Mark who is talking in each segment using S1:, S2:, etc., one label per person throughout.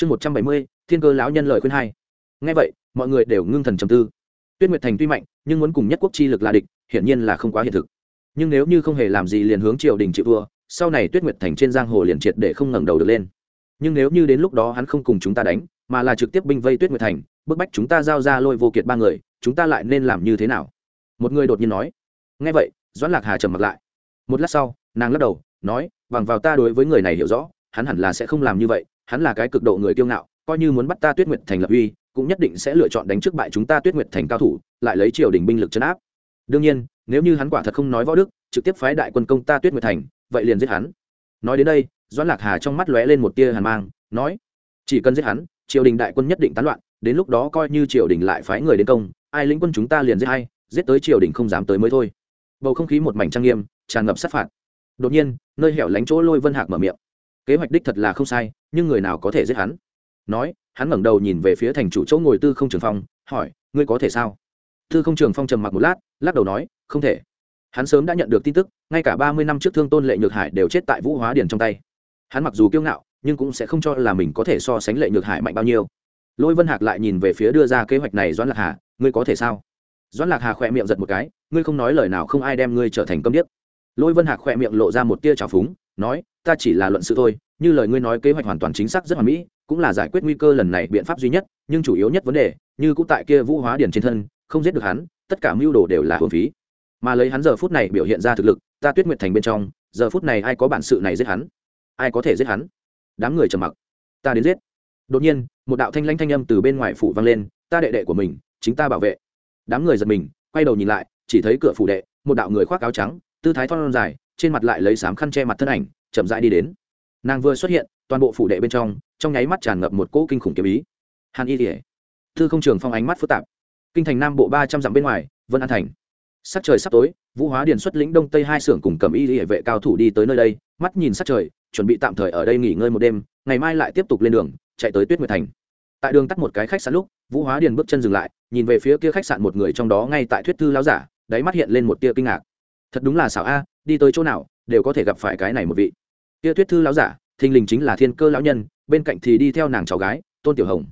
S1: chương một trăm bảy mươi, thiên cơ lão nhân lời khuyên hai ngay vậy, mọi người đều ngưng thần trầm tư. Tuyết nguyệt thành tuy mạnh, nhưng muốn cùng nhất quốc chi lực là địch, hiển nhiên là không quá hiện thực. Nhưng nếu như không hề làm gì liền hướng triều đình chịu thua, sau này tuyết nguyệt thành trên giang hồ liền triệt để không ngẩng đầu được lên. Nhưng nếu như đến lúc đó hắn không cùng chúng ta đánh, mà là trực tiếp binh vây tuyết nguyệt thành, bức bách chúng ta giao ra lôi vô kiệt ba người, chúng ta lại nên làm như thế nào? Một người đột nhiên nói. Ngay vậy, doãn lạc hà trầm mặt lại. Một lát sau, nàng lắc đầu, nói, bằng vào ta đối với người này hiểu rõ, hắn hẳn là sẽ không làm như vậy hắn là cái cực độ người kiêu ngạo, coi như muốn bắt ta tuyết nguyệt thành lập uy, cũng nhất định sẽ lựa chọn đánh trước bại chúng ta tuyết nguyệt thành cao thủ, lại lấy triều đình binh lực chấn áp. Đương nhiên, nếu như hắn quả thật không nói võ đức, trực tiếp phái đại quân công ta tuyết nguyệt thành, vậy liền giết hắn. Nói đến đây, doãn lạc hà trong mắt lóe lên một tia hàn mang, nói, chỉ cần giết hắn, triều đình đại quân nhất định tán loạn, đến lúc đó coi như triều đình lại phái người đến công, ai lĩnh quân chúng ta liền giết hay giết tới triều đình không dám tới mới thôi. Bầu không khí một mảnh trang nghiêm, tràn ngập sát phạt. Đột nhiên, nơi hẻo lánh chỗ lôi vân hạc mở miệng kế hoạch đích thật là không sai, nhưng người nào có thể giết hắn? Nói, hắn ngẩng đầu nhìn về phía thành chủ chỗ ngồi tư không trường phong, hỏi, ngươi có thể sao? Tư không trường phong trầm mặc một lát, lắc đầu nói, không thể. Hắn sớm đã nhận được tin tức, ngay cả ba mươi năm trước thương tôn lệ nhược hải đều chết tại vũ hóa điền trong tay. Hắn mặc dù kiêu ngạo, nhưng cũng sẽ không cho là mình có thể so sánh lệ nhược hải mạnh bao nhiêu. Lôi vân hạc lại nhìn về phía đưa ra kế hoạch này doãn lạc hà, ngươi có thể sao? Doãn lạc hà khỏe miệng giật một cái, ngươi không nói lời nào không ai đem ngươi trở thành câm điếc. Lôi vân hạc khỏe miệng lộ ra một tia trào phúng nói, ta chỉ là luận sự thôi, như lời ngươi nói kế hoạch hoàn toàn chính xác rất hoàn mỹ, cũng là giải quyết nguy cơ lần này biện pháp duy nhất, nhưng chủ yếu nhất vấn đề, như cũng tại kia vũ hóa điển trên thân, không giết được hắn, tất cả mưu đồ đều là hồn phí. Mà lấy hắn giờ phút này biểu hiện ra thực lực, ta tuyết nguyệt thành bên trong, giờ phút này ai có bản sự này giết hắn? Ai có thể giết hắn? Đám người trầm mặc. Ta đến giết. Đột nhiên, một đạo thanh lãnh thanh âm từ bên ngoài phủ vang lên, ta đệ đệ của mình, chính ta bảo vệ. Đám người giật mình, quay đầu nhìn lại, chỉ thấy cửa phủ đệ, một đạo người khoác áo trắng, tư thái thon dài trên mặt lại lấy sám khăn che mặt thân ảnh, chậm rãi đi đến. Nàng vừa xuất hiện, toàn bộ phủ đệ bên trong trong nháy mắt tràn ngập một cỗ kinh khủng kiếm ý. Hàn y thể thư không trường phong ánh mắt phức tạp. Kinh thành nam bộ ba trăm dặm bên ngoài, vân an thành. Sắc trời sắp tối, vũ hóa điền xuất lĩnh đông tây hai xưởng cùng cầm y hệ vệ cao thủ đi tới nơi đây, mắt nhìn sắc trời, chuẩn bị tạm thời ở đây nghỉ ngơi một đêm, ngày mai lại tiếp tục lên đường, chạy tới tuyết nguyệt thành. Tại đường tắt một cái khách sạn lúc, vũ hóa điền bước chân dừng lại, nhìn về phía kia khách sạn một người trong đó ngay tại thuyết thư lão giả, đáy mắt hiện lên một tia kinh ngạc thật đúng là xảo a, đi tới chỗ nào đều có thể gặp phải cái này một vị. Kia Tuyết thư lão giả, thình lình chính là thiên cơ lão nhân, bên cạnh thì đi theo nàng cháu gái, tôn tiểu hồng.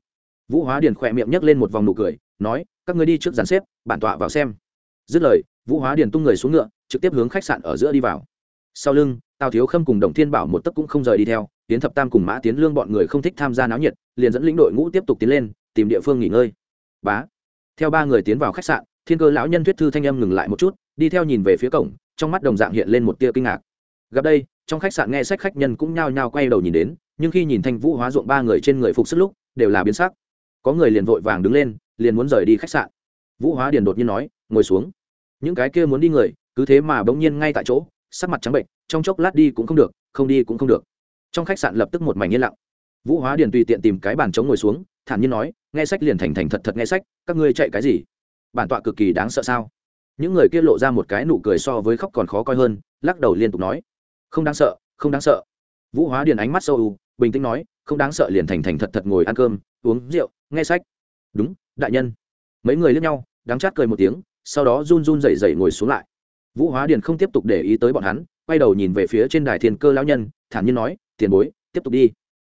S1: Vũ hóa điền khỏe miệng nhấc lên một vòng nụ cười, nói, các người đi trước dàn xếp, bản tọa vào xem. Dứt lời, vũ hóa điền tung người xuống ngựa, trực tiếp hướng khách sạn ở giữa đi vào. Sau lưng, tào thiếu khâm cùng đồng thiên bảo một tấc cũng không rời đi theo tiến thập tam cùng mã tiến lương bọn người không thích tham gia náo nhiệt, liền dẫn lĩnh đội ngũ tiếp tục tiến lên, tìm địa phương nghỉ ngơi. Bá. Theo ba người tiến vào khách sạn thiên cơ lão nhân thuyết thư thanh âm ngừng lại một chút, đi theo nhìn về phía cổng, trong mắt đồng dạng hiện lên một tia kinh ngạc. Gặp đây, trong khách sạn nghe sách khách nhân cũng nhao nhao quay đầu nhìn đến, nhưng khi nhìn thanh vũ hóa ruộng ba người trên người phục sức lúc, đều là biến sắc. Có người liền vội vàng đứng lên, liền muốn rời đi khách sạn. Vũ hóa điền đột nhiên nói, ngồi xuống. Những cái kia muốn đi người, cứ thế mà bỗng nhiên ngay tại chỗ, sắc mặt trắng bệnh, trong chốc lát đi cũng không được, không đi cũng không được. Trong khách sạn lập tức một mảnh yên lặng. Vũ hóa điền tùy tiện tìm cái bàn trống ngồi xuống, thản nhiên nói, nghe sách liền thành thành thật thật nghe sách, các ngươi chạy cái gì? Bản tọa cực kỳ đáng sợ sao? Những người kia lộ ra một cái nụ cười so với khóc còn khó coi hơn, lắc đầu liên tục nói, không đáng sợ, không đáng sợ. Vũ hóa điền ánh mắt sâu u, bình tĩnh nói, không đáng sợ liền thành thành thật thật ngồi ăn cơm, uống rượu, nghe sách. Đúng, đại nhân. Mấy người lướt nhau đáng chát cười một tiếng, sau đó run run rẩy rẩy ngồi xuống lại. Vũ hóa điền không tiếp tục để ý tới bọn hắn, quay đầu nhìn về phía trên đài thiên cơ lão nhân, thản nhiên nói, tiền bối, tiếp tục đi.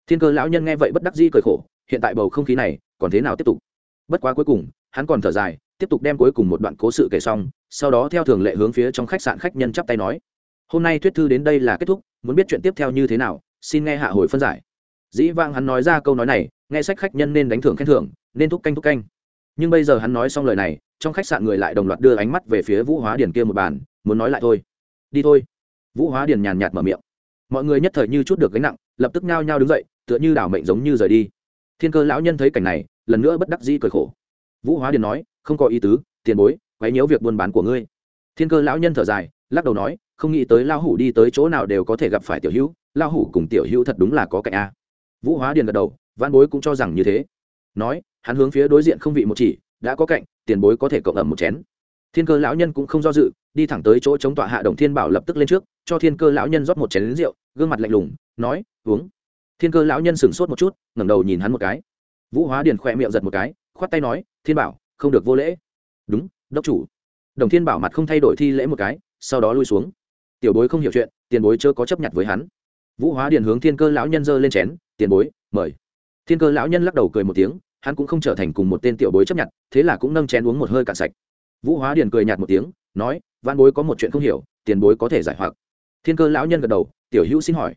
S1: Thiên cơ lão nhân nghe vậy bất đắc dĩ cười khổ, hiện tại bầu không khí này còn thế nào tiếp tục? Bất quá cuối cùng, hắn còn thở dài tiếp tục đem cuối cùng một đoạn cố sự kể xong, sau đó theo thường lệ hướng phía trong khách sạn khách nhân chắp tay nói, hôm nay thuyết thư đến đây là kết thúc, muốn biết chuyện tiếp theo như thế nào, xin nghe hạ hồi phân giải. Dĩ vang hắn nói ra câu nói này, nghe sách khách nhân nên đánh thưởng khen thưởng, nên thúc canh thúc canh. Nhưng bây giờ hắn nói xong lời này, trong khách sạn người lại đồng loạt đưa ánh mắt về phía vũ hóa điền kia một bàn, muốn nói lại thôi. Đi thôi. Vũ hóa điền nhàn nhạt mở miệng. Mọi người nhất thời như chút được gánh nặng, lập tức nhao nhao đứng dậy, tựa như đảo mệnh giống như rời đi. Thiên cơ lão nhân thấy cảnh này, lần nữa bất đắc dĩ cười khổ. Vũ hóa điền nói không có ý tứ, tiền bối, quấy nhiễu việc buôn bán của ngươi. Thiên cơ lão nhân thở dài, lắc đầu nói, không nghĩ tới lão hủ đi tới chỗ nào đều có thể gặp phải tiểu hữu, lão hủ cùng tiểu hữu thật đúng là có cạnh a. Vũ hóa điền gật đầu, văn bối cũng cho rằng như thế. Nói, hắn hướng phía đối diện không vị một chỉ, đã có cạnh, tiền bối có thể cộng ẩm một chén. Thiên cơ lão nhân cũng không do dự, đi thẳng tới chỗ chống tọa hạ đồng thiên bảo lập tức lên trước, cho thiên cơ lão nhân rót một chén rượu, gương mặt lạnh lùng, nói, uống. Thiên cơ lão nhân sửng sốt một chút, ngẩng đầu nhìn hắn một cái. Vũ hóa điền khỏe miệng giật một cái, khoát tay nói, thiên bảo không được vô lễ. Đúng, đốc chủ. Đồng thiên bảo mặt không thay đổi thi lễ một cái, sau đó lui xuống. Tiểu bối không hiểu chuyện, tiền bối chưa có chấp nhận với hắn. Vũ hóa điền hướng thiên cơ lão nhân giơ lên chén, tiền bối, mời. Thiên cơ lão nhân lắc đầu cười một tiếng, hắn cũng không trở thành cùng một tên tiểu bối chấp nhận, thế là cũng nâng chén uống một hơi cạn sạch. Vũ hóa điền cười nhạt một tiếng, nói văn bối có một chuyện không hiểu, tiền bối có thể giải hoặc. Thiên cơ lão nhân gật đầu, tiểu hữu xin hỏi.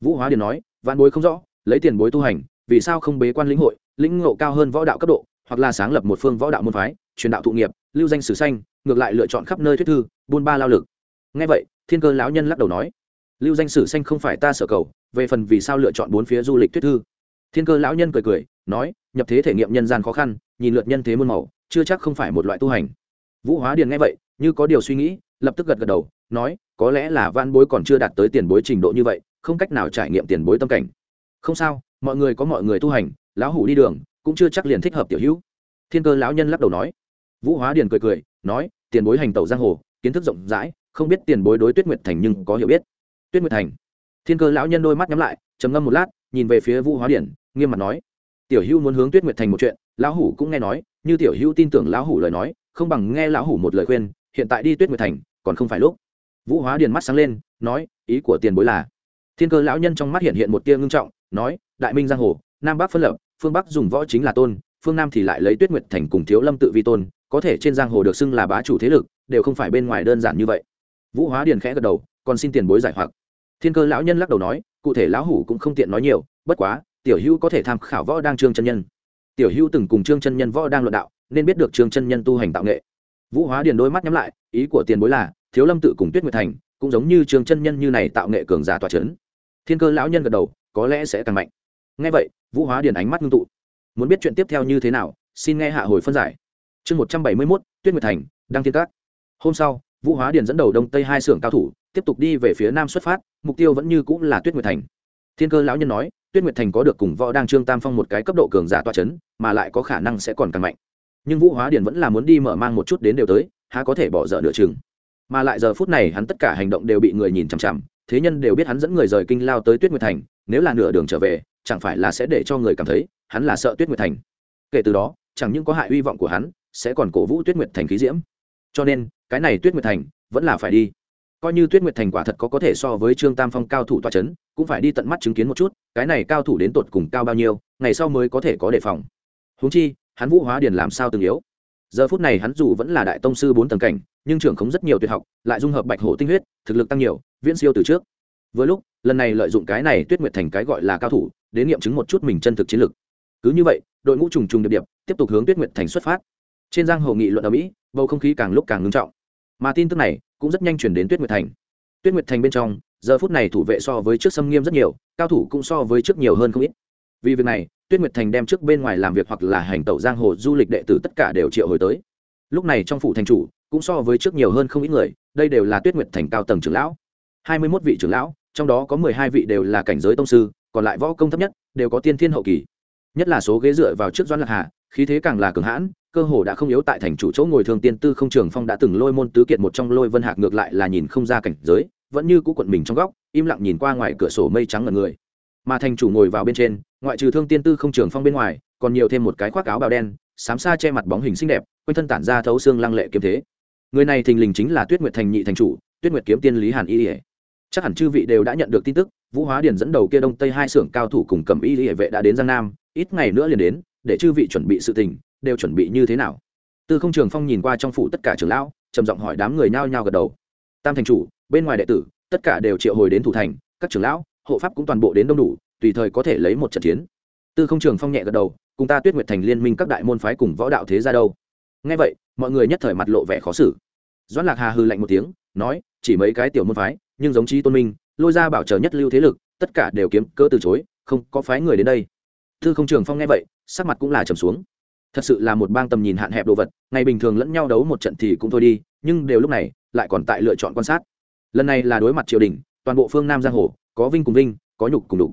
S1: Vũ hóa điền nói văn bối không rõ, lấy tiền bối tu hành, vì sao không bế quan lĩnh hội, lĩnh ngộ cao hơn võ đạo cấp độ hoặc là sáng lập một phương võ đạo môn phái, truyền đạo thụ nghiệp, lưu danh sử xanh ngược lại lựa chọn khắp nơi thuyết thư, buôn ba lao lực. Ngay vậy, thiên cơ lão nhân lắc đầu nói, lưu danh sử xanh không phải ta sở cầu, về phần vì sao lựa chọn bốn phía du lịch thuyết thư? Thiên cơ lão nhân cười cười, nói, nhập thế thể nghiệm nhân gian khó khăn, nhìn lượt nhân thế muôn màu, chưa chắc không phải một loại tu hành. Vũ hóa điền nghe vậy, như có điều suy nghĩ, lập tức gật gật đầu, nói, có lẽ là van bối còn chưa đạt tới tiền bối trình độ như vậy, không cách nào trải nghiệm tiền bối tâm cảnh. Không sao, mọi người có mọi người tu hành, lão hủ đi đường cũng chưa chắc liền thích hợp tiểu hữu. Thiên cơ lão nhân lắc đầu nói. Vũ hóa điền cười cười, nói, tiền bối hành tẩu giang hồ, kiến thức rộng rãi, không biết tiền bối đối tuyết nguyệt thành nhưng có hiểu biết. Tuyết nguyệt thành. Thiên cơ lão nhân đôi mắt nhắm lại, trầm ngâm một lát, nhìn về phía vũ hóa điển nghiêm mặt nói. Tiểu hữu muốn hướng tuyết nguyệt thành một chuyện, lão hủ cũng nghe nói, như tiểu hữu tin tưởng lão hủ lời nói, không bằng nghe lão hủ một lời khuyên, hiện tại đi tuyết nguyệt thành, còn không phải lúc. Vũ hóa điền mắt sáng lên, nói, ý của tiền bối là. Thiên cơ lão nhân trong mắt hiện hiện một tia ngưng trọng, nói, đại minh giang hồ, nam bắc phân lập phương bắc dùng võ chính là tôn, phương nam thì lại lấy tuyết nguyệt thành cùng thiếu lâm tự vi tôn, có thể trên giang hồ được xưng là bá chủ thế lực, đều không phải bên ngoài đơn giản như vậy. Vũ hóa điền khẽ gật đầu, còn xin tiền bối giải hoặc. Thiên cơ lão nhân lắc đầu nói, cụ thể lão hủ cũng không tiện nói nhiều, bất quá, tiểu hữu có thể tham khảo võ đang trương chân nhân. Tiểu hữu từng cùng trương chân nhân võ đang luận đạo, nên biết được trương chân nhân tu hành tạo nghệ. Vũ hóa điền đôi mắt nhắm lại, ý của tiền bối là, thiếu lâm tự cùng tuyết nguyệt thành, cũng giống như trương chân nhân như này tạo nghệ cường giả tòa c thiên cơ lão nhân gật đầu, có lẽ sẽ càng mạnh ngay vậy, vũ hóa điền ánh mắt ngưng tụ. Muốn biết chuyện tiếp theo như thế nào, xin nghe hạ hồi phân giải. Chương một trăm bảy mươi mốt, tuyết nguyệt thành, đăng thiên các. Hôm sau, vũ hóa điền dẫn đầu đông tây hai xưởng cao thủ, tiếp tục đi về phía nam xuất phát, mục tiêu vẫn như cũng là tuyết nguyệt thành. Thiên cơ lão nhân nói, tuyết nguyệt thành có được cùng võ đang trương tam phong một cái cấp độ cường giả toa c h ấ n mà lại có khả năng sẽ còn càng mạnh. Nhưng vũ hóa điền vẫn là muốn đi mở mang một chút đến đều tới, há có thể bỏ dở nửa chừng. Mà lại giờ phút này hắn tất cả hành động đều bị người nhìn chằm chằm, thế nhân đều biết hắn dẫn người rời kinh lao tới tuyết nguyệt thành, nếu là nửa đường trở về chẳng phải là sẽ để cho người cảm thấy hắn là sợ tuyết nguyệt thành. Kể từ đó, chẳng những có hại hy vọng của hắn, sẽ còn cổ vũ tuyết nguyệt thành khí diễm. Cho nên, cái này tuyết nguyệt thành vẫn là phải đi. Coi như tuyết nguyệt thành quả thật có có thể so với trương tam phong cao thủ toa c h ấ n cũng phải đi tận mắt chứng kiến một chút, cái này cao thủ đến tột cùng cao bao nhiêu, ngày sau mới có thể có đề phòng. Húng chi, hắn vũ hóa điền làm sao từng yếu? Giờ phút này hắn dù vẫn là đại tông sư bốn tầng cảnh, nhưng trưởng không rất nhiều tuyệt học, lại dung hợp bạch hổ tinh huyết, thực lực tăng nhiều, viễn siêu từ trước. Vừa lúc, lần này lợi dụng cái này tuyết nguyệt thành cái gọi là cao thủ đến nghiệm chứng một chút mình chân thực chiến lực cứ như vậy, đội ngũ trùng trùng điệp điệp tiếp tục hướng tuyết nguyệt thành xuất phát. Trên giang hồ nghị luận ở mỹ, bầu không khí càng lúc càng ngưng trọng. Mà tin tức này cũng rất nhanh chuyển đến tuyết nguyệt thành. Tuyết nguyệt thành bên trong, giờ phút này thủ vệ so với trước xâm nghiêm rất nhiều, cao thủ cũng so với trước nhiều hơn không ít. Vì việc này, tuyết nguyệt thành đem trước bên ngoài làm việc hoặc là hành tẩu giang hồ du lịch đệ tử tất cả đều triệu hồi tới. Lúc này trong phủ thành chủ cũng so với trước nhiều hơn không ít người, đây đều là tuyết nguyệt thành cao tầng trưởng lão. Hai mươi mốt vị trưởng lão, trong đó có mười hai vị đều là cảnh giới tông sư còn lại võ công thấp nhất, đều có tiên thiên hậu kỳ. Nhất là số ghế dựa vào trước doãn lạc hà, khí thế càng là cường hãn, cơ hồ đã không yếu tại thành chủ chỗ ngồi thường tiên tư không trường phong đã từng lôi môn tứ kiệt một trong lôi vân hạc ngược lại là nhìn không ra cảnh giới, vẫn như cũ quận mình trong góc, im lặng nhìn qua ngoài cửa sổ mây trắng ngần người. Mà thành chủ ngồi vào bên trên, ngoại trừ thương tiên tư không trường phong bên ngoài, còn nhiều thêm một cái khoác áo bào đen xám xa che mặt bóng hình xinh đẹp, quanh thân tản ra thấu xương lăng lệ kiếm thế. Người này thình lình chính là tuyết nguyệt thành nhị thành chủ, tuyết nguyệt kiếm tiên lý hàn y ỉa chắc hẳn chư vị đều đã nhận được tin tức vũ hóa điền dẫn đầu kia đông tây hai xưởng cao thủ cùng cầm y hệ vệ đã đến giang nam, ít ngày nữa liền đến, để chư vị chuẩn bị sự tình, đều chuẩn bị như thế nào? Tư không trường phong nhìn qua trong phủ tất cả trưởng lão, trầm giọng hỏi đám người nhao nhao gật đầu. Tam thành chủ, bên ngoài đệ tử, tất cả đều triệu hồi đến thủ thành, các trưởng lão, hộ pháp cũng toàn bộ đến đông đủ, tùy thời có thể lấy một trận chiến. Tư không trường phong nhẹ gật đầu, cùng ta tuyết nguyệt thành liên minh các đại môn phái cùng võ đạo thế ra đâu? Ngay vậy, mọi người nhất thời mặt lộ vẻ khó xử. Doãn lạc hà hư lạnh một tiếng, nói, chỉ mấy cái tiểu môn phái, nhưng giống trí tôn minh lôi ra bảo trợ nhất lưu thế lực, tất cả đều kiếm cơ từ chối, không có phái người đến đây. Thư không trường phong nghe vậy, sắc mặt cũng là trầm xuống. Thật sự là một bang tầm nhìn hạn hẹp đồ vật, ngày bình thường lẫn nhau đấu một trận thì cũng thôi đi, nhưng đều lúc này, lại còn tại lựa chọn quan sát. Lần này là đối mặt triều đình, toàn bộ phương nam giang hồ, có vinh cùng vinh, có nhục cùng đục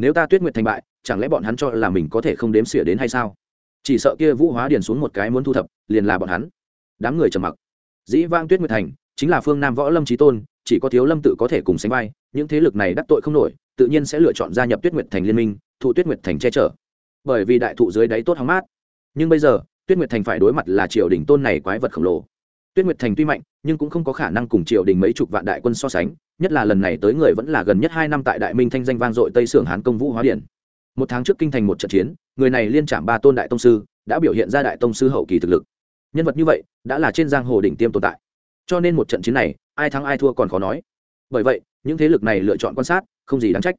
S1: nếu ta tuyết nguyệt thành bại, chẳng lẽ bọn hắn cho là mình có thể không đếm xỉa đến hay sao? Chỉ sợ kia vũ hóa điền xuống một cái muốn thu thập, liền là bọn hắn. Đám người trầm mặc. Dĩ vang tuyết nguyệt thành, chính là phương nam võ lâm trí tôn chỉ có thiếu lâm tự có thể cùng sánh vai, những thế lực này đắc tội không nổi, tự nhiên sẽ lựa chọn gia nhập tuyết nguyệt thành liên minh, thụ tuyết nguyệt thành che chở. Bởi vì đại thụ dưới đáy tốt hóng mát. Nhưng bây giờ, tuyết nguyệt thành phải đối mặt là triều đình tôn này quái vật khổng lồ. Tuyết nguyệt thành tuy mạnh, nhưng cũng không có khả năng cùng triều đình mấy chục vạn đại quân so sánh, nhất là lần này tới người vẫn là gần nhất hai năm tại đại minh thanh danh vang dội tây sưởng hán công vũ hóa điển. Một tháng trước kinh thành một trận chiến, người này liên trạm ba tôn đại tông sư, đã biểu hiện ra đại tông sư hậu kỳ thực lực. Nhân vật như vậy, đã là trên giang hồ đỉnh tiêm tồn tại. Cho nên một trận chiến này ai thắng ai thua còn khó nói. Bởi vậy, những thế lực này lựa chọn quan sát, không gì đáng trách.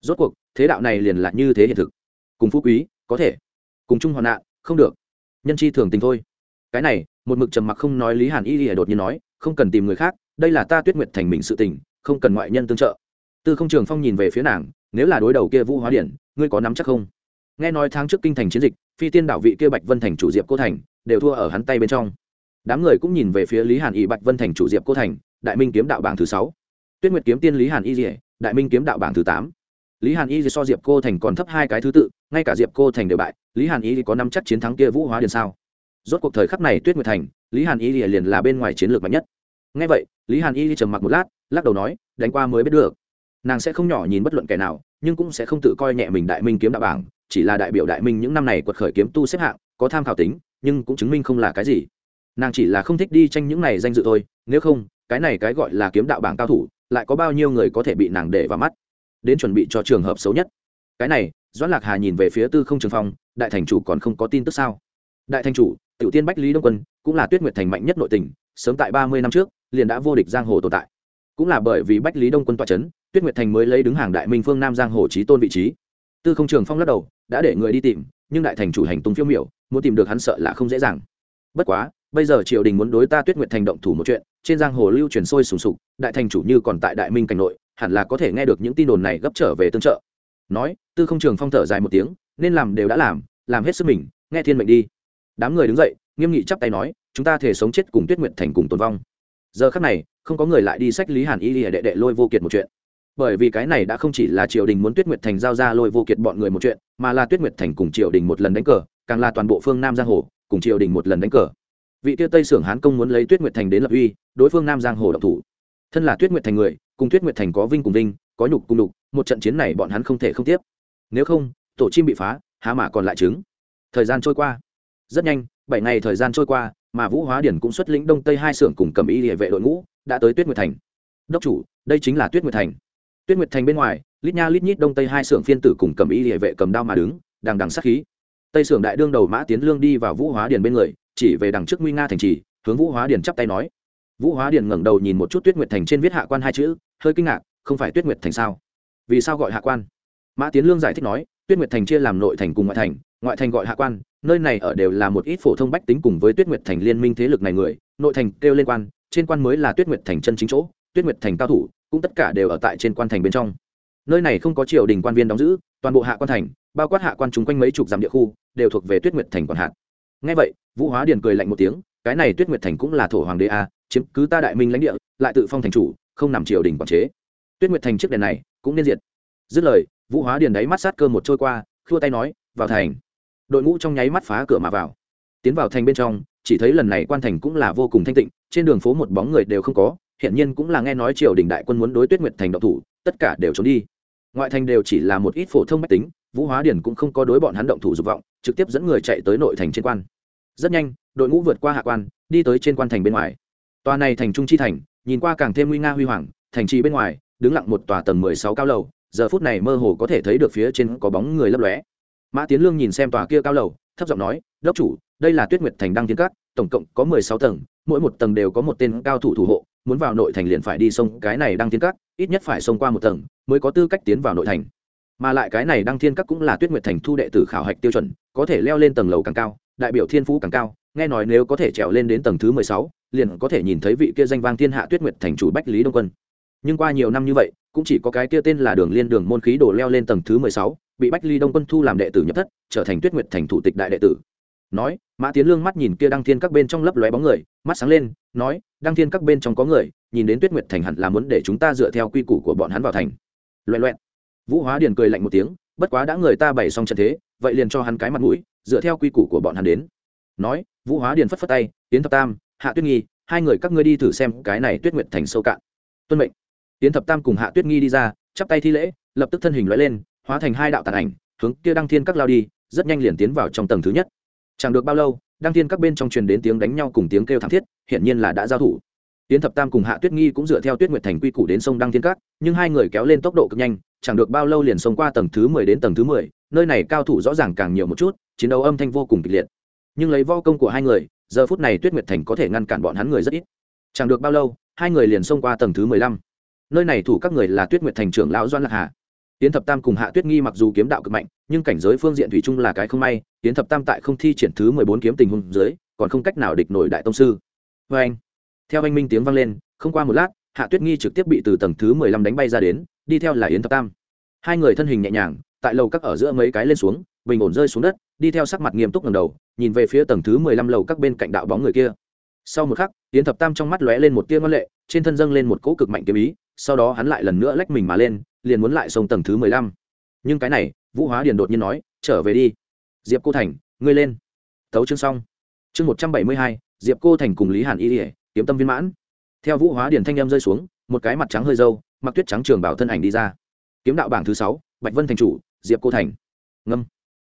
S1: Rốt cuộc, thế đạo này liền là như thế hiện thực. Cùng phú quý, có thể. Cùng chung hoạn nạn, không được. Nhân chi thường tình thôi. Cái này, một mực trầm mặc không nói lý hàn y lìa đột nhiên nói, không cần tìm người khác, đây là ta tuyết nguyệt thành mình sự tình, không cần ngoại nhân tương trợ. Tư không trường phong nhìn về phía nàng, nếu là đối đầu kia vũ hóa điển, ngươi có nắm chắc không? Nghe nói tháng trước kinh thành chiến dịch, phi tiên đảo vị kia bạch vân thành chủ diệp cô thành, đều thua ở hắn tay bên trong. Đám người cũng nhìn về phía lý hàn y bạch vân thành chủ diệp cô thành đại minh kiếm đạo bảng thứ sáu. Tuyết nguyệt kiếm tiên lý hàn y dỉa đại minh kiếm đạo bảng thứ tám. Lý hàn y so diệp cô thành còn thấp hai cái thứ tự, ngay cả diệp cô thành đều bại, lý hàn y có năm chắc chiến thắng kia vũ hóa điền sao? Rốt cuộc thời khắc này tuyết nguyệt thành, lý hàn y liền là bên ngoài chiến lược mạnh nhất. Ngay vậy, lý hàn y trầm mặc một lát, lắc đầu nói, đánh qua mới biết được. Nàng sẽ không nhỏ nhìn bất luận kẻ nào, nhưng cũng sẽ không tự coi nhẹ mình đại minh kiếm đạo bảng, chỉ là đại biểu đại minh những năm này quật khởi kiếm tu xếp hạng, có tham khảo tính, nhưng cũng chứng minh không là cái gì. Nàng chỉ là không thích đi tranh những này danh dự thôi, nếu không cái này cái gọi là kiếm đạo bảng cao thủ, lại có bao nhiêu người có thể bị nàng để vào mắt? Đến chuẩn bị cho trường hợp xấu nhất. Cái này, doãn lạc hà nhìn về phía tư không trường phong, đại thành chủ còn không có tin tức sao? Đại thành chủ, tiểu tiên bách lý đông quân, cũng là tuyết nguyệt thành mạnh nhất nội tình, sớm tại ba mươi năm trước, liền đã vô địch giang hồ tồn tại. Cũng là bởi vì bách lý đông quân toa c h ấ n tuyết nguyệt thành mới lấy đứng hàng đại minh phương nam giang hồ trí tôn vị trí. Tư không trường phong lắc đầu, đã để người đi tìm, nhưng đại thành chủ hành tung phiêu miểu, muốn tìm được hắn sợ là không dễ dàng. Bất quá, bây giờ triều đình muốn đối ta tuyết nguyệt thành động thủ một chuyện trên giang hồ lưu truyền sôi sùng sục, đại thành chủ như còn tại đại minh cảnh nội, hẳn là có thể nghe được những tin đồn này gấp trở về tương trợ. Nói, tư không trường phong thở dài một tiếng, nên làm đều đã làm làm hết sức mình, nghe thiên mệnh đi. Đám người đứng dậy, nghiêm nghị chắp tay nói, chúng ta thể sống chết cùng tuyết nguyện thành cùng tồn vong. Giờ khắc này, không có người lại đi sách lý hàn y lìa đệ đệ lôi vô kiệt một chuyện. Bởi vì cái này đã không chỉ là triều đình muốn tuyết nguyệt thành giao ra lôi vô kiệt bọn người một chuyện, mà là tuyết nguyệt thành cùng triều đình một lần đánh cờ, càng là toàn bộ phương nam giang hồ, cùng triều đình một lần đánh cờ. Vị tiêu tây sưởng hán công muốn lấy tuyết nguyệt thành đến lập uy đối phương nam giang hồ độc thủ. Thân là tuyết nguyệt thành người, cùng tuyết nguyệt thành có vinh cùng vinh, có nhục cùng đục một trận chiến này bọn hắn không thể không tiếp. Nếu không, tổ chim bị phá, há mà còn lại trứng. Thời gian trôi qua. Rất nhanh, bảy ngày thời gian trôi qua, mà vũ hóa điển cũng xuất lĩnh đông tây hai xưởng cùng cầm y địa vệ đội ngũ, đã tới tuyết nguyệt thành. Đốc chủ, đây chính là tuyết nguyệt thành. Tuyết nguyệt thành bên ngoài, lít nha lít nhít đông tây hai xưởng phiên tử cùng cầm y địa vệ cầm đao mà đứng, đằng đằng sát khí. Tây xưởng đại đương đầu mã tiến lương đi vào vũ hóa điển bên người, chỉ về đằng trước nguy nga thành trì, hướng vũ hóa điển chắp tay nói vũ hóa Điền ngẩng đầu nhìn một chút tuyết nguyệt thành trên viết hạ quan hai chữ, hơi kinh ngạc, không phải tuyết nguyệt thành sao? Vì sao gọi hạ quan? Mã tiến lương giải thích nói, tuyết nguyệt thành chia làm nội thành cùng ngoại thành ngoại thành gọi hạ quan, nơi này ở đều là một ít phổ thông bách tính cùng với tuyết nguyệt thành liên minh thế lực này người, nội thành kêu lên quan, trên quan mới là tuyết nguyệt thành chân chính chỗ, tuyết nguyệt thành cao thủ, cũng tất cả đều ở tại trên quan thành bên trong. Nơi này không có triều đình quan viên đóng giữ, toàn bộ hạ quan thành, bao quát hạ quan chúng quanh mấy chục dặm địa khu, đều thuộc về tuyết nguyệt thành quản hạt. Ngay vậy, vũ hóa điền cười lạnh một tiếng, cái này tuyết nguyệt thành cũng là thổ hoàng đế a chiếm cứ ta đại minh lãnh địa, lại tự phong thành chủ, không nằm triều đình quản chế. Tuyết nguyệt thành chiếc đèn này cũng nên diệt. Dứt lời, vũ hóa điền đáy mắt sát cơ một trôi qua, khua tay nói, vào thành. Đội ngũ trong nháy mắt phá cửa mà vào. Tiến vào thành bên trong, chỉ thấy lần này quan thành cũng là vô cùng thanh tịnh, trên đường phố một bóng người đều không có hiện nhiên cũng là nghe nói triều đình đại quân muốn đối tuyết nguyệt thành độc thủ, tất cả đều trốn đi. Ngoại thành đều chỉ là một ít phổ thông mách tính, vũ hóa Điền cũng không có đối bọn hắn động thủ dục vọng, trực tiếp dẫn người chạy tới nội thành trên quan. Rất nhanh, đội ngũ vượt qua hạ quan, đi tới trên quan thành bên ngoài tòa này thành trung chi thành, nhìn qua càng thêm nguy nga huy hoàng, thành trì bên ngoài, đứng lặng một tòa tầng mười sáu cao lầu, giờ phút này mơ hồ có thể thấy được phía trên có bóng người lấp lóe. Mã tiến lương nhìn xem tòa kia cao lầu, thấp giọng nói, đốc chủ, đây là tuyết nguyệt thành đăng tiến cát tổng cộng có mười sáu tầng, mỗi một tầng đều có một tên cao thủ thủ hộ, muốn vào nội thành liền phải đi sông cái này đăng tiến cát ít nhất phải xông qua một tầng mới có tư cách tiến vào nội thành. Mà lại cái này đăng thiên các cũng là tuyết nguyệt thành thu đệ tử khảo hạch tiêu chuẩn, có thể leo lên tầng lầu càng cao, đại biểu thiên phú càng cao, nghe nói nếu có thể trèo lên đến tầng thứ mười sáu liền có thể nhìn thấy vị kia danh vang thiên hạ tuyết nguyệt thành chủ bách lý đông quân. Nhưng qua nhiều năm như vậy, cũng chỉ có cái kia tên là đường liên đường môn khí đổ leo lên tầng thứ mười sáu, bị bách ly đông quân thu làm đệ tử nhập thất, trở thành tuyết nguyệt thành thủ tịch đại đệ tử. Nói, mã tiến lương mắt nhìn kia đăng thiên các bên trong lấp lóe bóng người, mắt sáng lên, nói, đăng thiên các bên trong có người, nhìn đến tuyết nguyệt thành hẳn là muốn để chúng ta dựa theo quy củ của bọn hắn vào thành. Loẹ loẹn. Vũ hóa điền cười lạnh một tiếng, bất quá đã người ta bày xong trận thế, vậy liền cho hắn cái mặt mũi, dựa theo quy củ của bọn hắn đến. Nói, vũ hóa điền phất phất tay tiến thập tam hạ tuyết nghi, hai người các ngươi đi thử xem cái này tuyết nguyệt thành sâu cạn. Tuân mệnh. Tiến thập tam cùng hạ tuyết nghi đi ra, chắp tay thi lễ, lập tức thân hình loại lên, hóa thành hai đạo tàn ảnh, hướng kia đăng thiên các lao đi, rất nhanh liền tiến vào trong tầng thứ nhất. Chẳng được bao lâu, đăng thiên các bên trong truyền đến tiếng đánh nhau cùng tiếng kêu thảm thiết, hiển nhiên là đã giao thủ. Tiến thập tam cùng hạ tuyết nghi cũng dựa theo tuyết nguyệt thành quy củ đến sông đăng thiên các, nhưng hai người kéo lên tốc độ cực nhanh, chẳng được bao lâu liền xông qua tầng thứ mười đến tầng thứ mười, nơi này cao thủ rõ ràng càng nhiều một chút, chiến đấu âm thanh vô cùng kịch liệt. Nhưng lấy vo công của hai người giờ phút này tuyết nguyệt thành có thể ngăn cản bọn hắn người rất ít. Chẳng được bao lâu, hai người liền xông qua tầng thứ mười lăm. Nơi này thủ các người là tuyết nguyệt thành trưởng lão doan lạc hà. Tiến thập tam cùng hạ tuyết nghi mặc dù kiếm đạo cực mạnh, nhưng cảnh giới phương diện thủy chung là cái không may tiến thập tam tại không thi triển thứ mười bốn kiếm tình huống dưới, còn không cách nào địch nổi đại tông sư. Vê anh, theo anh minh tiếng vang lên, không qua một lát, hạ tuyết nghi trực tiếp bị từ tầng thứ mười lăm đánh bay ra đến, đi theo là yến thập tam. Hai người thân hình nhẹ nhàng, tại lầu các ở giữa mấy cái lên xuống, bình ổn rơi xuống đất, đi theo sắc mặt nghiêm túc ngầm đầu nhìn về phía tầng thứ mười lăm lầu các bên cạnh đạo bóng người kia. Sau một khắc, yến thập tam trong mắt lóe lên một tia ngân lệ, trên thân dâng lên một cỗ cực mạnh kiếm ý, sau đó hắn lại lần nữa lách mình mà lên, liền muốn lại sông tầng thứ mười lăm. Nhưng cái này, vũ hóa điền đột nhiên nói, trở về đi. Diệp cô thành, ngươi lên. Tấu chương xong. Chương một trăm bảy mươi hai, diệp cô thành cùng lý hàn y ỉa kiếm tâm viên mãn. Theo vũ hóa điền thanh em rơi xuống, một cái mặt trắng hơi dâu mặc tuyết trắng trường bảo thân ảnh đi ra. Kiếm đạo bảng thứ sáu, bạch vân thành chủ, diệp cô thành. Ngâm.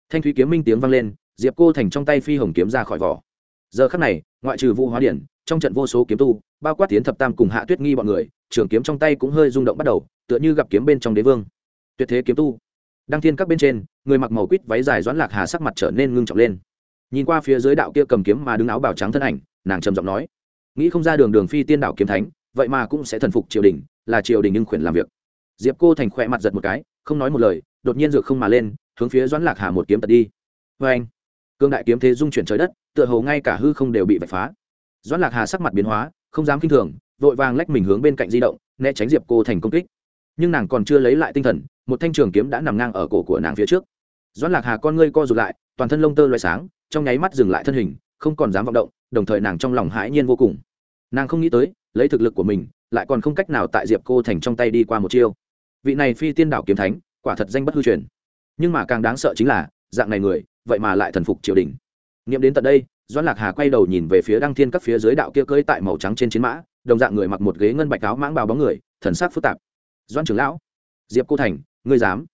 S1: Thanh thúy kiếm minh tiếng vang lên diệp cô thành trong tay phi hồng kiếm ra khỏi vỏ. Giờ khắc này, ngoại trừ vũ hóa điển, trong trận vô số kiếm tu, bao quát tiến thập tam cùng hạ tuyết nghi bọn người, trường kiếm trong tay cũng hơi rung động bắt đầu, tựa như gặp kiếm bên trong đế vương. Tuyệt thế kiếm tu. Đăng thiên các bên trên, người mặc màu quýt váy dài doãn lạc hà sắc mặt trở nên ngưng trọng lên. Nhìn qua phía dưới đạo kia cầm kiếm mà đứng áo bào trắng thân ảnh, nàng trầm giọng nói, nghĩ không ra đường đường phi tiên đạo kiếm thánh, vậy mà cũng sẽ thần phục triều đình, là triều đình nhưng khuyển làm việc. Diệp cô thành khỏe mặt giật một cái, không nói một lời, đột nhiên dược không mà lên, hướng phía doãn lạc hà một kiếm tật đi. Vê anh cương đại kiếm thế dung chuyển trời đất, tựa hồ ngay cả hư không đều bị vạch phá. Doãn lạc hà sắc mặt biến hóa, không dám kinh thường, vội vàng lách mình hướng bên cạnh di động, né tránh diệp cô thành công kích. Nhưng nàng còn chưa lấy lại tinh thần, một thanh trường kiếm đã nằm ngang ở cổ của nàng phía trước. Doãn lạc hà con ngươi co rụt lại, toàn thân lông tơ loay sáng, trong nháy mắt dừng lại thân hình, không còn dám vọng động, đồng thời nàng trong lòng hãi nhiên vô cùng. Nàng không nghĩ tới, lấy thực lực của mình, lại còn không cách nào tại diệp cô thành trong tay đi qua một chiêu. Vị này phi tiên đảo kiếm thánh, quả thật danh bất hư truyền. Nhưng mà càng đáng sợ chính là, dạng này người vậy mà lại thần phục triều đình. Nghiệm đến tận đây, doãn lạc hà quay đầu nhìn về phía đăng thiên các phía dưới đạo kia cưỡi tại màu trắng trên chiến mã, đồng dạng người mặc một ghế ngân bạch áo mãng bào bóng người, thần sắc phức tạp. Doãn trưởng lão, diệp cô thành, ngươi dám?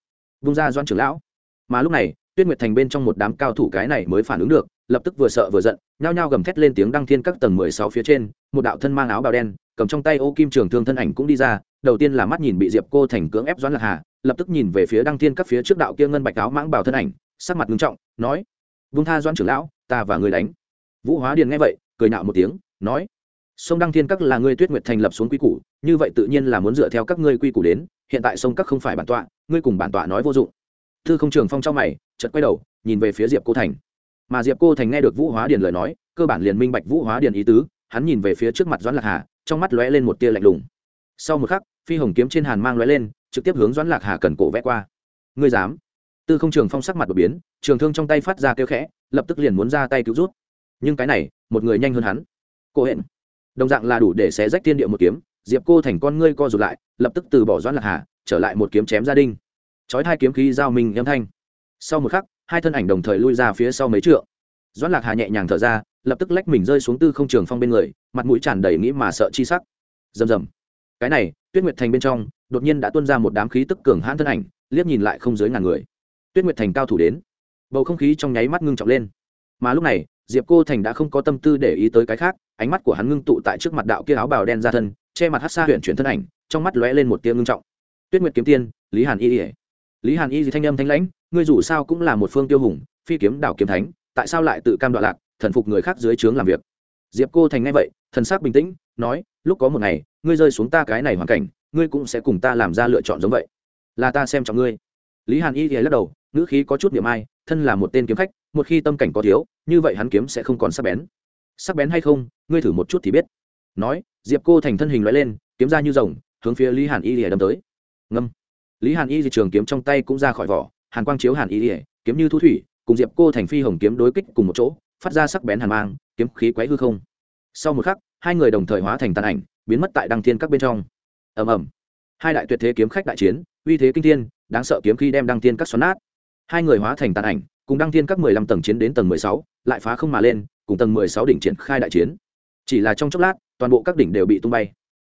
S1: Vung ra doãn trưởng lão. Mà lúc này, tuyết nguyệt thành bên trong một đám cao thủ cái này mới phản ứng được, lập tức vừa sợ vừa giận, nhao nhao gầm thét lên tiếng đăng thiên các tầng mười sáu phía trên, một đạo thân mang áo bào đen, cầm trong tay ô kim trường thương thân ảnh cũng đi ra, đầu tiên là mắt nhìn bị diệp cô thành cưỡng ép doãn lạc hà, lập tức nhìn về phía đăng thiên các phía trước đạo kia ngân bạch áo mãng bào thân ảnh sắc mặt nghiêm trọng, nói, vung tha doãn trưởng lão, ta và người đánh. Vũ hóa điền nghe vậy, cười nạo một tiếng, nói, sông đăng thiên các là ngươi tuyết nguyệt thành lập xuống quy củ, như vậy tự nhiên là muốn dựa theo các ngươi quy củ đến, hiện tại sông các không phải bản tọa, ngươi cùng bản tọa nói vô dụng. Thư không trường phong trong mày, chợt quay đầu, nhìn về phía diệp cô thành. Mà diệp cô thành nghe được vũ hóa điền lời nói, cơ bản liền minh bạch vũ hóa điền ý tứ, hắn nhìn về phía trước mặt doãn lạc hà, trong mắt lóe lên một tia lạnh lùng. Sau một khắc, phi hồng kiếm trên hàn mang lóe lên, trực tiếp hướng doãn lạc hà cần cổ vẽ qua. Ngươi dám? Tư không trường phong sắc mặt đột biến, trường thương trong tay phát ra kêu khẽ, lập tức liền muốn ra tay cứu rút. Nhưng cái này, một người nhanh hơn hắn. Cô hẹn đồng dạng là đủ để xé rách thiên địa một kiếm, diệp cô thành con ngươi co rụt lại, lập tức từ bỏ doãn lạc hà, trở lại một kiếm chém gia đình chói hai kiếm khí giao mình âm thanh. Sau một khắc, hai thân ảnh đồng thời lui ra phía sau mấy trượng. Doãn lạc hà nhẹ nhàng thở ra, lập tức lách mình rơi xuống tư không trường phong bên người, mặt mũi tràn đầy nghĩ mà sợ chi sắc. Rầm rầm. Cái này, tuyết nguyệt thành bên trong, đột nhiên đã tuôn ra một đám khí tức cường hãn thân ảnh, liếc nhìn lại không dưới ngàn người tuyết nguyệt thành cao thủ đến. Bầu không khí trong nháy mắt ngưng trọng lên. Mà lúc này, diệp cô thành đã không có tâm tư để ý tới cái khác, ánh mắt của hắn ngưng tụ tại trước mặt đạo kia áo bào đen ra thân, che mặt hát xa huyện chuyển thân ảnh, trong mắt lóe lên một tia ngưng trọng. Tuyết nguyệt kiếm tiên, lý hàn y ỉa lý hàn y gì thanh âm thanh lãnh, ngươi dù sao cũng là một phương tiêu hùng, phi kiếm đảo kiếm thánh, tại sao lại tự cam đoạn lạc, thần phục người khác dưới trướng làm việc? Diệp cô thành nghe vậy, thần sắc bình tĩnh, nói, lúc có một ngày, ngươi rơi xuống ta cái này hoàn cảnh, ngươi cũng sẽ cùng ta làm ra lựa chọn giống vậy. Là ta xem trọng ngươi. Lý hàn y thì lắc đầu ngữ khí có chút niệm ai, thân là một tên kiếm khách, một khi tâm cảnh có thiếu, như vậy hắn kiếm sẽ không còn sắc bén. Sắc bén hay không, ngươi thử một chút thì biết. Nói, diệp cô thành thân hình loại lên, kiếm ra như rồng, hướng phía lý hàn y lìa đâm tới. Ngâm. Lý hàn y di trường kiếm trong tay cũng ra khỏi vỏ, hàn quang chiếu hàn y lìa, kiếm như thu thủy, cùng diệp cô thành phi hồng kiếm đối kích cùng một chỗ, phát ra sắc bén hàn mang, kiếm khí quấy hư không. Sau một khắc, hai người đồng thời hóa thành tàn ảnh, biến mất tại đăng thiên các bên trong. Ầm ầm. Hai đại tuyệt thế kiếm khách đại chiến, uy thế kinh thiên, đáng sợ kiếm khi đem đăng thiên các xoắn nát hai người hóa thành tàn ảnh, cùng đăng thiên các mười lăm tầng chiến đến tầng mười sáu, lại phá không mà lên, cùng tầng mười sáu đỉnh triển khai đại chiến. Chỉ là trong chốc lát, toàn bộ các đỉnh đều bị tung bay.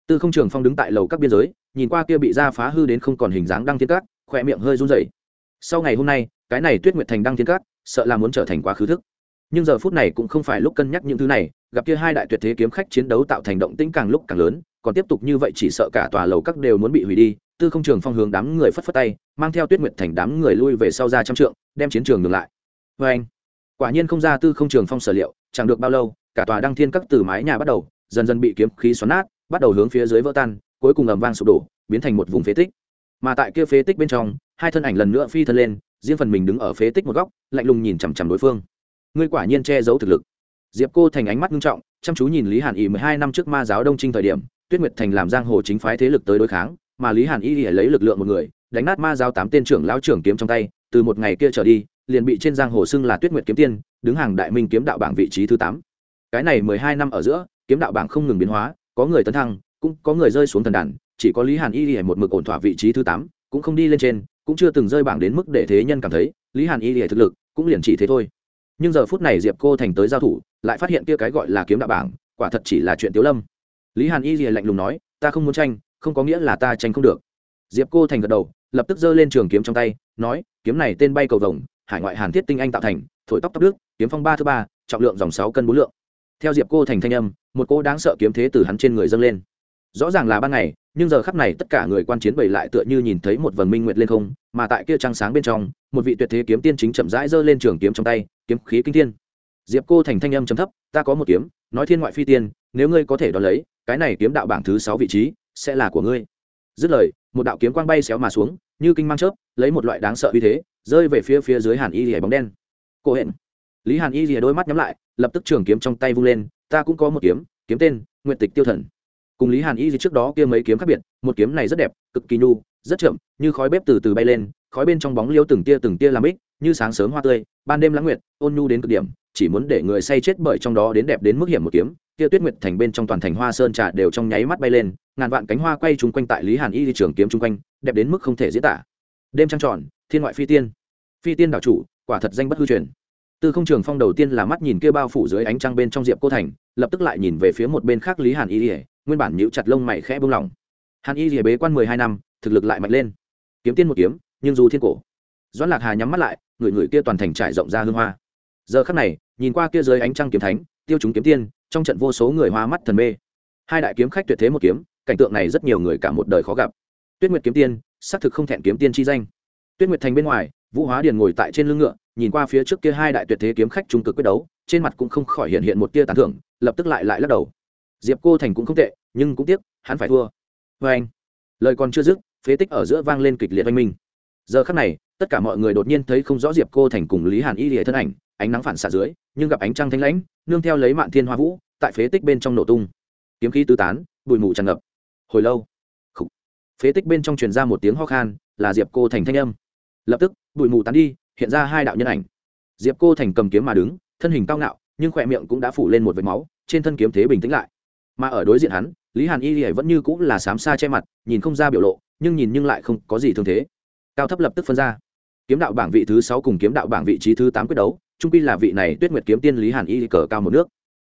S1: Tư không trường phong đứng tại lầu các biên giới, nhìn qua kia bị ra phá hư đến không còn hình dáng đăng thiên các, khỏe miệng hơi run rẩy. Sau ngày hôm nay, cái này tuyết nguyệt thành đăng thiên các, sợ là muốn trở thành quá khứ thức. Nhưng giờ phút này cũng không phải lúc cân nhắc những thứ này, gặp kia hai đại tuyệt thế kiếm khách chiến đấu tạo thành động tĩnh càng lúc càng lớn, còn tiếp tục như vậy chỉ sợ cả tòa lầu các đều muốn bị hủy đi tư không trường phong hướng đám người phất phất tay, mang theo tuyết nguyệt thành đám người lui về sau ra trăm trượng, đem chiến trường ngừng lại. Vê anh, quả nhiên không ra tư không trường phong sở liệu, chẳng được bao lâu, cả tòa đăng thiên các từ mái nhà bắt đầu, dần dần bị kiếm khí xoắn nát, bắt đầu hướng phía dưới vỡ tan, cuối cùng ầm vang sụp đổ, biến thành một vùng phế tích. Mà tại kia phế tích bên trong, hai thân ảnh lần nữa phi thân lên, riêng phần mình đứng ở phế tích một góc, lạnh lùng nhìn chằm chằm đối phương. Ngươi quả nhiên che giấu thực lực. Diệp cô thành ánh mắt nghiêm trọng, chăm chú nhìn lý hàn y mười hai năm trước ma giáo đông trinh thời điểm, tuyết nguyệt thành làm giang hồ chính phái thế lực tới đối kháng mà lý hàn y lấy lực lượng một người, đánh nát ma giáo tám tên trưởng lão trưởng kiếm trong tay, từ một ngày kia trở đi, liền bị trên giang hồ xưng là tuyết nguyệt kiếm tiên, đứng hàng đại minh kiếm đạo bảng vị trí thứ tám. Cái này mười hai năm ở giữa, kiếm đạo bảng không ngừng biến hóa, có người tấn thăng, cũng có người rơi xuống thần đàn, chỉ có lý hàn y một mực ổn thỏa vị trí thứ tám, cũng không đi lên trên, cũng chưa từng rơi bảng đến mức để thế nhân cảm thấy, lý hàn y thực lực cũng liền chỉ thế thôi. Nhưng giờ phút này diệp cô thành tới giao thủ, lại phát hiện kia cái gọi là kiếm đạo bảng, quả thật chỉ là chuyện tiếu lâm. Lý hàn y lìa lạnh lùng nói, ta không muốn tranh không có nghĩa là ta tranh không được. Diệp cô thành gật đầu, lập tức giơ lên trường kiếm trong tay, nói, kiếm này tên bay cầu vồng, hải ngoại hàn thiết tinh anh tạo thành, thổi tóc tóc đức kiếm phong ba thứ ba, trọng lượng dòng sáu cân bốn lượng. Theo diệp cô thành thanh âm, một cô đáng sợ kiếm thế từ hắn trên người dâng lên. Rõ ràng là ban ngày, nhưng giờ khắp này tất cả người quan chiến bày lại tựa như nhìn thấy một vần minh nguyệt lên không, mà tại kia trăng sáng bên trong, một vị tuyệt thế kiếm tiên chính chậm rãi giơ lên trường kiếm trong tay, kiếm khí kinh thiên. Diệp cô thành thanh âm trầm thấp, ta có một kiếm, nói thiên ngoại phi tiên, nếu ngươi có thể đo lấy, cái này kiếm đạo bảng thứ sáu vị trí sẽ là của ngươi. Dứt lời, một đạo kiếm quang bay xéo mà xuống, như kinh mang chớp, lấy một loại đáng sợ uy thế, rơi về phía phía dưới hàn y rìa bóng đen. Cô hẹn lý hàn y rìa đôi mắt nhắm lại, lập tức trường kiếm trong tay vung lên, ta cũng có một kiếm kiếm tên nguyện tịch tiêu thần. Cùng lý hàn y trước đó kia mấy kiếm khác biệt, một kiếm này rất đẹp, cực kỳ nhu, rất chậm, như khói bếp từ từ bay lên, khói bên trong bóng liêu từng tia từng tia làm ích, như sáng sớm hoa tươi, ban đêm lãng nguyệt, ôn nhu đến cực điểm, chỉ muốn để người say chết bởi trong đó đến đẹp đến mức hiểm một kiếm kia tuyết nguyệt thành bên trong toàn thành hoa sơn trà đều trong nháy mắt bay lên, ngàn vạn cánh hoa quay chung quanh tại lý hàn y trường kiếm chung quanh, đẹp đến mức không thể diễn tả. Đêm trăng tròn, thiên ngoại phi tiên. Phi tiên đảo chủ, quả thật danh bất hư truyền. Tư không trường phong đầu tiên là mắt nhìn kia bao phủ dưới ánh trăng bên trong diệp cô thành, lập tức lại nhìn về phía một bên khác lý hàn y ỉa nguyên bản nhíu chặt lông mày khẽ buông lỏng. Hàn y ỉa bế quan mười hai năm, thực lực lại mạnh lên. Kiếm tiên một kiếm, nhưng dù thiên cổ. Doãn lạc hà nhắm mắt lại, người người kia toàn thành trải rộng ra hương hoa. Giờ khắc này, nhìn qua kia dưới ánh trăng kiếm thánh, tiêu chúng kiếm tiên trong trận vô số người hoa mắt thần mê. Hai đại kiếm khách tuyệt thế một kiếm, cảnh tượng này rất nhiều người cả một đời khó gặp. Tuyết nguyệt kiếm tiên, xác thực không thẹn kiếm tiên chi danh. Tuyết nguyệt thành bên ngoài, vũ hóa điền ngồi tại trên lưng ngựa, nhìn qua phía trước kia hai đại tuyệt thế kiếm khách trung cực quyết đấu, trên mặt cũng không khỏi hiện hiện một tia tán thưởng, lập tức lại lại lắc đầu. Diệp cô thành cũng không tệ, nhưng cũng tiếc, hắn phải thua. Vê anh, lời còn chưa dứt, phế tích ở giữa vang lên kịch liệt oanh minh. Giờ khắc này, tất cả mọi người đột nhiên thấy không rõ diệp cô thành cùng lý hàn y lìa thân ảnh ánh nắng phản xạ dưới, nhưng gặp ánh trăng thanh lãnh, nương theo lấy mạn thiên hoa vũ, tại phế tích bên trong nổ tung. Kiếm khí tứ tán, bụi mù tràn ngập. Hồi lâu khủ. phế tích bên trong truyền ra một tiếng ho khan, là diệp cô thành thanh âm. Lập tức, bụi mù tán đi, hiện ra hai đạo nhân ảnh. Diệp cô thành cầm kiếm mà đứng, thân hình cao ngạo, nhưng khỏe miệng cũng đã phủ lên một vệt máu, trên thân kiếm thế bình tĩnh lại. Mà ở đối diện hắn, lý hàn y vẫn như cũng là xám xa che mặt, nhìn không ra biểu lộ, nhưng nhìn nhưng lại không có gì thương thế. Cao thấp lập tức phân ra. Kiếm đạo bảng vị thứ sáu cùng kiếm đạo bảng vị trí thứ tám quyết đấu trung quy là vị này tuyết nguyệt kiếm tiên lý hàn y cờ cao một nước.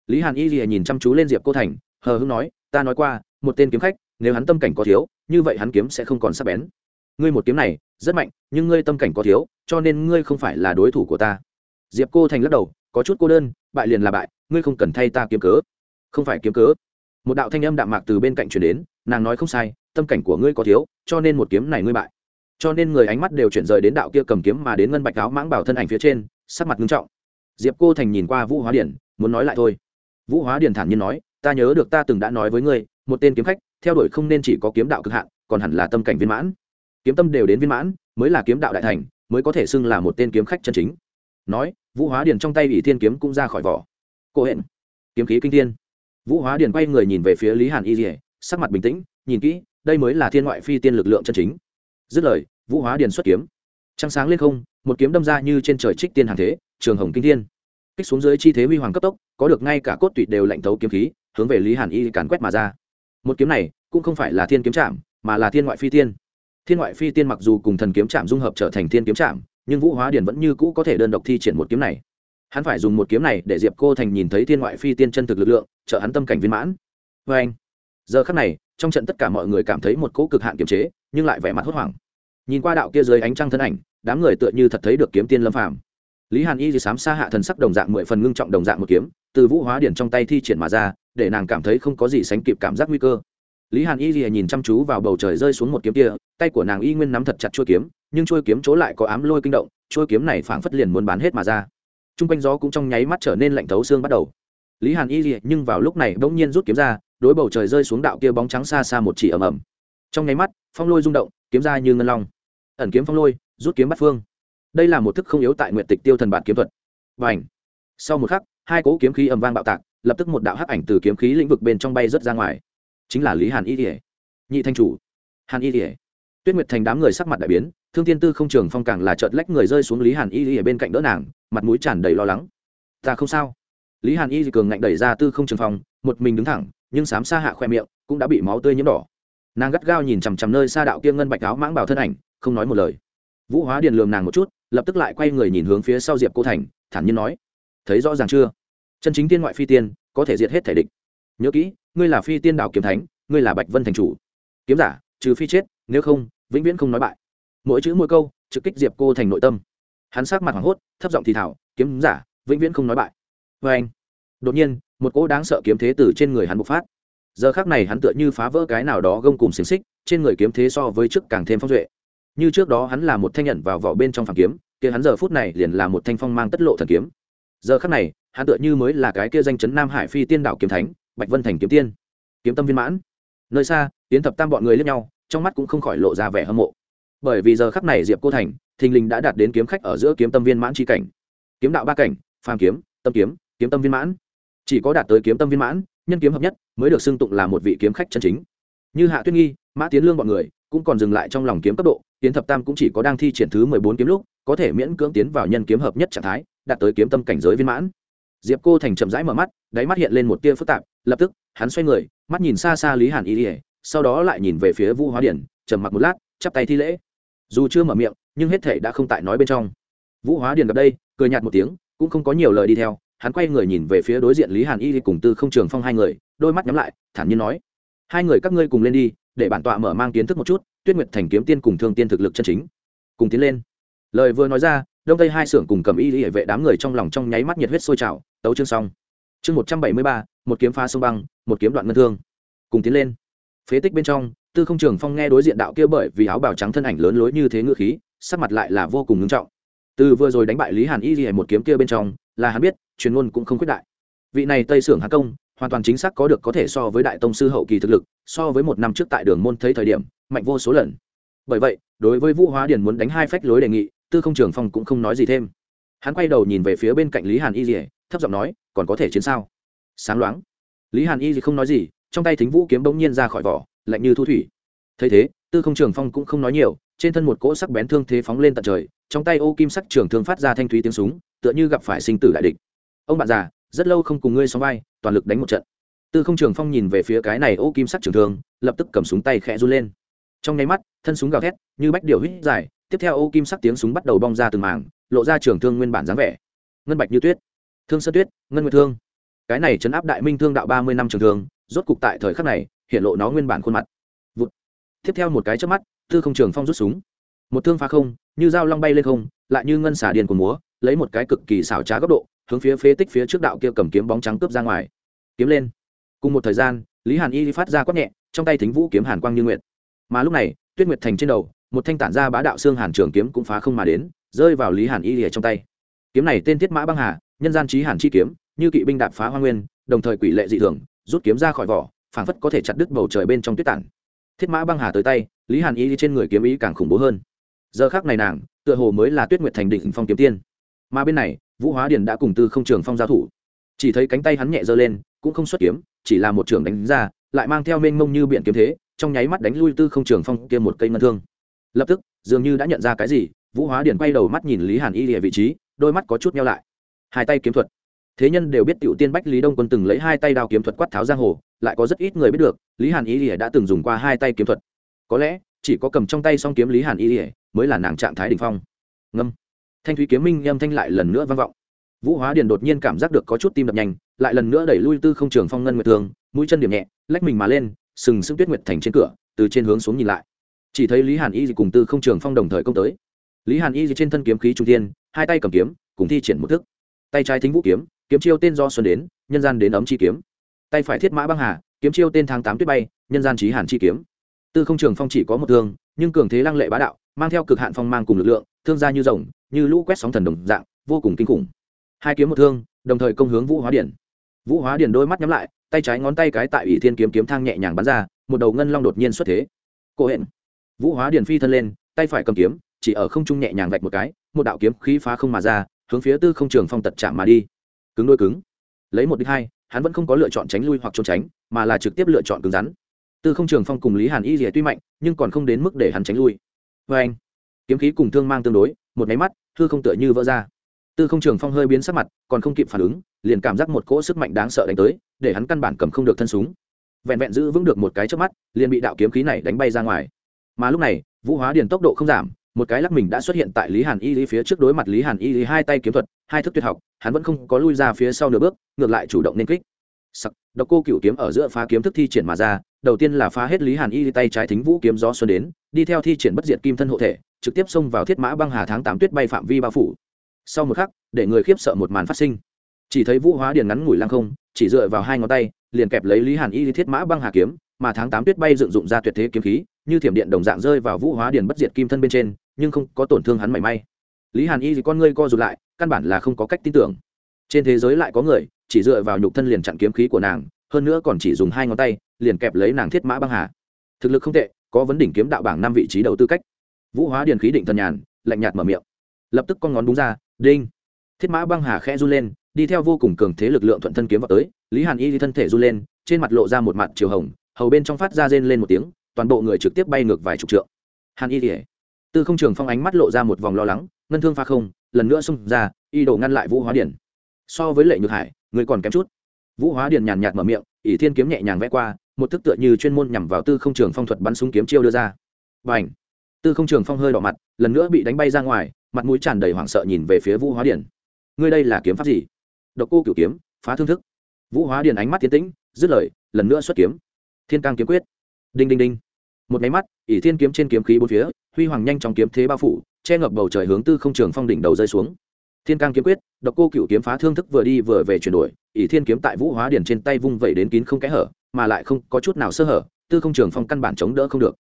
S1: Lý hàn y nhìn chăm chú lên diệp cô thành, hờ hưng nói, ta nói qua, một tên kiếm khách, nếu hắn tâm cảnh có thiếu, như vậy hắn kiếm sẽ không còn sắc bén. Ngươi một kiếm này, rất mạnh, nhưng ngươi tâm cảnh có thiếu, cho nên ngươi không phải là đối thủ của ta. Diệp cô thành lắc đầu, có chút cô đơn, bại liền là bại, ngươi không cần thay ta kiếm cớ. Không phải kiếm cớ. Một đạo thanh âm đạm mạc từ bên cạnh chuyển đến, nàng nói không sai, tâm cảnh của ngươi có thiếu, cho nên một kiếm này ngươi bại. Cho nên người ánh mắt đều chuyển rời đến đạo kia cầm kiếm mà đến ngân bạch áo mãng bảo thân ảnh phía trên sắc mặt nghiêm trọng. Diệp cô thành nhìn qua vũ hóa điển, muốn nói lại thôi. Vũ hóa điển thản nhiên nói, ta nhớ được ta từng đã nói với ngươi, một tên kiếm khách, theo đuổi không nên chỉ có kiếm đạo cực hạn, còn hẳn là tâm cảnh viên mãn. Kiếm tâm đều đến viên mãn, mới là kiếm đạo đại thành, mới có thể xưng là một tên kiếm khách chân chính. Nói, vũ hóa điển trong tay ủy thiên kiếm cũng ra khỏi vỏ. Cô hẹn kiếm khí kinh thiên. Vũ hóa điển quay người nhìn về phía lý hàn y dỉa sắc mặt bình tĩnh, nhìn kỹ, đây mới là thiên ngoại phi tiên lực lượng chân chính. Dứt lời, vũ hóa điền xuất kiếm. Trăng sáng lên không một kiếm đâm ra như trên trời trích tiên hàng thế, trường hồng kinh thiên. Kích xuống dưới chi thế huy hoàng cấp tốc, có được ngay cả cốt tụy đều lạnh thấu kiếm khí, hướng về lý hàn y càn quét mà ra. Một kiếm này, cũng không phải là thiên kiếm trạm mà là thiên ngoại phi tiên. Thiên ngoại phi tiên mặc dù cùng thần kiếm trạm dung hợp trở thành thiên kiếm trạm nhưng vũ hóa điển vẫn như cũ có thể đơn độc thi triển một kiếm này. Hắn phải dùng một kiếm này để diệp cô thành nhìn thấy thiên ngoại phi tiên chân thực lực lượng, trợ hắn tâm cảnh viên mãn. Vê anh giờ khắc này, trong trận tất cả mọi người cảm thấy một cỗ cực hạn kiềm chế, nhưng lại vẻ mặt hốt hoảng nhìn qua đạo kia dưới ánh trăng thân ảnh, đám người tựa như thật thấy được kiếm tiên lâm phàm. Lý hàn y thì sám xa hạ thần sắc đồng dạng mười phần ngưng trọng đồng dạng một kiếm, từ vũ hóa điển trong tay thi triển mà ra, để nàng cảm thấy không có gì sánh kịp cảm giác nguy cơ. Lý hàn y Dì nhìn chăm chú vào bầu trời rơi xuống một kiếm kia, tay của nàng y nguyên nắm thật chặt chuôi kiếm, nhưng chuôi kiếm chỗ lại có ám lôi kinh động, chuôi kiếm này phảng phất liền muốn bán hết mà ra. T r u n g quanh gió cũng trong nháy mắt trở nên lạnh thấu xương bắt đầu. Lý hàn y Dì nhưng vào lúc này bỗng nhiên rút kiếm ra, đối bầu trời rơi xuống đạo kia bóng trắng xa xa một chỉ ầm ầm. Trong nháy mắt, phong lôi rung động, kiếm ra như ngân long ẩn kiếm phong lôi, rút kiếm bắt phương. Đây là một thức không yếu tại nguyện tịch tiêu thần bản kiếm thuật. Và ảnh sau một khắc, hai cỗ kiếm khí ầm vang bạo tạc, lập tức một đạo hắc ảnh từ kiếm khí lĩnh vực bên trong bay rớt ra ngoài. Chính là lý hàn y ỉa nhị thanh chủ. Hàn y ỉa tuyết nguyệt thành đám người sắc mặt đại biến, thương tiên tư không trường phong càng là trợt lách người rơi xuống lý hàn y ỉa bên cạnh đỡ nàng, mặt mũi tràn đầy lo lắng. Ta không sao. Lý hàn y cường ngạnh đẩy ra tư không trường phong, một mình đứng thẳng, nhưng sám xa hạ khoe miệng, cũng đã bị máu tươi nhiễm đỏ nàng gắt gao nhìn chằm chằm nơi xa đạo kia ngân bạch áo mãng bảo thân ảnh, không nói một lời. Vũ hóa điền lường nàng một chút, lập tức lại quay người nhìn hướng phía sau diệp cô thành, thản nhiên nói, thấy rõ ràng chưa? Chân chính tiên ngoại phi tiên, có thể diệt hết thể địch. Nhớ kỹ, ngươi là phi tiên đạo kiếm thánh, ngươi là bạch vân thành chủ. Kiếm giả, trừ phi chết, nếu không, vĩnh viễn không nói bại. Mỗi chữ mỗi câu, trực kích diệp cô thành nội tâm. Hắn sát mặt hoảng hốt, thấp giọng thì thảo kiếm giả, vĩnh viễn không nói bại. Vê anh đột nhiên, một cỗ đáng sợ kiếm thế từ trên người hắn bộc phát giờ khác này hắn tựa như phá vỡ cái nào đó gông cùng xiềng xích, trên người kiếm thế so với trước càng thêm phong duệ. Như trước đó hắn là một thanh nhận vào vỏ bên trong phản kiếm, kia hắn giờ phút này liền là một thanh phong mang tất lộ thần kiếm. Giờ khác này, hắn tựa như mới là cái kia danh chấn nam hải phi tiên đạo kiếm thánh, bạch vân thành kiếm tiên. Kiếm tâm viên mãn. Nơi xa tiến thập tam bọn người lướt nhau, trong mắt cũng không khỏi lộ ra vẻ hâm mộ. Bởi vì giờ khắc này diệp cô thành, thình lình đã đạt đến kiếm khách ở giữa kiếm tâm viên mãn tri cảnh. Kiếm đạo ba cảnh, phàm kiếm, tâm kiếm kiếm tâm viên mãn. Chỉ có đạt tới kiếm tâm viên mãn nhân kiếm hợp nhất, mới được xưng tụng là một vị kiếm khách chân chính. Như hạ tuyết nghi, mã tiến lương bọn người, cũng còn dừng lại trong lòng kiếm cấp độ, tiến thập tam cũng chỉ có đang thi triển thứ mười bốn kiếm lúc, có thể miễn cưỡng tiến vào nhân kiếm hợp nhất trạng thái, đạt tới kiếm tâm cảnh giới viên mãn. Diệp cô thành chậm rãi mở mắt, đáy mắt hiện lên một tia phức tạp, lập tức, hắn xoay người, mắt nhìn xa xa lý hàn y ỉa sau đó lại nhìn về phía vũ hóa điển, trầm mặc một lát, chắp tay thi lễ. Dù chưa mở miệng, nhưng hết thể đã không tại nói bên trong. Vũ hóa điền gặp đây, cười nhạt một tiếng, cũng không có nhiều lời đi theo hắn quay người nhìn về phía đối diện lý hàn y cùng tư không trường phong hai người, đôi mắt nhắm lại, thản nhiên nói, hai người các ngươi cùng lên đi, để bản tọa mở mang kiến thức một chút, tuyết nguyệt thành kiếm tiên cùng thương tiên thực lực chân chính. Cùng tiến lên. Lời vừa nói ra, đông tây hai xưởng cùng cầm y hệ vệ đám người trong lòng trong nháy mắt nhiệt huyết sôi trào, tấu chương xong. Chương một trăm bảy mươi ba, một kiếm phá sông băng, một kiếm đoạn ngân thương. Cùng tiến lên. Phế tích bên trong, tư không trường phong nghe đối diện đạo kia bởi vì áo bào trắng thân ảnh lớn lối như thế ngựa khí, sắc mặt lại là vô cùng ngưng trọng. Từ vừa rồi đánh bại lý hàn y hệ một kiếm kia bên trong, là hắn biết truyền ngôn cũng không quyết đại. Vị này tây sưởng hán công, hoàn toàn chính xác có được có thể so với đại tông sư hậu kỳ thực lực, so với một năm trước tại đường môn thấy thời điểm, mạnh vô số lần. Bởi vậy, đối với vũ hóa điền muốn đánh hai phách lối đề nghị, tư không trường phong cũng không nói gì thêm. Hắn quay đầu nhìn về phía bên cạnh lý hàn y dỉa thấp giọng nói, còn có thể chiến sao? Sáng loáng. Lý hàn y thì không nói gì, trong tay thính vũ kiếm bỗng nhiên ra khỏi vỏ, lạnh như thu thủy. Thấy thế, tư không trường phong cũng không nói nhiều, trên thân một cỗ sắc bén thương thế phóng lên tận trời, trong tay ô kim sắc trường thương phát ra thanh thúy tiếng súng, tựa như gặp phải sinh tử đại địch ông bạn già, rất lâu không cùng ngươi xóm vai, toàn lực đánh một trận. Tư không trường phong nhìn về phía cái này ô kim sắc trường thương, lập tức cầm súng tay khẽ run lên. Trong nháy mắt, thân súng gào thét, như bách điều hít dài, tiếp theo ô kim sắc tiếng súng bắt đầu bong ra từng mảng, lộ ra trường thương nguyên bản dáng vẻ. Ngân bạch như tuyết, thương sơn tuyết, ngân nguyệt thương. Cái này chấn áp đại minh thương đạo ba mươi năm trường thương, rốt cục tại thời khắc này, hiện lộ nó nguyên bản khuôn mặt. Vụt. tiếp theo một cái trước mắt, tư không trường phong rút súng. Một thương phá không, như dao long bay lên không, lại như ngân xả điền của múa, lấy một cái cực kỳ xảo trá góc độ hướng phía phế tích phía trước đạo kia cầm kiếm bóng trắng cướp ra ngoài. Kiếm lên. Cùng một thời gian, lý hàn y phát ra quát nhẹ, trong tay thính vũ kiếm hàn quang như nguyệt. Mà lúc này, tuyết nguyệt thành trên đầu, một thanh tản ra bá đạo xương hàn trường kiếm cũng phá không mà đến, rơi vào lý hàn y lìa trong tay. Kiếm này tên thiết mã băng hà, nhân gian trí hàn chi kiếm, như kỵ binh đạp phá hoa nguyên, đồng thời quỷ lệ dị thường, rút kiếm ra khỏi vỏ, phảng phất có thể chặt đứt bầu trời bên trong tuyết tản. Thiết mã băng hà tới tay, lý hàn y trên người kiếm ý càng khủng bố hơn. Giờ khác này nàng, tựa hồ mới là tuyết nguyệt thành định phong kiếm tiên. Mà bên này vũ hóa điền đã cùng tư không trường phong giao thủ. Chỉ thấy cánh tay hắn nhẹ giơ lên, cũng không xuất kiếm, chỉ là một trường đánh ra, lại mang theo mênh mông như biện kiếm thế, trong nháy mắt đánh lui tư không trường phong kia một cây ngân thương. Lập tức, dường như đã nhận ra cái gì, vũ hóa điền quay đầu mắt nhìn lý hàn y địa vị trí, đôi mắt có chút nhau lại. Hai tay kiếm thuật. Thế nhân đều biết tiểu tiên bách lý đông quân từng lấy hai tay đao kiếm thuật quát tháo giang hồ, lại có rất ít người biết được, lý hàn y địa đã từng dùng qua hai tay kiếm thuật. Có lẽ, chỉ có cầm trong tay song kiếm lý hàn y địa mới là nàng trạng thái đ ỉ n h phong. Ngâm thanh thúy kiếm minh âm thanh lại lần nữa vang vọng. Vũ hóa điền đột nhiên cảm giác được có chút tim đập nhanh, lại lần nữa đẩy lui tư không trường phong ngân nguyệt thường, mũi chân điểm nhẹ, lách mình mà lên, sừng sững tuyết nguyệt thành trên cửa, từ trên hướng xuống nhìn lại. Chỉ thấy lý hàn y cùng tư không trường phong đồng thời công tới. Lý hàn y trên thân kiếm khí trung tiên hai tay cầm kiếm, cùng thi triển một thức. Tay trái thính vũ kiếm kiếm chiêu tên do xuân đến, nhân gian đến ấm chi kiếm. Tay phải thiết mã băng hà, kiếm chiêu tên tháng tám tuyết bay, nhân gian trí hàn chi kiếm. Tư không trường phong chỉ có một thương, nhưng cường thế lăng lệ bá đạo, mang theo cực hạn phong mang cùng lực lượng, thương gia như rồng như lũ quét sóng thần đồng dạng, vô cùng kinh khủng. Hai kiếm một thương, đồng thời công hướng vũ hóa điển. Vũ hóa điển đôi mắt nhắm lại, tay trái ngón tay cái tại ủy thiên kiếm kiếm thang nhẹ nhàng bắn ra, một đầu ngân long đột nhiên xuất thế. Cô hẹn. Vũ hóa điển phi thân lên, tay phải cầm kiếm, chỉ ở không trung nhẹ nhàng vạch một cái, một đạo kiếm khí phá không mà ra, hướng phía tư không trường phong tật chạm mà đi. Cứng đôi cứng. Lấy một đích hai, hắn vẫn không có lựa chọn tránh lui hoặc trốn tránh, mà là trực tiếp lựa chọn cứng rắn. Tư không trường phong cùng lý hàn y rìa tuy mạnh, nhưng còn không đến mức để hắn tránh lui. Vê anh kiếm khí cùng thương mang tương đối một máy mắt thư không tựa như vỡ ra. Tư không trường phong hơi biến sắc mặt, còn không kịp phản ứng, liền cảm giác một cỗ sức mạnh đáng sợ đánh tới, để hắn căn bản cầm không được thân súng. Vẹn vẹn giữ vững được một cái trước mắt, liền bị đạo kiếm khí này đánh bay ra ngoài. Mà lúc này, vũ hóa điền tốc độ không giảm, một cái lắc mình đã xuất hiện tại lý hàn y lý phía trước đối mặt lý hàn y lý hai tay kiếm thuật, hai thức tuyệt học, hắn vẫn không có lui ra phía sau nửa bước, ngược lại chủ động nên kích. Sặc, độc cô cựu kiếm ở giữa phá kiếm thức thi triển mà ra đầu tiên là phá hết lý hàn y tay trái thính vũ kiếm gió xuân đến, đi theo thi triển bất diệt kim thân hộ thể, trực tiếp xông vào thiết mã băng hà tháng tám tuyết bay phạm vi bao phủ. Sau một khắc, để người khiếp sợ một màn phát sinh. Chỉ thấy vũ hóa điền ngắn ngủi lăng không, chỉ dựa vào hai ngón tay, liền kẹp lấy lý hàn y thiết mã băng hà kiếm, mà tháng tám tuyết bay dựng dụng ra tuyệt thế kiếm khí, như thiểm điện đồng dạng rơi vào vũ hóa điền bất diệt kim thân bên trên, nhưng không có tổn thương hắn mảy may. Lý hàn y thì con ngươi co rụt lại, căn bản là không có cách tin tưởng. Trên thế giới lại có người, chỉ dựa vào nhục thân liền chặn kiếm khí của nàng hơn nữa còn chỉ dùng hai ngón tay, liền kẹp lấy nàng thiết mã băng hà. Thực lực không tệ, có vấn đỉnh kiếm đạo bảng năm vị trí đầu tư cách. Vũ hóa điền khí định thần nhàn, lạnh nhạt mở miệng. Lập tức con ngón đúng ra, đinh. Thiết mã băng hà khẽ run lên, đi theo vô cùng cường thế lực lượng thuận thân kiếm vào tới, lý hàn y đi thân thể run lên, trên mặt lộ ra một mặt chiều hồng, hầu bên trong phát ra rên lên một tiếng, toàn bộ người trực tiếp bay ngược vài chục trượng. Hàn y ỉa tư không trường phong ánh mắt lộ ra một vòng lo lắng, ngân thương pha không, lần nữa xông ra, y đổ ngăn lại vũ hóa điển so với lệ nhược hải, người còn kém chút vũ hóa Điền nhàn nhạt mở miệng, ỷ thiên kiếm nhẹ nhàng vẽ qua, một thức tựa như chuyên môn nhằm vào tư không trường phong thuật bắn súng kiếm chiêu đưa ra. Và ảnh tư không trường phong hơi đỏ mặt, lần nữa bị đánh bay ra ngoài, mặt mũi tràn đầy hoảng sợ nhìn về phía vũ hóa Điền. ngươi đây là kiếm pháp gì? Độc cô cửu kiếm, phá thương thức. Vũ hóa Điền ánh mắt tiến tĩnh, dứt lời, lần nữa xuất kiếm. Thiên cang kiếm quyết. Đinh đinh đinh. Một máy mắt, ỷ thiên kiếm trên kiếm khí bốn phía, huy hoàng nhanh trong kiếm thế bao phủ, che ngập bầu trời hướng tư không trường phong đỉnh đầu rơi xuống. Thiên cang kiếm quyết, độc cô cựu kiếm phá thương thức vừa đi vừa về chuyển đổi ỷ thiên kiếm tại vũ hóa điển trên tay vung vẩy đến kín không kẽ hở, mà lại không có chút nào sơ hở, tư không trường phong căn bản chống đỡ không được.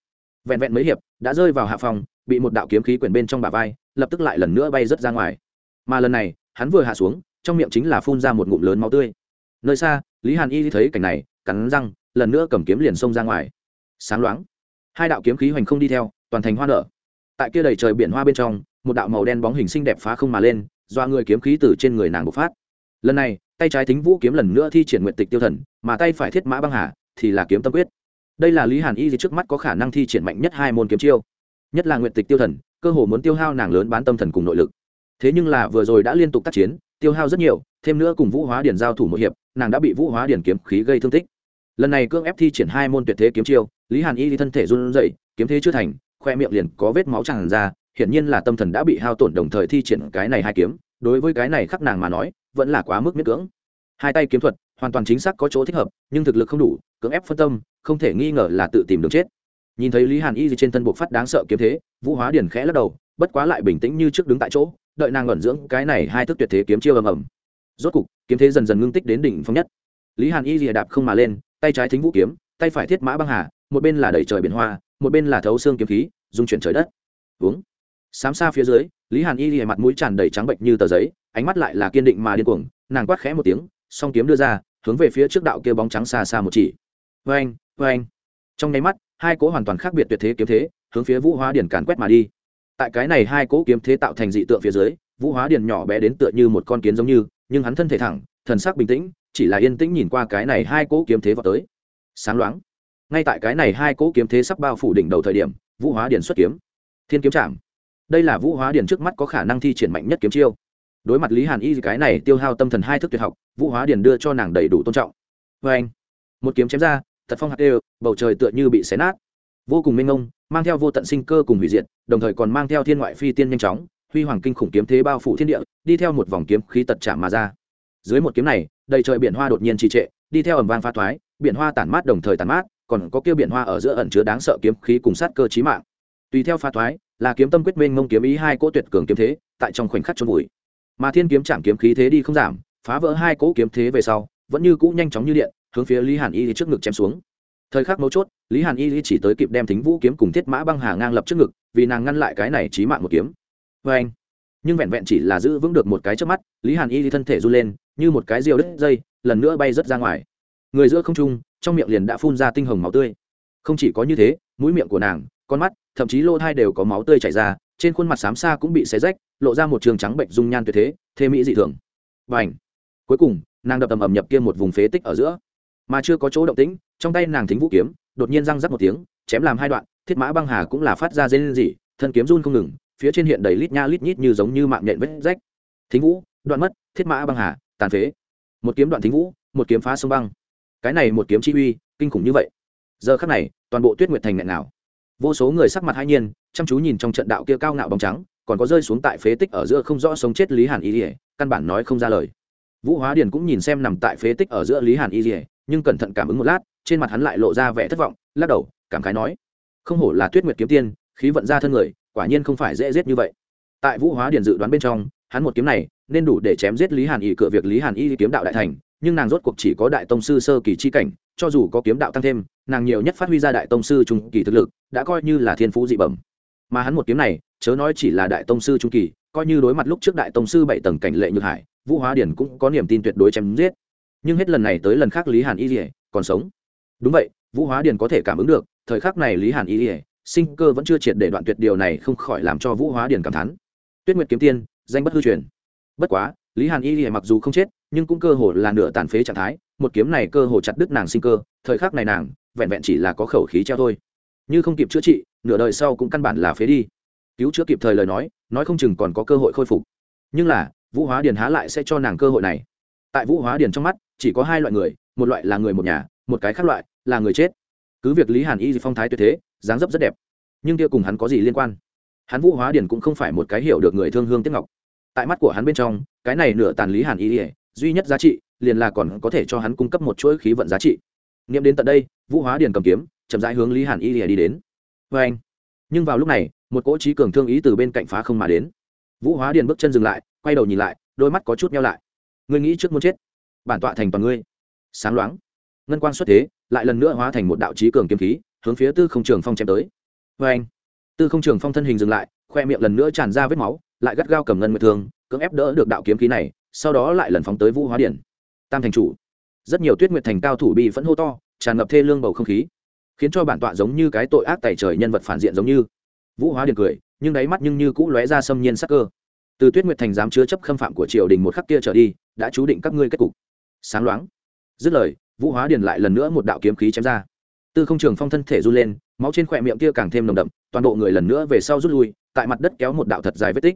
S1: Vẹn vẹn mấy hiệp, đã rơi vào hạ phòng, bị một đạo kiếm khí quyển bên trong bả vai, lập tức lại lần nữa bay rớt ra ngoài. Mà lần này, hắn vừa hạ xuống, trong miệng chính là phun ra một ngụm lớn máu tươi. Nơi xa, lý hàn y thấy cảnh này, cắn răng, lần nữa cầm kiếm liền xông ra ngoài. Sáng loáng, hai đạo kiếm khí hoành không đi theo, toàn thành hoa nở. Tại kia đầy trời biển hoa bên trong, một đạo màu đen bóng hình xinh đẹp phá không mà lên do người kiếm khí từ trên người nàng bộc phát. Lần này tay trái thính vũ kiếm lần nữa thi triển nguyện tịch tiêu thần, mà tay phải thiết mã băng hà thì là kiếm tâm quyết. Đây là lý hàn y trước mắt có khả năng thi triển mạnh nhất hai môn kiếm chiêu. Nhất là nguyện tịch tiêu thần, cơ hồ muốn tiêu hao nàng lớn bán tâm thần cùng nội lực. Thế nhưng là vừa rồi đã liên tục tác chiến, tiêu hao rất nhiều, thêm nữa cùng vũ hóa điển giao thủ một hiệp, nàng đã bị vũ hóa điển kiếm khí gây thương tích. Lần này cương ép thi triển hai môn tuyệt thế kiếm chiêu, lý hàn y thì thân thể run rẩy, kiếm thế chưa thành, khoe miệng liền có vết máu tràn ra, hiển nhiên là tâm thần đã bị hao tổn đồng thời thi triển cái này hai kiếm. Đối với cái này khắc nàng mà nói vẫn là quá mức miễn cưỡng. Hai tay kiếm thuật, hoàn toàn chính xác có chỗ thích hợp, nhưng thực lực không đủ, cưỡng ép phân tâm, không thể nghi ngờ là tự tìm đường chết. Nhìn thấy lý hàn y trên thân buộc phát đáng sợ kiếm thế, vũ hóa điển khẽ lắc đầu, bất quá lại bình tĩnh như trước đứng tại chỗ, đợi nàng ngẩn dưỡng cái này hai thức tuyệt thế kiếm chiêu ầm ầm. Rốt cục, kiếm thế dần dần ngưng tích đến đỉnh phong nhất. Lý hàn y lìa đạp không mà lên, tay trái thính vũ kiếm, tay phải thiết mã băng hà, một bên là đẩy trời biển hoa, một bên là thấu xương kiếm khí dung chuyển trời đất. Uống sám xa phía dưới, lý hàn y lìa mặt mũi tràn đầy trắng bệnh như tờ giấy ánh mắt lại là kiên định mà điên cuồng, nàng quát khẽ một tiếng, song kiếm đưa ra, hướng về phía trước đạo kia bóng trắng xa xa một chỉ. Vê anh vê anh trong nháy mắt, hai cỗ hoàn toàn khác biệt tuyệt thế kiếm thế, hướng phía vũ hóa điển càn quét mà đi. Tại cái này hai cỗ kiếm thế tạo thành dị tượng phía dưới, vũ hóa điển nhỏ bé đến tựa như một con kiến giống như, nhưng hắn thân thể thẳng, thần sắc bình tĩnh, chỉ là yên tĩnh nhìn qua cái này hai cỗ kiếm thế vào tới. Sáng loáng. Ngay tại cái này hai cỗ kiếm thế sắp bao phủ đỉnh đầu thời điểm, vũ hóa điển xuất kiếm. Thiên kiếm trảm đây là vũ hóa điển trước mắt có khả năng thi triển mạnh nhất kiếm chiêu đối mặt lý hàn y, cái này tiêu hao tâm thần hai thức tuyệt học, vũ hóa điển đưa cho nàng đầy đủ tôn trọng. Vê anh, một kiếm chém ra, thật phong hạt đều, bầu trời tựa như bị xé nát. Vô cùng minh ngông mang theo vô tận sinh cơ cùng hủy diệt, đồng thời còn mang theo thiên ngoại phi tiên nhanh chóng, huy hoàng kinh khủng kiếm thế bao phủ thiên địa, đi theo một vòng kiếm khí tật chạm mà ra. Dưới một kiếm này, đầy trời biển hoa đột nhiên trì trệ, đi theo ẩm vang pha thoái, biển hoa tản mát đồng thời tản mát, còn có kia biển hoa ở giữa ẩn chứa đáng sợ kiếm khí cùng sát cơ chí mạng. Tùy theo pha thoái, là kiếm tâm quyết minh mông kiếm ý hai cỗ tuyệt cường kiếm thế, tại trong khoảnh khắc trôn vùi mà thiên kiếm chạm kiếm khí thế đi không giảm, phá vỡ hai cỗ kiếm thế về sau, vẫn như cũ nhanh chóng như điện, hướng phía lý hàn y trước ngực chém xuống. Thời khắc mấu chốt, lý hàn y chỉ tới kịp đem thính vũ kiếm cùng thiết mã băng hà ngang lập trước ngực, vì nàng ngăn lại cái này trí mạng một kiếm. Vê anh, nhưng vẹn vẹn chỉ là giữ vững được một cái trước mắt, lý hàn y thân thể run lên, như một cái diều đứt dây, lần nữa bay rớt ra ngoài. Người giữa không trung, trong miệng liền đã phun ra tinh hồng máu tươi. Không chỉ có như thế, mũi miệng của nàng, con mắt, thậm chí lỗ thai đều có máu tươi chảy ra trên khuôn mặt xám xa cũng bị xé rách, lộ ra một trường trắng bệnh dung nhan tuyệt thế thê mỹ dị thường. Và ảnh cuối cùng, nàng đập tầm ầm nhập kia một vùng phế tích ở giữa. Mà chưa có chỗ động tĩnh, trong tay nàng thính vũ kiếm, đột nhiên răng rắc một tiếng, chém làm hai đoạn, thiết mã băng hà cũng là phát ra dây lên dị thân kiếm run không ngừng, phía trên hiện đầy lít nha lít nhít như giống như mạng nhện vết rách. Thính vũ, đoạn mất, thiết mã băng hà, tàn phế. Một kiếm đoạn thính vũ, một kiếm phá sông băng. Cái này một kiếm chi uy, kinh khủng như vậy. Giờ khắc này, toàn bộ tuyết nguyệt thành nghẹn nào vô số người sắc mặt hai nhiên, chăm chú nhìn trong trận đạo kia cao ngạo bóng trắng, còn có rơi xuống tại phế tích ở giữa không rõ sống chết lý hàn y dỉa căn bản nói không ra lời. Vũ hóa điền cũng nhìn xem nằm tại phế tích ở giữa lý hàn y dỉa nhưng cẩn thận cảm ứng một lát, trên mặt hắn lại lộ ra vẻ thất vọng, lắc đầu, cảm khái nói, không hổ là tuyết nguyệt kiếm tiên, khí vận ra thân người, quả nhiên không phải dễ giết như vậy. Tại vũ hóa điền dự đoán bên trong, hắn một kiếm này nên đủ để chém giết lý hàn y cựa việc lý hàn y kiếm đạo đại thành nhưng nàng rốt cuộc chỉ có đại tông sư sơ kỳ chi cảnh, cho dù có kiếm đạo tăng thêm, nàng nhiều nhất phát huy ra đại tông sư trung kỳ thực lực, đã coi như là thiên phú dị bẩm. Mà hắn một kiếm này, chớ nói chỉ là đại tông sư trung kỳ, coi như đối mặt lúc trước đại tông sư bảy tầng cảnh lệ nhược hải, vũ hóa điển cũng có niềm tin tuyệt đối chém giết. Nhưng hết lần này tới lần khác lý hàn y lìa còn sống. Đúng vậy, vũ hóa điển có thể cảm ứng được, thời khắc này lý hàn y lìa sinh cơ vẫn chưa triệt để đoạn tuyệt điều này không khỏi làm cho vũ hóa điển cảm thán. Tuyết nguyệt kiếm tiên, danh bất hư truyền. Bất quá, lý hàn y lìa mặc dù không chết nhưng cũng cơ hồ là nửa tàn phế trạng thái, một kiếm này cơ hồ chặt đứt nàng sinh cơ, thời khắc này nàng vẹn vẹn chỉ là có khẩu khí treo thôi. Như không kịp chữa trị, nửa đời sau cũng căn bản là phế đi. Cứu chữa kịp thời lời nói nói không chừng còn có cơ hội khôi phục. Nhưng là, vũ hóa điền há lại sẽ cho nàng cơ hội này? Tại vũ hóa điền trong mắt, chỉ có hai loại người, một loại là người một nhà, một cái khác loại là người chết. Cứ việc lý hàn y phong thái tuyệt thế, dáng dấp rất đẹp, nhưng kia cùng hắn có gì liên quan? Hắn vũ hóa điền cũng không phải một cái hiểu được người thương hương tiếc ngọc. Tại mắt của hắn bên trong, cái này nửa tàn lý hàn y duy nhất giá trị liền là còn có thể cho hắn cung cấp một chuỗi khí vận giá trị. Nghiệm đến tận đây, vũ hóa điền cầm kiếm, chậm rãi hướng lý hàn y lìa đi đến. Vê anh, nhưng vào lúc này, một cỗ trí cường thương ý từ bên cạnh phá không mà đến. Vũ hóa điền bước chân dừng lại, quay đầu nhìn lại, đôi mắt có chút nhau lại. Ngươi nghĩ trước muốn chết, bản tọa thành toàn ngươi. Sáng loáng, ngân quang xuất thế, lại lần nữa hóa thành một đạo trí cường kiếm khí, hướng phía tư không trường phong chém tới. Vê anh, tư không trường phong thân hình dừng lại, khoe miệng lần nữa tràn ra vết máu, lại gắt gao cầm ngân nguyệt thường cưỡng ép đỡ được đạo kiếm khí này sau đó lại lần phóng tới vũ hóa điển. Tam thành chủ. Rất nhiều tuyết nguyệt thành cao thủ bị phẫn hô to, tràn ngập thê lương bầu không khí, khiến cho bản tọa giống như cái tội ác tài trời nhân vật phản diện giống như. Vũ hóa điển cười, nhưng đáy mắt nhưng như cũ lóe ra xâm nhiên sắc cơ. Từ tuyết nguyệt thành dám chứa chấp khâm phạm của triều đình một khắc kia trở đi, đã chú định các ngươi kết cục. Sáng loáng. Dứt lời, vũ hóa điền lại lần nữa một đạo kiếm khí chém ra. Tư không trường phong thân thể run lên, máu trên khỏe miệng kia càng thêm nồng đậm, toàn bộ người lần nữa về sau rút lui, tại mặt đất kéo một đạo thật dài vết tích.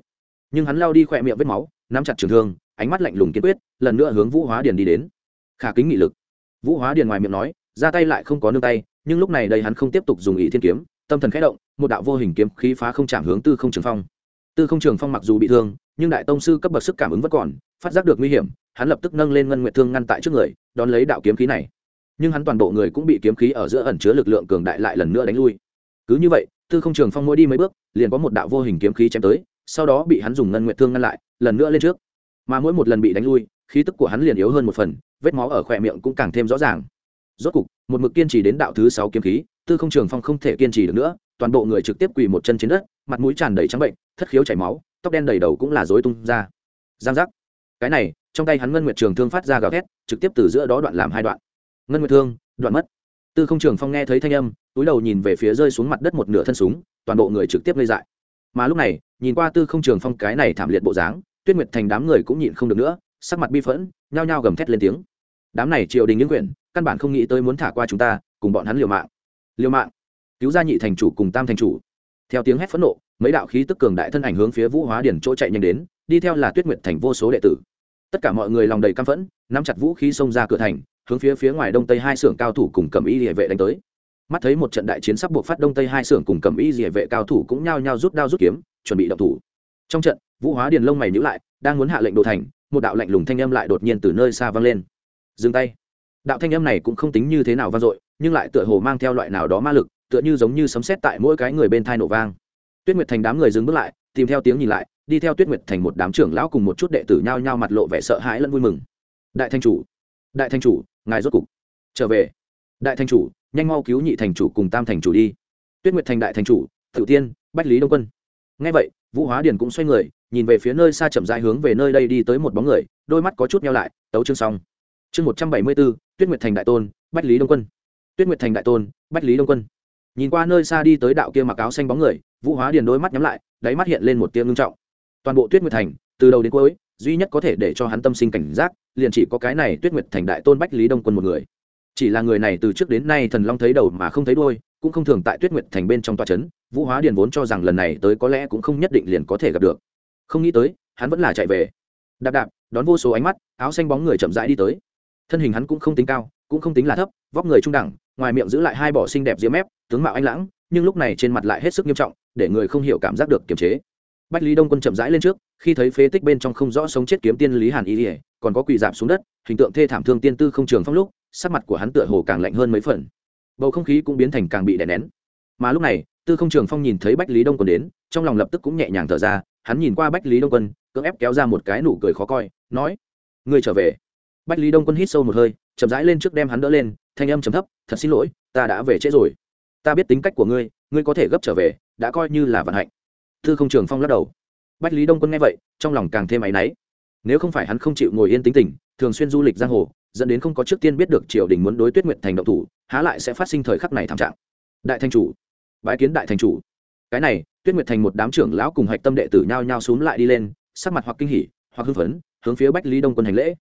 S1: Nhưng hắn lao đi khỏe miệng vết máu, nắm chặt trường thương ánh mắt lạnh lùng kiên quyết, lần nữa hướng vũ hóa điền đi đến. Khả kính nghị lực. Vũ hóa điền ngoài miệng nói, ra tay lại không có nương tay, nhưng lúc này đây hắn không tiếp tục dùng ý thiên kiếm, tâm thần khẽ động, một đạo vô hình kiếm khí phá không chạm hướng tư không trường phong. Tư không trường phong mặc dù bị thương, nhưng đại tông sư cấp bậc sức cảm ứng vẫn còn, phát giác được nguy hiểm, hắn lập tức nâng lên ngân nguyệt thương ngăn tại trước người, đón lấy đạo kiếm khí này. Nhưng hắn toàn bộ người cũng bị kiếm khí ở giữa ẩn chứa lực lượng cường đại lại lần nữa đánh lui. Cứ như vậy, tư không trường phong mỗi đi mấy bước, liền có một đạo vô hình kiếm khí chém tới, sau đó bị hắn dùng ngân nguyệt thương ngăn lại, lần nữa lên trước mà mỗi một lần bị đánh lui, khí tức của hắn liền yếu hơn một phần, vết máu ở khỏe miệng cũng càng thêm rõ ràng. Rốt cục, một mực kiên trì đến đạo thứ sáu kiếm khí, tư không trường phong không thể kiên trì được nữa, toàn bộ người trực tiếp quỳ một chân trên đất, mặt mũi tràn đầy trắng bệnh, thất khiếu chảy máu, tóc đen đầy đầu cũng là dối tung ra. Giang giác. Cái này, trong tay hắn ngân nguyệt trường thương phát ra gào thét, trực tiếp từ giữa đó đoạn làm hai đoạn. Ngân nguyệt thương, đoạn mất. Tư không trường phong nghe thấy thanh âm, túi đầu nhìn về phía rơi xuống mặt đất một nửa thân súng, toàn bộ người trực tiếp lây dại. Mà lúc này, nhìn qua tư không trường phong cái này thảm liệt bộ dáng tuyết nguyệt thành đám người cũng nhịn không được nữa, sắc mặt bi phẫn, nhao nhao gầm thét lên tiếng. Đám này triều đình những quyển căn bản không nghĩ tới muốn thả qua chúng ta, cùng bọn hắn liều mạng. Liều mạng? Cứu gia nhị thành chủ cùng tam thành chủ. Theo tiếng hét phẫn nộ, mấy đạo khí tức cường đại thân ảnh hướng phía vũ hóa điển chỗ chạy nhanh đến, đi theo là tuyết nguyệt thành vô số đệ tử. Tất cả mọi người lòng đầy căm phẫn, nắm chặt vũ khí xông ra cửa thành, hướng phía phía ngoài đông tây hai xưởng cao thủ cùng cầm y địa vệ đánh tới. Mắt thấy một trận đại chiến sắp buộc phát đông tây hai xưởng cùng cầm y địa vệ cao thủ cũng nhao nhao rút đao rút kiếm, chuẩn bị động thủ. Trong trận vũ hóa điền lông mày nhữ lại, đang muốn hạ lệnh đồ thành, một đạo lạnh lùng thanh âm lại đột nhiên từ nơi xa vang lên. Dừng tay. Đạo thanh âm này cũng không tính như thế nào vang dội, nhưng lại tựa hồ mang theo loại nào đó ma lực, tựa như giống như sấm sét tại mỗi cái người bên thai nổ vang. Tuyết nguyệt thành đám người dừng bước lại, tìm theo tiếng nhìn lại, đi theo tuyết nguyệt thành một đám trưởng lão cùng một chút đệ tử nhao nhao mặt lộ vẻ sợ hãi lẫn vui mừng. Đại thanh chủ, đại thanh chủ, ngài rốt cục trở về. Đại thành chủ, nhanh mau cứu nhị thành chủ cùng tam thành chủ đi. Tuyết nguyệt thành đại thành chủ tiểu tiên, bách lý đông quân ngay vậy, vũ hóa điền cũng xoay người, nhìn về phía nơi xa chậm rãi hướng về nơi đây đi tới một bóng người, đôi mắt có chút nhau lại, tấu chương xong. Chương một trăm bảy mươi bốn, tuyết nguyệt thành đại tôn, bách lý đông quân. Tuyết nguyệt thành đại tôn, bách lý đông quân. Nhìn qua nơi xa đi tới đạo kia mặc áo xanh bóng người, vũ hóa điền đôi mắt nhắm lại, đáy mắt hiện lên một tia ngưng trọng. Toàn bộ tuyết nguyệt thành, từ đầu đến cuối, duy nhất có thể để cho hắn tâm sinh cảnh giác, liền chỉ có cái này tuyết nguyệt thành đại tôn bách lý đông quân một người. Chỉ là người này từ trước đến nay thần long thấy đầu mà không thấy đôi cũng không thường tại tuyết nguyệt thành bên trong toa trấn vũ hóa điền vốn cho rằng lần này tới có lẽ cũng không nhất định liền có thể gặp được. Không nghĩ tới, hắn vẫn là chạy về. Đạp đạp, đón vô số ánh mắt, áo xanh bóng người chậm rãi đi tới. Thân hình hắn cũng không tính cao, cũng không tính là thấp, vóc người trung đẳng, ngoài miệng giữ lại hai bỏ xinh đẹp diễm mép, tướng mạo anh lãng, nhưng lúc này trên mặt lại hết sức nghiêm trọng, để người không hiểu cảm giác được kiềm chế. Bách lý đông quân chậm rãi lên trước, khi thấy phế tích bên trong không rõ sống chết kiếm tiên lý hàn y ỉa còn có quỳ dạp xuống đất, hình tượng thê thảm thương tiên tư không trường phong lúc, sắc mặt của hắn tựa hồ càng lạnh hơn mấy phần bầu không khí cũng biến thành càng bị đè nén. Mà lúc này, tư không trường phong nhìn thấy bách lý đông quân đến, trong lòng lập tức cũng nhẹ nhàng thở ra, hắn nhìn qua bách lý đông quân, cưỡng ép kéo ra một cái nụ cười khó coi, nói người trở về. Bách lý đông quân hít sâu một hơi, chậm rãi lên trước đem hắn đỡ lên, thanh âm chấm thấp, thật xin lỗi, ta đã về trễ rồi. Ta biết tính cách của ngươi ngươi có thể gấp trở về, đã coi như là vận hạnh. Tư không trường phong lắc đầu. Bách lý đông quân nghe vậy, trong lòng càng thêm áy náy. Nếu không phải hắn không chịu ngồi yên tính tình, thường xuyên du lịch giang hồ dẫn đến không có trước tiên biết được triều đình muốn đối tuyết nguyệt thành động thủ, há lại sẽ phát sinh thời khắc này thảm trạng. Đại thành chủ bãi kiến đại thành chủ. Cái này, tuyết nguyệt thành một đám trưởng lão cùng hạch tâm đệ tử nhao nhao xúm lại đi lên, sắc mặt hoặc kinh hỉ, hoặc hưng phấn, hướng phía bách lý đông quân hành lễ.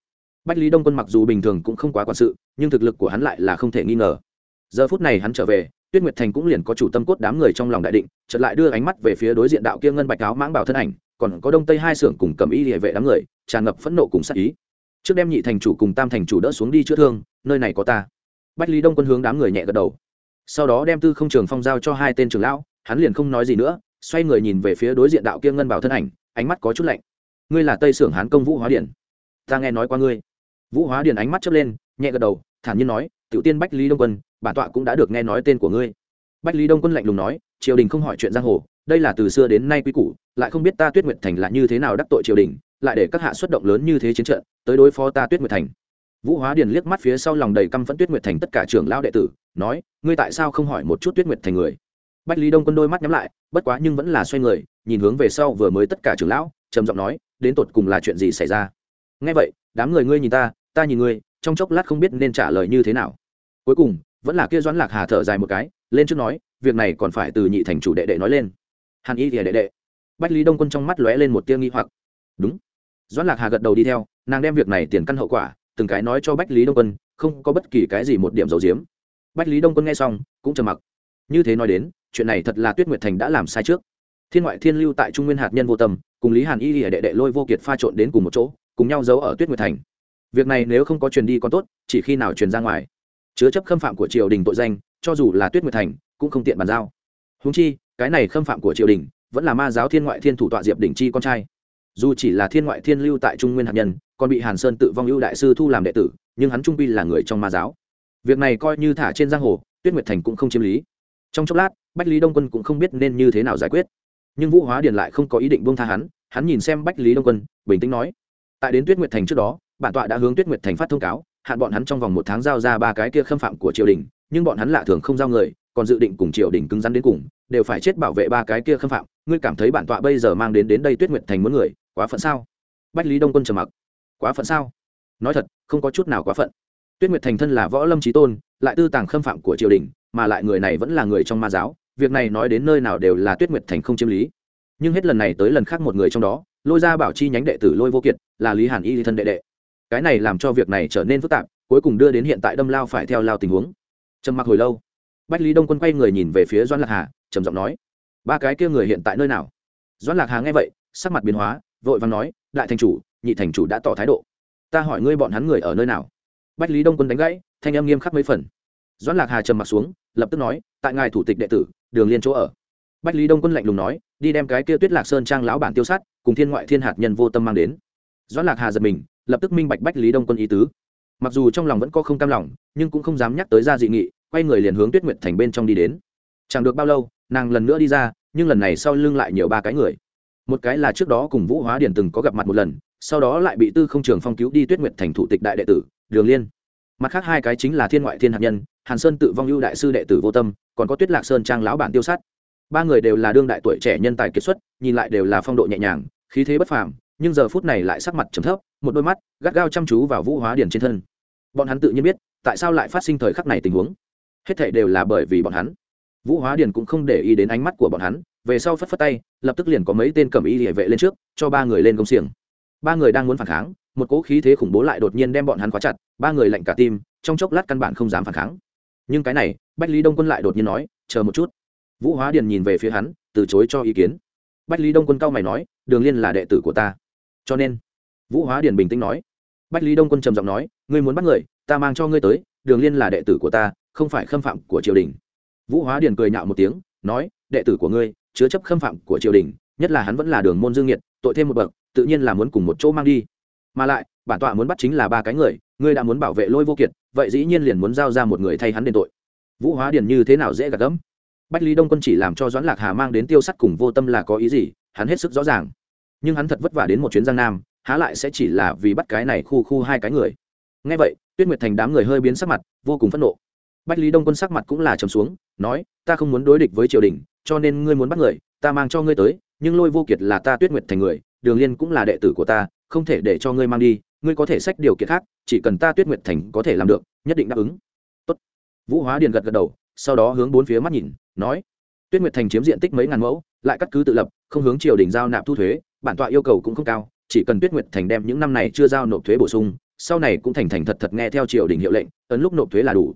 S1: Bách lý đông quân mặc dù bình thường cũng không quá quản sự, nhưng thực lực của hắn lại là không thể nghi ngờ. Giờ phút này hắn trở về, tuyết nguyệt thành cũng liền có chủ tâm cốt đám người trong lòng đại định, chợt lại đưa ánh mắt về phía đối diện đạo kia ngân bạch áo mãng bảo thân ảnh, còn có đông tây hai xưởng cùng cầm y địa vệ đám người, tràn ngập phẫn nộ cùng sát ý trước đem nhị thành chủ cùng tam thành chủ đỡ xuống đi chữa thương, nơi này có ta. Bách lý đông quân hướng đám người nhẹ gật đầu. Sau đó đem tư không trường phong giao cho hai tên trưởng lão, hắn liền không nói gì nữa, xoay người nhìn về phía đối diện đạo kia ngân bảo thân ảnh, ánh mắt có chút lạnh. Ngươi là tây sưởng hán công vũ hóa điện ta nghe nói qua ngươi. Vũ hóa điện ánh mắt chớp lên, nhẹ gật đầu, thản nhiên nói, tiểu tiên bách lý đông quân, bản tọa cũng đã được nghe nói tên của ngươi. Bách lý đông quân lạnh lùng nói, triều đình không hỏi chuyện giang hồ, đây là từ xưa đến nay quy củ, lại không biết ta tuyết nguyệt thành là như thế nào đắc tội triều đình lại để các hạ xuất động lớn như thế chiến trận, tới đối phó ta tuyết nguyệt thành. Vũ hóa điền liếc mắt phía sau lòng đầy căm phẫn tuyết nguyệt thành tất cả trưởng lao đệ tử, nói, ngươi tại sao không hỏi một chút tuyết nguyệt thành người? Bách lý đông quân đôi mắt nhắm lại, bất quá nhưng vẫn là xoay người, nhìn hướng về sau vừa mới tất cả trưởng lão, trầm giọng nói, đến tột cùng là chuyện gì xảy ra? Ngay vậy, đám người ngươi nhìn ta ta nhìn ngươi, trong chốc lát không biết nên trả lời như thế nào. Cuối cùng, vẫn là kia doãn lạc hà thở dài một cái, lên trước nói, việc này còn phải từ nhị thành chủ đệ đệ nói lên. Hàn y thì đệ đệ. Bách lý đông quân trong mắt lóe lên một tia nghi hoặc. Đúng doãn lạc hà gật đầu đi theo, nàng đem việc này tiền căn hậu quả, từng cái nói cho bách lý đông quân, không có bất kỳ cái gì một điểm dầu diếm. Bách lý đông quân nghe xong, cũng trầm mặc. Như thế nói đến, chuyện này thật là tuyết nguyệt thành đã làm sai trước. Thiên ngoại thiên lưu tại trung nguyên hạt nhân vô tâm, cùng lý hàn y lìa đệ đệ lôi vô kiệt pha trộn đến cùng một chỗ, cùng nhau giấu ở tuyết nguyệt thành. Việc này nếu không có truyền đi còn tốt, chỉ khi nào truyền ra ngoài. Chứa chấp khâm phạm của triều đình tội danh, cho dù là tuyết nguyệt thành, cũng không tiện bàn giao. Húng chi, cái này khâm phạm của triều đình, vẫn là ma giáo thiên ngoại thiên thủ tọa diệp đỉnh chi con trai dù chỉ là thiên ngoại thiên lưu tại trung nguyên hạt nhân, còn bị hàn sơn tự vong ưu đại sư thu làm đệ tử, nhưng hắn trung pi là người trong ma giáo. Việc này coi như thả trên giang hồ, tuyết nguyệt thành cũng không chiếm lý. Trong chốc lát, bách lý đông quân cũng không biết nên như thế nào giải quyết. Nhưng vũ hóa điền lại không có ý định buông tha hắn hắn nhìn xem bách lý đông quân, bình tĩnh nói, tại đến tuyết nguyệt thành trước đó, bản tọa đã hướng tuyết nguyệt thành phát thông cáo, hạn bọn hắn trong vòng một tháng giao ra ba cái kia khâm phạm của triều đình, nhưng bọn hắn lạ thường không giao người, còn dự định cùng triều đình cứng rắn đến cùng, đều phải chết bảo vệ ba cái kia khâm phạm. Ngươi cảm thấy bản tọa bây giờ mang đến đến đây tuyết nguyệt thành muốn người quá phận sao? Bách lý đông quân trầm mặc. Quá phận sao? Nói thật, không có chút nào quá phận. Tuyết nguyệt thành thân là võ lâm trí tôn, lại tư tàng khâm phạm của triều đình, mà lại người này vẫn là người trong ma giáo, việc này nói đến nơi nào đều là tuyết nguyệt thành không chiếm lý. Nhưng hết lần này tới lần khác một người trong đó, lôi ra bảo chi nhánh đệ tử lôi vô kiệt, là lý hàn y thân đệ đệ. Cái này làm cho việc này trở nên phức tạp, cuối cùng đưa đến hiện tại đâm lao phải theo lao tình huống. Trầm mặc hồi lâu, bách lý đông quân quay người nhìn về phía doan lạc hà, trầm giọng nói, ba cái kia người hiện tại nơi nào? Doan lạc hà nghe vậy, sắc mặt biến hóa vội vàng nói, đại thành chủ, nhị thành chủ đã tỏ thái độ. Ta hỏi ngươi bọn hắn người ở nơi nào? Bách lý đông quân đánh gãy, thanh âm nghiêm khắc mấy phần. Doãn lạc hà trầm mặt xuống, lập tức nói, tại ngài thủ tịch đệ tử, đường liên chỗ ở. Bách lý đông quân lạnh lùng nói, đi đem cái kia tuyết lạc sơn trang lão bản tiêu sát, cùng thiên ngoại thiên hạt nhân vô tâm mang đến. Doãn lạc hà giật mình, lập tức minh bạch bách lý đông quân ý tứ. Mặc dù trong lòng vẫn có không cam lòng, nhưng cũng không dám nhắc tới ra dị nghị, quay người liền hướng tuyết nguyệt thành bên trong đi đến. Chẳng được bao lâu, nàng lần nữa đi ra, nhưng lần này sau lưng lại nhiều ba cái người một cái là trước đó cùng vũ hóa điển từng có gặp mặt một lần, sau đó lại bị tư không trường phong cứu đi tuyết nguyệt thành thủ tịch đại đệ tử, đường liên. Mặt khác hai cái chính là thiên ngoại thiên hạt nhân, hàn sơn tự vong ưu đại sư đệ tử vô tâm, còn có tuyết lạc sơn trang lão bản tiêu sát. Ba người đều là đương đại tuổi trẻ nhân tài kiệt xuất, nhìn lại đều là phong độ nhẹ nhàng, khí thế bất phàm, nhưng giờ phút này lại sắc mặt trầm thấp, một đôi mắt gắt gao chăm chú vào vũ hóa điển trên thân. Bọn hắn tự nhiên biết, tại sao lại phát sinh thời khắc này tình huống. Hết thảy đều là bởi vì bọn hắn. Vũ hóa điển cũng không để ý đến ánh mắt của bọn hắn về sau phất phất tay, lập tức liền có mấy tên cầm y hệ vệ lên trước, cho ba người lên công xiềng. Ba người đang muốn phản kháng, một cỗ khí thế khủng bố lại đột nhiên đem bọn hắn khóa chặt, ba người lạnh cả tim, trong chốc lát căn bản không dám phản kháng. Nhưng cái này, bách lý đông quân lại đột nhiên nói, chờ một chút. Vũ hóa điền nhìn về phía hắn, từ chối cho ý kiến. Bách lý đông quân cao mày nói, đường liên là đệ tử của ta. Cho nên, vũ hóa điền bình tĩnh nói, bách lý đông quân trầm giọng nói, ngươi muốn bắt người, ta mang cho ngươi tới, đường liên là đệ tử của ta, không phải khâm phạm của triều đình. Vũ hóa điền cười nhạo một tiếng, nói, đệ tử của ngươi chứa chấp khâm phạm của triều đình, nhất là hắn vẫn là đường môn dương nhiệt tội thêm một bậc, tự nhiên là muốn cùng một chỗ mang đi. Mà lại, bản tọa muốn bắt chính là ba cái người, ngươi đã muốn bảo vệ lôi vô kiệt, vậy dĩ nhiên liền muốn giao ra một người thay hắn đền tội. Vũ hóa điền như thế nào dễ gạt gẫm? Bách lý đông quân chỉ làm cho doãn lạc hà mang đến tiêu sắt cùng vô tâm là có ý gì, hắn hết sức rõ ràng. Nhưng hắn thật vất vả đến một chuyến giang nam, há lại sẽ chỉ là vì bắt cái này khu khu hai cái người. Ngay vậy, tuyết nguyệt thành đám người hơi biến sắc mặt, vô cùng phẫn nộ. Bách lý đông quân sắc mặt cũng là trầm xuống nói, ta không muốn đối địch với triều đình, cho nên ngươi muốn bắt người, ta mang cho ngươi tới, nhưng lôi vô kiệt là ta tuyết nguyệt thành người, đường liên cũng là đệ tử của ta, không thể để cho ngươi mang đi, ngươi có thể sách điều kiện khác, chỉ cần ta tuyết nguyệt thành có thể làm được, nhất định đáp ứng Tốt. vũ hóa điền gật gật đầu, sau đó hướng bốn phía mắt nhìn, nói, tuyết nguyệt thành chiếm diện tích mấy ngàn mẫu, lại cắt cứ tự lập, không hướng triều đình giao nạp thu thuế, bản tọa yêu cầu cũng không cao, chỉ cần tuyết nguyệt thành đem những năm này chưa giao nộp thuế bổ sung, sau này cũng thành thành thật thật nghe theo triều đình hiệu lệnh, ấn lúc nộp thuế là đủ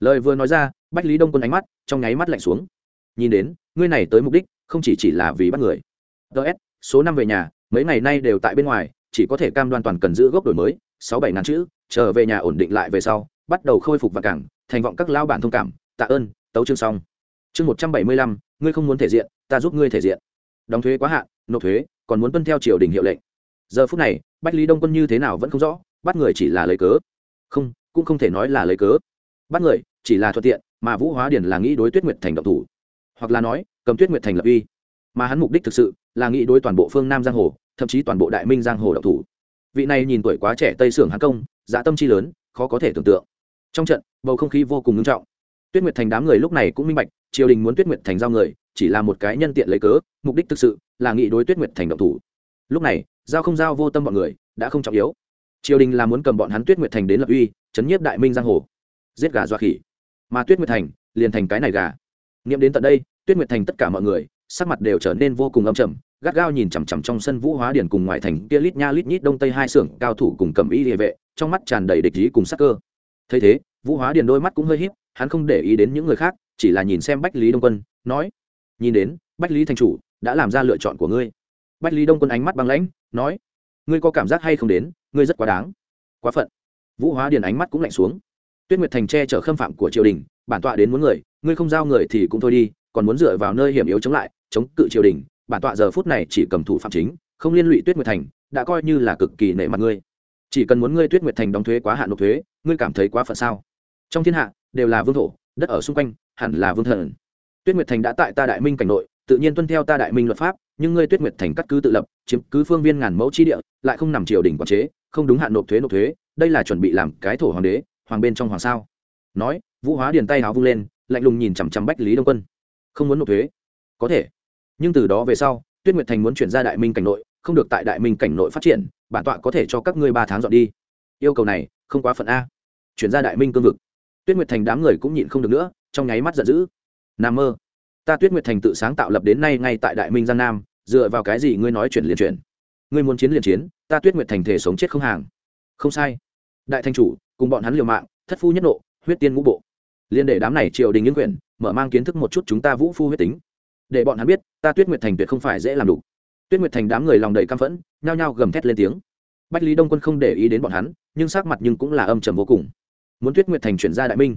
S1: lời vừa nói ra, bách lý đông quân ánh mắt trong nháy mắt lạnh xuống. Nhìn đến, ngươi này tới mục đích, không chỉ chỉ là vì bắt người. Ts số năm về nhà, mấy ngày nay đều tại bên ngoài, chỉ có thể cam đoan toàn cần giữ gốc đổi mới, sáu bảy ngàn chữ, trở về nhà ổn định lại về sau, bắt đầu khôi phục và cảng, thành vọng các lao bản thông cảm, tạ ơn, tấu chương xong. Chương một trăm bảy mươi lăm, ngươi không muốn thể diện, ta giúp ngươi thể diện. Đóng thuế quá hạn, nộp thuế, còn muốn tuân theo triều đình hiệu lệnh. Giờ phút này, bách lý đông quân như thế nào vẫn không rõ, bắt người chỉ là lấy cớ. Không, cũng không thể nói là lấy cớ bắt người, chỉ là thuận tiện, mà vũ hóa điển là nghĩ đối tuyết nguyệt thành động thủ. Hoặc là nói, cầm tuyết nguyệt thành lập uy. Mà hắn mục đích thực sự là nghĩ đối toàn bộ phương nam giang hồ, thậm chí toàn bộ đại minh giang hồ động thủ. Vị này nhìn tuổi quá trẻ tây sưởng hắn công dạ tâm chi lớn, khó có thể tưởng tượng. Trong trận, bầu không khí vô cùng nghiêm trọng. Tuyết nguyệt thành đám người lúc này cũng minh bạch, triều đình muốn tuyết nguyệt thành giao người, chỉ là một cái nhân tiện lấy cớ, mục đích thực sự là nghị đối tuyết nguyệt thành động thủ. Lúc này, giao không giao vô tâm bọn người, đã không trọng yếu. Triều đình là muốn cầm bọn hắn tuyết nguyệt thành đến lập uy, chấn nhiếp đại minh giang hồ giết gà dọa khỉ. Mà tuyết nguyệt thành liền thành cái này gà. Nghiệm đến tận đây, tuyết nguyệt thành tất cả mọi người, sắc mặt đều trở nên vô cùng âm trầm, gắt gao nhìn chằm chằm trong sân vũ hóa điển cùng ngoài thành kia lít nha lít nhít đông tây hai xưởng cao thủ cùng cầm y địa vệ, trong mắt tràn đầy địch ý cùng sắc cơ. Thấy thế, vũ hóa điển đôi mắt cũng hơi híp, hắn không để ý đến những người khác, chỉ là nhìn xem bách lý đông quân, nói, nhìn đến, bách lý thành chủ đã làm ra lựa chọn của ngươi. Bách lý đông quân ánh mắt băng lãnh, nói, ngươi có cảm giác hay không đến? Ngươi rất quá đáng. Quá phận. Vũ hóa điền ánh mắt cũng lạnh xuống tuyết nguyệt thành che chở khâm phạm của triều đình, bản tọa đến muốn người, ngươi không giao người thì cũng thôi đi, còn muốn dựa vào nơi hiểm yếu chống lại, chống cự triều đình, bản tọa giờ phút này chỉ cầm thủ phạm chính, không liên lụy tuyết nguyệt thành, đã coi như là cực kỳ nể mặt ngươi. Chỉ cần muốn ngươi tuyết nguyệt thành đóng thuế quá hạn nộp thuế, ngươi cảm thấy quá phận sao? Trong thiên hạ, đều là vương thổ, đất ở xung quanh, hẳn là vương thần. Tuyết nguyệt thành đã tại ta đại minh cảnh nội, tự nhiên tuân theo ta đại minh luật pháp, nhưng ngươi tuyết nguyệt thành cắt cứ tự lập, chiếm cứ phương viên ngàn mẫu chi địa, lại không nằm triều đình quản chế, không đúng hạn nộp thuế nộp thuế, đây là chuẩn bị làm cái thổ hoàng đế hoàng bên trong hoàng sao? Nói, vũ hóa điền tay áo vung lên, lạnh lùng nhìn chằm chằm bách lý đông quân. Không muốn nộp thuế. Có thể. Nhưng từ đó về sau, tuyết nguyệt thành muốn chuyển ra đại minh cảnh nội, không được tại đại minh cảnh nội phát triển, bản tọa có thể cho các ngươi ba tháng dọn đi. Yêu cầu này, không quá phận a. Chuyển ra đại minh cương vực. Tuyết nguyệt thành đám người cũng nhịn không được nữa, trong nháy mắt giận dữ. Nam mơ. Ta tuyết nguyệt thành tự sáng tạo lập đến nay ngay tại đại minh giang nam, dựa vào cái gì ngươi nói chuyển liền chuyển? Ngươi muốn chiến liền chiến, ta tuyết nguyệt thành thể sống chết không hàng. Không sai. Đại thanh chủ cùng bọn hắn liều mạng, thất phu nhất nộ, huyết tiên ngũ bộ. Liên để đám này triều đình những quyển, mở mang kiến thức một chút chúng ta vũ phu huyết tính. Để bọn hắn biết, ta tuyết nguyệt thành tuyệt không phải dễ làm đủ tuyết nguyệt thành đám người lòng đầy căm phẫn, nhao nhao gầm thét lên tiếng. Bách lý đông quân không để ý đến bọn hắn, nhưng sắc mặt nhưng cũng là âm trầm vô cùng. Muốn tuyết nguyệt thành chuyển ra đại minh,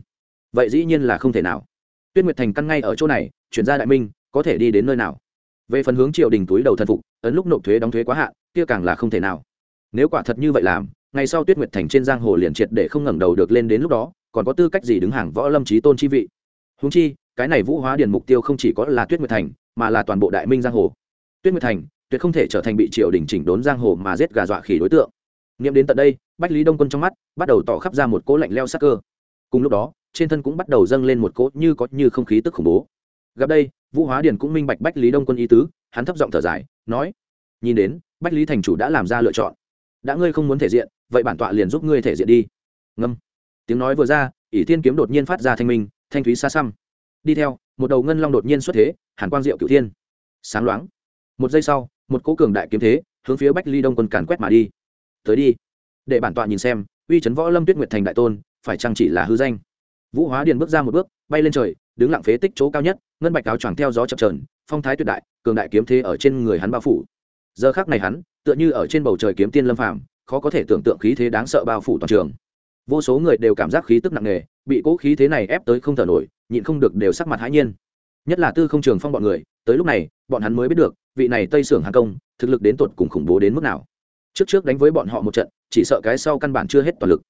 S1: vậy dĩ nhiên là không thể nào. Tuyết nguyệt thành căn ngay ở chỗ này, chuyển ra đại minh, có thể đi đến nơi nào? Về phần hướng triều đình túi đầu thần phục, ấn lúc nộp thuế đóng thuế quá hạn, kia càng là không thể nào. Nếu quả thật như vậy làm ngày sau tuyết nguyệt thành trên giang hồ liền triệt để không ngẩng đầu được lên đến lúc đó, còn có tư cách gì đứng hàng võ lâm trí tôn chi vị? Húng chi, cái này vũ hóa điền mục tiêu không chỉ có là tuyết nguyệt thành, mà là toàn bộ đại minh giang hồ. Tuyết nguyệt thành, tuyệt không thể trở thành bị triều đình chỉnh đốn giang hồ mà giết gà dọa khỉ đối tượng. Nghiệm đến tận đây, bách lý đông quân trong mắt bắt đầu tỏ khắp ra một cỗ lạnh leo sắc cơ. Cùng lúc đó, trên thân cũng bắt đầu dâng lên một cỗ như có như không khí tức khủng bố. Gặp đây, vũ hóa điền cũng minh bạch bách lý đông quân ý tứ, hắn thấp giọng thở dài, nói, nhìn đến, bách lý thành chủ đã làm ra lựa chọn. Đã ngươi không muốn thể diện vậy bản tọa liền giúp ngươi thể diện đi. Ngâm. Tiếng nói vừa ra, ỷ thiên kiếm đột nhiên phát ra thanh minh, thanh thúy xa xăm. Đi theo, một đầu ngân long đột nhiên xuất thế, hàn quang diệu cửu thiên. Sáng loáng. Một giây sau, một cỗ cường đại kiếm thế, hướng phía bách ly đông quân càn quét mà đi. Tới đi. Để bản tọa nhìn xem, uy chấn võ lâm tuyết nguyệt thành đại tôn, phải chăng chỉ là hư danh? Vũ hóa điền bước ra một bước, bay lên trời, đứng lặng phế tích chỗ cao nhất, ngân bạch áo choàng theo gió chập trờn phong thái tuyệt đại, cường đại kiếm thế ở trên người hắn bao phủ. Giờ khác này hắn, tựa như ở trên bầu trời kiếm tiên lâm phàm khó có thể tưởng tượng khí thế đáng sợ bao phủ toàn trường. Vô số người đều cảm giác khí tức nặng nề, bị cỗ khí thế này ép tới không thở nổi, nhịn không được đều sắc mặt hãi nhiên. Nhất là tư không trường phong bọn người, tới lúc này, bọn hắn mới biết được, vị này tây sưởng hàng công, thực lực đến tột cùng khủng bố đến mức nào. Trước trước đánh với bọn họ một trận, chỉ sợ cái sau căn bản chưa hết toàn lực.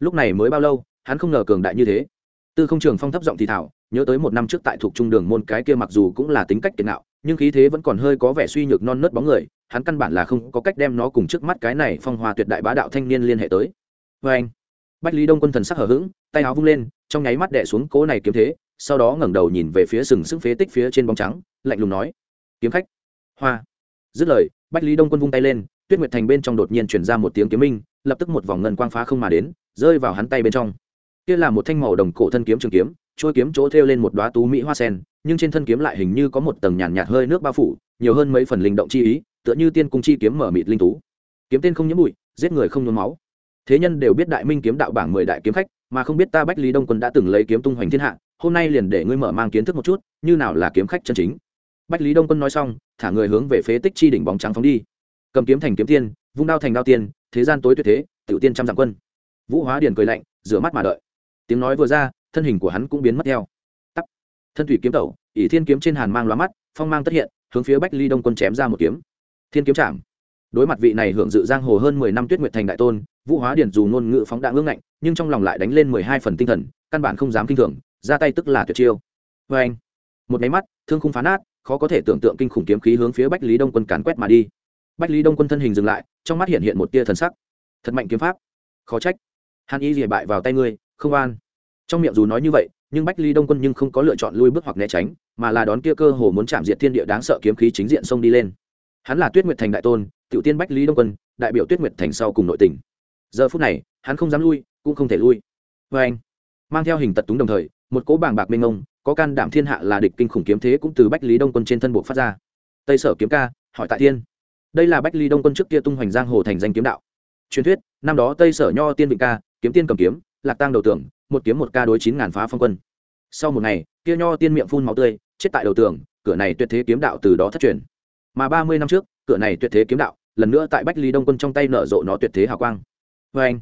S1: Lúc này mới bao lâu, hắn không ngờ cường đại như thế. Tư không trường phong thấp giọng thì thảo nhớ tới một năm trước tại thuộc trung đường môn cái kia mặc dù cũng là tính cách tiền nạo nhưng khí thế vẫn còn hơi có vẻ suy nhược non nớt bóng người, hắn căn bản là không có cách đem nó cùng trước mắt cái này phong hòa tuyệt đại bá đạo thanh niên liên hệ tới. Vê anh, bách lý đông quân thần sắc hở h ữ g tay áo vung lên, trong nháy mắt đẻ xuống cố này kiếm thế, sau đó ngẩng đầu nhìn về phía sừng sững phế tích phía trên bóng trắng, lạnh lùng nói, kiếm khách. Hoa. Dứt lời, bách lý đông quân vung tay lên, tuyết nguyệt thành bên trong đột nhiên chuyển ra một tiếng kiếm minh, lập tức một vòng ngân quang phá không mà đến, rơi vào hắn tay bên trong. Kia là một thanh màu đồng cổ thân kiếm trường kiếm trôi kiếm chỗ thêu lên một đóa tú mỹ hoa sen nhưng trên thân kiếm lại hình như có một tầng nhàn nhạt, nhạt hơi nước bao phủ nhiều hơn mấy phần linh động chi ý tựa như tiên cung chi kiếm mở mịt linh tú. Kiếm tên không nhiễm bụi giết người không nhuốm máu. Thế nhân đều biết đại minh kiếm đạo bảng mười đại kiếm khách mà không biết ta bách lý đông quân đã từng lấy kiếm tung hoành thiên hạ hôm nay liền để ngươi mở mang kiến thức một chút như nào là kiếm khách chân chính. Bách lý đông quân nói xong thả người hướng về phế tích chi đỉnh bóng trắng phóng đi. Cầm kiếm thành kiếm tiên vung đao thành đao tiên thế gian tối tuyệt thế tiểu tiên trăm dặm quân. Vũ hóa điền cười lạnh rửa mắt mà đợi. Tiếng nói vừa ra thân hình của hắn cũng biến mất theo. Tắt thân thủy kiếm tẩu, ỷ thiên kiếm trên hàn mang lóa mắt, phong mang tất hiện, hướng phía bách ly đông quân chém ra một kiếm. Thiên kiếm chạm. Đối mặt vị này hưởng dự giang hồ hơn mười năm tuyết nguyệt thành đại tôn, vũ hóa điển dù ngôn ngữ phóng đạn ngưng ngạnh, nhưng trong lòng lại đánh lên mười hai phần tinh thần, căn bản không dám kinh thường, ra tay tức là tuyệt chiêu. Vê anh, một máy mắt, thương khung phá nát, khó có thể tưởng tượng kinh khủng kiếm khí hướng phía bách lý đông quân càn quét mà đi. Bách lý đông quân thân hình dừng lại, trong mắt hiện hiện một tia thần sắc. Thật mạnh kiếm pháp. Khó trách. Hàn y rỉa bại vào tay ngươi, không an trong miệng dù nói như vậy, nhưng bách ly đông quân nhưng không có lựa chọn lui bước hoặc né tránh, mà là đón kia cơ hồ muốn chạm diện thiên địa đáng sợ kiếm khí chính diện xông đi lên. Hắn là tuyết nguyệt thành đại tôn, tiểu tiên bách lý đông quân, đại biểu tuyết nguyệt thành sau cùng nội tỉnh giờ phút này, hắn không dám lui, cũng không thể lui. Vê anh, mang theo hình tật túng đồng thời, một cỗ bảng bạc mênh ngông có can đảm thiên hạ là địch kinh khủng kiếm thế cũng từ bách lý đông quân trên thân buộc phát ra. Tây sở kiếm ca, hỏi tại thiên. Đây là bách lý đông quân trước kia tung hoành giang hồ thành danh kiếm đạo. Truyền thuyết, năm đó tây sở nho tiên vịnh ca, kiếm tiên cầm kiếm, lạc tang đầu tưởng một kiếm một ca đối chín ngàn phá phong quân. Sau một ngày, kia nho tiên miệng phun máu tươi, chết tại đầu tường, cửa này tuyệt thế kiếm đạo từ đó thất truyền. Mà ba mươi năm trước, cửa này tuyệt thế kiếm đạo, lần nữa tại bách lý đông quân trong tay nở rộ nó tuyệt thế hào quang. Vê anh,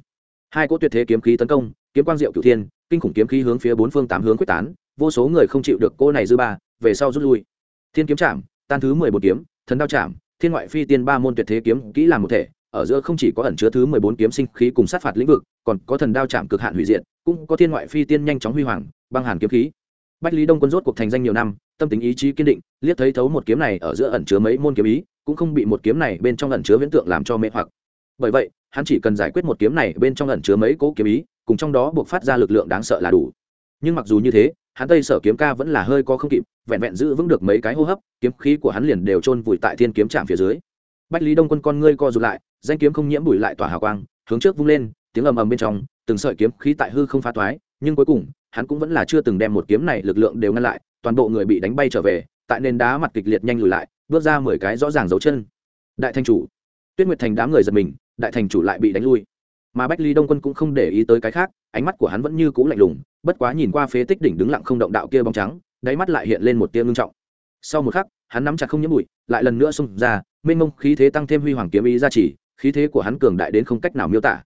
S1: hai cỗ tuyệt thế kiếm khí tấn công, kiếm quang diệu cửu thiên, kinh khủng kiếm khí hướng phía bốn phương tám hướng quyết tán, vô số người không chịu được cô này dư ba, về sau rút lui. Thiên kiếm chạm, tan thứ mười một kiếm, thần đao chạm, thiên ngoại phi tiên ba môn tuyệt thế kiếm kỹ làm một thể, ở giữa không chỉ có ẩn chứa thứ mười bốn kiếm sinh khí cùng sát phạt lĩnh vực, còn có thần đao chạm cực hạn hủy diệt cũng có thiên ngoại phi tiên nhanh chóng huy hoàng, băng hàn kiếm khí. Bách lý đông quân rốt cuộc thành danh nhiều năm, tâm tính ý chí kiên định, liếc thấy thấu một kiếm này ở giữa ẩn chứa mấy môn kiếm ý, cũng không bị một kiếm này bên trong ẩn chứa viễn tượng làm cho mê hoặc. Bởi vậy, hắn chỉ cần giải quyết một kiếm này bên trong ẩn chứa mấy cố kiếm ý, cùng trong đó buộc phát ra lực lượng đáng sợ là đủ. Nhưng mặc dù như thế, hắn tây sở kiếm ca vẫn là hơi có không kịp, vẹn vẹn giữ vững được mấy cái hô hấp, kiếm khí của hắn liền đều chôn vùi tại thiên kiếm trạm phía dưới. Bách lý đông quân con ngươi co rụt lại, danh kiếm không nhiễm bụi lại tỏa hào quang, hướng trước vung lên, tiếng ầm ầm bên trong từng sợi kiếm khí tại hư không phá toái nhưng cuối cùng hắn cũng vẫn là chưa từng đem một kiếm này lực lượng đều ngăn lại toàn bộ người bị đánh bay trở về tại nền đá mặt kịch liệt nhanh lùi lại bước ra mười cái rõ ràng dấu chân. Đại thành chủ. Tuyết nguyệt thành đám người giật mình đại thành chủ lại bị đánh lui. Mà bách ly đông quân cũng không để ý tới cái khác ánh mắt của hắn vẫn như cũ lạnh lùng bất quá nhìn qua phế tích đỉnh đứng lặng không động đạo kia bóng trắng đáy mắt lại hiện lên một tia ngưng trọng. Sau một khắc hắn nắm chặt không nhiễm bụi lại lần nữa xông ra mênh mông khí thế tăng thêm huy hoàng kiếm ý ra chỉ, khí thế của hắn cường đại đến không cách nào miêu tả.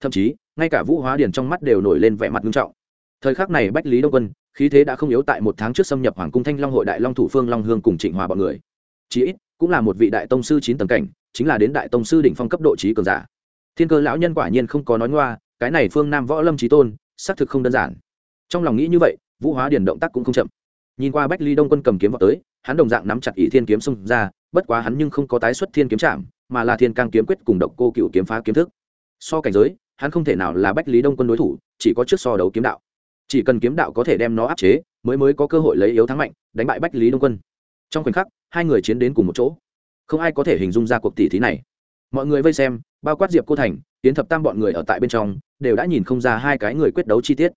S1: Thậm chí ngay cả vũ hóa điền trong mắt đều nổi lên vẻ mặt nghiêm trọng. Thời khắc này bách lý đông quân, khí thế đã không yếu tại một tháng trước xâm nhập hoàng cung thanh long hội đại long thủ phương long hương cùng trịnh hòa bọn người. Chí ít, cũng là một vị đại tông sư chín tầng cảnh, chính là đến đại tông sư đỉnh phong cấp độ trí cường giả. Thiên cơ lão nhân quả nhiên không có nói ngoa, cái này phương nam võ lâm trí tôn, xác thực không đơn giản. Trong lòng nghĩ như vậy, vũ hóa điền động tác cũng không chậm. Nhìn qua bách ly đông quân cầm kiếm vào tới, hắn đồng dạng nắm chặt ý thiên kiếm xông ra, bất quá hắn nhưng không có tái xuất thiên kiếm chạm, mà là thiên cang kiếm quyết cùng độc cô cựu kiếm phá kiếm thức. So cảnh giới hắn không thể nào là bách lý đông quân đối thủ, chỉ có trước so đấu kiếm đạo. Chỉ cần kiếm đạo có thể đem nó áp chế, mới mới có cơ hội lấy yếu thắng mạnh, đánh bại bách lý đông quân. Trong khoảnh khắc, hai người chiến đến cùng một chỗ. Không ai có thể hình dung ra cuộc tỷ thí này. Mọi người vây xem, bao quát diệp cô thành tiến thập tam bọn người ở tại bên trong, đều đã nhìn không ra hai cái người quyết đấu chi tiết.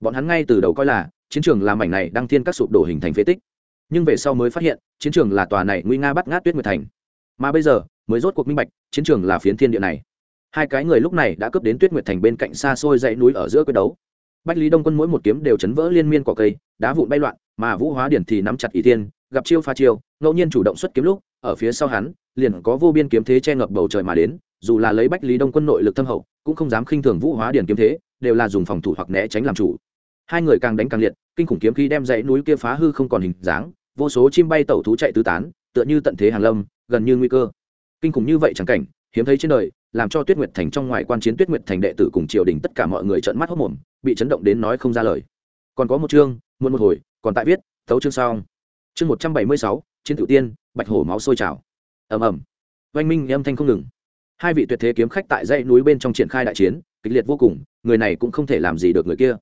S1: Bọn hắn ngay từ đầu coi là, chiến trường làm mảnh này đang thiên các sụp đổ hình thành phế tích. Nhưng về sau mới phát hiện, chiến trường là tòa này nguy nga bắt ngát tuyết nguyệt thành. Mà bây giờ, mới rốt cuộc minh bạch, chiến trường là phiến thiên địa này hai cái người lúc này đã cướp đến tuyết nguyệt thành bên cạnh xa xôi dãy núi ở giữa quyết đấu. Bách lý đông quân mỗi một kiếm đều chấn vỡ liên miên cỏ cây, đá vụn bay loạn, mà vũ hóa điển thì nắm chặt ý tiên gặp chiêu pha chiêu, ngẫu nhiên chủ động xuất kiếm lúc, ở phía sau hắn, liền có vô biên kiếm thế che ngập bầu trời mà đến, dù là lấy bách lý đông quân nội lực thâm hậu, cũng không dám khinh thường vũ hóa điển kiếm thế, đều là dùng phòng thủ hoặc né tránh làm chủ. Hai người càng đánh càng liệt, kinh khủng kiếm khí đem dãy núi kia phá hư không còn hình dáng, vô số chim bay tẩu thú chạy tứ tán, tựa như tận thế hàng lâm, gần như nguy cơ. Kinh khủng như vậy chẳng cảnh, hiếm thấy trên đời làm cho tuyết nguyệt thành trong ngoài quan chiến tuyết nguyệt thành đệ tử cùng triều đình tất cả mọi người trợn mắt hốc mồm bị chấn động đến nói không ra lời. Còn có một chương muôn một hồi, còn tại viết, thấu chương sau chương một trăm bảy mươi sáu, chiến tiểu tiên, bạch hổ máu sôi trào. Ầm ầm. Oanh minh âm thanh không ngừng. Hai vị tuyệt thế kiếm khách tại dãy núi bên trong triển khai đại chiến, kịch liệt vô cùng, người này cũng không thể làm gì được người kia.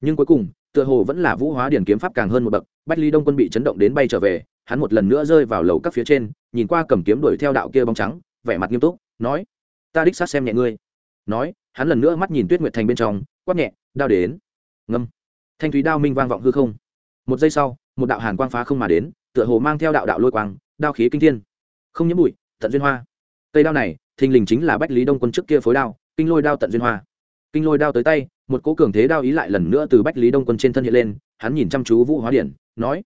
S1: Nhưng cuối cùng, tựa hồ vẫn là vũ hóa điển kiếm pháp càng hơn một bậc, bách ly đông quân bị chấn động đến bay trở về, hắn một lần nữa rơi vào lầu các phía trên, nhìn qua cầm kiếm đuổi theo đạo kia bóng trắng, vẻ mặt nghiêm túc, nói ta đích sát xem nhẹ ngươi. Nói, hắn lần nữa mắt nhìn tuyết nguyệt thành bên trong, quát nhẹ, đao đến. Ngâm. Thanh thúy đao minh vang vọng hư không. Một giây sau, một đạo hàn quang phá không mà đến, tựa hồ mang theo đạo đạo lôi quang, đao khí kinh thiên. Không nhiễm bụi, tận duyên hoa. Cây đao này, thình lình chính là bách lý đông quân trước kia phối đao, kinh lôi đao tận duyên hoa. Kinh lôi đao tới tay, một cố cường thế đao ý lại lần nữa từ bách lý đông quân trên thân hiện lên, hắn nhìn chăm chú vũ hóa điển, nói,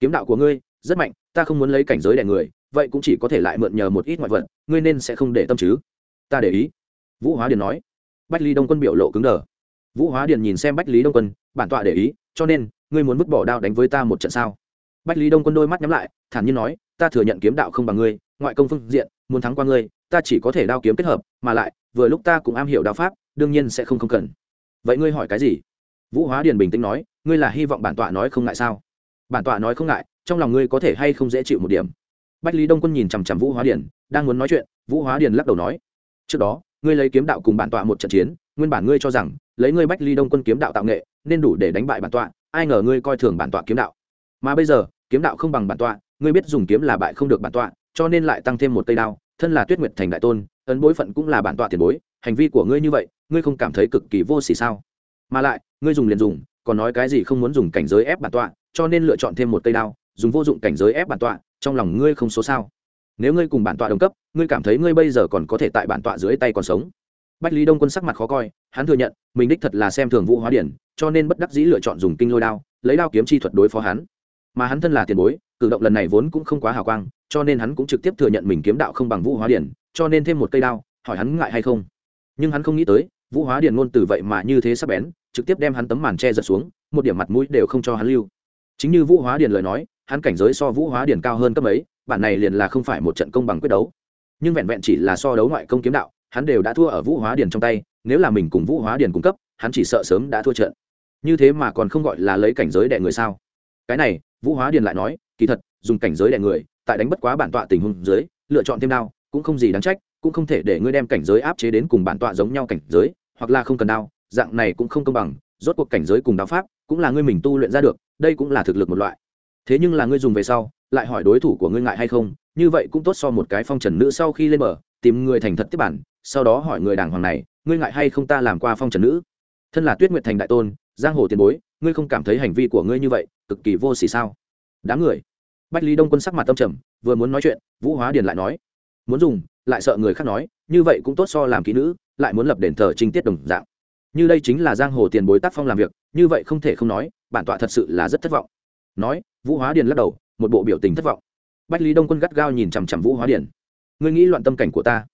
S1: kiếm đạo của ngươi, rất mạnh, ta không muốn lấy cảnh giới đẻ người, vậy cũng chỉ có thể lại mượn nhờ một ít ngoại vật, ngươi nên sẽ không để tâm chứ ta để ý. Vũ hóa điền nói. Bách lý đông quân biểu lộ cứng đờ. Vũ hóa điền nhìn xem bách lý đông quân, bản tọa để ý, cho nên, ngươi muốn vứt bỏ đao đánh với ta một trận sao? Bách lý đông quân đôi mắt nhắm lại, thản nhiên nói, ta thừa nhận kiếm đạo không bằng ngươi, ngoại công phương diện, muốn thắng qua ngươi, ta chỉ có thể đao kiếm kết hợp, mà lại, vừa lúc ta cũng am hiểu đao pháp, đương nhiên sẽ không không cần. Vậy ngươi hỏi cái gì? Vũ hóa điền bình tĩnh nói, ngươi là hy vọng bản tọa nói không ngại sao? Bản tọa nói không ngại, trong lòng ngươi có thể hay không dễ chịu một điểm? Bách lý đông quân nhìn chằm chằm vũ hóa điền, đang muốn nói chuyện, vũ hóa điền lắc đầu nói trước đó, ngươi lấy kiếm đạo cùng bản tọa một trận chiến, nguyên bản ngươi cho rằng, lấy ngươi bách ly đông quân kiếm đạo tạo nghệ, nên đủ để đánh bại bản tọa, ai ngờ ngươi coi thường bản tọa kiếm đạo. Mà bây giờ, kiếm đạo không bằng bản tọa, ngươi biết dùng kiếm là bại không được bản tọa, cho nên lại tăng thêm một tây đao, thân là tuyết nguyệt thành đại tôn, ấn bối phận cũng là bản tọa tiền bối, hành vi của ngươi như vậy, ngươi không cảm thấy cực kỳ vô xỉ sao? Mà lại, ngươi dùng liền dùng, còn nói cái gì không muốn dùng cảnh giới ép bản tọa, cho nên lựa chọn thêm một tây đao, dùng vô dụng cảnh giới ép bản tọa, trong lòng ngươi không số sao? Nếu ngươi cùng bản tọa đồng cấp, ngươi cảm thấy ngươi bây giờ còn có thể tại bản tọa dưới tay còn sống. Bách lý đông quân sắc mặt khó coi, hắn thừa nhận, mình đích thật là xem thường vũ hóa điển, cho nên bất đắc dĩ lựa chọn dùng kinh lôi đao, lấy đao kiếm chi thuật đối phó hắn. Mà hắn thân là tiền bối, cử động lần này vốn cũng không quá hào quang, cho nên hắn cũng trực tiếp thừa nhận mình kiếm đạo không bằng vũ hóa điển, cho nên thêm một cây đao, hỏi hắn ngại hay không. Nhưng hắn không nghĩ tới, vũ hóa điển ngôn từ vậy mà như thế sắp bén, trực tiếp đem hắn tấm màn che giật xuống, một điểm mặt mũi đều không cho hắn lưu. Chính như vũ hóa điển lời nói, hắn cảnh giới so vũ hóa điển cao hơn cấp ấy bản này liền là không phải một trận công bằng quyết đấu. Nhưng vẹn vẹn chỉ là so đấu ngoại công kiếm đạo, hắn đều đã thua ở vũ hóa điền trong tay, nếu là mình cùng vũ hóa điền cung cấp, hắn chỉ sợ sớm đã thua trận. Như thế mà còn không gọi là lấy cảnh giới đẻ người sao? Cái này, vũ hóa điền lại nói, kỳ thật, dùng cảnh giới đẻ người, tại đánh bất quá bản tọa tình huống dưới, lựa chọn thêm đao, cũng không gì đáng trách, cũng không thể để ngươi đem cảnh giới áp chế đến cùng bản tọa giống nhau cảnh giới, hoặc là không cần đao, dạng này cũng không công bằng, rốt cuộc cảnh giới cùng đao pháp, cũng là ngươi mình tu luyện ra được, đây cũng là thực lực một loại. Thế nhưng là ngươi dùng về sau lại hỏi đối thủ của ngươi ngại hay không, như vậy cũng tốt so một cái phong trần nữ sau khi lên bờ, tìm người thành thật tiếp bản, sau đó hỏi người đàng hoàng này, ngươi ngại hay không ta làm qua phong trần nữ? Thân là tuyết nguyệt thành đại tôn, giang hồ tiền bối, ngươi không cảm thấy hành vi của ngươi như vậy, cực kỳ vô xỉ sao? Đám người. Bách lý đông quân sắc mặt tâm trầm, vừa muốn nói chuyện, vũ hóa điền lại nói, muốn dùng, lại sợ người khác nói, như vậy cũng tốt so làm kỹ nữ, lại muốn lập đền thờ trinh tiết đồng dạng. Như đây chính là giang hồ tiền bối tác phong làm việc, như vậy không thể không nói, bản tọa thật sự là rất thất vọng. Nói, vũ hóa điền lắc đầu một bộ biểu tình thất vọng. Bách lý đông quân gắt gao nhìn chằm chằm vũ hóa điền. Ngươi nghĩ loạn tâm cảnh của ta?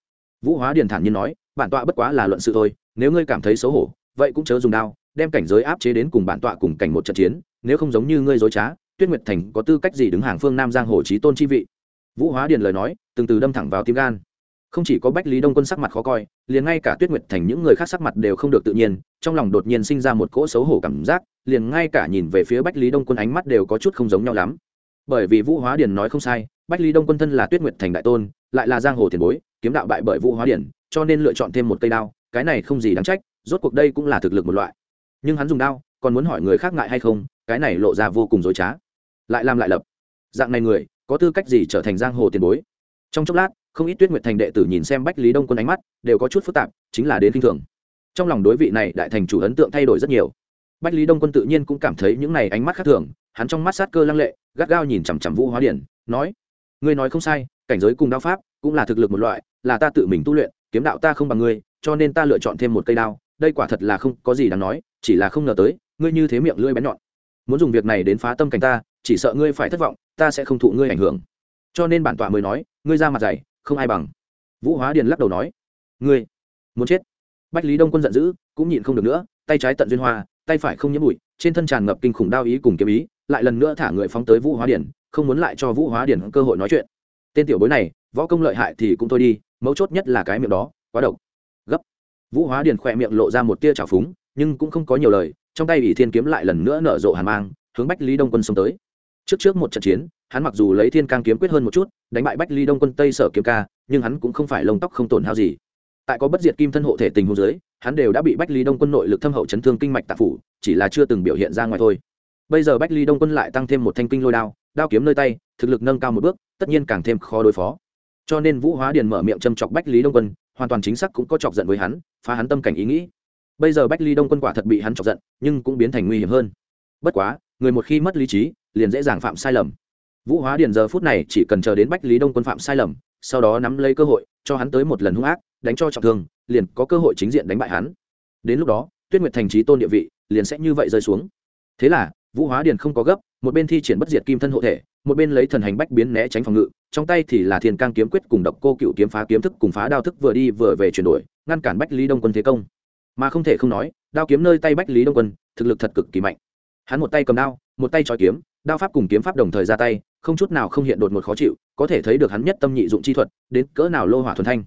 S1: Vũ hóa điền thản nhiên nói, bản tọa bất quá là luận sự thôi, nếu ngươi cảm thấy xấu hổ, vậy cũng chớ dùng đao, đem cảnh giới áp chế đến cùng bản tọa cùng cảnh một trận chiến, nếu không giống như ngươi dối trá, tuyết nguyệt thành có tư cách gì đứng hàng phương nam giang hồ trí tôn chi vị? Vũ hóa điền lời nói, từng từ đâm thẳng vào tim gan. Không chỉ có bách lý đông quân sắc mặt khó coi, liền ngay cả tuyết nguyệt thành những người khác sắc mặt đều không được tự nhiên, trong lòng đột nhiên sinh ra một cỗ xấu hổ cảm giác, liền ngay cả nhìn về phía bách lý đông quân ánh mắt đều có chút không giống nhau lắm bởi vì vũ hóa điền nói không sai, bách lý đông quân thân là tuyết nguyệt thành đại tôn, lại là giang hồ tiền bối, kiếm đạo bại bởi vũ hóa điển, cho nên lựa chọn thêm một cây đao, cái này không gì đáng trách, rốt cuộc đây cũng là thực lực một loại. Nhưng hắn dùng đao, còn muốn hỏi người khác ngại hay không, cái này lộ ra vô cùng dối trá. Lại làm lại lập. Dạng này người, có tư cách gì trở thành giang hồ tiền bối? Trong chốc lát, không ít tuyết nguyệt thành đệ tử nhìn xem bách lý đông quân ánh mắt, đều có chút phức tạp, chính là đến kinh thường. Trong lòng đối vị này đại thành chủ ấn tượng thay đổi rất nhiều. Bách lý đông quân tự nhiên cũng cảm thấy những này ánh mắt khác thường hắn trong mắt sát cơ lăng lệ, gắt gao nhìn chằm chằm vũ hóa điển, nói, ngươi nói không sai, cảnh giới cùng đao pháp cũng là thực lực một loại, là ta tự mình tu luyện, kiếm đạo ta không bằng ngươi, cho nên ta lựa chọn thêm một cây đao, đây quả thật là không có gì đáng nói, chỉ là không ngờ tới, ngươi như thế miệng lưỡi bén nhọn. Muốn dùng việc này đến phá tâm cảnh ta, chỉ sợ ngươi phải thất vọng, ta sẽ không thụ ngươi ảnh hưởng. Cho nên bản tọa mới nói, ngươi ra mặt dày, không ai bằng. Vũ hóa điền lắc đầu nói, ngươi, muốn chết. Bách lý đông quân giận dữ, cũng nhịn không được nữa, tay trái tận duyên hoa, tay phải không nhiễm bụi, trên thân tràn ngập kinh khủng đao ý cùng kiếm ý lại lần nữa thả người phóng tới vũ hóa điển, không muốn lại cho vũ hóa điển cơ hội nói chuyện. Tên tiểu bối này, võ công lợi hại thì cũng thôi đi, mấu chốt nhất là cái miệng đó, quá độc. Gấp. Vũ hóa điển khỏe miệng lộ ra một tia trào phúng, nhưng cũng không có nhiều lời, trong tay ủy thiên kiếm lại lần nữa nở rộ hàn mang, hướng bách lý đông quân xông tới. Trước trước một trận chiến, hắn mặc dù lấy thiên cang kiếm quyết hơn một chút, đánh bại bách ly đông quân tây sở kiếm ca, nhưng hắn cũng không phải lông tóc không tổn hao gì. Tại có bất diệt kim thân hộ thể tình hồ dưới, hắn đều đã bị bách ly đông quân nội lực thâm hậu chấn thương kinh mạch tạp phủ, chỉ là chưa từng biểu hiện ra ngoài thôi bây giờ bách ly đông quân lại tăng thêm một thanh kinh lôi đao đao kiếm nơi tay, thực lực nâng cao một bước, tất nhiên càng thêm khó đối phó. Cho nên vũ hóa điền mở miệng châm chọc bách lý đông quân, hoàn toàn chính xác cũng có chọc giận với hắn, phá hắn tâm cảnh ý nghĩ. Bây giờ bách ly đông quân quả thật bị hắn chọc giận, nhưng cũng biến thành nguy hiểm hơn. Bất quá, người một khi mất lý trí, liền dễ dàng phạm sai lầm. Vũ hóa điền giờ phút này chỉ cần chờ đến bách lý đông quân phạm sai lầm, sau đó nắm lấy cơ hội, cho hắn tới một lần hung ác, đánh cho trọng thương, liền có cơ hội chính diện đánh bại hắn. Đến lúc đó, tuyết nguyệt thành trí tôn địa vị liền sẽ như vậy rơi xuống. Thế là vũ hóa điền không có gấp, một bên thi triển bất diệt kim thân hộ thể, một bên lấy thần hành bách biến né tránh phòng ngự, trong tay thì là thiên cang kiếm quyết cùng độc cô cựu kiếm phá kiếm thức cùng phá đao thức vừa đi vừa về chuyển đổi, ngăn cản bách lý đông quân thế công. Mà không thể không nói, đao kiếm nơi tay bách lý đông quân, thực lực thật cực kỳ mạnh. Hắn một tay cầm đao, một tay trói kiếm, đao pháp cùng kiếm pháp đồng thời ra tay, không chút nào không hiện đột một khó chịu, có thể thấy được hắn nhất tâm nhị dụng chi thuật, đến cỡ nào lô hỏa thuần thanh.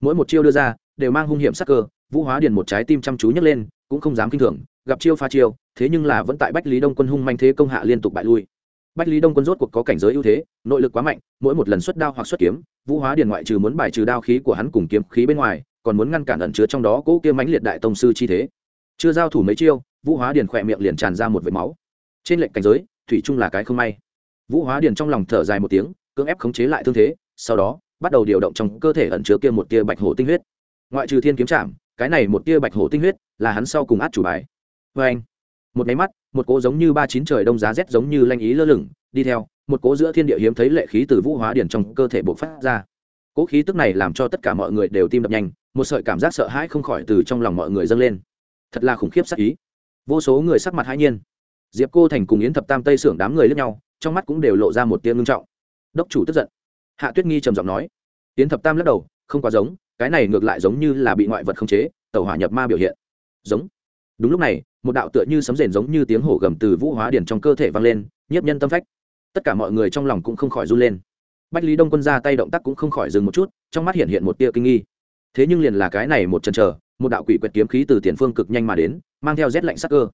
S1: Mỗi một chiêu đưa ra, đều mang hung hiểm sắc cơ, vũ hóa điền một trái tim chăm chú nhấc lên, cũng không dám kinh thường gặp chiêu pha chiêu, thế nhưng là vẫn tại bách lý đông quân hung manh thế công hạ liên tục bại lui. Bách lý đông quân rốt cuộc có cảnh giới ưu thế, nội lực quá mạnh, mỗi một lần xuất đao hoặc xuất kiếm, vũ hóa điền ngoại trừ muốn bài trừ đao khí của hắn cùng kiếm khí bên ngoài, còn muốn ngăn cản ẩn chứa trong đó cỗ kia mãnh liệt đại tông sư chi thế. Chưa giao thủ mấy chiêu, vũ hóa điền khỏe miệng liền tràn ra một vệt máu. Trên lệnh cảnh giới, thủy chung là cái không may. Vũ hóa điền trong lòng thở dài một tiếng, cưỡng ép khống chế lại thương thế, sau đó, bắt đầu điều động trong cơ thể ẩn chứa kia một tia bạch hổ tinh huyết. Ngoại trừ thiên kiếm trạm cái này một tia bạch hổ tinh huyết là hắn sau cùng át chủ bài vê anh. Một máy mắt, một cỗ giống như ba chín trời đông giá rét giống như lanh ý lơ lửng, đi theo, một cỗ giữa thiên địa hiếm thấy lệ khí từ vũ hóa điển trong cơ thể bộc phát ra. Cỗ khí tức này làm cho tất cả mọi người đều tim đập nhanh, một sợi cảm giác sợ hãi không khỏi từ trong lòng mọi người dâng lên. Thật là khủng khiếp sắc ý. Vô số người sắc mặt hãi nhiên. Diệp cô thành cùng yến thập tam tây xưởng đám người lẫn nhau, trong mắt cũng đều lộ ra một tiếng ngưng trọng. Đốc chủ tức giận. Hạ tuyết nghi trầm giọng nói. Yến thập tam lắc đầu, không quá giống, cái này ngược lại giống như là bị ngoại vật khống chế, tàu hỏa nhập ma biểu hiện. Giống. Đúng lúc này một đạo tựa như sấm rền giống như tiếng hổ gầm từ vũ hóa điển trong cơ thể vang lên, nhiếp nhân tâm phách. Tất cả mọi người trong lòng cũng không khỏi run lên. Bách lý đông quân ra tay động tác cũng không khỏi dừng một chút, trong mắt hiện hiện một tia kinh nghi. Thế nhưng liền là cái này một chân chờ, một đạo quỷ quyệt kiếm khí từ tiền phương cực nhanh mà đến, mang theo rét lạnh sắc cơ.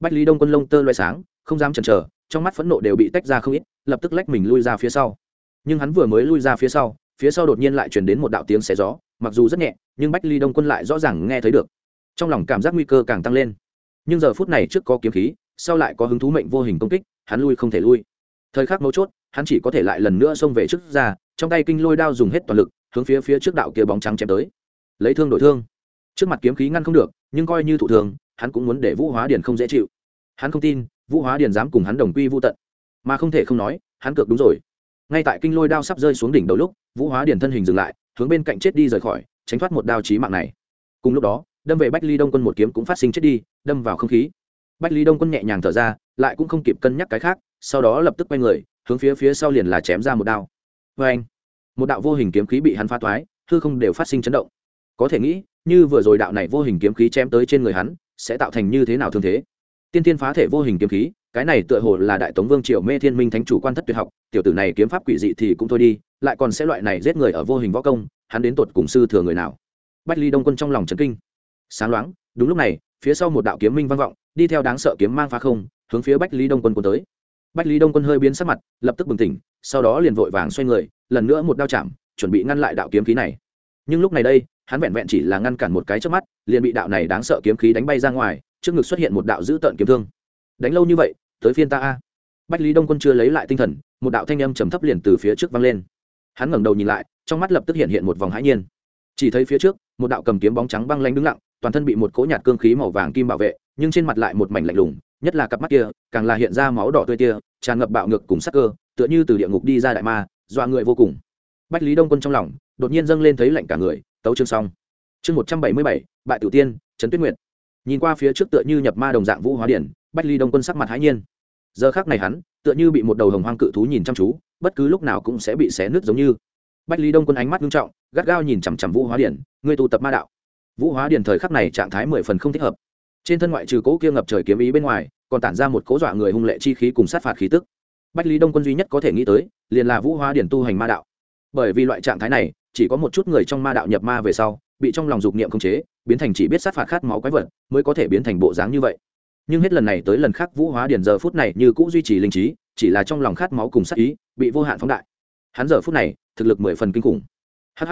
S1: Bách lý đông quân lông tơ loay sáng, không dám chần chờ, trong mắt phẫn nộ đều bị tách ra không ít, lập tức lách mình lui ra phía sau. Nhưng hắn vừa mới lui ra phía sau phía sau đột nhiên lại truyền đến một đạo tiếng xé gió, mặc dù rất nhẹ, nhưng bách ly đông quân lại rõ ràng nghe thấy được. Trong lòng cảm giác nguy cơ càng tăng lên nhưng giờ phút này trước có kiếm khí, sau lại có hứng thú mệnh vô hình công kích, hắn lui không thể lui. Thời khắc mấu chốt, hắn chỉ có thể lại lần nữa xông về trước ra, trong tay kinh lôi đao dùng hết toàn lực, hướng phía phía trước đạo kia bóng trắng chém tới. Lấy thương đổi thương. Trước mặt kiếm khí ngăn không được, nhưng coi như thủ thường hắn cũng muốn để vũ hóa điền không dễ chịu. Hắn không tin, vũ hóa điền dám cùng hắn đồng quy vô tận. Mà không thể không nói, hắn cược đúng rồi. Ngay tại kinh lôi đao sắp rơi xuống đỉnh đầu lúc, vũ hóa điền thân hình dừng lại, hướng bên cạnh chết đi rời khỏi, tránh thoát một đao chí mạng này. Cùng lúc đó đâm về bách ly đông quân một kiếm cũng phát sinh chết đi, đâm vào không khí. Bách ly đông quân nhẹ nhàng thở ra, lại cũng không kịp cân nhắc cái khác, sau đó lập tức quay người, hướng phía phía sau liền là chém ra một đao. Vê anh, một đạo vô hình kiếm khí bị hắn phá toái, hư không đều phát sinh chấn động. Có thể nghĩ, như vừa rồi đạo này vô hình kiếm khí chém tới trên người hắn, sẽ tạo thành như thế nào thương thế? Tiên tiên phá thể vô hình kiếm khí, cái này tựa hồ là đại tống vương triều mê thiên minh thánh chủ quan thất tuyệt học, tiểu tử này kiếm pháp quỷ dị thì cũng thôi đi, lại còn sẽ loại này giết người ở vô hình võ công, hắn đến tột cùng sư thừa người nào? Bách ly đông quân trong lòng trấn kinh sáng loáng, đúng lúc này, phía sau một đạo kiếm minh vang vọng, đi theo đáng sợ kiếm mang phá không, hướng phía bách Lý đông quân quân tới. Bách Lý đông quân hơi biến sắc mặt, lập tức bừng tỉnh, sau đó liền vội vàng xoay người, lần nữa một đao chạm, chuẩn bị ngăn lại đạo kiếm khí này. Nhưng lúc này đây, hắn vẹn vẹn chỉ là ngăn cản một cái trước mắt, liền bị đạo này đáng sợ kiếm khí đánh bay ra ngoài, trước ngực xuất hiện một đạo dữ tợn kiếm thương. Đánh lâu như vậy, tới phiên ta a. Bách lý đông quân chưa lấy lại tinh thần, một đạo thanh âm trầm thấp liền từ phía trước vang lên. Hắn ngẩng đầu nhìn lại, trong mắt lập tức hiện hiện một vòng hãi nhiên. Chỉ thấy phía trước, một đạo cầm kiếm bóng trắng băng lanh đứng lặng toàn thân bị một cỗ nhạt cương khí màu vàng kim bảo vệ, nhưng trên mặt lại một mảnh lạnh lùng, nhất là cặp mắt kia, càng là hiện ra máu đỏ tươi tia, tràn ngập bạo ngược cùng sắc cơ, tựa như từ địa ngục đi ra đại ma, dọa người vô cùng. Bách lý đông quân trong lòng, đột nhiên dâng lên thấy lạnh cả người, tấu chương xong. Chương một trăm bảy mươi bảy, bại tử tiên, trấn tuyết nguyệt. Nhìn qua phía trước tựa như nhập ma đồng dạng vũ hóa điển, bách lý đông quân sắc mặt hãi nhiên. Giờ khác này hắn, tựa như bị một đầu hồng hoang cự thú nhìn chăm chú, bất cứ lúc nào cũng sẽ bị xé nứt giống như. Bách lý đông quân ánh mắt nghiêm trọng, gắt gao nhìn chằm chằm vũ hóa điển người tụ tập ma đạo vũ hóa Điền thời khắc này trạng thái mười phần không thích hợp. Trên thân ngoại trừ cố kia ngập trời kiếm ý bên ngoài, còn tản ra một cố dọa người hung lệ chi khí cùng sát phạt khí tức. Bách lý đông quân duy nhất có thể nghĩ tới, liền là vũ hóa điển tu hành ma đạo. Bởi vì loại trạng thái này, chỉ có một chút người trong ma đạo nhập ma về sau, bị trong lòng dục niệm khống chế, biến thành chỉ biết sát phạt khát máu quái vật, mới có thể biến thành bộ dáng như vậy. Nhưng hết lần này tới lần khác, vũ hóa điển giờ phút này như cũ duy trì linh trí, chỉ là trong lòng khát máu cùng sát ý, bị vô hạn phóng đại. Hắn giờ phút này, thực lực mười phần kinh khủng. Hh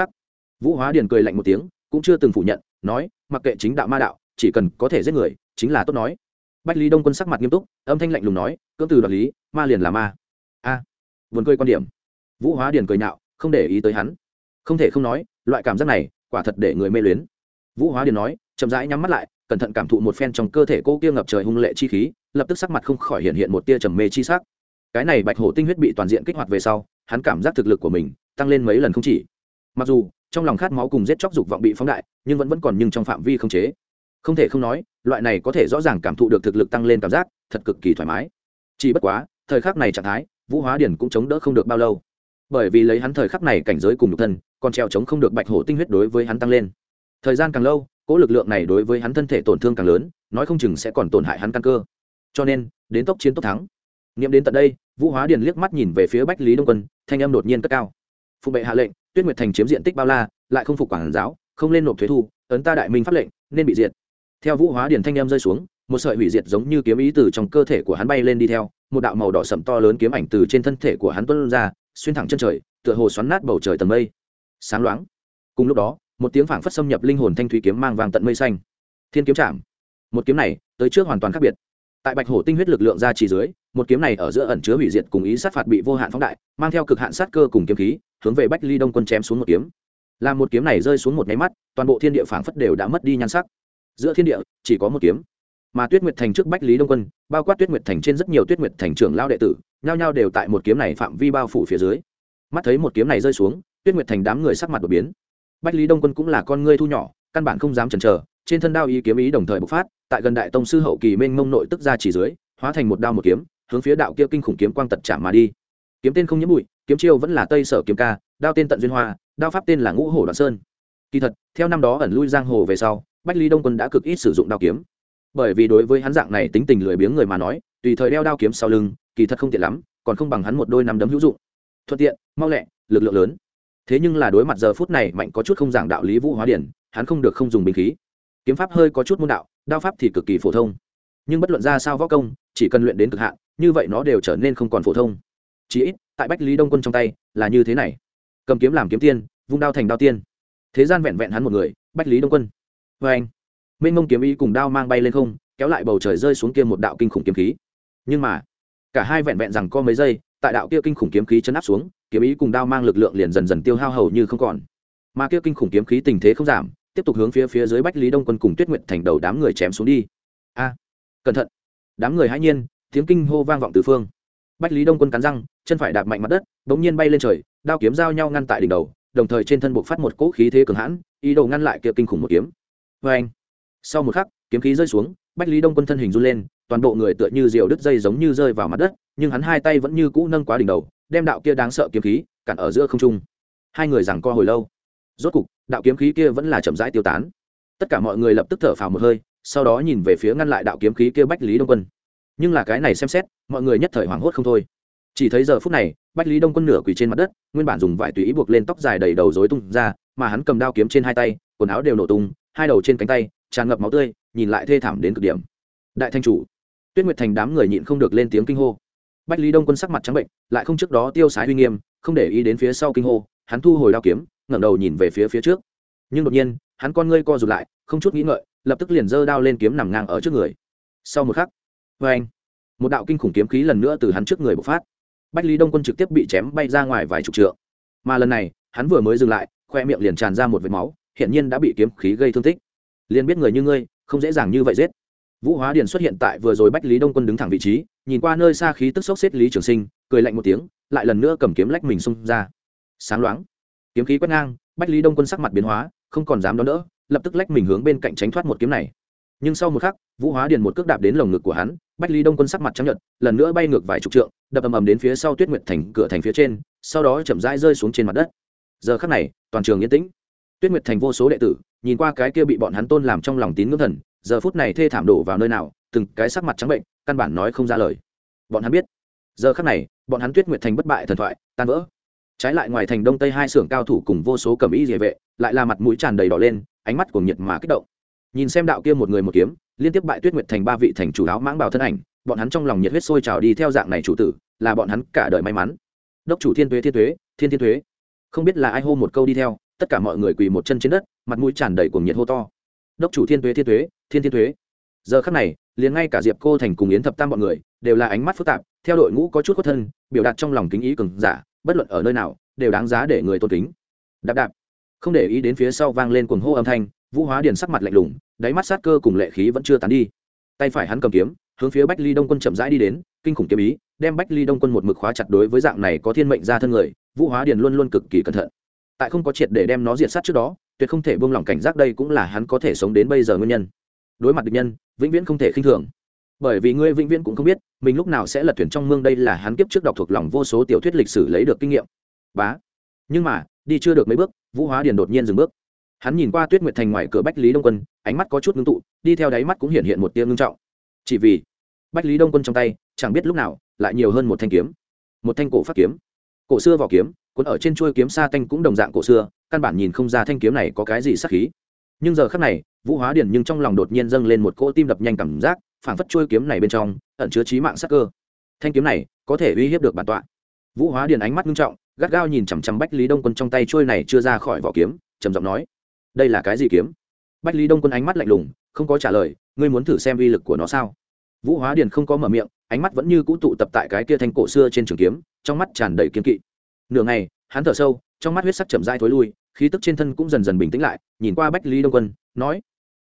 S1: vũ hóa điển cười lạnh một tiếng, cũng chưa từng phủ nhận nói mặc kệ chính đạo ma đạo chỉ cần có thể giết người chính là tốt nói. Bách lý đông quân sắc mặt nghiêm túc âm thanh lạnh lùng nói cưỡng từ đoạt lý ma liền là ma. A à, vườn cười quan điểm. Vũ hóa điền cười nhạo không để ý tới hắn. Không thể không nói loại cảm giác này quả thật để người mê luyến. Vũ hóa điền nói chậm rãi nhắm mắt lại cẩn thận cảm thụ một phen trong cơ thể cô kia ngập trời hung lệ chi khí lập tức sắc mặt không khỏi hiện hiện một tia trầm mê chi sắc. Cái này bạch hổ tinh huyết bị toàn diện kích hoạt về sau hắn cảm giác thực lực của mình tăng lên mấy lần không chỉ. Mặc dù trong lòng khát máu cùng giết chóc dục vọng bị phóng đại, nhưng vẫn vẫn còn nhưng trong phạm vi không chế. Không thể không nói, loại này có thể rõ ràng cảm thụ được thực lực tăng lên cảm giác, thật cực kỳ thoải mái. Chỉ bất quá, thời khắc này trạng thái, vũ hóa điển cũng chống đỡ không được bao lâu. Bởi vì lấy hắn thời khắc này cảnh giới cùng nhục thân, còn treo chống không được bạch hổ tinh huyết đối với hắn tăng lên. Thời gian càng lâu, cỗ lực lượng này đối với hắn thân thể tổn thương càng lớn, nói không chừng sẽ còn tổn hại hắn căn cơ. Cho nên, đến tốc chiến tốc thắng. Niệm đến tận đây, vũ hóa điền liếc mắt nhìn về phía bách lý đông quân, thanh âm đột nhiên cất cao. Phụ bệ hạ lệnh tuyết nguyệt thành chiếm diện tích bao la, lại không phục quản giáo, không lên nộp thuế thu, ấn ta đại minh pháp lệnh, nên bị diệt. Theo vũ hóa điền thanh em rơi xuống, một sợi hủy diệt giống như kiếm ý từ trong cơ thể của hắn bay lên đi theo, một đạo màu đỏ sậm to lớn kiếm ảnh từ trên thân thể của hắn tuân ra, xuyên thẳng chân trời, tựa hồ xoắn nát bầu trời tầm mây. Sáng loáng. Cùng lúc đó, một tiếng phảng phất xâm nhập linh hồn thanh thủy kiếm mang vàng tận mây xanh. Thiên kiếm chạm. Một kiếm này, tới trước hoàn toàn khác biệt tại bạch hổ tinh huyết lực lượng ra chỉ dưới, một kiếm này ở giữa ẩn chứa hủy diệt cùng ý sát phạt bị vô hạn phóng đại, mang theo cực hạn sát cơ cùng kiếm khí, hướng về bách ly đông quân chém xuống một kiếm. Làm một kiếm này rơi xuống một nháy mắt, toàn bộ thiên địa phảng phất đều đã mất đi nhan sắc. Giữa thiên địa, chỉ có một kiếm. Mà tuyết nguyệt thành trước bách lý đông quân, bao quát tuyết nguyệt thành trên rất nhiều tuyết nguyệt thành trưởng lao đệ tử, nhao nhao đều tại một kiếm này phạm vi bao phủ phía dưới. Mắt thấy một kiếm này rơi xuống, tuyết nguyệt thành đám người sắc mặt đột biến. Bách lý đông quân cũng là con ngươi thu nhỏ, căn bản không dám chần chờ, trên thân đao ý kiếm ý đồng thời bộc phát tại gần đại tông sư hậu kỳ mênh mông nội tức ra chỉ dưới, hóa thành một đao một kiếm, hướng phía đạo kia kinh khủng kiếm quang tật chạm mà đi. Kiếm tên không nhiễm bụi, kiếm chiêu vẫn là tây sở kiếm ca, đao tên tận duyên hoa, đao pháp tên là ngũ hổ đoạn sơn. Kỳ thật, theo năm đó ẩn lui giang hồ về sau, bách ly đông quân đã cực ít sử dụng đao kiếm. Bởi vì đối với hắn dạng này tính tình lười biếng người mà nói, tùy thời đeo đao kiếm sau lưng, kỳ thật không tiện lắm, còn không bằng hắn một đôi nắm đấm hữu dụng. Thuận tiện, mau lẹ, lực lượng lớn. Thế nhưng là đối mặt giờ phút này mạnh có chút không giảng đạo lý vũ hóa điển, hắn không được không dùng binh khí. Kiếm pháp hơi có chút môn đạo đao pháp thì cực kỳ phổ thông. Nhưng bất luận ra sao võ công, chỉ cần luyện đến cực hạn, như vậy nó đều trở nên không còn phổ thông. Chỉ ít, tại bách lý đông quân trong tay, là như thế này. Cầm kiếm làm kiếm tiên, vung đao thành đao tiên. Thế gian vẹn vẹn hắn một người, bách lý đông quân. Vê anh minh mông kiếm ý cùng đao mang bay lên không, kéo lại bầu trời rơi xuống kia một đạo kinh khủng kiếm khí. Nhưng mà, cả hai vẹn vẹn rằng có mấy giây, tại đạo kia kinh khủng kiếm khí chấn áp xuống, kiếm ý cùng đao mang lực lượng liền dần dần tiêu hao hầu như không còn. Mà kia kinh khủng kiếm khí tình thế không giảm tiếp tục hướng phía phía dưới bách lý đông quân cùng tuyết nguyện thành đầu đám người chém xuống đi. A, cẩn thận. Đám người hãy nhiên, tiếng kinh hô vang vọng từ phương. Bách lý đông quân cắn răng, chân phải đạp mạnh mặt đất, bỗng nhiên bay lên trời, đao kiếm giao nhau ngăn tại đỉnh đầu, đồng thời trên thân buộc phát một cỗ khí thế cường hãn, ý đồ ngăn lại kia kinh khủng một kiếm. Vê anh sau một khắc, kiếm khí rơi xuống, bách lý đông quân thân hình run lên, toàn bộ người tựa như diều đứt dây giống như rơi vào mặt đất, nhưng hắn hai tay vẫn như cũ nâng quá đỉnh đầu, đem đạo kia đáng sợ kiếm khí cản ở giữa không trung. Hai người giằng co hồi lâu. Rốt cục đạo kiếm khí kia vẫn là chậm rãi tiêu tán. Tất cả mọi người lập tức thở phào một hơi, sau đó nhìn về phía ngăn lại đạo kiếm khí kia bách lý đông quân. Nhưng là cái này xem xét, mọi người nhất thời hoảng hốt không thôi. Chỉ thấy giờ phút này, bách lý đông quân nửa quỳ trên mặt đất, nguyên bản dùng vải tùy ý buộc lên tóc dài đầy đầu dối tung ra, mà hắn cầm đao kiếm trên hai tay, quần áo đều nổ tung, hai đầu trên cánh tay, tràn ngập máu tươi, nhìn lại thê thảm đến cực điểm. Đại thanh chủ, tuyết nguyệt thành đám người nhịn không được lên tiếng kinh hô. Bách lý đông quân sắc mặt trắng bệnh, lại không trước đó tiêu sái uy nghiêm, không để ý đến phía sau kinh hô, hắn thu hồi đao kiếm ngẩng đầu nhìn về phía phía trước. Nhưng đột nhiên, hắn con ngươi co rụt lại, không chút nghĩ ngợi, lập tức liền giơ đao lên kiếm nằm ngang ở trước người. Sau một khắc vê anh, một đạo kinh khủng kiếm khí lần nữa từ hắn trước người bộc phát. Bách lý đông quân trực tiếp bị chém bay ra ngoài vài chục trượng. Mà lần này, hắn vừa mới dừng lại, khoe miệng liền tràn ra một vệt máu hiện nhiên đã bị kiếm khí gây thương tích. Liền biết người như ngươi, không dễ dàng như vậy giết. Vũ hóa điền xuất hiện tại vừa rồi bách lý đông quân đứng thẳng vị trí, nhìn qua nơi xa khí tức sốc xếp lý trường sinh, cười lạnh một tiếng, lại lần nữa cầm kiếm lách mình xông ra. Sáng loáng kiếm khí quét ngang, bách lý đông quân sắc mặt biến hóa, không còn dám đón đỡ, lập tức lách mình hướng bên cạnh tránh thoát một kiếm này. Nhưng sau một khắc, vũ hóa điền một cước đạp đến lồng ngực của hắn, bách lý đông quân sắc mặt trắng nhợt, lần nữa bay ngược vài chục trượng, đập ầm ầm đến phía sau tuyết nguyệt thành cửa thành phía trên, sau đó chậm rãi rơi xuống trên mặt đất. Giờ khắc này, toàn trường yên tĩnh. Tuyết nguyệt thành vô số đệ tử, nhìn qua cái kia bị bọn hắn tôn làm trong lòng tín ngưỡng thần, giờ phút này thê thảm đổ vào nơi nào, từng cái sắc mặt trắng bệnh, căn bản nói không ra lời. Bọn hắn biết. Giờ khắc này, bọn hắn tuyết nguyệt thành bất bại thần thoại, tan vỡ trái lại ngoài thành đông tây hai xưởng cao thủ cùng vô số cầm y địa vệ, lại là mặt mũi tràn đầy đỏ lên, ánh mắt cuồng nhiệt mà kích động. Nhìn xem đạo kia một người một kiếm, liên tiếp bại tuyết nguyệt thành ba vị thành chủ áo mãng bào thân ảnh, bọn hắn trong lòng nhiệt huyết sôi trào đi theo dạng này chủ tử, là bọn hắn cả đời may mắn. Đốc chủ thiên tuế thiên tuế, thiên thiên tuế. Không biết là ai hô một câu đi theo, tất cả mọi người quỳ một chân trên đất, mặt mũi tràn đầy cuồng nhiệt hô to. Đốc chủ thiên tuế thiên tuế, thiên thiên tuế. Giờ khắc này, liền ngay cả diệp cô thành cùng yến thập tam bọn người, đều là ánh mắt phức tạp, theo đội ngũ có chút khuất thân, biểu đạt trong lòng kính ý cường giả bất luận ở nơi nào, đều đáng giá để người tôn kính. Đạp đạp. Không để ý đến phía sau vang lên cuồng hô âm thanh, vũ hóa điền sắc mặt lạnh lùng, đáy mắt sát cơ cùng lệ khí vẫn chưa tán đi. Tay phải hắn cầm kiếm, hướng phía bách ly đông quân chậm rãi đi đến, kinh khủng kiếm ý, đem bách ly đông quân một mực khóa chặt đối với dạng này có thiên mệnh ra thân người, vũ hóa điền luôn luôn cực kỳ cẩn thận. Tại không có triệt để đem nó diệt sát trước đó, tuyệt không thể buông lỏng cảnh giác đây cũng là hắn có thể sống đến bây giờ nguyên nhân. Đối mặt địch nhân, vĩnh viễn không thể khinh thường bởi vì ngươi vĩnh viễn cũng không biết, mình lúc nào sẽ lật thuyền trong mương đây là hắn kiếp trước đọc thuộc lòng vô số tiểu thuyết lịch sử lấy được kinh nghiệm. Bá. Nhưng mà, đi chưa được mấy bước, vũ hóa điền đột nhiên dừng bước. Hắn nhìn qua tuyết nguyệt thành ngoài cửa bách lý đông quân, ánh mắt có chút ngưng tụ, đi theo đáy mắt cũng hiện hiện một tia ngưng trọng. Chỉ vì bách lý đông quân trong tay, chẳng biết lúc nào, lại nhiều hơn một thanh kiếm. Một thanh cổ phát kiếm. Cổ xưa vỏ kiếm, cuốn ở trên chuôi kiếm sa tanh cũng đồng dạng cổ xưa, căn bản nhìn không ra thanh kiếm này có cái gì sắc khí. Nhưng giờ khắc này, vũ hóa điển nhưng trong lòng đột nhiên dâng lên một cỗ tim đập nhanh cảm giác phảng phất chuôi kiếm này bên trong, ẩn chứa trí mạng sắc cơ. Thanh kiếm này có thể uy hiếp được bản tọa. Vũ hóa điền ánh mắt nghiêm trọng, gắt gao nhìn chằm chằm bách lý đông quân trong tay chuôi này chưa ra khỏi vỏ kiếm, trầm giọng nói, đây là cái gì kiếm? Bách lý đông quân ánh mắt lạnh lùng, không có trả lời, ngươi muốn thử xem uy lực của nó sao? Vũ hóa điền không có mở miệng, ánh mắt vẫn như cũ tụ tập tại cái kia thanh cổ xưa trên trường kiếm, trong mắt tràn đầy kiếm kỵ. Nửa ngày, hắn thở sâu, trong mắt huyết sắc chậm dai thối lui, khí tức trên thân cũng dần dần bình tĩnh lại, nhìn qua bách lý đông quân, nói,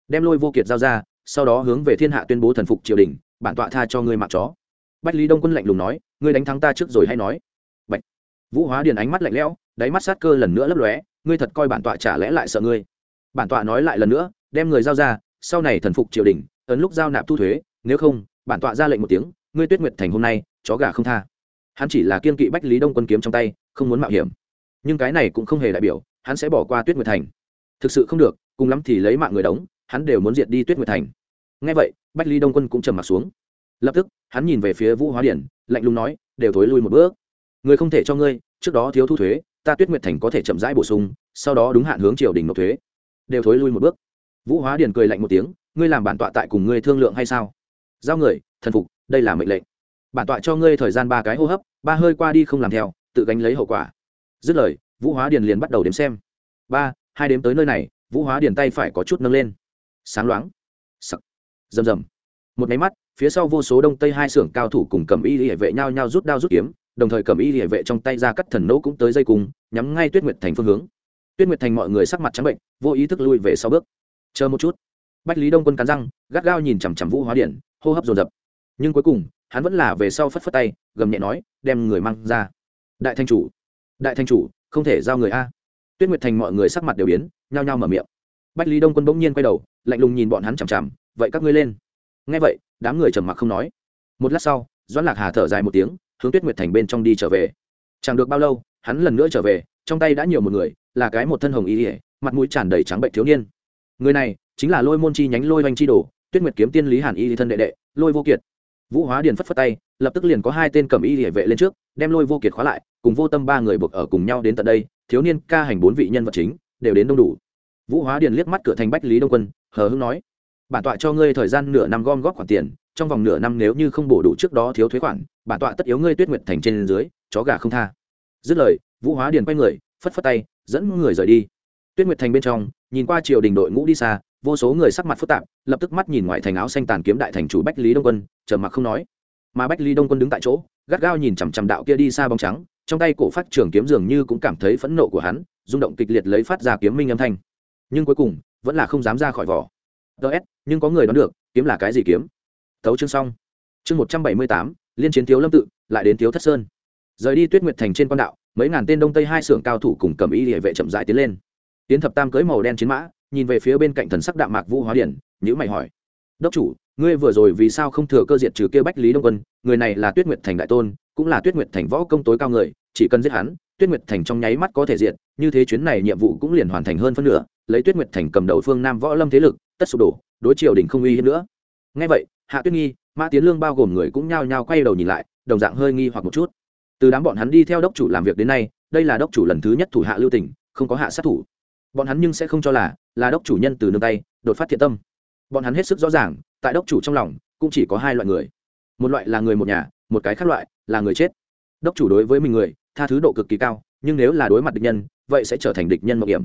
S1: đem lôi vô kiệt giao ra sau đó hướng về thiên hạ tuyên bố thần phục triều đình, bản tọa tha cho ngươi mặc chó. Bách lý đông quân lạnh lùng nói, ngươi đánh thắng ta trước rồi hay nói. Bạch. vũ hóa điền ánh mắt lạnh lẽo, đáy mắt sát cơ lần nữa lấp lóe, ngươi thật coi bản tọa trả lẽ lại sợ ngươi. Bản tọa nói lại lần nữa, đem người giao ra, sau này thần phục triều đình, ấn lúc giao nạp thu thuế, nếu không, bản tọa ra lệnh một tiếng, ngươi tuyết nguyệt thành hôm nay, chó gà không tha. Hắn chỉ là kiên kỵ bách lý đông quân kiếm trong tay, không muốn mạo hiểm. Nhưng cái này cũng không hề đại biểu, hắn sẽ bỏ qua tuyết nguyệt thành. Thực sự không được, cùng lắm thì lấy mạng người đóng hắn đều muốn diệt đi tuyết nguyệt thành. Ngay vậy, bách ly đông quân cũng trầm m ặ t xuống. Lập tức, hắn nhìn về phía vũ hóa điển, lạnh lùng nói, đều thối lui một bước. Người không thể cho ngươi, trước đó thiếu thu thuế, ta tuyết nguyệt thành có thể chậm rãi bổ sung, sau đó đúng hạn hướng triều đình nộp thuế. Đều thối lui một bước. Vũ hóa điển cười lạnh một tiếng, ngươi làm bản tọa tại cùng ngươi thương lượng hay sao? Giao người, thần phục, đây là mệnh lệnh. Bản tọa cho ngươi thời gian ba cái hô hấp, ba hơi qua đi không làm theo, tự gánh lấy hậu quả. Dứt lời, vũ hóa điền liền bắt đầu đếm xem. Ba, hai đếm tới nơi này, vũ hóa điền tay phải có chút nâng lên sáng loáng. Sặc. Rầm rầm. Một máy mắt, phía sau vô số đông tây hai xưởng cao thủ cùng cầm y hệ vệ nhau nhau rút đao rút kiếm, đồng thời cầm y hệ vệ trong tay ra cắt thần nỗ cũng tới dây cùng, nhắm ngay tuyết nguyệt thành phương hướng. Tuyết nguyệt thành mọi người sắc mặt trắng bệnh, vô ý thức lui về sau bước. Chờ một chút. Bách lý đông quân cắn răng, gắt gao nhìn chằm chằm vũ hóa điện, hô hấp dồn dập. Nhưng cuối cùng, hắn vẫn là về sau phất phất tay, gầm nhẹ nói, đem người mang ra. Đại thanh chủ. Đại thanh chủ, không thể giao người a. Tuyết nguyệt thành mọi người sắc mặt đều biến, nhao nhao mở miệng bách lý đông quân bỗng nhiên quay đầu, lạnh lùng nhìn bọn hắn chằm chằm, vậy các ngươi lên. Nghe vậy, đám người trầm mặc không nói. Một lát sau, doãn lạc hà thở dài một tiếng, hướng tuyết nguyệt thành bên trong đi trở về. Chẳng được bao lâu, hắn lần nữa trở về, trong tay đã nhiều một người, là cái một thân hồng y ỉa mặt mũi tràn đầy trắng bệnh thiếu niên. Người này chính là lôi môn chi nhánh lôi oanh chi đồ, tuyết nguyệt kiếm tiên lý hàn y thân đệ đệ, lôi vô kiệt. Vũ hóa điền phất phất tay, lập tức liền có hai tên cầm y địa vệ lên trước, đem lôi vô kiệt khóa lại, cùng vô tâm ba người buộc ở cùng nhau đến tận đây, thiếu niên ca hành bốn vị nhân vật chính, đều đến đông đủ vũ hóa điền liếc mắt cửa thành bách lý đông quân, hờ hưng nói, bản tọa cho ngươi thời gian nửa năm gom góp khoản tiền, trong vòng nửa năm nếu như không bổ đủ trước đó thiếu thuế khoản, bản tọa tất yếu ngươi tuyết nguyệt thành trên dưới, chó gà không tha. Dứt lời, vũ hóa điền quay người, phất phất tay, dẫn người rời đi. Tuyết nguyệt thành bên trong, nhìn qua triều đình đội ngũ đi xa, vô số người sắc mặt phức tạp, lập tức mắt nhìn ngoài thành áo xanh tàn kiếm đại thành chủ bách lý đông quân, trầm mặc không nói. Mà bách lý đông quân đứng tại chỗ, gắt gao nhìn chằm chằm đạo kia đi xa bóng trắng, trong tay cổ phát trường kiếm dường như cũng cảm thấy phẫn nộ của hắn, rung động kịch liệt lấy phát ra kiếm minh âm thanh nhưng cuối cùng vẫn là không dám ra khỏi vỏ. Ts nhưng có người đoán được, kiếm là cái gì kiếm? Thấu chương xong. Chương một trăm bảy mươi tám, liên chiến thiếu lâm tự, lại đến thiếu thất sơn. Rời đi tuyết nguyệt thành trên quan đạo, mấy ngàn tên đông tây hai xưởng cao thủ cùng cầm y địa vệ chậm dại tiến lên. Tiến thập tam cưới màu đen chiến mã, nhìn về phía bên cạnh thần sắc đạm mạc vũ hóa điển nhữ mày hỏi. Đốc chủ, ngươi vừa rồi vì sao không thừa cơ diệt trừ kia bách lý đông quân? Người này là tuyết nguyệt thành đại tôn, cũng là tuyết nguyệt thành võ công tối cao người, chỉ cần giết hắn, tuyết nguyệt thành trong nháy mắt có thể diệt, như thế chuyến này nhiệm vụ cũng liền hoàn thành hơn phân nửa lấy tuyết nguyệt thành cầm đầu phương nam võ lâm thế lực, tất sụp đổ, đối triều đình không uy hiếp nữa. Ngay vậy, hạ tuyết nghi, mã tiến lương bao gồm người cũng nhao nhao quay đầu nhìn lại, đồng dạng hơi nghi hoặc một chút. Từ đám bọn hắn đi theo đốc chủ làm việc đến nay, đây là đốc chủ lần thứ nhất thủ hạ lưu tỉnh không có hạ sát thủ. Bọn hắn nhưng sẽ không cho là là đốc chủ nhân từ nương tay, đột phát thiện tâm. Bọn hắn hết sức rõ ràng, tại đốc chủ trong lòng, cũng chỉ có hai loại người. Một loại là người một nhà, một cái khác loại là người chết. Đốc chủ đối với mình người, tha thứ độ cực kỳ cao, nhưng nếu là đối mặt địch nhân, vậy sẽ trở thành địch nhân mạo hiểm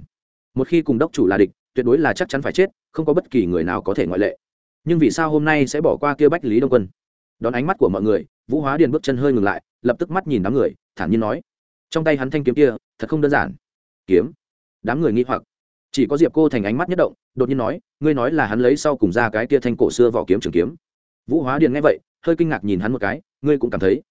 S1: một khi cùng đốc chủ là địch, tuyệt đối là chắc chắn phải chết, không có bất kỳ người nào có thể ngoại lệ. Nhưng vì sao hôm nay sẽ bỏ qua kia bách lý đông quân? Đón ánh mắt của mọi người, vũ hóa điền bước chân hơi ngừng lại, lập tức mắt nhìn đám người, thản nhiên nói. Trong tay hắn thanh kiếm kia, thật không đơn giản. Kiếm? Đám người nghi hoặc. Chỉ có diệp cô thành ánh mắt nhất động, đột nhiên nói, ngươi nói là hắn lấy sau cùng ra cái kia thanh cổ xưa vỏ kiếm trường kiếm. Vũ hóa điền nghe vậy, hơi kinh ngạc nhìn hắn một cái, ngươi cũng cảm thấy.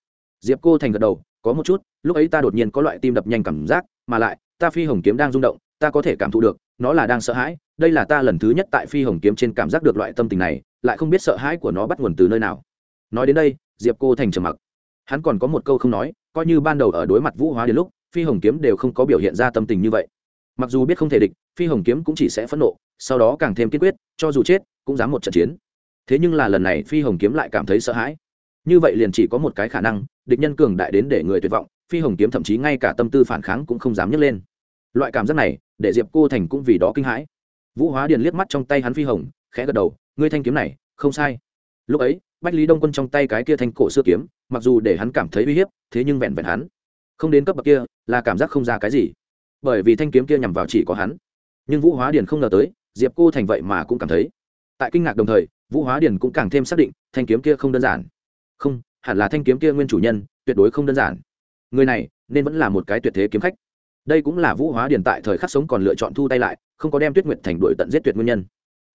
S1: Diệp cô thành gật đầu, có một chút, lúc ấy ta đột nhiên có loại tim đập nhanh cảm giác, mà lại, ta phi hồng kiếm đang rung động ta có thể cảm thụ được, nó là đang sợ hãi, đây là ta lần thứ nhất tại phi hồng kiếm trên cảm giác được loại tâm tình này, lại không biết sợ hãi của nó bắt nguồn từ nơi nào. Nói đến đây, diệp cô thành trầm mặc. Hắn còn có một câu không nói, coi như ban đầu ở đối mặt vũ hóa đến lúc, phi hồng kiếm đều không có biểu hiện ra tâm tình như vậy. Mặc dù biết không thể địch, phi hồng kiếm cũng chỉ sẽ phẫn nộ, sau đó càng thêm kiên quyết, cho dù chết, cũng dám một trận chiến. Thế nhưng là lần này phi hồng kiếm lại cảm thấy sợ hãi. Như vậy liền chỉ có một cái khả năng, địch nhân cường đại đến để người tuyệt vọng, phi hồng kiếm thậm chí ngay cả tâm tư phản kháng cũng không dám nhấc lên. Loại cảm giác này để diệp cô thành cũng vì đó kinh hãi vũ hóa điền liếc mắt trong tay hắn phi hồng khẽ gật đầu ngươi thanh kiếm này không sai lúc ấy bách lý đông quân trong tay cái kia thanh cổ xưa kiếm mặc dù để hắn cảm thấy uy hiếp thế nhưng vẹn vẹn hắn không đến cấp bậc kia là cảm giác không ra cái gì bởi vì thanh kiếm kia nhằm vào chỉ có hắn nhưng vũ hóa điền không ngờ tới diệp cô thành vậy mà cũng cảm thấy tại kinh ngạc đồng thời vũ hóa điền cũng càng thêm xác định thanh kiếm kia không đơn giản không hẳn là thanh kiếm kia nguyên chủ nhân tuyệt đối không đơn giản người này nên vẫn là một cái tuyệt thế kiếm khách đây cũng là vũ hóa điền tại thời khắc sống còn lựa chọn thu tay lại, không có đem tuyết nguyệt thành đội tận giết tuyệt nguyên nhân.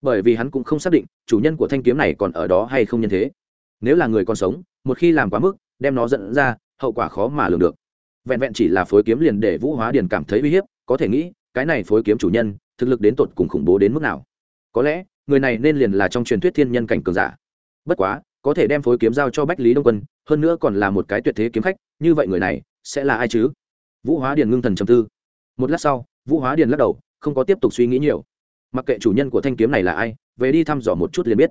S1: Bởi vì hắn cũng không xác định, chủ nhân của thanh kiếm này còn ở đó hay không nhân thế. Nếu là người còn sống, một khi làm quá mức, đem nó dẫn ra, hậu quả khó mà lường được. Vẹn vẹn chỉ là phối kiếm liền để vũ hóa điền cảm thấy uy hiếp, có thể nghĩ, cái này phối kiếm chủ nhân, thực lực đến tột cùng khủng bố đến mức nào. Có lẽ, người này nên liền là trong truyền thuyết thiên nhân cảnh cường giả. Bất quá, có thể đem phối kiếm giao cho bách lý đông quân, hơn nữa còn là một cái tuyệt thế kiếm khách, như vậy người này, sẽ là ai chứ? Vũ hóa điền ngưng thần trầm tư. Một lát sau, vũ hóa điền lắc đầu, không có tiếp tục suy nghĩ nhiều. Mặc kệ chủ nhân của thanh kiếm này là ai, về đi thăm dò một chút liền biết.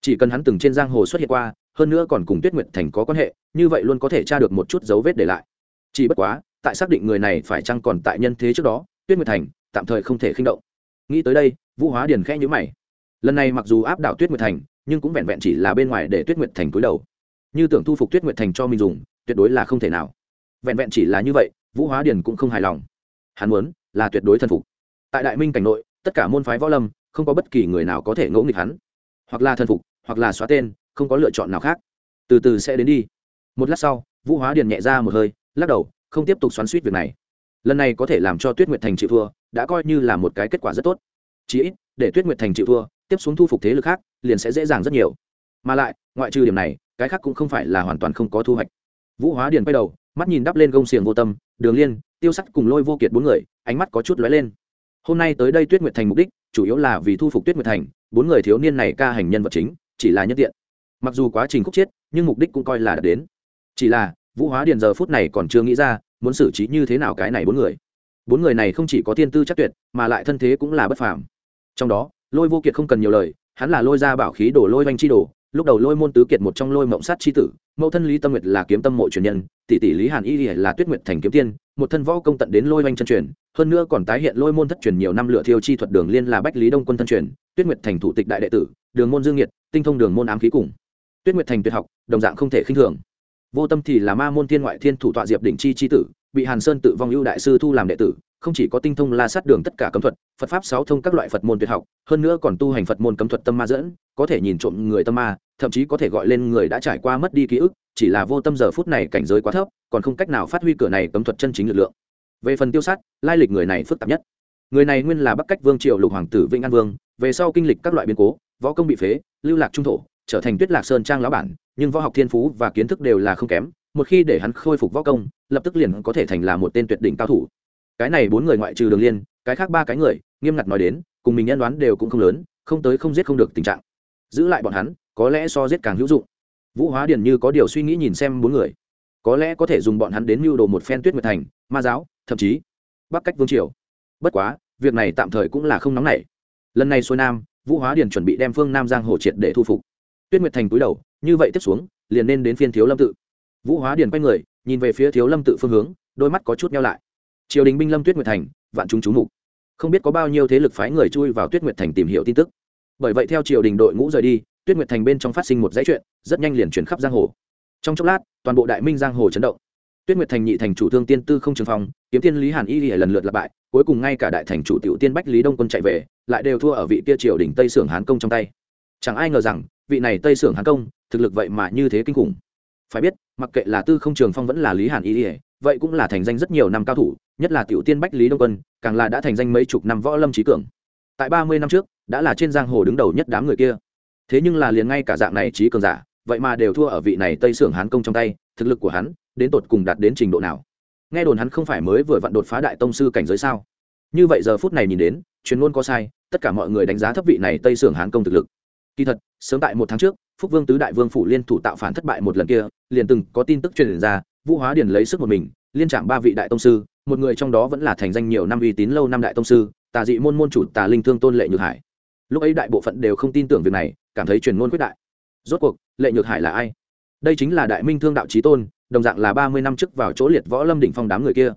S1: Chỉ cần hắn từng trên giang hồ xuất hiện qua, hơn nữa còn cùng tuyết nguyệt thành có quan hệ, như vậy luôn có thể tra được một chút dấu vết để lại. Chỉ bất quá, tại xác định người này phải chăng còn tại nhân thế trước đó, tuyết nguyệt thành tạm thời không thể khinh động. Nghĩ tới đây, vũ hóa điền khẽ nhữ mày. Lần này mặc dù áp đảo tuyết nguyệt thành, nhưng cũng vẹn vẹn chỉ là bên ngoài để tuyết nguyệt thành cúi đầu. Như tưởng thu phục tuyết nguyệt thành cho mình dùng, tuyệt đối là không thể nào. Vẹn vẹn chỉ là như vậy vũ hóa điền cũng không hài lòng. Hắn muốn là tuyệt đối thần phục. Tại đại minh cảnh nội, tất cả môn phái võ lâm không có bất kỳ người nào có thể ngỗ nghịch hắn. Hoặc là thần phục, hoặc là xóa tên, không có lựa chọn nào khác. Từ từ sẽ đến đi. Một lát sau, vũ hóa điền nhẹ ra một hơi, lắc đầu, không tiếp tục xoắn suýt việc này. Lần này có thể làm cho tuyết nguyệt thành chịu thua, đã coi như là một cái kết quả rất tốt. Chỉ ít, để tuyết nguyệt thành chịu thua, tiếp xuống thu phục thế lực khác, liền sẽ dễ dàng rất nhiều. Mà lại, ngoại trừ điểm này, cái khác cũng không phải là hoàn toàn không có thu hoạch. Vũ hóa điền quay đầu, mắt nhìn đắp lên gông xiềng vô tâm đường liên, tiêu sắt cùng lôi vô kiệt bốn người, ánh mắt có chút lóe lên. Hôm nay tới đây tuyết nguyệt thành mục đích, chủ yếu là vì thu phục tuyết nguyệt thành, bốn người thiếu niên này ca hành nhân vật chính, chỉ là nhân tiện. Mặc dù quá trình khúc chiết, nhưng mục đích cũng coi là đã đến. Chỉ là, vũ hóa điền giờ phút này còn chưa nghĩ ra, muốn xử trí như thế nào cái này bốn người. Bốn người này không chỉ có thiên tư chắc tuyệt, mà lại thân thế cũng là bất phàm. Trong đó, lôi vô kiệt không cần nhiều lời, hắn là lôi ra bảo khí đổ lôi oanh chi đổ lúc đầu lôi môn tứ kiệt một trong lôi mộng sát chi tử, mẫu thân lý tâm nguyệt là kiếm tâm mộ truyền nhân, tỷ tỷ lý hàn y là tuyết nguyệt thành kiếm tiên, một thân võ công tận đến lôi oanh chân truyền, hơn nữa còn tái hiện lôi môn thất truyền nhiều năm lựa thiêu chi thuật đường liên là bách lý đông quân thân truyền, tuyết nguyệt thành thủ tịch đại đệ tử, đường môn dương nhiệt, tinh thông đường môn ám khí cùng. Tuyết nguyệt thành tuyệt học, đồng dạng không thể khinh thường. Vô tâm thì là ma môn thiên ngoại thiên thủ tọa diệp đỉnh chi chi tử bị hàn sơn tự vong ưu đại sư thu làm đệ tử, không chỉ có tinh thông la sát đường tất cả cấm thuật, phật pháp sáu thông các loại phật môn tuyệt học, hơn nữa còn tu hành phật môn cấm thuật tâm ma dẫn, có thể nhìn trộm người tâm ma, thậm chí có thể gọi lên người đã trải qua mất đi ký ức, chỉ là vô tâm giờ phút này cảnh giới quá thấp, còn không cách nào phát huy cửa này cấm thuật chân chính lực lượng. Về phần tiêu sát, lai lịch người này phức tạp nhất. Người này nguyên là bắc cách vương triều lục hoàng tử vĩnh an vương, về sau kinh lịch các loại biến cố, võ công bị phế, lưu lạc trung thổ, trở thành tuyết lạc sơn trang lão bản, nhưng võ học thiên phú và kiến thức đều là không kém, một khi để hắn khôi phục võ công lập tức liền có thể thành là một tên tuyệt đỉnh cao thủ. Cái này bốn người ngoại trừ đường liên, cái khác ba cái người, nghiêm ngặt nói đến, cùng mình nhân đoán đều cũng không lớn, không tới không giết không được tình trạng. Giữ lại bọn hắn, có lẽ so giết càng hữu dụng. Vũ hóa điền như có điều suy nghĩ nhìn xem bốn người. Có lẽ có thể dùng bọn hắn đến mưu đồ một phen tuyết nguyệt thành, ma giáo, thậm chí bắc cách vương triều. Bất quá, việc này tạm thời cũng là không nóng nảy. Lần này xuôi nam, vũ hóa điền chuẩn bị đem phương nam giang hồ triệt để thu phục. Tuyết nguyệt thành cúi đầu, như vậy tiếp xuống, liền nên đến phiên thiếu lâm tự. Vũ hóa điền quay người nhìn về phía thiếu lâm tự phương hướng, đôi mắt có chút nhau lại. Triều đình binh lâm tuyết nguyệt thành, vạn chúng chú mục. Không biết có bao nhiêu thế lực phái người chui vào tuyết nguyệt thành tìm hiểu tin tức. Bởi vậy theo triều đình đội ngũ rời đi, tuyết nguyệt thành bên trong phát sinh một dãy chuyện, rất nhanh liền chuyển khắp giang hồ. Trong chốc lát, toàn bộ đại minh giang hồ chấn động. Tuyết nguyệt thành nhị thành chủ thương tiên tư không trường phong, kiếm tiên lý hàn y lìa lần lượt lặp bại, cuối cùng ngay cả đại thành chủ tiểu tiên bách lý đông quân chạy về, lại đều thua ở vị kia triều đình tây sưởng hán công trong tay. Chẳng ai ngờ rằng, vị này tây sưởng hán công, thực lực vậy mà như thế kinh khủng phải biết, mặc kệ là tư không trường phong vẫn là lý hàn y ỉa vậy cũng là thành danh rất nhiều năm cao thủ, nhất là tiểu tiên bách lý đông quân, càng là đã thành danh mấy chục năm võ lâm trí cường. Tại ba mươi năm trước, đã là trên giang hồ đứng đầu nhất đám người kia. Thế nhưng là liền ngay cả dạng này trí cường giả, vậy mà đều thua ở vị này tây sưởng hán công trong tay, thực lực của hắn, đến tột cùng đạt đến trình độ nào? Nghe đồn hắn không phải mới vừa vặn đột phá đại tông sư cảnh giới sao? Như vậy giờ phút này nhìn đến, chuyên ngôn có sai, tất cả mọi người đánh giá thấp vị này tây sưởng hán công thực lực. Kỳ thật, sớm tại một tháng trước phúc vương tứ đại vương phủ liên thủ tạo phản thất bại một lần kia, liền từng có tin tức truyền ra, vũ hóa điền lấy sức một mình, liên trạm ba vị đại tông sư, một người trong đó vẫn là thành danh nhiều năm uy tín lâu năm đại tông sư, tà dị môn môn chủ tà linh thương tôn lệ nhược hải. Lúc ấy đại bộ phận đều không tin tưởng việc này, cảm thấy truyền ngôn quyết đại. Rốt cuộc, lệ nhược hải là ai? Đây chính là đại minh thương đạo trí tôn, đồng dạng là ba mươi năm trước vào chỗ liệt võ lâm đỉnh phong đám người kia.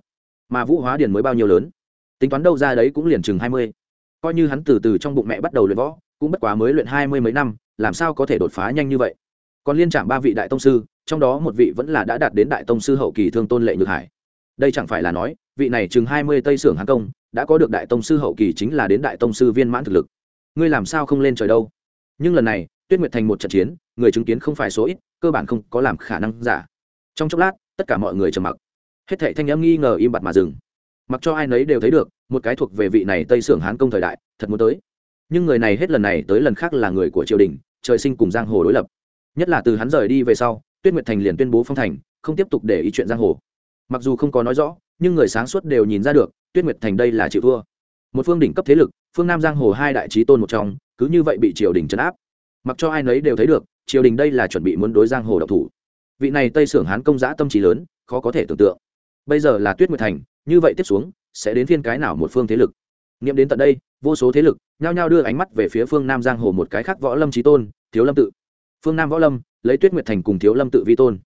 S1: Mà vũ hóa điền mới bao nhiêu lớn? Tính toán đâu ra đấy cũng liền chừng hai mươi. Coi như hắn từ từ trong bụng mẹ bắt đầu luyện võ, cũng bất quá mới luyện hai mươi mấy năm làm sao có thể đột phá nhanh như vậy? Còn liên trạm ba vị đại tông sư, trong đó một vị vẫn là đã đạt đến đại tông sư hậu kỳ thương tôn lệ nhược hải. Đây chẳng phải là nói, vị này chừng hai mươi tây sưởng hán công, đã có được đại tông sư hậu kỳ chính là đến đại tông sư viên mãn thực lực. Ngươi làm sao không lên trời đâu? Nhưng lần này, tuyết nguyệt thành một trận chiến, người chứng kiến không phải số ít, cơ bản không có làm khả năng giả. Trong chốc lát, tất cả mọi người trầm mặc. Hết thệ thanh âm nghi ngờ im bặt mà dừng. Mặc cho ai nấy đều thấy được, một cái thuộc về vị này tây sưởng hán công thời đại, thật muốn tới nhưng người này hết lần này tới lần khác là người của triều đình, trời sinh cùng giang hồ đối lập. Nhất là từ hắn rời đi về sau, tuyết nguyệt thành liền tuyên bố phong thành, không tiếp tục để ý chuyện giang hồ. Mặc dù không có nói rõ, nhưng người sáng suốt đều nhìn ra được, tuyết nguyệt thành đây là chịu thua. Một phương đỉnh cấp thế lực, phương nam giang hồ hai đại trí tôn một trong, cứ như vậy bị triều đình chấn áp. Mặc cho ai nấy đều thấy được, triều đình đây là chuẩn bị muốn đối giang hồ độc thủ. Vị này tây sưởng hán công giã tâm trí lớn, khó có thể tưởng tượng. Bây giờ là tuyết nguyệt thành, như vậy tiếp xuống, sẽ đến phiên cái nào một phương thế lực? Nghiệm đến tận đây vô số thế lực, nhao nhao đưa ánh mắt về phía phương nam giang hồ một cái khác võ lâm trí tôn, thiếu lâm tự. Phương nam võ lâm, lấy tuyết nguyệt thành cùng thiếu lâm tự vi tôn.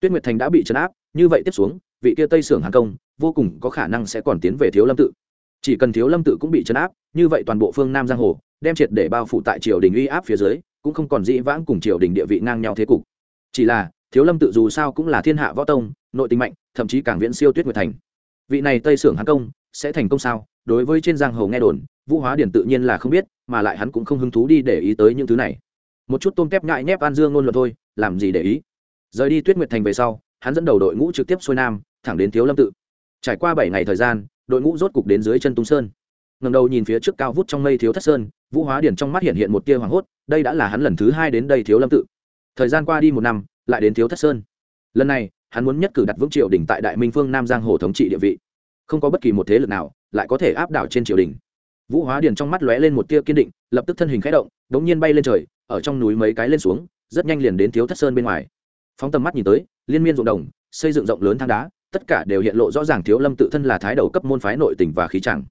S1: Tuyết nguyệt thành đã bị chấn áp, như vậy tiếp xuống, vị kia tây sưởng hàng công, vô cùng có khả năng sẽ còn tiến về thiếu lâm tự. Chỉ cần thiếu lâm tự cũng bị chấn áp, như vậy toàn bộ phương nam giang hồ, đem triệt để bao phủ tại triều đình uy áp phía dưới, cũng không còn dĩ vãng cùng triều đình địa vị ngang nhau thế cục. Chỉ là, thiếu lâm tự dù sao cũng là thiên hạ võ tông, nội tình mạnh, thậm chí càng viễn siêu tuyết nguyệt thành. Vị này tây sưởng hán công sẽ thành công sao? Đối với trên giang hồ nghe đồn, vũ hóa điển tự nhiên là không biết, mà lại hắn cũng không hứng thú đi để ý tới những thứ này. Một chút tôm tép ngại nhép an dương ngôn luận thôi, làm gì để ý? Rời đi tuyết nguyệt thành về sau, hắn dẫn đầu đội ngũ trực tiếp xuôi nam, thẳng đến thiếu lâm tự. Trải qua bảy ngày thời gian, đội ngũ rốt cục đến dưới chân tung sơn. Ngầm đầu nhìn phía trước cao vút trong mây thiếu thất sơn, vũ hóa điển trong mắt hiện hiện một tia hoảng hốt, đây đã là hắn lần thứ hai đến đây thiếu lâm tự. Thời gian qua đi một năm, lại đến thiếu thất sơn. Lần này, hắn muốn nhất cử đặt vững triều đình tại đại minh phương nam giang hồ thống trị địa vị không có bất kỳ một thế lực nào, lại có thể áp đảo trên triều đình. Vũ hóa điền trong mắt lóe lên một tia kiên định, lập tức thân hình khẽ động đ ố n g nhiên bay lên trời, ở trong núi mấy cái lên xuống, rất nhanh liền đến thiếu thất sơn bên ngoài. Phóng tầm mắt nhìn tới, liên miên ruộng đồng, xây dựng rộng lớn thang đá, tất cả đều hiện lộ rõ ràng thiếu lâm tự thân là thái đầu cấp môn phái nội tỉnh và khí chẳng.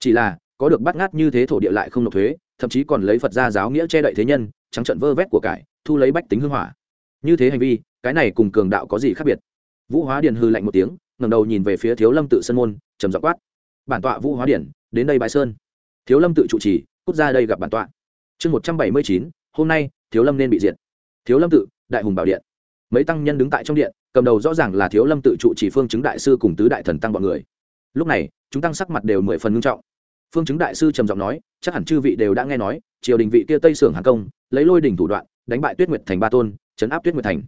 S1: Chỉ là, có được bắt ngát như thế thổ địa lại không nộp thuế, thậm chí còn lấy phật gia giáo nghĩa che đậy thế nhân, trắng trận vơ vét của cải, thu lấy bách tính hưng hỏa. Như thế hành vi, cái này cùng cường đạo có gì khác biệt? Vũ hóa điền hư lạnh một tiếng ngẩng đầu nhìn về phía thiếu lâm tự sân môn, trầm dọ quát, bản tọa vũ hóa điển, đến đây bãi sơn. Thiếu lâm tự trụ trì, cút ra đây gặp bản tọa. Chương một trăm bảy mươi chín, hôm nay, thiếu lâm nên bị diệt. Thiếu lâm tự, đại hùng bảo điện. Mấy tăng nhân đứng tại trong điện, cầm đầu rõ ràng là thiếu lâm tự trụ chỉ phương chứng đại sư cùng tứ đại thần tăng bọn người. Lúc này, chúng tăng sắc mặt đều mười phần ngưng trọng. Phương chứng đại sư trầm giọng nói, chắc hẳn chư vị đều đã nghe nói, triều đình vị kia tây sưởng hàng công, lấy lôi đỉnh thủ đoạn, đánh bại tuyết nguyệt thành ba tôn, chấn áp tuyết nguyệt thành.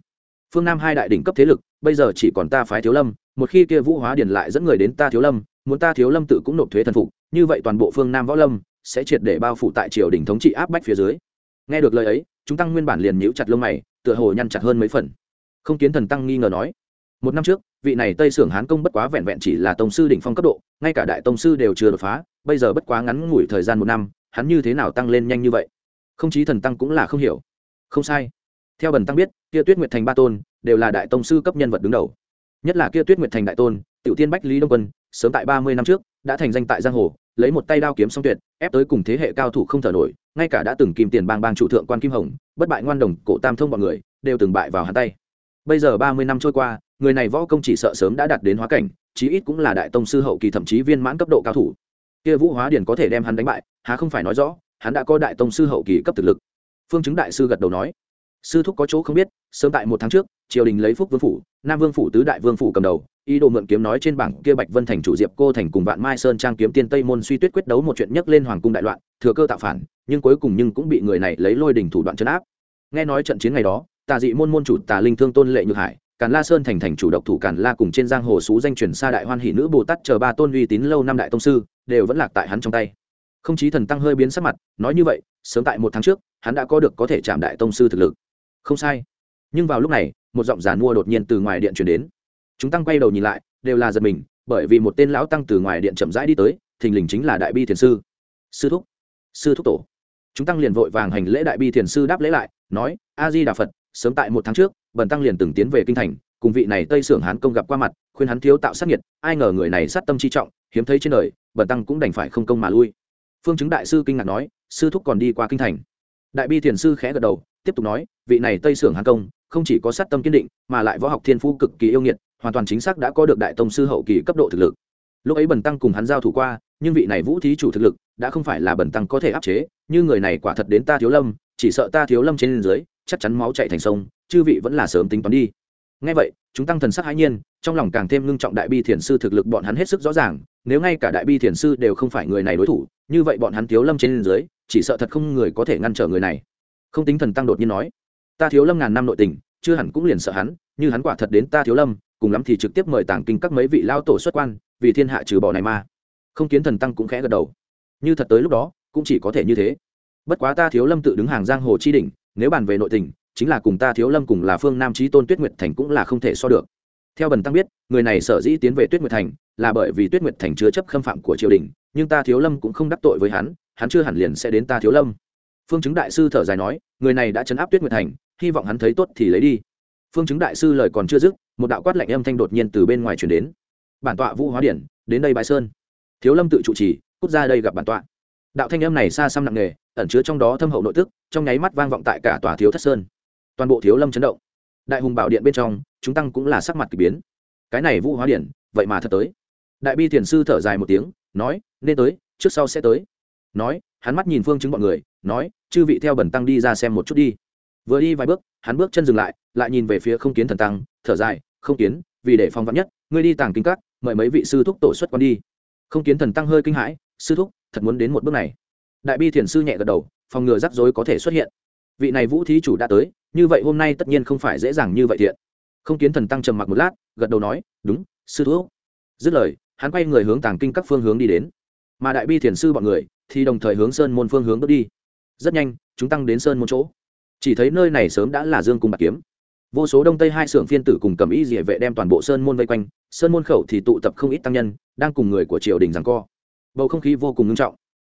S1: Phương nam hai đại đỉnh cấp thế lực, bây giờ chỉ còn ta phái thiếu lâm một khi kia vũ hóa điền lại dẫn người đến ta thiếu lâm, muốn ta thiếu lâm tự cũng nộp thuế thần phục, như vậy toàn bộ phương nam võ lâm sẽ triệt để bao phủ tại triều đình thống trị áp bách phía dưới. Nghe được lời ấy, chúng tăng nguyên bản liền nhíu chặt lông mày, tựa hồ nhăn chặt hơn mấy phần. Không kiến thần tăng nghi ngờ nói, một năm trước, vị này tây sưởng hán công bất quá vẹn vẹn chỉ là tông sư đỉnh phong cấp độ, ngay cả đại tông sư đều chưa đột phá, bây giờ bất quá ngắn ngủi thời gian một năm, hắn như thế nào tăng lên nhanh như vậy? Không chí thần tăng cũng là không hiểu. Không sai. Theo bần tăng biết, kia tuyết nguyệt thành ba tôn đều là đại tông sư cấp nhân vật đứng đầu nhất là kia tuyết nguyệt thành đại tôn, tiểu tiên bách lý đông quân, sớm tại ba mươi năm trước, đã thành danh tại giang hồ, lấy một tay đao kiếm song tuyệt, ép tới cùng thế hệ cao thủ không thở nổi, ngay cả đã từng kìm tiền bang bang trụ thượng quan kim hồng, bất bại ngoan đồng, cổ tam thông bọn người, đều từng bại vào hắn tay. Bây giờ ba mươi năm trôi qua, người này võ công chỉ sợ sớm đã đạt đến hóa cảnh, chí ít cũng là đại tông sư hậu kỳ thậm chí viên mãn cấp độ cao thủ. Kia vũ hóa điển có thể đem hắn đánh bại, há không phải nói rõ, hắn đã có đại tông sư hậu kỳ cấp thực lực. Phương chứng đại sư gật đầu nói, sư thúc có chỗ không biết, sớm tại một tháng trước triều đình lấy phúc vương phủ, nam vương phủ tứ đại vương phủ cầm đầu, ý đồ mượn kiếm nói trên bảng kia bạch vân thành chủ diệp cô thành cùng vạn mai sơn trang kiếm tiên tây môn suy tuyết quyết đấu một chuyện nhấc lên hoàng cung đại loạn, thừa cơ tạo phản, nhưng cuối cùng nhưng cũng bị người này lấy lôi đình thủ đoạn chấn áp. Nghe nói trận chiến ngày đó, tà dị môn môn chủ tà linh thương tôn lệ nhược hải, càn la sơn thành thành chủ độc thủ càn la cùng trên giang hồ xú danh truyền xa đại hoan hỷ nữ bồ tát chờ ba tôn uy tín lâu năm đại tông sư, đều vẫn lạc tại hắn trong tay. Không chí thần tăng hơi biến sắc mặt, nói như vậy, sớm tại một tháng trước, hắn đã có được có thể chạm đại tông sư thực lực. Không sai. Nhưng vào lúc này một giọng giàn mua đột nhiên từ ngoài điện chuyển đến. Chúng tăng quay đầu nhìn lại, đều là giật mình, bởi vì một tên lão tăng từ ngoài điện chậm rãi đi tới, thình lình chính là đại bi thiền sư. Sư thúc sư thúc tổ. Chúng tăng liền vội vàng hành lễ đại bi thiền sư đáp lễ lại, nói a di đà phật sớm tại một tháng trước, bần tăng liền từng tiến về kinh thành, cùng vị này tây sưởng hán công gặp qua mặt, khuyên hắn thiếu tạo sát nhiệt ai ngờ người này sát tâm chi trọng, hiếm thấy trên đời, bần tăng cũng đành phải không công mà lui. Phương chứng đại sư kinh ngạc nói, sư thúc còn đi qua kinh thành. Đại bi thiền sư khẽ gật đầu, tiếp tục nói, vị này tây sưởng hán công không chỉ có sát tâm kiên định, mà lại võ học thiên phú cực kỳ yêu nghiệt, hoàn toàn chính xác đã có được đại tông sư hậu kỳ cấp độ thực lực. Lúc ấy bần tăng cùng hắn giao thủ qua, nhưng vị này vũ thí chủ thực lực đã không phải là bần tăng có thể áp chế, như người này quả thật đến ta thiếu lâm, chỉ sợ ta thiếu lâm trên dưới, chắc chắn máu chạy thành sông, chư vị vẫn là sớm tính toán đi. Ngay vậy, chúng tăng thần sắc hãi nhiên, trong lòng càng thêm ngưng trọng đại bi thiền sư thực lực bọn hắn hết sức rõ ràng, nếu ngay cả đại bi thiền sư đều không phải người này đối thủ, như vậy bọn hắn thiếu lâm trên dưới, chỉ sợ thật không người có thể ngăn trở người này. Không tính thần tăng đột nhiên nói ta thiếu lâm ngàn năm nội tình, chưa hẳn cũng liền sợ hắn, như hắn quả thật đến ta thiếu lâm, cùng lắm thì trực tiếp mời tàng kinh các mấy vị lao tổ xuất quan, vì thiên hạ trừ bỏ này ma không kiến thần tăng cũng khẽ gật đầu. Như thật tới lúc đó, cũng chỉ có thể như thế. Bất quá ta thiếu lâm tự đứng hàng giang hồ chi đỉnh, nếu bàn về nội tình, chính là cùng ta thiếu lâm cùng là phương nam trí tôn tuyết nguyệt thành cũng là không thể so được. Theo bần tăng biết, người này sở dĩ tiến về tuyết nguyệt thành, là bởi vì tuyết nguyệt thành chứa chấp khâm phạm của triều đình, nhưng ta thiếu lâm cũng không đắc tội với hắn hắn chưa hẳn liền sẽ đến ta thiếu lâm. Phương chứng đại sư thở dài nói, người này đã chấn áp tuyết nguyệt thành hy vọng hắn thấy tốt thì lấy đi. Phương chứng đại sư lời còn chưa dứt, một đạo quát lạnh âm thanh đột nhiên từ bên ngoài chuyển đến. Bản tọa vũ hóa điển, đến đây bãi sơn. Thiếu lâm tự chủ trì, cút ra đây gặp bản tọa. Đạo thanh âm này xa xăm nặng nề, ẩn chứa trong đó thâm hậu nội tức, trong nháy mắt vang vọng tại cả tòa thiếu thất sơn. Toàn bộ thiếu lâm chấn động. Đại hùng bảo điện bên trong, chúng tăng cũng là sắc mặt k ỳ biến. Cái này vũ hóa điển, vậy mà thật tới. Đại bi thiền sư thở dài một tiếng, nói, nên tới, trước sau sẽ tới. Nói, hắn mắt nhìn phương chứng bọn người, nói, chư vị theo bẩn tăng đi ra xem một chút đi vừa đi vài bước, hắn bước chân dừng lại lại nhìn về phía không kiến thần tăng, thở dài, không kiến, vì để phong vắn nhất, ngươi đi tàng kinh các, mời mấy vị sư thúc tổ xuất quan đi. Không kiến thần tăng hơi kinh hãi, sư thúc, thật muốn đến một bước này. Đại bi thiền sư nhẹ gật đầu, phòng ngừa rắc rối có thể xuất hiện. Vị này vũ thí chủ đã tới, như vậy hôm nay tất nhiên không phải dễ dàng như vậy thiện. Không kiến thần tăng trầm mặc một lát, gật đầu nói, đúng, sư thúc. Dứt lời, hắn quay người hướng tàng kinh các phương hướng đi đến. Mà đại bi thiền sư bọn người thì đồng thời hướng sơn môn phương hướng bước đi. Rất nhanh, chúng tăng đến sơn môn chỗ chỉ thấy nơi này sớm đã là dương cung bạc kiếm. Vô số đông tây hai xưởng phiên tử cùng cầm ý địa vệ đem toàn bộ sơn môn vây quanh, sơn môn khẩu thì tụ tập không ít tăng nhân, đang cùng người của triều đình rằng co. Bầu không khí vô cùng nghiêm trọng.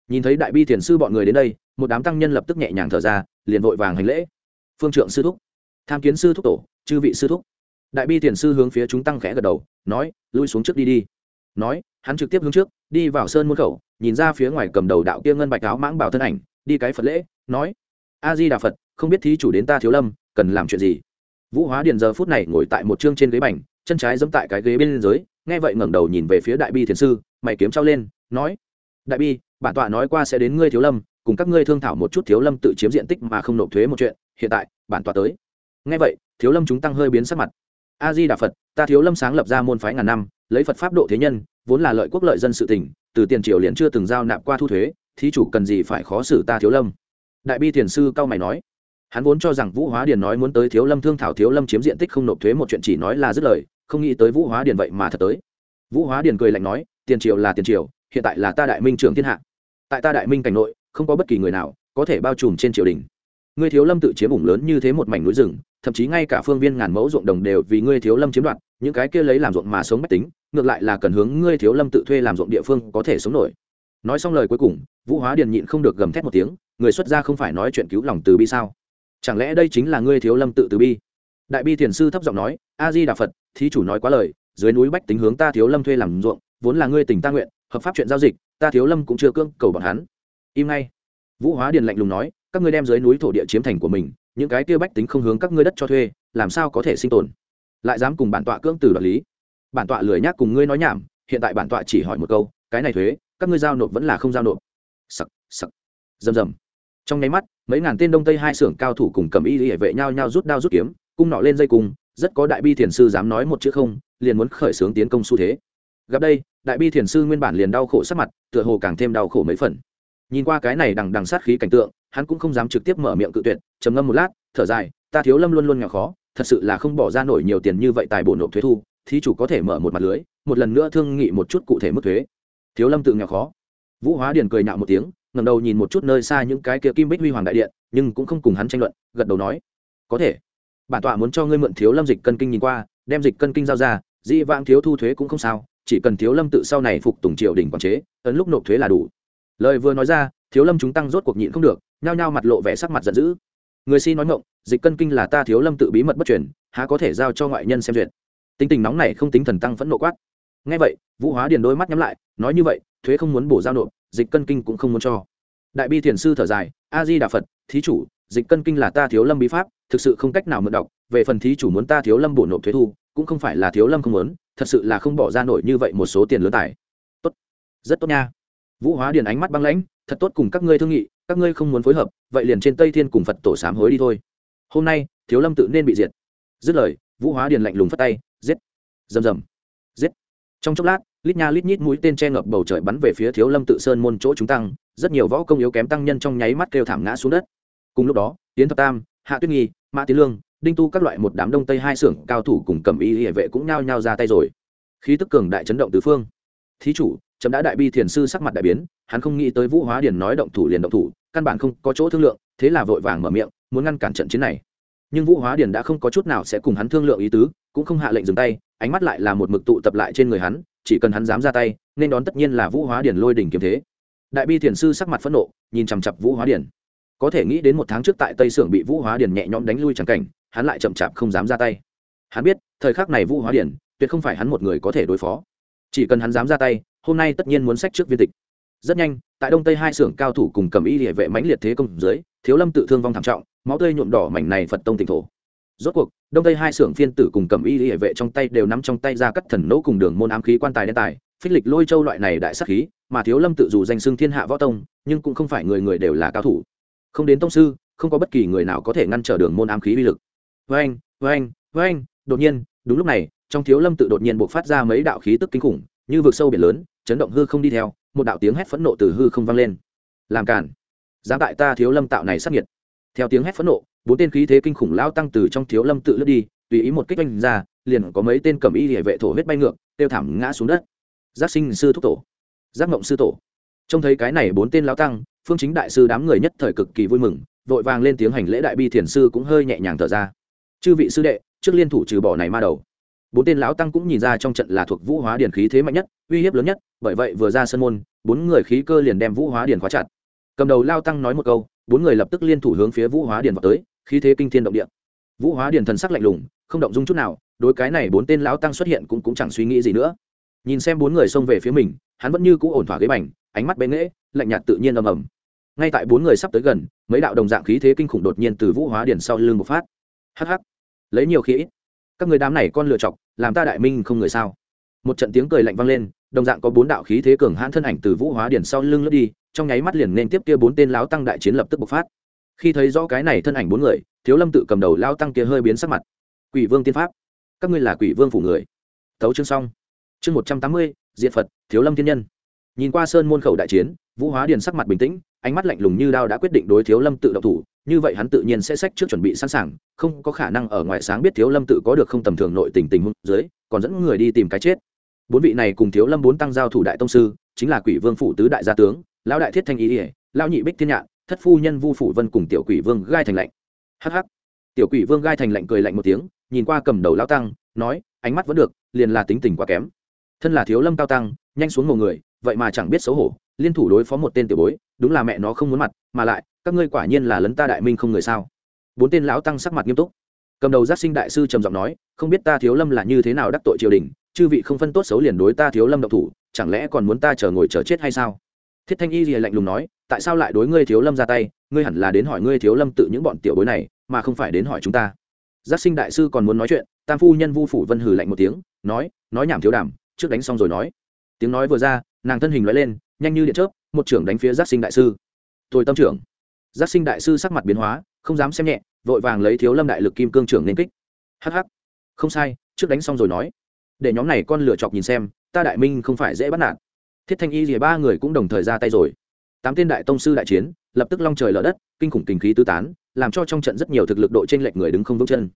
S1: Nhìn thấy đại bi thiền sư bọn người đến đây, một đám tăng nhân lập tức nhẹ nhàng thở ra, liền vội vàng hành lễ. Phương trượng sư thúc. Tham kiến sư thúc tổ, chư vị sư thúc. Đại bi thiền sư hướng phía chúng tăng khẽ gật đầu, nói, lui xuống trước đi đi. Nói, hắn trực tiếp hướng trước, đi vào sơn môn khẩu, nhìn ra phía ngoài cầm đầu đạo kia ngân bạch áo mãng bảo thân ảnh, đi cái phật lễ, nói, a di đà phật không biết thí chủ đến ta thiếu lâm, cần làm chuyện gì? Vũ hóa điền giờ phút này ngồi tại một chương trên ghế bành, chân trái dẫm tại cái ghế bên dưới, nghe vậy ngẩng đầu nhìn về phía đại bi thiền sư, mày kiếm trao lên, nói, đại bi, bản tọa nói qua sẽ đến ngươi thiếu lâm, cùng các ngươi thương thảo một chút thiếu lâm tự chiếm diện tích mà không nộp thuế một chuyện, hiện tại, bản tọa tới. Nghe vậy, thiếu lâm chúng tăng hơi biến sắc mặt. A di đà phật, ta thiếu lâm sáng lập ra môn phái ngàn năm, lấy phật pháp độ thế nhân, vốn là lợi quốc lợi dân sự tỉnh từ tiền triều liền chưa từng giao nạp qua thu thuế, thí chủ cần gì phải khó xử ta thiếu lâm? Đại bi thiền sư cao mày nói hắn vốn cho rằng vũ hóa điền nói muốn tới thiếu lâm thương thảo, thiếu lâm chiếm diện tích không nộp thuế một chuyện chỉ nói là dứt lời, không nghĩ tới vũ hóa điền vậy mà thật tới. Vũ hóa điền cười lạnh nói, tiền triều là tiền triều, hiện tại là ta đại minh trưởng thiên hạ. Tại ta đại minh cảnh nội, không có bất kỳ người nào có thể bao trùm trên triều đình. Ngươi thiếu lâm tự chiếm vùng lớn như thế một mảnh núi rừng, thậm chí ngay cả phương viên ngàn mẫu ruộng đồng đều vì ngươi thiếu lâm chiếm đoạt, những cái kia lấy làm ruộng mà sống mách tính, ngược lại là cần hướng ngươi thiếu lâm tự thuê làm ruộng địa phương có thể sống nổi. Nói xong lời cuối cùng, vũ hóa điền nhịn không được gầm thét một tiếng, người xuất gia không phải nói chuyện cứu lòng từ bi sao? Chẳng lẽ đây chính là ngươi thiếu lâm tự từ bi? Đại bi thiền sư thấp giọng nói, a di đà phật, thí chủ nói quá lời, dưới núi bách tính hướng ta thiếu lâm thuê làm ruộng, vốn là ngươi tình ta nguyện, hợp pháp chuyện giao dịch, ta thiếu lâm cũng chưa cương cầu bọn hắn. Im ngay. Vũ hóa điền lạnh lùng nói, các ngươi đem dưới núi thổ địa chiếm thành của mình, những cái kia bách tính không hướng các ngươi đất cho thuê, làm sao có thể sinh tồn? Lại dám cùng bản tọa cưỡng từ đoạt lý. Bản tọa lười nhác cùng ngươi nói nhảm, hiện tại bản tọa chỉ hỏi một câu, cái này thuế, các ngươi giao nộp vẫn là không giao nộp. Sặc sặc. Rầm rầm trong nháy mắt, mấy ngàn tên đông tây hai xưởng cao thủ cùng cầm y hệ vệ nhau nhau rút đao rút kiếm, cung nọ lên dây cung, rất có đại bi thiền sư dám nói một chữ không, liền muốn khởi xướng tiến công xu thế. Gặp đây, đại bi thiền sư nguyên bản liền đau khổ sắc mặt, tựa hồ càng thêm đau khổ mấy phần. Nhìn qua cái này đằng đằng sát khí cảnh tượng, hắn cũng không dám trực tiếp mở miệng cự tuyệt, trầm ngâm một lát, thở dài, ta thiếu lâm luôn luôn nghèo khó, thật sự là không bỏ ra nổi nhiều tiền như vậy tài bổ nộp thuế thu, thí chủ có thể mở một mặt lưới, một lần nữa thương nghị một chút cụ thể mức thuế. Thiếu lâm tự nghèo khó. Vũ hóa điền cười nhạo một tiếng ngẩng đầu nhìn một chút nơi xa những cái kia kim bích huy hoàng đại điện, nhưng cũng không cùng hắn tranh luận, gật đầu nói, có thể. Bản tọa muốn cho ngươi mượn thiếu lâm dịch cân kinh nhìn qua, đem dịch cân kinh giao ra, dĩ vãng thiếu thu thuế cũng không sao, chỉ cần thiếu lâm tự sau này phục tùng triều đình quản chế, ấn lúc nộp thuế là đủ. Lời vừa nói ra, thiếu lâm chúng tăng rốt cuộc nhịn không được, nhao nhao mặt lộ vẻ sắc mặt giận dữ. Người si nói ngộng dịch cân kinh là ta thiếu lâm tự bí mật bất truyền, há có thể giao cho ngoại nhân xem duyệt? Tính tình nóng này không tính thần tăng phẫn nộ quát. Ngay vậy, vũ hóa điền đôi mắt nhắm lại nói như vậy, thuế không muốn bổ giao nộp, dịch cân kinh cũng không muốn cho. Đại bi thiền sư thở dài, a di đà phật, thí chủ, dịch cân kinh là ta thiếu lâm bí pháp, thực sự không cách nào mượn đọc, về phần thí chủ muốn ta thiếu lâm bổ nộp thuế thu, cũng không phải là thiếu lâm không muốn, thật sự là không bỏ ra nổi như vậy một số tiền lớn tài. Tốt. Rất tốt nha. Vũ hóa điền ánh mắt băng lãnh, thật tốt cùng các ngươi thương nghị, các ngươi không muốn phối hợp, vậy liền trên tây thiên cùng phật tổ sám hối đi thôi. Hôm nay, thiếu lâm tự nên bị diệt. Dứt lời, vũ hóa điền lạnh lùng phất tay, giết. Rầm rầm. Giết. Trong chốc lát lít nha lít nhít mũi tên che ngập bầu trời bắn về phía thiếu lâm tự sơn môn chỗ chúng tăng, rất nhiều võ công yếu kém tăng nhân trong nháy mắt kêu thảm ngã xuống đất. Cùng lúc đó tiến thập tam, hạ tuyết nghi, mã tiến lương, đinh tu các loại một đám đông tây hai xưởng cao thủ cùng cầm y hệ vệ cũng nhao nhao ra tay rồi. Khí tức cường đại chấn động tứ phương. Thí chủ, chấm đã đại bi thiền sư sắc mặt đại biến, hắn không nghĩ tới vũ hóa điền nói động thủ liền động thủ, căn bản không có chỗ thương lượng, thế là vội vàng mở miệng, muốn ngăn cản trận chiến này. Nhưng vũ hóa điền đã không có chút nào sẽ cùng hắn thương lượng ý tứ, cũng không hạ lệnh dừng tay, ánh mắt lại là một mực tụ tập lại trên người hắn chỉ cần hắn dám ra tay, nên đón tất nhiên là vũ hóa điển lôi đỉnh kiếm thế. Đại bi thiền sư sắc mặt phẫn nộ, nhìn chằm chặp vũ hóa điển. có thể nghĩ đến một tháng trước tại tây sưởng bị vũ hóa điển nhẹ nhõm đánh lui chẳng cảnh, hắn lại chậm chạp không dám ra tay. Hắn biết, thời khắc này vũ hóa điển, tuyệt không phải hắn một người có thể đối phó. Chỉ cần hắn dám ra tay, hôm nay tất nhiên muốn sách trước viên tịch. Rất nhanh, tại đông tây hai xưởng cao thủ cùng cầm y địa vệ mãnh liệt thế công dưới, thiếu lâm tự thương vong thảm trọng, máu tươi nhuộm đỏ mảnh này phật tông tỉnh thổ rốt cuộc đông tây hai xưởng phiên tử cùng cầm y hệ vệ trong tay đều nắm trong tay ra cắt thần nỗ cùng đường môn ám khí quan tài đen tài phích lịch lôi châu loại này đại sắc khí mà thiếu lâm tự dù danh xưng thiên hạ võ tông nhưng cũng không phải người người đều là cao thủ. Không đến tông sư không có bất kỳ người nào có thể ngăn trở đường môn ám khí uy lực. Vênh vênh anh, đột nhiên đúng lúc này trong thiếu lâm tự đột nhiên buộc phát ra mấy đạo khí tức kinh khủng như vực sâu biển lớn chấn động hư không đi theo một đạo tiếng hét phẫn nộ từ hư không vang lên. Làm cản dám tại ta thiếu lâm tạo này sắc nhiệt theo tiếng hét phẫn nộ bốn tên khí thế kinh khủng lao tăng từ trong thiếu lâm tự lướt đi, tùy ý một kích oanh ra, liền có mấy tên cầm y địa vệ thổ huyết bay ngược, tiêu thảm ngã xuống đất. Giác sinh sư thúc tổ. Giác ngộng sư tổ. Trông thấy cái này bốn tên lao tăng, phương chính đại sư đám người nhất thời cực kỳ vui mừng, vội vàng lên tiếng hành lễ đại bi thiền sư cũng hơi nhẹ nhàng thở ra. Chư vị sư đệ, trước liên thủ trừ bỏ này ma đầu. Bốn tên lão tăng cũng nhìn ra trong trận là thuộc vũ hóa điển khí thế mạnh nhất, uy hiếp lớn nhất, bởi vậy vừa ra sân môn, bốn người khí cơ liền đem vũ hóa điển khóa chặt. Cầm đầu lao tăng nói một câu, bốn người lập tức liên thủ hướng phía vũ hóa điển vào tới khí thế kinh thiên động địa. Vũ hóa điển thần sắc lạnh lùng, không động dung chút nào, đối cái này bốn tên lão tăng xuất hiện cũng cũng chẳng suy nghĩ gì nữa. Nhìn xem bốn người xông về phía mình, hắn vẫn như cũ ổn thỏa ghế bành, ánh mắt bén nghễ, lạnh nhạt tự nhiên ầm ầm. Ngay tại bốn người sắp tới gần, mấy đạo đồng dạng khí thế kinh khủng đột nhiên từ vũ hóa điển sau lưng một phát. Hh lấy nhiều khí các người đám này con lựa chọc, làm ta đại minh không người sao? Một trận tiếng cười lạnh vang lên, đồng dạng có bốn đạo khí thế cường hãn thân ảnh từ vũ hóa điển sau lưng lướt đi, trong nháy mắt liền nên tiếp kia bốn tên lão tăng đại chiến lập tức bộc phát khi thấy rõ cái này thân ảnh bốn người, thiếu lâm tự cầm đầu lao tăng kia hơi biến sắc mặt. Quỷ vương tiên pháp. Các ngươi là quỷ vương phủ người. Tấu chương xong. Chương một trăm tám mươi diện phật, thiếu lâm thiên nhân. Nhìn qua sơn môn khẩu đại chiến, vũ hóa điền sắc mặt bình tĩnh, ánh mắt lạnh lùng như đao đã quyết định đối thiếu lâm tự động thủ, như vậy hắn tự nhiên sẽ sách trước chuẩn bị sẵn sàng, không có khả năng ở ngoài sáng biết thiếu lâm tự có được không tầm thường nội tình tình hôn dưới, còn dẫn người đi tìm cái chết. Bốn vị này cùng thiếu lâm bốn tăng giao thủ đại tông sư, chính là quỷ vương phủ tứ đại gia tướng, lão đại thiết thanh ý ỉa lão nhị bích thiên nhạn thất phu nhân vu phủ vân cùng tiểu quỷ vương gai thành lạnh. Hh tiểu quỷ vương gai thành lạnh cười lạnh một tiếng, nhìn qua cầm đầu lão tăng, nói, ánh mắt vẫn được, liền là tính tình quá kém. Thân là thiếu lâm cao tăng, nhanh xuống một người, vậy mà chẳng biết xấu hổ, liên thủ đối phó một tên tiểu bối, đúng là mẹ nó không muốn mặt, mà lại, các ngươi quả nhiên là lấn ta đại minh không người sao? Bốn tên lão tăng sắc mặt nghiêm túc. Cầm đầu giác sinh đại sư trầm giọng nói, không biết ta thiếu lâm là như thế nào đắc tội triều đình, chư vị không phân tốt xấu liền đối ta thiếu lâm độc thủ, chẳng lẽ còn muốn ta chờ ngồi chờ chết hay sao? Thiết thanh y gì lạnh lùng nói tại sao lại đối ngươi thiếu lâm ra tay? Ngươi hẳn là đến hỏi ngươi thiếu lâm tự những bọn tiểu bối này mà không phải đến hỏi chúng ta. Giác sinh đại sư còn muốn nói chuyện tam phu nhân vu phủ vân hừ lạnh một tiếng nói nói nhảm thiếu đảm, trước đánh xong rồi nói. Tiếng nói vừa ra nàng thân hình loại lên nhanh như điện chớp một trưởng đánh phía giác sinh đại sư. Tôi tâm trưởng. Giác sinh đại sư sắc mặt biến hóa không dám xem nhẹ vội vàng lấy thiếu lâm đại lực kim cương trưởng nên kích. Hh không sai trước đánh xong rồi nói. Để nhóm này con lựa chọc nhìn xem ta đại minh không phải dễ bắt nạt. Thiết thanh y rìa ba người cũng đồng thời ra tay rồi tám tên đại tông sư đại chiến, lập tức long trời lở đất, kinh khủng kinh khí tứ tán, làm cho trong trận rất nhiều thực lực độ trên lệch người đứng không vững chân.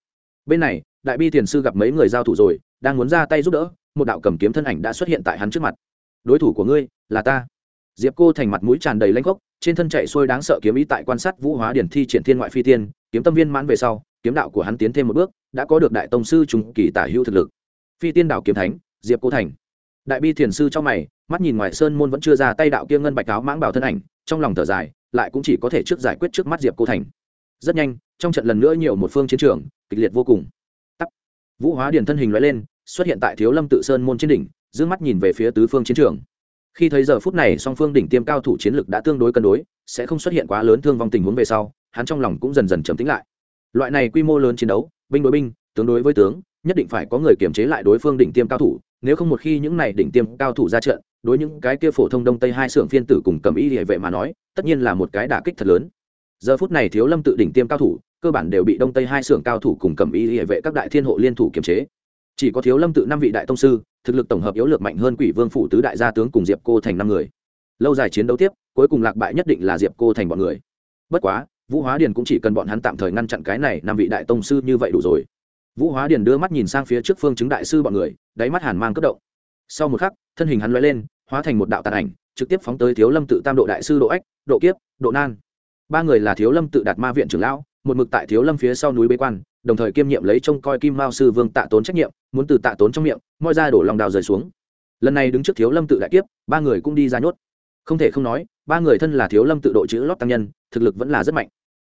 S1: Bên này, đại bi thiền sư gặp mấy người giao thủ rồi, đang muốn ra tay giúp đỡ, một đạo cầm kiếm thân ảnh đã xuất hiện tại hắn trước mặt. Đối thủ của ngươi là ta. Diệp cô thành mặt mũi tràn đầy lanh gốc trên thân chạy xuôi đáng sợ kiếm ý tại quan sát vũ hóa điển thi triển thiên ngoại phi tiên, kiếm tâm viên mãn về sau, kiếm đạo của hắn tiến thêm một bước, đã có được đại tông sư trùng kỳ tả hữu thực lực. Phi tiên đạo kiếm thánh, diệp cô thành đại bi thiền sư cho mày, mắt nhìn ngoài sơn môn vẫn chưa ra tay đạo kia ngân bạch áo mãng bảo thân ảnh, trong lòng thở dài, lại cũng chỉ có thể trước giải quyết trước mắt diệp cô thành. Rất nhanh, trong trận lần nữa nhiều một phương chiến trường, kịch liệt vô cùng. Tắp. vũ hóa điền thân hình loại lên, xuất hiện tại thiếu lâm tự sơn môn trên đỉnh giữ mắt nhìn về phía tứ phương chiến trường. Khi thấy giờ phút này song phương đỉnh tiêm cao thủ chiến lực đã tương đối cân đối, sẽ không xuất hiện quá lớn thương vong tình huống về sau, hắn trong lòng cũng dần dần trầm tính lại. Loại này quy mô lớn chiến đấu, binh đối binh, tướng đối với tướng, nhất định phải có người kiềm chế lại đối phương đỉnh tiêm cao thủ nếu không một khi những này đỉnh tiêm cao thủ ra trận, đối những cái kia phổ thông đông tây hai xưởng phiên tử cùng cầm y địa vệ mà nói, tất nhiên là một cái đả kích thật lớn. Giờ phút này thiếu lâm tự đỉnh tiêm cao thủ, cơ bản đều bị đông tây hai xưởng cao thủ cùng cầm y địa vệ các đại thiên hộ liên thủ kiềm chế. Chỉ có thiếu lâm tự năm vị đại tông sư, thực lực tổng hợp yếu lược mạnh hơn quỷ vương phủ tứ đại gia tướng cùng diệp cô thành năm người. Lâu dài chiến đấu tiếp, cuối cùng lạc bại nhất định là diệp cô thành bọn người. Bất quá, vũ hóa điền cũng chỉ cần bọn hắn tạm thời ngăn chặn cái này năm vị đại tông sư như vậy đủ rồi vũ hóa điền đưa mắt nhìn sang phía trước phương chứng đại sư bọn người, đáy mắt hàn mang cấp động. Sau một khắc, thân hình hắn loay lên, hóa thành một đạo tàn ảnh, trực tiếp phóng tới thiếu lâm tự tam độ đại sư độ ách, độ kiếp, độ nan. Ba người là thiếu lâm tự đạt ma viện trưởng lão, một mực tại thiếu lâm phía sau núi bế quan, đồng thời kiêm nhiệm lấy trông coi kim mao sư vương tạ tốn trách nhiệm, muốn từ tạ tốn trong miệng, moi ra đổ lòng đào rời xuống. Lần này đứng trước thiếu lâm tự đại kiếp, ba người cũng đi ra nhốt. Không thể không nói, ba người thân là thiếu lâm tự độ chữ lót tăng nhân, thực lực vẫn là rất mạnh.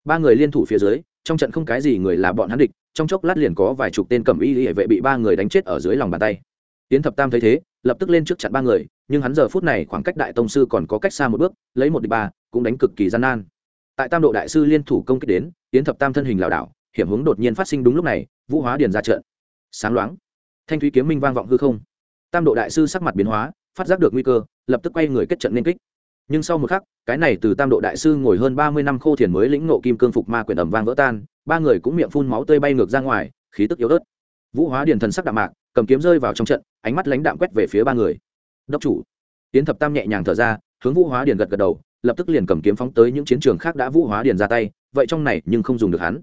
S1: Ba người liên thủ phía dưới, trong trận không cái gì người là bọn hắn địch trong chốc lát liền có vài chục tên cẩm y hệ vệ bị ba người đánh chết ở dưới lòng bàn tay. Tiến thập tam thấy thế, lập tức lên trước chặn ba người, nhưng hắn giờ phút này khoảng cách đại tông sư còn có cách xa một bước, lấy một đi ba, cũng đánh cực kỳ gian nan. Tại tam độ đại sư liên thủ công kích đến, tiến thập tam thân hình lảo đảo, hiểm hướng đột nhiên phát sinh đúng lúc này, vũ hóa điền ra trận. Sáng loáng, thanh thúy kiếm minh vang vọng hư không. Tam độ đại sư sắc mặt biến hóa, phát giác được nguy cơ, lập tức quay người kết trận liên kích. Nhưng sau một khắc, cái này từ tam độ đại sư ngồi hơn ba mươi năm khô thiền mới lĩnh nộ kim cương phục ma quyển ẩm vang vỡ tan ba người cũng miệng phun máu tươi bay ngược ra ngoài, khí tức yếu ớt. Vũ hóa điền thần sắc đạm mạc, cầm kiếm rơi vào trong trận, ánh mắt lãnh đạm quét về phía ba người. Đốc chủ. Tiến thập tam nhẹ nhàng thở ra, hướng vũ hóa điền gật gật đầu, lập tức liền cầm kiếm phóng tới những chiến trường khác đã vũ hóa điền ra tay, vậy trong này nhưng không dùng được hắn.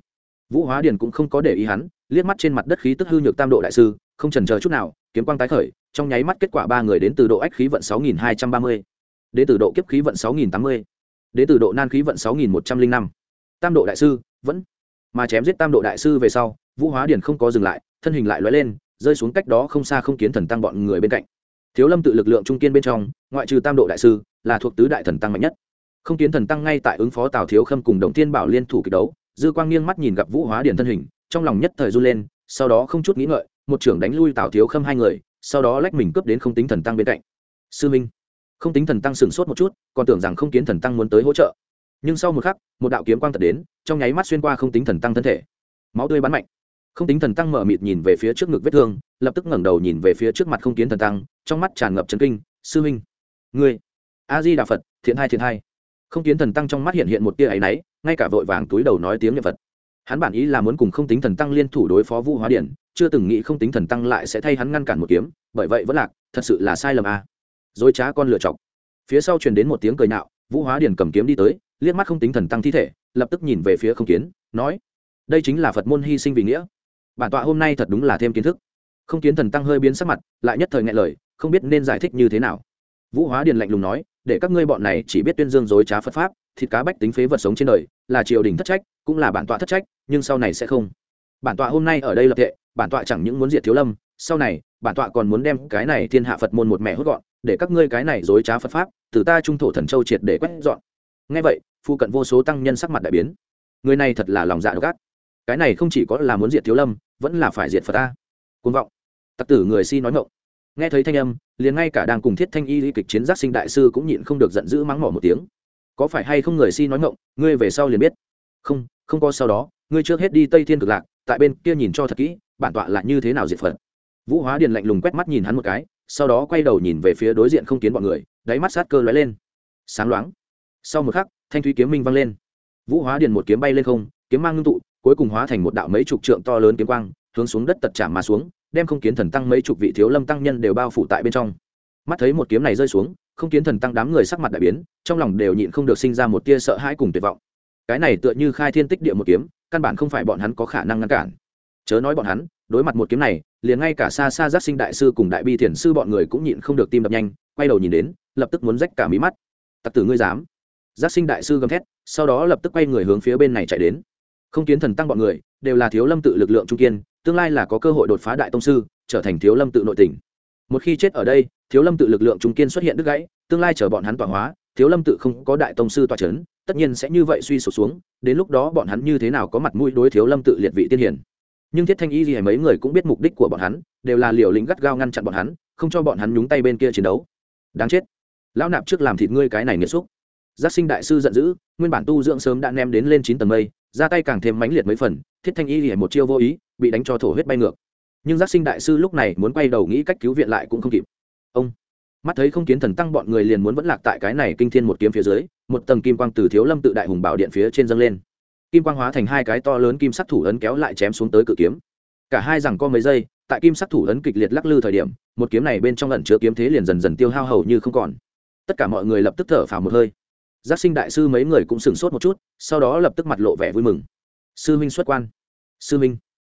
S1: Vũ hóa điền cũng không có để ý hắn, liếc mắt trên mặt đất khí tức hư nhược tam độ đại sư, không trần chờ chút nào, kiếm quang tái khởi, trong nháy mắt kết quả ba người đến từ độ ách khí vận sáu nghìn hai trăm ba mươi, đến từ độ kiếp khí vận sáu nghìn tám mươi, đến từ độ nan khí vận sáu nghìn một trăm linh năm. Tam độ đại sư, vẫn mà chém giết tam độ đại sư về sau, vũ hóa điền không có dừng lại, thân hình lại lóe lên, rơi xuống cách đó không xa không kiến thần tăng bọn người bên cạnh. Thiếu lâm tự lực lượng trung kiên bên trong, ngoại trừ tam độ đại sư, là thuộc tứ đại thần tăng mạnh nhất. Không kiến thần tăng ngay tại ứng phó tào thiếu khâm cùng đồng tiên bảo liên thủ kịch đấu, dư quang nghiêng mắt nhìn gặp vũ hóa điền thân hình, trong lòng nhất thời run lên, sau đó không chút nghĩ ngợi, một trưởng đánh lui tào thiếu khâm hai người, sau đó lách mình cướp đến không tính thần tăng bên cạnh. Sư minh. Không tính thần tăng sửng sốt một chút, còn tưởng rằng không kiến thần tăng muốn tới hỗ trợ nhưng sau một khắc, một đạo kiếm quang tật đến, trong nháy mắt xuyên qua không tính thần tăng thân thể. Máu tươi bắn mạnh. Không tính thần tăng mở mịt nhìn về phía trước ngực vết thương, lập tức ngẩng đầu nhìn về phía trước mặt không kiến thần tăng, trong mắt tràn ngập trấn kinh, sư huynh, ngươi a di đà phật, thiện hai thiện hai. Không kiến thần tăng trong mắt hiện hiện một tia áy náy, ngay cả vội vàng túi đầu nói tiếng nhật phật. Hắn bản ý là muốn cùng không tính thần tăng liên thủ đối phó vũ hóa điển, chưa từng nghĩ không tính thần tăng lại sẽ thay hắn ngăn cản một kiếm, bởi vậy vẫn lạc, thật sự là sai lầm à. dối trá con lựa chọc. Phía sau truyền đến một tiếng cười nạo, vũ hóa điền cầm kiếm đi tới liếc mắt không tính thần tăng thi thể, lập tức nhìn về phía không kiến, nói, đây chính là phật môn hy sinh vì nghĩa. Bản tọa hôm nay thật đúng là thêm kiến thức. Không kiến thần tăng hơi biến sắc mặt, lại nhất thời ngại lời, không biết nên giải thích như thế nào. Vũ hóa điền lạnh lùng nói, để các ngươi bọn này chỉ biết tuyên dương dối trá phật pháp, thịt cá bách tính phế vật sống trên đời, là triều đình thất trách, cũng là bản tọa thất trách, nhưng sau này sẽ không. Bản tọa hôm nay ở đây lập tệ bản tọa chẳng những muốn diệt thiếu lâm, sau này, bản tọa còn muốn đem cái này thiên hạ phật môn một mẹ hốt gọn, để các ngươi cái này dối trá phật pháp, từ ta trung thổ thần châu triệt để quét dọn. Ngay vậy phu cận vô số tăng nhân sắc mặt đại biến. Người này thật là lòng dạ độc ác. Cái này không chỉ có là muốn diệt thiếu lâm, vẫn là phải diệt phật ta. Côn vọng. Tặc tử người si nói ngộng nghe thấy thanh âm, liền ngay cả đang cùng thiết thanh y kịch chiến giác sinh đại sư cũng nhịn không được giận dữ mắng mỏ một tiếng. Có phải hay không người si nói ngộng ngươi về sau liền biết. Không không có sau đó, ngươi trước hết đi tây thiên cực lạc, tại bên kia nhìn cho thật kỹ, bản tọa là như thế nào diệt phật. Vũ hóa điền lạnh lùng quét mắt nhìn hắn một cái, sau đó quay đầu nhìn về phía đối diện không kiến bọn người, đáy mắt sát cơ lóe lên. Sáng loáng. Sau một khắc thanh thúy kiếm minh vang lên. Vũ hóa điền một kiếm bay lên không, kiếm mang ngưng tụ, cuối cùng hóa thành một đạo mấy chục trượng to lớn kiếm quang, hướng xuống đất tật chạm mà xuống, đem không kiến thần tăng mấy chục vị thiếu lâm tăng nhân đều bao phủ tại bên trong. Mắt thấy một kiếm này rơi xuống, không kiến thần tăng đám người sắc mặt đại biến, trong lòng đều nhịn không được sinh ra một tia sợ hãi cùng tuyệt vọng. Cái này tựa như khai thiên tích địa một kiếm, căn bản không phải bọn hắn có khả năng ngăn cản. Chớ nói bọn hắn, đối mặt một kiếm này, liền ngay cả xa xa giác sinh đại sư cùng đại bi thiền sư bọn người cũng nhịn không được tim đập nhanh, quay đầu nhìn đến, lập tức muốn rách cả mí mắt. Tặc tử ngươi dám? Giác sinh đại sư gầm thét, sau đó lập tức quay người hướng phía bên này chạy đến. Không kiến thần tăng bọn người, đều là thiếu lâm tự lực lượng trung kiên, tương lai là có cơ hội đột phá đại tông sư, trở thành thiếu lâm tự nội tỉnh. Một khi chết ở đây, thiếu lâm tự lực lượng trung kiên xuất hiện đứt gãy, tương lai chở bọn hắn tọa hóa, thiếu lâm tự không có đại tông sư tọa c h ấ n tất nhiên sẽ như vậy suy sụp xuống, đến lúc đó bọn hắn như thế nào có mặt mũi đối thiếu lâm tự liệt vị tiên hiển nhưng thiết thanh y gì mấy người cũng biết mục đích của bọn hắn, đều là liều lĩnh gắt gao ngăn chặn bọn hắn, không cho bọn hắn nhúng tay bên kia chiến đấu. Đáng chết. Lão nạp trước làm thịt ngươi cái này nghiệt xúc giác sinh đại sư giận dữ, nguyên bản tu dưỡng sớm đã ném đến lên chín tầng mây, ra tay càng thêm mãnh liệt mấy phần, thiết thanh y hề một chiêu vô ý, bị đánh cho thổ huyết bay ngược. Nhưng giác sinh đại sư lúc này muốn quay đầu nghĩ cách cứu viện lại cũng không kịp. Ông, mắt thấy không kiến thần tăng bọn người liền muốn vẫn lạc tại cái này kinh thiên một kiếm phía dưới, một tầng kim quang từ thiếu lâm tự đại hùng bảo điện phía trên dâng lên. Kim quang hóa thành hai cái to lớn kim sắc thủ ấn kéo lại chém xuống tới cự kiếm. Cả hai rằng có mấy giây, tại kim sắc thủ ấn kịch liệt lắc lư thời điểm, một kiếm này bên trong lần chứa kiếm thế liền dần dần tiêu hao hầu như không còn. Tất cả mọi người lập tức thở phào một hơi giác sinh đại sư mấy người cũng sửng sốt một chút, sau đó lập tức mặt lộ vẻ vui mừng. Sư minh xuất quan. Sư minh.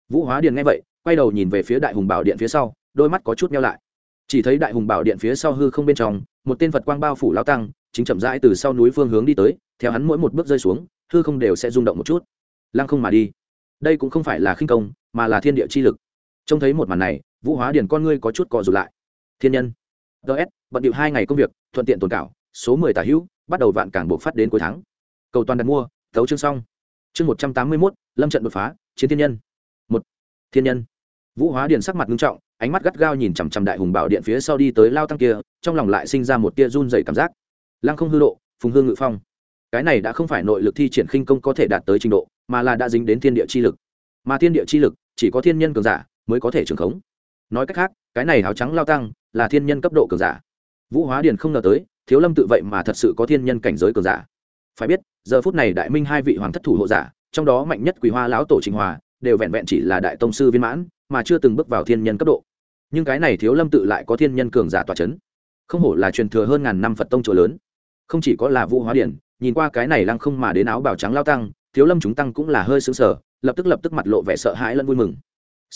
S1: Vũ hóa điền nghe vậy, quay đầu nhìn về phía đại hùng bảo điện phía sau, đôi mắt có chút nhau lại. Chỉ thấy đại hùng bảo điện phía sau hư không bên trong, một tên vật quang bao phủ lao tăng, chính chậm rãi từ sau núi phương hướng đi tới, theo hắn mỗi một bước rơi xuống, hư không đều sẽ rung động một chút. Lăng không mà đi. Đây cũng không phải là khinh công, mà là thiên địa chi lực. Trông thấy một màn này, vũ hóa điền con ngươi có chút cò rụt lại. Thiên nhân. Ts bận điệu hai ngày công việc, thuận tiện tồn cảo số mười tả hữu, bắt đầu vạn càng buộc phát đến cuối tháng. Cầu toàn đặt mua, thấu chương xong. Chương một trăm tám mươi mốt, lâm trận đột phá, chiến thiên nhân. Một, thiên nhân. Vũ hóa điền sắc mặt nghiêm trọng, ánh mắt gắt gao nhìn chằm chằm đại hùng bảo điện phía sau đi tới lao tăng kia, trong lòng lại sinh ra một tia run rẩy cảm giác. Lăng không hư độ, phùng hương ngự phong. Cái này đã không phải nội lực thi triển khinh công có thể đạt tới trình độ, mà là đã dính đến thiên địa chi lực. Mà thiên địa chi lực, chỉ có thiên nhân cường giả mới có thể trường khống. Nói cách khác, cái này áo trắng lao tăng là thiên nhân cấp độ cường giả. Vũ hóa điền không ngờ tới thiếu lâm tự vậy mà thật sự có thiên nhân cảnh giới cường giả. Phải biết, giờ phút này đại minh hai vị hoàng thất thủ hộ giả, trong đó mạnh nhất Quỳ hoa lão tổ trình hòa, đều vẹn vẹn chỉ là đại tông sư viên mãn, mà chưa từng bước vào thiên nhân cấp độ. Nhưng cái này thiếu lâm tự lại có thiên nhân cường giả tòa c h ấ n không hổ là truyền thừa hơn ngàn năm phật tông chùa lớn. Không chỉ có là vũ hóa điển, nhìn qua cái này lăng không mà đến áo bào trắng lao tăng, thiếu lâm chúng tăng cũng là hơi xứng sở lập tức lập tức mặt lộ vẻ sợ hãi lẫn vui mừng.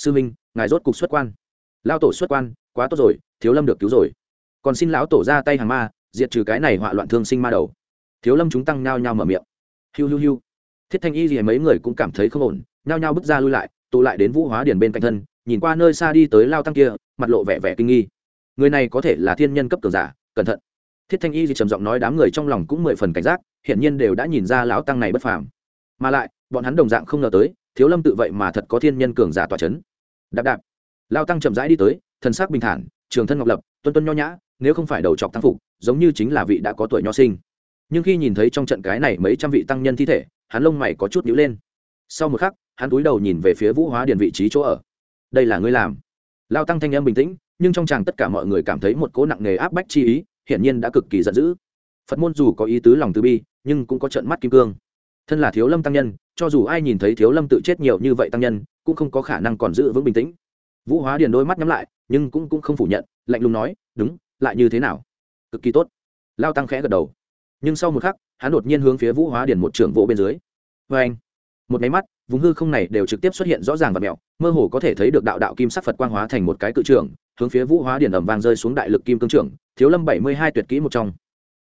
S1: Sư minh, ngài rốt cục xuất quan. Lao tổ xuất quan, quá tốt rồi, thiếu lâm được cứu rồi. Còn xin lão tổ ra tay hàng ma diệt trừ cái này họa loạn thương sinh ma đầu. Thiếu lâm chúng tăng nhao nhao mở miệng. Hiu hiu hiu. Thiết thanh y gì mấy người cũng cảm thấy không ổn, nhao nhao bước ra lui lại, tụ lại đến vũ hóa điền bên cạnh thân, nhìn qua nơi xa đi tới lao tăng kia, mặt lộ vẻ vẻ kinh nghi. Người này có thể là thiên nhân cấp cường giả, cẩn thận. Thiết thanh y gì trầm giọng nói đám người trong lòng cũng mười phần cảnh giác, hiển nhiên đều đã nhìn ra lão tăng này bất phàm. Mà lại, bọn hắn đồng dạng không ngờ tới, thiếu lâm tự vậy mà thật có thiên nhân cường giả tòa chấn. Đạp đạp. Lao tăng chậm rãi đi tới, thần sắc bình thản, trường thân ngọc lập, tuân tuân nho nhã, nếu không phải đầu chọc tăng phục giống như chính là vị đã có tuổi nho sinh. Nhưng khi nhìn thấy trong trận cái này mấy trăm vị tăng nhân thi thể, hắn lông mày có chút nhữ lên. Sau một khắc, hắn cúi đầu nhìn về phía vũ hóa điền vị trí chỗ ở. Đây là ngươi làm. Lao tăng thanh em bình tĩnh, nhưng trong chàng tất cả mọi người cảm thấy một cố nặng nề áp bách chi ý, hiển nhiên đã cực kỳ giận dữ. Phật môn dù có ý tứ lòng từ bi, nhưng cũng có trận mắt kim cương. Thân là thiếu lâm tăng nhân, cho dù ai nhìn thấy thiếu lâm tự chết nhiều như vậy tăng nhân, cũng không có khả năng còn giữ vững bình tĩnh. Vũ hóa điền đôi mắt nhắm lại, nhưng cũng cũng không phủ nhận, lạnh lùng nói, đúng, lại như thế nào? Cực kỳ tốt. Lao tăng khẽ gật đầu. Nhưng sau một khắc, hắn đột nhiên hướng phía vũ hóa điền một trưởng vỗ bên dưới. Vê anh, một máy mắt, vùng hư không này đều trực tiếp xuất hiện rõ ràng và mẹo, mơ hồ có thể thấy được đạo đạo kim sắc phật quang hóa thành một cái cự trưởng, hướng phía vũ hóa điền ẩm vàng rơi xuống đại lực kim cương trưởng, thiếu lâm bảy mươi hai tuyệt kỹ một trong.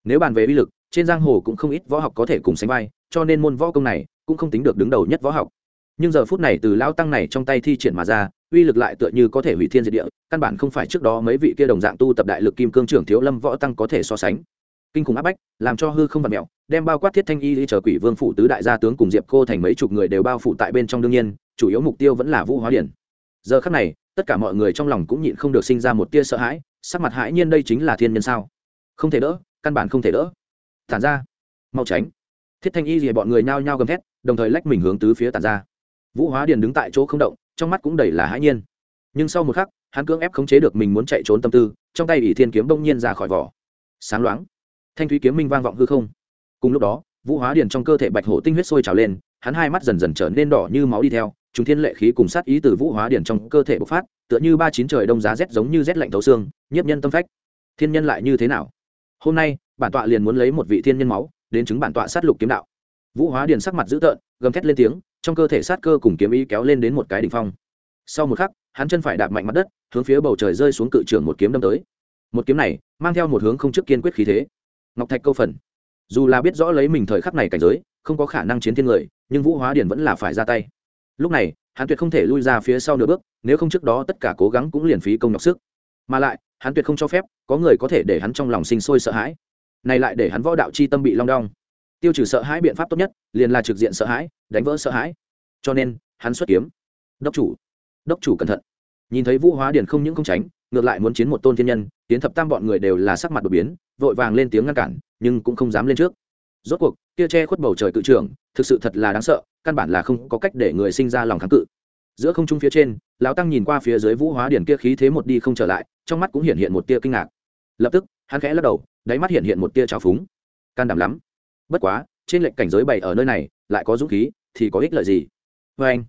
S1: Nếu bàn về uy lực, trên giang hồ cũng không ít võ học có thể cùng sánh vai, cho nên môn võ công này cũng không tính được đứng đầu nhất võ học nhưng giờ phút này từ lao tăng này trong tay thi triển mà ra, uy lực lại tựa như có thể hủy thiên diệt địa, căn bản không phải trước đó mấy vị kia đồng dạng tu tập đại lực kim cương trưởng thiếu lâm võ tăng có thể so sánh. Kinh khủng áp bách, làm cho hư không vật mẹo đem bao quát thiết thanh y chờ quỷ vương phủ tứ đại gia tướng cùng diệp cô thành mấy chục người đều bao phủ tại bên trong đương nhiên, chủ yếu mục tiêu vẫn là vũ hóa điển. Giờ khắc này, tất cả mọi người trong lòng cũng nhịn không được sinh ra một tia sợ hãi, sắc mặt hãi nhiên đây chính là thiên nhân sao? Không thể đỡ, căn bản không thể đỡ. Tản ra, mau tránh. Thiết thanh y gì bọn người nhao nhao gầm thét, đồng thời lách mình hướng tứ phía tản ra vũ hóa điền đứng tại chỗ không động, trong mắt cũng đầy là hãi nhiên. Nhưng sau một khắc, hắn cưỡng ép khống chế được mình muốn chạy trốn tâm tư, trong tay ỷ thiên kiếm bỗng nhiên ra khỏi vỏ. Sáng loáng, thanh thúy kiếm minh vang vọng hư không. Cùng lúc đó, vũ hóa điền trong cơ thể bạch hổ tinh huyết sôi trào lên, hắn hai mắt dần dần trở nên đỏ như máu đi theo chúng thiên lệ khí cùng sát ý từ vũ hóa điền trong cơ thể bộc phát, tựa như ba chín trời đông giá rét giống như rét lạnh thấu xương, nhiếp nhân tâm phách. Thiên nhân lại như thế nào? Hôm nay, bản tọa liền muốn lấy một vị thiên nhân máu, đến chứng bản tọa sát lục kiếm đạo. Vũ hóa điền sắc mặt dữ tợn, gầm thét lên tiếng trong cơ thể sát cơ cùng kiếm ý kéo lên đến một cái đỉnh phong. Sau một khắc, hắn chân phải đạp mạnh mặt đất, hướng phía bầu trời rơi xuống cự trường một kiếm đâm tới. Một kiếm này mang theo một hướng không trước kiên quyết khí thế. Ngọc thạch câu phần. Dù là biết rõ lấy mình thời khắc này cảnh giới, không có khả năng chiến thiên người, nhưng vũ hóa điền vẫn là phải ra tay. Lúc này, hắn tuyệt không thể lui ra phía sau nửa bước, nếu không trước đó tất cả cố gắng cũng liền phí công nhọc sức. Mà lại, hắn tuyệt không cho phép có người có thể để hắn trong lòng sinh sôi sợ hãi. Này lại để hắn võ đạo chi tâm bị long đong tiêu trừ sợ hãi biện pháp tốt nhất, liền là trực diện sợ hãi, đánh vỡ sợ hãi. Cho nên, hắn xuất kiếm. Đốc chủ. Đốc chủ cẩn thận. Nhìn thấy vũ hóa điền không những không tránh, ngược lại muốn chiến một tôn thiên nhân, tiến thập tam bọn người đều là sắc mặt đột biến, vội vàng lên tiếng ngăn cản, nhưng cũng không dám lên trước. Rốt cuộc, kia che khuất bầu trời cự trưởng, thực sự thật là đáng sợ, căn bản là không có cách để người sinh ra lòng kháng cự. Giữa không trung phía trên, lão tăng nhìn qua phía dưới vũ hóa điển kia khí thế một đi không trở lại, trong mắt cũng hiện hiện một tia kinh ngạc. Lập tức, hắn khẽ lắc đầu, đáy mắt hiện hiện một tia trào phúng. Can đảm lắm bất quá, trên lệnh cảnh giới bày ở nơi này, lại có dũng khí, thì có ích lợi gì? Vê anh,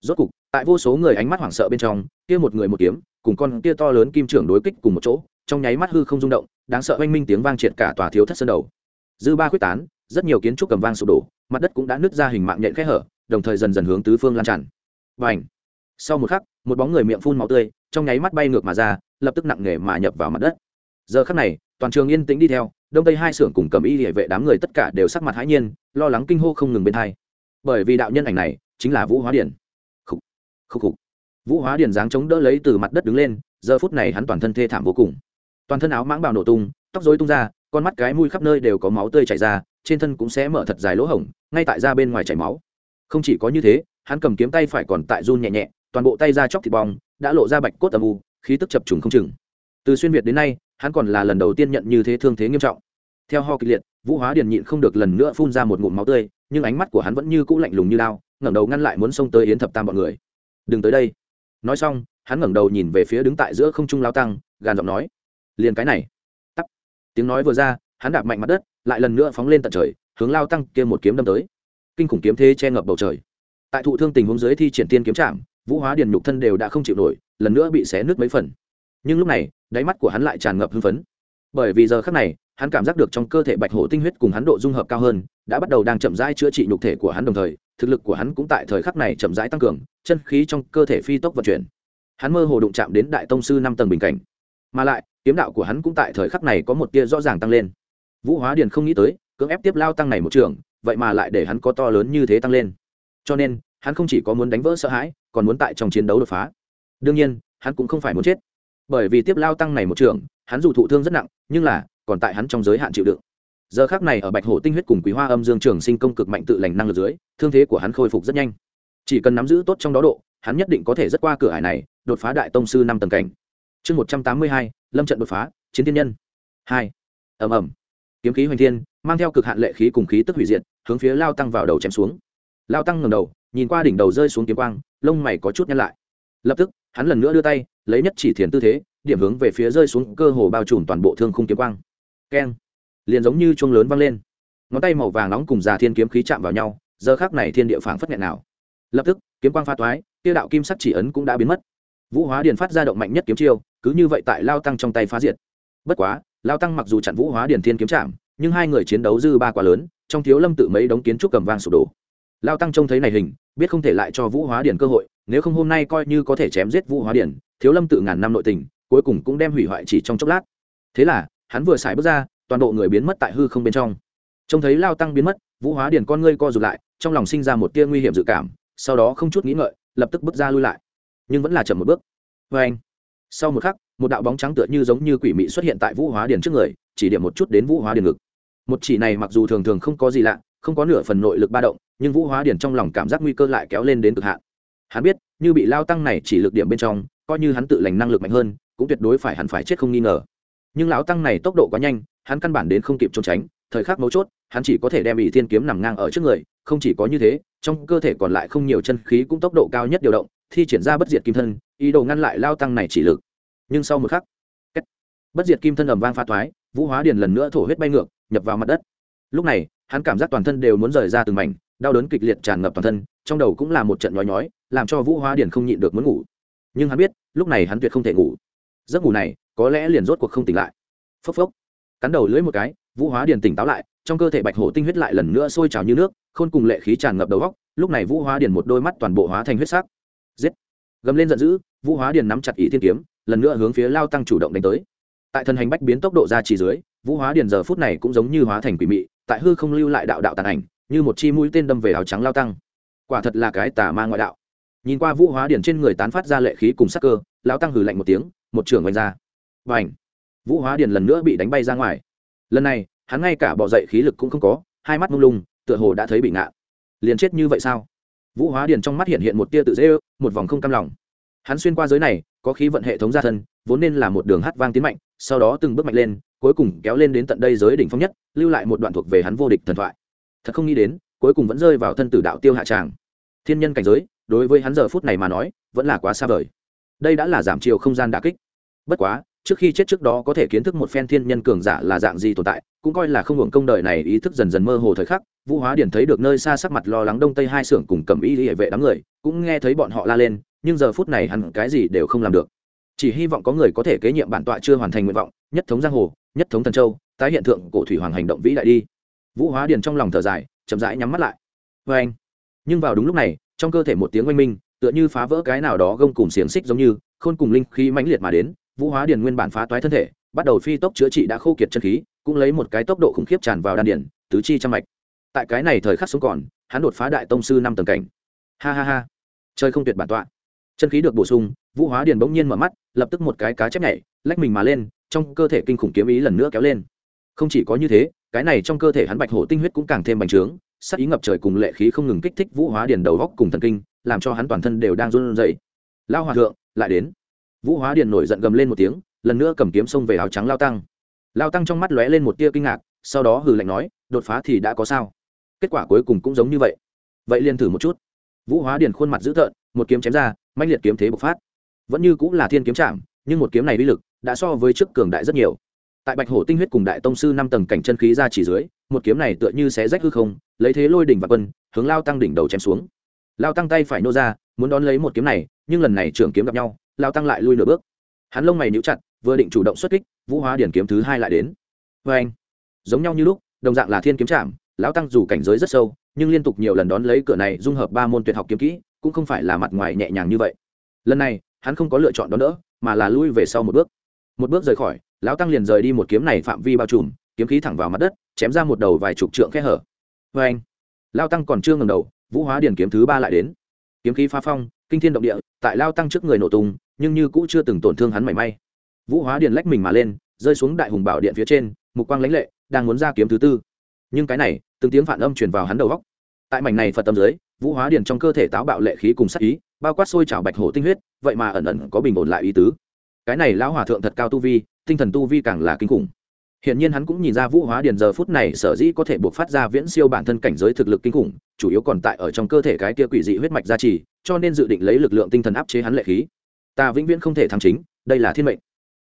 S1: rốt cục, tại vô số người ánh mắt hoảng sợ bên trong, kia một người một kiếm, cùng con kia to lớn kim trưởng đối kích cùng một chỗ, trong nháy mắt hư không rung động, đáng sợ oanh minh tiếng vang triệt cả tòa thiếu thất sơn đầu. Dư ba quyết tán, rất nhiều kiến trúc cầm vang sụp đổ, mặt đất cũng đã nứt ra hình mạng nhện khẽ hở, đồng thời dần dần hướng tứ phương lan tràn. Và ảnh sau một khắc, một bóng người miệng phun máu tươi, trong nháy mắt bay ngược mà ra, lập tức nặng nề mà nhập vào mặt đất. Giờ khắc này toàn trường yên tĩnh đi theo, đông tây hai xưởng cùng cầm y địa vệ đám người tất cả đều sắc mặt hãi nhiên, lo lắng kinh hô không ngừng bên thay. bởi vì đạo nhân ảnh này chính là vũ hóa điển. Khúc khúc khúc vũ hóa điển dáng chống đỡ lấy từ mặt đất đứng lên, giờ phút này hắn toàn thân thê thảm vô cùng. Toàn thân áo mãng bào nổ tung, tóc rối tung ra, con mắt cái mũi khắp nơi đều có máu tươi chảy ra, trên thân cũng sẽ mở thật dài lỗ hổng, ngay tại da bên ngoài chảy máu. Không chỉ có như thế, hắn cầm kiếm tay phải còn tại run nhẹ nhẹ, toàn bộ tay ra chóc thịt bong, đã lộ ra bạch cốt âm u, khí tức chập trùng không chừng. Từ xuyên việt đến nay hắn còn là lần đầu tiên nhận như thế thương thế nghiêm trọng. Theo ho kịch liệt, vũ hóa điền nhịn không được lần nữa phun ra một ngụm máu tươi, nhưng ánh mắt của hắn vẫn như cũ lạnh lùng như lao ngẩng đầu ngăn lại muốn xông tới yến thập tam bọn người. Đừng tới đây. Nói xong, hắn ngẩng đầu nhìn về phía đứng tại giữa không trung lao tăng, gàn giọng nói, liền cái này. Tắt tiếng nói vừa ra, hắn đạp mạnh mặt đất, lại lần nữa phóng lên tận trời, hướng lao tăng kia một kiếm đâm tới. Kinh khủng kiếm thế che ngập bầu trời. Tại thụ thương tình huống dưới thi triển tiên kiếm trạm vũ hóa điền nhục thân đều đã không chịu nổi, lần nữa bị xé nứt mấy phần nhưng lúc này, đáy mắt của hắn lại tràn ngập hưng phấn. Bởi vì giờ khác này, hắn cảm giác được trong cơ thể bạch hổ tinh huyết cùng hắn độ dung hợp cao hơn, đã bắt đầu đang chậm rãi chữa trị nhục thể của hắn đồng thời, thực lực của hắn cũng tại thời khắc này chậm rãi tăng cường, chân khí trong cơ thể phi tốc vận chuyển. Hắn mơ hồ đụng chạm đến đại tông sư năm tầng bình cảnh. Mà lại, kiếm đạo của hắn cũng tại thời khắc này có một tia rõ ràng tăng lên. Vũ hóa điền không nghĩ tới, cưỡng ép tiếp lao tăng này một trường, vậy mà lại để hắn có to lớn như thế tăng lên. Cho nên, hắn không chỉ có muốn đánh vỡ sợ hãi, còn muốn tại trong chiến đấu đột phá. Đương nhiên, hắn cũng không phải muốn chết bởi vì tiếp lao tăng này một trường, hắn dù thụ thương rất nặng, nhưng là, còn tại hắn trong giới hạn chịu đựng. Giờ khác này ở bạch hổ tinh huyết cùng quý hoa âm dương trường sinh công cực mạnh tự lành năng lực dưới, thương thế của hắn khôi phục rất nhanh. Chỉ cần nắm giữ tốt trong đó độ, hắn nhất định có thể rất qua cửa hải này, đột phá đại tông sư năm tầng cảnh. Chương một trăm tám mươi hai, lâm trận đột phá, chiến thiên nhân. Hai. Ẩm ẩm kiếm khí hoành thiên, mang theo cực hạn lệ khí cùng khí tức hủy diệt, hướng phía lao tăng vào đầu chém xuống. Lao tăng ngầm đầu, nhìn qua đỉnh đầu rơi xuống kiếm quang, lông mày có chút nhăn lại. Lập tức, hắn lần nữa đưa tay lấy nhất chỉ thiền tư thế, điểm hướng về phía rơi xuống cơ hồ bao trùm toàn bộ thương khung kiếm quang. Keng. Liền giống như chuông lớn vang lên. Ngón tay màu vàng nóng cùng già thiên kiếm khí chạm vào nhau, giờ khác này thiên địa phảng phất nghẹn nào. Lập tức, kiếm quang pha toái tiêu đạo kim sắc chỉ ấn cũng đã biến mất. Vũ hóa điền phát ra động mạnh nhất kiếm chiêu, cứ như vậy tại lao tăng trong tay phá diệt. Bất quá, lao tăng mặc dù chặn vũ hóa điền thiên kiếm chạm, nhưng hai người chiến đấu dư ba quá lớn, trong thiếu lâm tự mấy đống kiến trúc cầm vang sụp đổ. Lao tăng trông thấy này hình, biết không thể lại cho vũ hóa điền cơ hội, nếu không hôm nay coi như có thể chém giết vũ hóa điền thiếu lâm tự ngàn năm nội tình, cuối cùng cũng đem hủy hoại chỉ trong chốc lát. Thế là, hắn vừa xài bước ra, toàn bộ người biến mất tại hư không bên trong. Trông thấy lao tăng biến mất, vũ hóa điền con ngươi co rụt lại, trong lòng sinh ra một tia nguy hiểm dự cảm, sau đó không chút nghĩ ngợi, lập tức bước ra lui lại. Nhưng vẫn là chậm một bước. Vê anh, sau một khắc, một đạo bóng trắng tựa như giống như quỷ mị xuất hiện tại vũ hóa điền trước người, chỉ điểm một chút đến vũ hóa điền ngực. Một chỉ này mặc dù thường thường không có gì lạ, không có nửa phần nội lực ba động, nhưng vũ hóa điền trong lòng cảm giác nguy cơ lại kéo lên đến cực hạn. Hắn biết như bị lao tăng này chỉ lực điểm bên trong, coi như hắn tự lành năng lực mạnh hơn, cũng tuyệt đối phải hắn phải chết không nghi ngờ. Nhưng lão tăng này tốc độ quá nhanh, hắn căn bản đến không kịp trốn tránh, thời khắc mấu chốt, hắn chỉ có thể đem ỷ thiên kiếm nằm ngang ở trước người, không chỉ có như thế, trong cơ thể còn lại không nhiều chân khí cũng tốc độ cao nhất điều động, thi triển ra bất diệt kim thân, ý đồ ngăn lại lao tăng này chỉ lực. Nhưng sau một khắc bất diệt kim thân ầm vang pha thoái, vũ hóa điền lần nữa thổ huyết bay ngược, nhập vào mặt đất. Lúc này, hắn cảm giác toàn thân đều muốn rời ra từng mảnh đau đớn kịch liệt tràn ngập toàn thân, trong đầu cũng là một trận nhói nhói, làm cho vũ hóa điền không nhịn được muốn ngủ. Nhưng hắn biết, lúc này hắn tuyệt không thể ngủ. Giấc ngủ này, có lẽ liền rốt cuộc không tỉnh lại. Phốc phốc. Cắn đầu lưỡi một cái, vũ hóa điền tỉnh táo lại, trong cơ thể bạch hổ tinh huyết lại lần nữa sôi trào như nước, khôn cùng lệ khí tràn ngập đầu góc lúc này vũ hóa điền một đôi mắt toàn bộ hóa thành huyết sắc. Giết. Gầm lên giận dữ, vũ hóa điền nắm chặt ý thiên kiếm, lần nữa hướng phía lao tăng chủ động đánh tới. Tại thần hành bách biến tốc độ ra chỉ dưới, vũ hóa điền giờ phút này cũng giống như hóa thành quỷ mị, tại hư không lưu lại đạo đạo tàn ảnh như một chi mũi tên đâm về áo trắng lao tăng. Quả thật là cái tà ma ngoại đạo. Nhìn qua vũ hóa điển trên người tán phát ra lệ khí cùng sắc cơ, lao tăng hừ lạnh một tiếng, một trưởng oanh ra. Và ảnh vũ hóa điển lần nữa bị đánh bay ra ngoài. Lần này, hắn ngay cả bỏ dậy khí lực cũng không có, hai mắt mông lung, tựa hồ đã thấy bị ngạn liền chết như vậy sao? Vũ hóa điền trong mắt hiện hiện một tia tự dễ ư một vòng không cam lòng. Hắn xuyên qua giới này, có khí vận hệ thống gia thân, vốn nên là một đường hát vang tiến mạnh, sau đó từng bước mạnh lên, cuối cùng kéo lên đến tận đây giới đỉnh phong nhất, lưu lại một đoạn thuộc về hắn vô địch thần thoại thật không nghĩ đến, cuối cùng vẫn rơi vào thân tử đạo tiêu hạ tràng. Thiên nhân cảnh giới, đối với hắn giờ phút này mà nói, vẫn là quá xa vời. Đây đã là giảm chiều không gian đà kích. Bất quá, trước khi chết trước đó có thể kiến thức một phen thiên nhân cường giả là dạng gì tồn tại, cũng coi là không hưởng công đời này ý thức dần dần mơ hồ thời khắc, vũ hóa điển thấy được nơi xa sắc mặt lo lắng đông tây hai xưởng cùng cầm y hệ vệ đám người, cũng nghe thấy bọn họ la lên, nhưng giờ phút này hẳn cái gì đều không làm được. Chỉ hy vọng có người có thể kế nhiệm bản tọa chưa hoàn thành nguyện vọng, nhất thống giang hồ, nhất thống thần châu, tái hiện tượng cổ thủy hoàng hành động vĩ đại đi vũ hóa điền trong lòng thở dài, chậm rãi nhắm mắt lại. Vê anh. Nhưng vào đúng lúc này, trong cơ thể một tiếng oanh minh, tựa như phá vỡ cái nào đó gông cùng xiềng xích giống như, khôn cùng linh khí mãnh liệt mà đến, vũ hóa điền nguyên bản phá toái thân thể, bắt đầu phi tốc chữa trị đã khô kiệt chân khí, cũng lấy một cái tốc độ khủng khiếp tràn vào đan điển tứ chi trong mạch. Tại cái này thời khắc sống còn, hắn đột phá đại tông sư năm tầng cảnh. Ha ha ha. Chơi không tuyệt bản tọa. Chân khí được bổ sung, vũ hóa điền bỗng nhiên mở mắt, lập tức một cái cá chép nhảy, lách mình mà lên, trong cơ thể kinh khủng kiếm ý lần nữa kéo lên. Không chỉ có như thế cái này trong cơ thể hắn bạch hổ tinh huyết cũng càng thêm bành trướng sắc ý ngập trời cùng lệ khí không ngừng kích thích vũ hóa điền đầu góc cùng thần kinh, làm cho hắn toàn thân đều đang run rẩy. Lao hòa thượng, lại đến. Vũ hóa điền nổi giận gầm lên một tiếng, lần nữa cầm kiếm xông về áo trắng lao tăng. Lao tăng trong mắt lóe lên một tia kinh ngạc, sau đó hừ lạnh nói, đột phá thì đã có sao? Kết quả cuối cùng cũng giống như vậy. Vậy liền thử một chút. Vũ hóa điền khuôn mặt dữ tợn, một kiếm chém ra mạnh liệt kiếm thế bộc phát. Vẫn như cũng là thiên kiếm chạm, nhưng một kiếm này uy lực đã so với trước cường đại rất nhiều tại bạch hổ tinh huyết cùng đại tông sư năm tầng cảnh chân khí ra chỉ dưới, một kiếm này tựa như xé rách hư không, lấy thế lôi đỉnh và quân, hướng lao tăng đỉnh đầu chém xuống. Lao tăng tay phải nô ra, muốn đón lấy một kiếm này, nhưng lần này trưởng kiếm gặp nhau, lao tăng lại lui nửa bước. Hắn lông mày níu chặt, vừa định chủ động xuất kích, vũ hóa điển kiếm thứ hai lại đến. Vê anh giống nhau như lúc, đồng dạng là thiên kiếm trạm lão tăng dù cảnh giới rất sâu, nhưng liên tục nhiều lần đón lấy cửa này dung hợp ba môn tuyệt học kiếm kỹ, cũng không phải là mặt ngoài nhẹ nhàng như vậy. Lần này, hắn không có lựa chọn đón đỡ, mà là lui về sau một bước. Một bước rời khỏi lão tăng liền rời đi một kiếm này phạm vi bao trùm, kiếm khí thẳng vào mặt đất, chém ra một đầu vài chục trượng khe hở. Vê anh lao tăng còn chưa ngầm đầu, vũ hóa điển kiếm thứ ba lại đến. Kiếm khí pha phong, kinh thiên động địa, tại lao tăng trước người nổ tung, nhưng như cũ chưa từng tổn thương hắn mảy may. Vũ hóa điển lách mình mà lên, rơi xuống đại hùng bảo điện phía trên, mục quang lãnh lệ, đang muốn ra kiếm thứ tư. Nhưng cái này, từng tiếng phản âm truyền vào hắn đầu góc. Tại mảnh này phật tâm dưới, vũ hóa điển trong cơ thể táo bạo lệ khí cùng sắc ý, bao quát sôi trào bạch hổ tinh huyết, vậy mà ẩn ẩn có bình ổn lại ý tứ. Cái này lão hòa thượng thật cao tu vi tinh thần tu vi càng là kinh khủng Hiện nhiên hắn cũng nhìn ra Vũ Hóa Điền giờ phút này sở dĩ có thể buộc phát ra viễn siêu bản thân cảnh giới thực lực kinh khủng, chủ yếu còn tại ở trong cơ thể cái kia quỷ dị huyết mạch gia trì, cho nên dự định lấy lực lượng tinh thần áp chế hắn lệ khí. Ta vĩnh viễn không thể thắng chính, đây là thiên mệnh.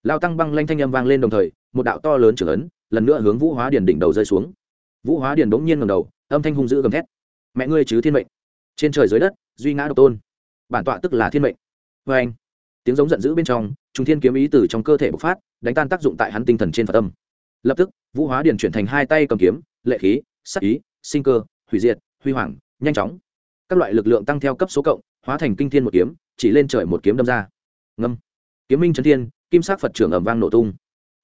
S1: Lao tăng băng lanh thanh âm vang lên đồng thời, một đạo to lớn trưởng ấn, lần nữa hướng Vũ Hóa Điền đỉnh đầu rơi xuống. Vũ Hóa Điền bỗng nhiên ngẩng đầu, âm thanh hung dữ gầm thét: "Mẹ ngươi chứ thiên mệnh! Trên trời dưới đất, duy ngã độc tôn. Bản tọa tức là thiên mệnh." Và anh, tiếng giống giận dữ bên trong trung thiên kiếm ý từ trong cơ thể bộc phát, đánh tan tác dụng tại hắn tinh thần trên phật tâm lập tức, vũ hóa điền chuyển thành hai tay cầm kiếm, lệ khí, sắc ý, sinh cơ, hủy diệt, huy hoàng, nhanh chóng. Các loại lực lượng tăng theo cấp số cộng, hóa thành kinh thiên một kiếm, chỉ lên trời một kiếm đâm ra. Ngâm. Kiếm minh trấn thiên, kim sắc phật trưởng ẩm vang nổ tung.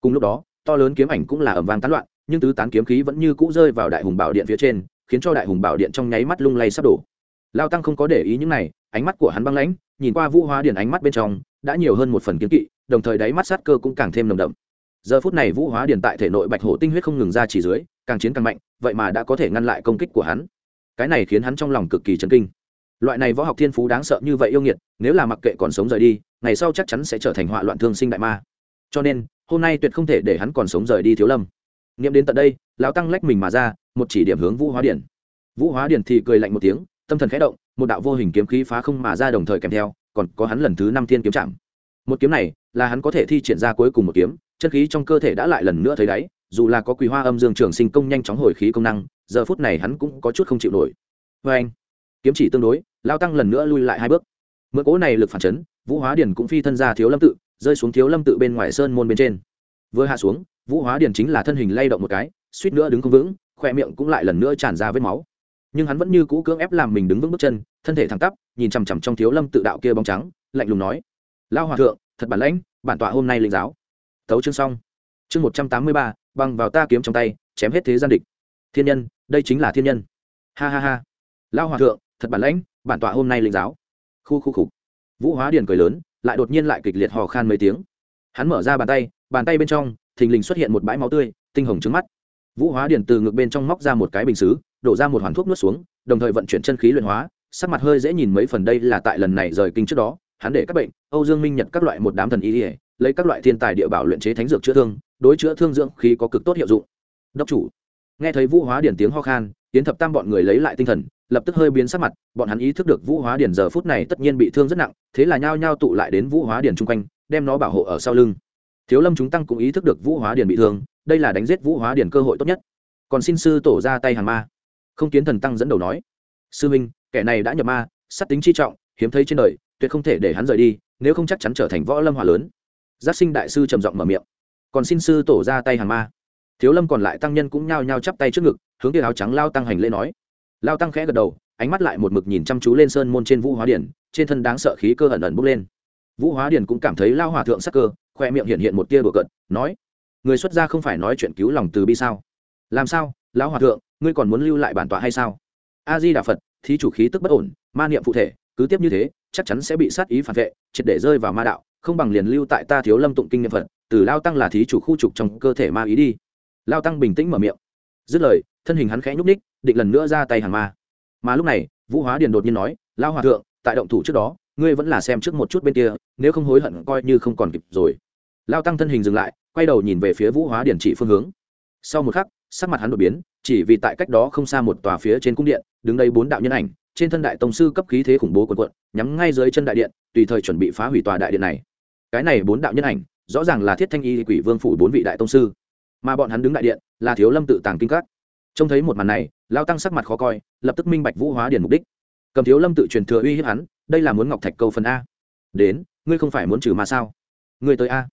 S1: Cùng lúc đó, to lớn kiếm ảnh cũng là ẩm vang tán loạn, nhưng tứ tán kiếm khí vẫn như cũ rơi vào đại hùng bảo điện phía trên, khiến cho đại hùng bảo điện trong nháy mắt lung lay sắp đổ. Lao tăng không có để ý những này ánh mắt của hắn băng lãnh, nhìn qua vũ hóa điển ánh mắt bên trong, đã nhiều hơn một phần kiến kỵ, đồng thời đáy mắt sát cơ cũng càng thêm nồng đậm. Giờ phút này vũ hóa điển tại thể nội bạch hổ tinh huyết không ngừng ra chỉ dưới, càng chiến càng mạnh, vậy mà đã có thể ngăn lại công kích của hắn. Cái này khiến hắn trong lòng cực kỳ chấn kinh. Loại này võ học thiên phú đáng sợ như vậy yêu nghiệt, nếu là mặc kệ còn sống rời đi, ngày sau chắc chắn sẽ trở thành họa loạn thương sinh đại ma. Cho nên, hôm nay tuyệt không thể để hắn còn sống rời đi thiếu lâm. Nghiệm đến tận đây, lão tăng lách mình mà ra, một chỉ điểm hướng vũ hóa điển. Vũ hóa điển thì cười lạnh một tiếng tâm thần khẽ động, một đạo vô hình kiếm khí phá không mà ra đồng thời kèm theo, còn có hắn lần thứ năm thiên kiếm chạm. Một kiếm này là hắn có thể thi triển ra cuối cùng một kiếm, chân khí trong cơ thể đã lại lần nữa thấy đáy, dù là có quý hoa âm dương trường sinh công nhanh chóng hồi khí công năng, giờ phút này hắn cũng có chút không chịu nổi. Vê anh, kiếm chỉ tương đối, lao tăng lần nữa lui lại hai bước. Mượn cỗ này lực phản chấn, vũ hóa điển cũng phi thân ra thiếu lâm tự, rơi xuống thiếu lâm tự bên ngoài sơn môn bên trên. Vừa hạ xuống, vũ hóa điển chính là thân hình lay động một cái, suýt nữa đứng không vững khoe miệng cũng lại lần nữa tràn ra vết máu nhưng hắn vẫn như cũ cưỡng ép làm mình đứng vững bước chân, thân thể thẳng tắp, nhìn chằm chằm trong thiếu lâm tự đạo kia bóng trắng, lạnh lùng nói lao hòa thượng, thật bản lãnh, bản tọa hôm nay linh giáo. Thấu chương xong. Chương một trăm tám mươi ba, băng vào ta kiếm trong tay, chém hết thế gian địch. Thiên nhân, đây chính là thiên nhân. Ha ha ha. Lao hòa thượng, thật bản lãnh, bản tọa hôm nay linh giáo. Khu khu khục. Vũ hóa điền cười lớn, lại đột nhiên lại kịch liệt hò khan mấy tiếng. Hắn mở ra bàn tay bàn tay bên trong, thình lình xuất hiện một bãi máu tươi, tinh hồng trứng mắt. Vũ hóa điền từ ngực bên trong móc ra một cái bình xứ đổ ra một hoàn thuốc nuốt xuống, đồng thời vận chuyển chân khí luyện hóa, sắc mặt hơi dễ nhìn mấy phần đây là tại lần này rời kinh trước đó, hắn để các bệnh, âu dương minh nhật các loại một đám thần y ỉa lấy các loại thiên tài địa bảo luyện chế thánh dược chữa thương, đối chữa thương dưỡng khí có cực tốt hiệu dụng. Đốc chủ, nghe thấy vũ hóa điển tiếng ho khan tiến thập tam bọn người lấy lại tinh thần, lập tức hơi biến sắc mặt, bọn hắn ý thức được vũ hóa điển giờ phút này tất nhiên bị thương rất nặng, thế là nhao nhao tụ lại đến vũ hóa điển chung quanh, đem nó bảo hộ ở sau lưng. Thiếu lâm chúng tăng cũng ý thức được vũ hóa điển bị thương, đây là đánh giết vũ hóa điển cơ hội tốt nhất. Còn xin sư tổ ra tay hàng ma không kiến thần tăng dẫn đầu nói, sư minh kẻ này đã nhập ma, sát tính chi trọng, hiếm thấy trên đời, tuyệt không thể để hắn rời đi, nếu không chắc chắn trở thành võ lâm hòa lớn. Giác sinh đại sư trầm giọng mở miệng, còn xin sư tổ ra tay hàng ma. Thiếu lâm còn lại tăng nhân cũng nhao nhao chắp tay trước ngực, hướng kia áo trắng lao tăng hành lễ nói. Lao tăng khẽ gật đầu, ánh mắt lại một mực nhìn chăm chú lên sơn môn trên vũ hóa điển, trên thân đáng sợ khí cơ ẩn ẩn bốc lên. Vũ hóa điển cũng cảm thấy lao hòa thượng sắc cơ, khoe miệng hiện hiện một tia bừa cận nói, người xuất gia không phải nói chuyện cứu lòng từ bi sao? Làm sao, lão hòa thượng ngươi còn muốn lưu lại bản tọa hay sao? A di đà phật, thí chủ khí tức bất ổn, ma niệm phụ thể, cứ tiếp như thế, chắc chắn sẽ bị sát ý phản vệ, triệt để rơi vào ma đạo, không bằng liền lưu tại ta thiếu lâm tụng kinh niệm phật, từ lao tăng là thí chủ khu trục trong cơ thể ma ý đi. Lao tăng bình tĩnh mở miệng. Dứt lời, thân hình hắn khẽ nhúc ních định lần nữa ra tay hàng ma. Mà lúc này, vũ hóa điền đột nhiên nói, lao hòa thượng, tại động thủ trước đó, ngươi vẫn là xem trước một chút bên kia, nếu không hối hận coi như không còn kịp rồi. Lao tăng thân hình dừng lại, quay đầu nhìn về phía vũ hóa điền chỉ phương hướng. Sau một khắc sắc mặt hắn đột biến, chỉ vì tại cách đó không xa một tòa phía trên cung điện, đứng đây bốn đạo nhân ảnh, trên thân đại tông sư cấp khí thế khủng bố quần quận nhắm ngay dưới chân đại điện, tùy thời chuẩn bị phá hủy tòa đại điện này. Cái này bốn đạo nhân ảnh, rõ ràng là thiết thanh y quỷ vương phủ bốn vị đại tông sư, mà bọn hắn đứng đại điện là thiếu lâm tự tàng kinh các. Trông thấy một màn này, lao tăng sắc mặt khó coi, lập tức minh bạch vũ hóa điển mục đích. Cầm thiếu lâm tự truyền thừa uy hiếp hắn, đây là muốn ngọc thạch câu phần a. Đến, ngươi không phải muốn trừ mà sao? Ngươi tới a.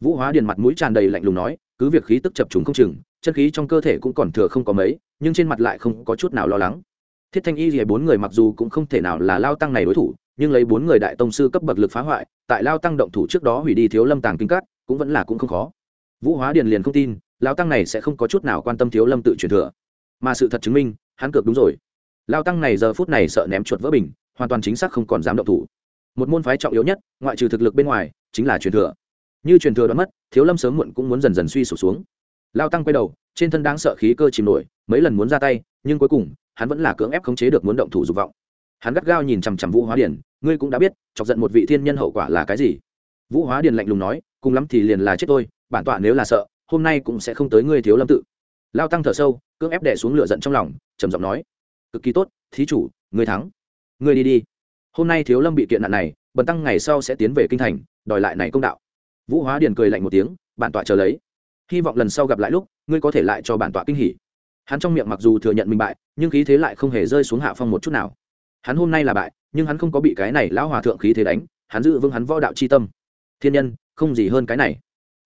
S1: Vũ hóa điền mặt mũi tràn đầy lạnh lùng nói, cứ việc khí tức chập trùng không chừng chân khí trong cơ thể cũng còn thừa không có mấy, nhưng trên mặt lại không có chút nào lo lắng. Thiết thanh y thì bốn người mặc dù cũng không thể nào là lao tăng này đối thủ, nhưng lấy bốn người đại tông sư cấp bậc lực phá hoại, tại lao tăng động thủ trước đó hủy đi thiếu lâm tàng kinh cát cũng vẫn là cũng không khó. Vũ hóa điền liền không tin, lao tăng này sẽ không có chút nào quan tâm thiếu lâm tự truyền thừa. Mà sự thật chứng minh, hắn cược đúng rồi. Lao tăng này giờ phút này sợ ném chuột vỡ bình, hoàn toàn chính xác không còn dám động thủ. Một môn phái trọng yếu nhất, ngoại trừ thực lực bên ngoài, chính là truyền thừa. Như truyền thừa đoán mất, thiếu lâm sớm muộn cũng muốn dần dần suy sụp xuống lao tăng quay đầu, trên thân đáng sợ khí cơ chìm nổi, mấy lần muốn ra tay, nhưng cuối cùng, hắn vẫn là cưỡng ép khống chế được muốn động thủ dục vọng. Hắn gắt gao nhìn chằm chằm vũ hóa điền, ngươi cũng đã biết, chọc giận một vị thiên nhân hậu quả là cái gì. Vũ hóa điền lạnh lùng nói, cùng lắm thì liền là chết tôi bản tọa nếu là sợ, hôm nay cũng sẽ không tới ngươi thiếu lâm tự. Lao tăng thở sâu, cưỡng ép đẻ xuống lửa giận trong lòng, trầm giọng nói, cực kỳ tốt, thí chủ, ngươi thắng. Ngươi đi đi. Hôm nay thiếu lâm bị kiện nạn này, bần tăng ngày sau sẽ tiến về kinh thành, đòi lại này công đạo. Vũ hóa điền cười lạnh một tiếng, bản tọa chờ lấy hy vọng lần sau gặp lại lúc, ngươi có thể lại cho bản tọa kinh hỉ. Hắn trong miệng mặc dù thừa nhận mình bại, nhưng khí thế lại không hề rơi xuống hạ phong một chút nào. Hắn hôm nay là bại, nhưng hắn không có bị cái này lão hòa thượng khí thế đánh, hắn giữ vững hắn võ đạo c h i tâm. Thiên nhân, không gì hơn cái này.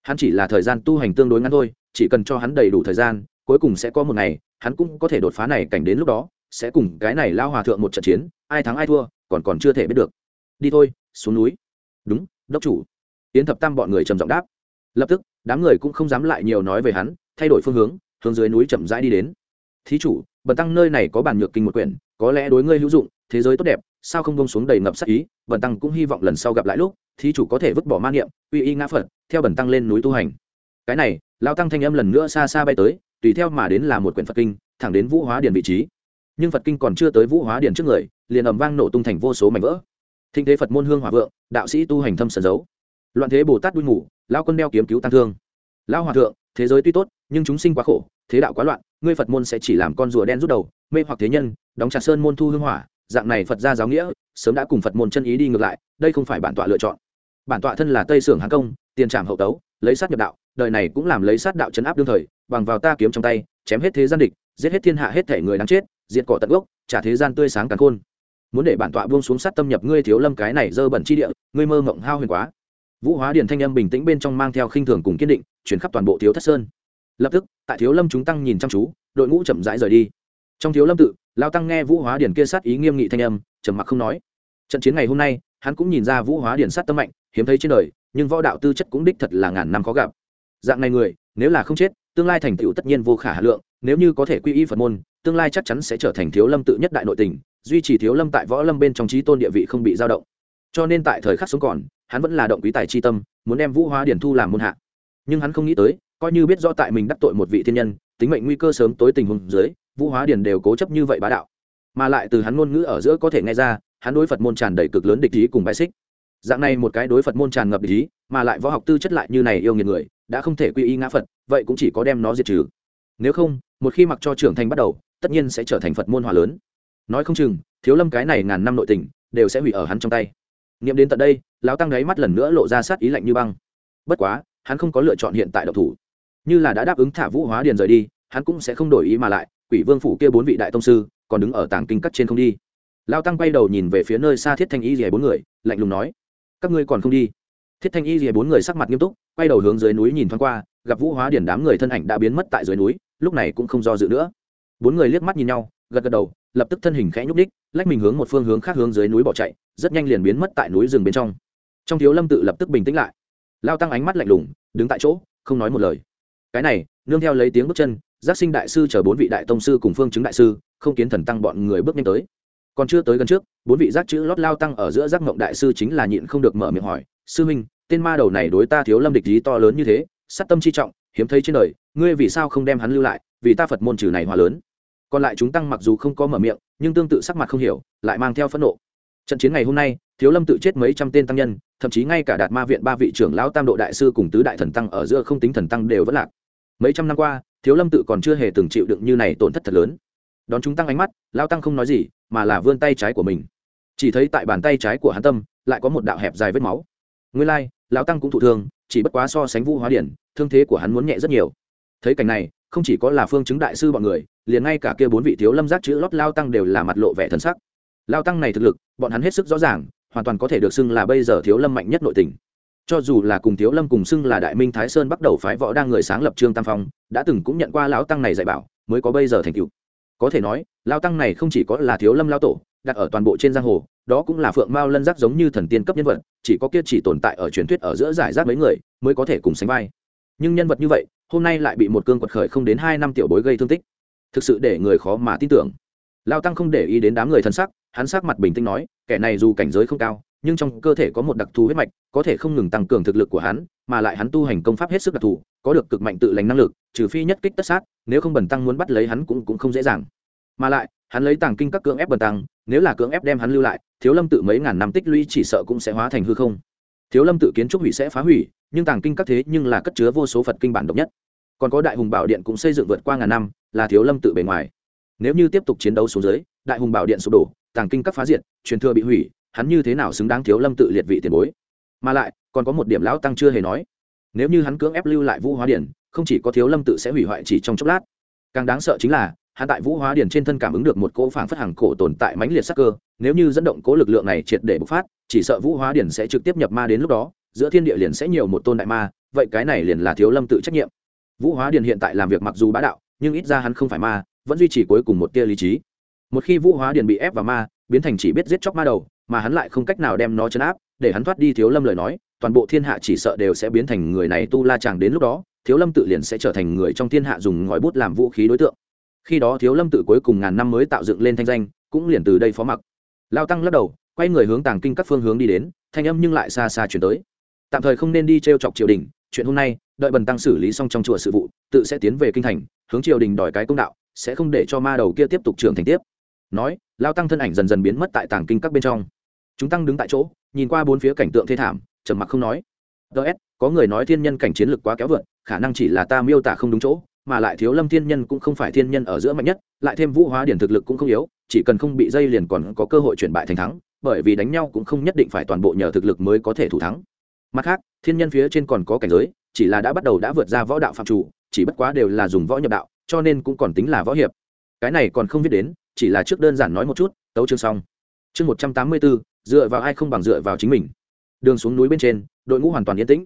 S1: Hắn chỉ là thời gian tu hành tương đối ngắn thôi, chỉ cần cho hắn đầy đủ thời gian, cuối cùng sẽ có một ngày, hắn cũng có thể đột phá này cảnh đến lúc đó, sẽ cùng cái này lao hòa thượng một trận chiến, ai thắng ai thua, còn còn chưa thể biết được. Đi thôi, xuống núi. Đúng, đốc chủ. Yến thập tam bọn người trầm giọng đáp lập tức, đám người cũng không dám lại nhiều nói về hắn, thay đổi phương hướng hướng dưới núi chậm rãi đi đến. Thí chủ, bần tăng nơi này có bản nhược kinh một quyển, có lẽ đối ngươi hữu dụng, thế giới tốt đẹp, sao không bông xuống đầy ngập sắc ý, bần tăng cũng hy vọng lần sau gặp lại lúc, thí chủ có thể vứt bỏ man niệm, uy y ngã phật, theo bần tăng lên núi tu hành. Cái này, lao tăng thanh âm lần nữa xa xa bay tới, tùy theo mà đến là một quyển phật kinh, thẳng đến vũ hóa điển vị trí. Nhưng phật kinh còn chưa tới vũ hóa điển trước người, liền ầm vang nổ tung thành vô số mảnh vỡ. Thinh thế phật môn hương hòa vượng, đạo sĩ tu hành thâm sần giấu loạn thế bồ tát đuôi ngủ lao quân đeo kiếm cứu tăng thương. Lao hòa thượng, thế giới tuy tốt, nhưng chúng sinh quá khổ, thế đạo quá loạn, ngươi phật môn sẽ chỉ làm con rùa đen rút đầu, mê hoặc thế nhân, đóng chặt sơn môn thu hương hỏa, dạng này phật gia giáo nghĩa, sớm đã cùng phật môn chân ý đi ngược lại, đây không phải bản tọa lựa chọn. Bản tọa thân là tây sưởng hán công, tiền trảm hậu tấu, lấy sát nhập đạo, đời này cũng làm lấy sát đạo chấn áp đương thời, bằng vào ta kiếm trong tay, chém hết thế gian địch, giết hết thiên hạ hết thể người đáng chết, diệt cỏ tận gốc, trả thế gian tươi sáng càng khôn. Muốn để bản tọa buông xuống sát tâm nhập ngươi thiếu lâm cái này dơ bẩn chi địa, ngươi mơ mộng hao huyền quá vũ hóa điền thanh âm bình tĩnh bên trong mang theo khinh thường cùng kiên định, chuyển khắp toàn bộ thiếu thất sơn. Lập tức, tại thiếu lâm chúng tăng nhìn chăm chú, đội ngũ chậm rãi rời đi. Trong thiếu lâm tự, lao tăng nghe vũ hóa điền kia sát ý nghiêm nghị thanh âm, trầm mặc không nói. Trận chiến ngày hôm nay, hắn cũng nhìn ra vũ hóa điền sát tâm mạnh, hiếm thấy trên đời, nhưng võ đạo tư chất cũng đích thật là ngàn năm khó gặp. Dạng này người, nếu là không chết, tương lai thành tựu tất nhiên vô khả hà lượng, nếu như có thể quy y phật môn, tương lai chắc chắn sẽ trở thành thiếu lâm tự nhất đại nội tình, duy trì thiếu lâm tại võ lâm bên trong trí tôn địa vị không bị dao động. Cho nên tại thời khắc sống còn hắn vẫn là động quý tài chi tâm, muốn đem vũ hóa điển thu làm môn hạ. Nhưng hắn không nghĩ tới, coi như biết rõ tại mình đắc tội một vị thiên nhân, tính mệnh nguy cơ sớm tối tình huống dưới, vũ hóa điển đều cố chấp như vậy bá đạo. Mà lại từ hắn ngôn ngữ ở giữa có thể nghe ra, hắn đối phật môn tràn đầy cực lớn địch ý cùng bài xích. Dạng này một cái đối phật môn tràn ngập địch ý, mà lại võ học tư chất lại như này yêu nghiệt người, đã không thể quy y ngã phật, vậy cũng chỉ có đem nó diệt trừ. Nếu không, một khi mặc cho trưởng thành bắt đầu, tất nhiên sẽ trở thành phật môn hòa lớn. Nói không chừng, thiếu lâm cái này ngàn năm nội tình, đều sẽ hủy ở hắn trong tay nghiệm đến tận đây, lão tăng đáy mắt lần nữa lộ ra sát ý lạnh như băng. Bất quá, hắn không có lựa chọn hiện tại độc thủ. Như là đã đáp ứng thả vũ hóa điền rời đi, hắn cũng sẽ không đổi ý mà lại, quỷ vương phủ kia bốn vị đại tông sư, còn đứng ở tảng kinh cắt trên không đi. Lao tăng quay đầu nhìn về phía nơi xa thiết thanh y rìa bốn người, lạnh lùng nói, các ngươi còn không đi? Thiết thanh y rìa bốn người sắc mặt nghiêm túc, quay đầu hướng dưới núi nhìn thoáng qua, gặp vũ hóa điển đám người thân ảnh đã biến mất tại dưới núi, lúc này cũng không do dự nữa. Bốn người liếc mắt nhìn nhau, gật gật đầu lập tức thân hình khẽ nhúc đích, lách mình hướng một phương hướng khác hướng dưới núi bỏ chạy, rất nhanh liền biến mất tại núi rừng bên trong. Trong thiếu lâm tự lập tức bình tĩnh lại. Lao tăng ánh mắt lạnh lùng, đứng tại chỗ, không nói một lời. Cái này, nương theo lấy tiếng bước chân, giác sinh đại sư chở bốn vị đại tông sư cùng phương chứng đại sư, không kiến thần tăng bọn người bước nhanh tới. Còn chưa tới gần trước, bốn vị giác chữ lót lao tăng ở giữa giác ngộng đại sư chính là nhịn không được mở miệng hỏi, sư minh tên ma đầu này đối ta thiếu lâm địch lý to lớn như thế, sát tâm chi trọng, hiếm thấy trên đời, ngươi vì sao không đem hắn lưu lại, vì ta phật môn trừ này hòa lớn? Còn lại chúng tăng mặc dù không có mở miệng, nhưng tương tự sắc mặt không hiểu, lại mang theo phẫn nộ. Trận chiến ngày hôm nay, thiếu lâm tự chết mấy trăm tên tăng nhân, thậm chí ngay cả đạt ma viện ba vị trưởng lão tam độ đại sư cùng tứ đại thần tăng ở giữa không tính thần tăng đều vẫn lạc. Mấy trăm năm qua, thiếu lâm tự còn chưa hề từng chịu đựng như này tổn thất thật lớn. Đón chúng tăng ánh mắt lao tăng không nói gì, mà là vươn tay trái của mình. Chỉ thấy tại bàn tay trái của hắn tâm, lại có một đạo hẹp dài vết máu. Nguyên lai, lão tăng cũng thụ thương, chỉ bất quá so sánh vũ hóa điển, thương thế của hắn muốn nhẹ rất nhiều. Thấy cảnh này không chỉ có là phương chứng đại sư bọn người, liền ngay cả kia bốn vị thiếu lâm giác chữ lót lao tăng đều là mặt lộ vẻ thần sắc. Lao tăng này thực lực, bọn hắn hết sức rõ ràng, hoàn toàn có thể được xưng là bây giờ thiếu lâm mạnh nhất nội tình. Cho dù là cùng thiếu lâm cùng xưng là đại minh thái sơn bắt đầu phái võ đang người sáng lập trương tam phong, đã từng cũng nhận qua lão tăng này dạy bảo, mới có bây giờ thành tựu. Có thể nói lao tăng này không chỉ có là thiếu lâm lao tổ, đặt ở toàn bộ trên giang hồ, đó cũng là phượng mao lân giác giống như thần tiên cấp nhân vật, chỉ có kia chỉ tồn tại ở truyền thuyết ở giữa giải rác mấy người, mới có thể cùng sánh vai. Nhưng nhân vật như vậy hôm nay lại bị một cương quật khởi không đến hai năm tiểu bối gây thương tích. Thực sự để người khó mà tin tưởng. Lao tăng không để ý đến đám người thân sắc, hắn sắc mặt bình tĩnh nói, kẻ này dù cảnh giới không cao, nhưng trong cơ thể có một đặc thù huyết mạch, có thể không ngừng tăng cường thực lực của hắn, mà lại hắn tu hành công pháp hết sức đặc thù, có được cực mạnh tự lành năng lực, trừ phi nhất kích tất sát, nếu không bần tăng muốn bắt lấy hắn cũng cũng không dễ dàng. Mà lại, hắn lấy tàng kinh các cưỡng ép bần tăng, nếu là cưỡng ép đem hắn lưu lại, thiếu lâm tự mấy ngàn năm tích lũy chỉ sợ cũng sẽ hóa thành hư không thiếu lâm tự kiến trúc hủy sẽ phá hủy, nhưng tàng kinh các thế nhưng là cất chứa vô số phật kinh bản độc nhất. Còn có đại hùng bảo điện cũng xây dựng vượt qua ngàn năm, là thiếu lâm tự bề ngoài. Nếu như tiếp tục chiến đấu xuống dưới, đại hùng bảo điện sụp đổ, tàng kinh các phá diệt, truyền thừa bị hủy, hắn như thế nào xứng đáng thiếu lâm tự liệt vị tiền bối? Mà lại, còn có một điểm lão tăng chưa hề nói. Nếu như hắn cưỡng ép lưu lại vũ hóa điện, không chỉ có thiếu lâm tự sẽ hủy hoại chỉ trong chốc lát. Càng đáng sợ chính là hắn tại vũ hóa điển trên thân cảm ứng được một cỗ phảng phất hàng cổ tồn tại mãnh liệt sắc cơ, nếu như dẫn động cỗ lực lượng này triệt để bộc phát, chỉ sợ vũ hóa điển sẽ trực tiếp nhập ma đến lúc đó, giữa thiên địa liền sẽ nhiều một tôn đại ma, vậy cái này liền là thiếu lâm tự trách nhiệm. Vũ hóa điển hiện tại làm việc mặc dù bá đạo, nhưng ít ra hắn không phải ma, vẫn duy trì cuối cùng một tia lý trí. Một khi vũ hóa điển bị ép vào ma, biến thành chỉ biết giết chóc ma đầu, mà hắn lại không cách nào đem nó chấn áp, để hắn thoát đi thiếu lâm lời nói, toàn bộ thiên hạ chỉ sợ đều sẽ biến thành người này tu la chàng đến lúc đó, thiếu lâm tự liền sẽ trở thành người trong thiên hạ dùng ngòi bút làm vũ khí đối tượng khi đó thiếu lâm tự cuối cùng ngàn năm mới tạo dựng lên thanh danh, cũng liền từ đây phó mặc. Lao tăng lắc đầu, quay người hướng tàng kinh các phương hướng đi đến, thanh âm nhưng lại xa xa chuyển tới. Tạm thời không nên đi t r e o chọc triều đình, chuyện hôm nay, đợi bần tăng xử lý xong trong chùa sự vụ, tự sẽ tiến về kinh thành, hướng triều đình đòi cái công đạo, sẽ không để cho ma đầu kia tiếp tục trưởng thành tiếp. Nói, lao tăng thân ảnh dần dần biến mất tại tàng kinh các bên trong. Chúng tăng đứng tại chỗ, nhìn qua bốn phía cảnh tượng thê thảm, trầm mặc không nói. Ts có người nói thiên nhân cảnh chiến lực quá kéo vượt, khả năng chỉ là ta miêu tả không đúng chỗ mà lại thiếu lâm thiên nhân cũng không phải thiên nhân ở giữa mạnh nhất, lại thêm vũ hóa điển thực lực cũng không yếu, chỉ cần không bị dây liền còn có cơ hội chuyển bại thành thắng, bởi vì đánh nhau cũng không nhất định phải toàn bộ nhờ thực lực mới có thể thủ thắng. Mặt khác, thiên nhân phía trên còn có cảnh giới, chỉ là đã bắt đầu đã vượt ra võ đạo phạm chủ, chỉ bất quá đều là dùng võ nhập đạo, cho nên cũng còn tính là võ hiệp. Cái này còn không viết đến, chỉ là trước đơn giản nói một chút, tấu chương xong. Chương một trăm tám mươi bốn, dựa vào ai không bằng dựa vào chính mình. Đường xuống núi bên trên, đội ngũ hoàn toàn yên tĩnh.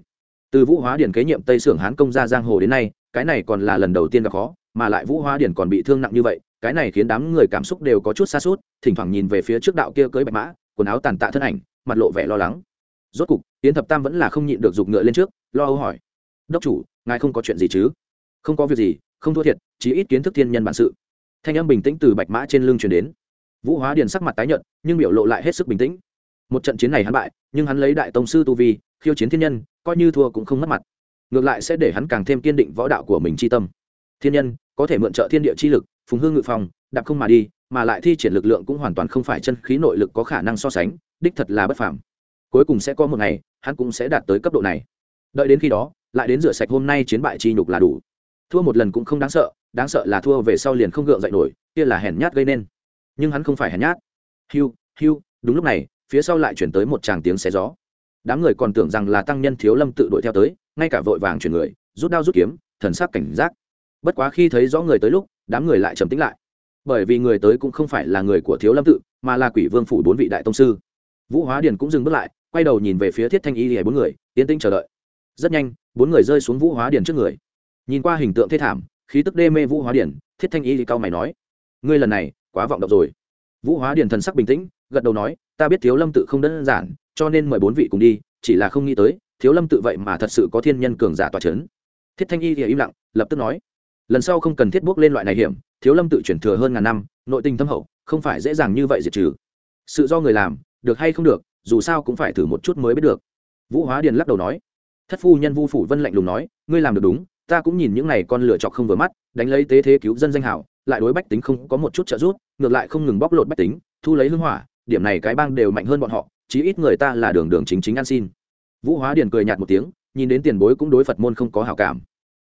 S1: Từ vũ hóa điển kế nhiệm tây sưởng hán công ra giang hồ đến nay cái này còn là lần đầu tiên gặp khó, mà lại vũ hóa điển còn bị thương nặng như vậy, cái này khiến đám người cảm xúc đều có chút xa suốt thỉnh thoảng nhìn về phía trước đạo kia cưới bạch mã, quần áo tàn tạ thân ảnh, mặt lộ vẻ lo lắng. Rốt cục tiến thập tam vẫn là không nhịn được giục ngựa lên trước, lo âu hỏi. Đốc chủ, ngài không có chuyện gì chứ? Không có việc gì, không thua thiệt chỉ ít kiến thức thiên nhân bản sự. Thanh âm bình tĩnh từ bạch mã trên lưng truyền đến. Vũ hóa điền sắc mặt tái nhợt, nhưng biểu lộ lại hết sức bình tĩnh. Một trận chiến này hắn bại, nhưng hắn lấy đại tông sư tu vi, khiêu chiến thiên nhân, coi như thua cũng không mất mặt ngược lại sẽ để hắn càng thêm kiên định võ đạo của mình chi tâm. Thiên nhân, có thể mượn trợ thiên địa chi lực, phùng hương ngự phòng đạp không mà đi, mà lại thi triển lực lượng cũng hoàn toàn không phải chân khí nội lực có khả năng so sánh, đích thật là bất phàm. Cuối cùng sẽ có một ngày, hắn cũng sẽ đạt tới cấp độ này. Đợi đến khi đó, lại đến rửa sạch hôm nay chiến bại chi nhục là đủ. Thua một lần cũng không đáng sợ đáng sợ là thua về sau liền không gượng dậy nổi, kia là hèn nhát gây nên. Nhưng hắn không phải hèn nhát. Hiu hiu đúng lúc này, phía sau lại chuyển tới một tràng tiếng xé gió đám người còn tưởng rằng là tăng nhân thiếu lâm tự đuổi theo tới, ngay cả vội vàng chuyển người, rút đao rút kiếm, thần sắc cảnh giác. Bất quá khi thấy rõ người tới lúc, đám người lại trầm tĩnh lại. Bởi vì người tới cũng không phải là người của thiếu lâm tự, mà là quỷ vương phủ bốn vị đại tông sư. Vũ hóa điền cũng dừng bước lại, quay đầu nhìn về phía thiết thanh y hề bốn người tiến tĩnh chờ đợi. Rất nhanh, bốn người rơi xuống vũ hóa điền trước người. Nhìn qua hình tượng thê thảm, khí tức đê mê vũ hóa điền, thiết thanh y thì cao mày nói, ngươi lần này quá vọng động rồi. Vũ hóa điền thần sắc bình tĩnh gật đầu nói, ta biết thiếu lâm tự không đơn giản, cho nên mời bốn vị cùng đi, chỉ là không nghĩ tới, thiếu lâm tự vậy mà thật sự có thiên nhân cường giả tòa c h ấ n thiết thanh y thì im lặng, lập tức nói, lần sau không cần thiết bước lên loại này hiểm, thiếu lâm tự chuyển thừa hơn ngàn năm, nội tình thâm hậu, không phải dễ dàng như vậy diệt trừ. Sự do người làm, được hay không được, dù sao cũng phải thử một chút mới biết được. Vũ hóa điền lắc đầu nói, thất phu nhân vu phủ vân lạnh lùng nói, ngươi làm được đúng, ta cũng nhìn những n à y con lựa chọc không vừa mắt, đánh lấy tế thế cứu dân danh hảo, lại đối bách tính không có một chút trợ giúp, ngược lại không ngừng bóc lột bách tính, thu lấy hưng hỏa điểm này cái bang đều mạnh hơn bọn họ, chí ít người ta là đường đường chính chính ăn xin. Vũ hóa điền cười nhạt một tiếng, nhìn đến tiền bối cũng đối phật môn không có hảo cảm.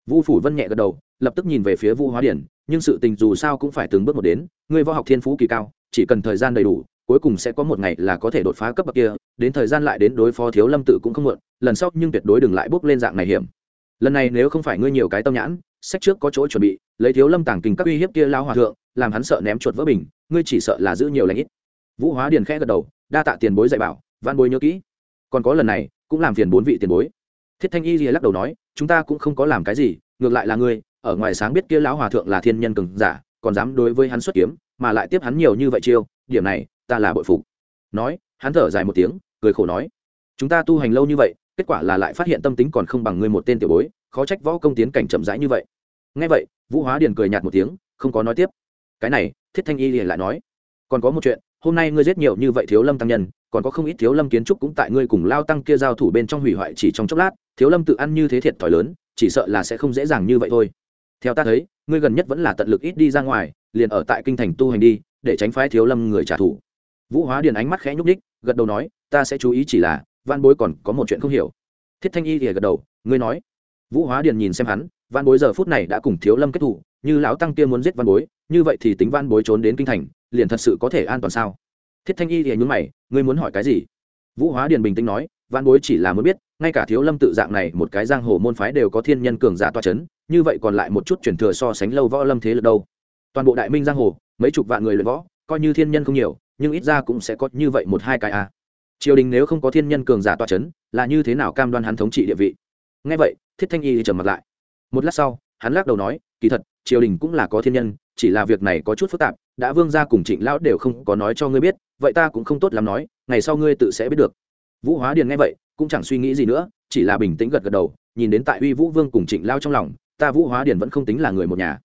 S1: Vũ phủ vân nhẹ gật đầu, lập tức nhìn về phía vũ hóa điền, nhưng sự tình dù sao cũng phải từng bước một đến, người võ học thiên phú kỳ cao, chỉ cần thời gian đầy đủ, cuối cùng sẽ có một ngày là có thể đột phá cấp bậc kia, đến thời gian lại đến đối phó thiếu lâm tự cũng không muộn, lần sau nhưng tuyệt đối đừng lại bước lên dạng này hiểm. Lần này nếu không phải ngươi nhiều cái tâm nhãn, sách trước có chỗ chuẩn bị, lấy thiếu lâm tàng kinh các uy hiếp kia lao hòa thượng, làm hắn sợ ném chuột vỡ bình, ngươi chỉ sợ là giữ nhiều lãnh ít vũ hóa điền khẽ gật đầu, đa tạ tiền bối dạy bảo văn bối nhớ kỹ. Còn có lần này, cũng làm phiền bốn vị tiền bối. Thiết thanh y gì lắc đầu nói, chúng ta cũng không có làm cái gì, ngược lại là ngươi, ở ngoài sáng biết kia lão hòa thượng là thiên nhân cường giả, còn dám đối với hắn xuất kiếm, mà lại tiếp hắn nhiều như vậy chiêu, điểm này, ta là bội phục. Nói, hắn thở dài một tiếng, cười khổ nói, chúng ta tu hành lâu như vậy, kết quả là lại phát hiện tâm tính còn không bằng ngươi một tên tiểu bối, khó trách võ công tiến cảnh chậm rãi như vậy. Ngay vậy, vũ hóa điền cười nhạt một tiếng, không có nói tiếp. Cái này, thiết thanh y liền lại nói, còn có một chuyện hôm nay ngươi giết nhiều như vậy thiếu lâm tăng nhân, còn có không ít thiếu lâm kiến trúc cũng tại ngươi cùng lao tăng kia giao thủ bên trong hủy hoại chỉ trong chốc lát, thiếu lâm tự ăn như thế thiệt thòi lớn, chỉ sợ là sẽ không dễ dàng như vậy thôi. Theo ta thấy, ngươi gần nhất vẫn là tận lực ít đi ra ngoài, liền ở tại kinh thành tu hành đi, để tránh phái thiếu lâm người trả thù. Vũ hóa điền ánh mắt khẽ nhúc ních gật đầu nói, ta sẽ chú ý chỉ là văn bối còn có một chuyện không hiểu. Thiết thanh y thì gật đầu, ngươi nói. Vũ hóa điền nhìn xem hắn văn bối giờ phút này đã cùng thiếu lâm kết thủ, như lão tăng kia muốn giết văn bối, như vậy thì tính văn bối trốn đến kinh thành liền thật sự có thể an toàn sao? Thiết thanh y thì nhún mày, ngươi muốn hỏi cái gì? Vũ hóa điền bình tĩnh nói văn bối chỉ là muốn biết, ngay cả thiếu lâm tự dạng này một cái giang hồ môn phái đều có thiên nhân cường giả toa c h ấ n như vậy còn lại một chút truyền thừa so sánh lâu võ lâm thế lực đâu? Toàn bộ đại minh giang hồ, mấy chục vạn người luyện võ, coi như thiên nhân không nhiều, nhưng ít ra cũng sẽ có như vậy một hai cái a à. triều đình nếu không có thiên nhân cường giả toa c h ấ n là như thế nào cam đoan hắn thống trị địa vị? Ngay vậy, thiết thanh y thì trầm mặt lại. Một lát sau, hắn lắc đầu nói kỳ thật, triều đình cũng là có thiên nhân, chỉ là việc này có chút phức tạp, đã vương gia cùng trịnh lão đều không có nói cho ngươi biết, vậy ta cũng không tốt lắm nói, ngày sau ngươi tự sẽ biết được. Vũ hóa điền nghe vậy, cũng chẳng suy nghĩ gì nữa, chỉ là bình tĩnh gật gật đầu, nhìn đến tại uy vũ vương cùng trịnh lao trong lòng, ta vũ hóa điền vẫn không tính là người một nhà.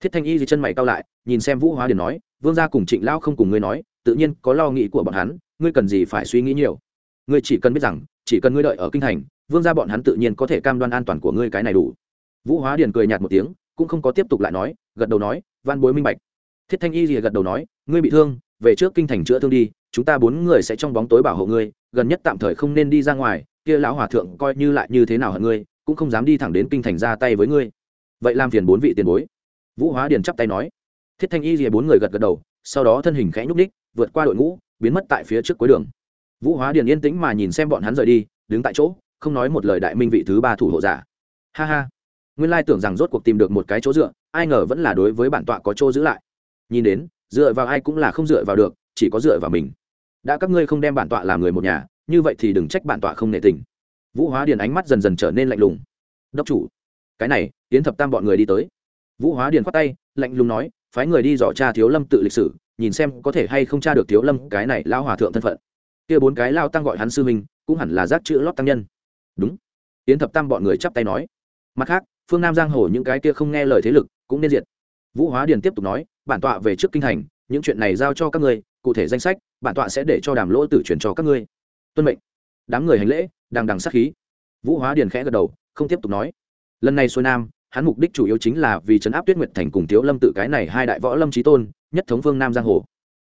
S1: Thiết thanh y thì chân mày cao lại, nhìn xem vũ hóa điền nói, vương gia cùng trịnh lão không cùng ngươi nói, tự nhiên có lo nghĩ của bọn hắn, ngươi cần gì phải suy nghĩ nhiều. Ngươi chỉ cần biết rằng, chỉ cần ngươi đợi ở kinh thành, vương gia bọn hắn tự nhiên có thể cam đoan an toàn của ngươi cái này đủ. Vũ hóa điền cười nhạt một tiếng cũng không có tiếp tục lại nói, gật đầu nói, văn bối minh bạch. Thiết thanh y rìa gật đầu nói, ngươi bị thương, về trước kinh thành chữa thương đi, chúng ta bốn người sẽ trong bóng tối bảo hộ ngươi, gần nhất tạm thời không nên đi ra ngoài, kia lão hòa thượng coi như lại như thế nào hận ngươi, cũng không dám đi thẳng đến kinh thành ra tay với ngươi. Vậy làm phiền bốn vị tiền bối. Vũ hóa điền chắp tay nói. Thiết thanh y rìa bốn người gật gật đầu, sau đó thân hình khẽ nhúc ních vượt qua đội ngũ, biến mất tại phía trước cuối đường. Vũ hóa điền yên tĩnh mà nhìn xem bọn hắn rời đi, đứng tại chỗ, không nói một lời đại minh vị thứ ba thủ hộ giả. Ha ha nguyên lai tưởng rằng rốt cuộc tìm được một cái chỗ dựa, ai ngờ vẫn là đối với bản tọa có chỗ giữ lại. Nhìn đến, dựa vào ai cũng là không dựa vào được, chỉ có dựa vào mình. Đã các ngươi không đem bản tọa làm người một nhà, như vậy thì đừng trách bản tọa không nể tình. Vũ hóa điền ánh mắt dần dần trở nên lạnh lùng. Đốc chủ, cái này tiến thập tam bọn người đi tới. Vũ hóa điền khoát tay, lạnh lùng nói, phái người đi dò cha thiếu lâm tự lịch sử, nhìn xem có thể hay không tra được thiếu lâm cái này lao hòa thượng thân phận. Kia bốn cái lao tăng gọi hắn sư minh cũng hẳn là giác chữ lót tăng nhân. Đúng. Tiến thập tam bọn người chắp tay nói. Mặt khác phương nam giang hồ những cái kia không nghe lời thế lực cũng nên diệt. Vũ hóa điền tiếp tục nói, bản tọa về trước kinh thành, những chuyện này giao cho các ngươi, cụ thể danh sách, bản tọa sẽ để cho đàm lỗ tử chuyển cho các ngươi. Tuân mệnh. Đám người hành lễ đang đằng sát khí. Vũ hóa điền khẽ gật đầu, không tiếp tục nói. Lần này xuôi nam, hắn mục đích chủ yếu chính là vì chấn áp tuyết nguyệt thành cùng thiếu lâm tự cái này hai đại võ lâm trí tôn, nhất thống phương nam giang hồ.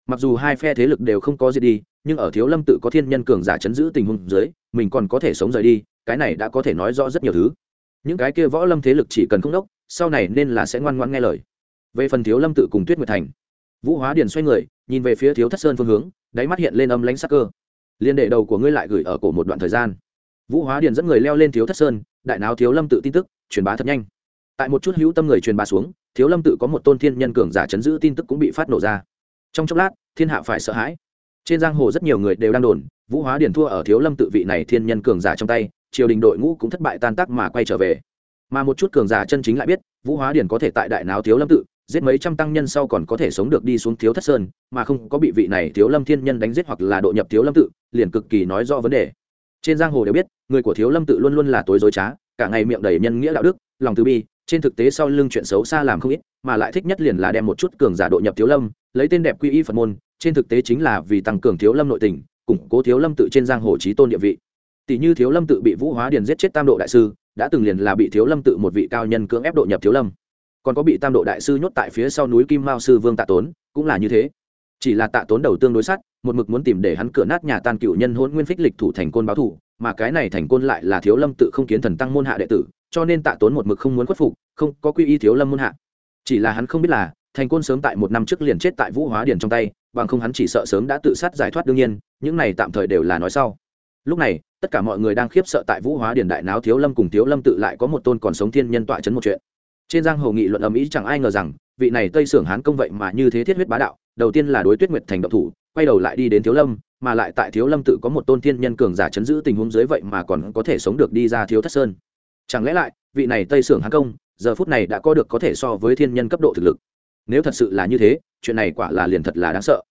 S1: Mặc dù hai phe thế lực đều không có gì đi, nhưng ở thiếu lâm tự có thiên nhân cường giả chấn giữ tình huống dưới, mình còn có thể sống rời đi, cái này đã có thể nói rõ rất nhiều thứ những cái kia võ lâm thế lực chỉ cần không đốc, sau này nên là sẽ ngoan ngoãn nghe lời. Về phần thiếu lâm tự cùng tuyết nguyệt thành, vũ hóa điền xoay người, nhìn về phía thiếu thất sơn phương hướng, đáy mắt hiện lên âm lãnh sắc cơ. Liên đệ đầu của ngươi lại gửi ở cổ một đoạn thời gian. Vũ hóa điền dẫn người leo lên thiếu thất sơn, đại náo thiếu lâm tự tin tức, truyền bá thật nhanh. Tại một chút hữu tâm người truyền bá xuống, thiếu lâm tự có một tôn thiên nhân cường giả chấn giữ tin tức cũng bị phát nổ ra. Trong chốc lát, thiên hạ phải sợ hãi. Trên giang hồ rất nhiều người đều đang đồn, vũ hóa điền thua ở thiếu lâm tự vị này thiên nhân cường giả trong tay triều đình đội ngũ cũng thất bại tan tác mà quay trở về. Mà một chút cường giả chân chính lại biết, vũ hóa điển có thể tại đại náo thiếu lâm tự, giết mấy trăm tăng nhân sau còn có thể sống được đi xuống thiếu thất sơn, mà không có bị vị này thiếu lâm thiên nhân đánh giết hoặc là độ nhập thiếu lâm tự, liền cực kỳ nói rõ vấn đề. Trên giang hồ đều biết, người của thiếu lâm tự luôn luôn là tối dối trá, cả ngày miệng đầy nhân nghĩa đạo đức, lòng từ bi, trên thực tế sau lưng chuyện xấu xa làm không ít, mà lại thích nhất liền là đem một chút cường giả độ nhập thiếu lâm, lấy tên đẹp quy y phật môn, trên thực tế chính là vì tăng cường thiếu lâm nội tình, củng cố thiếu lâm tự trên giang hồ trí tôn địa vị tỷ như thiếu lâm tự bị vũ hóa điền giết chết tam độ đại sư, đã từng liền là bị thiếu lâm tự một vị cao nhân cưỡng ép độ nhập thiếu lâm. Còn có bị tam độ đại sư nhốt tại phía sau núi kim mao sư vương tạ tốn, cũng là như thế. Chỉ là tạ tốn đầu tương đối sắt, một mực muốn tìm để hắn cửa nát nhà tan cựu nhân hôn nguyên phích lịch thủ thành côn báo thủ, mà cái này thành côn lại là thiếu lâm tự không kiến thần tăng môn hạ đệ tử, cho nên tạ tốn một mực không muốn khuất phục, không có quy y thiếu lâm môn hạ. Chỉ là hắn không biết là, thành côn sớm tại một năm trước liền chết tại vũ hóa điền trong tay, bằng không hắn chỉ sợ sớm đã tự sát giải thoát đương nhiên, những này tạm thời đều là nói sau lúc này, tất cả mọi người đang khiếp sợ tại vũ hóa điền đại náo thiếu lâm cùng thiếu lâm tự lại có một tôn còn sống thiên nhân tọa chấn một chuyện. Trên giang hồ nghị luận ầm ĩ chẳng ai ngờ rằng, vị này tây sưởng hán công vậy mà như thế thiết huyết bá đạo, đầu tiên là đối tuyết nguyệt thành động thủ, quay đầu lại đi đến thiếu lâm, mà lại tại thiếu lâm tự có một tôn thiên nhân cường giả chấn giữ tình huống dưới vậy mà còn có thể sống được đi ra thiếu thất sơn. Chẳng lẽ lại, vị này tây sưởng hán công, giờ phút này đã có được có thể so với thiên nhân cấp độ thực lực? Nếu thật sự là như thế, chuyện này quả là liền thật là đáng sợ.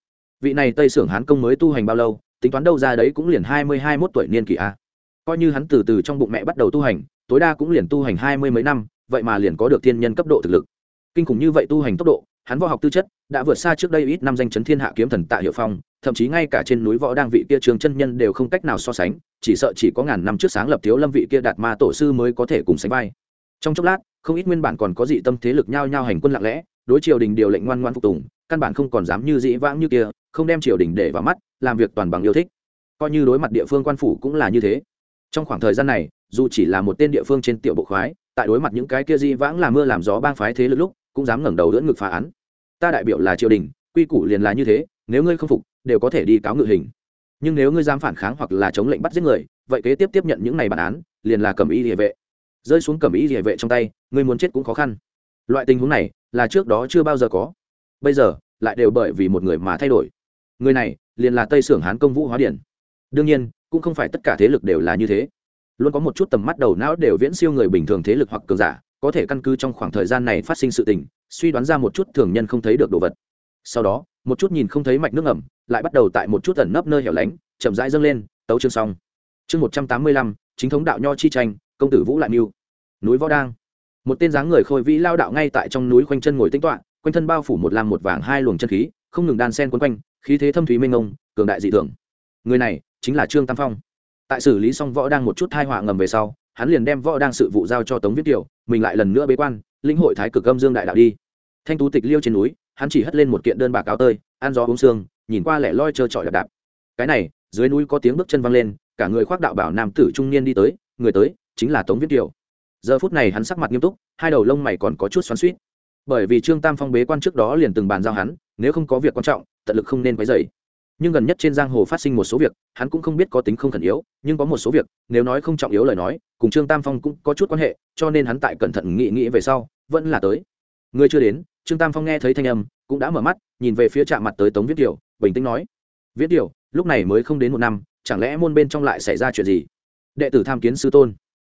S1: Vị này tây sưởng hán công mới tu hành bao lâu tính toán đâu ra đấy cũng liền hai mươi hai mốt tuổi niên kỷ a. Coi như hắn từ từ trong bụng mẹ bắt đầu tu hành, tối đa cũng liền tu hành hai mươi mấy năm, vậy mà liền có được thiên nhân cấp độ thực lực. Kinh khủng như vậy tu hành tốc độ, hắn võ học tư chất đã vượt xa trước đây ít năm danh chấn thiên hạ kiếm thần tạ hiệu phong, thậm chí ngay cả trên núi võ đang vị kia trường chân nhân đều không cách nào so sánh, chỉ sợ chỉ có ngàn năm trước sáng lập thiếu lâm vị kia đạt ma tổ sư mới có thể cùng sánh vai. Trong chốc lát, không ít nguyên bản còn có dị tâm thế lực nhao nhao hành quân lặng lẽ, đối triều đình điều lệnh ngoan ngoan phục tùng, căn bản không còn dám như dĩ vãng như kia không đem triều đình để vào mắt, làm việc toàn bằng yêu thích. Coi như đối mặt địa phương quan phủ cũng là như thế. Trong khoảng thời gian này, dù chỉ là một tên địa phương trên tiểu bộ khoái, tại đối mặt những cái kia di vãng làm mưa làm gió bang phái thế lực lúc, cũng dám ngẩng đầu đỡ ngực phá án. Ta đại biểu là triều đình, quy củ liền là như thế, nếu ngươi không phục, đều có thể đi cáo ngự hình. Nhưng nếu ngươi dám phản kháng hoặc là chống lệnh bắt giết người, vậy kế tiếp tiếp nhận những này bản án, liền là cầm y địa vệ. Rơi xuống cầm y địa vệ trong tay, ngươi muốn chết cũng khó khăn. Loại tình huống này, là trước đó chưa bao giờ có. Bây giờ, lại đều bởi vì một người mà thay đổi người này liền là tây sưởng hán công vũ hóa điển đương nhiên cũng không phải tất cả thế lực đều là như thế luôn có một chút tầm mắt đầu não đều viễn siêu người bình thường thế lực hoặc cường giả có thể căn cứ trong khoảng thời gian này phát sinh sự tình suy đoán ra một chút thường nhân không thấy được đồ vật sau đó một chút nhìn không thấy mạch nước ẩm lại bắt đầu tại một chút ẩn nấp nơi hẻo lánh chậm rãi dâng lên tấu chương xong chương một trăm tám mươi lăm chính thống đạo nho chi tranh công tử vũ lại mưu núi võ đang một tên dáng người khôi vĩ lao đạo ngay tại trong núi khoanh chân ngồi tính toạ quanh thân bao phủ một lam một vàng hai luồng chân khí không ngừng đan sen quấn quanh khí thế thâm thúy minh ông cường đại dị thường. Người này chính là trương tam phong. Tại xử lý xong võ đang một chút thai họa ngầm về sau, hắn liền đem võ đang sự vụ giao cho tống viết kiều, mình lại lần nữa bế quan linh hội thái cực âm dương đại đạo đi. Thanh tú tịch liêu trên núi, hắn chỉ hất lên một kiện đơn bạc áo tơi, ăn gió uống xương nhìn qua lẻ loi trơ trọi đạp đạp. Cái này, dưới núi có tiếng bước chân văng lên, cả người khoác đạo bảo nam tử trung niên đi tới, người tới chính là tống viết kiều. Giờ phút này hắn sắc mặt nghiêm túc, hai đầu lông mày còn có chút xoắn suýt bởi vì trương tam phong bế quan trước đó liền từng bàn giao hắn, nếu không có việc quan trọng tận lực không nên quấy dày nhưng gần nhất trên giang hồ phát sinh một số việc, hắn cũng không biết có tính không khẩn yếu, nhưng có một số việc, nếu nói không trọng yếu lời nói, cùng trương tam phong cũng có chút quan hệ, cho nên hắn tại cẩn thận nghĩ nghĩ về sau, vẫn là tới. Người chưa đến, trương tam phong nghe thấy thanh âm, cũng đã mở mắt, nhìn về phía chạm mặt tới tống viết kiều bình tĩnh nói, viết kiều lúc này mới không đến một năm, chẳng lẽ môn bên trong lại xảy ra chuyện gì? Đệ tử tham kiến sư tôn.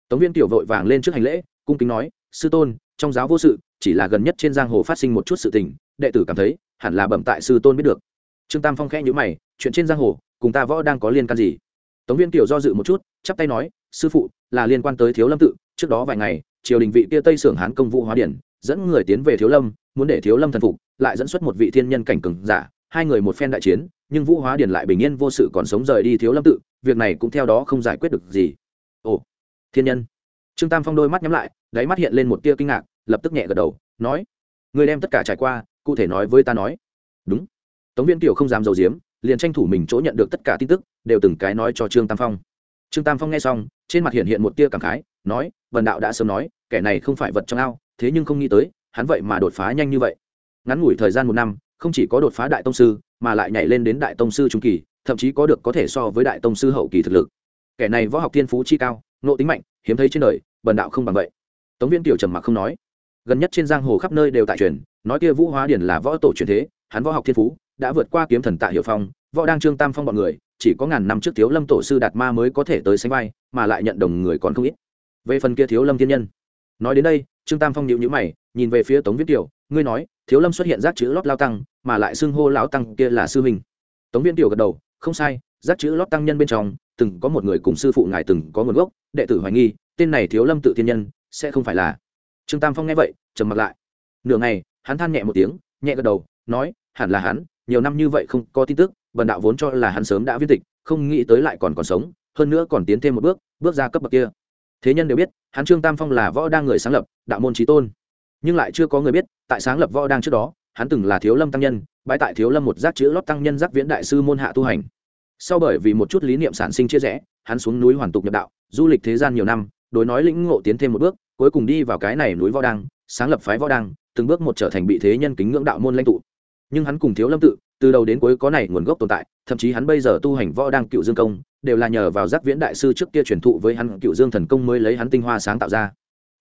S1: Tống viên tiểu vội vàng lên trước hành lễ, cung kính nói, sư tôn, trong giáo vô sự chỉ là gần nhất trên giang hồ phát sinh một chút sự tình, đệ tử cảm thấy, hẳn là bẩm tại sư tôn biết được. Trương tam phong khẽ nhữ mày, chuyện trên giang hồ, cùng ta võ đang có liên can gì? Tống viên tiểu do dự một chút, chắp tay nói, sư phụ, là liên quan tới thiếu lâm tự, trước đó vài ngày, triều đình vị kia tây sưởng hán công vụ hóa điển, dẫn người tiến về thiếu lâm, muốn để thiếu lâm thần phục, lại dẫn xuất một vị thiên nhân cảnh cường giả, hai người một phen đại chiến, nhưng vũ hóa điển lại bình yên vô sự còn sống rời đi thiếu lâm tự, việc này cũng theo đó không giải quyết được gì. Ồ, thiên nhân. Trương tam phong đôi mắt nhắm lại, đáy mắt hiện lên một tia kinh ngạc lập tức nhẹ gật đầu, nói người đem tất cả trải qua, cụ thể nói với ta nói. Đúng. Tống viên kiều không dám dầu diếm liền tranh thủ mình chỗ nhận được tất cả tin tức, đều từng cái nói cho trương tam phong. Trương tam phong nghe xong, trên mặt hiện hiện một tia cảm khái, nói vần đạo đã sớm nói, kẻ này không phải vật trong ao, thế nhưng không nghĩ tới, hắn vậy mà đột phá nhanh như vậy. Ngắn ngủi thời gian một năm, không chỉ có đột phá đại tông sư, mà lại nhảy lên đến đại tông sư trung kỳ, thậm chí có được có thể so với đại tông sư hậu kỳ thực lực. Kẻ này võ học thiên phú chi cao nộ tính mạnh, hiếm thấy trên đời bần đạo không bằng vậy. Tống viên tiểu trầm mặc không nói gần nhất trên giang hồ khắp nơi đều tại truyền, nói kia vũ hóa điển là võ tổ truyền thế, hắn võ học thiên phú, đã vượt qua kiếm thần tạ hiệu phong, võ đang trương tam phong bọn người, chỉ có ngàn năm trước thiếu lâm tổ sư đạt ma mới có thể tới sánh vai, mà lại nhận đồng người còn không ít về phần kia thiếu lâm thiên nhân, nói đến đây, trương tam phong nhịu nhữ mày, nhìn về phía tống viết tiểu, ngươi nói, thiếu lâm xuất hiện giác chữ lót lao tăng, mà lại xưng hô lão tăng kia là sư mình. tống viễn tiểu gật đầu, không sai giác chữ lót tăng nhân bên trong, từng có một người cùng sư phụ ngài từng có nguồn gốc, đệ tử hoài nghi, tên này thiếu lâm tự thiên nhân, sẽ không phải là trương tam phong nghe vậy, trầm mặt lại. Nửa ngày, hắn than nhẹ một tiếng, nhẹ gật đầu, nói, hẳn là hắn, nhiều năm như vậy không có tin tức, bần đạo vốn cho là hắn sớm đã viên tịch, không nghĩ tới lại còn còn sống, hơn nữa còn tiến thêm một bước bước ra cấp bậc kia. Thế nhân đều biết, hắn trương tam phong là võ đang người sáng lập, đạo môn trí tôn. Nhưng lại chưa có người biết, tại sáng lập võ đang trước đó, hắn từng là thiếu lâm tăng nhân, bãi tại thiếu lâm một giác chữ lót tăng nhân giác viễn đại sư môn hạ tu hành. Sau bởi vì một chút lý niệm sản sinh chia rẽ, hắn xuống núi hoàn tục nhập đạo, du lịch thế gian nhiều năm, đối nói lĩnh ngộ tiến thêm một bước cuối cùng đi vào cái này núi võ đăng, sáng lập phái võ đăng, từng bước một trở thành bị thế nhân kính ngưỡng đạo môn lãnh tụ. Nhưng hắn cùng thiếu lâm tự, từ đầu đến cuối có này nguồn gốc tồn tại, thậm chí hắn bây giờ tu hành võ đăng cựu dương công, đều là nhờ vào giác viễn đại sư trước kia truyền thụ với hắn cựu dương thần công mới lấy hắn tinh hoa sáng tạo ra.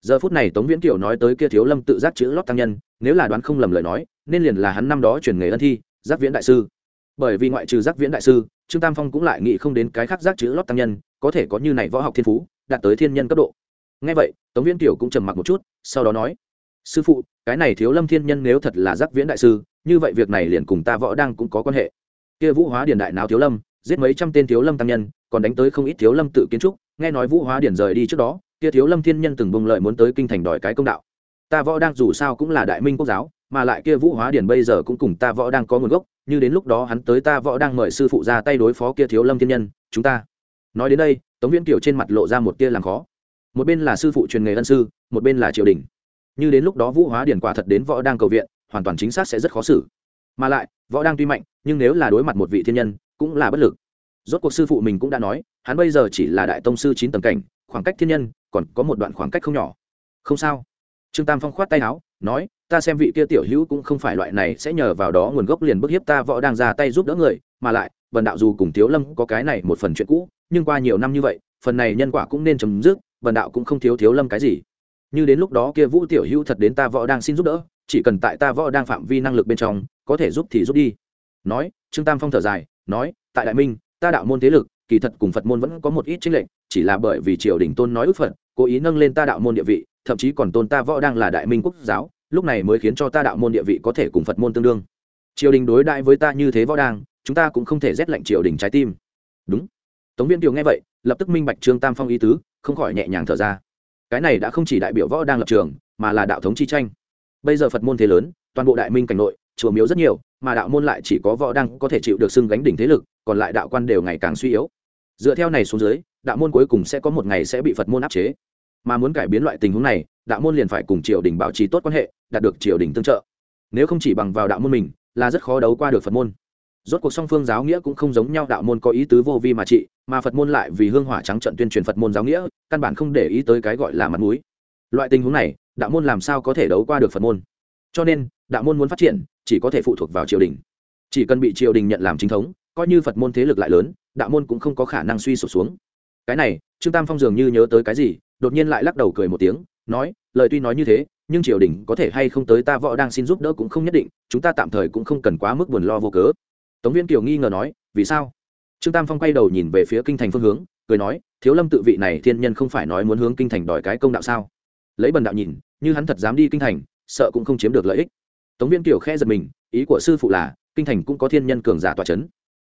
S1: Giờ phút này tống viễn kiều nói tới kia thiếu lâm tự giác chữ lót tăng nhân, nếu là đoán không lầm lời nói, nên liền là hắn năm đó truyền nghề ân thi, giác viễn đại sư. Bởi vì ngoại trừ giác viễn đại sư, trương tam phong cũng lại nghĩ không đến cái khác giác chữ lót tăng nhân, có thể có như này võ học thiên phú, đạt tới thiên nhân cấp độ ngay vậy, tống viễn tiểu cũng trầm mặc một chút, sau đó nói, sư phụ, cái này thiếu lâm thiên nhân nếu thật là giác viễn đại sư, như vậy việc này liền cùng ta võ đang cũng có quan hệ. Kia vũ hóa điền đại nào thiếu lâm, giết mấy trăm tên thiếu lâm tăng nhân, còn đánh tới không ít thiếu lâm tự kiến trúc, nghe nói vũ hóa điền rời đi trước đó, kia thiếu lâm thiên nhân từng bùng lợi muốn tới kinh thành đòi cái công đạo. Ta võ đang dù sao cũng là đại minh quốc giáo, mà lại kia vũ hóa điền bây giờ cũng cùng ta võ đang có nguồn gốc, như đến lúc đó hắn tới ta võ đang mời sư phụ ra tay đối phó kia thiếu lâm thiên nhân, chúng ta. Nói đến đây, tống viễn kiều trên mặt lộ ra một tia làm khó một bên là sư phụ truyền nghề ân sư, một bên là triều đình. Như đến lúc đó vũ hóa điển quả thật đến võ đang cầu viện, hoàn toàn chính xác sẽ rất khó xử. Mà lại, võ đang tuy mạnh, nhưng nếu là đối mặt một vị thiên nhân, cũng là bất lực. Rốt cuộc sư phụ mình cũng đã nói, hắn bây giờ chỉ là đại tông sư chín tầng cảnh, khoảng cách thiên nhân, còn có một đoạn khoảng cách không nhỏ. Không sao. Trương tam phong khoát tay áo, nói, ta xem vị kia tiểu hữu cũng không phải loại này, sẽ nhờ vào đó nguồn gốc liền bức hiếp ta võ đang ra tay giúp đỡ người, mà lại vần đạo dù cùng thiếu lâm có cái này một phần chuyện cũ, nhưng qua nhiều năm như vậy, phần này nhân quả cũng nên chấm dứt bần đạo cũng không thiếu thiếu lâm cái gì. Như đến lúc đó kia vũ tiểu hữu thật đến ta võ đang xin giúp đỡ, chỉ cần tại ta võ đang phạm vi năng lực bên trong, có thể giúp thì giúp đi. Nói, trương tam phong thở dài, nói, tại đại minh, ta đạo môn thế lực, kỳ thật cùng phật môn vẫn có một ít chính lệnh chỉ là bởi vì triều đình tôn nói ước phật, cố ý nâng lên ta đạo môn địa vị, thậm chí còn tôn ta võ đang là đại minh quốc giáo, lúc này mới khiến cho ta đạo môn địa vị có thể cùng phật môn tương đương. Triều đình đối đại với ta như thế võ đang, chúng ta cũng không thể rét lệnh triều đình trái tim. Đúng. Tống viên kiều nghe vậy, lập tức minh bạch trương tam phong ý tứ không khỏi nhẹ nhàng thở ra. Cái này đã không chỉ đại biểu võ đang lập trường, mà là đạo thống chi tranh. Bây giờ phật môn thế lớn, toàn bộ đại minh cảnh nội, chùa miếu rất nhiều, mà đạo môn lại chỉ có võ đang có thể chịu được xưng gánh đỉnh thế lực, còn lại đạo quan đều ngày càng suy yếu. Dựa theo này xuống dưới, đạo môn cuối cùng sẽ có một ngày sẽ bị phật môn áp chế. Mà muốn cải biến loại tình huống này, đạo môn liền phải cùng triều đình bảo trì tốt quan hệ, đạt được triều đình tương trợ. Nếu không chỉ bằng vào đạo môn mình, là rất khó đấu qua được phật môn rốt cuộc song phương giáo nghĩa cũng không giống nhau, đạo môn có ý tứ vô vi mà trị, mà phật môn lại vì hương hỏa trắng trận tuyên truyền phật môn giáo nghĩa, căn bản không để ý tới cái gọi là mặt mũi. Loại tình huống này, đạo môn làm sao có thể đấu qua được phật môn? Cho nên, đạo môn muốn phát triển, chỉ có thể phụ thuộc vào triều đình. Chỉ cần bị triều đình nhận làm chính thống, coi như phật môn thế lực lại lớn, đạo môn cũng không có khả năng suy sụp xuống. Cái này, trương tam phong dường như nhớ tới cái gì, đột nhiên lại lắc đầu cười một tiếng, nói, lời tuy nói như thế, nhưng triều đình có thể hay không tới ta võ đang xin giúp đỡ cũng không nhất định, chúng ta tạm thời cũng không cần quá mức buồn lo vô cớ tống viên kiều nghi ngờ nói, vì sao? Trương tam phong quay đầu nhìn về phía kinh thành phương hướng, cười nói, thiếu lâm tự vị này thiên nhân không phải nói muốn hướng kinh thành đòi cái công đạo sao? Lấy bần đạo nhìn, như hắn thật dám đi kinh thành, sợ cũng không chiếm được lợi ích. Tống viên kiều khẽ giật mình, ý của sư phụ là, kinh thành cũng có thiên nhân cường giả tòa c h ấ n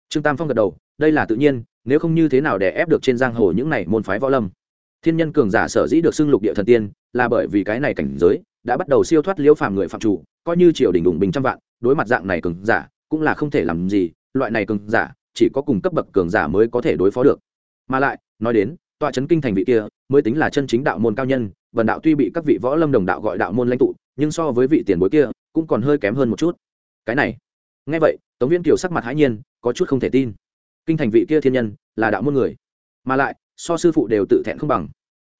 S1: trương tam phong gật đầu, đây là tự nhiên, nếu không như thế nào để ép được trên giang hồ những này môn phái võ lâm? Thiên nhân cường giả sở dĩ được xưng lục địa thần tiên, là bởi vì cái này cảnh giới, đã bắt đầu siêu thoát liễu phàm người phạm chủ, coi như triều đình đủng bình trăm vạn, đối mặt dạng này cường giả cũng là không thể làm gì, loại này cường giả, chỉ có cùng cấp bậc cường giả mới có thể đối phó được. Mà lại, nói đến, tọa trấn kinh thành vị kia, mới tính là chân chính đạo môn cao nhân, vần đạo tuy bị các vị võ lâm đồng đạo gọi đạo môn lãnh tụ, nhưng so với vị tiền bối kia, cũng còn hơi kém hơn một chút. Cái này ngay vậy, tống viên kiều sắc mặt hãi nhiên, có chút không thể tin. Kinh thành vị kia thiên nhân, là đạo môn người. Mà lại, so sư phụ đều tự thẹn không bằng.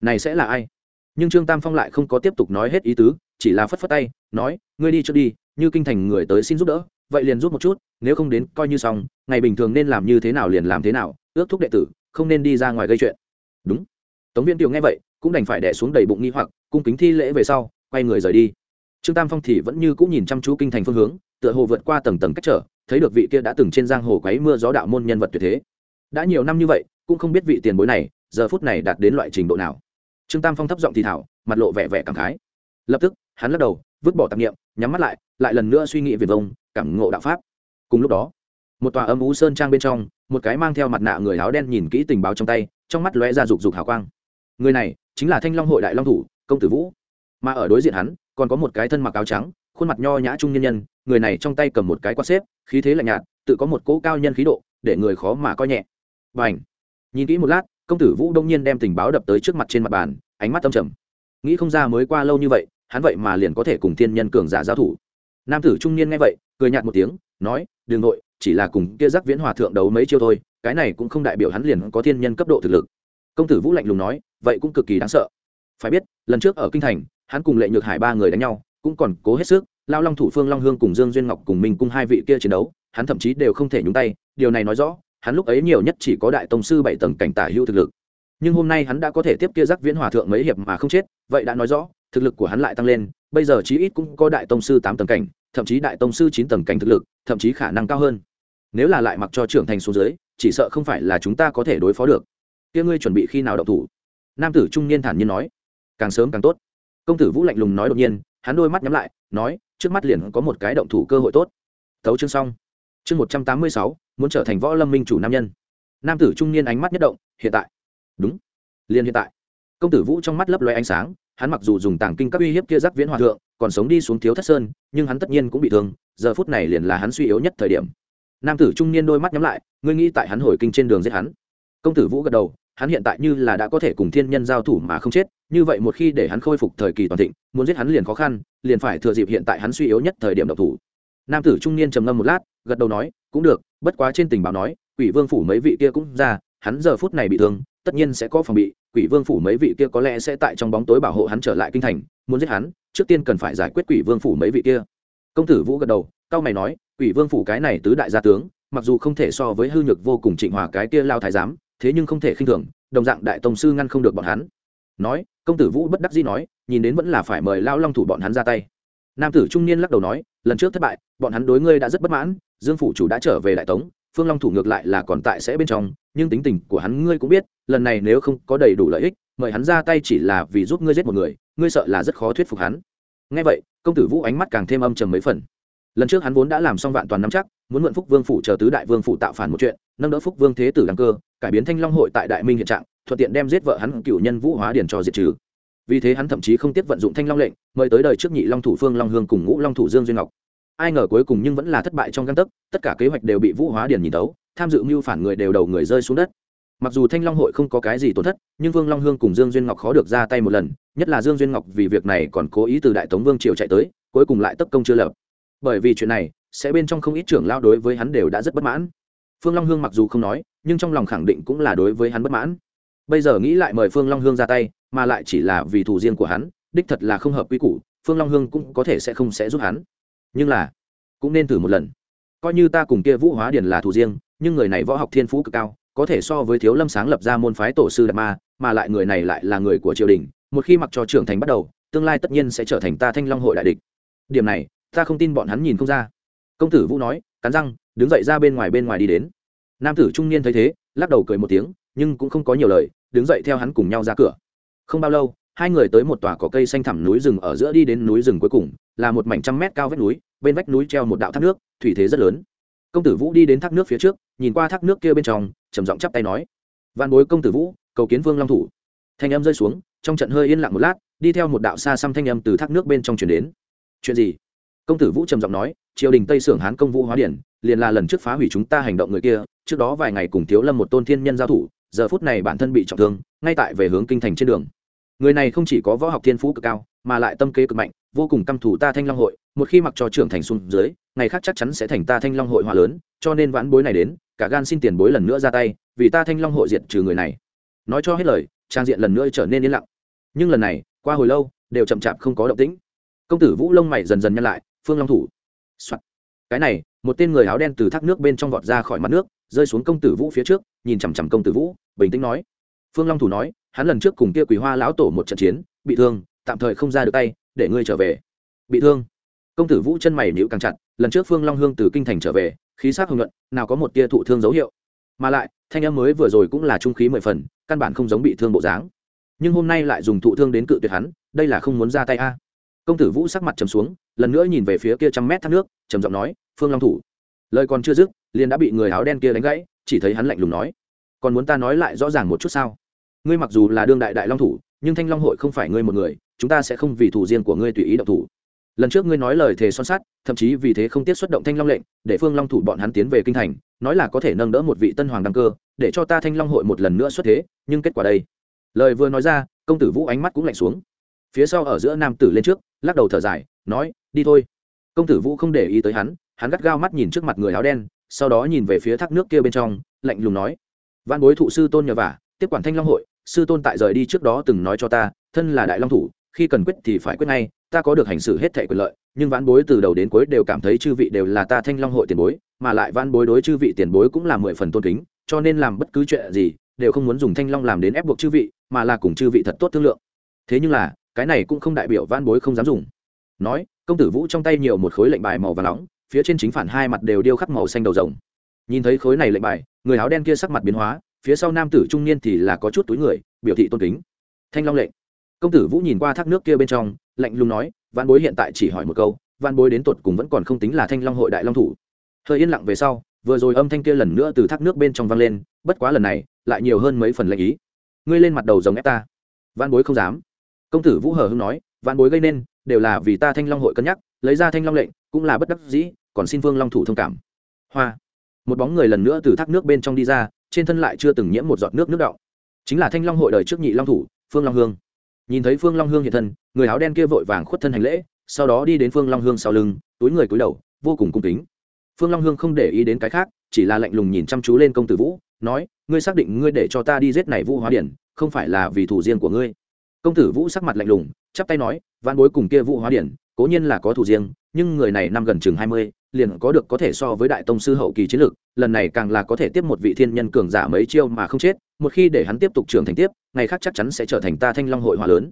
S1: Này sẽ là ai? Nhưng trương tam phong lại không có tiếp tục nói hết ý tứ, chỉ là phất phất tay, nói, ngươi đi trước đi, như kinh thành người tới xin giúp đỡ vậy liền rút một chút, nếu không đến, coi như xong, ngày bình thường nên làm như thế nào liền làm thế nào, ước thúc đệ tử, không nên đi ra ngoài gây chuyện. Đúng. Tống viên tiểu nghe vậy, cũng đành phải đẻ xuống đầy bụng nghi hoặc, cung kính thi lễ về sau, quay người rời đi. Trương tam phong thì vẫn như cũng nhìn chăm chú kinh thành phương hướng, tựa hồ vượt qua tầng tầng cách trở, thấy được vị kia đã từng trên giang hồ quấy mưa gió đạo môn nhân vật tuyệt thế. Đã nhiều năm như vậy, cũng không biết vị tiền bối này, giờ phút này đạt đến loại trình độ nào. Trương tam phong thấp giọng thì thảo, mặt lộ vẻ vẻ cảm khái. Lập tức, hắn lắc đầu, vứt bỏ tạp nghiệm nhắm mắt lại lại lần nữa suy nghĩ về vông cảm ngộ đạo pháp. Cùng lúc đó, một tòa âm ú sơn trang bên trong, một cái mang theo mặt nạ người áo đen nhìn kỹ tình báo trong tay, trong mắt lóe ra rục rục hào quang. Người này chính là thanh long hội đại long thủ, công tử vũ. Mà ở đối diện hắn, còn có một cái thân mặc áo trắng, khuôn mặt nho nhã trung nhân nhân, người này trong tay cầm một cái quạt xếp, khí thế lạnh nhạt, tự có một cỗ cao nhân khí độ, để người khó mà coi nhẹ. Và ảnh nhìn kỹ một lát, công tử vũ đông nhiên đem tình báo đập tới trước mặt trên mặt bàn, ánh mắt tâm trầm. Nghĩ không ra mới qua lâu như vậy, hắn vậy mà liền có thể cùng thiên nhân cường giả giao thủ nam tử trung niên nghe vậy, cười nhạt một tiếng, nói đường nội, chỉ là cùng kia giác viễn hòa thượng đấu mấy chiêu thôi, cái này cũng không đại biểu hắn liền có thiên nhân cấp độ thực lực. Công tử vũ lạnh lùng nói, vậy cũng cực kỳ đáng sợ. Phải biết, lần trước ở kinh thành, hắn cùng lệ nhược hải ba người đánh nhau, cũng còn cố hết sức, lao long thủ phương long hương cùng dương duyên ngọc cùng mình cùng hai vị kia chiến đấu, hắn thậm chí đều không thể nhúng tay, điều này nói rõ, hắn lúc ấy nhiều nhất chỉ có đại tông sư bảy tầng cảnh tả hữu thực lực. Nhưng hôm nay hắn đã có thể tiếp kia giác viễn hòa thượng mấy hiệp mà không chết, vậy đã nói rõ, thực lực của hắn lại tăng lên, bây giờ chí ít cũng có đại tông sư tám tầng cảnh thậm chí đại tông sư chín tầng cảnh thực lực, thậm chí khả năng cao hơn. Nếu là lại mặc cho trưởng thành số dưới, chỉ sợ không phải là chúng ta có thể đối phó được. Kia ngươi chuẩn bị khi nào đậu thủ? Nam tử trung niên thản nhiên nói. Càng sớm càng tốt. Công tử vũ lạnh lùng nói đột nhiên, hắn đôi mắt nhắm lại, nói, trước mắt liền có một cái động thủ cơ hội tốt. Tấu chương xong. Chương một trăm tám mươi sáu, muốn trở thành võ lâm minh chủ nam nhân. Nam tử trung niên ánh mắt nhất động, hiện tại. Đúng, liền hiện tại. Công tử vũ trong mắt lấp loe ánh sáng, hắn mặc dù dùng tàng kinh các uy hiếp kia giác viễn hòa thượng còn sống đi xuống thiếu thất sơn, nhưng hắn tất nhiên cũng bị thương, giờ phút này liền là hắn suy yếu nhất thời điểm. Nam tử trung niên đôi mắt nhắm lại, ngươi nghĩ tại hắn hồi kinh trên đường giết hắn? Công tử vũ gật đầu, hắn hiện tại như là đã có thể cùng thiên nhân giao thủ mà không chết, như vậy một khi để hắn khôi phục thời kỳ toàn thịnh, muốn giết hắn liền khó khăn, liền phải thừa dịp hiện tại hắn suy yếu nhất thời điểm độc thủ. Nam tử trung niên trầm ngâm một lát, gật đầu nói, cũng được, bất quá trên tình báo nói, quỷ vương phủ mấy vị kia cũng ra, hắn giờ phút này bị thương, tất nhiên sẽ có phòng bị, quỷ vương phủ mấy vị kia có lẽ sẽ tại trong bóng tối bảo hộ hắn trở lại kinh thành, muốn giết hắn trước tiên cần phải giải quyết quỷ vương phủ mấy vị kia. Công tử vũ gật đầu cao mày nói, quỷ vương phủ cái này tứ đại gia tướng, mặc dù không thể so với hư nhược vô cùng trịnh hòa cái kia lao thái giám, thế nhưng không thể khinh thường, đồng dạng đại tông sư ngăn không được bọn hắn. Nói, công tử vũ bất đắc dĩ nói, nhìn đến vẫn là phải mời lao long thủ bọn hắn ra tay. Nam tử trung niên lắc đầu nói, lần trước thất bại, bọn hắn đối ngươi đã rất bất mãn, dương phủ chủ đã trở về đại tống, phương long thủ ngược lại là còn tại sẽ bên trong, nhưng tính tình của hắn ngươi cũng biết, lần này nếu không có đầy đủ lợi ích mời hắn ra tay chỉ là vì giúp ngươi giết một người, ngươi sợ là rất khó thuyết phục hắn. Ngay vậy, công tử vũ ánh mắt càng thêm âm trầm mấy phần. Lần trước hắn vốn đã làm xong vạn toàn nắm chắc, muốn mượn phúc vương phủ chờ tứ đại vương phủ tạo phản một chuyện, nâng đỡ phúc vương thế tử đăng cơ, cải biến thanh long hội tại đại minh hiện trạng, thuận tiện đem giết vợ hắn cựu nhân vũ hóa điển cho diệt trừ. Vì thế hắn thậm chí không tiếp vận dụng thanh long lệnh, mời tới đời trước nhị long thủ phương long hương cùng ngũ long thủ dương duyên ngọc. Ai ngờ cuối cùng nhưng vẫn là thất bại trong căn tấc, tất cả kế hoạch đều bị vũ hóa điển nhìn tấu, tham dự mưu phản người đều đầu người rơi xuống đất mặc dù thanh long hội không có cái gì tổn thất, nhưng vương long hương cùng dương duyên ngọc khó được ra tay một lần, nhất là dương duyên ngọc vì việc này còn cố ý từ đại tống vương triều chạy tới, cuối cùng lại tất công chưa lập. Bởi vì chuyện này, sẽ bên trong không ít trưởng lao đối với hắn đều đã rất bất mãn. Phương long hương mặc dù không nói, nhưng trong lòng khẳng định cũng là đối với hắn bất mãn. Bây giờ nghĩ lại mời phương long hương ra tay, mà lại chỉ là vì thù riêng của hắn, đích thật là không hợp quy củ, phương long hương cũng có thể sẽ không sẽ giúp hắn. Nhưng là, cũng nên thử một lần. Coi như ta cùng kia vũ hóa điền là thù riêng, nhưng người này võ học thiên phú cực cao có thể so với thiếu lâm sáng lập ra môn phái tổ sư đạt ma, mà lại người này lại là người của triều đình, một khi mặc cho trưởng thành bắt đầu, tương lai tất nhiên sẽ trở thành ta thanh long hội đại địch. Điểm này, ta không tin bọn hắn nhìn không ra. Công tử vũ nói, cắn răng, đứng dậy ra bên ngoài bên ngoài đi đến. Nam tử trung niên thấy thế, lắc đầu cười một tiếng, nhưng cũng không có nhiều lời, đứng dậy theo hắn cùng nhau ra cửa. Không bao lâu, hai người tới một tòa có cây xanh thẳm núi rừng ở giữa đi đến núi rừng cuối cùng, là một mảnh trăm mét cao vách núi, bên vách núi treo một đạo thác nước, thủy thế rất lớn công tử vũ đi đến thác nước phía trước, nhìn qua thác nước kia bên trong, trầm giọng chắp tay nói văn bối công tử vũ, cầu kiến vương long thủ. Thanh âm rơi xuống, trong trận hơi yên lặng một lát, đi theo một đạo xa xăm thanh âm từ thác nước bên trong chuyển đến. Chuyện gì? Công tử vũ trầm giọng nói, triều đình tây sưởng hán công vũ hóa điển, liền là lần trước phá hủy chúng ta hành động người kia, trước đó vài ngày cùng thiếu lâm một tôn thiên nhân giao thủ, giờ phút này bản thân bị trọng thương, ngay tại về hướng kinh thành trên đường. Người này không chỉ có võ học thiên phú cực cao, mà lại tâm kế cực mạnh vô cùng căm thù ta thanh long hội, một khi mặc cho trưởng thành xuống dưới, ngày khác chắc chắn sẽ thành ta thanh long hội hòa lớn, cho nên vãn bối này đến, cả gan xin tiền bối lần nữa ra tay, vì ta thanh long hội diệt trừ người này. Nói cho hết lời, trang diện lần nữa trở nên yên lặng. Nhưng lần này, qua hồi lâu, đều chậm chạp không có động tĩnh. Công tử vũ lông mày dần dần nhăn lại, phương long thủ、Soạn. cái này, một tên người áo đen từ thác nước bên trong vọt ra khỏi mặt nước, rơi xuống công tử vũ phía trước, nhìn chằm chằm công tử vũ, bình tĩnh nói. Phương long thủ nói, hắn lần trước cùng kia quỳ hoa lão tổ một trận chiến, bị thương, tạm thời không ra được tay để ngươi trở về. Bị thương. Công tử vũ chân mày nhịu càng chặt, lần trước phương long hương từ kinh thành trở về, khí sát hồng nhuận, nào có một tia thụ thương dấu hiệu. Mà lại, thanh em mới vừa rồi cũng là trung khí mười phần, căn bản không giống bị thương bộ dáng. Nhưng hôm nay lại dùng thụ thương đến cự tuyệt hắn, đây là không muốn ra tay a. Công tử vũ sắc mặt trầm xuống, lần nữa nhìn về phía kia trăm mét thác nước, trầm giọng nói, phương long thủ. Lời còn chưa dứt, liền đã bị người áo đen kia đánh gãy, chỉ thấy hắn lạnh lùng nói, còn muốn ta nói lại rõ ràng một chút sao? Ngươi mặc dù là đương đại đại long thủ, nhưng thanh long hội không phải ngươi một người chúng ta sẽ không vì thủ riêng của ngươi tùy ý động thủ. Lần trước ngươi nói lời thề son sắt, thậm chí vì thế không tiết xuất động thanh long lệnh, để phương long thủ bọn hắn tiến về kinh thành, nói là có thể nâng đỡ một vị tân hoàng đăng cơ, để cho ta thanh long hội một lần nữa xuất thế, nhưng kết quả đây. Lời vừa nói ra, công tử vũ ánh mắt cũng lạnh xuống. Phía sau ở giữa nam tử lên trước, lắc đầu thở dài, nói, đi thôi. Công tử vũ không để ý tới hắn hắn gắt gao mắt nhìn trước mặt người áo đen, sau đó nhìn về phía thác nước kia bên trong, lạnh lùng nói văn bối thụ sư tôn nhờ vả, tiếp quản thanh long hội, sư tôn tại rời đi trước đó từng nói cho ta, thân là đại long thủ khi cần quyết thì phải quyết ngay, ta có được hành xử hết thệ quyền lợi, nhưng vãn bối từ đầu đến cuối đều cảm thấy chư vị đều là ta thanh long hội tiền bối, mà lại vãn bối đối chư vị tiền bối cũng là mười phần tôn kính, cho nên làm bất cứ chuyện gì đều không muốn dùng thanh long làm đến ép buộc chư vị, mà là cùng chư vị thật tốt thương lượng. Thế nhưng là, cái này cũng không đại biểu vãn bối không dám dùng. Nói, công tử vũ trong tay nhiều một khối lệnh bài màu và nóng, phía trên chính phản hai mặt đều điêu khắc màu xanh đầu rồng. Nhìn thấy khối này lệnh bài, người áo đen kia sắc mặt biến hóa, phía sau nam tử trung niên thì là có chút túi người, biểu thị tôn kính. Thanh long lệnh công tử vũ nhìn qua thác nước kia bên trong, lạnh lùng nói văn bối hiện tại chỉ hỏi một câu văn bối đến tột cùng vẫn còn không tính là thanh long hội đại long thủ. Hơi yên lặng về sau, vừa rồi âm thanh kia lần nữa từ thác nước bên trong vang lên, bất quá lần này, lại nhiều hơn mấy phần lệnh ý. Ngươi lên mặt đầu giống ép ta. Văn bối không dám. Công tử vũ hờ hưng nói văn bối gây nên, đều là vì ta thanh long hội cân nhắc, lấy ra thanh long lệnh, cũng là bất đắc dĩ, còn xin vương long thủ thông cảm. Hoa. Một bóng người lần nữa từ thác nước bên trong đi ra, trên thân lại chưa từng nhiễm một giọt nước nước đọng. Chính là thanh long hội đời trước nhị long thủ, phương long hương nhìn thấy phương long hương hiện thân, người áo đen kia vội vàng khuất thân hành lễ, sau đó đi đến phương long hương sau lưng, túi người cúi đầu, vô cùng cung kính. Phương long hương không để ý đến cái khác, chỉ là lạnh lùng nhìn chăm chú lên công tử vũ, nói, ngươi xác định ngươi để cho ta đi giết này vũ hóa điển, không phải là vì thủ riêng của ngươi. Công tử vũ sắc mặt lạnh lùng, chắp tay nói văn bối cùng kia vũ hóa điển, cố nhiên là có thủ riêng, nhưng người này năm gần chừng hai mươi liền có được có thể so với đại tông sư hậu kỳ chiến lược, lần này càng là có thể tiếp một vị thiên nhân cường giả mấy chiêu mà không chết, một khi để hắn tiếp tục trưởng thành tiếp, ngày khác chắc chắn sẽ trở thành ta thanh long hội hòa lớn.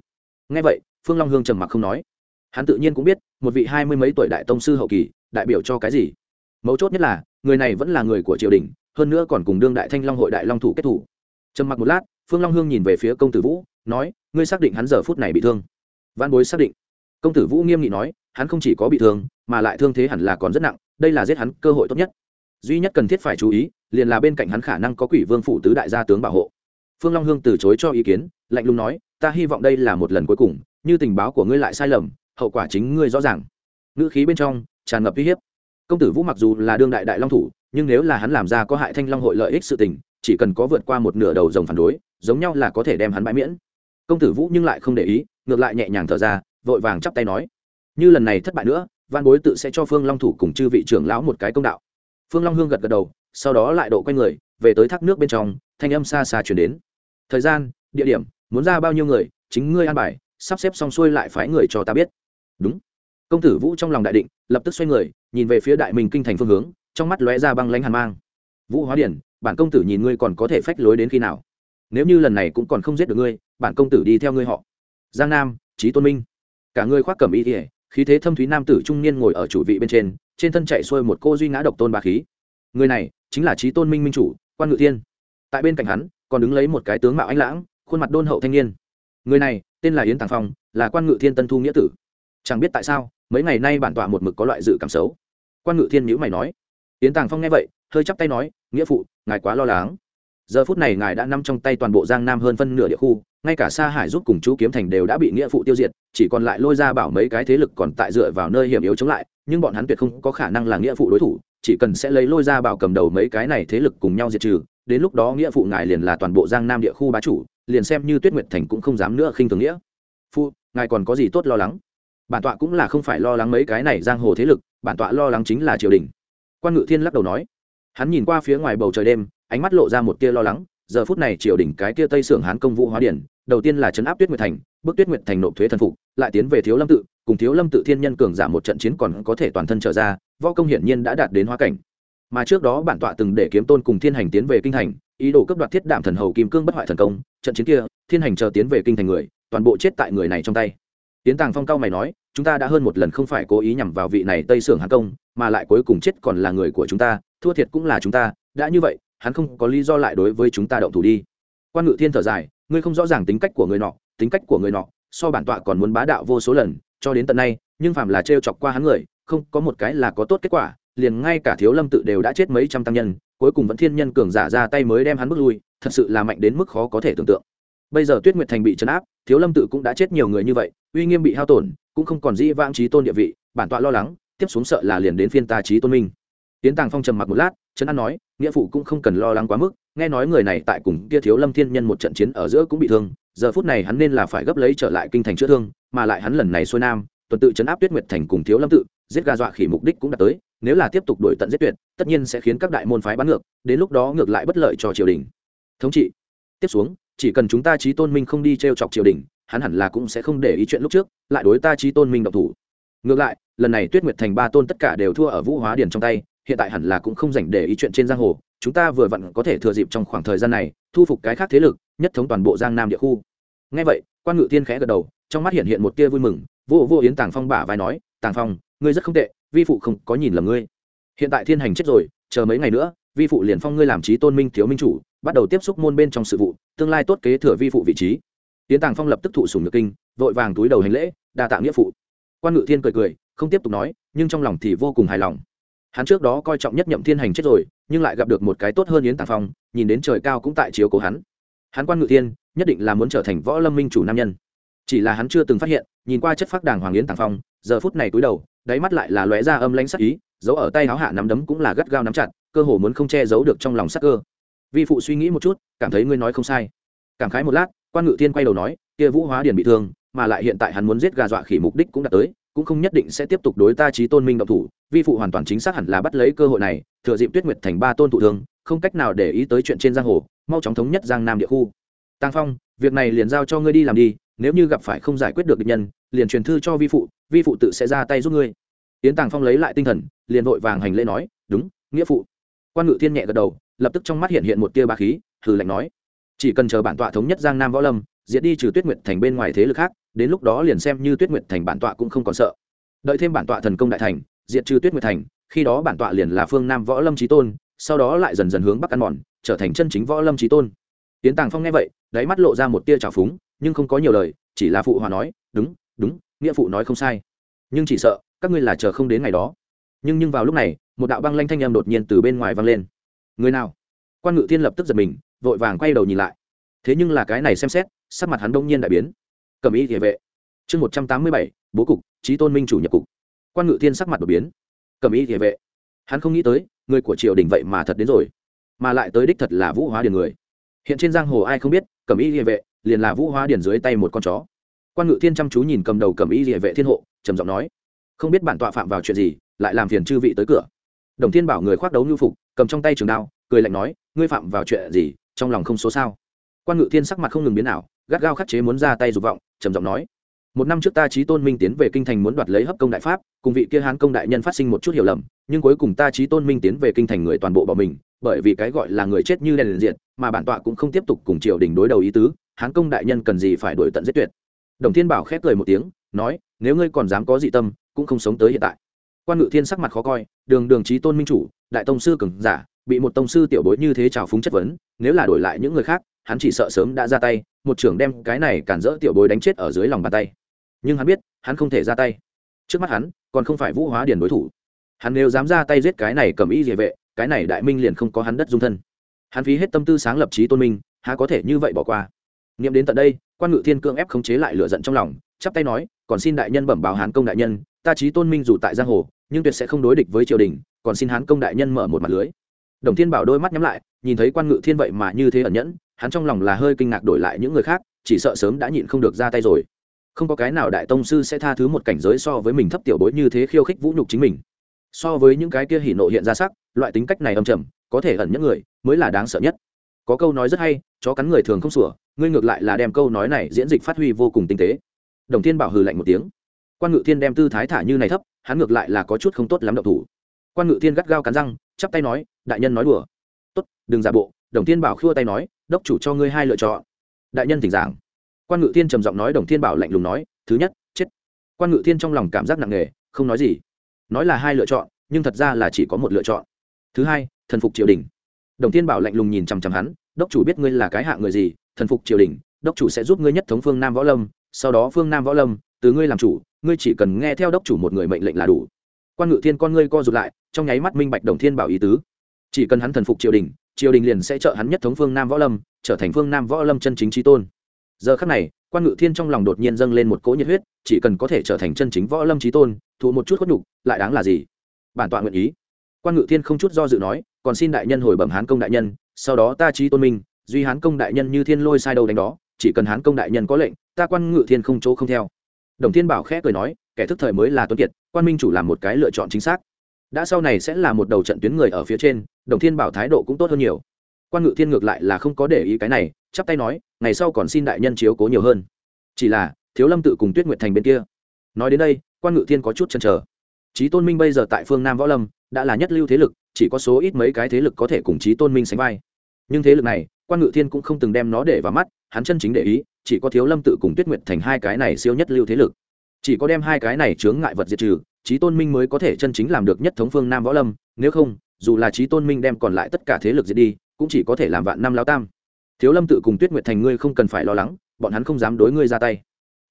S1: Ngay vậy, phương long hương trầm mặc không nói. Hắn tự nhiên cũng biết, một vị hai mươi mấy tuổi đại tông sư hậu kỳ, đại biểu cho cái gì? Mấu chốt nhất là, người này vẫn là người của triều đình, hơn nữa còn cùng đương đại thanh long hội đại long thủ kết thủ. Trầm mặc một lát, phương long hương nhìn về phía công tử vũ, nói, ngươi xác định hắn giờ phút này bị thương? Văn bối xác định. Công tử vũ nghiêm nghị nói hắn không chỉ có bị thương, mà lại thương thế hẳn là còn rất nặng, đây là giết hắn cơ hội tốt nhất. Duy nhất cần thiết phải chú ý, liền là bên cạnh hắn khả năng có quỷ vương phụ tứ đại gia tướng bảo hộ. Phương long hương từ chối cho ý kiến, lạnh lùng nói, ta hy vọng đây là một lần cuối cùng, như tình báo của ngươi lại sai lầm, hậu quả chính ngươi rõ ràng. Ngữ khí bên trong tràn ngập uy hiếp. Công tử vũ mặc dù là đương đại đại long thủ, nhưng nếu là hắn làm ra có hại thanh long hội lợi ích sự tình, chỉ cần có vượt qua một nửa đầu dòng phản đối, giống nhau là có thể đem hắn bãi miễn. Công tử vũ nhưng lại không để ý, ngược lại nhẹ nhàng thở ra, vội vàng chắp tay nói như lần này thất bại nữa văn bối tự sẽ cho phương long thủ cùng chư vị trưởng lão một cái công đạo. Phương long hương gật gật đầu, sau đó lại độ q u a y người, về tới thác nước bên trong, thanh âm xa xa chuyển đến. Thời gian, địa điểm, muốn ra bao nhiêu người, chính ngươi an bài, sắp xếp xong xuôi lại phái người cho ta biết. Đúng. Công tử vũ trong lòng đại định, lập tức xoay người, nhìn về phía đại mình kinh thành phương hướng, trong mắt lóe ra băng lánh hàn mang. Vũ hóa điển, bản công tử nhìn ngươi còn có thể phách lối đến khi nào? Nếu như lần này cũng còn không giết được ngươi, bản công tử đi theo ngươi họ. Giang nam trí tôn minh. Cả ngươi khoác cẩm y ỉa khí thế thâm thúy nam tử trung niên ngồi ở chủ vị bên trên trên thân chạy xuôi một cô duy ngã độc tôn bà khí. Người này chính là trí tôn minh minh chủ, quan ngự thiên. Tại bên cạnh hắn, còn đứng lấy một cái tướng mạo anh lãng, khuôn mặt đôn hậu thanh niên. Người này, tên là yến tàng phong, là quan ngự thiên tân thu nghĩa tử. Chẳng biết tại sao, mấy ngày nay bản tọa một mực có loại dự cảm xấu. Quan ngự thiên nhữ mày nói. Yến tàng phong nghe vậy, hơi chắp tay nói, nghĩa phụ, ngài quá lo lắng. Giờ phút này ngài đã nắm trong tay toàn bộ giang nam hơn phân nửa địa khu ngay cả sa hải giúp cùng chú kiếm thành đều đã bị nghĩa phụ tiêu diệt, chỉ còn lại lôi ra bảo mấy cái thế lực còn tại dựa vào nơi hiểm yếu chống lại, nhưng bọn hắn tuyệt không có khả năng là nghĩa phụ đối thủ, chỉ cần sẽ lấy lôi ra bảo cầm đầu mấy cái này thế lực cùng nhau diệt trừ, đến lúc đó nghĩa phụ ngài liền là toàn bộ giang nam địa khu bá chủ, liền xem như tuyết nguyệt thành cũng không dám nữa khinh thường nghĩa. Phụ ngài còn có gì tốt lo lắng? Bản tọa cũng là không phải lo lắng mấy cái này giang hồ thế lực, bản tọa lo lắng chính là triều đình. Quan ngự thiên lắc đầu nói. Hắn nhìn qua phía ngoài bầu trời đêm, ánh mắt lộ ra một tia lo lắng giờ phút này triều đình cái kia tây sưởng hán công vũ hóa điển, đầu tiên là chấn áp tuyết nguyệt thành, bước tuyết nguyệt thành nộp thuế thần phục, lại tiến về thiếu lâm tự, cùng thiếu lâm tự thiên nhân cường giả một trận chiến còn có thể toàn thân trở ra, võ công hiển nhiên đã đạt đến hóa cảnh. Mà trước đó bản tọa từng để kiếm tôn cùng thiên hành tiến về kinh thành, ý đồ cấp đoạt thiết đạm thần hầu kim cương bất hoại thần công, trận chiến kia, thiên hành chờ tiến về kinh thành người, toàn bộ chết tại người này trong tay. Tiến tàng phong cao mày nói, chúng ta đã hơn một lần không phải cố ý nhằm vào vị này tây sưởng hán công, mà lại cuối cùng chết còn là người của chúng ta, thua thiệt cũng là chúng ta, đã như vậy hắn không có lý do lại đối với chúng ta động thủ đi. Quan ngự thiên thở dài, ngươi không rõ ràng tính cách của người nọ, tính cách của người nọ, so bản tọa còn muốn bá đạo vô số lần, cho đến tận nay, nhưng phàm là trêu chọc qua hắn người, không có một cái là có tốt kết quả, liền ngay cả thiếu lâm tự đều đã chết mấy trăm tăng nhân, cuối cùng vẫn thiên nhân cường giả ra tay mới đem hắn bước lui, thật sự là mạnh đến mức khó có thể tưởng tượng. Bây giờ tuyết nguyệt thành bị chấn áp, thiếu lâm tự cũng đã chết nhiều người như vậy, uy nghiêm bị hao tổn, cũng không còn dĩ vãng trí tôn địa vị, bản tọa lo lắng, tiếp xuống sợ là liền đến phiên ta trí tôn minh. Tiến tàng phong trầm mặc một lát, trấn an nói nghĩa phụ cũng không cần lo lắng quá mức, nghe nói người này tại cùng kia thiếu lâm thiên nhân một trận chiến ở giữa cũng bị thương, giờ phút này hắn nên là phải gấp lấy trở lại kinh thành chữa thương, mà lại hắn lần này xuôi nam, tuần tự chấn áp tuyết nguyệt thành cùng thiếu lâm tự, giết gà dọa khỉ mục đích cũng đã tới, nếu là tiếp tục đổi tận giết tuyệt, tất nhiên sẽ khiến các đại môn phái bắn ngược, đến lúc đó ngược lại bất lợi cho triều đình. Thống trị. Tiếp xuống, chỉ cần chúng ta trí tôn minh không đi t r e o chọc triều đình, hắn hẳn là cũng sẽ không để ý chuyện lúc trước, lại đối ta trí tôn minh độc thủ. Ngược lại, lần này tuyết nguyệt thành ba tôn tất cả đều thua ở vũ hóa điền trong tay hiện tại hẳn là cũng không dành để ý chuyện trên giang hồ, chúng ta vừa vặn có thể thừa dịp trong khoảng thời gian này, thu phục cái khác thế lực, nhất thống toàn bộ giang nam địa khu. Ngay vậy, quan ngự tiên khẽ gật đầu, trong mắt hiện hiện một tia vui mừng, vô vô yến tàng phong bả vai nói, tàng phong, ngươi rất không tệ, vi phụ không có nhìn lầm ngươi. Hiện tại thiên hành chết rồi, chờ mấy ngày nữa, vi phụ liền phong ngươi làm trí tôn minh thiếu minh chủ, bắt đầu tiếp xúc môn bên trong sự vụ, tương lai tốt kế thừa vi phụ vị trí. Yến tàng phong lập tức thụ sùng nhược kinh, vội vàng túi đầu hành lễ, đa tạ nghĩa phụ. Quan ngự thiên cười cười, không tiếp tục nói, nhưng trong lòng thì vô cùng hài lòng hắn trước đó coi trọng nhất nhậm thiên hành chết rồi, nhưng lại gặp được một cái tốt hơn yến tàng phong, nhìn đến trời cao cũng tại chiếu cố hắn. Hắn quan ngự thiên, nhất định là muốn trở thành võ lâm minh chủ nam nhân. Chỉ là hắn chưa từng phát hiện, nhìn qua chất phác đàng hoàng yến tàng phong, giờ phút này cúi đầu, đáy mắt lại là lóe ra âm lãnh sắc ý giấu ở tay áo hạ nắm đấm cũng là gắt gao nắm chặt, cơ hồ muốn không che giấu được trong lòng sắc cơ. Vi phụ suy nghĩ một chút, cảm thấy ngươi nói không sai. Cảm khái một lát, quan ngự thiên quay đầu nói, kia vũ hóa điền bị thương, mà lại hiện tại hắn muốn giết gà dọa khỉ mục đích cũng đã tới cũng không nhất định sẽ tiếp tục đối ta trí tôn minh động thủ, vi phụ hoàn toàn chính xác hẳn là bắt lấy cơ hội này, thừa dịp tuyết nguyệt thành ba tôn thủ thương, không cách nào để ý tới chuyện trên giang hồ, mau chóng thống nhất giang nam địa khu. Tăng phong, việc này liền giao cho ngươi đi làm đi, nếu như gặp phải không giải quyết được địch nhân, liền truyền thư cho vi phụ vi phụ tự sẽ ra tay giúp ngươi. Yến tàng phong lấy lại tinh thần, liền vội vàng hành lễ nói, đúng, nghĩa phụ. Quan ngự thiên nhẹ gật đầu, lập tức trong mắt hiện hiện một tia ba khí thử lạnh nói, chỉ cần chờ bản tọa thống nhất giang nam võ lâm diệt đi trừ tuyết nguyệt thành bên ngoài thế lực khác, đến lúc đó liền xem như tuyết nguyệt thành bản tọa cũng không còn sợ. Đợi thêm bản tọa thần công đại thành, diệt trừ tuyết nguyệt thành, khi đó bản tọa liền là phương nam võ lâm trí tôn, sau đó lại dần dần hướng bắc ăn mòn, trở thành chân chính võ lâm trí tôn. Tiến tàng phong nghe vậy, đáy mắt lộ ra một tia trào phúng, nhưng không có nhiều lời, chỉ là phụ hòa nói, đúng đúng, nghĩa phụ nói không sai. Nhưng chỉ sợ, các ngươi là chờ không đến ngày đó. Nhưng nhưng vào lúc này, một đạo băng lanh thanh âm đột nhiên từ bên ngoài vang lên. Người nào? Quan ngự thiên lập tức giật mình, vội vàng quay đầu nhìn lại thế nhưng là cái này xem xét, sắc mặt hắn đông nhiên đại biến. Cầm ý địa vệ. Chương một trăm tám mươi bảy, bố cục trí tôn minh chủ nhập cục. Quan ngự thiên sắc mặt đột biến. Cầm ý địa vệ. Hắn không nghĩ tới, người của triều đình vậy mà thật đến rồi. Mà lại tới đích thật là vũ hóa điền người. Hiện trên giang hồ ai không biết cầm ý địa vệ liền là vũ hóa điền dưới tay một con chó. Quan ngự thiên chăm chú nhìn cầm đầu cầm ý địa vệ thiên hộ, trầm giọng nói, không biết bản tọa phạm vào chuyện gì, lại làm phiền chư vị tới cửa. Đồng thiên bảo người khoác đấu nhu phục, cầm trong tay trường đao, cười lạnh nói, ngươi phạm vào chuyện gì, trong lòng không số sao? Quan ngự thiên sắc mặt không ngừng biến ảo, gắt gao khắc chế muốn ra tay dục vọng, trầm giọng nói, một năm trước ta trí tôn minh tiến về kinh thành muốn đoạt lấy hấp công đại pháp, cùng vị kia hán công đại nhân phát sinh một chút hiểu lầm, nhưng cuối cùng ta trí tôn minh tiến về kinh thành người toàn bộ bỏ mình, bởi vì cái gọi là người chết như đèn liền diện mà bản tọa cũng không tiếp tục cùng triều đình đối đầu ý tứ, hán công đại nhân cần gì phải đổi tận giết tuyệt. Đồng thiên bảo khép cười một tiếng, nói, nếu ngươi còn dám có dị tâm, cũng không sống tới hiện tại. Quan ngự thiên sắc mặt khó coi, đường đường trí tôn minh chủ, đại tông sư cường giả bị một tông sư tiểu bối như thế trào phúng chất vấn, nếu là đổi lại những người khác, hắn chỉ sợ sớm đã ra tay, một trưởng đem cái này cản rỡ tiểu bối đánh chết ở dưới lòng bàn tay. Nhưng hắn biết, hắn không thể ra tay. Trước mắt hắn, còn không phải vũ hóa điền đối thủ. Hắn nếu dám ra tay giết cái này cầm ý địa vệ, cái này đại minh liền không có hắn đất dung thân. Hắn phí hết tâm tư sáng lập trí tôn minh, há có thể như vậy bỏ qua. Nghiệm đến tận đây, quan ngự thiên cương ép khống chế lại lửa giận trong lòng, chắp tay nói, còn xin đại nhân bẩm báo hán công đại nhân, ta trí tôn minh dù tại giang hồ, nhưng tuyệt sẽ không đối địch với triều đình, còn xin hán công đại nhân mở một mặt lưới đồng thiên bảo đôi mắt nhắm lại, nhìn thấy quan ngự thiên vậy mà như thế ẩn nhẫn, hắn trong lòng là hơi kinh ngạc đổi lại những người khác, chỉ sợ sớm đã nhịn không được ra tay rồi. Không có cái nào đại tông sư sẽ tha thứ một cảnh giới so với mình thấp tiểu bối như thế khiêu khích vũ nhục chính mình. So với những cái kia hỉ nộ hiện ra sắc, loại tính cách này âm trầm, có thể ẩn nhất người, mới là đáng sợ nhất. Có câu nói rất hay, chó cắn người thường không sủa, ngươi ngược lại là đem câu nói này diễn dịch phát huy vô cùng tinh tế. Đồng thiên bảo hừ lạnh một tiếng. Quan ngự thiên đem tư thái thả như này thấp, hắn ngược lại là có chút không tốt lắm động thủ quan ngự thiên gắt gao cắn răng, chắp tay nói, đại nhân nói đùa. Tốt, đừng giả bộ. Đồng thiên bảo khua tay nói, đốc chủ cho ngươi hai lựa chọn. Đại nhân thỉnh giảng. Quan ngự thiên trầm giọng nói, đồng thiên bảo lạnh lùng nói, thứ nhất, chết. Quan ngự thiên trong lòng cảm giác nặng nề, không nói gì. Nói là hai lựa chọn, nhưng thật ra là chỉ có một lựa chọn. Thứ hai, thần phục triều đình. Đồng thiên bảo lạnh lùng nhìn chằm chằm hắn, đốc chủ biết ngươi là cái hạ người gì, thần phục triều đình, đốc chủ sẽ giúp ngươi nhất thống phương nam võ lâm, sau đó phương nam võ lâm, từ ngươi làm chủ, ngươi chỉ cần nghe theo đốc chủ một người mệnh lệnh là đủ. Quan ngự thiên con ngươi co rụt lại trong nháy mắt minh bạch đồng thiên bảo ý tứ. Chỉ cần hắn thần phục triều đình triều đình liền sẽ trợ hắn nhất thống phương nam võ lâm, trở thành phương nam võ lâm chân chính trí tôn. Giờ khắc này, quan ngự thiên trong lòng đột nhiên dâng lên một cỗ nhiệt huyết, chỉ cần có thể trở thành chân chính võ lâm trí tôn, thụ một chút khuất nhục, lại đáng là gì? Bản tọa nguyện ý. Quan ngự thiên không chút do dự nói, còn xin đại nhân hồi bẩm hán công đại nhân, sau đó ta trí tôn minh duy hán công đại nhân như thiên lôi sai đầu đánh đó, chỉ cần hán công đại nhân có lệnh, ta quan ngự thiên không chỗ không theo. Đồng thiên bảo khẽ cười nói, kẻ thức thời mới là tuấn kiệt, quan minh chủ làm một cái lựa chọn chính xác đã sau này sẽ là một đầu trận tuyến người ở phía trên, đồng thiên bảo thái độ cũng tốt hơn nhiều. Quan ngự thiên ngược lại là không có để ý cái này, chắp tay nói, ngày sau còn xin đại nhân chiếu cố nhiều hơn. Chỉ là, thiếu lâm tự cùng tuyết nguyệt thành bên kia. Nói đến đây, quan ngự thiên có chút chần trở trí tôn minh bây giờ tại phương nam võ lâm, đã là nhất lưu thế lực, chỉ có số ít mấy cái thế lực có thể cùng trí tôn minh sánh vai. Nhưng thế lực này, quan ngự thiên cũng không từng đem nó để vào mắt, hắn chân chính để ý, chỉ có thiếu lâm tự cùng tuyết nguyệt thành hai cái này siêu nhất lưu thế lực. Chỉ có đem hai cái này chướng ngại vật diệt trừ trí tôn minh mới có thể chân chính làm được nhất thống phương nam võ lâm, nếu không, dù là trí tôn minh đem còn lại tất cả thế lực diệt đi, cũng chỉ có thể làm vạn năm lao tam. Thiếu lâm tự cùng tuyết nguyệt thành ngươi không cần phải lo lắng, bọn hắn không dám đối ngươi ra tay.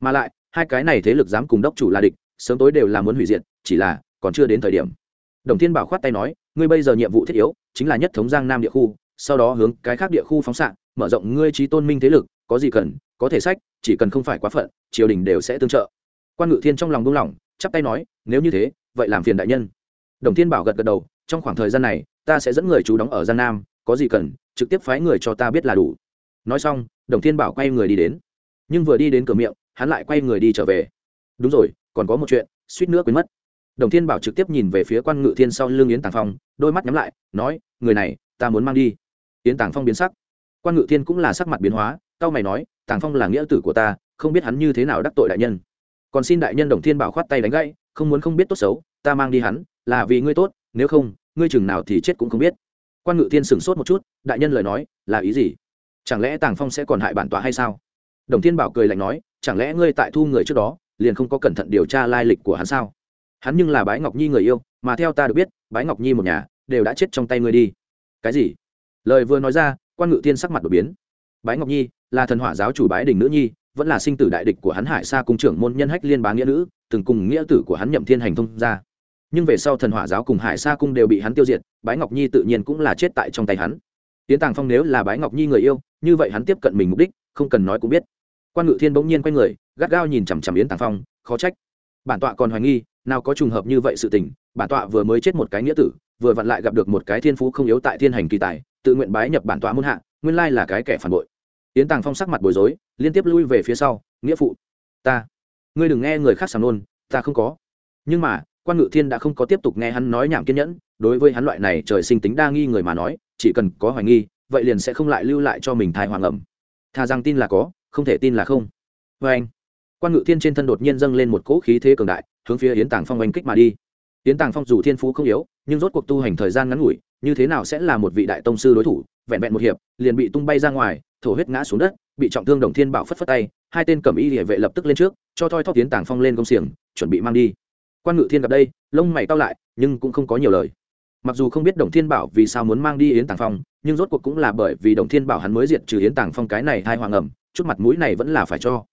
S1: Mà lại, hai cái này thế lực dám cùng đốc chủ là địch, sớm tối đều là muốn hủy diệt, chỉ là, còn chưa đến thời điểm. Đồng thiên bảo khoát tay nói, ngươi bây giờ nhiệm vụ thiết yếu, chính là nhất thống giang nam địa khu, sau đó hướng cái khác địa khu phóng xạ, mở rộng ngươi trí tôn minh thế lực, có gì cần, có thể sách, chỉ cần không phải quá phận, triều đình đều sẽ tương trợ. Quan ngự thiên trong lòng buông lỏng chắp tay nói, nếu như thế, vậy làm phiền đại nhân. Đồng thiên bảo gật gật đầu, trong khoảng thời gian này, ta sẽ dẫn người chú đóng ở giang nam, có gì cần, trực tiếp phái người cho ta biết là đủ. Nói xong, đồng thiên bảo quay người đi đến. Nhưng vừa đi đến cửa miệng, hắn lại quay người đi trở về. Đúng rồi, còn có một chuyện, suýt nữa quên mất. Đồng thiên bảo trực tiếp nhìn về phía quan ngự thiên sau lưng yến tàng phong, đôi mắt nhắm lại, nói, người này, ta muốn mang đi. Yến tàng phong biến sắc. Quan ngự thiên cũng là sắc mặt biến hóa cao mày nói, tàng phong là nghĩa tử của ta, không biết hắn như thế nào đắc tội đại nhân còn xin đại nhân đồng thiên bảo khoát tay đánh gãy, không muốn không biết tốt xấu, ta mang đi hắn, là vì ngươi tốt, nếu không, ngươi chừng nào thì chết cũng không biết. Quan ngự thiên sửng sốt một chút, đại nhân lời nói, là ý gì? Chẳng lẽ tàng phong sẽ còn hại bản tọa hay sao? Đồng thiên bảo cười lạnh nói, chẳng lẽ ngươi tại thu người trước đó, liền không có cẩn thận điều tra lai lịch của hắn sao? Hắn nhưng là bái ngọc nhi người yêu, mà theo ta được biết, bái ngọc nhi một nhà, đều đã chết trong tay ngươi đi. Cái gì? Lời vừa nói ra, quan ngự thiên sắc mặt đột biến. Bái ngọc nhi, là thần hỏa giáo chủ bái đình nữ nhi vẫn là sinh tử đại địch của hắn hải sa cung trưởng môn nhân hách liên bá nghĩa nữ, từng cùng nghĩa tử của hắn nhậm thiên hành thông ra nhưng về sau thần hỏa giáo cùng hải sa cung đều bị hắn tiêu diệt, bái ngọc nhi tự nhiên cũng là chết tại trong tay hắn. Tiến tàng phong nếu là bái ngọc nhi người yêu, như vậy hắn tiếp cận mình mục đích, không cần nói cũng biết. Quan ngự thiên bỗng nhiên quay người, gắt gao nhìn chằm chằm yến tàng phong, khó trách. Bản tọa còn hoài nghi, nào có trùng hợp như vậy sự tình, bản tọa vừa mới chết một cái nghĩa tử, vừa vặn lại gặp được một cái thiên phú không yếu tại thiên hành kỳ tài, tự nguyện bái nhập bản tọa muôn hạ, nguyên lai là cái kẻ phản bội. Yến tàng phong sắc mặt bối rối liên tiếp lui về phía sau, nghĩa phụ, ta, ngươi đừng nghe người khác sàng nôn, ta không có. Nhưng mà, quan ngự thiên đã không có tiếp tục nghe hắn nói nhảm kiên nhẫn, đối với hắn loại này trời sinh tính đa nghi người mà nói, chỉ cần có hoài nghi, vậy liền sẽ không lại lưu lại cho mình thai hoàng ẩm. Thà rằng tin là có, không thể tin là không. Vê anh, quan ngự thiên trên thân đột nhiên dâng lên một cỗ khí thế cường đại, hướng phía yến tàng phong oanh kích mà đi. Yến tàng phong dù thiên phú không yếu, nhưng rốt cuộc tu hành thời gian ngắn ngủi, như thế nào sẽ là một vị đại tông sư đối thủ, vẹn vẹn một hiệp, liền bị tung bay ra ngoài, thổ huyết ngã xuống đất bị trọng thương đồng thiên bảo phất phất tay, hai tên cẩm y địa vệ lập tức lên trước, cho thoi thóp tiến tàng phong lên công xiềng, chuẩn bị mang đi. Quan ngự thiên gặp đây, lông mày cao lại, nhưng cũng không có nhiều lời. Mặc dù không biết đồng thiên bảo vì sao muốn mang đi yến tàng phong, nhưng rốt cuộc cũng là bởi vì đồng thiên bảo hắn mới diệt trừ yến tàng phong cái này hai hoàng ẩm, chút mặt mũi này vẫn là phải cho.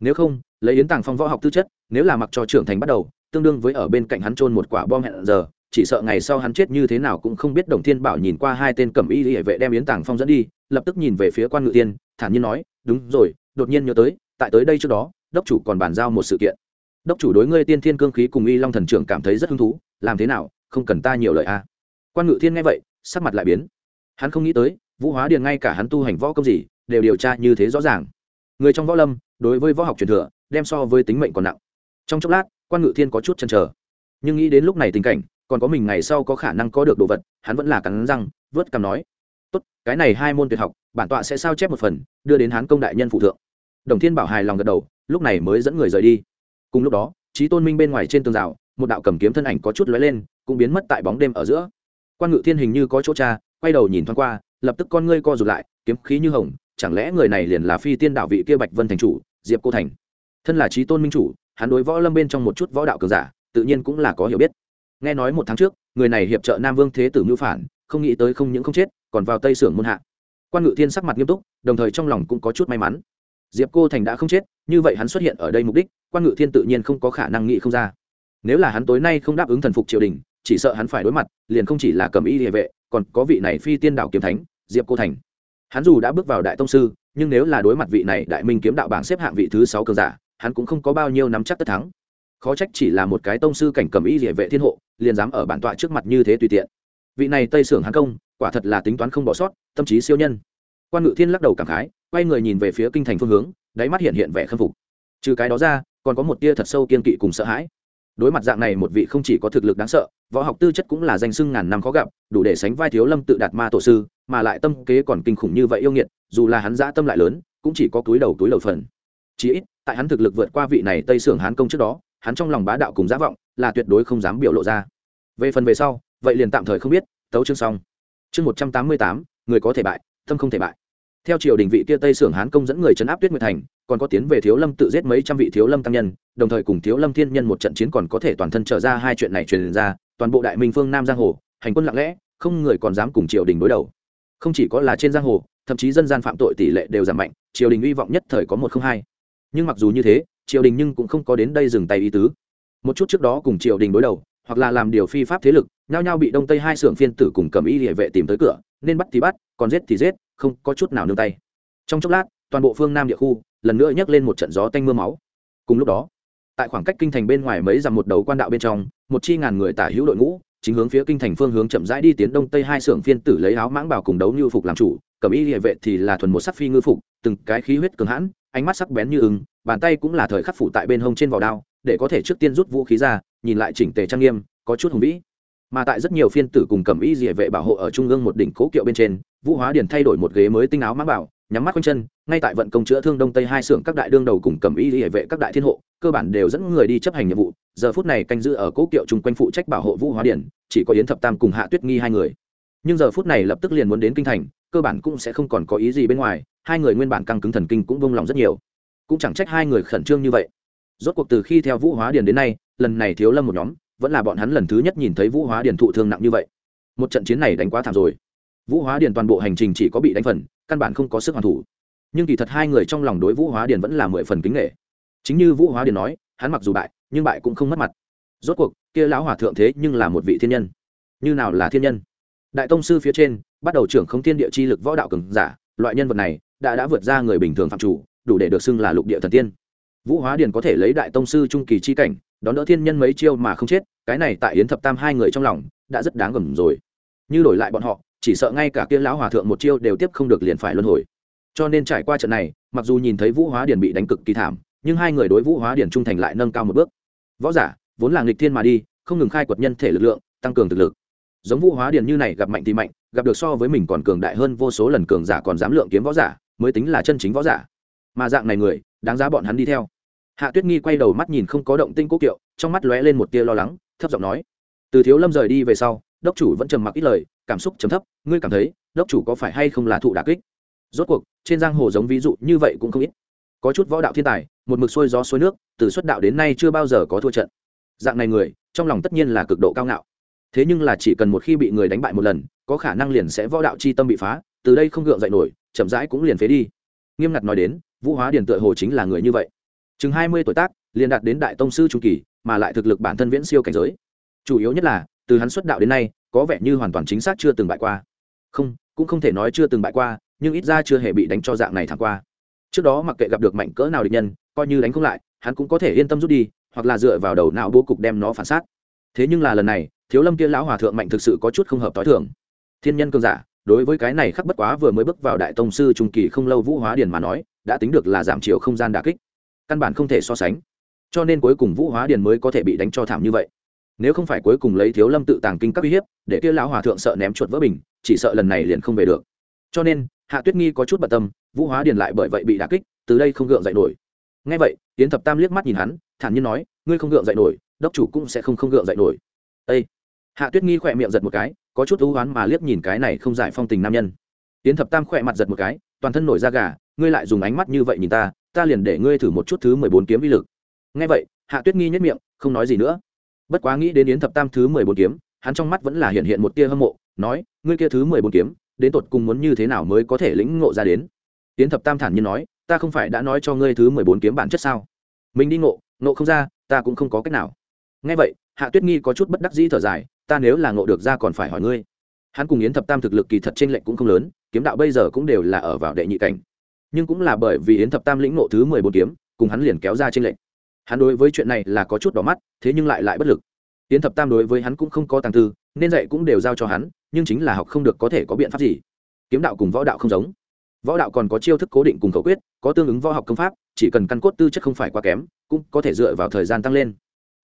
S1: Nếu không, lấy yến tàng phong võ học tư chất, nếu là mặc cho trưởng thành bắt đầu, tương đương với ở bên cạnh hắn trôn một quả bom hẹn giờ, chỉ sợ ngày sau hắn chết như thế nào cũng không biết đồng thiên bảo nhìn qua hai tên cẩm y hệ vệ đem yến tàng phong dẫn đi, lập tức nhìn về phía quan ngự tiên thản nhiên nói đúng rồi, đột nhiên nhớ tới, tại tới đây trước đó, đốc chủ còn bàn giao một sự kiện. Đốc chủ đối ngươi tiên thiên cương khí cùng y long thần trưởng cảm thấy rất hứng thú, làm thế nào, không cần ta nhiều lời a à. quan ngự thiên nghe vậy, sắc mặt lại biến. Hắn không nghĩ tới, vũ hóa điền ngay cả hắn tu hành võ công gì, đều điều tra như thế rõ ràng. Người trong võ lâm, đối với võ học truyền thừa, đem so với tính mệnh còn nặng. Trong chốc lát, quan ngự thiên có chút chăn trở nhưng nghĩ đến lúc này tình cảnh, còn có mình ngày sau có khả năng có được đồ vật, hắn vẫn là cắn răng, vớt cằm nói, tốt, cái này hai môn tuyệt học bản tọa sẽ sao chép một phần, đưa đến hán công đại nhân phụ thượng. Đồng thiên bảo hài lòng gật đầu, lúc này mới dẫn người rời đi. Cùng lúc đó trí tôn minh bên ngoài trên tường rào, một đạo cầm kiếm thân ảnh có chút lóe lên, cũng biến mất tại bóng đêm ở giữa. Quan ngự thiên hình như có chỗ cha, quay đầu nhìn thoáng qua, lập tức con ngươi co rụt lại, kiếm khí như hồng, chẳng lẽ người này liền là phi tiên đạo vị kia bạch vân thành chủ, diệp cô thành? Thân là trí tôn minh chủ, hắn đối võ lâm bên trong một chút võ đạo cường giả, tự nhiên cũng là có hiểu biết. Nghe nói một tháng trước, người này hiệp trợ nam vương thế tử mưu phản, không nghĩ tới không những không chết, còn vào tây sưởng môn hạ quan ngự thiên sắc mặt nghiêm túc, đồng thời trong lòng cũng có chút may mắn. Diệp cô thành đã không chết, như vậy hắn xuất hiện ở đây mục đích, quan ngự thiên tự nhiên không có khả năng nghĩ không ra. Nếu là hắn tối nay không đáp ứng thần phục triều đình, chỉ sợ hắn phải đối mặt, liền không chỉ là cầm y địa vệ, còn có vị này phi tiên đạo kiếm thánh, diệp cô thành. Hắn dù đã bước vào đại tông sư, nhưng nếu là đối mặt vị này đại minh kiếm đạo bảng xếp hạng vị thứ sáu cường giả, hắn cũng không có bao nhiêu nắm chắc tất thắng. Khó trách chỉ là một cái tông sư cảnh cầm y địa vệ thiên hộ, liền dám ở bản tọa trước mặt như thế tùy tiện vị này tây sưởng hán công, quả thật là tính toán không bỏ sót, tâm trí siêu nhân. Quan ngự thiên lắc đầu cảm khái, quay người nhìn về phía kinh thành phương hướng, đáy mắt hiện hiện vẻ khâm phục. Trừ cái đó ra, còn có một tia thật sâu kiên kỵ cùng sợ hãi. Đối mặt dạng này một vị không chỉ có thực lực đáng sợ, võ học tư chất cũng là danh sưng ngàn năm khó gặp, đủ để sánh vai thiếu lâm tự đạt ma tổ sư, mà lại tâm kế còn kinh khủng như vậy yêu nghiệt, dù là hắn dã tâm lại lớn, cũng chỉ có túi đầu túi đầu phần. Chỉ ít, tại hắn thực lực vượt qua vị này tây sưởng hán công trước đó, hắn trong lòng bá đạo cùng giả vọng, là tuyệt đối không dám biểu lộ ra. Về phần về sau vậy liền tạm thời không biết, tấu chương xong. Chương một trăm tám mươi tám, người có thể bại, tâm không thể bại. Theo triều đình vị kia tây sưởng hán công dẫn người chấn áp tuyết nguyệt thành, còn có tiến về thiếu lâm tự giết mấy trăm vị thiếu lâm tăng nhân, đồng thời cùng thiếu lâm thiên nhân một trận chiến còn có thể toàn thân trở ra hai chuyện này truyền ra, toàn bộ đại minh phương nam giang hồ, hành quân lặng lẽ, không người còn dám cùng triều đình đối đầu. Không chỉ có là trên giang hồ, thậm chí dân gian phạm tội tỷ lệ đều giảm mạnh, triều đình hy vọng nhất thời có một không hai. Nhưng mặc dù như thế, triều đình nhưng cũng không có đến đây dừng tay ý tứ. Một chút trước đó cùng triều đình đối đầu, hoặc là làm điều phi pháp thế lực nhao nhao bị đông tây hai xưởng phiên tử cùng cầm y địa vệ tìm tới cửa, nên bắt thì bắt, còn giết thì giết, không có chút nào nương tay. Trong chốc lát, toàn bộ phương nam địa khu, lần nữa nhấc lên một trận gió tanh mưa máu. Cùng lúc đó, tại khoảng cách kinh thành bên ngoài mấy dặm một đầu quan đạo bên trong, một chi ngàn người tả hữu đội ngũ, chính hướng phía kinh thành phương hướng chậm rãi đi tiến đông tây hai xưởng phiên tử lấy áo mãng bảo cùng đấu như phục làm chủ, cầm y địa vệ thì là thuần một sắc phi ngư phục, từng cái khí huyết cường hãn, ánh mắt sắc bén như ứng bàn tay cũng là thời khắc phụ tại bên hông trên vỏ đao, để có thể trước tiên rút vũ khí ra, nhìn lại chỉnh tề trang nghiêm, có chút hùng vĩ mà tại rất nhiều phiên tử cùng cầm y địa vệ bảo hộ ở trung ương một đỉnh cố kiệu bên trên, vũ hóa điển thay đổi một ghế mới tinh áo mã bảo, nhắm mắt quanh chân, ngay tại vận công chữa thương đông tây hai xưởng các đại đương đầu cùng cầm y địa vệ các đại thiên hộ, cơ bản đều dẫn người đi chấp hành nhiệm vụ. Giờ phút này canh giữ ở cố kiệu chung quanh phụ trách bảo hộ vũ hóa điển chỉ có yến thập tam cùng hạ tuyết nghi hai người. Nhưng giờ phút này lập tức liền muốn đến kinh thành, cơ bản cũng sẽ không còn có ý gì bên ngoài, hai người nguyên bản căng cứng thần kinh cũng vung lòng rất nhiều. Cũng chẳng trách hai người khẩn trương như vậy. Rốt cuộc từ khi theo vũ hóa điền đến nay, lần này thiếu lâm một nhóm vẫn là bọn hắn lần thứ nhất nhìn thấy vũ hóa điền thụ thương nặng như vậy. Một trận chiến này đánh quá thảm rồi. Vũ hóa điền toàn bộ hành trình chỉ có bị đánh phần, căn bản không có sức hoàn thủ. Nhưng kỳ thật hai người trong lòng đối vũ hóa điền vẫn là mười phần kính nghệ chính như vũ hóa điền nói, hắn mặc dù bại, nhưng bại cũng không mất mặt. Rốt cuộc, kia lão hòa thượng thế nhưng là một vị thiên nhân. Như nào là thiên nhân? Đại tông sư phía trên, bắt đầu trưởng không thiên địa chi lực võ đạo cường giả, loại nhân vật này đã đã vượt ra người bình thường phạm chủ, đủ để được xưng là lục địa thần tiên. Vũ hóa điền có thể lấy đại tông sư trung kỳ chi cảnh đón đỡ thiên nhân mấy chiêu mà không chết, cái này tại yến thập tam hai người trong lòng đã rất đáng gầm rồi. Như đổi lại bọn họ, chỉ sợ ngay cả kia lão hòa thượng một chiêu đều tiếp không được liền phải luân hồi. Cho nên trải qua trận này, mặc dù nhìn thấy vũ hóa điển bị đánh cực kỳ thảm, nhưng hai người đối vũ hóa điển trung thành lại nâng cao một bước. Võ giả, vốn là nghịch thiên mà đi, không ngừng khai quật nhân thể lực lượng, tăng cường thực lực. Giống vũ hóa điển như này gặp mạnh thì mạnh, gặp được so với mình còn cường đại hơn vô số lần cường giả còn dám lượng kiếm võ giả, mới tính là chân chính võ giả. Mà dạng này người, đáng giá bọn hắn đi theo hạ tuyết nghi quay đầu mắt nhìn không có động tinh cố kiệu, trong mắt lóe lên một tia lo lắng, thấp giọng nói, từ thiếu lâm rời đi về sau, đốc chủ vẫn trầm mặc ít lời, cảm xúc trầm thấp, ngươi cảm thấy, đốc chủ có phải hay không là thụ đà kích? Rốt cuộc, trên giang hồ giống ví dụ như vậy cũng không ít. Có chút võ đạo thiên tài, một mực xuôi gió xuôi nước, từ xuất đạo đến nay chưa bao giờ có thua trận. Dạng này người, trong lòng tất nhiên là cực độ cao ngạo. Thế nhưng là chỉ cần một khi bị người đánh bại một lần, có khả năng liền sẽ võ đạo chi tâm bị phá, từ đây không gượng dậy nổi, chậm rãi cũng liền phế đi. Nghiêm ngặt nói đến, vũ hóa điền tựa hồ chính là người như vậy chừng hai mươi tuổi tác, liền đạt đến đại tông sư trung kỳ, mà lại thực lực bản thân viễn siêu cảnh giới. Chủ yếu nhất là, từ hắn xuất đạo đến nay, có vẻ như hoàn toàn chính xác chưa từng bại qua. Không, cũng không thể nói chưa từng bại qua, nhưng ít ra chưa hề bị đánh cho dạng này thẳng qua. Trước đó mặc kệ gặp được mạnh cỡ nào địch nhân, coi như đánh không lại, hắn cũng có thể yên tâm rút đi, hoặc là dựa vào đầu não bố cục đem nó phản sát thế nhưng là lần này, thiếu lâm kia lão hòa thượng mạnh thực sự có chút không hợp t h o i thường. Thiên nhân cương giả, đối với cái này khắc bất quá vừa mới bước vào đại tông sư trung kỳ không lâu vũ hóa điền mà nói, đã tính được là giảm chiều không gian đà kích căn bản không thể so sánh. Cho nên cuối cùng vũ hóa điền mới có thể bị đánh cho thảm như vậy. Nếu không phải cuối cùng lấy thiếu lâm tự tàng kinh các uy hiếp, để kia lão hòa thượng sợ ném chuột vỡ bình, chỉ sợ lần này liền không về được. Cho nên, hạ tuyết nghi có chút bận tâm, vũ hóa điền lại bởi vậy bị đà kích, từ đây không gượng dậy nổi. Ngay vậy tiến thập tam liếc mắt nhìn hắn, thản nhiên nói, ngươi không gượng dậy nổi, đốc chủ cũng sẽ không không gượng dậy nổi. Ê! hạ tuyết nghi khỏe miệng giật một cái, có chút thú oán mà liếc nhìn cái này không giải phong tình nam nhân. Tiến thập tam khỏe mặt giật một cái, toàn thân nổi da gà, ngươi lại dùng ánh mắt như vậy nhìn ta ta liền để ngươi thử một chút thứ mười bốn kiếm vi lực. Ngay vậy, hạ tuyết nghi nhất miệng, không nói gì nữa. Bất quá nghĩ đến yến thập tam thứ mười bốn kiếm, hắn trong mắt vẫn là hiện hiện một tia hâm mộ, nói, ngươi kia thứ mười bốn kiếm, đến tột cùng muốn như thế nào mới có thể lĩnh ngộ ra đến? Yến thập tam thản nhiên nói, ta không phải đã nói cho ngươi thứ mười bốn kiếm bản chất sao? Mình đi ngộ ngộ không ra, ta cũng không có cách nào. Ngay vậy, hạ tuyết nghi có chút bất đắc dĩ thở dài, ta nếu là ngộ được ra còn phải hỏi ngươi. Hắn cùng yến thập tam thực lực kỳ thật t r ê n lệch cũng không lớn, kiếm đạo bây giờ cũng đều là ở vào đệ nhị cảnh nhưng cũng là bởi vì yến thập tam lĩnh ngộ thứ mười bốn kiếm, cùng hắn liền kéo ra trên lệnh hắn đối với chuyện này là có chút đỏ mắt, thế nhưng lại lại bất lực. Yến thập tam đối với hắn cũng không có tàng tư, nên dạy cũng đều giao cho hắn, nhưng chính là học không được có thể có biện pháp gì. Kiếm đạo cùng võ đạo không giống. Võ đạo còn có chiêu thức cố định cùng khẩu quyết, có tương ứng võ học công pháp, chỉ cần căn cốt tư chất không phải quá kém, cũng có thể dựa vào thời gian tăng lên.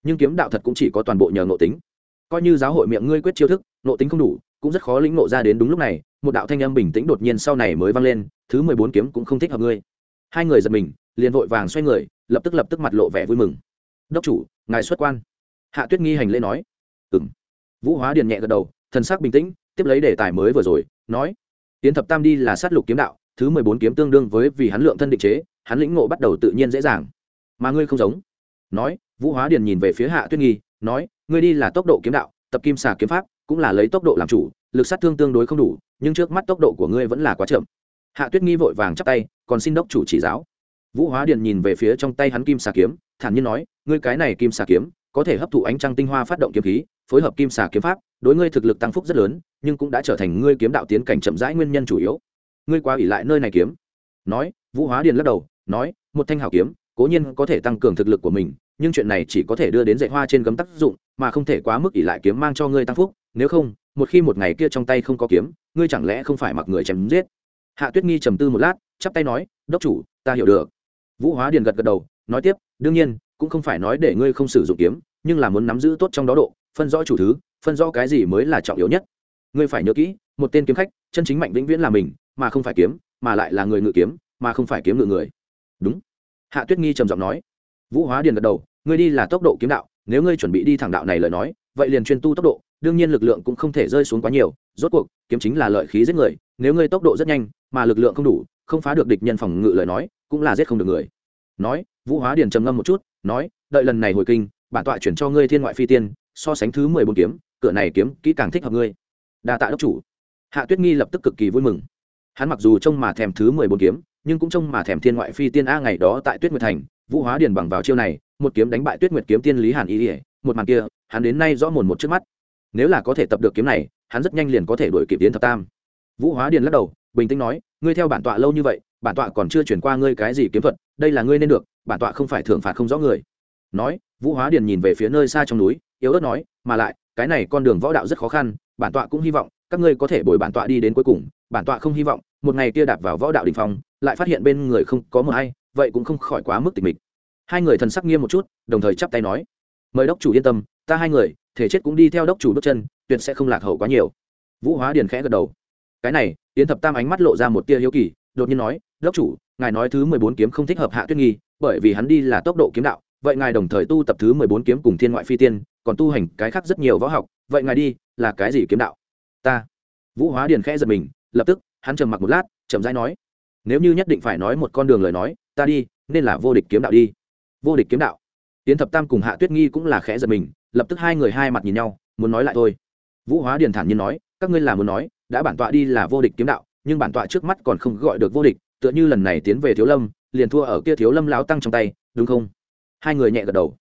S1: Nhưng kiếm đạo thật cũng chỉ có toàn bộ nhờ nội tính. Coi như giáo hội miệng ngươi quyết chiêu thức nội tính không đủ, cũng rất khó lĩnh nộ ra đến đúng lúc này một đạo thanh âm bình tĩnh đột nhiên sau này mới vang lên, thứ mười bốn kiếm cũng không thích hợp ngươi. Hai người giật mình, liền vội vàng xoay người, lập tức lập tức mặt lộ vẻ vui mừng. Đốc chủ, ngài xuất quan. Hạ tuyết nghi hành lễ nói. Ừng vũ hóa điền nhẹ gật đầu, thần sắc bình tĩnh, tiếp lấy đề tài mới vừa rồi, nói. Tiến thập tam đi là sát lục kiếm đạo, thứ mười bốn kiếm tương đương với vì hắn lượng thân định chế, hắn lĩnh ngộ bắt đầu tự nhiên dễ dàng. Mà ngươi không giống. Nói, vũ hóa điền nhìn về phía hạ tuyết nghi, nói. Ngươi đi là tốc độ kiếm đạo, tập kim xà kiếm pháp, cũng là lấy tốc độ làm chủ, lực sát thương tương đối không đủ nhưng trước mắt tốc độ của ngươi vẫn là quá chậm. Hạ tuyết nghi vội vàng chắp tay, còn xin đốc chủ chỉ giáo. Vũ hóa điền nhìn về phía trong tay hắn kim xà kiếm, thản nhiên nói, ngươi cái này kim xà kiếm, có thể hấp thụ ánh trăng tinh hoa phát động kiếm khí, phối hợp kim xà kiếm pháp, đối ngươi thực lực tăng phúc rất lớn, nhưng cũng đã trở thành ngươi kiếm đạo tiến cảnh chậm rãi nguyên nhân chủ yếu. Ngươi quá ỉ lại nơi này kiếm. Nói, vũ hóa điền lắc đầu, nói, một thanh hảo kiếm, cố nhiên có thể tăng cường thực lực của mình, nhưng chuyện này chỉ có thể đưa đến dạy hoa trên gấm tác dụng, mà không thể quá mức ủy lại kiếm mang cho ngươi tăng phúc, nếu không một khi một ngày kia trong tay không có kiếm, ngươi chẳng lẽ không phải mặc người chém giết? Hạ tuyết nghi trầm tư một lát, chắp tay nói, đốc chủ, ta hiểu được. Vũ hóa điền gật gật đầu, nói tiếp, đương nhiên, cũng không phải nói để ngươi không sử dụng kiếm, nhưng là muốn nắm giữ tốt trong đó độ, phân rõ chủ thứ, phân rõ cái gì mới là trọng yếu nhất. Ngươi phải nhớ kỹ, một tên kiếm khách, chân chính mạnh vĩnh viễn là mình, mà không phải kiếm, mà lại là người ngự kiếm, mà không phải kiếm ngự người. Đúng. Hạ tuyết nghi trầm giọng nói. Vũ hóa điền gật đầu, ngươi đi là tốc độ kiếm đạo, nếu ngươi chuẩn bị đi thẳng đạo này lời nói, vậy liền chuyên tu tốc độ đương nhiên lực lượng cũng không thể rơi xuống quá nhiều, rốt cuộc, kiếm chính là lợi khí giết người, nếu ngươi tốc độ rất nhanh, mà lực lượng không đủ, không phá được địch nhân phòng ngự lời nói, cũng là giết không được người. Nói, vũ hóa điền trầm ngâm một chút, nói, đợi lần này hồi kinh, bản tọa chuyển cho ngươi thiên ngoại phi tiên, so sánh thứ mười bốn kiếm, cửa này kiếm kỹ càng thích hợp ngươi. Đa tạ đốc chủ. Hạ tuyết nghi lập tức cực kỳ vui mừng. Hắn mặc dù trông mà thèm thứ mười bốn kiếm, nhưng cũng trông mà thèm thiên ngoại phi tiên a ngày đó tại tuyết nguyệt thành, vũ hóa điền bằng vào chiêu này, một kiếm đánh bại tuyết nguyệt kiếm tiên lý hàn y ỉa một màn kia, hắn đến nay rõ mồn một trước mắt nếu là có thể tập được kiếm này, hắn rất nhanh liền có thể đuổi kịp tiến thập tam. Vũ hóa điền lắc đầu, bình tĩnh nói, ngươi theo bản tọa lâu như vậy, bản tọa còn chưa chuyển qua ngươi cái gì kiếm thuật, đây là ngươi nên được, bản tọa không phải thưởng phạt không rõ người. Nói, vũ hóa điền nhìn về phía nơi xa trong núi, yếu ớt nói, mà lại, cái này con đường võ đạo rất khó khăn, bản tọa cũng hy vọng, các ngươi có thể bồi bản tọa đi đến cuối cùng, bản tọa không hy vọng, một ngày kia đạp vào võ đạo đình phong, lại phát hiện bên người không có một hay vậy cũng không khỏi quá mức tịch mịch. Hai người thần sắc nghiêm một chút, đồng thời chắp tay nói, mời đốc chủ yên tâm, ta hai người thể chết cũng đi theo đốc chủ đốt chân, tuyệt sẽ không lạc hậu quá nhiều. Vũ hóa điền khẽ gật đầu. Cái này tiến thập tam ánh mắt lộ ra một tia hiếu kỳ, đột nhiên nói, đốc chủ, ngài nói thứ mười bốn kiếm không thích hợp hạ tuyết nghi, bởi vì hắn đi là tốc độ kiếm đạo, vậy ngài đồng thời tu tập thứ mười bốn kiếm cùng thiên ngoại phi tiên, còn tu hành cái khác rất nhiều võ học, vậy ngài đi là cái gì kiếm đạo? Ta. Vũ hóa điền khẽ giật mình, lập tức, hắn trầm mặc một lát, chậm rãi nói, nếu như nhất định phải nói một con đường lời nói, ta đi, nên là vô địch kiếm đạo đi. Vô địch kiếm đạo? Tiến thập tam cùng hạ tuyết nghi cũng là khẽ giật mình lập tức hai người hai mặt nhìn nhau, muốn nói lại thôi. Vũ hóa điền thản nhiên nói, các ngươi là muốn nói, đã bản tọa đi là vô địch kiếm đạo, nhưng bản tọa trước mắt còn không gọi được vô địch, tựa như lần này tiến về thiếu lâm, liền thua ở kia thiếu lâm láo tăng trong tay, đúng không? Hai người nhẹ gật đầu.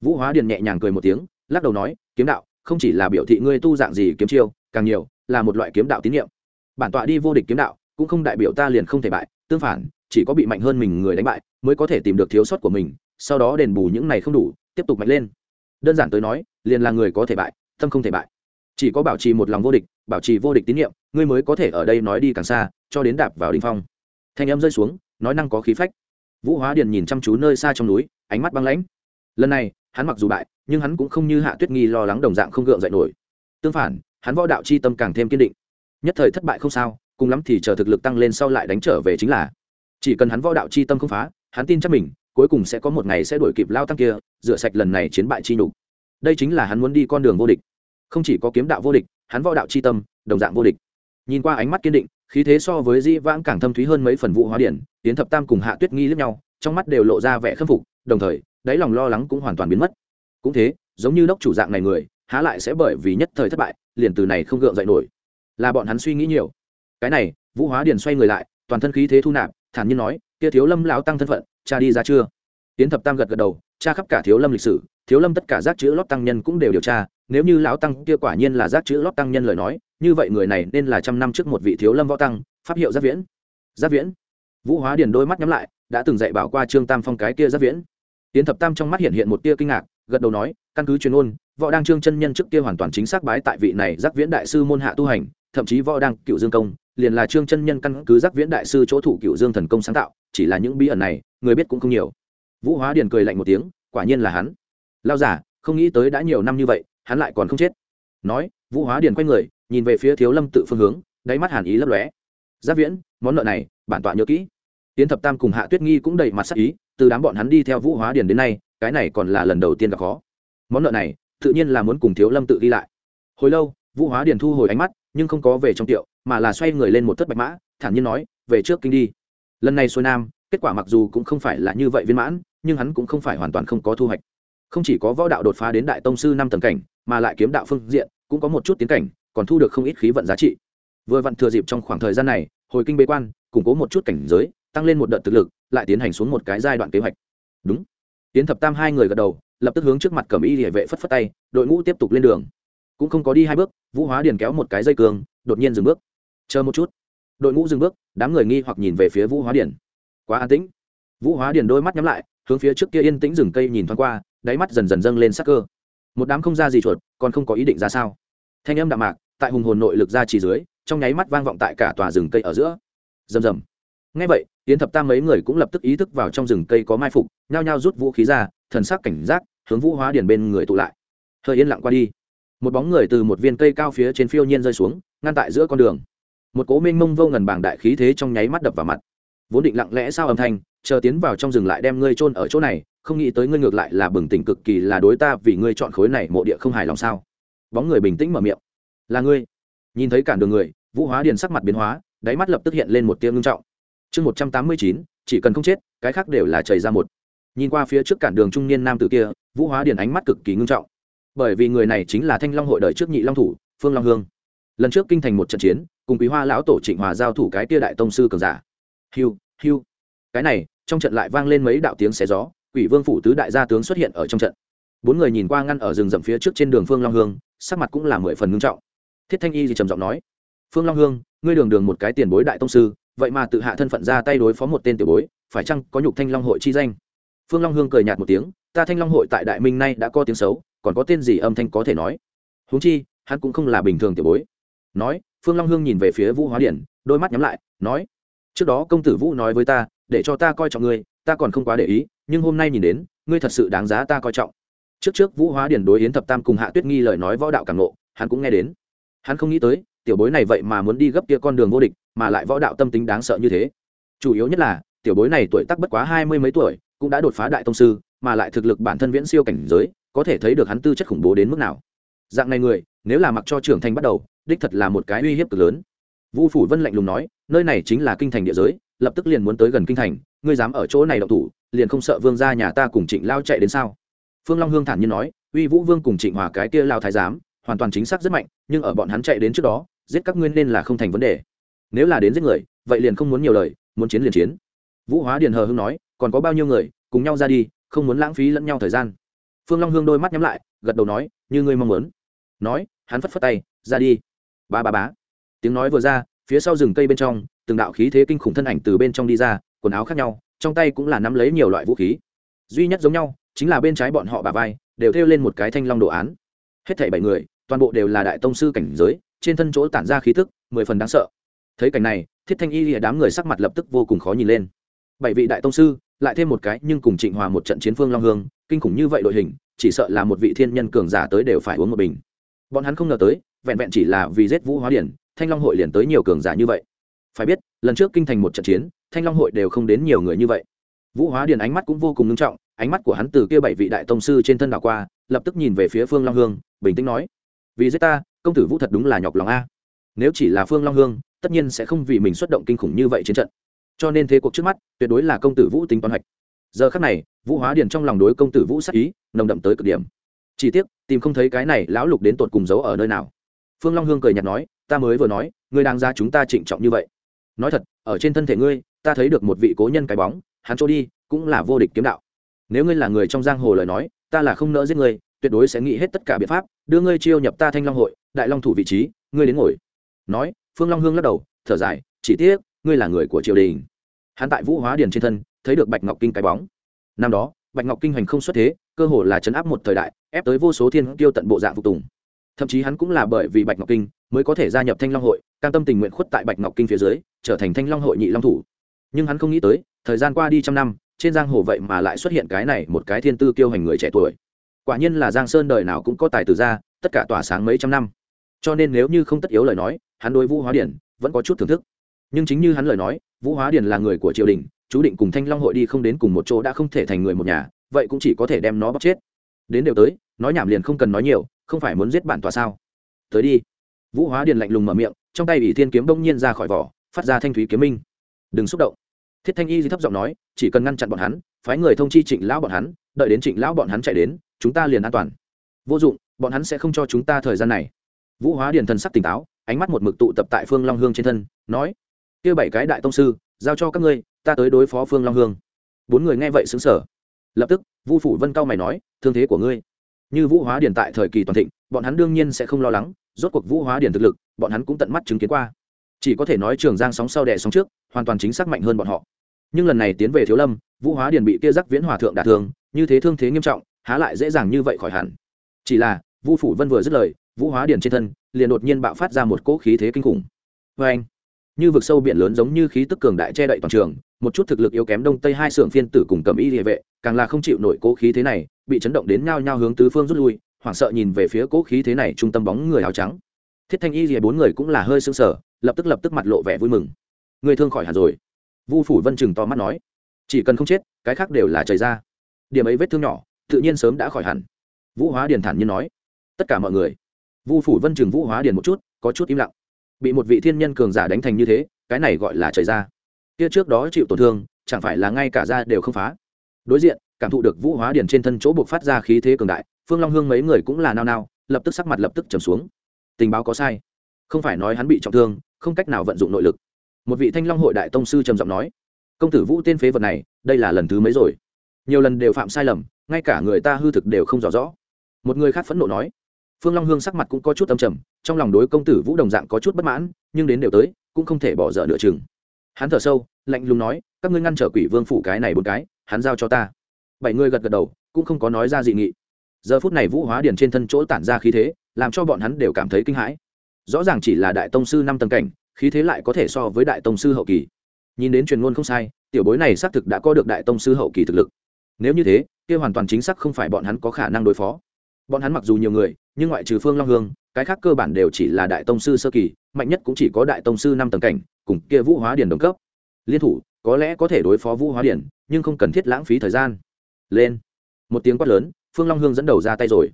S1: Vũ hóa điền nhẹ nhàng cười một tiếng, lắc đầu nói, kiếm đạo, không chỉ là biểu thị ngươi tu dạng gì kiếm chiêu, càng nhiều, là một loại kiếm đạo tín nhiệm. Bản tọa đi vô địch kiếm đạo, cũng không đại biểu ta liền không thể bại, tương phản, chỉ có bị mạnh hơn mình người đánh bại, mới có thể tìm được thiếu sót của mình, sau đó đền bù những này không đủ, tiếp tục mạnh lên đơn giản tới nói, liền là người có thể bại, tâm không thể bại. Chỉ có bảo trì một lòng vô địch, bảo trì vô địch tín nhiệm, ngươi mới có thể ở đây nói đi càng xa, cho đến đạp vào đ ỉ n h phong. Thanh âm rơi xuống, nói năng có khí phách. Vũ hóa điền nhìn chăm chú nơi xa trong núi, ánh mắt băng lãnh. Lần này, hắn mặc dù bại, nhưng hắn cũng không như hạ tuyết nghi lo lắng đồng dạng không gượng dậy nổi. Tương phản, hắn võ đạo c h i tâm càng thêm kiên định. Nhất thời thất bại không sao, cùng lắm thì chờ thực lực tăng lên sau lại đánh trở về chính là. Chỉ cần hắn võ đạo c h i tâm không phá, hắn tin chắc mình cuối cùng sẽ có một ngày sẽ đuổi kịp lao tăng kia, rửa sạch lần này chiến bại chi nhục. Đây chính là hắn muốn đi con đường vô địch. Không chỉ có kiếm đạo vô địch, hắn võ đạo c h i tâm, đồng dạng vô địch. Nhìn qua ánh mắt kiên định, khí thế so với di vãng càng thâm thúy hơn mấy phần vụ hóa điển tiến thập tam cùng hạ tuyết nghi lẫn nhau, trong mắt đều lộ ra vẻ khâm phục, đồng thời, đáy lòng lo lắng cũng hoàn toàn biến mất. Cũng thế, giống như đốc chủ dạng này người, há lại sẽ bởi vì nhất thời thất bại, liền từ này không gượng dậy nổi. Là bọn hắn suy nghĩ nhiều. Cái này, vũ hóa điền xoay người lại, toàn thân khí thế thu nạp, thản nhiên nói kia thiếu lâm lão tăng thân phận, cha đi ra chưa? Tiến thập tam gật gật đầu, cha khắp cả thiếu lâm lịch sử, thiếu lâm tất cả giác chữ lót tăng nhân cũng đều điều tra, nếu như lão tăng kia quả nhiên là giác chữ lót tăng nhân lời nói, như vậy người này nên là trăm năm trước một vị thiếu lâm võ tăng, pháp hiệu giác viễn. Giác viễn. Vũ hóa điền đôi mắt nhắm lại, đã từng dạy bảo qua trương tam phong cái kia giác viễn. Tiến thập tam trong mắt hiện hiện một tia kinh ngạc, gật đầu nói, căn cứ chuyên ôn, võ đang trương chân nhân trước kia hoàn toàn chính xác bái tại vị này giác viễn đại sư môn hạ tu hành, thậm chí võ đang cựu dương công liền là trương chân nhân căn cứ giác viễn đại sư chỗ thủ cựu dương thần công sáng tạo, chỉ là những bí ẩn này, người biết cũng không nhiều. Vũ hóa điền cười lạnh một tiếng, quả nhiên là hắn. Lao giả, không nghĩ tới đã nhiều năm như vậy, hắn lại còn không chết. Nói, vũ hóa điền quay người, nhìn về phía thiếu lâm tự phương hướng, đáy mắt hàn ý lấp lóe. Giác viễn, món nợ này, bản tọa nhớ kỹ. Tiến thập tam cùng hạ tuyết nghi cũng đầy mặt sắc ý, từ đám bọn hắn đi theo vũ hóa điền đến nay, cái này còn là lần đầu tiên gặp khó. Món nợ này, tự nhiên là muốn cùng thiếu lâm tự ghi lại. Hồi lâu, vũ hóa điền thu hồi ánh mắt, nhưng không có về trong tiệu mà là xoay người lên một thất bạch mã, thản nhiên nói, về trước kinh đi. Lần này xuôi nam, kết quả mặc dù cũng không phải là như vậy viên mãn, nhưng hắn cũng không phải hoàn toàn không có thu hoạch. Không chỉ có võ đạo đột phá đến đại tông sư năm tầng cảnh, mà lại kiếm đạo phương diện, cũng có một chút tiến cảnh, còn thu được không ít khí vận giá trị. Vừa vặn thừa dịp trong khoảng thời gian này, hồi kinh bế quan, củng cố một chút cảnh giới, tăng lên một đợt thực lực, lại tiến hành xuống một cái giai đoạn kế hoạch. Đúng. Tiến thập tam hai người gật đầu, lập tức hướng trước mặt cầm y địa vệ phất phất tay, đội ngũ tiếp tục lên đường. Cũng không có đi hai bước, vũ hóa điền kéo một cái dây cường, đột nhiên dừng bước chờ một chút. Đội ngũ dừng bước, đám người nghi hoặc nhìn về phía vũ hóa điền. Quá an tĩnh. Vũ hóa điền đôi mắt nhắm lại, hướng phía trước kia yên tĩnh rừng cây nhìn thoáng qua, đáy mắt dần dần dâng lên sắc cơ. Một đám không ra gì chuột, còn không có ý định ra sao. Thanh âm đạm mạc, tại hùng hồn nội lực ra chỉ dưới, trong nháy mắt vang vọng tại cả tòa rừng cây ở giữa. Rầm rầm. Ngay vậy tiến thập tam mấy người cũng lập tức ý thức vào trong rừng cây có mai phục, nhao nhao rút vũ khí ra, thần sắc cảnh giác, hướng vũ hóa điền bên người tụ lại. Hơi yên lặng qua đi. Một bóng người từ một viên cây cao phía trên phiêu nhiên rơi xuống, ngăn tại giữa con đường một cố mênh mông vô ngần bảng đại khí thế trong nháy mắt đập vào mặt. Vốn định lặng lẽ sao âm thanh, chờ tiến vào trong rừng lại đem ngươi chôn ở chỗ này, không nghĩ tới ngươi ngược lại là bừng tỉnh cực kỳ là đối ta vì ngươi chọn khối này mộ địa không hài lòng sao? Bóng người bình tĩnh mở miệng. Là ngươi. Nhìn thấy cản đường người, vũ hóa điền sắc mặt biến hóa, đáy mắt lập tức hiện lên một tiếng ngưng trọng. Chương một trăm tám mươi chín, chỉ cần không chết, cái khác đều là chảy ra một. Nhìn qua phía trước cản đường trung niên nam tử kia, vũ hóa điền ánh mắt cực kỳ ngưng trọng. Bởi vì người này chính là thanh long hội đời trước nhị long thủ, phương long hương. Lần trước kinh thành một trận chiến cùng quý hoa lão tổ trịnh hòa giao thủ cái kia đại tông sư cường giả. Hiu hiu. Cái này, trong trận lại vang lên mấy đạo tiếng xé gió, quỷ vương phủ tứ đại gia tướng xuất hiện ở trong trận. Bốn người nhìn qua ngăn ở rừng rậm phía trước trên đường phương long hương, sắc mặt cũng là mười phần ngưng trọng. Thiết thanh y thì trầm giọng nói, phương long hương, ngươi đường đường một cái tiền bối đại tông sư, vậy mà tự hạ thân phận ra tay đối phó một tên tiểu bối, phải chăng có nhục thanh long hội chi danh? Phương long hương cười nhạt một tiếng, ta thanh long hội tại đại minh nay đã có tiếng xấu, còn có tên gì âm thanh có thể nói? Huống chi, hắn cũng không là bình thường tiểu bối. Nói phương long hương nhìn về phía vũ hóa điển, đôi mắt nhắm lại, nói, trước đó công tử vũ nói với ta, để cho ta coi trọng ngươi, ta còn không quá để ý, nhưng hôm nay nhìn đến, ngươi thật sự đáng giá ta coi trọng. Trước trước vũ hóa điển đối yến thập tam cùng hạ tuyết nghi lời nói võ đạo càng nộ hắn cũng nghe đến. Hắn không nghĩ tới, tiểu bối này vậy mà muốn đi gấp kia con đường vô địch, mà lại võ đạo tâm tính đáng sợ như thế. Chủ yếu nhất là, tiểu bối này tuổi tác bất quá hai mươi mấy tuổi, cũng đã đột phá đại tông sư, mà lại thực lực bản thân viễn siêu cảnh giới, có thể thấy được hắn tư chất khủng bố đến mức nào. Dạng này người, nếu là mặc cho trưởng thành bắt đầu đích thật là một cái uy hiếp cực lớn. Vu phủ vân lạnh lùng nói, nơi này chính là kinh thành địa giới, lập tức liền muốn tới gần kinh thành, ngươi dám ở chỗ này đậu thủ, liền không sợ vương gia nhà ta cùng trịnh lao chạy đến sao? Phương long hương thản nhiên nói, uy vũ vương cùng trịnh hòa cái kia lao thái giám, hoàn toàn chính xác rất mạnh, nhưng ở bọn hắn chạy đến trước đó, giết các ngươi nên là không thành vấn đề. Nếu là đến giết người, vậy liền không muốn nhiều lời, muốn chiến liền chiến. Vũ hóa điền hờ hưng nói, còn có bao nhiêu người, cùng nhau ra đi, không muốn lãng phí lẫn nhau thời gian. Phương long hương đôi mắt nhắm lại, gật đầu nói, như ngươi mong muốn. Nói, hắn phất phất tay, ra đi ba ba bá tiếng nói vừa ra, phía sau rừng cây bên trong, từng đạo khí thế kinh khủng thân ảnh từ bên trong đi ra, quần áo khác nhau, trong tay cũng là nắm lấy nhiều loại vũ khí. Duy nhất giống nhau, chính là bên trái bọn họ bà vai, đều thêu lên một cái thanh long đồ án. Hết thảy bảy người, toàn bộ đều là đại tông sư cảnh giới, trên thân chỗ tản ra khí tức, mười phần đáng sợ. Thấy cảnh này, thiết thanh y lìa đám người sắc mặt lập tức vô cùng khó nhìn lên. Bảy vị đại tông sư, lại thêm một cái, nhưng cùng trịnh hòa một trận chiến phương long hương, kinh khủng như vậy đội hình, chỉ sợ là một vị thiên nhân cường giả tới đều phải uống một bình. Bọn hắn không ngờ tới vẹn vẹn chỉ là vì giết vũ hóa điển, thanh long hội liền tới nhiều cường giả như vậy. Phải biết, lần trước kinh thành một trận chiến, thanh long hội đều không đến nhiều người như vậy. Vũ hóa điển ánh mắt cũng vô cùng nghiêm trọng, ánh mắt của hắn từ kia bảy vị đại tông sư trên thân đảo qua, lập tức nhìn về phía phương long hương, bình tĩnh nói, vì giết ta, công tử vũ thật đúng là nhọc lòng a. Nếu chỉ là phương long hương, tất nhiên sẽ không vì mình xuất động kinh khủng như vậy chiến trận. Cho nên thế cuộc trước mắt, tuyệt đối là công tử vũ tính toán hoạch. Giờ khắc này, vũ hóa điền trong lòng đối công tử vũ sắc ý, nồng đậm tới cực điểm. Chỉ tiếc, tìm không thấy cái này lão lục đến tột cùng giấu ở nơi nào phương long hương cười nhạt nói, ta mới vừa nói, ngươi đang ra chúng ta trịnh trọng như vậy. Nói thật, ở trên thân thể ngươi, ta thấy được một vị cố nhân cái bóng, hắn trôi đi cũng là vô địch kiếm đạo. Nếu ngươi là người trong giang hồ lời nói, ta là không nỡ giết ngươi, tuyệt đối sẽ nghĩ hết tất cả biện pháp, đưa ngươi chiêu nhập ta thanh long hội, đại long thủ vị trí, ngươi đến ngồi. Nói, phương long hương lắc đầu, thở dài, chỉ tiếc, ngươi là người của triều đình. Hắn tại vũ hóa điền trên thân, thấy được bạch ngọc kinh cái bóng. Năm đó, bạch ngọc kinh hành không xuất thế, cơ hồ là chấn áp một thời đại, ép tới vô số thiên tiêu tận bộ dạng phục tùng thậm chí hắn cũng là bởi vì bạch ngọc kinh mới có thể gia nhập thanh long hội, cam tâm tình nguyện khuất tại bạch ngọc kinh phía dưới, trở thành thanh long hội nhị long thủ. Nhưng hắn không nghĩ tới, thời gian qua đi trăm năm, trên giang hồ vậy mà lại xuất hiện cái này một cái thiên tư kiêu hành người trẻ tuổi. Quả nhiên là giang sơn đời nào cũng có tài tử ra, tất cả tỏa sáng mấy trăm năm. Cho nên nếu như không tất yếu lời nói, hắn đối vũ hóa điển vẫn có chút thưởng thức. Nhưng chính như hắn lời nói, vũ hóa điển là người của triều đình, chú định cùng thanh long hội đi không đến cùng một chỗ đã không thể thành người một nhà, vậy cũng chỉ có thể đem nó bóc chết. Đến đều tới, nói nhảm liền không cần nói nhiều không phải muốn giết bản tòa sao? Tới đi. Vũ hóa điền lạnh lùng mở miệng, trong tay ỷ thiên kiếm đông nhiên ra khỏi vỏ, phát ra thanh thúy kiếm minh. Đừng xúc động. Thiết thanh y di thấp giọng nói, chỉ cần ngăn chặn bọn hắn, phái người thông chi trịnh lão bọn hắn, đợi đến trịnh lão bọn hắn chạy đến, chúng ta liền an toàn. Vô dụng, bọn hắn sẽ không cho chúng ta thời gian này. Vũ hóa điền thần sắc tỉnh táo, ánh mắt một mực tụ tập tại phương long hương trên thân, nói, kia bảy cái đại tông sư, giao cho các ngươi, ta tới đối phó phương long hương. Bốn người nghe vậy xứng sở lập tức, vu phủ vân cao mày nói, thương thế của ngươi như vũ hóa điền tại thời kỳ toàn thịnh, bọn hắn đương nhiên sẽ không lo lắng, rốt cuộc vũ hóa điền thực lực, bọn hắn cũng tận mắt chứng kiến qua. Chỉ có thể nói trường giang sóng sau đẻ sóng trước, hoàn toàn chính xác mạnh hơn bọn họ. Nhưng lần này tiến về thiếu lâm, vũ hóa điền bị kia giác viễn hòa thượng đả thương, như thế thương thế nghiêm trọng, há lại dễ dàng như vậy khỏi hẳn. Chỉ là, vu phủ vân vừa dứt lời, vũ hóa điền trên thân, liền đột nhiên bạo phát ra một cỗ khí thế kinh khủng. Vê anh, như vực sâu biển lớn giống như khí tức cường đại che đậy toàn trường, một chút thực lực yếu kém đông tây hai xưởng phiên tử cùng cầm y địa vệ, càng là không chịu nổi cỗ khí thế này bị chấn động đến nhao nhao hướng tứ phương rút lui, hoảng sợ nhìn về phía cỗ khí thế này trung tâm bóng người áo trắng. Thiết thanh y rìa bốn người cũng là hơi sưng sở lập tức lập tức mặt lộ vẻ vui mừng. Người thương khỏi hẳn rồi. Vu phủ vân chừng to mắt nói. Chỉ cần không chết, cái khác đều là trời ra. Điểm ấy vết thương nhỏ, tự nhiên sớm đã khỏi hẳn. Vũ hóa điền thản nhiên nói. Tất cả mọi người. Vu phủ vân chừng vũ hóa điền một chút, có chút im lặng. Bị một vị thiên nhân cường giả đánh thành như thế, cái này gọi là trời ra. Kia trước đó chịu tổn thương, chẳng phải là ngay cả ra đều không phá. Đối diện cảm thụ được vũ hóa điển trên thân chỗ buộc phát ra khí thế cường đại, phương long hương mấy người cũng là nao nao, lập tức sắc mặt lập tức trầm xuống. Tình báo có sai. Không phải nói hắn bị trọng thương, không cách nào vận dụng nội lực. Một vị thanh long hội đại tông sư trầm giọng nói, công tử vũ tên phế vật này, đây là lần thứ mấy rồi? Nhiều lần đều phạm sai lầm, ngay cả người ta hư thực đều không rõ rõ. Một người khác phẫn nộ nói. Phương long hương sắc mặt cũng có chút âm trầm, trong lòng đối công tử vũ đồng dạng có chút bất mãn, nhưng đến đều tới, cũng không thể bỏ dở nửa chừng. Hắn thở sâu, lạnh lùng nói, các ngươi ngăn trở quỷ vương phủ cái này bốn cái, hắn giao cho ta bảy người gật gật đầu, cũng không có nói ra dị nghị. Giờ phút này vũ hóa điền trên thân chỗ tản ra khí thế, làm cho bọn hắn đều cảm thấy kinh hãi. Rõ ràng chỉ là đại tông sư năm tầng cảnh, khí thế lại có thể so với đại tông sư hậu kỳ. Nhìn đến truyền ngôn không sai, tiểu bối này xác thực đã có được đại tông sư hậu kỳ thực lực. Nếu như thế, kia hoàn toàn chính xác không phải bọn hắn có khả năng đối phó. Bọn hắn mặc dù nhiều người, nhưng ngoại trừ phương long hương, cái khác cơ bản đều chỉ là đại tông sư sơ kỳ, mạnh nhất cũng chỉ có đại tông sư năm tầng cảnh, cùng kia vũ hóa điển đồng cấp. Liên thủ, có lẽ có thể đối phó vũ hóa điển nhưng không cần thiết lãng phí thời gian lên. Một tiếng quát lớn, phương long hương dẫn đầu ra tay rồi.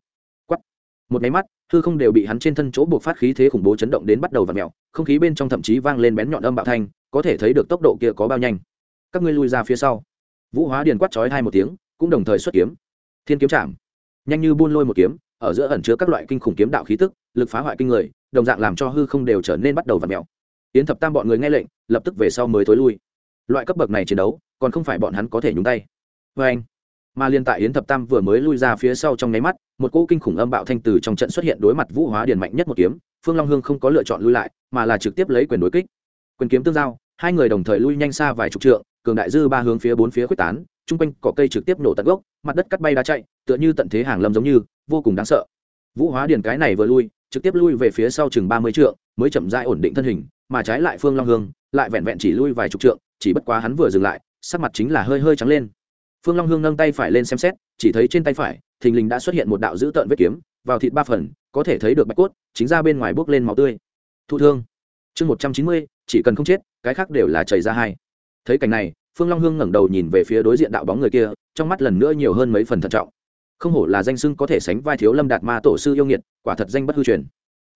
S1: Quắt một máy mắt, hư không đều bị hắn trên thân chỗ buộc phát khí thế khủng bố chấn động đến bắt đầu và mẹo không khí bên trong thậm chí vang lên bén nhọn âm bạo thanh, có thể thấy được tốc độ kia có bao nhanh. Các ngươi lui ra phía sau. Vũ hóa điền quát chói hai một tiếng, cũng đồng thời xuất kiếm. Thiên kiếm chạm. Nhanh như buôn lôi một kiếm, ở giữa ẩn chứa các loại kinh khủng kiếm đạo khí tức, lực phá hoại kinh người, đồng dạng làm cho hư không đều trở nên bắt đầu và mèo. Mẹo yến thập tam bọn người nghe lệnh, lập tức về sau mới thối lui. Loại cấp bậc này chiến đấu, còn không phải bọn hắn có thể nhúng tay. Vê anh mà liên tại yến thập tam vừa mới lui ra phía sau trong nháy mắt, một cỗ kinh khủng âm bạo thanh từ trong trận xuất hiện đối mặt vũ hóa điền mạnh nhất một kiếm, phương long hương không có lựa chọn lui lại, mà là trực tiếp lấy quyền đối kích. Quyền kiếm tương giao, hai người đồng thời lui nhanh xa vài chục trượng, cường đại dư ba hướng phía bốn phía quyết tán, chung quanh cỏ cây trực tiếp nổ tận gốc, mặt đất cắt bay đá chạy, tựa như tận thế hàng lâm giống như, vô cùng đáng sợ. Vũ hóa điền cái này vừa lui, trực tiếp lui về phía sau chừng ba mươi trượng, mới chậm rãi ổn định thân hình, mà trái lại phương long hương, lại vẹn vẹn chỉ lui vài chục trượng, chỉ bất quá hắn vừa dừng lại, sắc mặt chính là hơi hơi trắng lên phương long hương nâng tay phải lên xem xét, chỉ thấy trên tay phải, thình lình đã xuất hiện một đạo dữ tợn vết kiếm, vào thịt ba phần, có thể thấy được bạch cốt, chính ra bên ngoài bước lên máu tươi. Thụ thương. Chương một trăm chín mươi, chỉ cần không chết, cái khác đều là chảy ra hai. Thấy cảnh này, phương long hương ngẩng đầu nhìn về phía đối diện đạo bóng người kia, trong mắt lần nữa nhiều hơn mấy phần thận trọng. Không hổ là danh sưng có thể sánh vai thiếu lâm đạt ma tổ sư yêu nghiệt, quả thật danh bất hư truyền.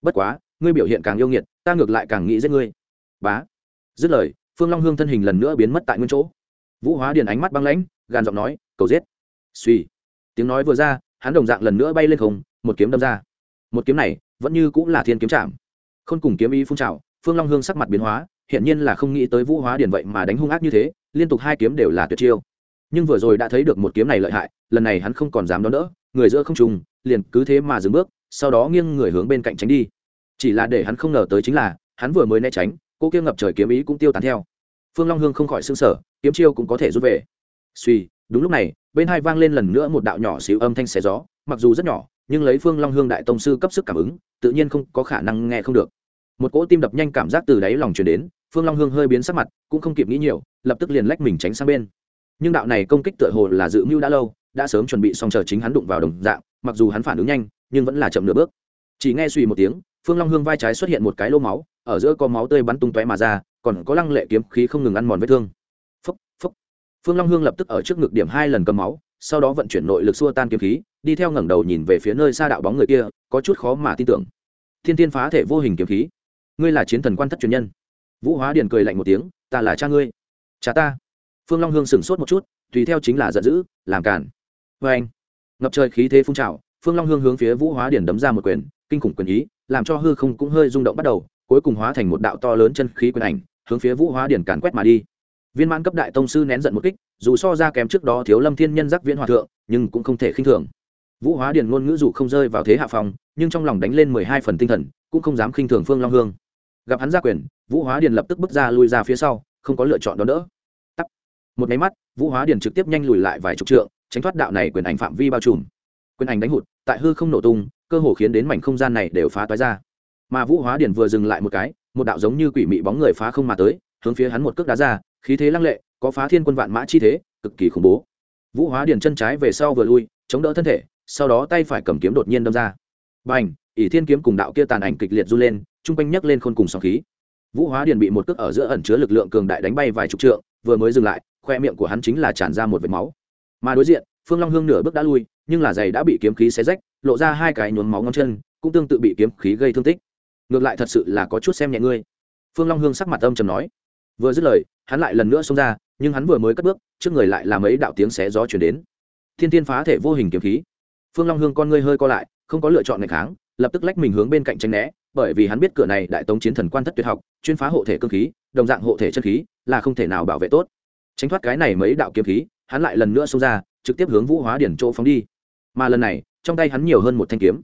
S1: Bất quá, ngươi biểu hiện càng yêu nghiệt, ta ngược lại càng nghĩ giết ngươi. Bá. Dứt lời, phương long hương thân hình lần nữa biến mất tại nguyên chỗ. Vũ hóa điền ánh mắt băng lãnh gàn giọng nói cầu giết. Suy tiếng nói vừa ra hắn đồng dạng lần nữa bay lên không một kiếm đâm ra. Một kiếm này vẫn như cũng là thiên kiếm chạm, không cùng kiếm ý phun trào phương long hương sắc mặt biến hóa hiện nhiên là không nghĩ tới vũ hóa điển vậy mà đánh hung ác như thế liên tục hai kiếm đều là tuyệt chiêu. Nhưng vừa rồi đã thấy được một kiếm này lợi hại lần này hắn không còn dám đón đỡ người giữa không trùng liền cứ thế mà dừng bước sau đó nghiêng người hướng bên cạnh tránh đi. Chỉ là để hắn không ngờ tới chính là hắn vừa mới né tránh cô kia ngập trời kiếm ý cũng tiêu tán theo. Phương long hương không khỏi xương sở kiếm chiêu cũng có thể rút về suy, đúng lúc này, bên hai vang lên lần nữa một đạo nhỏ xíu âm thanh xé gió, mặc dù rất nhỏ, nhưng lấy phương long hương đại tông sư cấp sức cảm ứng, tự nhiên không có khả năng nghe không được. Một cỗ tim đập nhanh cảm giác từ đáy lòng truyền đến, phương long hương hơi biến sắc mặt, cũng không kịp nghĩ nhiều, lập tức liền lách mình tránh sang bên. Nhưng đạo này công kích tựa hồ là dự mưu đã lâu, đã sớm chuẩn bị xong chờ chính hắn đụng vào đồng dạng, mặc dù hắn phản ứng nhanh, nhưng vẫn là chậm nửa bước. Chỉ nghe suy một tiếng, phương long hương vai trái xuất hiện một cái lô máu, ở giữa có máu tươi bắn tung tóe mà ra, còn có lăng lệ kiếm khí không ngừng ăn mòn vết thương phương long hương lập tức ở trước ngực điểm hai lần cầm máu, sau đó vận chuyển nội lực xua tan kiếm khí, đi theo ngẩng đầu nhìn về phía nơi xa đạo bóng người kia, có chút khó mà tin tưởng. Thiên thiên phá thể vô hình kiếm khí. Ngươi là chiến thần quan thất truyền nhân. Vũ hóa điền cười lạnh một tiếng, ta là cha ngươi. Cha ta. Phương long hương sửng sốt một chút, tùy theo chính là giận dữ, làm cản vê vâng anh. Ngập trời khí thế phun trào, phương long hương hướng phía vũ hóa điền đấm ra một quyền, kinh khủng quyền ý, làm cho hư không cũng hơi rung động bắt đầu, cuối cùng hóa thành một đạo to lớn chân khí quyền ảnh, hướng phía vũ hóa điền càn quét mà đi viên mãn cấp đại tông sư nén giận một kích, dù so ra kém trước đó thiếu lâm thiên nhân giác viễn hòa thượng, nhưng cũng không thể khinh thường. Vũ hóa điền ngôn ngữ dù không rơi vào thế hạ phòng nhưng trong lòng đánh lên mười hai phần tinh thần, cũng không dám khinh thường phương long hương. Gặp hắn ra quyền, vũ hóa điền lập tức bước ra lui ra phía sau, không có lựa chọn đón đỡ. Tắt. một máy mắt, vũ hóa điền trực tiếp nhanh lùi lại vài chục trượng, tránh thoát đạo này quyền ảnh phạm vi bao trùm. Quyền ảnh đánh hụt, tại hư không nổ tung, cơ hồ khiến đến mảnh không gian này đều phá toái ra. Mà vũ hóa điền vừa dừng lại một cái, một đạo giống như quỷ mị bóng người phá không mà tới, hướng phía hắn một cước đá ra khí thế lăng lệ, có phá thiên quân vạn mã chi thế, cực kỳ khủng bố. Vũ hóa điền chân trái về sau vừa lui, chống đỡ thân thể, sau đó tay phải cầm kiếm đột nhiên đâm ra. B à n h ỷ thiên kiếm cùng đạo kia tàn ảnh kịch liệt r u lên, chung quanh nhấc lên khôn cùng sóng khí. Vũ hóa điền bị một cước ở giữa ẩn chứa lực lượng cường đại đánh bay vài chục trượng, vừa mới dừng lại, khoe miệng của hắn chính là tràn ra một vệt máu. Mà đối diện, phương long hương nửa bước đã lui, nhưng là giày đã bị kiếm khí xé rách, lộ ra hai cái nhuốm máu ngón chân, cũng tương tự bị kiếm khí gây thương tích. Ngược lại thật sự là có chút xem nhẹ ngươi. Phương long hương sắc mặt âm trầm nói. Vừa dứt lời hắn lại lần nữa xông ra, nhưng hắn vừa mới cất bước, trước người lại làm ấy đạo tiếng xé gió chuyển đến. Thiên tiên phá thể vô hình kiếm khí. Phương long hương con ngươi hơi co lại, không có lựa chọn ngày kháng, lập tức lách mình hướng bên cạnh tranh né, bởi vì hắn biết cửa này đại tống chiến thần quan thất tuyệt học, chuyên phá hộ thể cơ khí, đồng dạng hộ thể chân khí, là không thể nào bảo vệ tốt. Tránh thoát cái này mấy đạo kiếm khí, hắn lại lần nữa xông ra, trực tiếp hướng vũ hóa điển chỗ phóng đi. Mà lần này, trong tay hắn nhiều hơn một thanh kiếm.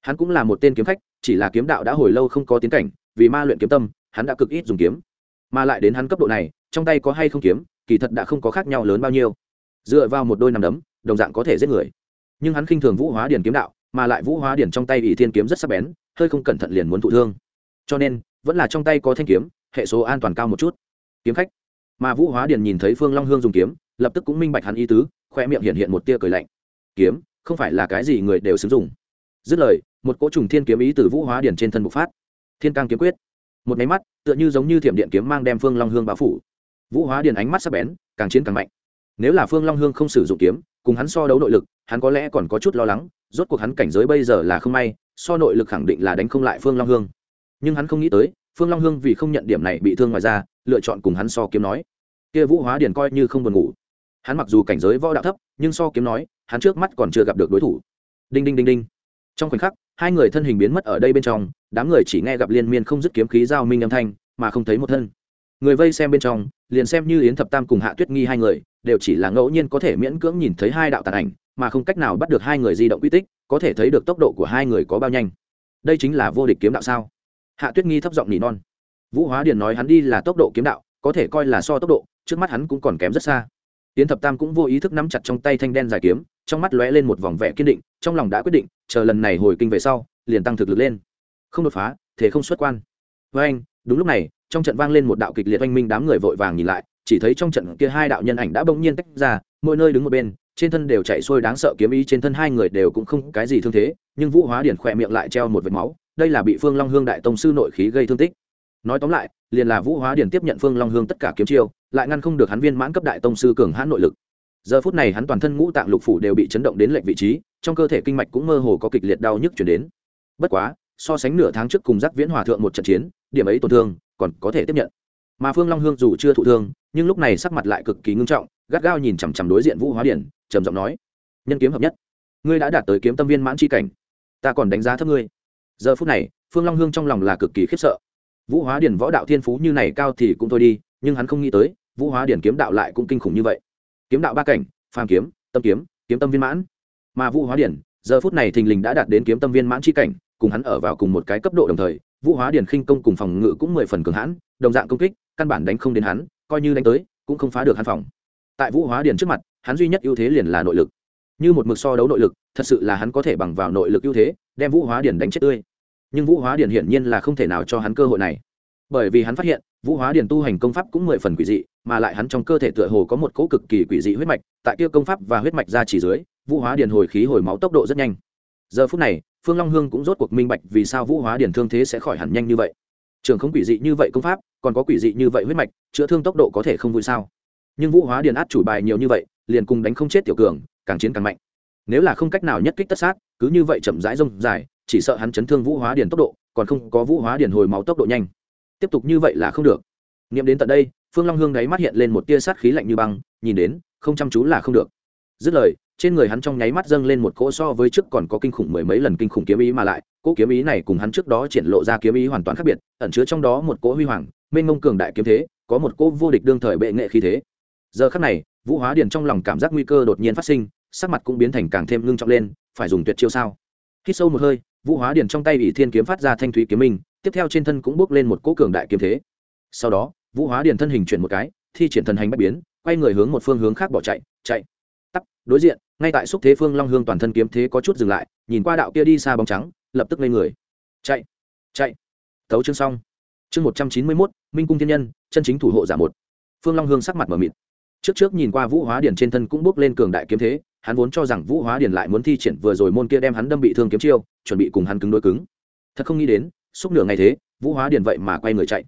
S1: Hắn cũng là một tên kiếm khách, chỉ là kiếm đạo đã hồi lâu không có tiến cảnh, vì ma luyện kiếm tâm, hắn đã cực ít dùng kiếm. Mà lại đến hắn cấp độ này trong tay có hay không kiếm, kỳ thật đã không có khác nhau lớn bao nhiêu. Dựa vào một đôi nằm đấm, đồng dạng có thể giết người. Nhưng hắn khinh thường vũ hóa điển kiếm đạo, mà lại vũ hóa điển trong tay ỷ thiên kiếm rất sắc bén, hơi không cẩn thận liền muốn thụ thương. Cho nên, vẫn là trong tay có thanh kiếm, hệ số an toàn cao một chút. Kiếm khách. Mà vũ hóa điển nhìn thấy phương long hương dùng kiếm, lập tức cũng minh bạch hắn ý tứ khoe miệng hiện hiện một tia cười lạnh. Kiếm, không phải là cái gì người đều sử dụng dứt lời, một cỗ trùng thiên kiếm ý từ vũ hóa điển trên thân bộc phát. Thiên cang kiếm quyết. Một máy mắt, tựa như giống như thiểm điện kiếm mang đem phương long hương bao phủ vũ hóa Điền ánh mắt sắc bén, càng chiến càng mạnh. Nếu là phương long hương không sử dụng kiếm, cùng hắn so đấu nội lực, hắn có lẽ còn có chút lo lắng, rốt cuộc hắn cảnh giới bây giờ là không may, so nội lực khẳng định là đánh không lại phương long hương. Nhưng hắn không nghĩ tới, phương long hương vì không nhận điểm này bị thương ngoài ra, lựa chọn cùng hắn so kiếm nói. Kia vũ hóa Điền coi như không buồn ngủ. Hắn mặc dù cảnh giới võ đạo thấp, nhưng so kiếm nói, hắn trước mắt còn chưa gặp được đối thủ. Đinh đinh đinh đinh. Trong khoảnh khắc, hai người thân hình biến mất ở đây bên trong, đám người chỉ nghe gặp liên miên không dứt kiếm khí giao minh âm thanh, mà không thấy một thân người vây xem bên trong, liền xem như yến thập tam cùng hạ tuyết nghi hai người, đều chỉ là ngẫu nhiên có thể miễn cưỡng nhìn thấy hai đạo tàn ảnh, mà không cách nào bắt được hai người di động quy tích, có thể thấy được tốc độ của hai người có bao nhanh. Đây chính là vô địch kiếm đạo sao? Hạ tuyết nghi thấp giọng nỉ non. Vũ hóa điền nói hắn đi là tốc độ kiếm đạo, có thể coi là so tốc độ, trước mắt hắn cũng còn kém rất xa. Tiến thập tam cũng vô ý thức nắm chặt trong tay thanh đen dài kiếm, trong mắt lóe lên một vòng vẻ kiên định, trong lòng đã quyết định, chờ lần này hồi kinh về sau, liền tăng thực lực lên. Không đột phá, thế không xuất quan. Với anh, đúng lúc này trong trận vang lên một đạo kịch liệt oanh minh, đám người vội vàng nhìn lại, chỉ thấy trong trận kia hai đạo nhân ảnh đã bỗng nhiên tách ra, mỗi nơi đứng một bên, trên thân đều chạy xuôi đáng sợ kiếm ý, trên thân hai người đều cũng không cái gì thương thế, nhưng vũ hóa điển khỏe miệng lại treo một vệt máu, đây là bị phương long hương đại tông sư nội khí gây thương tích. Nói tóm lại, liền là vũ hóa điển tiếp nhận phương long hương tất cả kiếm chiêu, lại ngăn không được hắn viên mãn cấp đại tông sư cường hãn nội lực. Giờ phút này hắn toàn thân ngũ tạng lục phủ đều bị chấn động đến lệnh vị trí, trong cơ thể kinh mạch cũng mơ hồ có kịch liệt đau nhức chuyển đến. Bất quá, so sánh nửa tháng trước cùng giác viễn hòa thượng một trận chiến, điểm ấy tổn thương còn có thể tiếp nhận. Mà phương long hương dù chưa thụ thương, nhưng lúc này sắc mặt lại cực kỳ ngưng trọng, gắt gao nhìn chằm chằm đối diện vũ hóa điển, trầm giọng nói, nhân kiếm hợp nhất, ngươi đã đạt tới kiếm tâm viên mãn c cảnh, ta còn đánh giá thấp ngươi. Giờ phút này, phương long hương trong lòng là cực kỳ khiếp sợ. Vũ hóa điển võ đạo thiên phú như này cao thì cũng thôi đi, nhưng hắn không nghĩ tới, vũ hóa điển kiếm đạo lại cũng kinh khủng như vậy. Kiếm đạo ba cảnh, phàm kiếm, tâm kiếm kiếm tâm viên mãn. Mà vũ hóa điển, giờ phút này thình lình đã đạt đến kiếm tâm viên mãn c cảnh, cùng hắn ở vào cùng một cái cấp độ đồng thời vũ hóa điển khinh công cùng phòng ngự cũng mười phần cường hãn, đồng dạng công kích, căn bản đánh không đến hắn, coi như đánh tới, cũng không phá được hắn phòng. Tại vũ hóa điển trước mặt, hắn duy nhất ưu thế liền là nội lực. Như một mực so đấu nội lực, thật sự là hắn có thể bằng vào nội lực ưu thế, đem vũ hóa điển đánh chết tươi. Nhưng vũ hóa điển hiển nhiên là không thể nào cho hắn cơ hội này. Bởi vì hắn phát hiện, vũ hóa điển tu hành công pháp cũng mười phần quỷ dị, mà lại hắn trong cơ thể tựa hồ có một cỗ cực kỳ quỷ dị huyết mạch, tại kia công pháp và huyết mạch ra chỉ dưới, vũ hóa điển hồi khí hồi máu tốc độ rất nhanh. Giờ phút này phương long hương cũng rốt cuộc minh bạch vì sao vũ hóa điển thương thế sẽ khỏi hẳn nhanh như vậy. Trường không quỷ dị như vậy công pháp, còn có quỷ dị như vậy huyết mạch, chữa thương tốc độ có thể không vui sao? Nhưng vũ hóa điển át chủ bài nhiều như vậy, liền cùng đánh không chết tiểu cường, càng chiến càng mạnh. Nếu là không cách nào nhất kích tất sát, cứ như vậy chậm rãi rông dài, chỉ sợ hắn chấn thương vũ hóa điển tốc độ, còn không có vũ hóa điển hồi máu tốc độ nhanh. Tiếp tục như vậy là không được. Nghiệm đến tận đây, phương long hương đáy mắt hiện lên một tia sát khí lạnh như băng, nhìn đến, không chăm chú là không được. Dứt lời trên người hắn trong nháy mắt dâng lên một cỗ so với trước còn có kinh khủng mười mấy lần kinh khủng kiếm ý mà lại, cỗ kiếm ý này cùng hắn trước đó triển lộ ra kiếm ý hoàn toàn khác biệt, ẩn chứa trong đó một cỗ huy hoàng, mênh mông cường đại kiếm thế, có một cỗ vô địch đương thời bệ nghệ khí thế. Giờ khắc này, vũ hóa điền trong lòng cảm giác nguy cơ đột nhiên phát sinh, sắc mặt cũng biến thành càng thêm ngưng trọng lên, phải dùng tuyệt chiêu sao? Hít sâu một hơi, vũ hóa điền trong tay ỷ thiên kiếm phát ra thanh thúy kiếm minh, tiếp theo trên thân cũng bước lên một cỗ cường đại kiếm thế. Sau đó, vũ hóa điền thân hình chuyển một cái, thi triển thần hành bất biến, quay người hướng một phương hướng khác bỏ chạy chạy đối diện, ngay tại xúc thế phương long hương toàn thân kiếm thế có chút dừng lại, nhìn qua đạo kia đi xa bóng trắng, lập tức lên người. Chạy chạy. Tấu chương xong. Chương một trăm chín mươi mốt, minh cung thiên nhân, chân chính thủ hộ giả một. Phương long hương sắc mặt m ở mịt. Trước trước nhìn qua vũ hóa điển trên thân cũng bước lên cường đại kiếm thế, hắn vốn cho rằng vũ hóa điển lại muốn thi triển vừa rồi môn kia đem hắn đâm bị thương kiếm chiêu, chuẩn bị cùng hắn cứng đôi cứng. Thật không nghĩ đến, xúc nửa ngày thế, vũ hóa điển vậy mà quay người chạy.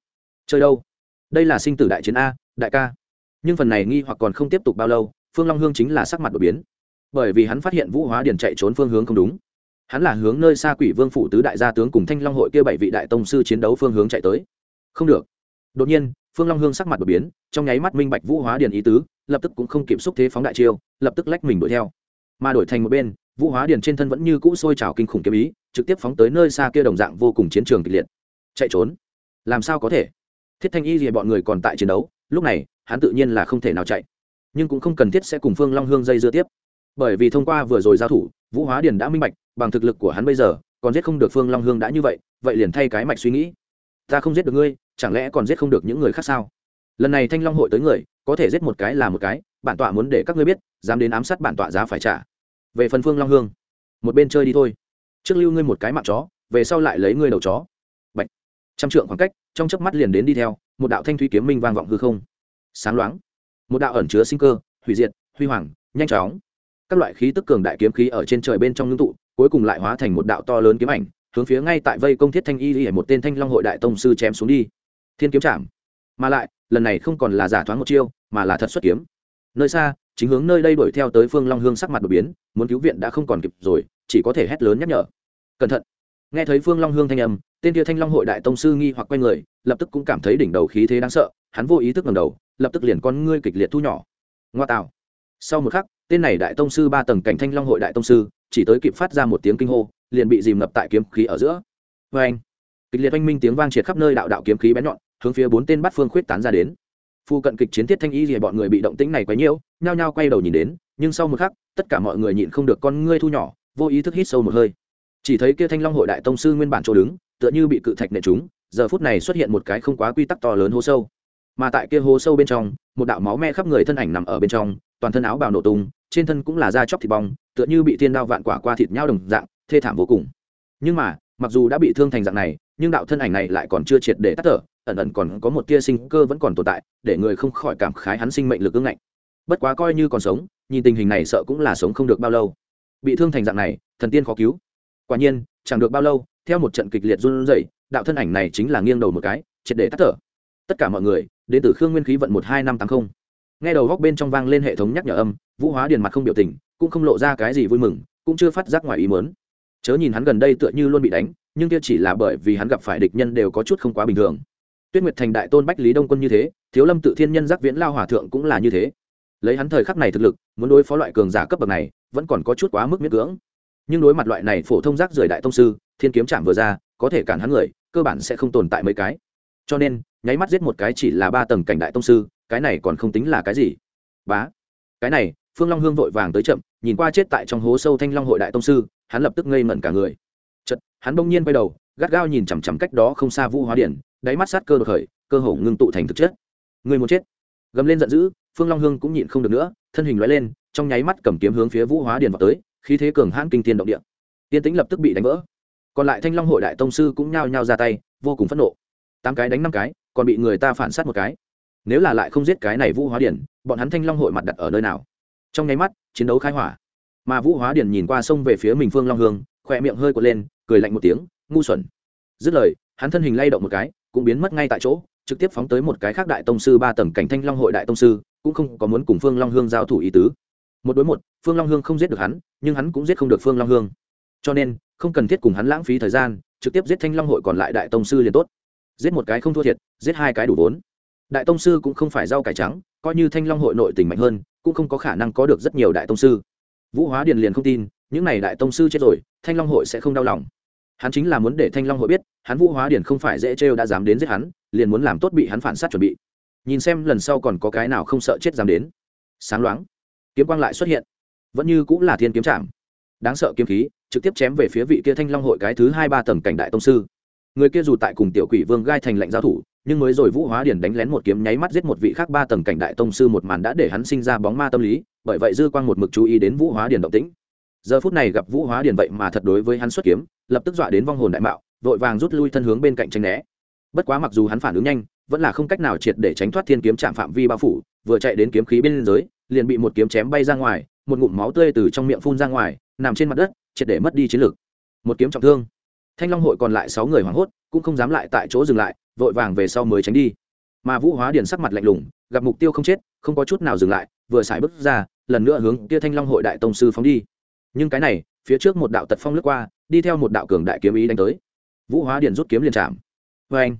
S1: Chơi đâu? Đây là sinh tử đại chiến a, đại ca. Nhưng phần này nghi hoặc còn không tiếp tục bao lâu phương long hương chính là sắc mặt đột biến. Bởi vì hắn phát hiện vũ hóa điển chạy trốn phương hướng không đúng. Hắn là hướng nơi xa quỷ vương phủ tứ đại gia tướng cùng thanh long hội kia bảy vị đại tông sư chiến đấu phương hướng chạy tới. Không được. Đột nhiên, phương long hương sắc mặt đột biến, trong nháy mắt minh bạch vũ hóa điển ý tứ, lập tức cũng không kiểm xúc thế phóng đại chiêu, lập tức lách mình đuổi theo. Mà đổi thành một bên, vũ hóa điền trên thân vẫn như cũ sôi trào kinh khủng kiếm ý, trực tiếp phóng tới nơi xa kia đồng dạng vô cùng chiến trường kịch liệt. Chạy trốn? Làm sao có thể? Thiết thanh y gì bọn người còn tại chiến đấu, lúc này, hắn tự nhiên là không thể nào chạy nhưng cũng không cần thiết sẽ cùng phương long hương dây dưa tiếp. Bởi vì thông qua vừa rồi giao thủ, vũ hóa điền đã minh bạch, bằng thực lực của hắn bây giờ, còn giết không được phương long hương đã như vậy vậy liền thay cái mạch suy nghĩ. Ta không giết được ngươi, chẳng lẽ còn giết không được những người khác sao? Lần này thanh long hội tới người, có thể giết một cái là một cái, bản tọa muốn để các ngươi biết, dám đến ám sát bản tọa giá phải trả. Về phần phương long hương, một bên chơi đi thôi. Trước lưu ngươi một cái mạng chó, về sau lại lấy ngươi đầu chó. Bạch. trăm trượng khoảng cách, trong chớp mắt liền đến đi theo, một đạo thanh thủy kiếm minh vang vọng hư không. Sáng loáng một đạo ẩn chứa sinh cơ, hủy diệt, huy hoàng, nhanh chóng. Các loại khí tức cường đại kiếm khí ở trên trời bên trong ngưng tụ, cuối cùng lại hóa thành một đạo to lớn kiếm ảnh, hướng phía ngay tại vây công thiết thanh y y, một tên thanh long hội đại tông sư chém xuống đi. Thiên kiếm chạm. Mà lại, lần này không còn là giả thoáng một chiêu, mà là thật xuất kiếm. Nơi xa, chính hướng nơi đây đuổi theo tới phương long hương sắc mặt đột biến, muốn cứu viện đã không còn kịp rồi, chỉ có thể hét lớn nhắc nhở. Cẩn thận. Nghe thấy phương long hương thanh âm, tên kia thanh long hội đại tông sư nghi hoặc quay người, lập tức cũng cảm thấy đỉnh đầu khí thế đáng sợ, hắn vô ý thức ngầm đầu lập tức liền con ngươi kịch liệt thu nhỏ. Ngoa tạo sau một khắc, tên này đại tông sư ba tầng cảnh thanh long hội đại tông sư, chỉ tới kịp phát ra một tiếng kinh hô, liền bị dìm ngập tại kiếm khí ở giữa. Vê anh, kịch liệt oanh minh tiếng vang triệt khắp nơi đạo đạo kiếm khí bén nhọn, hướng phía bốn tên bắt phương khuyết tán ra đến. Phu cận kịch chiến thiết thanh y rìa bọn người bị động tĩnh này quấy nhiễu, nhao nhao quay đầu nhìn đến, nhưng sau một khắc, tất cả mọi người nhịn không được con ngươi thu nhỏ, vô ý thức hít sâu một hơi. Chỉ thấy kia thanh long hội đại tông sư nguyên bản chỗ đứng, tựa như bị cự thạch nện chúng giờ phút này xuất hiện một cái không quá quy tắc to lớn hố sâu mà tại kia hố sâu bên trong, một đạo máu me khắp người thân ảnh nằm ở bên trong, toàn thân áo bào nổ tung, trên thân cũng là da chóc thịt bong, tựa như bị thiên đao vạn quả qua thịt nhau đồng dạng, thê thảm vô cùng. Nhưng mà, mặc dù đã bị thương thành dạng này, nhưng đạo thân ảnh này lại còn chưa triệt để tắt thở, ẩn ẩn còn có một tia sinh cơ vẫn còn tồn tại, để người không khỏi cảm khái hắn sinh mệnh lực ưng ngạnh. Bất quá coi như còn sống, nhìn tình hình này sợ cũng là sống không được bao lâu. Bị thương thành dạng này, thần tiên khó cứu. Quả nhiên, chẳng được bao lâu, theo một trận kịch liệt run rẩy, đạo thân ảnh này chính là nghiêng đầu một cái, triệt để tắt thở tất cả mọi người, đến từ khương nguyên khí vận một hai năm tám mươi nghe đầu góc bên trong vang lên hệ thống nhắc nhở âm, vũ hóa điền mặt không biểu tình, cũng không lộ ra cái gì vui mừng, cũng chưa phát giác ngoài ý mớn chớ nhìn hắn gần đây tựa như luôn bị đánh, nhưng kia chỉ là bởi vì hắn gặp phải địch nhân đều có chút không quá bình thường. Tuyết nguyệt thành đại tôn bách lý đông quân như thế, thiếu lâm tự thiên nhân giác viễn lao hòa thượng cũng là như thế. Lấy hắn thời khắc này thực lực, muốn đối phó loại cường giả cấp bậc này, vẫn còn có chút quá mức miễn cưỡng. Nhưng đối mặt loại này phổ thông giác rời đại tông sư, thiên kiếm chạm vừa ra, có thể cản hắn người, cơ bản sẽ không tồn tại mấy cái. Cho nên nháy mắt giết một cái chỉ là ba tầng cảnh đại tông sư, cái này còn không tính là cái gì. Bá. Cái này, phương long hương vội vàng tới chậm, nhìn qua chết tại trong hố sâu thanh long hội đại tông sư, hắn lập tức ngây ngẩn cả người. Chật hắn bỗng nhiên quay đầu, gắt gao nhìn chằm chằm cách đó không xa vũ hóa điển, đáy mắt sát cơ đột khởi, cơ hồ ngưng tụ thành thực chất. Người muốn chết. Gầm lên giận dữ, phương long hương cũng nhịn không được nữa, thân hình lóe lên, trong nháy mắt cầm kiếm hướng phía vũ hóa điển vào tới, khí thế cường hãn kinh tiên động địa. Tiên tĩnh lập tức bị đánh vỡ. Còn lại thanh long hội đại tông sư cũng nhao nhao ra tay, vô cùng phẫn nộ. Tám cái đánh năm cái còn bị người ta phản sát một cái. Nếu là lại không giết cái này vũ hóa điển bọn hắn thanh long hội mặt đặt ở nơi nào? Trong nháy mắt, chiến đấu khai hỏa. Mà vũ hóa điển nhìn qua sông về phía mình phương long hương, khỏe miệng hơi quật lên, cười lạnh một tiếng, ngu xuẩn. Dứt lời, hắn thân hình lay động một cái, cũng biến mất ngay tại chỗ, trực tiếp phóng tới một cái khác đại tông sư ba tầng cảnh thanh long hội đại tông sư, cũng không có muốn cùng phương long hương giao thủ ý tứ. Một đối một, phương long hương không giết được hắn, nhưng hắn cũng giết không được phương long hương. Cho nên, không cần thiết cùng hắn lãng phí thời gian, trực tiếp giết thanh long hội còn lại đại tông sư liền tốt giết một cái không thua thiệt, giết hai cái đủ vốn. Đại tông sư cũng không phải rau cải trắng, coi như thanh long hội nội tình mạnh hơn, cũng không có khả năng có được rất nhiều đại tông sư. Vũ hóa điền liền không tin, những n à y đại tông sư chết rồi, thanh long hội sẽ không đau lòng. Hắn chính là muốn để thanh long hội biết, hắn vũ hóa điền không phải dễ trêu đã dám đến giết hắn, liền muốn làm tốt bị hắn phản s á t chuẩn bị. Nhìn xem lần sau còn có cái nào không sợ chết dám đến. Sáng loáng, kiếm quang lại xuất hiện. Vẫn như cũng là thiên kiếm trạm đáng sợ kiếm khí, trực tiếp chém về phía vị kia thanh long hội cái thứ hai ba tầng cảnh đại tông sư người kia dù tại cùng tiểu quỷ vương gai thành lệnh giao thủ, nhưng mới rồi vũ hóa điển đánh lén một kiếm nháy mắt giết một vị khác ba tầng cảnh đại tông sư một màn đã để hắn sinh ra bóng ma tâm lý, bởi vậy dư quang một mực chú ý đến vũ hóa điển động tĩnh. Giờ phút này gặp vũ hóa điển vậy mà thật đối với hắn xuất kiếm, lập tức dọa đến vong hồn đại mạo, vội vàng rút lui thân hướng bên cạnh tranh né. Bất quá mặc dù hắn phản ứng nhanh, vẫn là không cách nào triệt để tránh thoát thiên kiếm chạm phạm vi bao phủ, vừa chạy đến kiếm khí bên dưới, liền bị một kiếm chém bay ra ngoài, một ngụm máu tươi từ trong miệng phun ra ngoài, nằm trên mặt đất, triệt để mất đi chiến lực một kiếm trọng thương thanh long hội còn lại sáu người hoảng hốt, cũng không dám lại tại chỗ dừng lại, vội vàng về sau mới tránh đi. Mà vũ hóa điền sắc mặt lạnh lùng, gặp mục tiêu không chết, không có chút nào dừng lại, vừa xài bước ra, lần nữa hướng kia thanh long hội đại tông sư phóng đi. Nhưng cái này, phía trước một đạo tật phong lướt qua, đi theo một đạo cường đại kiếm ý đánh tới. Vũ hóa điền rút kiếm liền chạm. Vê anh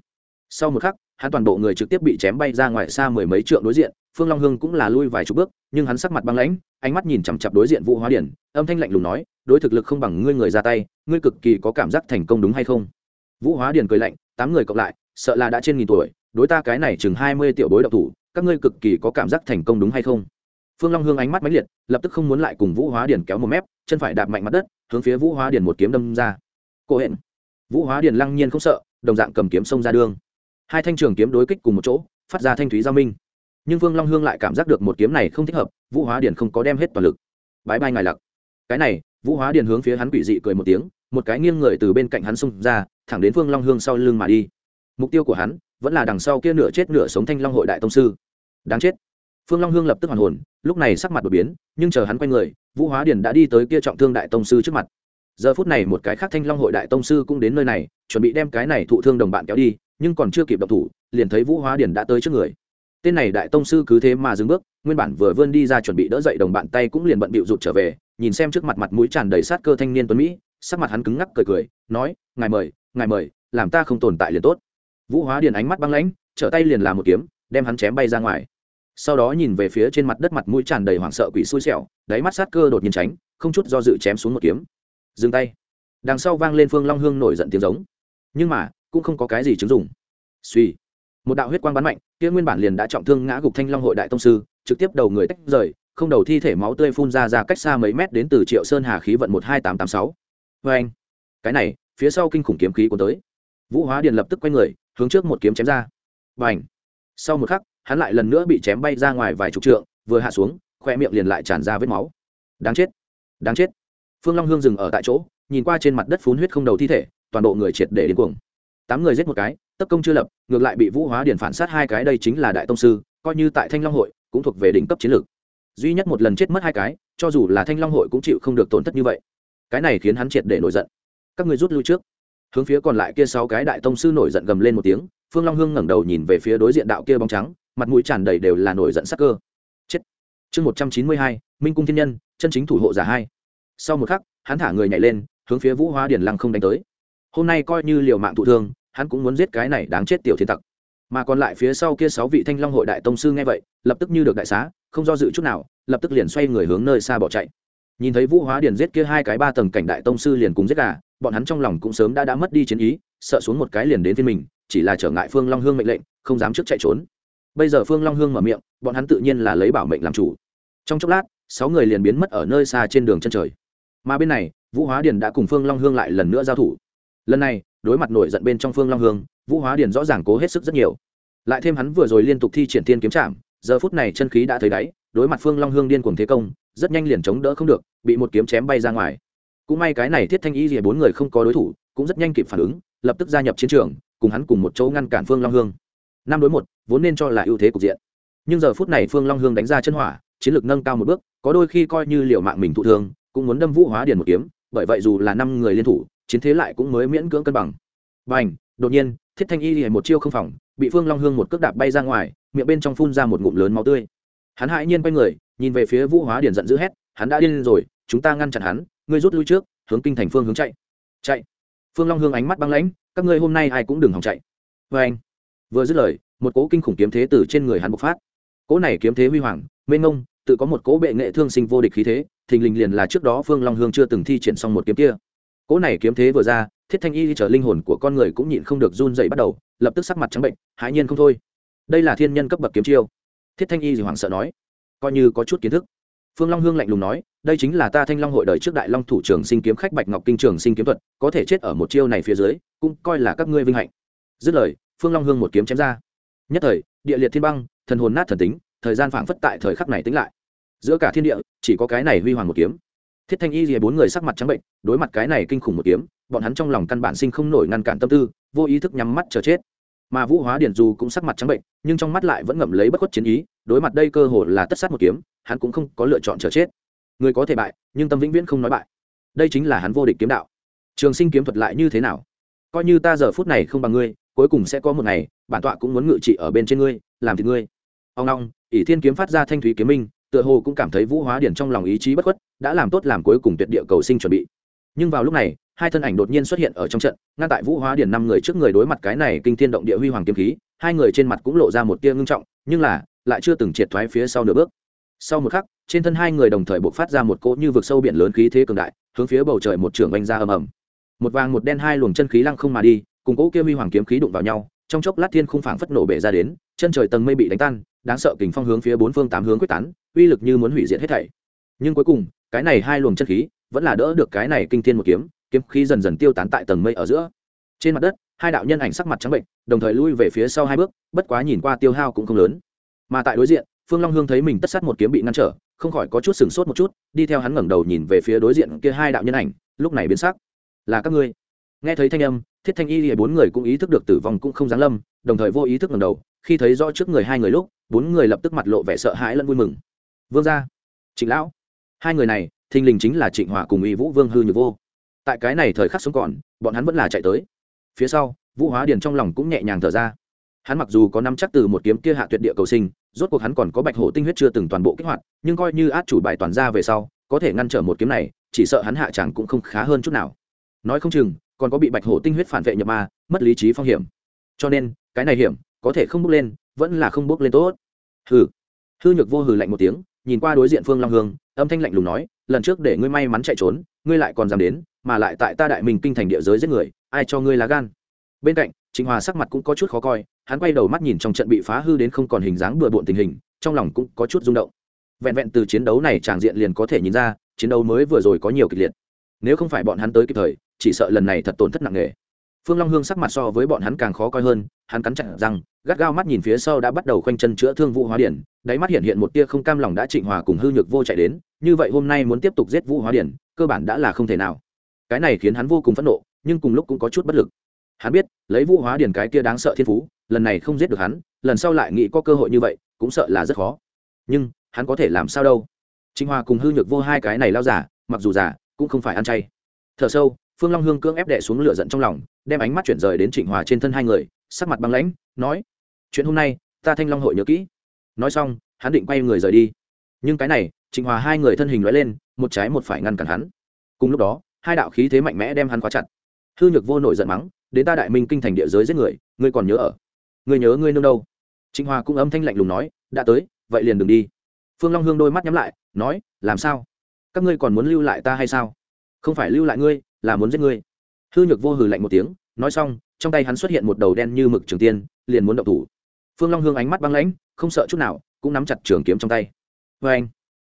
S1: sau một khắc, hắn toàn bộ người trực tiếp bị chém bay ra ngoài xa mười mấy trượng đối diện, phương long hưng cũng là lui vài chục bước, nhưng hắn sắc mặt băng lãnh ánh mắt nhìn chằm chặp đối diện vũ hóa điển, âm thanh lạnh lùng nói, đối thực lực không bằng ngươi người ra tay, ngươi cực kỳ có cảm giác thành công đúng hay không? Vũ hóa điển cười lạnh, tám người cộng lại, sợ là đã trên nghìn tuổi, đối ta cái này chừng hai mươi tiểu bối độc thủ, các ngươi cực kỳ có cảm giác thành công đúng hay không? Phương long hương ánh mắt mãnh liệt, lập tức không muốn lại cùng vũ hóa điển kéo một mép, chân phải đạp mạnh mặt đất, hướng phía vũ hóa điển một kiếm đâm ra. Cô hẹn vũ hóa điển lăng nhiên không sợ, đồng dạng cầm kiếm xông ra đường. Hai thanh trường kiếm đối kích cùng một chỗ, phát ra thanh thúy giao minh nhưng vương long hương lại cảm giác được một kiếm này không thích hợp, vũ hóa điển không có đem hết toàn lực. Bãi bay ngài lặc. Cái này, vũ hóa điển hướng phía hắn quỷ dị cười một tiếng, một cái nghiêng người từ bên cạnh hắn xông ra, thẳng đến vương long hương sau lưng mà đi. Mục tiêu của hắn vẫn là đằng sau kia nửa chết nửa sống thanh long hội đại tông sư. Đáng chết. Phương long hương lập tức hoàn hồn, lúc này sắc mặt đột biến, nhưng chờ hắn quay người, vũ hóa điển đã đi tới kia trọng thương đại tông sư trước mặt. Giờ phút này một cái khác thanh long hội đại tông sư cũng đến nơi này, chuẩn bị đem cái này thụ thương đồng bạn kéo đi, nhưng còn chưa kịp động thủ, liền thấy vũ hóa điển đã tới trước người tên này đại tông sư cứ thế mà dừng bước, nguyên bản vừa vươn đi ra chuẩn bị đỡ dậy đồng bạn tay cũng liền bận bịu rụt trở về, nhìn xem trước mặt mặt mũi tràn đầy sát cơ thanh niên tuấn mỹ, sắc mặt hắn cứng ngắc cười cười, nói, ngài mời ngài mời, làm ta không tồn tại liền tốt. Vũ hóa điền ánh mắt băng lãnh, trở tay liền làm một kiếm, đem hắn chém bay ra ngoài. Sau đó nhìn về phía trên mặt đất mặt mũi tràn đầy hoảng sợ quỷ xui xẻo, đáy mắt sát cơ đột nhiên tránh, không chút do dự chém xuống một kiếm. Dừng tay. Đằng sau vang lên phương long hương nổi giận tiếng giống. Nhưng mà, cũng không có cái gì chứng dùng suy một đạo huyết quang bắn mạnh, kia nguyên bản liền đã trọng thương ngã gục thanh long hội đại tông sư, trực tiếp đầu người tách rời, không đầu thi thể máu tươi phun ra ra cách xa mấy mét đến từ triệu sơn hà khí vận một hai tám tám sáu. Vê anh, cái này, phía sau kinh khủng kiếm khí cuốn tới. Vũ hóa điền lập tức quay người, hướng trước một kiếm chém ra. Và ảnh sau một khắc, hắn lại lần nữa bị chém bay ra ngoài vài chục trượng, vừa hạ xuống khoe miệng liền lại tràn ra vết máu. Đáng chết đáng chết. Phương long hương dừng ở tại chỗ, nhìn qua trên mặt đất phun huyết không đầu thi thể, toàn bộ người triệt để đến cuồng. Tám người giết một cái Tất công chưa lập, ngược lại bị vũ hóa điển phản sát hai cái đây chính là đại tông sư, coi như tại thanh long hội, cũng thuộc về đỉnh cấp chiến lược. Duy nhất một lần chết mất hai cái, cho dù là thanh long hội cũng chịu không được tổn thất như vậy. Cái này khiến hắn triệt để nổi giận. Các người rút lui trước. Hướng phía còn lại kia sáu cái đại tông sư nổi giận gầm lên một tiếng, phương long hương ngẩng đầu nhìn về phía đối diện đạo kia bóng trắng, mặt mũi tràn đầy đều là nổi giận sắc cơ. Chết. Chương một trăm chín mươi hai, minh cung thiên nhân, chân chính thủ hộ giả hai. Sau một khắc, hắn thả người nhảy lên, hướng phía vũ hóa điển lăng không đánh tới. Hôm nay coi như liều mạng thụ thương hắn cũng muốn giết cái này đáng chết tiểu thiên tặc. Mà còn lại phía sau kia sáu vị thanh long hội đại tông sư nghe vậy, lập tức như được đại xá, không do dự chút nào, lập tức liền xoay người hướng nơi xa bỏ chạy. Nhìn thấy vũ hóa điển giết kia hai cái ba tầng cảnh đại tông sư liền cùng giết gà, bọn hắn trong lòng cũng sớm đã đã mất đi chiến ý, sợ xuống một cái liền đến thiên mình, chỉ là trở ngại phương long hương mệnh lệnh, không dám trước chạy trốn. Bây giờ phương long hương mở miệng, bọn hắn tự nhiên là lấy bảo mệnh làm chủ. Trong chốc lát, sáu người liền biến mất ở nơi xa trên đường chân trời. Mà bên này, vũ hóa điền đã cùng phương long hương lại lần nữa giao thủ. Lần này đối mặt nổi giận bên trong phương long hương, vũ hóa điền rõ ràng cố hết sức rất nhiều. Lại thêm hắn vừa rồi liên tục thi triển thiên kiếm trạm giờ phút này chân khí đã thấy đáy, đối mặt phương long hương điên cuồng thế công, rất nhanh liền chống đỡ không được, bị một kiếm chém bay ra ngoài. Cũng may cái này thiết thanh y rìa bốn người không có đối thủ, cũng rất nhanh kịp phản ứng, lập tức gia nhập chiến trường, cùng hắn cùng một chỗ ngăn cản phương long hương. Năm đối một, vốn nên cho là ưu thế cục diện. Nhưng giờ phút này phương long hương đánh ra chân hỏa, chiến lược nâng cao một bước, có đôi khi coi như liệu mạng mình thụ thương, cũng muốn đâm vũ hóa điền một kiếm, bởi vậy dù là năm người liên thủ chiến thế lại cũng mới miễn cưỡng cân bằng. Bành, n h đột nhiên thiết thanh y liền một chiêu không phòng bị phương long hương một cước đạp bay ra ngoài miệng bên trong phun ra một ngụm lớn máu tươi. Hắn hãi nhiên quay người nhìn về phía vũ hóa điền giận dữ hét hắn đã điên rồi chúng ta ngăn chặn hắn ngươi rút lui trước hướng kinh thành phương hướng chạy. Chạy. Phương long hương ánh mắt băng lãnh các ngươi hôm nay ai cũng đừng hòng chạy. Vê anh vừa dứt lời một cỗ kinh khủng kiếm thế từ trên người hắn bộc phát. Cỗ này kiếm thế huy hoàng mênh ngông tự có một cỗ bệ nghệ thương sinh vô địch khí thế thình lình liền là trước đó phương long hương chưa từng thi triển xong một kiếm kia cỗ này kiếm thế vừa ra, thiết thanh y trở linh hồn của con người cũng nhịn không được run dậy bắt đầu, lập tức sắc mặt trắng bệnh, hãi nhiên không thôi. Đây là thiên nhân cấp bậc kiếm chiêu. Thiết thanh y gì hoảng sợ nói, coi như có chút kiến thức. Phương long hương lạnh lùng nói, đây chính là ta thanh long hội đời trước đại long thủ trưởng sinh kiếm khách bạch ngọc kinh trường sinh kiếm thuật, có thể chết ở một chiêu này phía dưới, cũng coi là các ngươi vinh hạnh. Dứt lời, phương long hương một kiếm chém ra. Nhất thời, địa liệt thiên băng, thần hồn nát thần tính, thời gian phảng phất tại thời khắc này tính lại. Giữa cả thiên địa, chỉ có cái này huy hoàng một kiếm thiết thanh y rìa bốn người sắc mặt trắng bệnh, đối mặt cái này kinh khủng một kiếm, bọn hắn trong lòng căn bản sinh không nổi ngăn cản tâm tư, vô ý thức nhắm mắt chờ chết. Mà vũ hóa điển dù cũng sắc mặt trắng bệnh, nhưng trong mắt lại vẫn ngậm lấy bất khuất chiến ý, đối mặt đây cơ hội là tất sát một kiếm, hắn cũng không có lựa chọn chờ chết. Người có thể bại, nhưng tâm vĩnh viễn không nói bại. Đây chính là hắn vô địch kiếm đạo. Trường sinh kiếm thuật lại như thế nào? Coi như ta giờ phút này không bằng ngươi, cuối cùng sẽ có một ngày, bản tọa cũng muốn ngự trị ở bên trên ngươi, làm thì ngươi. Ông long, ỷ thiên kiếm phát ra thanh thúy kiếm minh tựa hồ cũng cảm thấy vũ hóa điển trong lòng ý chí bất khuất, đã làm tốt làm cuối cùng tuyệt địa cầu sinh chuẩn bị. Nhưng vào lúc này, hai thân ảnh đột nhiên xuất hiện ở trong trận, ngăn tại vũ hóa điển năm người trước người đối mặt cái này kinh thiên động địa huy hoàng kiếm khí, hai người trên mặt cũng lộ ra một tia ngưng trọng, nhưng là, lại chưa từng triệt thoái phía sau nửa bước. Sau một khắc, trên thân hai người đồng thời buộc phát ra một cỗ như vực sâu biển lớn khí thế cường đại, hướng phía bầu trời một trường oanh ra ầm ầm. Một vàng một đen hai luồng chân khí lăng không mà đi, cùng cỗ kia huy hoàng kiếm khí đụng vào nhau, trong chốc lát thiên không phảng phất nổ bể ra đến, chân trời tầng mây bị đánh tan đáng sợ kình phong hướng phía bốn phương tám hướng quyết tán, uy lực như muốn hủy diệt hết thảy. Nhưng cuối cùng, cái này hai luồng chân khí vẫn là đỡ được cái này kinh thiên một kiếm kiếm khí dần dần tiêu tán tại tầng mây ở giữa. Trên mặt đất, hai đạo nhân ảnh sắc mặt trắng bệnh, đồng thời lui về phía sau hai bước, bất quá nhìn qua tiêu hao cũng không lớn. Mà tại đối diện, phương long hương thấy mình tất sát một kiếm bị ngăn trở, không khỏi có chút sừng sốt một chút, đi theo hắn ngẩng đầu nhìn về phía đối diện kia hai đạo nhân ảnh, lúc này biến sắc. Là các ngươi. Nghe thấy thanh âm, thiết thanh y thì bốn người cũng ý thức được tử vong cũng không giáng lâm, đồng thời vô ý thức ngẩng đầu khi thấy rõ trước người hai người lúc, bốn người lập tức mặt lộ vẻ sợ hãi lẫn vui mừng. Vương gia, trịnh lão, hai người này, thình lình chính là trịnh hòa cùng y vũ vương hư như vô. Tại cái này thời khắc sống còn, bọn hắn vẫn là chạy tới. Phía sau, vũ hóa điền trong lòng cũng nhẹ nhàng thở ra. Hắn mặc dù có nắm chắc từ một kiếm kia hạ tuyệt địa cầu sinh, rốt cuộc hắn còn có bạch hổ tinh huyết chưa từng toàn bộ kích hoạt, nhưng coi như át chủ bài toàn ra về sau, có thể ngăn trở một kiếm này, chỉ sợ hắn hạ chẳng cũng không khá hơn chút nào. Nói không chừng, còn có bị bạch hổ tinh huyết phản vệ nhập ma, mất lý trí phong hiểm. Cho nên, cái này hiểm có thể không bước lên, vẫn là không bước lên tốt. Hừ. Hư nhược vô hừ lạnh một tiếng, nhìn qua đối diện phương long hương, âm thanh lạnh lùng nói, lần trước để ngươi may mắn chạy trốn, ngươi lại còn dám đến, mà lại tại ta đại minh kinh thành địa giới giết người, ai cho ngươi lá gan? Bên cạnh, trịnh hòa sắc mặt cũng có chút khó coi, hắn quay đầu mắt nhìn trong trận bị phá hư đến không còn hình dáng bừa bộn tình hình, trong lòng cũng có chút rung động. Vẹn vẹn từ chiến đấu này tràng diện liền có thể nhìn ra, chiến đấu mới vừa rồi có nhiều kịch liệt. Nếu không phải bọn hắn tới kịp thời, chỉ sợ lần này thật tổn thất nặng nề. Phương long hương sắc mặt so với bọn hắn càng khó coi hơn, hắn cắn chặt răng gắt gao mắt nhìn phía sau đã bắt đầu khoanh chân chữa thương vũ hóa điển, đáy mắt hiện hiện một tia không cam lòng đã trịnh hòa cùng hư nhược vô chạy đến, như vậy hôm nay muốn tiếp tục giết vũ hóa điển, cơ bản đã là không thể nào. Cái này khiến hắn vô cùng phẫn nộ, nhưng cùng lúc cũng có chút bất lực. Hắn biết, lấy vũ hóa điển cái kia đáng sợ thiên phú, lần này không giết được hắn, lần sau lại nghĩ có cơ hội như vậy, cũng sợ là rất khó. Nhưng, hắn có thể làm sao đâu? Trịnh hòa cùng hư nhược vô hai cái này lao giả, mặc dù giả cũng không phải ăn chay. Thở sâu, phương long hương cưỡng ép đệ xuống lửa giận trong lòng, đem ánh mắt chuyển rời đến trịnh hòa trên thân hai người, sắc mặt băng lãnh, nói chuyện hôm nay, ta thanh long hội nhớ kỹ. Nói xong, hắn định quay người rời đi. Nhưng cái này, trịnh hòa hai người thân hình nói lên, một trái một phải ngăn cản hắn. Cùng lúc đó, hai đạo khí thế mạnh mẽ đem hắn khóa chặt. Hư nhược vô nổi giận mắng, đến ta đại minh kinh thành địa giới giết người, ngươi còn nhớ ở? Ngươi nhớ ngươi nương đâu? Trịnh hòa cũng âm thanh lạnh lùng nói, đã tới, vậy liền đừng đi. Phương long hương đôi mắt nhắm lại, nói, làm sao? Các ngươi còn muốn lưu lại ta hay sao? Không phải lưu lại ngươi, là muốn giết ngươi. Hư nhược vô hừ lạnh một tiếng, nói xong, trong tay hắn xuất hiện một đầu đen như mực trường tiên, liền muốn động thủ phương long hương ánh mắt băng lãnh, không sợ chút nào, cũng nắm chặt trường kiếm trong tay. Vê anh,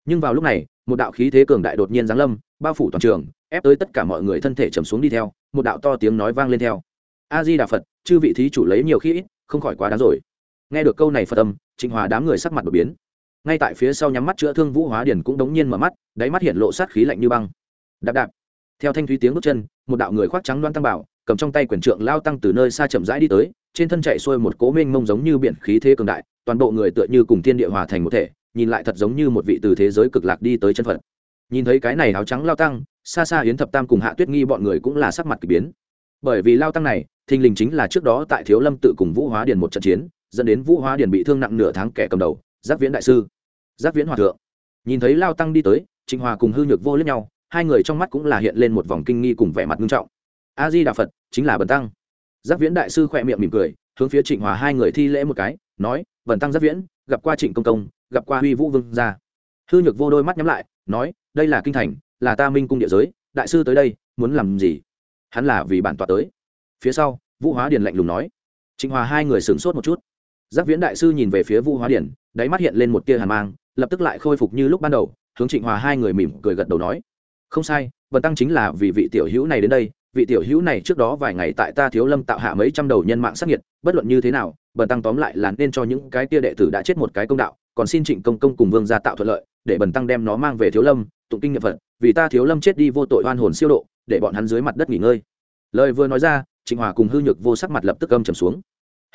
S1: nhưng vào lúc này, một đạo khí thế cường đại đột nhiên giáng lâm, bao phủ toàn trường, ép tới tất cả mọi người thân thể trầm xuống đi theo, một đạo to tiếng nói vang lên theo. A di đà phật, chư vị thí chủ lấy nhiều khí ít, không khỏi quá đáng rồi. Nghe được câu này phật âm, trịnh hòa đám người sắc mặt đột biến. Ngay tại phía sau nhắm mắt chữa thương vũ hóa điển cũng đống nhiên mở mắt, đáy mắt hiện lộ sát khí lạnh như băng. Đạp đạp. Theo thanh thúy tiếng bước chân, một đạo người khoác trắng đoan tăng bảo, cầm trong tay quyển trượng lao tăng từ nơi xa chậm rãi đi tới trên thân chạy xuôi một cố mênh mông giống như biển khí thế cường đại, toàn bộ người tựa như cùng thiên địa hòa thành một thể, nhìn lại thật giống như một vị từ thế giới cực lạc đi tới chân phật. Nhìn thấy cái này áo trắng lao tăng, xa xa hiến thập tam cùng hạ tuyết nghi bọn người cũng là sắc mặt k ỳ biến. Bởi vì lao tăng này, thình lình chính là trước đó tại thiếu lâm tự cùng vũ hóa điền một trận chiến, dẫn đến vũ hóa điền bị thương nặng nửa tháng kẻ cầm đầu, giác viễn đại sư, giác viễn hòa thượng. Nhìn thấy lao tăng đi tới, trịnh hòa cùng hư nhược vô lẫn nhau, hai người trong mắt cũng là hiện lên một vòng kinh nghi cùng vẻ mặt nghiêm trọng. A di đà phật, chính là bần tăng giác viễn đại sư khỏe miệng mỉm cười, hướng phía trịnh hòa hai người thi lễ một cái, nói bần tăng giác viễn, gặp qua trịnh công công, gặp qua huy vũ vương gia. Hư nhược vô đôi mắt nhắm lại, nói, đây là kinh thành, là ta minh cung địa giới, đại sư tới đây, muốn làm gì? Hắn là vì bản tọa tới. Phía sau, vũ hóa điền lạnh lùng nói. Trịnh hòa hai người sửng sốt một chút. Giác viễn đại sư nhìn về phía vũ hóa điền, đáy mắt hiện lên một tia hàn mang, lập tức lại khôi phục như lúc ban đầu, hướng trịnh hòa hai người mỉm cười gật đầu nói, không sai bần tăng chính là vì vị tiểu hữu này đến đây vị tiểu hữu này trước đó vài ngày tại ta thiếu lâm tạo hạ mấy trăm đầu nhân mạng sát nhiệt bất luận như thế nào, bần tăng tóm lại là nên cho những cái tia đệ tử đã chết một cái công đạo, còn xin trịnh công công cùng vương gia tạo thuận lợi, để bần tăng đem nó mang về thiếu lâm, tụng kinh nghiệm phật, vì ta thiếu lâm chết đi vô tội oan hồn siêu độ, để bọn hắn dưới mặt đất nghỉ ngơi. Lời vừa nói ra, trịnh hòa cùng hư nhược vô sắc mặt lập tức âm trầm xuống.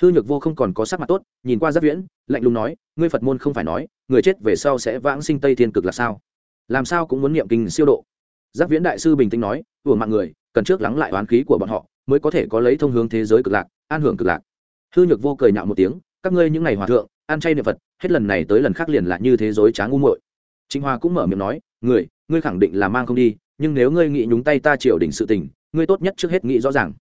S1: Hư nhược vô không còn có sắc mặt tốt, nhìn qua giáp viễn, lạnh lùng nói, ngươi phật môn không phải nói, người chết về sau sẽ vãng sinh tây thiên cực là sao? Làm sao cũng muốn niệm kinh siêu độ. Giáp viễn đại sư bình tĩnh nói, ủa mạng người cần trước lắng lại oán khí của bọn họ, mới có thể có lấy thông hướng thế giới cực lạc, an hưởng cực lạc. Hư nhược vô cười nhạo một tiếng, các ngươi những ngày hòa thượng, ăn chay niệm phật, hết lần này tới lần khác liền là như thế giới trá ngu muội. Chính hoa cũng mở miệng nói, người, ngươi khẳng định là mang không đi, nhưng nếu ngươi nghĩ nhúng tay ta triều đình sự tình, ngươi tốt nhất trước hết nghĩ rõ ràng.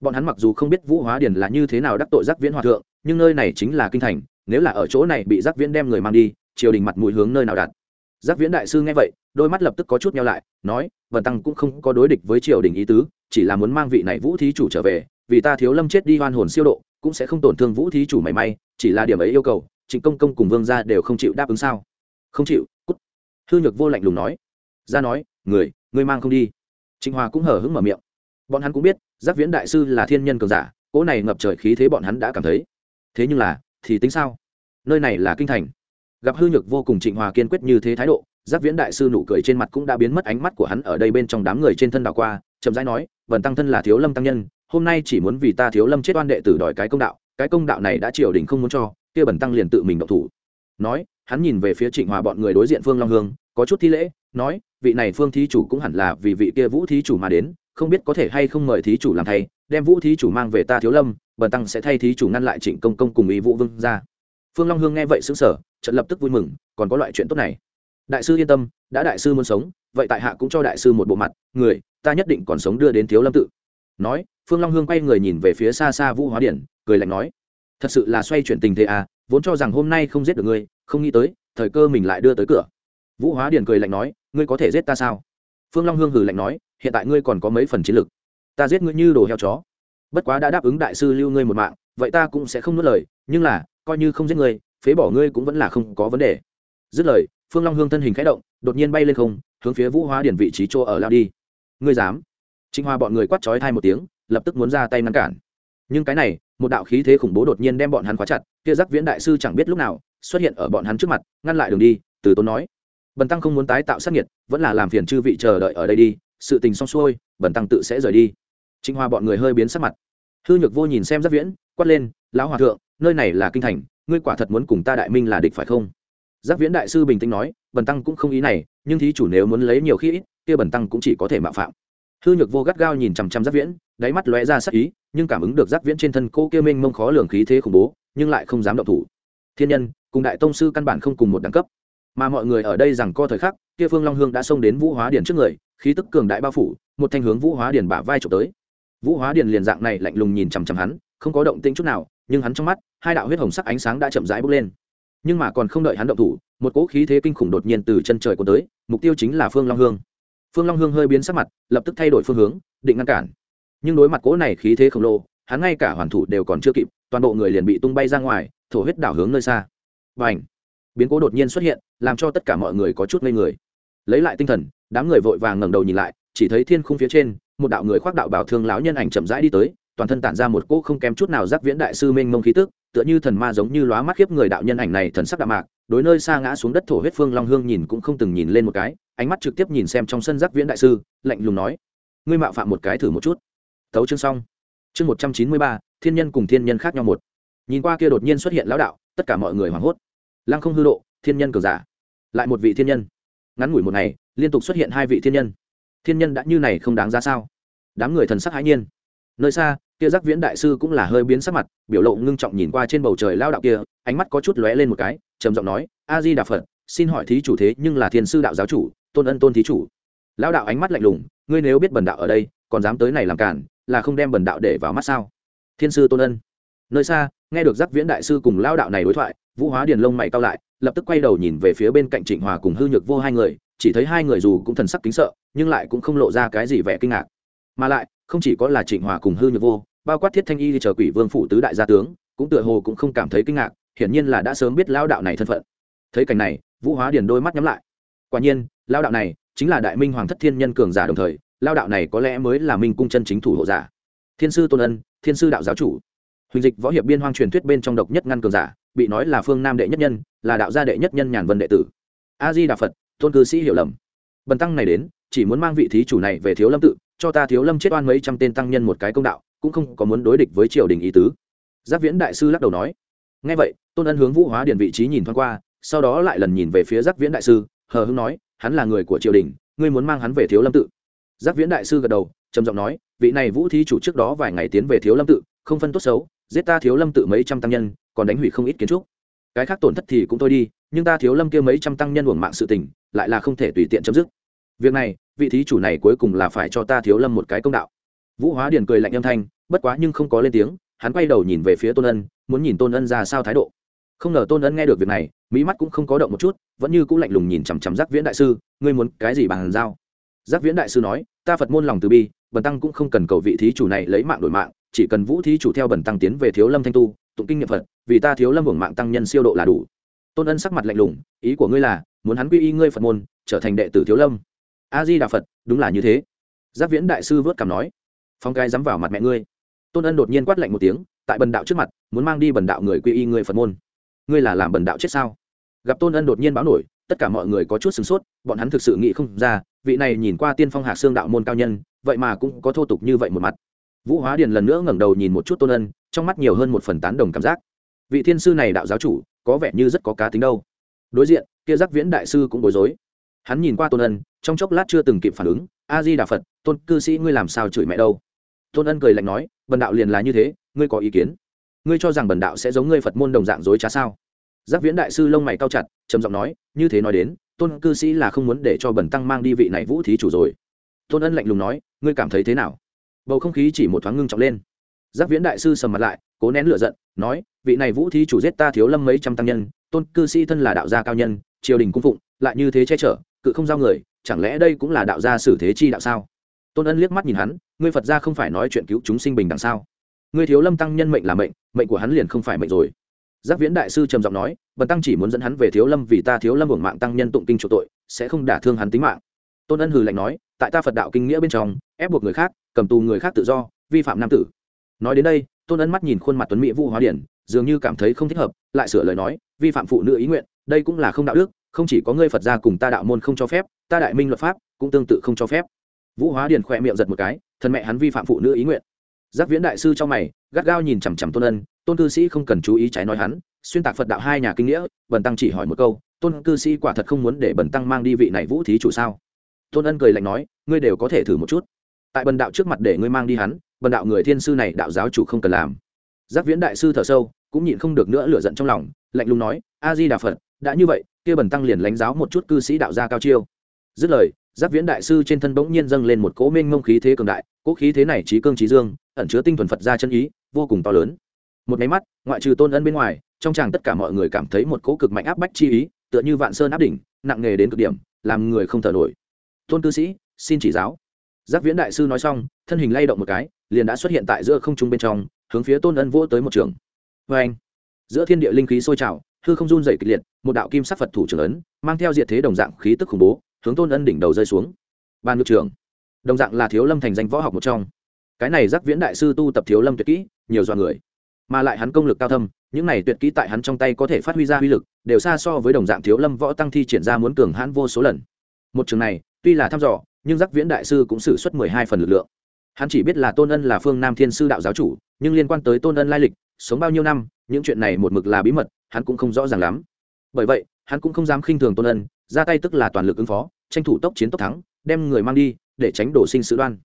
S1: Bọn hắn mặc dù không biết vũ hóa điền là như thế nào đắc tội giác viễn hòa thượng, nhưng nơi này chính là kinh thành, nếu là ở chỗ này bị giác viễn đem người mang đi, triều đình mặt mũi hướng nơi nào đặt giác viễn đại sư nghe vậy, đôi mắt lập tức có chút nhau lại, nói vần tăng cũng không có đối địch với triều đình ý tứ, chỉ là muốn mang vị này vũ thí chủ trở về, vì ta thiếu lâm chết đi hoan hồn siêu độ, cũng sẽ không tổn thương vũ thí chủ mảy may, chỉ là điểm ấy yêu cầu, trịnh công công cùng vương gia đều không chịu đáp ứng sao? Không chịu, cút. Hư nhược vô lạnh lùng nói. Ra nói, người người mang không đi. Trịnh hòa cũng hở hứng mở miệng. Bọn hắn cũng biết, giác viễn đại sư là thiên nhân cường giả, cỗ này ngập trời khí thế bọn hắn đã cảm thấy. Thế nhưng là, thì tính sao? Nơi này là kinh thành gặp hư nhược vô cùng trịnh hòa kiên quyết như thế thái độ giác viễn đại sư nụ cười trên mặt cũng đã biến mất, ánh mắt của hắn ở đây bên trong đám người trên thân đảo qua, chậm rãi nói, vần tăng thân là thiếu lâm tăng nhân, hôm nay chỉ muốn vì ta thiếu lâm chết oan đệ tử đòi cái công đạo, cái công đạo này đã triều đình không muốn cho, kia bần tăng liền tự mình động thủ. Nói, hắn nhìn về phía trịnh hòa bọn người đối diện phương long hương, có chút thi lễ, nói, vị này phương thí chủ cũng hẳn là vì vị kia vũ thí chủ mà đến, không biết có thể hay không mời thí chủ làm thay, đem vũ thí chủ mang về ta thiếu lâm bần tăng sẽ thay thí chủ ngăn lại trịnh công công cùng ý vũ vương ra phương long hương nghe vậy xứng sở trận lập tức vui mừng, còn có loại chuyện tốt này. Đại sư yên tâm, đã đại sư muốn sống, vậy tại hạ cũng cho đại sư một bộ mặt, người, ta nhất định còn sống đưa đến thiếu lâm tự. Nói, phương long hương quay người nhìn về phía xa xa vũ hóa điển, cười lạnh nói, thật sự là xoay chuyển tình thế à vốn cho rằng hôm nay không giết được ngươi, không nghĩ tới, thời cơ mình lại đưa tới cửa. Vũ hóa điển cười lạnh nói, ngươi có thể giết ta sao? Phương long hương hừ lạnh nói, hiện tại ngươi còn có mấy phần chiến lực. Ta giết ngươi như đồ heo chó. Bất quá đã đáp ứng đại sư lưu ngươi một mạng, vậy ta cũng sẽ không nuốt lời, nhưng là coi như không giết ngươi phế bỏ ngươi cũng vẫn là không có vấn đề. Dứt lời, phương long hương thân hình khẽ động, đột nhiên bay lên không, hướng phía vũ hóa điển vị trí chỗ ở lao đi. Ngươi dám? Trịnh hoa bọn người quát trói thai một tiếng, lập tức muốn ra tay ngăn cản. Nhưng cái này, một đạo khí thế khủng bố đột nhiên đem bọn hắn khóa chặt, kia giác viễn đại sư chẳng biết lúc nào, xuất hiện ở bọn hắn trước mặt, ngăn lại đường đi, từ tốn nói. Bần tăng không muốn tái tạo sát nhiệt vẫn là làm phiền chư vị chờ đợi ở đây đi, sự tình xong xuôi, bần tăng tự sẽ rời đi. Trịnh hoa bọn người hơi biến sắc mặt. Hư nhược vô nhìn xem giác viễn, quát lên, lão hòa thượng nơi này là kinh thành, ngươi quả thật muốn cùng ta đại minh là địch phải không? Giác viễn đại sư bình tĩnh nói, bần tăng cũng không ý này, nhưng thí chủ nếu muốn lấy nhiều khi ít, kia bần tăng cũng chỉ có thể mạo phạm. Hư nhược vô gắt gao nhìn chằm chằm giác viễn, đáy mắt lóe ra sắc ý, nhưng cảm ứng được giác viễn trên thân cô kia mênh mông khó lường khí thế khủng bố, nhưng lại không dám động thủ. Thiên nhân, cùng đại tông sư căn bản không cùng một đẳng cấp. Mà mọi người ở đây rằng co thời khắc, kia phương long hương đã xông đến vũ hóa điển trước người, khí tức cường đại bao phủ, một thanh hướng vũ hóa điển bả vai trộm tới. Vũ hóa điển liền dạng này lạnh lùng nhìn chằm chằm hắn, không có động tĩnh chút nào nhưng hắn trong mắt, hai đạo huyết hồng sắc ánh sáng đã chậm rãi bốc lên. Nhưng mà còn không đợi hắn động thủ, một cỗ khí thế kinh khủng đột nhiên từ chân trời cuốn tới, mục tiêu chính là phương long hương. Phương long hương hơi biến sắc mặt, lập tức thay đổi phương hướng, định ngăn cản. Nhưng đối mặt cỗ này khí thế khổng lồ, hắn ngay cả hoàn thủ đều còn chưa kịp, toàn bộ người liền bị tung bay ra ngoài, thổ huyết đảo hướng nơi xa. Và ảnh biến cố đột nhiên xuất hiện, làm cho tất cả mọi người có chút ngây người. Lấy lại tinh thần, đám người vội vàng ngẩng đầu nhìn lại, chỉ thấy thiên khung phía trên, một đạo người khoác đạo bảo thương lão nhân ảnh chậm rãi đi tới toàn thân tản ra một cỗ không kém chút nào giác viễn đại sư mênh mông khí tức, tựa như thần ma giống như lóa mắt khiếp người đạo nhân ảnh này thần sắc đạm mạc, đối nơi xa ngã xuống đất thổ huyết phương long hương nhìn cũng không từng nhìn lên một cái, ánh mắt trực tiếp nhìn xem trong sân giác viễn đại sư, lạnh lùng nói, ngươi mạo phạm một cái thử một chút. Thấu chương xong. Chương một trăm chín mươi ba, thiên nhân cùng thiên nhân khác nhau một. Nhìn qua kia đột nhiên xuất hiện lão đạo, tất cả mọi người hoảng hốt. Lăng không hư độ, thiên nhân cường giả. Lại một vị thiên nhân. Ngắn ngủi một ngày, liên tục xuất hiện hai vị thiên nhân. Thiên nhân đã như này không đáng ra sao? Đám người thần sắc hãi nhiên. Nơi xa kia giác viễn đại sư cũng là hơi biến sắc mặt, biểu lộ ngưng trọng nhìn qua trên bầu trời lao đạo kia, ánh mắt có chút lóe lên một cái, trầm giọng nói, a di đà phật, xin hỏi thí chủ thế nhưng là thiên sư đạo giáo chủ, tôn ân tôn thí chủ. Lao đạo ánh mắt lạnh lùng, ngươi nếu biết bần đạo ở đây, còn dám tới này làm cản, là không đem bần đạo để vào mắt sao? Thiên sư tôn ân. Nơi xa, nghe được giác viễn đại sư cùng lao đạo này đối thoại, vũ hóa điền lông mày cao lại, lập tức quay đầu nhìn về phía bên cạnh trịnh hòa cùng hư nhược vô hai người, chỉ thấy hai người dù cũng thần sắc kính sợ, nhưng lại cũng không lộ ra cái gì vẻ kinh ngạc. Mà lại, không chỉ có là trịnh hòa cùng hư nhược vô bao quát thiết thanh y chờ quỷ vương phủ tứ đại gia tướng, cũng tựa hồ cũng không cảm thấy kinh ngạc, hiển nhiên là đã sớm biết lao đạo này thân phận. Thấy cảnh này, vũ hóa điền đôi mắt nhắm lại. Quả nhiên lao đạo này chính là đại minh hoàng thất thiên nhân cường giả đồng thời lao đạo này có lẽ mới là minh cung chân chính thủ hộ giả. Thiên sư tôn ân, thiên sư đạo giáo chủ. Huỳnh dịch võ hiệp biên hoang truyền thuyết bên trong độc nhất ngăn cường giả, bị nói là phương nam đệ nhất nhân, là đạo gia đệ nhất nhân nhàn vân đệ tử. A di đà phật, tôn cư sĩ hiểu lầm. Bần tăng này đến, chỉ muốn mang vị thí chủ này về thiếu lâm tự, cho ta thiếu lâm chết oan mấy trăm tên tăng nhân một cái công đạo cũng không có muốn đối địch với triều đình ý tứ. Giáp viễn đại sư lắc đầu nói ngay vậy, tôn ân hướng vũ hóa điện vị trí nhìn thoáng qua, sau đó lại lần nhìn về phía giáp viễn đại sư, hờ hưng nói, hắn là người của triều đình, ngươi muốn mang hắn về thiếu lâm tự. Giáp viễn đại sư gật đầu, trầm giọng nói, vị này vũ thí chủ trước đó vài ngày tiến về thiếu lâm tự, không phân tốt xấu, giết ta thiếu lâm tự mấy trăm tăng nhân, còn đánh hủy không ít kiến trúc. Cái khác tổn thất thì cũng thôi đi, nhưng ta thiếu lâm kia mấy trăm tăng nhân uổng mạng sự tình, lại là không thể tùy tiện chấm dứt. Việc này, vị thí chủ này cuối cùng là phải cho ta thiếu lâm một cái công đạo vũ hóa điền cười lạnh âm thanh, bất quá nhưng không có lên tiếng, hắn quay đầu nhìn về phía tôn ân, muốn nhìn tôn ân ra sao thái độ. Không ngờ tôn ân nghe được việc này, mỹ mắt cũng không có động một chút, vẫn như cũng lạnh lùng nhìn chằm chằm giác viễn đại sư, ngươi muốn cái gì bằng giao? Giác viễn đại sư nói, ta phật môn lòng từ bi, bần tăng cũng không cần cầu vị thí chủ này lấy mạng đổi mạng, chỉ cần vũ thí chủ theo bần tăng tiến về thiếu lâm thanh tu, tụng kinh nghiệm phật, vì ta thiếu lâm hưởng mạng tăng nhân siêu độ là đủ. Tôn ân sắc mặt lạnh lùng, ý của ngươi là, muốn hắn quy y ngươi phật môn, trở thành đệ tử thiếu lâm. A di đà phật, đúng là như thế. Giác viễn đại sư vớt cảm nói phong cái dám vào mặt mẹ ngươi. Tôn ân đột nhiên quát lạnh một tiếng, tại bần đạo trước mặt, muốn mang đi bần đạo người quy y người phật môn. Ngươi là làm bần đạo chết sao? Gặp tôn ân đột nhiên báo nổi, tất cả mọi người có chút sửng sốt, bọn hắn thực sự nghĩ không ra, vị này nhìn qua tiên phong hạc xương đạo môn cao nhân, vậy mà cũng có thô tục như vậy một mặt. Vũ hóa điền lần nữa ngẩng đầu nhìn một chút tôn ân, trong mắt nhiều hơn một phần tán đồng cảm giác. Vị thiên sư này đạo giáo chủ, có vẻ như rất có cá tính đâu. Đối diện, kia giác viễn đại sư cũng bối rối. Hắn nhìn qua tôn ân, trong chốc lát chưa từng kịp phản ứng, a di đà phật, tôn cư sĩ ngươi làm sao chửi mẹ đâu? Tôn ân cười lạnh nói, bần đạo liền là như thế, ngươi có ý kiến? Ngươi cho rằng bần đạo sẽ giống ngươi phật môn đồng dạng dối trá sao? Giác viễn đại sư lông mày cao chặt, trầm giọng nói, như thế nói đến, tôn cư sĩ là không muốn để cho bần tăng mang đi vị này vũ thí chủ rồi. Tôn ân lạnh lùng nói, ngươi cảm thấy thế nào? Bầu không khí chỉ một thoáng ngưng trọng lên. Giác viễn đại sư sầm mặt lại, cố nén lửa giận, nói, vị này vũ thí chủ giết ta thiếu lâm mấy trăm tăng nhân, tôn cư sĩ thân là đạo gia cao nhân, triều đình cung phụng, lại như thế che chở, cự không giao người, chẳng lẽ đây cũng là đạo gia xử thế chi đạo sao? Tôn ân liếc mắt nhìn hắn, ngươi phật gia không phải nói chuyện cứu chúng sinh bình đằng sao? Ngươi thiếu lâm tăng nhân mệnh là mệnh mệnh của hắn liền không phải mệnh rồi. Giác viễn đại sư trầm giọng nói, bần tăng chỉ muốn dẫn hắn về thiếu lâm vì ta thiếu lâm hưởng mạng tăng nhân tụng kinh chỗ tội, sẽ không đả thương hắn tính mạng. Tôn ân hừ lạnh nói, tại ta phật đạo kinh nghĩa bên trong, ép buộc người khác, cầm tù người khác tự do, vi phạm nam tử. Nói đến đây, tôn ân mắt nhìn khuôn mặt tuấn mỹ vũ hóa điển, dường như cảm thấy không thích hợp, lại sửa lời nói, vi phạm phụ nữ ý nguyện, đây cũng là không đạo đức, không chỉ có ngươi phật gia cùng ta đạo môn không cho phép, ta đại minh luật pháp cũng tương tự không cho phép vũ hóa điền khỏe miệng giật một cái thân mẹ hắn vi phạm phụ nữ ý nguyện. Giác viễn đại sư trong mày, gắt gao nhìn chằm chằm tôn ân, tôn cư sĩ không cần chú ý trái nói hắn, xuyên tạc phật đạo hai nhà kinh nghĩa, bần tăng chỉ hỏi một câu, tôn cư sĩ quả thật không muốn để bần tăng mang đi vị này vũ thí chủ sao? Tôn ân cười lạnh nói, ngươi đều có thể thử một chút. Tại bần đạo trước mặt để ngươi mang đi hắn, bần đạo người thiên sư này đạo giáo chủ không cần làm. Giác viễn đại sư thở sâu, cũng nhịn không được nữa lửa giận trong lòng, lạnh lùng nói, a di đà phật, đã như vậy, kia bần tăng liền lãnh giáo một chút cư sĩ đạo gia cao chiêu. Dứt lời giác viễn đại sư trên thân bỗng nhiên dâng lên một cỗ minh ngông khí thế cường đại, cỗ khí thế này trí cương trí dương, ẩn chứa tinh thuần phật gia chân ý, vô cùng to lớn. Một máy mắt, ngoại trừ tôn ân bên ngoài, trong chàng tất cả mọi người cảm thấy một cỗ cực mạnh áp bách chi ý, tựa như vạn sơn áp đỉnh, nặng nghề đến cực điểm, làm người không thở nổi. Tôn cư sĩ, xin chỉ giáo. Giác viễn đại sư nói xong, thân hình lay động một cái, liền đã xuất hiện tại giữa không trung bên trong, hướng phía tôn ân vỗ tới một trường. Vê anh, giữa thiên địa linh khí sôi trào, hư không run dày kịch liệt, một đạo kim sắc phật thủ trưởng ấn, mang theo diệt thế đồng dạng khí tức khủng bố hướng tôn ân đỉnh đầu rơi xuống. Ban ngự trưởng, đồng dạng là thiếu lâm thành danh võ học một trong. Cái này giác viễn đại sư tu tập thiếu lâm tuyệt kỹ, nhiều dọa người. Mà lại hắn công lực cao thâm, những này tuyệt kỹ tại hắn trong tay có thể phát huy ra uy lực, đều xa so với đồng dạng thiếu lâm võ tăng thi triển ra muốn cường hãn vô số lần. Một trường này, tuy là thăm dò, nhưng giác viễn đại sư cũng xử suất mười hai phần lực lượng. Hắn chỉ biết là tôn ân là phương nam thiên sư đạo giáo chủ, nhưng liên quan tới tôn ân lai lịch, sống bao nhiêu năm, những chuyện này một mực là bí mật, hắn cũng không rõ ràng lắm. Bởi vậy, hắn cũng không dám khinh thường tôn ân ra tay tức là toàn lực ứng phó tranh thủ tốc chiến tốc thắng đem người mang đi để tránh đổ sinh sự đoan.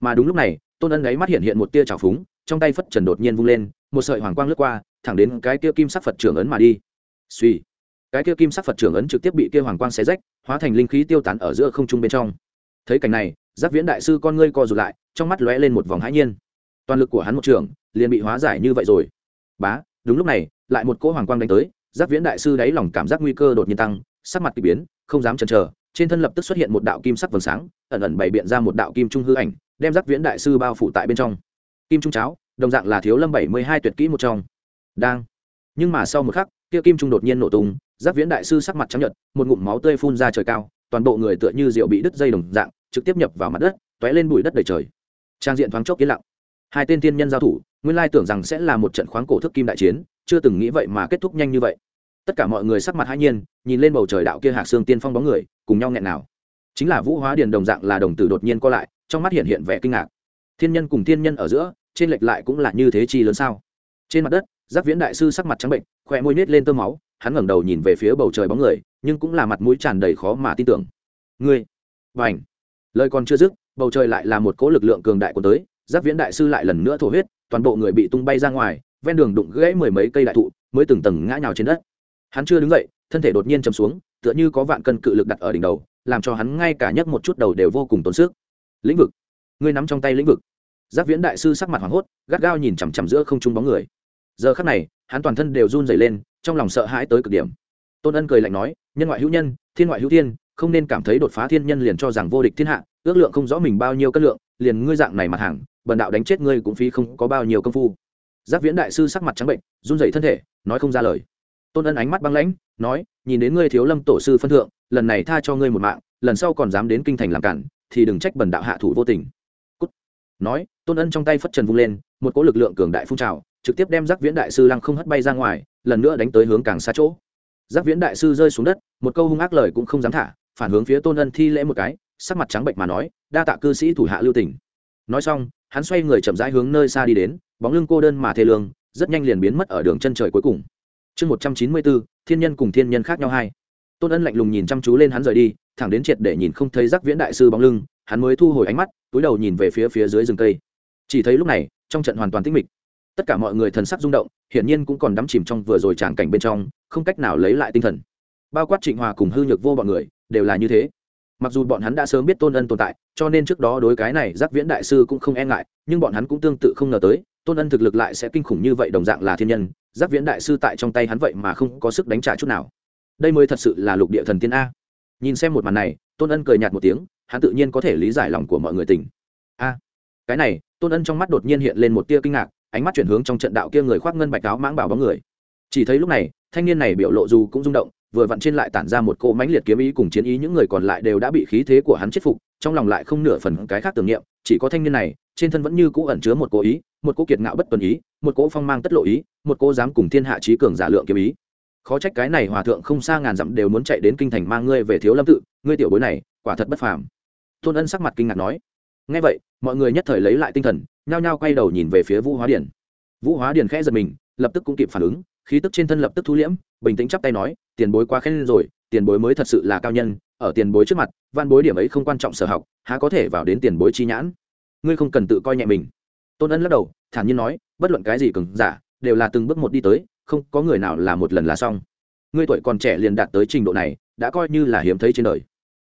S1: Mà đúng lúc này tôn ân ấy mắt hiện hiện một tia trào phúng trong tay phất trần đột nhiên vung lên một sợi hoàng quang lướt qua thẳng đến cái kia kim sắc phật trưởng ấn mà đi. Suy cái kia kim sắc phật trưởng ấn trực tiếp bị kia hoàng quang xé rách hóa thành linh khí tiêu tán ở giữa không trung bên trong. Thấy cảnh này giác viễn đại sư con ngươi co rụt lại trong mắt lóe lên một vòng hãi nhiên. Toàn lực của hắn một trưởng, liền bị hóa giải như vậy rồi. Bá đúng lúc này lại một cỗ hoàng quang đánh tới giác viễn đại sư đáy lòng cảm giác nguy cơ đột nhiên tăng sắc mặt kỳ biến, không dám chần chờ, trên thân lập tức xuất hiện một đạo kim sắc vầng sáng, ẩn ẩn bày biện ra một đạo kim trung hư ảnh, đem giác viễn đại sư bao phủ tại bên trong. Kim trung cháo, đồng dạng là thiếu lâm bảy mươi hai tuyệt kỹ một trong. Đang. Nhưng mà sau một khắc, kia kim trung đột nhiên nổ tung giác viễn đại sư sắc mặt trắng nhợt, một ngụm máu tươi phun ra trời cao, toàn bộ người tựa như rượu bị đứt dây đồng dạng, trực tiếp nhập vào mặt đất t ó é lên bụi đất đầy trời. Trang diện thoáng chốc yên lặng. Hai tên tiên nhân giao thủ, nguyên lai tưởng rằng sẽ là một trận khoáng cổ thức kim đại chiến, chưa từng nghĩ vậy mà kết thúc nhanh như vậy tất cả mọi người sắc mặt hãi nhiên, nhìn lên bầu trời đạo kia hạc xương tiên phong bóng người, cùng nhau nghẹn nào. Chính là vũ hóa điền đồng dạng là đồng tử đột nhiên co lại, trong mắt hiện hiện vẻ kinh ngạc. Thiên nhân cùng thiên nhân ở giữa, trên lệch lại cũng là như thế chi lớn sao? Trên mặt đất giác viễn đại sư sắc mặt trắng bệnh khoe môi nết lên tơ máu, hắn ngẩng đầu nhìn về phía bầu trời bóng người, nhưng cũng là mặt mũi tràn đầy khó mà tin tưởng. Ngươi và ảnh lời còn chưa dứt, bầu trời lại là một cỗ lực lượng cường đại của tới giác viễn đại sư lại lần nữa thổ huyết, toàn bộ người bị tung bay ra ngoài, ven đường đụng gãy mười mấy cây đại thụ, mới từng tầng ngã nhào trên đất hắn chưa đứng dậy, thân thể đột nhiên chầm xuống, tựa như có vạn cân cự lực đặt ở đỉnh đầu, làm cho hắn ngay cả nhấc một chút đầu đều vô cùng tốn sức. Lĩnh vực. Ngươi nắm trong tay lĩnh vực. Giác viễn đại sư sắc mặt hoảng hốt, gắt gao nhìn chằm chằm giữa không trung bóng người. Giờ khắc này, hắn toàn thân đều run dày lên, trong lòng sợ hãi tới cực điểm. Tôn ân cười lạnh nói, nhân ngoại hữu nhân, thiên ngoại hữu thiên, không nên cảm thấy đột phá thiên nhân liền cho rằng vô địch thiên hạ, ước lượng không rõ mình bao nhiêu cân lượng, liền ngươi dạng này mặt hàng, bần đạo đánh chết ngươi cũng phí không có bao nhiêu công phu. Giác viễn đại sư sắc mặt trắng bệnh, run rẩy thân thể, nói không ra lời tôn ân ánh mắt băng lãnh, nói, nhìn đến ngươi thiếu lâm tổ sư phân thượng, lần này tha cho ngươi một mạng, lần sau còn dám đến kinh thành làm cản, thì đừng trách bần đạo hạ thủ vô tình. Cút. nói, tôn ân trong tay phất trần vung lên, một cỗ lực lượng cường đại phun trào, trực tiếp đem giác viễn đại sư lăng không hất bay ra ngoài, lần nữa đánh tới hướng càng xa chỗ. Giác viễn đại sư rơi xuống đất, một câu hung ác lời cũng không dám thả, phản hướng phía tôn ân thi lễ một cái, sắc mặt trắng bệnh mà nói, đa tạ cư sĩ thủ hạ lưu tỉnh nói xong, hắn xoay người chậm rãi hướng nơi xa đi đến, bóng lưng cô đơn mà thê lương, rất nhanh liền biến mất ở đường chân trời cuối cùng chương một trăm chín mươi bốn thiên nhân cùng thiên nhân khác nhau hai. Tôn ân lạnh lùng nhìn chăm chú lên hắn rời đi, thẳng đến triệt để nhìn không thấy giác viễn đại sư bóng lưng, hắn mới thu hồi ánh mắt, túi đầu nhìn về phía phía dưới rừng cây. Chỉ thấy lúc này, trong trận hoàn toàn tĩnh mịch. Tất cả mọi người thần sắc rung động, hiển nhiên cũng còn đắm chìm trong vừa rồi tràng cảnh bên trong, không cách nào lấy lại tinh thần. Bao quát trịnh hòa cùng hư nhược vô bọn người, đều là như thế. Mặc dù bọn hắn đã sớm biết tôn ân tồn tại, cho nên trước đó đối cái này giác viễn đại sư cũng không e ngại, nhưng bọn hắn cũng tương tự không ngờ tới tôn ân thực lực lại sẽ kinh khủng như vậy đồng dạng là thiên nhân giác viễn đại sư tại trong tay hắn vậy mà không có sức đánh trả chút nào. Đây mới thật sự là lục địa thần tiên a. Nhìn xem một màn này, tôn ân cười nhạt một tiếng, hắn tự nhiên có thể lý giải lòng của mọi người tình. A. Cái này, tôn ân trong mắt đột nhiên hiện lên một tia kinh ngạc, ánh mắt chuyển hướng trong trận đạo kia người khoác ngân bạch áo mãng bảo bóng người. Chỉ thấy lúc này, thanh niên này biểu lộ dù cũng rung động, vừa vặn trên lại tản ra một cỗ mãnh liệt kiếm ý cùng chiến ý những người còn lại đều đã bị khí thế của hắn chết phục, trong lòng lại không nửa phần cái khác tưởng niệm, chỉ có thanh niên này, trên thân vẫn như cũ ẩn chứa một cố ý một cỗ kiệt ngạo bất tuần ý, một cỗ phong mang tất lộ ý, một cỗ dám cùng thiên hạ trí cường giả lượng kiếm ý. Khó trách cái này hòa thượng không xa ngàn dặm đều muốn chạy đến kinh thành mang ngươi về thiếu lâm tự, ngươi tiểu bối này, quả thật bất phàm. Tôn ân sắc mặt kinh ngạc nói. Ngay vậy, mọi người nhất thời lấy lại tinh thần, nhao nhao quay đầu nhìn về phía vũ hóa điển vũ hóa điển khẽ giật mình, lập tức cũng kịp phản ứng, khí tức trên thân lập tức thu liễm, bình tĩnh chắp tay nói, tiền bối quá khen rồi, tiền bối mới thật sự là cao nhân, ở tiền bối trước mặt, văn bối điểm ấy không quan trọng sở học, há có thể vào đến tiền bối chi nhãn. Ngươi không cần tự coi nhẹ mình tôn ân lắc đầu, thản nhiên nói, bất luận cái gì cứng giả, đều là từng bước một đi tới, không có người nào là một lần là xong. Ngươi tuổi còn trẻ liền đạt tới trình độ này, đã coi như là hiếm thấy trên đời.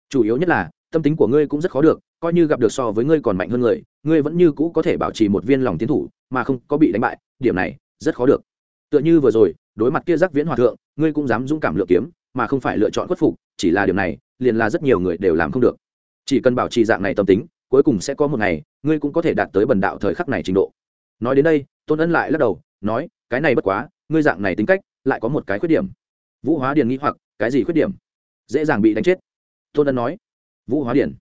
S1: Chủ yếu nhất là, tâm tính của ngươi cũng rất khó được, coi như gặp được so với ngươi còn mạnh hơn người, ngươi vẫn như cũ có thể bảo trì một viên lòng tiến thủ, mà không có bị đánh bại, điểm này, rất khó được. Tựa như vừa rồi, đối mặt kia giác viễn hòa thượng, ngươi cũng dám dũng cảm lựa kiếm, mà không phải lựa chọn khuất phục, chỉ là điều này, liền là rất nhiều người đều làm không được. Chỉ cần bảo trì dạng này tâm tính cuối cùng sẽ có một ngày, ngươi cũng có thể đạt tới bần đạo thời khắc này trình độ. Nói đến đây, tôn ân lại lắc đầu, nói, cái này bất quá, ngươi dạng này tính cách, lại có một cái khuyết điểm. Vũ hóa điền nghĩ hoặc, cái gì khuyết điểm? Dễ dàng bị đánh chết. Tôn ân nói. Vũ hóa điền.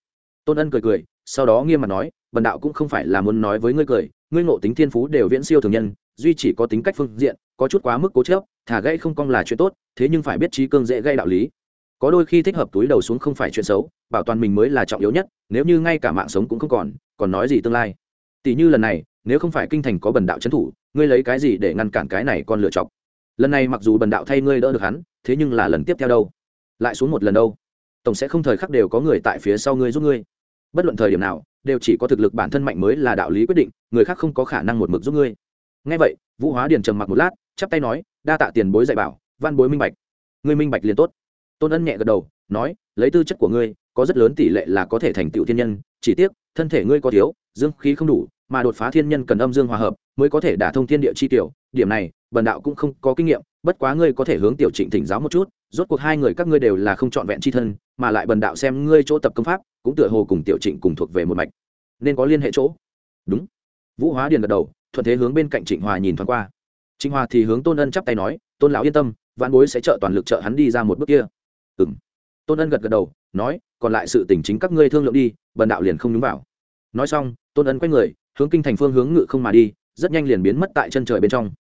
S1: Tôn ân cười cười, sau đó nghiêm mặt nói, bần đạo cũng không phải là muốn nói với ngươi cười, ngươi ngộ tính thiên phú đều viễn siêu thường nhân, duy chỉ có tính cách phương diện, có chút quá mức cố chớp thả gây không cong là chuyện tốt, thế nhưng phải biết trí cương dễ gây đạo lý có đôi khi thích hợp túi đầu xuống không phải chuyện xấu, bảo toàn mình mới là trọng yếu nhất, nếu như ngay cả mạng sống cũng không còn còn nói gì tương lai. Tỷ như lần này, nếu không phải kinh thành có bần đạo trấn thủ, ngươi lấy cái gì để ngăn cản cái này còn lựa chọc? Lần này mặc dù bần đạo thay ngươi đỡ được hắn, thế nhưng là lần tiếp theo đâu? Lại xuống một lần đâu? Tổng sẽ không thời khắc đều có người tại phía sau ngươi giúp ngươi. Bất luận thời điểm nào, đều chỉ có thực lực bản thân mạnh mới là đạo lý quyết định, người khác không có khả năng một mực giúp ngươi. Ngay vậy, vũ hóa điền trầm mặc một lát, chắp tay nói, đa tạ tiền bối dạy bảo, văn bối minh bạch. Ngươi minh bạch liền tốt tôn ân nhẹ gật đầu, nói, lấy tư chất của ngươi, có rất lớn tỷ lệ là có thể thành tựu thiên nhân, chỉ tiếc, thân thể ngươi có thiếu, dương khí không đủ, mà đột phá thiên nhân cần âm dương hòa hợp mới có thể đả thông thiên địa chi tiểu. Điểm này, bần đạo cũng không có kinh nghiệm, bất quá ngươi có thể hướng tiểu trịnh thỉnh giáo một chút, rốt cuộc hai người các ngươi đều là không trọn vẹn chi thân, mà lại bần đạo xem ngươi chỗ tập công pháp, cũng tựa hồ cùng tiểu trịnh cùng thuộc về một mạch, nên có liên hệ chỗ. Đúng. Vũ hóa điền gật đầu, thuận thế hướng bên cạnh trịnh hòa nhìn thoáng qua. Trịnh hòa thì hướng tôn ân chắp tay nói, tôn lão yên tâm, vạn bối sẽ trợ toàn lực trợ hắn đi ra một bước kia ừ m tôn ân gật gật đầu, nói, còn lại sự tình chính các ngươi thương lượng đi, bần đạo liền không nhúng vào. Nói xong, tôn ân quay người, hướng kinh thành phương hướng ngự không mà đi, rất nhanh liền biến mất tại chân trời bên trong.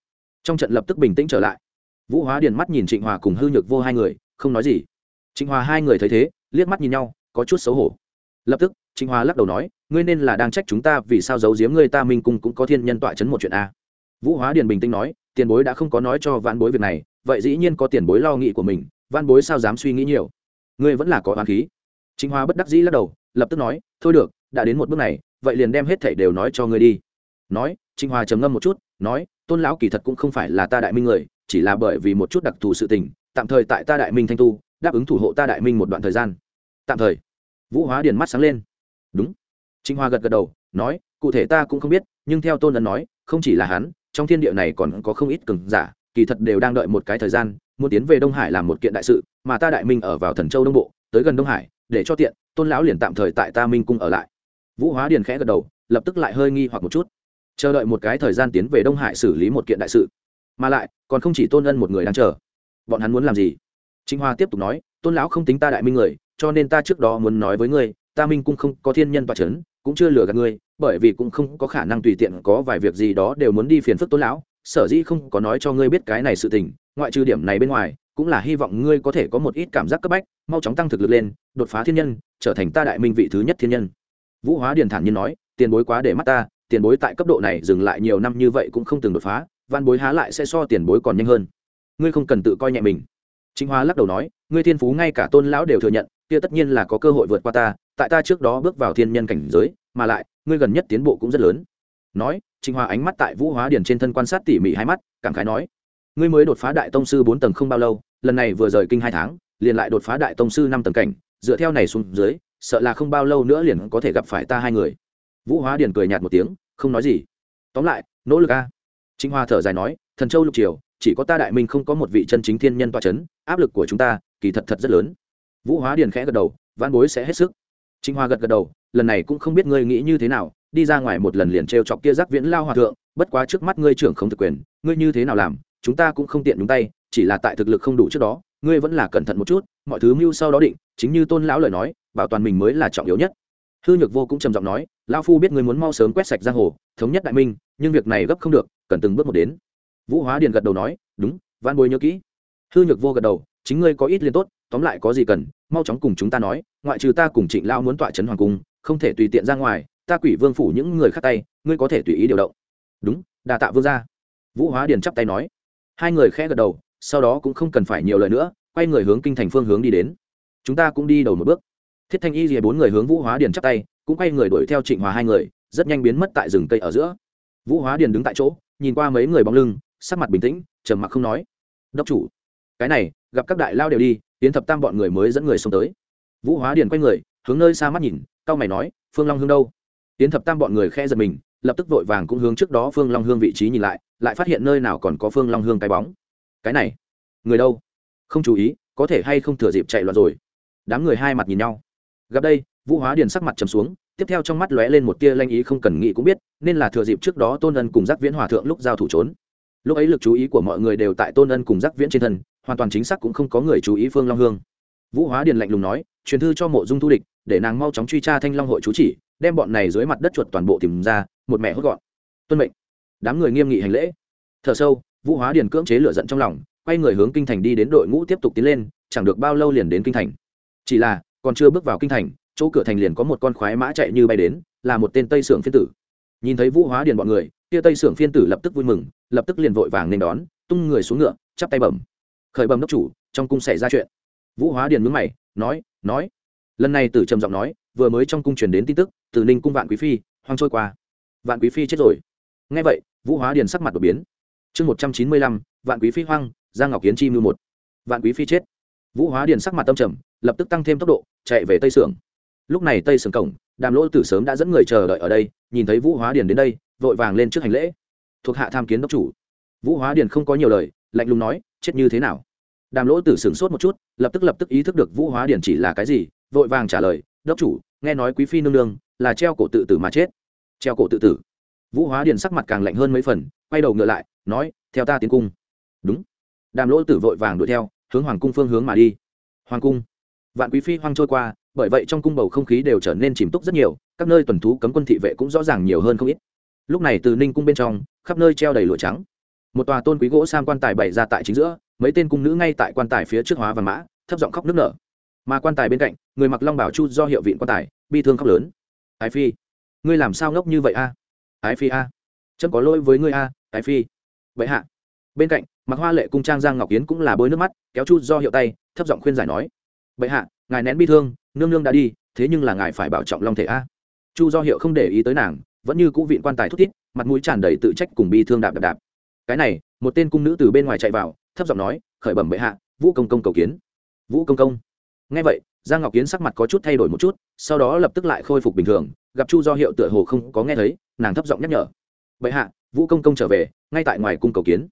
S1: Trong trận lập tức bình tĩnh trở lại. Vũ hóa điền mắt nhìn trịnh hòa cùng hư nhược vô hai người, không nói gì. Trịnh hòa hai người thấy thế, liếc mắt nhìn nhau, có chút xấu hổ. Lập tức, trịnh hòa lắc đầu nói, ngươi nên là đang trách chúng ta vì sao giấu giếm ngươi ta minh cung cũng có thiên nhân tọa chấn một chuyện a. Vũ hóa điền bình tĩnh nói, tiền bối đã không có nói cho vãn bối việc này, vậy dĩ nhiên có tiền bối lo nghĩ của mình van bối sao dám suy nghĩ nhiều? Ngươi vẫn là có oán khí. Chính hoa bất đắc dĩ lắc đầu, lập tức nói, thôi được, đã đến một bước này, vậy liền đem hết thảy đều nói cho ngươi đi. Nói, chính hoa trầm ngâm một chút, nói, tôn lão kỳ thật cũng không phải là ta đại minh người, chỉ là bởi vì một chút đặc thù sự tình, tạm thời tại ta đại minh thanh tu, đáp ứng thủ hộ ta đại minh một đoạn thời gian. Tạm thời. Vũ hóa điền mắt sáng lên. Đúng. Chính hoa gật gật đầu, nói, cụ thể ta cũng không biết, nhưng theo tôn ấn nói, không chỉ là hắn, trong thiên địa này còn có không ít cường giả kỳ thật đều đang đợi một cái thời gian, muốn tiến về đông hải làm một kiện đại sự, mà ta đại minh ở vào thần châu đông bộ, tới gần đông hải, để cho tiện, tôn lão liền tạm thời tại ta minh cung ở lại. Vũ hóa điền khẽ gật đầu, lập tức lại hơi nghi hoặc một chút. Chờ đợi một cái thời gian tiến về đông hải xử lý một kiện đại sự. Mà lại, còn không chỉ tôn ân một người đang chờ. Bọn hắn muốn làm gì? Chính hoa tiếp tục nói, tôn lão không tính ta đại minh người, cho nên ta trước đó muốn nói với ngươi, ta minh cung không có thiên nhân và c cũng chưa lừa gạt ngươi, bởi vì cũng không có khả năng tùy tiện có vài việc gì đó đều muốn đi phiền phức tôn lão sở dĩ không có nói cho ngươi biết cái này sự tình, ngoại trừ điểm này bên ngoài, cũng là hy vọng ngươi có thể có một ít cảm giác cấp bách, mau chóng tăng thực lực lên, đột phá thiên nhân, trở thành ta đại minh vị thứ nhất thiên nhân. Vũ hóa điền thản nhiên nói, tiền bối quá để mắt ta, tiền bối tại cấp độ này dừng lại nhiều năm như vậy cũng không từng đột phá, văn bối há lại sẽ so tiền bối còn nhanh hơn. Ngươi không cần tự coi nhẹ mình. Chính hóa lắc đầu nói, ngươi thiên phú ngay cả tôn lão đều thừa nhận, kia tất nhiên là có cơ hội vượt qua ta, tại ta trước đó bước vào thiên nhân cảnh giới, mà lại, ngươi gần nhất tiến bộ cũng rất lớn. Nói trinh hoa ánh mắt tại vũ hóa điền trên thân quan sát tỉ mỉ hai mắt cảm khái nói ngươi mới đột phá đại tông sư bốn tầng không bao lâu lần này vừa rời kinh hai tháng liền lại đột phá đại tông sư năm tầng cảnh dựa theo này xuống dưới sợ là không bao lâu nữa liền có thể gặp phải ta hai người. Vũ hóa điền cười nhạt một tiếng không nói gì. Tóm lại nỗ lực a. Trinh hoa thở dài nói thần châu lục triều chỉ có ta đại minh không có một vị chân chính thiên nhân toa chấn, áp lực của chúng ta kỳ thật thật rất lớn. Vũ hóa điền khẽ gật đầu Vãn bối sẽ hết sức. Trinh hoa gật gật đầu lần này cũng không biết ngươi nghĩ như thế nào đi ra ngoài một lần liền trêu chọc kia giác viễn lao hòa thượng, bất quá trước mắt ngươi trưởng không thực quyền, ngươi như thế nào làm, chúng ta cũng không tiện đúng tay, chỉ là tại thực lực không đủ trước đó, ngươi vẫn là cẩn thận một chút, mọi thứ mưu sau đó định, chính như tôn lão lời nói, bảo toàn mình mới là trọng yếu nhất. Hư nhược vô cũng trầm giọng nói lao phu biết ngươi muốn mau sớm quét sạch giang hồ, thống nhất đại minh, nhưng việc này gấp không được, cần từng bước một đến. Vũ hóa điền gật đầu nói, đúng văn bối nhớ kỹ. Hư nhược vô gật đầu, chính ngươi có ít liên tốt, tóm lại có gì cần, mau chóng cùng chúng ta nói, ngoại trừ ta cùng trịnh lao muốn tọa trấn hoàng cung, không thể tùy tiện ra ngoài ta quỷ vương phủ những người khác tay, ngươi có thể tùy ý điều động. Đúng, đà tạ vương ra vũ hóa điền chắp tay nói. Hai người khẽ gật đầu, sau đó cũng không cần phải nhiều lời nữa, quay người hướng kinh thành phương hướng đi đến. Chúng ta cũng đi đầu một bước. Thiết thanh y rìa bốn người hướng vũ hóa điền chắp tay, cũng quay người đuổi theo trịnh hòa hai người, rất nhanh biến mất tại rừng cây ở giữa. Vũ hóa điền đứng tại chỗ, nhìn qua mấy người bóng lưng, sắc mặt bình tĩnh, trầm mặc không nói. Đốc chủ, cái này, gặp các đại lao đều đi, tiến thập tam bọn người mới dẫn người xông tới. Vũ hóa điền quay người, hướng nơi xa mắt nhìn, cao mày nói, phương long hương đâu? Tiến thập tam bọn người khe giật mình, lập tức vội vàng cũng hướng trước đó phương long hương vị trí nhìn lại lại phát hiện nơi nào còn có phương long hương cái bóng. Cái này, người đâu? Không chú ý, có thể hay không thừa dịp chạy loạn rồi. Đám người hai mặt nhìn nhau. Gặp đây, vũ hóa điền sắc mặt trầm xuống, tiếp theo trong mắt lóe lên một tia lanh ý không cần nghĩ cũng biết, nên là thừa dịp trước đó tôn ân cùng giác viễn hòa thượng lúc giao thủ trốn. Lúc ấy lực chú ý của mọi người đều tại tôn ân cùng giác viễn trên thân, hoàn toàn chính xác cũng không có người chú ý phương long hương. Vũ hóa điền lạnh lùng nói, truyền thư cho mộ dung thu địch để nàng mau chóng truy tra thanh long hội chú chỉ, đem bọn này dưới mặt đất chuột toàn bộ tìm ra, một mẹ hốt gọn. Tuân mệnh. Đám người nghiêm nghị hành lễ. Thở sâu, vũ hóa điền cưỡng chế lửa giận trong lòng, quay người hướng kinh thành đi đến đội ngũ tiếp tục tiến lên, chẳng được bao lâu liền đến kinh thành. Chỉ là, còn chưa bước vào kinh thành, chỗ cửa thành liền có một con khoái mã chạy như bay đến, là một tên tây sưởng phiên tử. Nhìn thấy vũ hóa điền bọn người, kia tây sưởng phiên tử lập tức vui mừng, lập tức liền vội vàng nên đón, tung người xuống ngựa, chắp tay bẩm. Khởi bẩm đốc chủ, trong cung xảy ra chuyện. Vũ hóa điền mướn mày, nói nói lần này tử trầm giọng nói, vừa mới trong cung truyền đến tin tức từ ninh cung vạn quý phi, hoang trôi qua. Vạn quý phi chết rồi. Ngay vậy, vũ hóa điền sắc mặt đột biến. Chương một trăm chín mươi lăm, vạn quý phi hoang, giang ngọc kiến chi mưu một. Vạn quý phi chết. Vũ hóa điền sắc mặt tâm trầm, lập tức tăng thêm tốc độ, chạy về tây sưởng. Lúc này tây sưởng cổng, đàm lỗ tử sớm đã dẫn người chờ đợi ở đây, nhìn thấy vũ hóa điền đến đây, vội vàng lên trước hành lễ. Thuộc hạ tham kiến đốc chủ. Vũ hóa điền không có nhiều lời, lạnh lùng nói, chết như thế nào? Đàm lỗ tử sửng sốt một chút, lập tức lập tức ý thức được vũ hóa điền chỉ là cái gì vội vàng trả lời, đốc chủ, nghe nói quý phi nương nương là treo cổ tự tử mà chết. Treo cổ tự tử. Vũ hóa điền sắc mặt càng lạnh hơn mấy phần, quay đầu ngựa lại, nói, theo ta tiến cung. Đúng. Đàm lỗ tử vội vàng đuổi theo, hướng hoàng cung phương hướng mà đi. Hoàng cung. Vạn quý phi hoang trôi qua, bởi vậy trong cung bầu không khí đều trở nên chìm túc rất nhiều, các nơi tuần thú cấm quân thị vệ cũng rõ ràng nhiều hơn không ít. Lúc này từ ninh cung bên trong, khắp nơi treo đầy lụa trắng. Một tòa tôn quý gỗ sam quan tài bày ra tại chính giữa, mấy tên cung nữ ngay tại quan tài phía trước hóa và mã, thấp giọng khóc nức nở mà quan tài bên cạnh, người mặc long bảo chu do hiệu viện quan tài, bi thương khóc lớn. Ái phi, ngươi làm sao ngốc như vậy a? Ái phi a à? chấm có lỗi với ngươi a, ái phi. Vậy hạ. Bên cạnh, mặc hoa lệ cung trang giang ngọc yến cũng là bôi nước mắt, kéo chu do hiệu tay, thấp giọng khuyên giải nói. Vậy hạ, ngài nén bi thương, nương nương đã đi, thế nhưng là ngài phải bảo trọng long thể a. Chu do hiệu không để ý tới nàng, vẫn như cũ viện quan tài thút thít, mặt mũi tràn đầy tự trách cùng bi thương đạp đạp đạp. Cái này, một tên cung nữ từ bên ngoài chạy vào, thấp giọng nói, khởi bẩm bệ hạ, vũ công công cầu kiến. Vũ công công nghe vậy, giang ngọc kiến sắc mặt có chút thay đổi một chút, sau đó lập tức lại khôi phục bình thường, gặp chu do hiệu tựa hồ không có nghe thấy, nàng thấp giọng nhắc nhở. Bệ hạ, vũ công công trở về, ngay tại ngoài cung cầu kiến.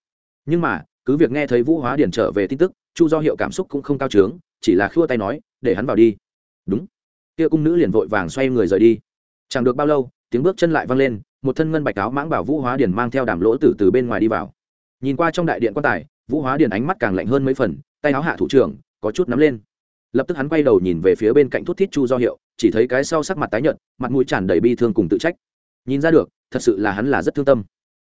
S1: Nhưng mà, cứ việc nghe thấy vũ hóa điển trở về tin tức, chu do hiệu cảm xúc cũng không cao trướng, chỉ là khua tay nói, để hắn vào đi. Đúng. Kia cung nữ liền vội vàng xoay người rời đi. Chẳng được bao lâu, tiếng bước chân lại vang lên, một thân ngân bạch áo mãng bảo vũ hóa điển mang theo đàm lỗ tử từ bên ngoài đi vào. Nhìn qua trong đại điện quan tài, vũ hóa điển ánh mắt càng lạnh hơn mấy phần, tay áo hạ thủ trưởng, có chút nắm lên lập tức hắn quay đầu nhìn về phía bên cạnh thuốc thiết chu do hiệu, chỉ thấy cái sau sắc mặt tái nhợt, mặt mũi tràn đầy bi thương cùng tự trách. Nhìn ra được, thật sự là hắn là rất thương tâm.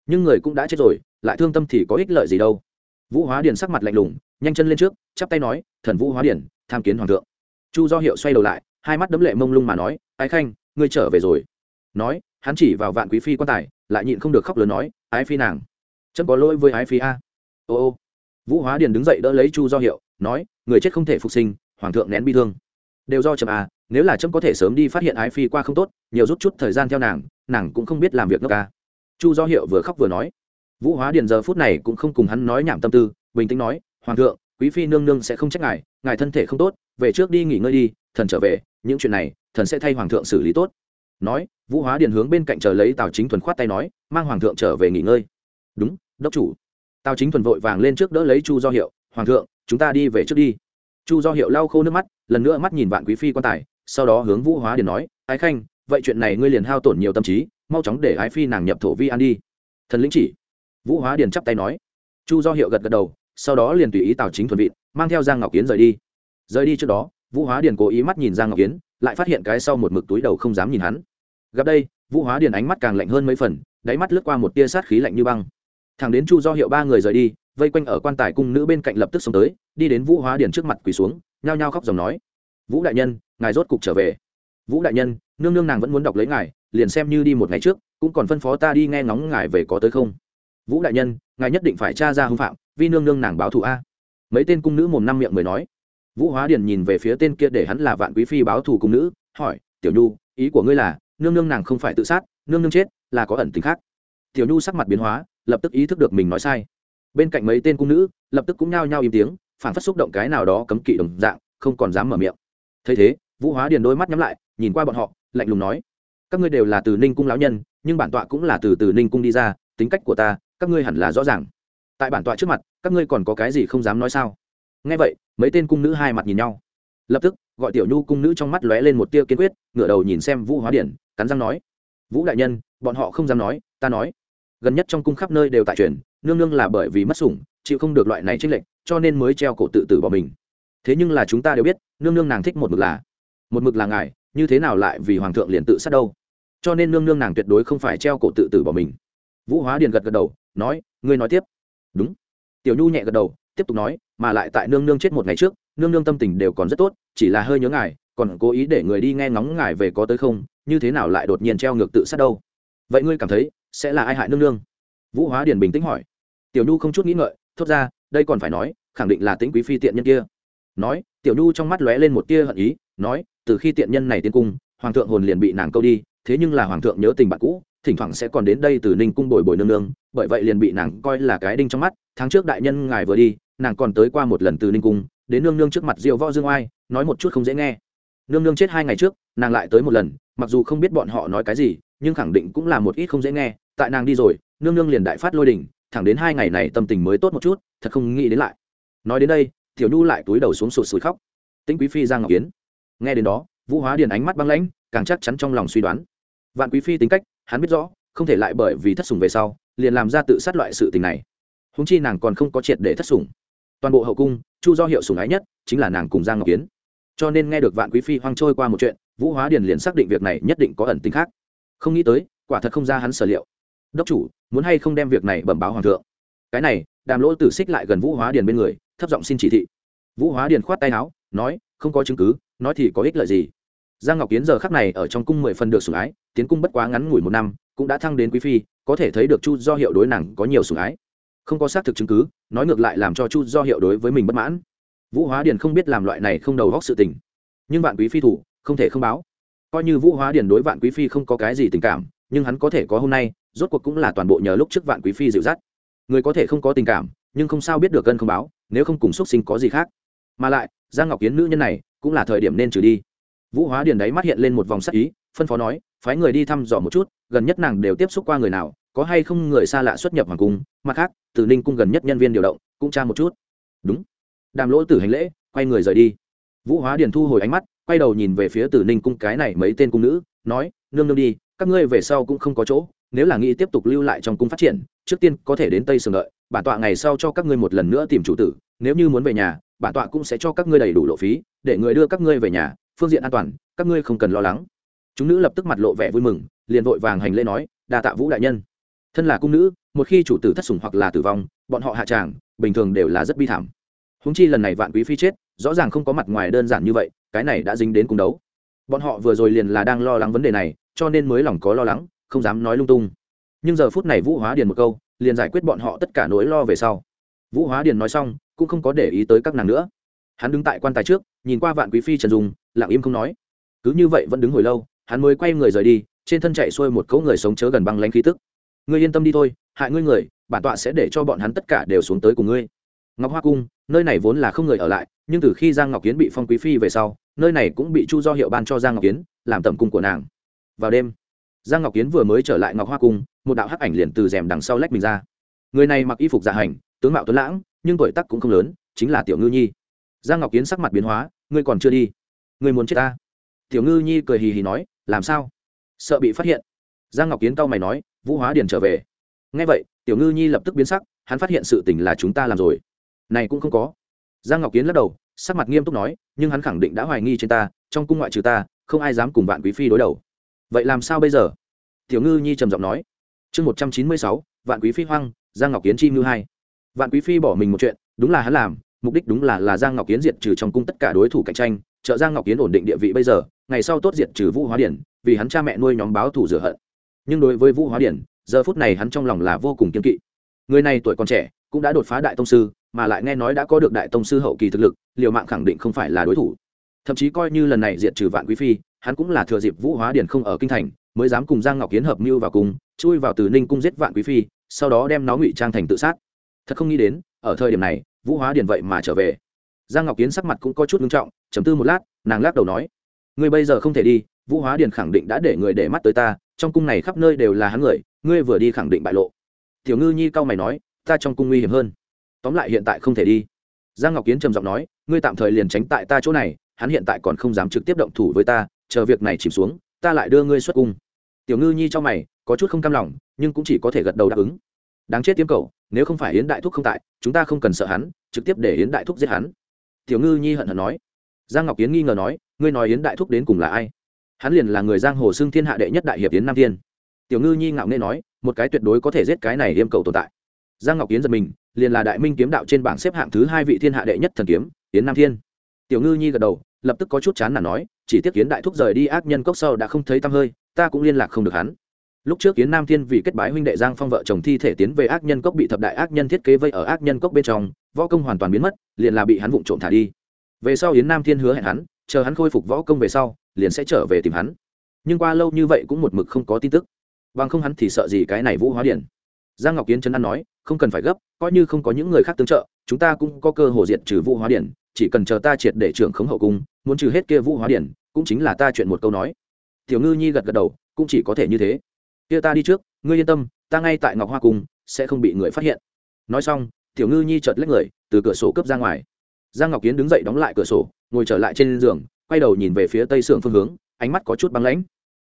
S1: Nhưng người cũng đã chết rồi, lại thương tâm thì có ích lợi gì đâu. Vũ hóa điền sắc mặt lạnh lùng, nhanh chân lên trước, chắp tay nói, thần vũ hóa điền, tham kiến hoàng thượng. Chu do hiệu xoay đầu lại, hai mắt đấm lệ mông lung mà nói, ái khanh, ngươi trở về rồi. Nói, hắn chỉ vào vạn quý phi quan tài, lại nhịn không được khóc lớn nói, ái phi nàng chân có lỗi với ái phi a. Ô ô. Vũ hóa điền đứng dậy đỡ lấy chu do hiệu, nói, người chết không thể phục sinh hoàng thượng nén bi thương. Đều do chậm à. nếu là chấm có thể sớm đi phát hiện ái phi qua không tốt, nhiều rút chút thời gian theo nàng nàng cũng không biết làm việc nước ca à. chu do hiệu vừa khóc vừa nói. Vũ hóa điền giờ phút này cũng không cùng hắn nói nhảm tâm tư, bình tĩnh nói, hoàng thượng, quý phi nương nương sẽ không trách ngài ngài thân thể không tốt, về trước đi nghỉ ngơi đi, thần trở về, những chuyện này, thần sẽ thay hoàng thượng xử lý tốt. Nói, vũ hóa điền hướng bên cạnh chờ lấy tào chính thuần khoát tay nói, mang hoàng thượng trở về nghỉ ngơi. Đúng, đốc chủ. Tào chính thuần vội vàng lên trước đỡ lấy chu do hiệu, hoàng thượng, chúng ta đi về trước đi chu do hiệu lau khô nước mắt, lần nữa mắt nhìn vạn quý phi quan tài, sau đó hướng vũ hóa điền nói, ái khanh, vậy chuyện này ngươi liền hao tổn nhiều tâm trí, mau chóng để ái phi nàng nhập thổ vi an đi. Thần lĩnh chỉ, vũ hóa điền chắp tay nói. Chu do hiệu gật gật đầu, sau đó liền tùy ý tào chính thuần vị, mang theo giang ngọc kiến rời đi. Rời đi trước đó, vũ hóa điền cố ý mắt nhìn giang ngọc kiến, lại phát hiện cái sau một mực túi đầu không dám nhìn hắn. Gặp đây, vũ hóa điền ánh mắt càng lạnh hơn mấy phần, đáy mắt lướt qua một tia sát khí lạnh như băng. Thẳng đến chu do hiệu ba người rời đi vây quanh ở quan tài cung nữ bên cạnh lập tức xông tới, đi đến vũ hóa điền trước mặt quỳ xuống, nhao nhao khóc dòng nói, vũ đại nhân, ngài rốt cục trở về. Vũ đại nhân, nương nương nàng vẫn muốn đọc lấy ngài, liền xem như đi một ngày trước, cũng còn phân phó ta đi nghe ngóng ngài về có tới không. Vũ đại nhân, ngài nhất định phải tra ra hưng phạm, vì nương nương nàng báo thù a. Mấy tên cung nữ mồm năm miệng mới nói. Vũ hóa điền nhìn về phía tên kia để hắn là vạn quý phi báo thù cung nữ, hỏi, tiểu nhu, ý của ngươi là, nương nương nàng không phải tự sát, nương nương chết, là có ẩn tính khác? Tiểu nhu sắc mặt biến hóa, lập tức ý thức được mình nói sai bên cạnh mấy tên cung nữ, lập tức cũng nhao nhao im tiếng phản phát xúc động cái nào đó cấm kỵ đồng dạng, không còn dám mở miệng. Thấy thế, vũ hóa điền đôi mắt nhắm lại, nhìn qua bọn họ, lạnh lùng nói, các ngươi đều là từ ninh cung lão nhân, nhưng bản tọa cũng là từ từ ninh cung đi ra, tính cách của ta, các ngươi hẳn là rõ ràng. Tại bản tọa trước mặt, các ngươi còn có cái gì không dám nói sao? Nghe vậy, mấy tên cung nữ hai mặt nhìn nhau. Lập tức, gọi tiểu nhu cung nữ trong mắt lóe lên một tia kiên quyết, ngửa đầu nhìn xem vũ hóa điển cắn răng nói, vũ đại nhân, bọn họ không dám nói, ta nói. Gần nhất trong cung khắp nơi đều tại truyền nương nương là bởi vì mất sủng, chịu không được loại này trích lệnh cho nên mới treo cổ tự tử bỏ mình. Thế nhưng là chúng ta đều biết, nương nương nàng thích một mực là, một mực là ngài, như thế nào lại vì hoàng thượng liền tự sát đâu? Cho nên nương nương nàng tuyệt đối không phải treo cổ tự tử bỏ mình. Vũ hóa điền gật gật đầu, nói, ngươi nói tiếp. Đúng. Tiểu nhu nhẹ gật đầu, tiếp tục nói, mà lại tại nương nương chết một ngày trước, nương nương tâm tình đều còn rất tốt, chỉ là hơi nhớ ngài, còn cố ý để người đi nghe ngóng ngài về có tới không, như thế nào lại đột nhiên treo ngược tự sát đâu? Vậy ngươi cảm thấy sẽ là ai hại nương nương? Vũ hóa điền bình tĩnh hỏi tiểu nhu không chút nghĩ ngợi, thốt ra, đây còn phải nói, khẳng định là tính quý phi tiện nhân kia. Nói, tiểu nhu trong mắt lóe lên một tia hận ý, nói, từ khi tiện nhân này tiến cung, hoàng thượng hồn liền bị nàng câu đi, thế nhưng là hoàng thượng nhớ tình bạn cũ, thỉnh thoảng sẽ còn đến đây từ ninh cung bồi bồi nương nương, bởi vậy liền bị nàng coi là cái đinh trong mắt, tháng trước đại nhân ngài vừa đi, nàng còn tới qua một lần từ ninh cung, đến nương nương trước mặt diệu võ dương oai, nói một chút không dễ nghe. Nương nương chết hai ngày trước, nàng lại tới một lần, mặc dù không biết bọn họ nói cái gì, nhưng khẳng định cũng là một ít không dễ nghe, tại nàng đi rồi, nương nương liền đại phát lôi đình thẳng đến hai ngày này tâm tình mới tốt một chút, thật không nghĩ đến lại. Nói đến đây, tiểu nhu lại túi đầu xuống sụt sùi khóc. Tĩnh quý phi giang ngọc kiến nghe đến đó, vũ hóa điền ánh mắt băng lãnh, càng chắc chắn trong lòng suy đoán. Vạn quý phi tính cách, hắn biết rõ, không thể lại bởi vì thất sủng về sau, liền làm ra tự sát loại sự tình này. Húng chi nàng còn không có triệt để thất sủng. Toàn bộ hậu cung, chu do hiệu sủng ái nhất, chính là nàng cùng giang ngọc kiến cho nên nghe được vạn quý phi hoang trôi qua một chuyện, vũ hóa điền liền xác định việc này nhất định có ẩn tính khác. Không nghĩ tới, quả thật không ra hắn sở liệu đốc chủ, muốn hay không đem việc này bẩm báo hoàng thượng? Cái này, đàm lỗ tử xích lại gần vũ hóa điền bên người, thấp giọng xin chỉ thị. Vũ hóa điền khoát tay áo, nói, không có chứng cứ, nói thì có ích lợi gì? Giang ngọc kiến giờ khắc này ở trong cung mười phần được sủng ái, tiến cung bất quá ngắn ngủi một năm, cũng đã thăng đến quý phi, có thể thấy được chu do hiệu đối nàng có nhiều sủng ái. Không có xác thực chứng cứ, nói ngược lại làm cho chu do hiệu đối với mình bất mãn. Vũ hóa điền không biết làm loại này không đầu góc sự tình. Nhưng vạn quý phi thủ, không thể không báo. Coi như vũ hóa điền đối vạn quý phi không có cái gì tình cảm, nhưng hắn có thể có hôm nay rốt cuộc cũng là toàn bộ nhờ lúc trước vạn quý phi dịu dắt. Người có thể không có tình cảm, nhưng không sao biết được gân không báo, nếu không cùng xuất sinh có gì khác. Mà lại, giang ngọc kiến nữ nhân này, cũng là thời điểm nên trừ đi. Vũ hóa điền đấy mắt hiện lên một vòng sắc ý, phân phó nói, phái người đi thăm dò một chút, gần nhất nàng đều tiếp xúc qua người nào, có hay không người xa lạ xuất nhập hoàng cung, mặt khác từ ninh cung gần nhất nhân viên điều động, cũng tra một chút. Đúng. Đàm lỗ tử hành lễ, quay người rời đi. Vũ hóa điền thu hồi ánh mắt, quay đầu nhìn về phía tử ninh cung cái này mấy tên cung nữ, nói, nương nương đi, các ngươi về sau cũng không có chỗ nếu là nghĩ tiếp tục lưu lại trong cung phát triển, trước tiên có thể đến tây sườn đợi, bản tọa ngày sau cho các ngươi một lần nữa tìm chủ tử, nếu như muốn về nhà, bản tọa cũng sẽ cho các ngươi đầy đủ lộ phí, để người đưa các ngươi về nhà, phương diện an toàn, các ngươi không cần lo lắng. Chúng nữ lập tức mặt lộ vẻ vui mừng, liền vội vàng hành lễ nói, đa tạ vũ đại nhân. Thân là cung nữ, một khi chủ tử thất sủng hoặc là tử vong, bọn họ hạ tràng, bình thường đều là rất bi thảm. Húng chi lần này vạn quý phi chết, rõ ràng không có mặt ngoài đơn giản như vậy, cái này đã dính đến cung đấu. Bọn họ vừa rồi liền là đang lo lắng vấn đề này, cho nên mới lòng có lo lắng không dám nói lung tung. Nhưng giờ phút này vũ hóa điền một câu, liền giải quyết bọn họ tất cả nỗi lo về sau. Vũ hóa điền nói xong, cũng không có để ý tới các nàng nữa. Hắn đứng tại quan tài trước, nhìn qua vạn quý phi trần dung, lặng im không nói. Cứ như vậy vẫn đứng hồi lâu, hắn mới quay người rời đi, trên thân chạy xuôi một cỗ người sống chớ gần băng lánh khí tức. Ngươi yên tâm đi thôi, hại ngươi người, bản tọa sẽ để cho bọn hắn tất cả đều xuống tới cùng ngươi. Ngọc hoa cung, nơi này vốn là không người ở lại, nhưng từ khi giang ngọc kiến bị phong quý phi về sau, nơi này cũng bị chu do hiệu ban cho giang ngọc kiến, làm tẩm cung của nàng. Vào đêm giang ngọc kiến vừa mới trở lại ngọc hoa cung, một đạo hắc ảnh liền từ rèm đằng sau lách mình ra. Người này mặc y phục dạ hành, tướng mạo tuấn lãng, nhưng tuổi tác cũng không lớn, chính là tiểu ngư nhi. Giang ngọc kiến sắc mặt biến hóa, ngươi còn chưa đi? Ngươi muốn chết ta? Tiểu ngư nhi cười hì hì nói, làm sao? Sợ bị phát hiện. Giang ngọc kiến cau mày nói, vũ hóa điền trở về. Ngay vậy, tiểu ngư nhi lập tức biến sắc, hắn phát hiện sự tình là chúng ta làm rồi. Này cũng không có. Giang ngọc kiến lắc đầu, sắc mặt nghiêm túc nói, nhưng hắn khẳng định đã hoài nghi trên ta, trong cung ngoại trừ ta, không ai dám cùng vạn quý phi đối đầu vậy làm sao bây giờ? Tiểu ngư nhi trầm giọng nói. Chương một trăm chín mươi sáu, vạn quý phi hoang, giang ngọc kiến chi ngư hai. Vạn quý phi bỏ mình một chuyện, đúng là hắn làm, mục đích đúng là là giang ngọc kiến diệt trừ trong cung tất cả đối thủ cạnh tranh, trợ giang ngọc kiến ổn định địa vị bây giờ, ngày sau tốt diệt trừ vũ hóa điển, vì hắn cha mẹ nuôi nhóm báo thủ rửa hận. Nhưng đối với vũ hóa điển, giờ phút này hắn trong lòng là vô cùng kiên kỵ. Người này tuổi còn trẻ, cũng đã đột phá đại tông sư, mà lại nghe nói đã có được đại tông sư hậu kỳ thực lực, liều mạng khẳng định không phải là đối thủ. Thậm chí coi như lần này diệt trừ vạn quý phi hắn cũng là thừa dịp vũ hóa điển không ở kinh thành, mới dám cùng giang ngọc kiến hợp mưu vào cùng, chui vào từ ninh cung giết vạn quý phi, sau đó đem nó ngụy trang thành tự sát. Thật không nghĩ đến, ở thời điểm này, vũ hóa điển vậy mà trở về. Giang ngọc kiến sắc mặt cũng có chút nghiêm trọng chấm tư một lát, nàng lắc đầu nói, ngươi bây giờ không thể đi, vũ hóa điển khẳng định đã để người để mắt tới ta, trong cung này khắp nơi đều là hắn người, ngươi vừa đi khẳng định bại lộ. Tiểu ngư nhi cau mày nói, ta trong cung nguy hiểm hơn. Tóm lại hiện tại không thể đi. Giang ngọc kiến trầm giọng nói, ngươi tạm thời liền tránh tại ta chỗ này, hắn hiện tại còn không dám trực tiếp động thủ với ta chờ việc này chìm xuống, ta lại đưa ngươi xuất cung. Tiểu ngư nhi cho mày, có chút không cam lòng, nhưng cũng chỉ có thể gật đầu đáp ứng. Đáng chết tiêm cầu nếu không phải yến đại thúc không tại, chúng ta không cần sợ hắn, trực tiếp để yến đại thúc giết hắn. Tiểu ngư nhi hận hận nói. Giang ngọc Yến nghi ngờ nói, ngươi nói yến đại thúc đến cùng là ai? Hắn liền là người giang hồ xưng thiên hạ đệ nhất đại hiệp yến nam thiên. Tiểu ngư nhi ngạo nghê nói, một cái tuyệt đối có thể giết cái này yêm cầu tồn tại. Giang ngọc Yến giật mình, liền là đại minh kiếm đạo trên bảng xếp hạng thứ hai vị thiên hạ đệ nhất thần kiếm, yến nam thiên. Tiểu ngư nhi gật đầu, lập tức có chút chán là nói chỉ tiếc kiến đại thúc rời đi ác nhân cốc sau đã không thấy tăm hơi, ta cũng liên lạc không được hắn. Lúc trước kiến nam thiên vì kết bái huynh đệ giang phong vợ chồng thi thể tiến về ác nhân cốc bị thập đại ác nhân thiết kế vây ở ác nhân cốc bên trong, võ công hoàn toàn biến mất, liền là bị hắn vụng trộm thả đi. Về sau yến nam thiên hứa hẹn hắn, chờ hắn khôi phục võ công về sau, liền sẽ trở về tìm hắn. Nhưng qua lâu như vậy cũng một mực không có tin tức. Bằng không hắn thì sợ gì cái này vũ hóa điển giang ngọc kiến chấn an nói, không cần phải gấp, coi như không có những người khác tương trợ, chúng ta cũng có cơ hồ diệt trừ vũ hóa điển, chỉ cần chờ ta triệt để trưởng khống hậu cung, muốn trừ hết kia vũ hóa điển, cũng chính là ta chuyện một câu nói. Tiểu ngư nhi gật gật đầu, cũng chỉ có thể như thế. Kia ta đi trước, ngươi yên tâm, ta ngay tại ngọc hoa cung, sẽ không bị người phát hiện. Nói xong, tiểu ngư nhi chợt lách người, từ cửa sổ cướp ra ngoài. Giang ngọc kiến đứng dậy đóng lại cửa sổ, ngồi trở lại trên giường, quay đầu nhìn về phía tây sưởng phương hướng, ánh mắt có chút băng lãnh.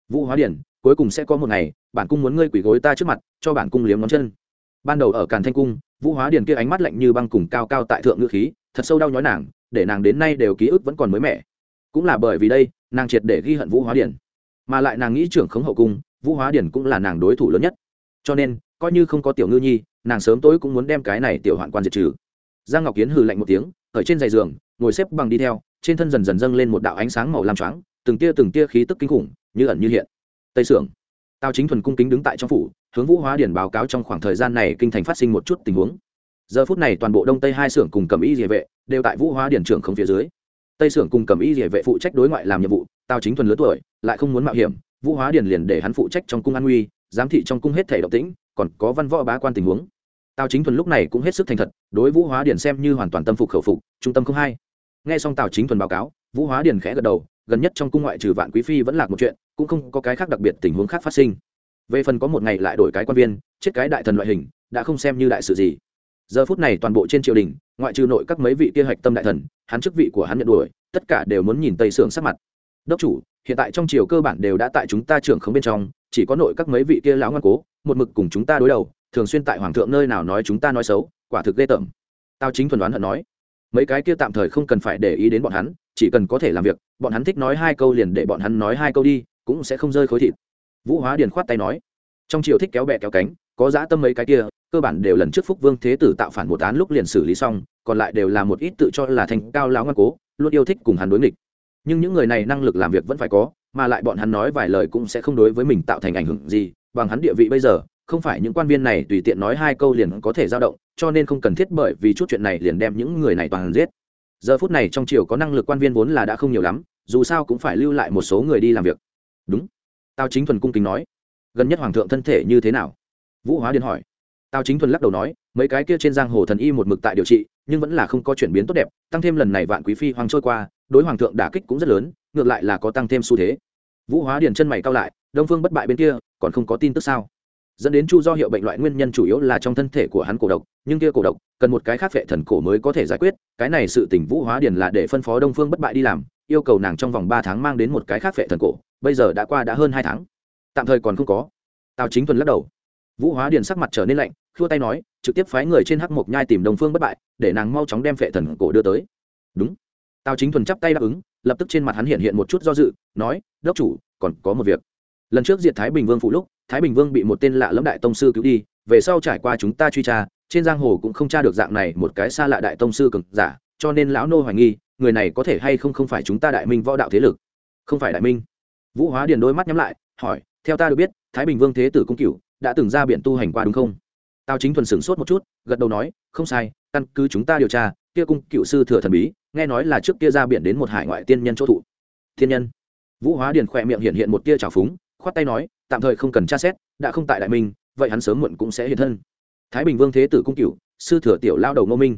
S1: Vũ hóa điển cuối cùng sẽ có một ngày bản cung muốn ngươi quỳ gối ta trước mặt cho bản cung liếm ngón chân. Ban đầu ở càn thanh cung vũ hóa điền kia ánh mắt lạnh như băng cùng cao cao tại thượng ngữ khí thật sâu đau nhói nàng để nàng đến nay đều ký ức vẫn còn mới mẻ. Cũng là bởi vì đây nàng triệt để ghi hận vũ hóa điền, mà lại nàng nghĩ trưởng khống hậu cung vũ hóa điền cũng là nàng đối thủ lớn nhất. Cho nên coi như không có tiểu ngư nhi nàng sớm tối cũng muốn đem cái này tiểu hoạn quan diệt trừ. Giang ngọc kiến hừ lạnh một tiếng ở trên giày giường ngồi xếp bằng đi theo trên thân dần dần dâng lên một đạo ánh sáng màu lam choáng từng tia từng tia khí tức kinh khủng như ẩn như hiện tây sưởng. Tào chính thuần cung kính đứng tại trong phủ, hướng vũ hóa điển báo cáo trong khoảng thời gian này kinh thành phát sinh một chút tình huống. Giờ phút này toàn bộ đông tây hai xưởng cùng cầm y địa vệ đều tại vũ hóa điển trưởng không phía dưới. Tây xưởng cùng cầm y địa vệ phụ trách đối ngoại làm nhiệm vụ, tào chính thuần lớn tuổi, lại không muốn mạo hiểm, vũ hóa điển liền để hắn phụ trách trong cung an nguy, giám thị trong cung hết thể động tĩnh, còn có văn võ bá quan tình huống. Tào chính thuần lúc này cũng hết sức thành thật, đối vũ hóa điển xem như hoàn toàn tâm phục khẩu phục, trung tâm không hai. Nghe xong tào chính thuần báo cáo, vũ hóa điển khẽ gật đầu gần nhất trong cung ngoại trừ vạn quý phi vẫn là một chuyện, cũng không có cái khác đặc biệt tình huống khác phát sinh. Về phần có một ngày lại đổi cái quan viên, chết cái đại thần loại hình, đã không xem như đại sự gì. Giờ phút này toàn bộ trên triều đình, ngoại trừ nội các mấy vị kia hạch tâm đại thần, hắn chức vị của hắn nhận đuổi, tất cả đều muốn nhìn tây sưởng sắc mặt. Đốc chủ, hiện tại trong triều cơ bản đều đã tại chúng ta trưởng không bên trong, chỉ có nội các mấy vị kia lão ngoan cố, một mực cùng chúng ta đối đầu, thường xuyên tại hoàng thượng nơi nào nói chúng ta nói xấu, quả thực ghê tởm. Tao chính thuần đoán hận nói, mấy cái kia tạm thời không cần phải để ý đến bọn hắn chỉ cần có thể làm việc, bọn hắn thích nói hai câu liền để bọn hắn nói hai câu đi, cũng sẽ không rơi khối thịt. Vũ hóa điền khoát tay nói, trong triều thích kéo bẹ kéo cánh, có dã tâm mấy cái kia, cơ bản đều lần trước phúc vương thế tử tạo phản một án lúc liền xử lý xong, còn lại đều là một ít tự cho là thành cao lão ngoan cố, luôn yêu thích cùng hắn đối nghịch. Nhưng những người này năng lực làm việc vẫn phải có, mà lại bọn hắn nói vài lời cũng sẽ không đối với mình tạo thành ảnh hưởng gì, bằng hắn địa vị bây giờ, không phải những quan viên này tùy tiện nói hai câu liền có thể dao động, cho nên không cần thiết bởi vì chút chuyện này liền đem những người này toàn giết giờ phút này trong triều có năng lực quan viên vốn là đã không nhiều lắm, dù sao cũng phải lưu lại một số người đi làm việc. Đúng. Tao chính thuần cung kính nói. Gần nhất hoàng thượng thân thể như thế nào? Vũ hóa điền hỏi. Tao chính thuần lắc đầu nói, mấy cái kia trên giang hồ thần y một mực tại điều trị, nhưng vẫn là không có chuyển biến tốt đẹp, tăng thêm lần này vạn quý phi hoàng trôi qua, đối hoàng thượng đả kích cũng rất lớn, ngược lại là có tăng thêm xu thế. Vũ hóa điền chân mày cao lại, đông phương bất bại bên kia, còn không có tin tức sao? Dẫn đến chu do hiệu bệnh loại nguyên nhân chủ yếu là trong thân thể của hắn cổ độc, nhưng kia cổ độc cần một cái khác vệ thần cổ mới có thể giải quyết, cái này sự tỉnh vũ hóa điền là để phân phó đông phương bất bại đi làm, yêu cầu nàng trong vòng ba tháng mang đến một cái khác vệ thần cổ, bây giờ đã qua đã hơn hai tháng. Tạm thời còn không có. Tào chính thuần lắc đầu. Vũ hóa điền sắc mặt trở nên lạnh, khua tay nói, trực tiếp phái người trên hắc mộc nhai tìm đồng phương bất bại, để nàng mau chóng đem vệ thần cổ đưa tới. Đúng. Tào chính thuần chắp tay đáp ứng, lập tức trên mặt hắn hiện hiện một chút do dự, nói, đốc chủ, còn có một việc. Lần trước diệt thái bình vương phụ lúc thái bình vương bị một tên lạ lẫm đại tông sư cứu đi, về sau trải qua chúng ta truy tra, trên giang hồ cũng không tra được dạng này một cái xa lạ đại tông sư cực giả, cho nên lão nô hoài nghi, người này có thể hay không không phải chúng ta đại minh võ đạo thế lực? Không phải đại minh. Vũ hóa điền đôi mắt nhắm lại, hỏi, theo ta được biết, thái bình vương thế tử cung cựu đã từng ra biển tu hành qua đúng không? Tao chính thuần sửng sốt một chút, gật đầu nói, không sai, căn cứ chúng ta điều tra, kia cung cựu sư thừa thần bí, nghe nói là trước kia ra biển đến một hải ngoại tiên nhân chỗ thụ. Thiên nhân. Vũ hóa điền khỏe miệng hiện hiện một tia trào phúng khoát tay nói, tạm thời không cần tra xét, đã không tại đại minh, vậy hắn sớm muộn cũng sẽ hiện thân. Thái bình vương thế tử cung cựu sư thừa tiểu lao đầu ngô minh.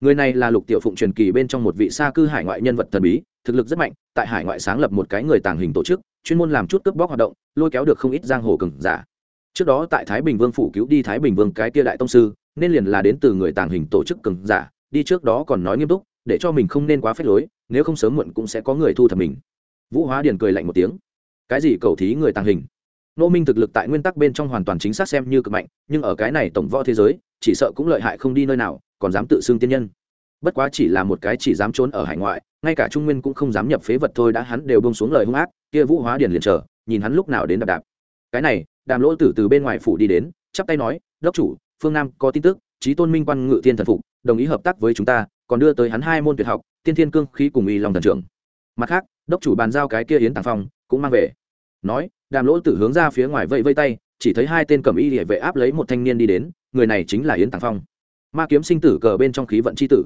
S1: Người này là lục tiểu phụng truyền kỳ bên trong một vị xa cư hải ngoại nhân vật thần bí, thực lực rất mạnh, tại hải ngoại sáng lập một cái người tàng hình tổ chức, chuyên môn làm chút cướp bóc hoạt động, lôi kéo được không ít giang hồ cừng giả. Trước đó tại thái bình vương phủ cứu đi thái bình vương cái tia đại tông sư, nên liền là đến từ người tàng hình tổ chức cừng giả, đi trước đó còn nói nghiêm túc, để cho mình không nên quá phép lối, nếu không sớm muộn cũng sẽ có người thu thập mình. Vũ hóa điền cười lạnh một tiếng cái gì cầu thí người tàng hình? Nô minh thực lực tại nguyên tắc bên trong hoàn toàn chính xác xem như cực mạnh, nhưng ở cái này tổng võ thế giới, chỉ sợ cũng lợi hại không đi nơi nào, còn dám tự xưng tiên nhân. Bất quá chỉ là một cái chỉ dám trốn ở hải ngoại, ngay cả trung nguyên cũng không dám nhập phế vật thôi đã hắn đều bông xuống lời hung ác, kia vũ hóa điền liền chờ, nhìn hắn lúc nào đến đạp đạp. Cái này, đàm lỗ tử từ bên ngoài phủ đi đến, chắp tay nói, đốc chủ, phương nam có tin tức trí tôn minh quan ngự thiên thần phục, đồng ý hợp tác với chúng ta, còn đưa tới hắn hai môn tuyệt học, tiên thiên cương khí cùng y lòng thần trưởng. Mặt khác, đốc chủ bàn giao cái kia yến tàng phong cũng mang về. Nói đàm lỗ tử hướng ra phía ngoài vây vây tay chỉ thấy hai tên cầm y địa vệ áp lấy một thanh niên đi đến người này chính là yến tàng phong. Ma kiếm sinh tử cờ bên trong khí vận c h i tử.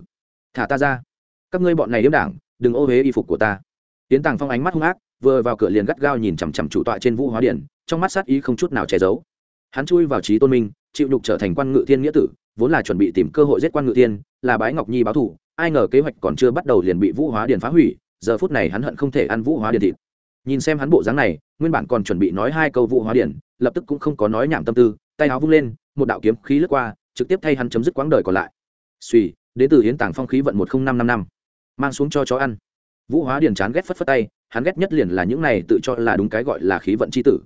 S1: Thả ta ra. Các ngươi bọn này điếm đảng đừng ô huế y phục của ta. Yến tàng phong ánh mắt hung ác vừa vào cửa liền gắt gao nhìn chằm chằm chủ tọa trên vũ hóa điện, trong mắt sát ý không chút nào che giấu. Hắn chui vào trí tôn minh chịu nhục trở thành quan ngự thiên nghĩa tử vốn là chuẩn bị tìm cơ hội giết quan ngự thiên là bái ngọc nhi báo thủ ai ngờ kế hoạch còn chưa bắt đầu liền bị vũ hóa điện phá hủy giờ phút này hắn hận không thể ăn vũ hóa điện thịt nhìn xem hắn bộ dáng này nguyên bản còn chuẩn bị nói hai câu vụ hóa điển, lập tức cũng không có nói nhảm tâm tư tay áo vung lên một đạo kiếm khí lướt qua trực tiếp thay hắn chấm dứt quãng đời còn lại. Suy đến từ hiến tàng phong khí vận một nghìn năm năm năm. Mang xuống cho chó ăn. Vũ hóa điền chán ghét phất phất tay hắn ghét nhất liền là những này tự cho là đúng cái gọi là khí vận c h i tử.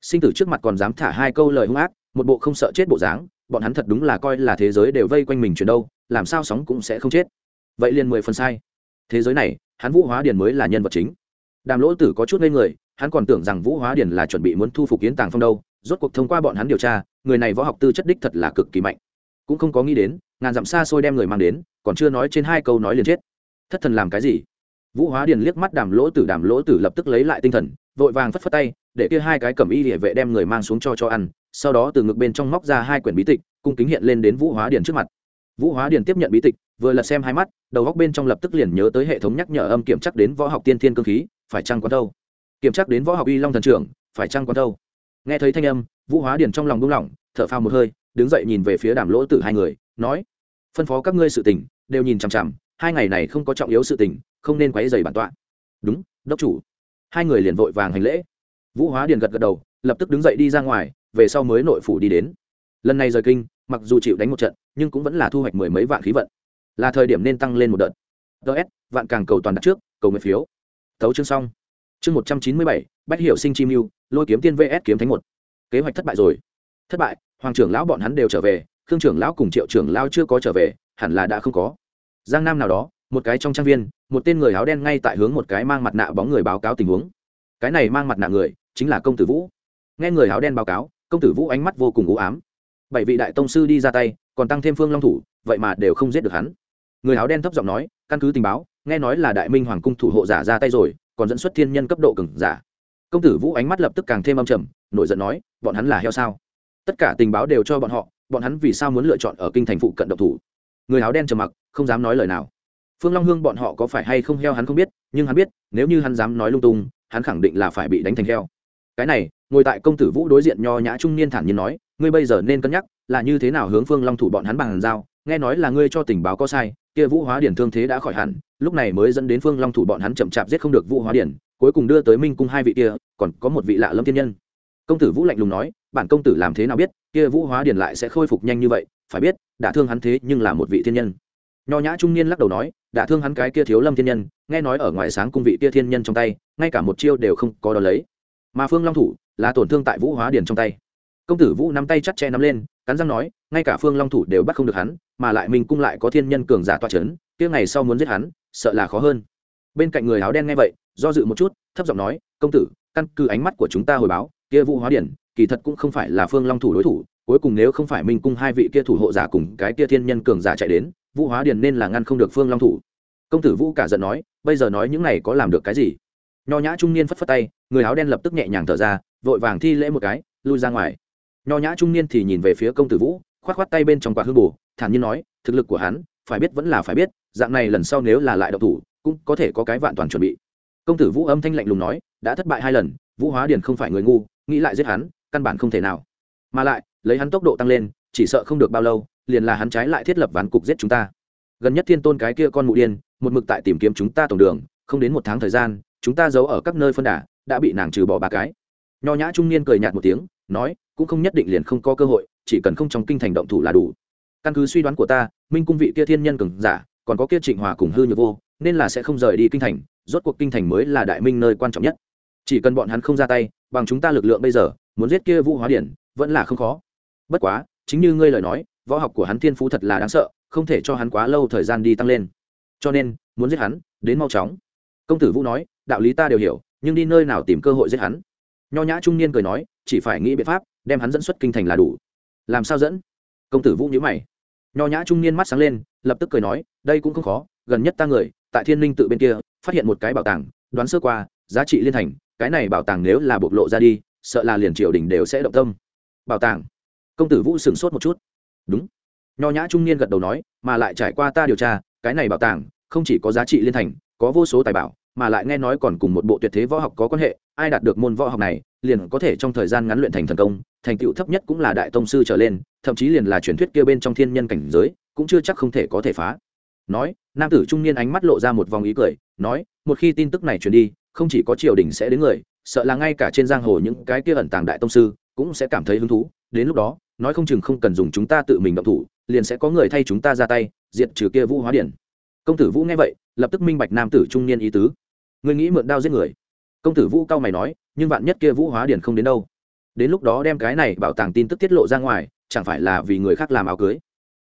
S1: Sinh tử trước mặt còn dám thả hai câu lời hung ác một bộ không sợ chết bộ dáng bọn hắn thật đúng là coi là thế giới đều vây quanh mình chuyển đâu làm sao sóng cũng sẽ không chết. Vậy liền mười phần sai. Thế giới này hắn vũ hóa điền mới là nhân vật chính đàm lỗ tử có chút ngây người, hắn còn tưởng rằng vũ hóa điền là chuẩn bị muốn thu phục kiến tàng phong đâu, rốt cuộc thông qua bọn hắn điều tra, người này võ học tư chất đích thật là cực kỳ mạnh. Cũng không có nghĩ đến, ngàn dặm xa xôi đem người mang đến, còn chưa nói trên hai câu nói liền chết. Thất thần làm cái gì? Vũ hóa điền liếc mắt đàm lỗ tử, đàm lỗ tử lập tức lấy lại tinh thần, vội vàng phất phất tay, để kia hai cái cầm y địa vệ đem người mang xuống cho cho ăn, sau đó từ ngực bên trong móc ra hai quyển bí tịch, cung kính hiện lên đến vũ hóa điền trước mặt. Vũ hóa điền tiếp nhận bí tịch, vừa lật xem hai mắt, đầu góc bên trong lập tức liền nhớ tới hệ thống nhắc nhở âm kiểm chắc đến võ học tiên thiên cơ khí phải chăng quán đâu kiểm tra đến võ học y long thần trưởng, phải chăng quán đâu nghe thấy thanh âm, vũ hóa điền trong lòng buông lỏng, thở phào một hơi, đứng dậy nhìn về phía đàm lỗ tử hai người, nói, phân phó các ngươi sự tình, đều nhìn chằm chằm, hai ngày này không có trọng yếu sự tình, không nên quấy dày bản tọa. Đúng, đốc chủ. Hai người liền vội vàng hành lễ. Vũ hóa điền gật gật đầu, lập tức đứng dậy đi ra ngoài, về sau mới nội phủ đi đến. Lần này rời kinh, mặc dù chịu đánh một trận, nhưng cũng vẫn là thu hoạch mười mấy vạn khí vận. Là thời điểm nên tăng lên một đợt. Ts vạn càng cầu toàn đặt trước, cầu nguyện phiếu thấu chương xong. Chương một trăm chín mươi bảy, bách hiệu sinh chi mưu, lôi kiếm tiên vs kiếm thánh một. Kế hoạch thất bại rồi. Thất bại, hoàng trưởng lão bọn hắn đều trở về, khương trưởng lão cùng triệu trưởng lão chưa có trở về, hẳn là đã không có. Giang nam nào đó, một cái trong trang viên, một tên người áo đen ngay tại hướng một cái mang mặt nạ bóng người báo cáo tình huống. Cái này mang mặt nạ người, chính là công tử vũ. Nghe người áo đen báo cáo, công tử vũ ánh mắt vô cùng u ám. Bảy vị đại tông sư đi ra tay, còn tăng thêm phương long thủ, vậy mà đều không giết được hắn. Người áo đen thấp giọng nói căn cứ tình báo, nghe nói là đại minh hoàng cung thủ hộ giả ra tay rồi, còn dẫn xuất thiên nhân cấp độ cừng giả. Công tử vũ ánh mắt lập tức càng thêm âm trầm, nổi giận nói, bọn hắn là heo sao? Tất cả tình báo đều cho bọn họ, bọn hắn vì sao muốn lựa chọn ở kinh thành phụ cận độc thủ? Người áo đen trầm mặc, không dám nói lời nào. Phương long hương bọn họ có phải hay không heo hắn không biết, nhưng hắn biết, nếu như hắn dám nói lung tung, hắn khẳng định là phải bị đánh thành heo. Cái này, ngồi tại công tử vũ đối diện nho nhã trung niên thản nhiên nói, ngươi bây giờ nên cân nhắc, là như thế nào hướng phương long thủ bọn hắn bằng giao nghe nói là ngươi cho tình báo có sai, kia vũ hóa điển thương thế đã khỏi hẳn, lúc này mới dẫn đến phương long thủ bọn hắn chậm chạp giết không được vũ hóa điển, cuối cùng đưa tới minh cung hai vị kia, còn có một vị lạ lâm thiên nhân. Công tử vũ lạnh lùng nói, bản công tử làm thế nào biết, kia vũ hóa điển lại sẽ khôi phục nhanh như vậy, phải biết đã thương hắn thế nhưng là một vị thiên nhân. Nho nhã trung niên lắc đầu nói đã thương hắn cái kia thiếu lâm thiên nhân, nghe nói ở ngoài sáng cung vị kia thiên nhân trong tay, ngay cả một chiêu đều không có đo lấy. Mà phương long thủ là tổn thương tại vũ hóa điển trong tay. Công tử vũ nắm tay chắt che nắm lên, cắn răng nói, ngay cả phương long thủ đều bắt không được hắn mà lại mình cung lại có thiên nhân cường giả toa chấn, kia ngày sau muốn giết hắn sợ là khó hơn. Bên cạnh người áo đen nghe vậy do dự một chút thấp giọng nói công tử căn cứ ánh mắt của chúng ta hồi báo kia vụ hóa điển kỳ thật cũng không phải là phương long thủ đối thủ cuối cùng nếu không phải minh cung hai vị kia thủ hộ giả cùng cái kia thiên nhân cường giả chạy đến vũ hóa Điền nên là ngăn không được phương long thủ. Công tử vũ cả giận nói bây giờ nói những này có làm được cái gì? Nho nhã trung niên phất phất tay người áo đen lập tức nhẹ nhàng thở ra vội vàng thi lễ một cái lui ra ngoài. Nho nhã trung niên thì nhìn về phía công tử vũ khoát khoát tay bên trong quạt hương bù, thản nhiên nói, thực lực của hắn, phải biết vẫn là phải biết, dạng này lần sau nếu là lại độc thủ, cũng có thể có cái vạn toàn chuẩn bị. Công tử vũ âm thanh lạnh lùng nói, đã thất bại hai lần, vũ hóa điền không phải người ngu, nghĩ lại giết hắn, căn bản không thể nào. Mà lại, lấy hắn tốc độ tăng lên, chỉ sợ không được bao lâu, liền là hắn trái lại thiết lập ván cục giết chúng ta. Gần nhất thiên tôn cái kia con mụ điên, một mực tại tìm kiếm chúng ta tổng đường, không đến một tháng thời gian, chúng ta giấu ở các nơi phân đà, đã bị nàng trừ bỏ ba cái. Nho nhã trung niên cười nhạt một tiếng, nói, cũng không nhất định liền không có cơ hội chỉ cần không trong kinh thành động thủ là đủ. Căn cứ suy đoán của ta, minh cung vị kia thiên nhân cường giả, còn có kia trịnh hòa cùng hư nhược vô, nên là sẽ không rời đi kinh thành, rốt cuộc kinh thành mới là đại minh nơi quan trọng nhất. Chỉ cần bọn hắn không ra tay, bằng chúng ta lực lượng bây giờ, muốn giết kia vũ hóa điển, vẫn là không khó. Bất quá, chính như ngươi lời nói, võ học của hắn thiên phú thật là đáng sợ, không thể cho hắn quá lâu thời gian đi tăng lên. Cho nên, muốn giết hắn, đến mau chóng. Công tử vũ nói, đạo lý ta đều hiểu, nhưng đi nơi nào tìm cơ hội giết hắn? Nho nhã trung niên cười nói, chỉ phải nghĩ biện pháp, đem hắn dẫn xuất kinh thành là đủ làm sao dẫn? Công tử vũ nhữ mày. Nho nhã trung niên mắt sáng lên, lập tức cười nói, đây cũng không khó, gần nhất ta người, tại thiên linh tự bên kia, phát hiện một cái bảo tàng, đoán sơ qua, giá trị liên thành, cái này bảo tàng nếu là bộc lộ ra đi, sợ là liền triều đình đều sẽ động tâm. Bảo tàng. Công tử vũ sửng sốt một chút. Đúng. Nho nhã trung niên gật đầu nói, mà lại trải qua ta điều tra, cái này bảo tàng, không chỉ có giá trị liên thành, có vô số tài bảo, mà lại nghe nói còn cùng một bộ tuyệt thế võ học có quan hệ, ai đạt được môn võ học này, liền có thể trong thời gian ngắn luyện thành thần công thành tựu thấp nhất cũng là đại tông sư trở lên, thậm chí liền là truyền thuyết kia bên trong thiên nhân cảnh giới, cũng chưa chắc không thể có thể phá. Nói, nam tử trung niên ánh mắt lộ ra một vòng ý cười, nói, một khi tin tức này truyền đi, không chỉ có triều đình sẽ đến người, sợ là ngay cả trên giang hồ những cái kia ẩn tàng đại tông sư cũng sẽ cảm thấy hứng thú. Đến lúc đó, nói không chừng không cần dùng chúng ta tự mình động thủ, liền sẽ có người thay chúng ta ra tay, diệt trừ kia vũ hóa điển. Công tử vũ nghe vậy, lập tức minh bạch nam tử trung niên ý tứ. Ngươi nghĩ mượn đao giết người? Công tử vũ cao mày nói, nhưng vạn nhất kia vũ hóa điển không đến đâu? Đến lúc đó đem cái này bảo tàng tin tức tiết lộ ra ngoài, chẳng phải là vì người khác làm áo cưới?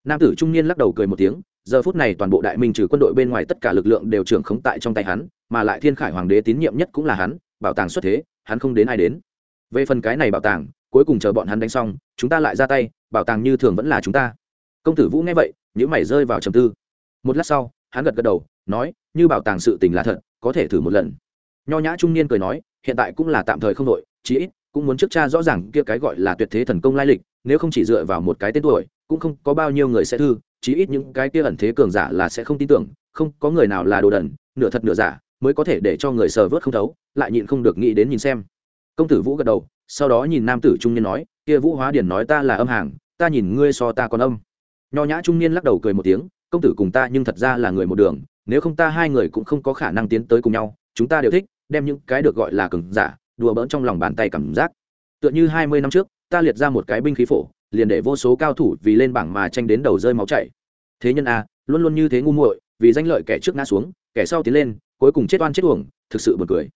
S1: Nam tử trung niên lắc đầu cười một tiếng, giờ phút này toàn bộ đại minh trừ quân đội bên ngoài tất cả lực lượng đều trưởng khống tại trong tay hắn, mà lại thiên khải hoàng đế tín nhiệm nhất cũng là hắn, bảo tàng xuất thế, hắn không đến ai đến. Về phần cái này bảo tàng, cuối cùng chờ bọn hắn đánh xong, chúng ta lại ra tay, bảo tàng như thường vẫn là chúng ta. Công tử vũ nghe vậy những mảy rơi vào trầm tư. Một lát sau, hắn gật gật đầu, nói, như bảo tàng sự tình là thật, có thể thử một lần. Nho nhã trung niên cười nói, hiện tại cũng là tạm thời không đội chí ít cũng muốn trước cha rõ ràng kia cái gọi là tuyệt thế thần công lai lịch, nếu không chỉ dựa vào một cái tên tuổi, cũng không có bao nhiêu người sẽ thư, chí ít những cái kia ẩn thế cường giả là sẽ không tin tưởng, không có người nào là đồ đần, nửa thật nửa giả, mới có thể để cho người sờ vớt không thấu, lại nhịn không được nghĩ đến nhìn xem. Công tử vũ gật đầu, sau đó nhìn nam tử trung niên nói, kia vũ hóa điển nói ta là âm hàng, ta nhìn ngươi so ta còn âm. Nho nhã trung niên lắc đầu cười một tiếng, công tử cùng ta nhưng thật ra là người một đường, nếu không ta hai người cũng không có khả năng tiến tới cùng nhau, chúng ta đều thích, đem những cái được gọi là cường giả đùa bỡn trong lòng bàn tay cảm giác. Tựa như hai mươi năm trước, ta liệt ra một cái binh khí phổ, liền để vô số cao thủ vì lên bảng mà tranh đến đầu rơi máu chảy. Thế nhân a, luôn luôn như thế ngu muội, vì danh lợi kẻ trước ngã xuống, kẻ sau tiến lên, cuối cùng chết oan chết uổng, thực sự buồn cười.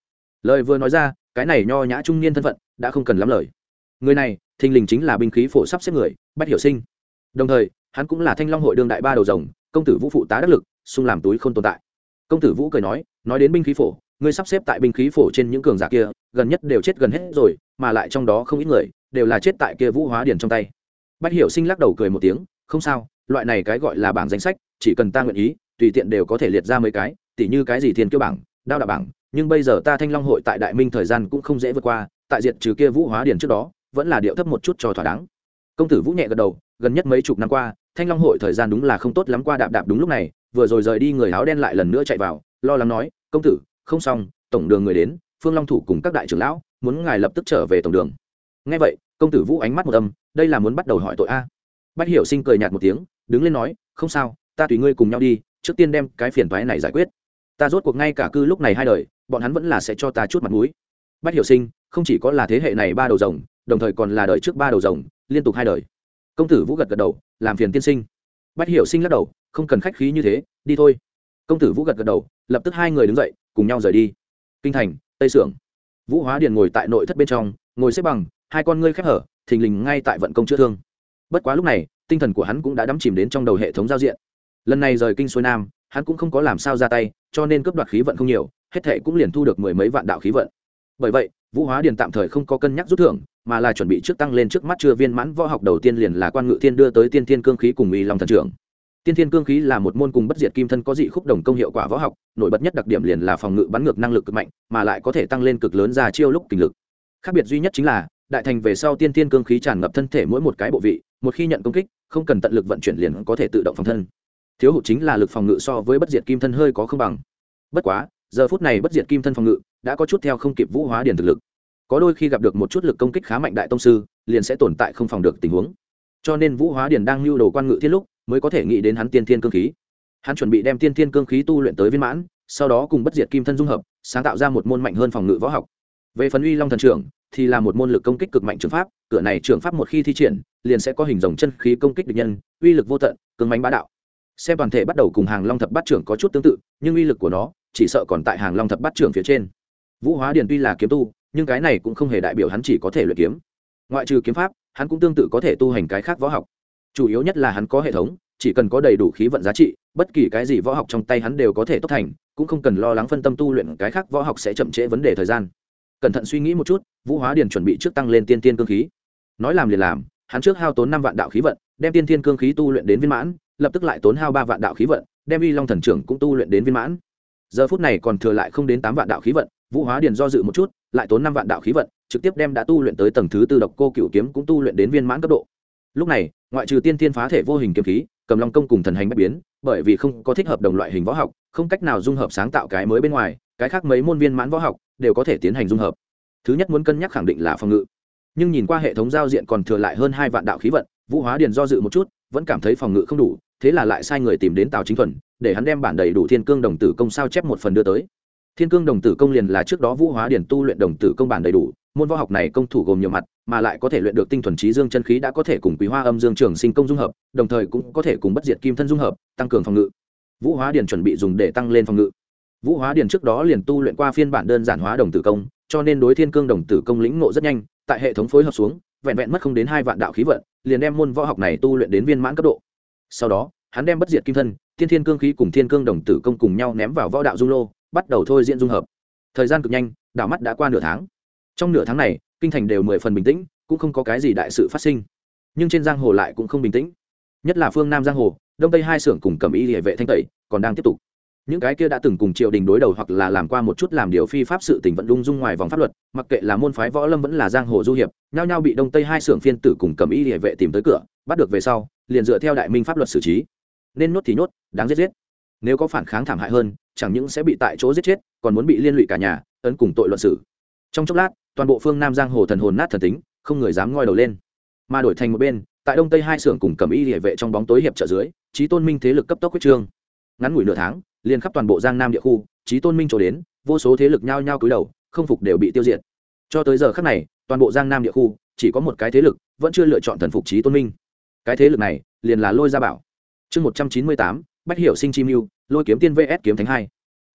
S1: Lời vừa nói ra, cái này nho nhã trung niên thân phận đã không cần lắm lời. Người này, thình lình chính là binh khí phổ sắp xếp người, bách hiểu sinh. Đồng thời, hắn cũng là thanh long hội đương đại ba đầu rồng, công tử vũ phụ tá đắc lực xung làm túi không tồn tại. Công tử vũ cười nói nói đến binh khí phổ ngươi sắp xếp tại binh khí phổ trên những cường giả kia, gần nhất đều chết gần hết rồi, mà lại trong đó không ít người, đều là chết tại kia vũ hóa điển trong tay. Bách hiểu sinh lắc đầu cười một tiếng, không sao, loại này cái gọi là bảng danh sách, chỉ cần ta nguyện ý, tùy tiện đều có thể liệt ra mấy cái, tỉ như cái gì thiên kiêu bảng, đao đạo bảng, nhưng bây giờ ta thanh long hội tại đại minh thời gian cũng không dễ vượt qua, tại diệt trừ kia vũ hóa điển trước đó, vẫn là điệu thấp một chút cho thỏa đáng. Công tử vũ nhẹ gật đầu, gần nhất mấy chục năm qua, thanh long hội thời gian đúng là không tốt lắm qua đạp đạp đúng lúc này, vừa rồi rời đi người áo đen lại lần nữa chạy vào, lo lắng nói, công tử không xong, tổng đường người đến, phương long thủ cùng các đại trưởng lão, muốn ngài lập tức trở về tổng đường. Ngay vậy, công tử vũ ánh mắt một âm, đây là muốn bắt đầu hỏi tội a. Bách hiểu sinh cười nhạt một tiếng, đứng lên nói, không sao, ta tùy ngươi cùng nhau đi, trước tiên đem cái phiền toái này giải quyết. Ta rốt cuộc ngay cả cư lúc này hai đời, bọn hắn vẫn là sẽ cho ta chút mặt mũi. Bách hiểu sinh, không chỉ có là thế hệ này ba đầu rồng, đồng thời còn là đời trước ba đầu rồng, liên tục hai đời. Công tử vũ gật gật đầu, làm phiền tiên sinh. Bách hiểu sinh lắc đầu, không cần khách khí như thế, đi thôi công tử vũ gật gật đầu, lập tức hai người đứng dậy, cùng nhau rời đi. Kinh thành, tây sưởng. Vũ hóa điền ngồi tại nội thất bên trong, ngồi xếp bằng, hai con ngươi khép hở, thình lình ngay tại vận công chữa thương. Bất quá lúc này, tinh thần của hắn cũng đã đắm chìm đến trong đầu hệ thống giao diện. Lần này rời kinh xuôi nam, hắn cũng không có làm sao ra tay, cho nên cướp đoạt khí vận không nhiều, hết thệ cũng liền thu được mười mấy vạn đạo khí vận. Bởi vậy, vũ hóa điền tạm thời không có cân nhắc rút thưởng, mà là chuẩn bị trước tăng lên trước mắt chưa viên mãn võ học đầu tiên liền là quan ngự thiên đưa tới tiên thiên cương khí cùng uy long thần trưởng tiên thiên cương khí là một môn cùng bất diệt kim thân có dị khúc đồng công hiệu quả võ học, nổi bật nhất đặc điểm liền là phòng ngự bắn ngược năng lực cực mạnh, mà lại có thể tăng lên cực lớn ra chiêu lúc kinh lực. Khác biệt duy nhất chính là, đại thành về sau tiên thiên cương khí tràn ngập thân thể mỗi một cái bộ vị, một khi nhận công kích, không cần tận lực vận chuyển liền có thể tự động phòng thân. Thiếu hụt chính là lực phòng ngự so với bất diệt kim thân hơi có không bằng. Bất quá, giờ phút này bất diệt kim thân phòng ngự đã có chút theo không kịp vũ hóa điển thực lực. Có đôi khi gặp được một chút lực công kích khá mạnh đại tông sư, liền sẽ tồn tại không phòng được tình huống. Cho nên vũ hóa điển đang lưu đồ quan ngự thiên lúc mới có thể nghĩ đến hắn tiên thiên cương khí. Hắn chuẩn bị đem tiên thiên cương khí tu luyện tới viên mãn, sau đó cùng bất diệt kim thân dung hợp, sáng tạo ra một môn mạnh hơn phòng ngự võ học. Về phần uy long thần trưởng, thì là một môn lực công kích cực mạnh trường pháp, cửa này trường pháp một khi thi triển, liền sẽ có hình dòng chân khí công kích địch nhân, uy lực vô tận cứng mánh bá đạo. Xem toàn thể bắt đầu cùng hàng long thập bát trưởng có chút tương tự, nhưng uy lực của nó chỉ sợ còn tại hàng long thập bát trưởng phía trên. Vũ hóa điền tuy là kiếm tu, nhưng cái này cũng không hề đại biểu hắn chỉ có thể luyện kiếm. Ngoại trừ kiếm pháp, hắn cũng tương tự có thể tu hành cái khác võ học chủ yếu nhất là hắn có hệ thống, chỉ cần có đầy đủ khí vận giá trị, bất kỳ cái gì võ học trong tay hắn đều có thể tốt thành, cũng không cần lo lắng phân tâm tu luyện cái khác võ học sẽ chậm trễ vấn đề thời gian. Cẩn thận suy nghĩ một chút, vũ hóa điền chuẩn bị trước tăng lên tiên tiên cương khí. Nói làm liền làm, hắn trước hao tốn năm vạn đạo khí vận, đem tiên tiên cương khí tu luyện đến viên mãn, lập tức lại tốn hao ba vạn đạo khí vận, đem y long thần trưởng cũng tu luyện đến viên mãn. Giờ phút này còn thừa lại không đến tám vạn đạo khí vận, vũ hóa điền do dự một chút, lại tốn năm vạn đạo khí vận, trực tiếp đem đã tu luyện tới tầng thứ tư độc cô cựu kiếm cũng tu luyện đến viên mãn cấp độ lúc này, ngoại trừ tiên tiên phá thể vô hình kiếm khí, cầm long công cùng thần hành bất biến, bởi vì không có thích hợp đồng loại hình võ học, không cách nào dung hợp sáng tạo cái mới bên ngoài, cái khác mấy môn viên mãn võ học đều có thể tiến hành dung hợp. Thứ nhất muốn cân nhắc khẳng định là phòng ngự. Nhưng nhìn qua hệ thống giao diện còn thừa lại hơn hai vạn đạo khí vận, vũ hóa điền do dự một chút, vẫn cảm thấy phòng ngự không đủ, thế là lại sai người tìm đến tào chính thuần, để hắn đem bản đầy đủ thiên cương đồng tử công sao chép một phần đưa tới. Thiên cương đồng tử công liền là trước đó vũ hóa điển tu luyện đồng tử công bản đầy đủ môn võ học này công thủ gồm nhiều mặt, mà lại có thể luyện được tinh thuần trí dương chân khí đã có thể cùng quý hoa âm dương trường sinh công dung hợp, đồng thời cũng có thể cùng bất diệt kim thân dung hợp, tăng cường phòng ngự. Vũ hóa điển chuẩn bị dùng để tăng lên phòng ngự. Vũ hóa điển trước đó liền tu luyện qua phiên bản đơn giản hóa đồng tử công, cho nên đối thiên cương đồng tử công lĩnh ngộ rất nhanh, tại hệ thống phối hợp xuống, vẹn vẹn mất không đến hai vạn đạo khí vận, liền đem môn võ học này tu luyện đến viên mãn cấp độ. Sau đó, hắn đem bất diệt kim thân, thiên thiên cương khí cùng thiên cương đồng tử công cùng nhau ném vào võ đạo dung lô, bắt đầu thôi diễn dung hợp. Thời gian cực nhanh đảo mắt đã qua nửa tháng trong nửa tháng này, kinh thành đều mười phần bình tĩnh, cũng không có cái gì đại sự phát sinh. Nhưng trên giang hồ lại cũng không bình tĩnh. Nhất là phương nam giang hồ, đông tây hai xưởng cùng cầm y địa vệ thanh tẩy còn đang tiếp tục. Những cái kia đã từng cùng triều đình đối đầu hoặc là làm qua một chút làm điều phi pháp sự tình vận lung dung ngoài vòng pháp luật, mặc kệ là môn phái võ lâm vẫn là giang hồ du hiệp, nhao nhao bị đông tây hai xưởng phiên tử cùng cầm y địa vệ tìm tới cửa, bắt được về sau, liền dựa theo đại minh pháp luật xử trí. Nên nhốt thì nhốt, đáng giết giết. Nếu có phản kháng thảm hại hơn, chẳng những sẽ bị tại chỗ giết chết, còn muốn bị liên lụy cả nhà, ấn cùng tội luận xử. Trong chốc lát toàn bộ phương nam giang hồ thần hồn nát thần tính, không người dám ngoi đầu lên. Mà đổi thành một bên, tại đông tây hai xưởng cùng cầm y địa vệ trong bóng tối hiệp trợ dưới trí tôn minh thế lực cấp tốc quyết trương. Ngắn ngủi nửa tháng, liền khắp toàn bộ giang nam địa khu trí tôn minh trổ đến, vô số thế lực nhao nhao cúi đầu, không phục đều bị tiêu diệt. Cho tới giờ khác này, toàn bộ giang nam địa khu, chỉ có một cái thế lực, vẫn chưa lựa chọn thần phục trí tôn minh. Cái thế lực này, liền là lôi gia bảo. Chương một trăm chín mươi tám, bách hiểu sinh chi mưu, lôi kiếm tiên vs kiếm thánh hai.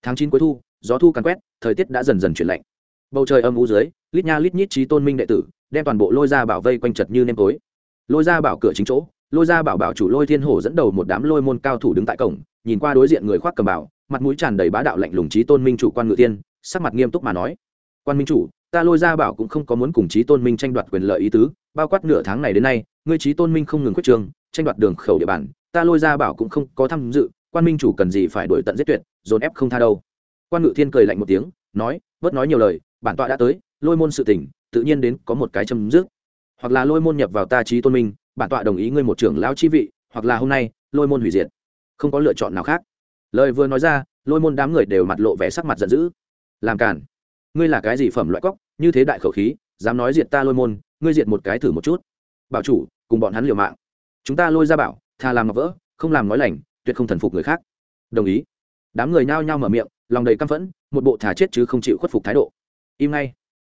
S1: Tháng chín cuối thu, gió thu càn quét, thời tiết đã dần dần chuyển lạnh bầu trời âm u dưới, lít nha lít nhít trí tôn minh đệ tử, đem toàn bộ lôi ra bảo vây quanh chật như nêm tối. Lôi ra bảo cửa chính chỗ, lôi ra bảo bảo chủ lôi thiên hổ dẫn đầu một đám lôi môn cao thủ đứng tại cổng, nhìn qua đối diện người khoác cầm bảo, mặt mũi tràn đầy bá đạo lạnh lùng trí tôn minh chủ quan ngự tiên, sắc mặt nghiêm túc mà nói, quan minh chủ, ta lôi ra bảo cũng không có muốn cùng trí tôn minh tranh đoạt quyền lợi ý tứ, bao quát nửa tháng này đến nay, ngươi trí tôn minh không ngừng quyết trường, tranh đoạt đường khẩu địa bàn, ta lôi ra bảo cũng không có tham dự, quan minh chủ cần gì phải đổi tận giết tuyệt, dồn ép không tha đâu. Quan ngự thiên cười lạnh một tiếng, nói, bớt nói nhiều lời bản tọa đã tới, lôi môn sự tỉnh tự nhiên đến có một cái châm dứt. Hoặc là lôi môn nhập vào ta trí tôn minh, bản tọa đồng ý ngươi một trưởng lão chi vị, hoặc là hôm nay, lôi môn hủy diệt. Không có lựa chọn nào khác. Lời vừa nói ra, lôi môn đám người đều mặt lộ vẻ sắc mặt giận dữ. Làm cản ngươi là cái gì phẩm loại cóc như thế đại khẩu khí, dám nói diệt ta lôi môn, ngươi diệt một cái thử một chút. Bảo chủ, cùng bọn hắn liều mạng. Chúng ta lôi ra bảo thà làm ngọc vỡ, không làm nói lành, tuyệt không thần phục người khác. Đồng ý. Đám người nhao nhao mở miệng, lòng đầy căm phẫn, một bộ thả chết chứ không chịu khuất phục thái độ im ngay.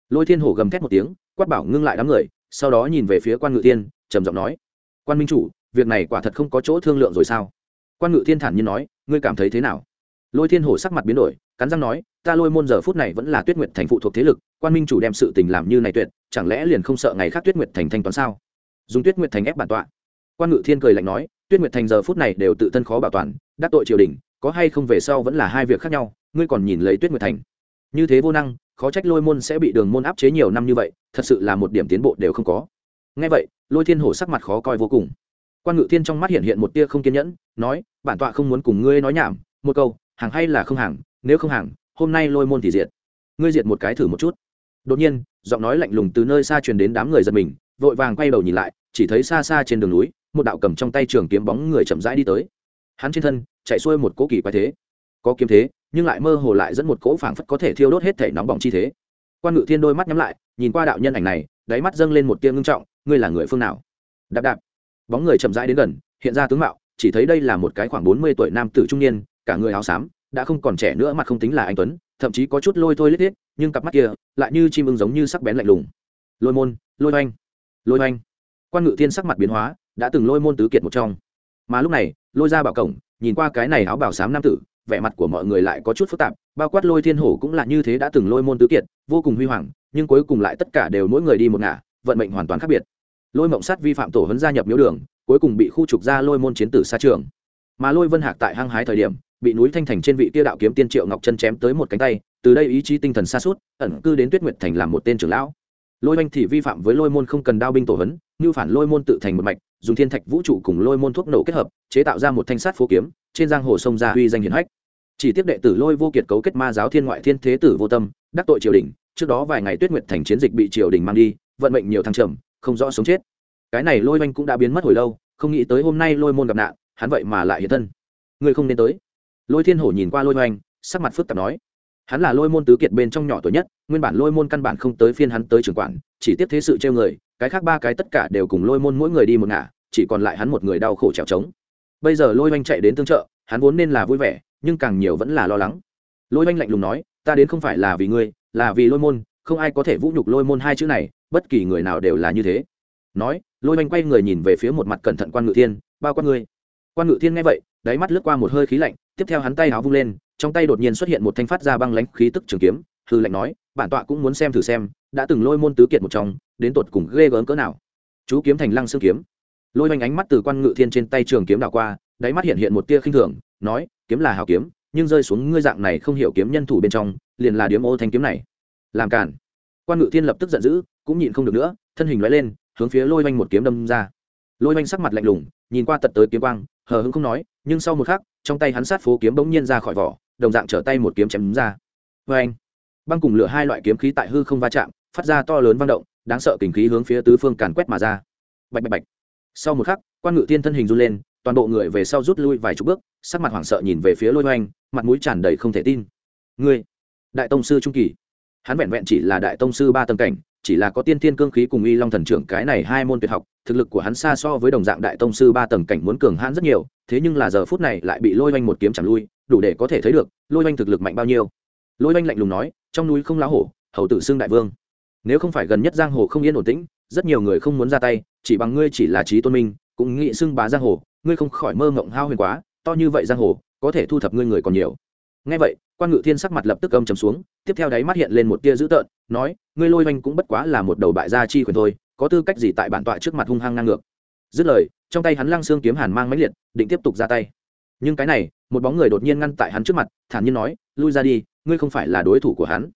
S1: Lôi thiên hổ gầm thét một tiếng, quát bảo ngưng lại đám người, sau đó nhìn về phía quan ngự tiên trầm giọng nói, quan minh chủ, việc này quả thật không có chỗ thương lượng rồi sao? Quan ngự thiên thản nhiên nói, ngươi cảm thấy thế nào? Lôi thiên hổ sắc mặt biến đổi, cắn răng nói, ta lôi môn giờ phút này vẫn là tuyết nguyệt thành phụ thuộc thế lực, quan minh chủ đem sự tình làm như này tuyệt, chẳng lẽ liền không sợ ngày khác tuyết nguyệt thành thanh toán sao? Dùng tuyết nguyệt thành ép bản tọa. Quan ngự thiên cười lạnh nói, tuyết nguyệt thành giờ phút này đều tự thân khó bảo toàn, đắc tội triều đình, có hay không về sau vẫn là hai việc khác nhau, ngươi còn nhìn lấy tuyết nguyệt thành. Như thế vô năng khó trách lôi môn sẽ bị đường môn áp chế nhiều năm như vậy, thật sự là một điểm tiến bộ đều không có. Ngay vậy, lôi thiên hổ sắc mặt khó coi vô cùng. Quan ngự thiên trong mắt hiện hiện một tia không kiên nhẫn, nói, bản tọa không muốn cùng ngươi nói nhảm, một câu, hàng hay là không hàng, nếu không hàng, hôm nay lôi môn thì diệt. Ngươi diệt một cái thử một chút. Đột nhiên, giọng nói lạnh lùng từ nơi xa truyền đến đám người giật mình, vội vàng quay đầu nhìn lại, chỉ thấy xa xa trên đường núi, một đạo cầm trong tay trường kiếm bóng người chậm rãi đi tới. Hắn trên thân, chạy xuôi một cỗ kỳ quái thế. Có kiếm thế nhưng lại mơ hồ lại dẫn một cỗ phảng phất có thể thiêu đốt hết thể nóng bỏng chi thế. Quan ngự thiên đôi mắt nhắm lại, nhìn qua đạo nhân ảnh này, đáy mắt dâng lên một tia ngưng trọng, ngươi là người phương nào? Đạp đạp. Bóng người chậm rãi đến gần, hiện ra tướng mạo, chỉ thấy đây là một cái khoảng bốn mươi tuổi nam tử trung niên, cả người áo xám, đã không còn trẻ nữa mà không tính là anh tuấn, thậm chí có chút lôi thôi lết hết nhưng cặp mắt kia lại như chim ưng giống như sắc bén lạnh lùng. Lôi môn, lôi oanh lôi oanh. Quan ngự thiên sắc mặt biến hóa, đã từng lôi môn tứ kiệt một trong. Mà lúc này, lôi ra bảo cổng, nhìn qua cái này áo bảo xám nam tử vẻ mặt của mọi người lại có chút phức tạp, bao quát lôi thiên hổ cũng là như thế đã từng lôi môn tứ kiệt, vô cùng huy hoàng, nhưng cuối cùng lại tất cả đều mỗi người đi một ngả, vận mệnh hoàn toàn khác biệt. Lôi mộng sát vi phạm tổ hấn gia nhập miếu đường, cuối cùng bị khu trục ra lôi môn chiến tử xa trường. Mà lôi vân hạc tại hăng hái thời điểm, bị núi thanh thành trên vị tiêu đạo kiếm tiên triệu ngọc chân chém tới một cánh tay, từ đây ý chí tinh thần xa suốt ẩn cư đến tuyết nguyệt thành làm một tên trưởng lão. Lôi oanh thì vi phạm với lôi môn không cần đao binh tổ hấn như phản lôi môn tự thành một mạch, dùng thiên thạch vũ trụ cùng lôi môn thuốc nổ kết hợp, chế tạo ra một thanh sát phố kiếm, trên giang hồ sông gia uy danh hiển hách chỉ tiếp đệ tử lôi vô kiệt cấu kết ma giáo thiên ngoại thiên thế tử vô tâm, đắc tội triều đình, trước đó vài ngày tuyết nguyệt thành chiến dịch bị triều đình mang đi, vận mệnh nhiều thăng trầm, không rõ sống chết. Cái này lôi oanh cũng đã biến mất hồi lâu, không nghĩ tới hôm nay lôi môn gặp nạn, hắn vậy mà lại hiện thân. Người không nên tới. Lôi thiên hổ nhìn qua lôi oanh, sắc mặt phức tạp nói. Hắn là lôi môn tứ kiệt bên trong nhỏ tuổi nhất, nguyên bản lôi môn căn bản không tới phiên hắn tới trường quản, chỉ tiếp thế sự treo người, cái khác ba cái tất cả đều cùng lôi môn mỗi người đi một ngả, chỉ còn lại hắn một người đau khổ trèo trống. Bây giờ lôi oanh chạy đến tương trợ, hắn vốn nên là vui vẻ nhưng càng nhiều vẫn là lo lắng. Lôi oanh lạnh lùng nói, ta đến không phải là vì ngươi, là vì lôi môn, không ai có thể vũ nhục lôi môn hai chữ này, bất kỳ người nào đều là như thế. Nói, lôi oanh quay người nhìn về phía một mặt cẩn thận quan ngự thiên, bao quan ngươi. Quan ngự thiên nghe vậy, đáy mắt lướt qua một hơi khí lạnh, tiếp theo hắn tay áo vung lên, trong tay đột nhiên xuất hiện một thanh phát ra băng lãnh khí tức trường kiếm, hư lạnh nói, bản tọa cũng muốn xem thử xem, đã từng lôi môn tứ kiệt một trong, đến tột cùng ghê gớm cỡ nào? Chú kiếm thành lăng xương kiếm. Lôi oanh ánh mắt từ quan ngự thiên trên tay trường kiếm đảo qua, đáy mắt hiện hiện một tia khinh thường, nói kiếm là hào kiếm, nhưng rơi xuống ngươi dạng này không hiểu kiếm nhân thủ bên trong, liền là điếm ô thanh kiếm này. Làm cản. Quan ngự thiên lập tức giận dữ, cũng nhịn không được nữa, thân hình nói lên, hướng phía lôi oanh một kiếm đâm ra. Lôi oanh sắc mặt lạnh lùng, nhìn qua tật tới kiếm quang, hờ hững không nói, nhưng sau một khắc, trong tay hắn sát phố kiếm bỗng nhiên ra khỏi vỏ, đồng dạng trở tay một kiếm chém ra. Vê anh băng cùng lửa hai loại kiếm khí tại hư không va chạm, phát ra to lớn vang động, đáng sợ kình khí hướng phía tứ phương càn quét mà ra. Bạch bạch bạch. Sau một khắc, quan ngự tiên thân hình run lên toàn bộ người về sau rút lui vài chục bước, sắc mặt hoảng sợ nhìn về phía lôi oanh mặt mũi tràn đầy không thể tin. Ngươi, đại tông sư trung kỳ. Hắn vẹn vẹn chỉ là đại tông sư ba tầng cảnh, chỉ là có tiên thiên cương khí cùng y long thần trưởng cái này hai môn tuyệt học, thực lực của hắn xa so với đồng dạng đại tông sư ba tầng cảnh muốn cường hãn rất nhiều, thế nhưng là giờ phút này lại bị lôi oanh một kiếm chẳng lui, đủ để có thể thấy được lôi oanh thực lực mạnh bao nhiêu. Lôi oanh lạnh lùng nói, trong núi không lá hổ, hầu tử xương đại vương. Nếu không phải gần nhất giang hồ không yên ổn tĩnh, rất nhiều người không muốn ra tay, chỉ bằng ngươi chỉ là trí tôn minh, cũng nghĩ xưng bá giang hồ ngươi không khỏi mơ mộng hao huyền quá, to như vậy giang hồ, có thể thu thập ngươi người còn nhiều. Ngay vậy, quan ngự thiên sắc mặt lập tức âm trầm xuống, tiếp theo đáy mắt hiện lên một tia dữ tợn, nói, ngươi lôi oanh cũng bất quá là một đầu bại gia chi quyền thôi, có tư cách gì tại bản tọa trước mặt hung hăng ngang ngược. Dứt lời, trong tay hắn lăng xương kiếm hàn mang máy liệt, định tiếp tục ra tay. Nhưng cái này, một bóng người đột nhiên ngăn tại hắn trước mặt, thản nhiên nói, lui ra đi, ngươi không phải là đối thủ của hắn.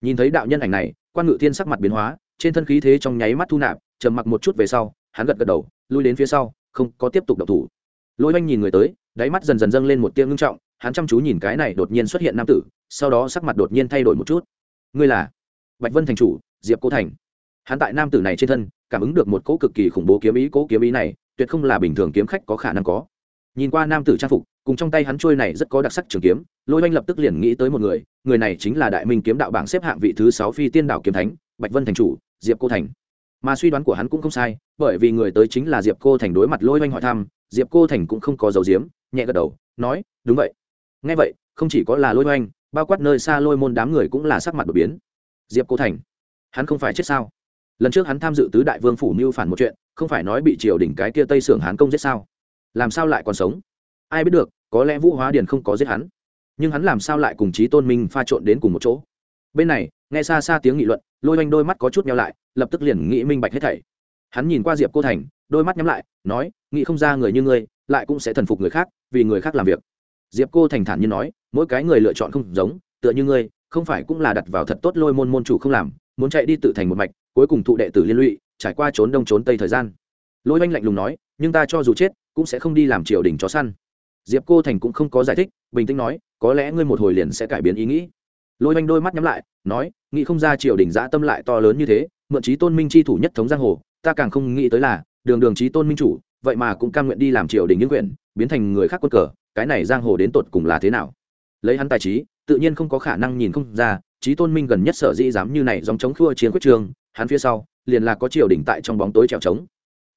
S1: Nhìn thấy đạo nhân ảnh này, quan ngự thiên sắc mặt biến hóa, trên thân khí thế trong nháy mắt thu nạp, trầm mặc một chút về sau, hắn gật gật đầu, lui đến phía sau, không có tiếp tục độc thủ lôi oanh nhìn người tới, đáy mắt dần dần dâng lên một tia ngưng trọng, hắn chăm chú nhìn cái này đột nhiên xuất hiện nam tử, sau đó sắc mặt đột nhiên thay đổi một chút. Ngươi là bạch vân thành chủ, diệp cô thành. Hắn tại nam tử này trên thân, cảm ứng được một cỗ cực kỳ khủng bố kiếm ý, cỗ kiếm ý này tuyệt không là bình thường kiếm khách có khả năng có. Nhìn qua nam tử trang phục, cùng trong tay hắn trôi này rất có đặc sắc trường kiếm, lôi oanh lập tức liền nghĩ tới một người người này chính là đại minh kiếm đạo bảng xếp hạng vị thứ sáu phi tiên đạo kiếm thánh, bạch vân thành chủ, diệp cô thành. Mà suy đoán của hắn cũng không sai, bởi vì người tới chính là diệp cô thành đối mặt lôi oanh hỏi thăm diệp cô thành cũng không có dấu diếm nhẹ gật đầu, nói, đúng vậy. Ngay vậy, không chỉ có là lôi oanh bao quát nơi xa lôi môn đám người cũng là sắc mặt đột biến. Diệp cô thành, hắn không phải chết sao? Lần trước hắn tham dự tứ đại vương phủ mưu phản một chuyện, không phải nói bị triều đỉnh cái kia tây sưởng hán công giết sao? Làm sao lại còn sống? Ai biết được, có lẽ vũ hóa điền không có giết hắn. Nhưng hắn làm sao lại cùng chí tôn minh pha trộn đến cùng một chỗ? Bên này, nghe xa xa tiếng nghị luận, lôi oanh đôi mắt có chút nhau lại, lập tức liền nghĩ minh bạch hết thảy hắn nhìn qua diệp cô thành, đôi mắt nhắm lại, nói, nghĩ không ra người như ngươi, lại cũng sẽ thần phục người khác, vì người khác làm việc. Diệp cô thành thản nhiên nói, mỗi cái người lựa chọn không giống, tựa như ngươi, không phải cũng là đặt vào thật tốt lôi môn môn chủ không làm, muốn chạy đi tự thành một mạch, cuối cùng thụ đệ tử liên lụy, trải qua trốn đông trốn tây thời gian. Lôi oanh lạnh lùng nói, nhưng ta cho dù chết, cũng sẽ không đi làm triều đình chó săn. Diệp cô thành cũng không có giải thích, bình tĩnh nói, có lẽ ngươi một hồi liền sẽ cải biến ý nghĩ. Lôi oanh đôi mắt nhắm lại, nói, nghĩ không ra triều đình giã tâm lại to lớn như thế, mượn trí tôn minh c h i thủ nhất thống giang hồ ta càng không nghĩ tới là, đường đường trí tôn minh chủ, vậy mà cũng cam nguyện đi làm triều đình những quyển biến thành người khác quân cờ, cái này giang hồ đến tột cùng là thế nào? Lấy hắn tài trí, tự nhiên không có khả năng nhìn không ra trí tôn minh gần nhất sở dĩ dám như này dòng chống khua chiến quyết trường, hắn phía sau, liền là có triều đình tại trong bóng tối trèo trống.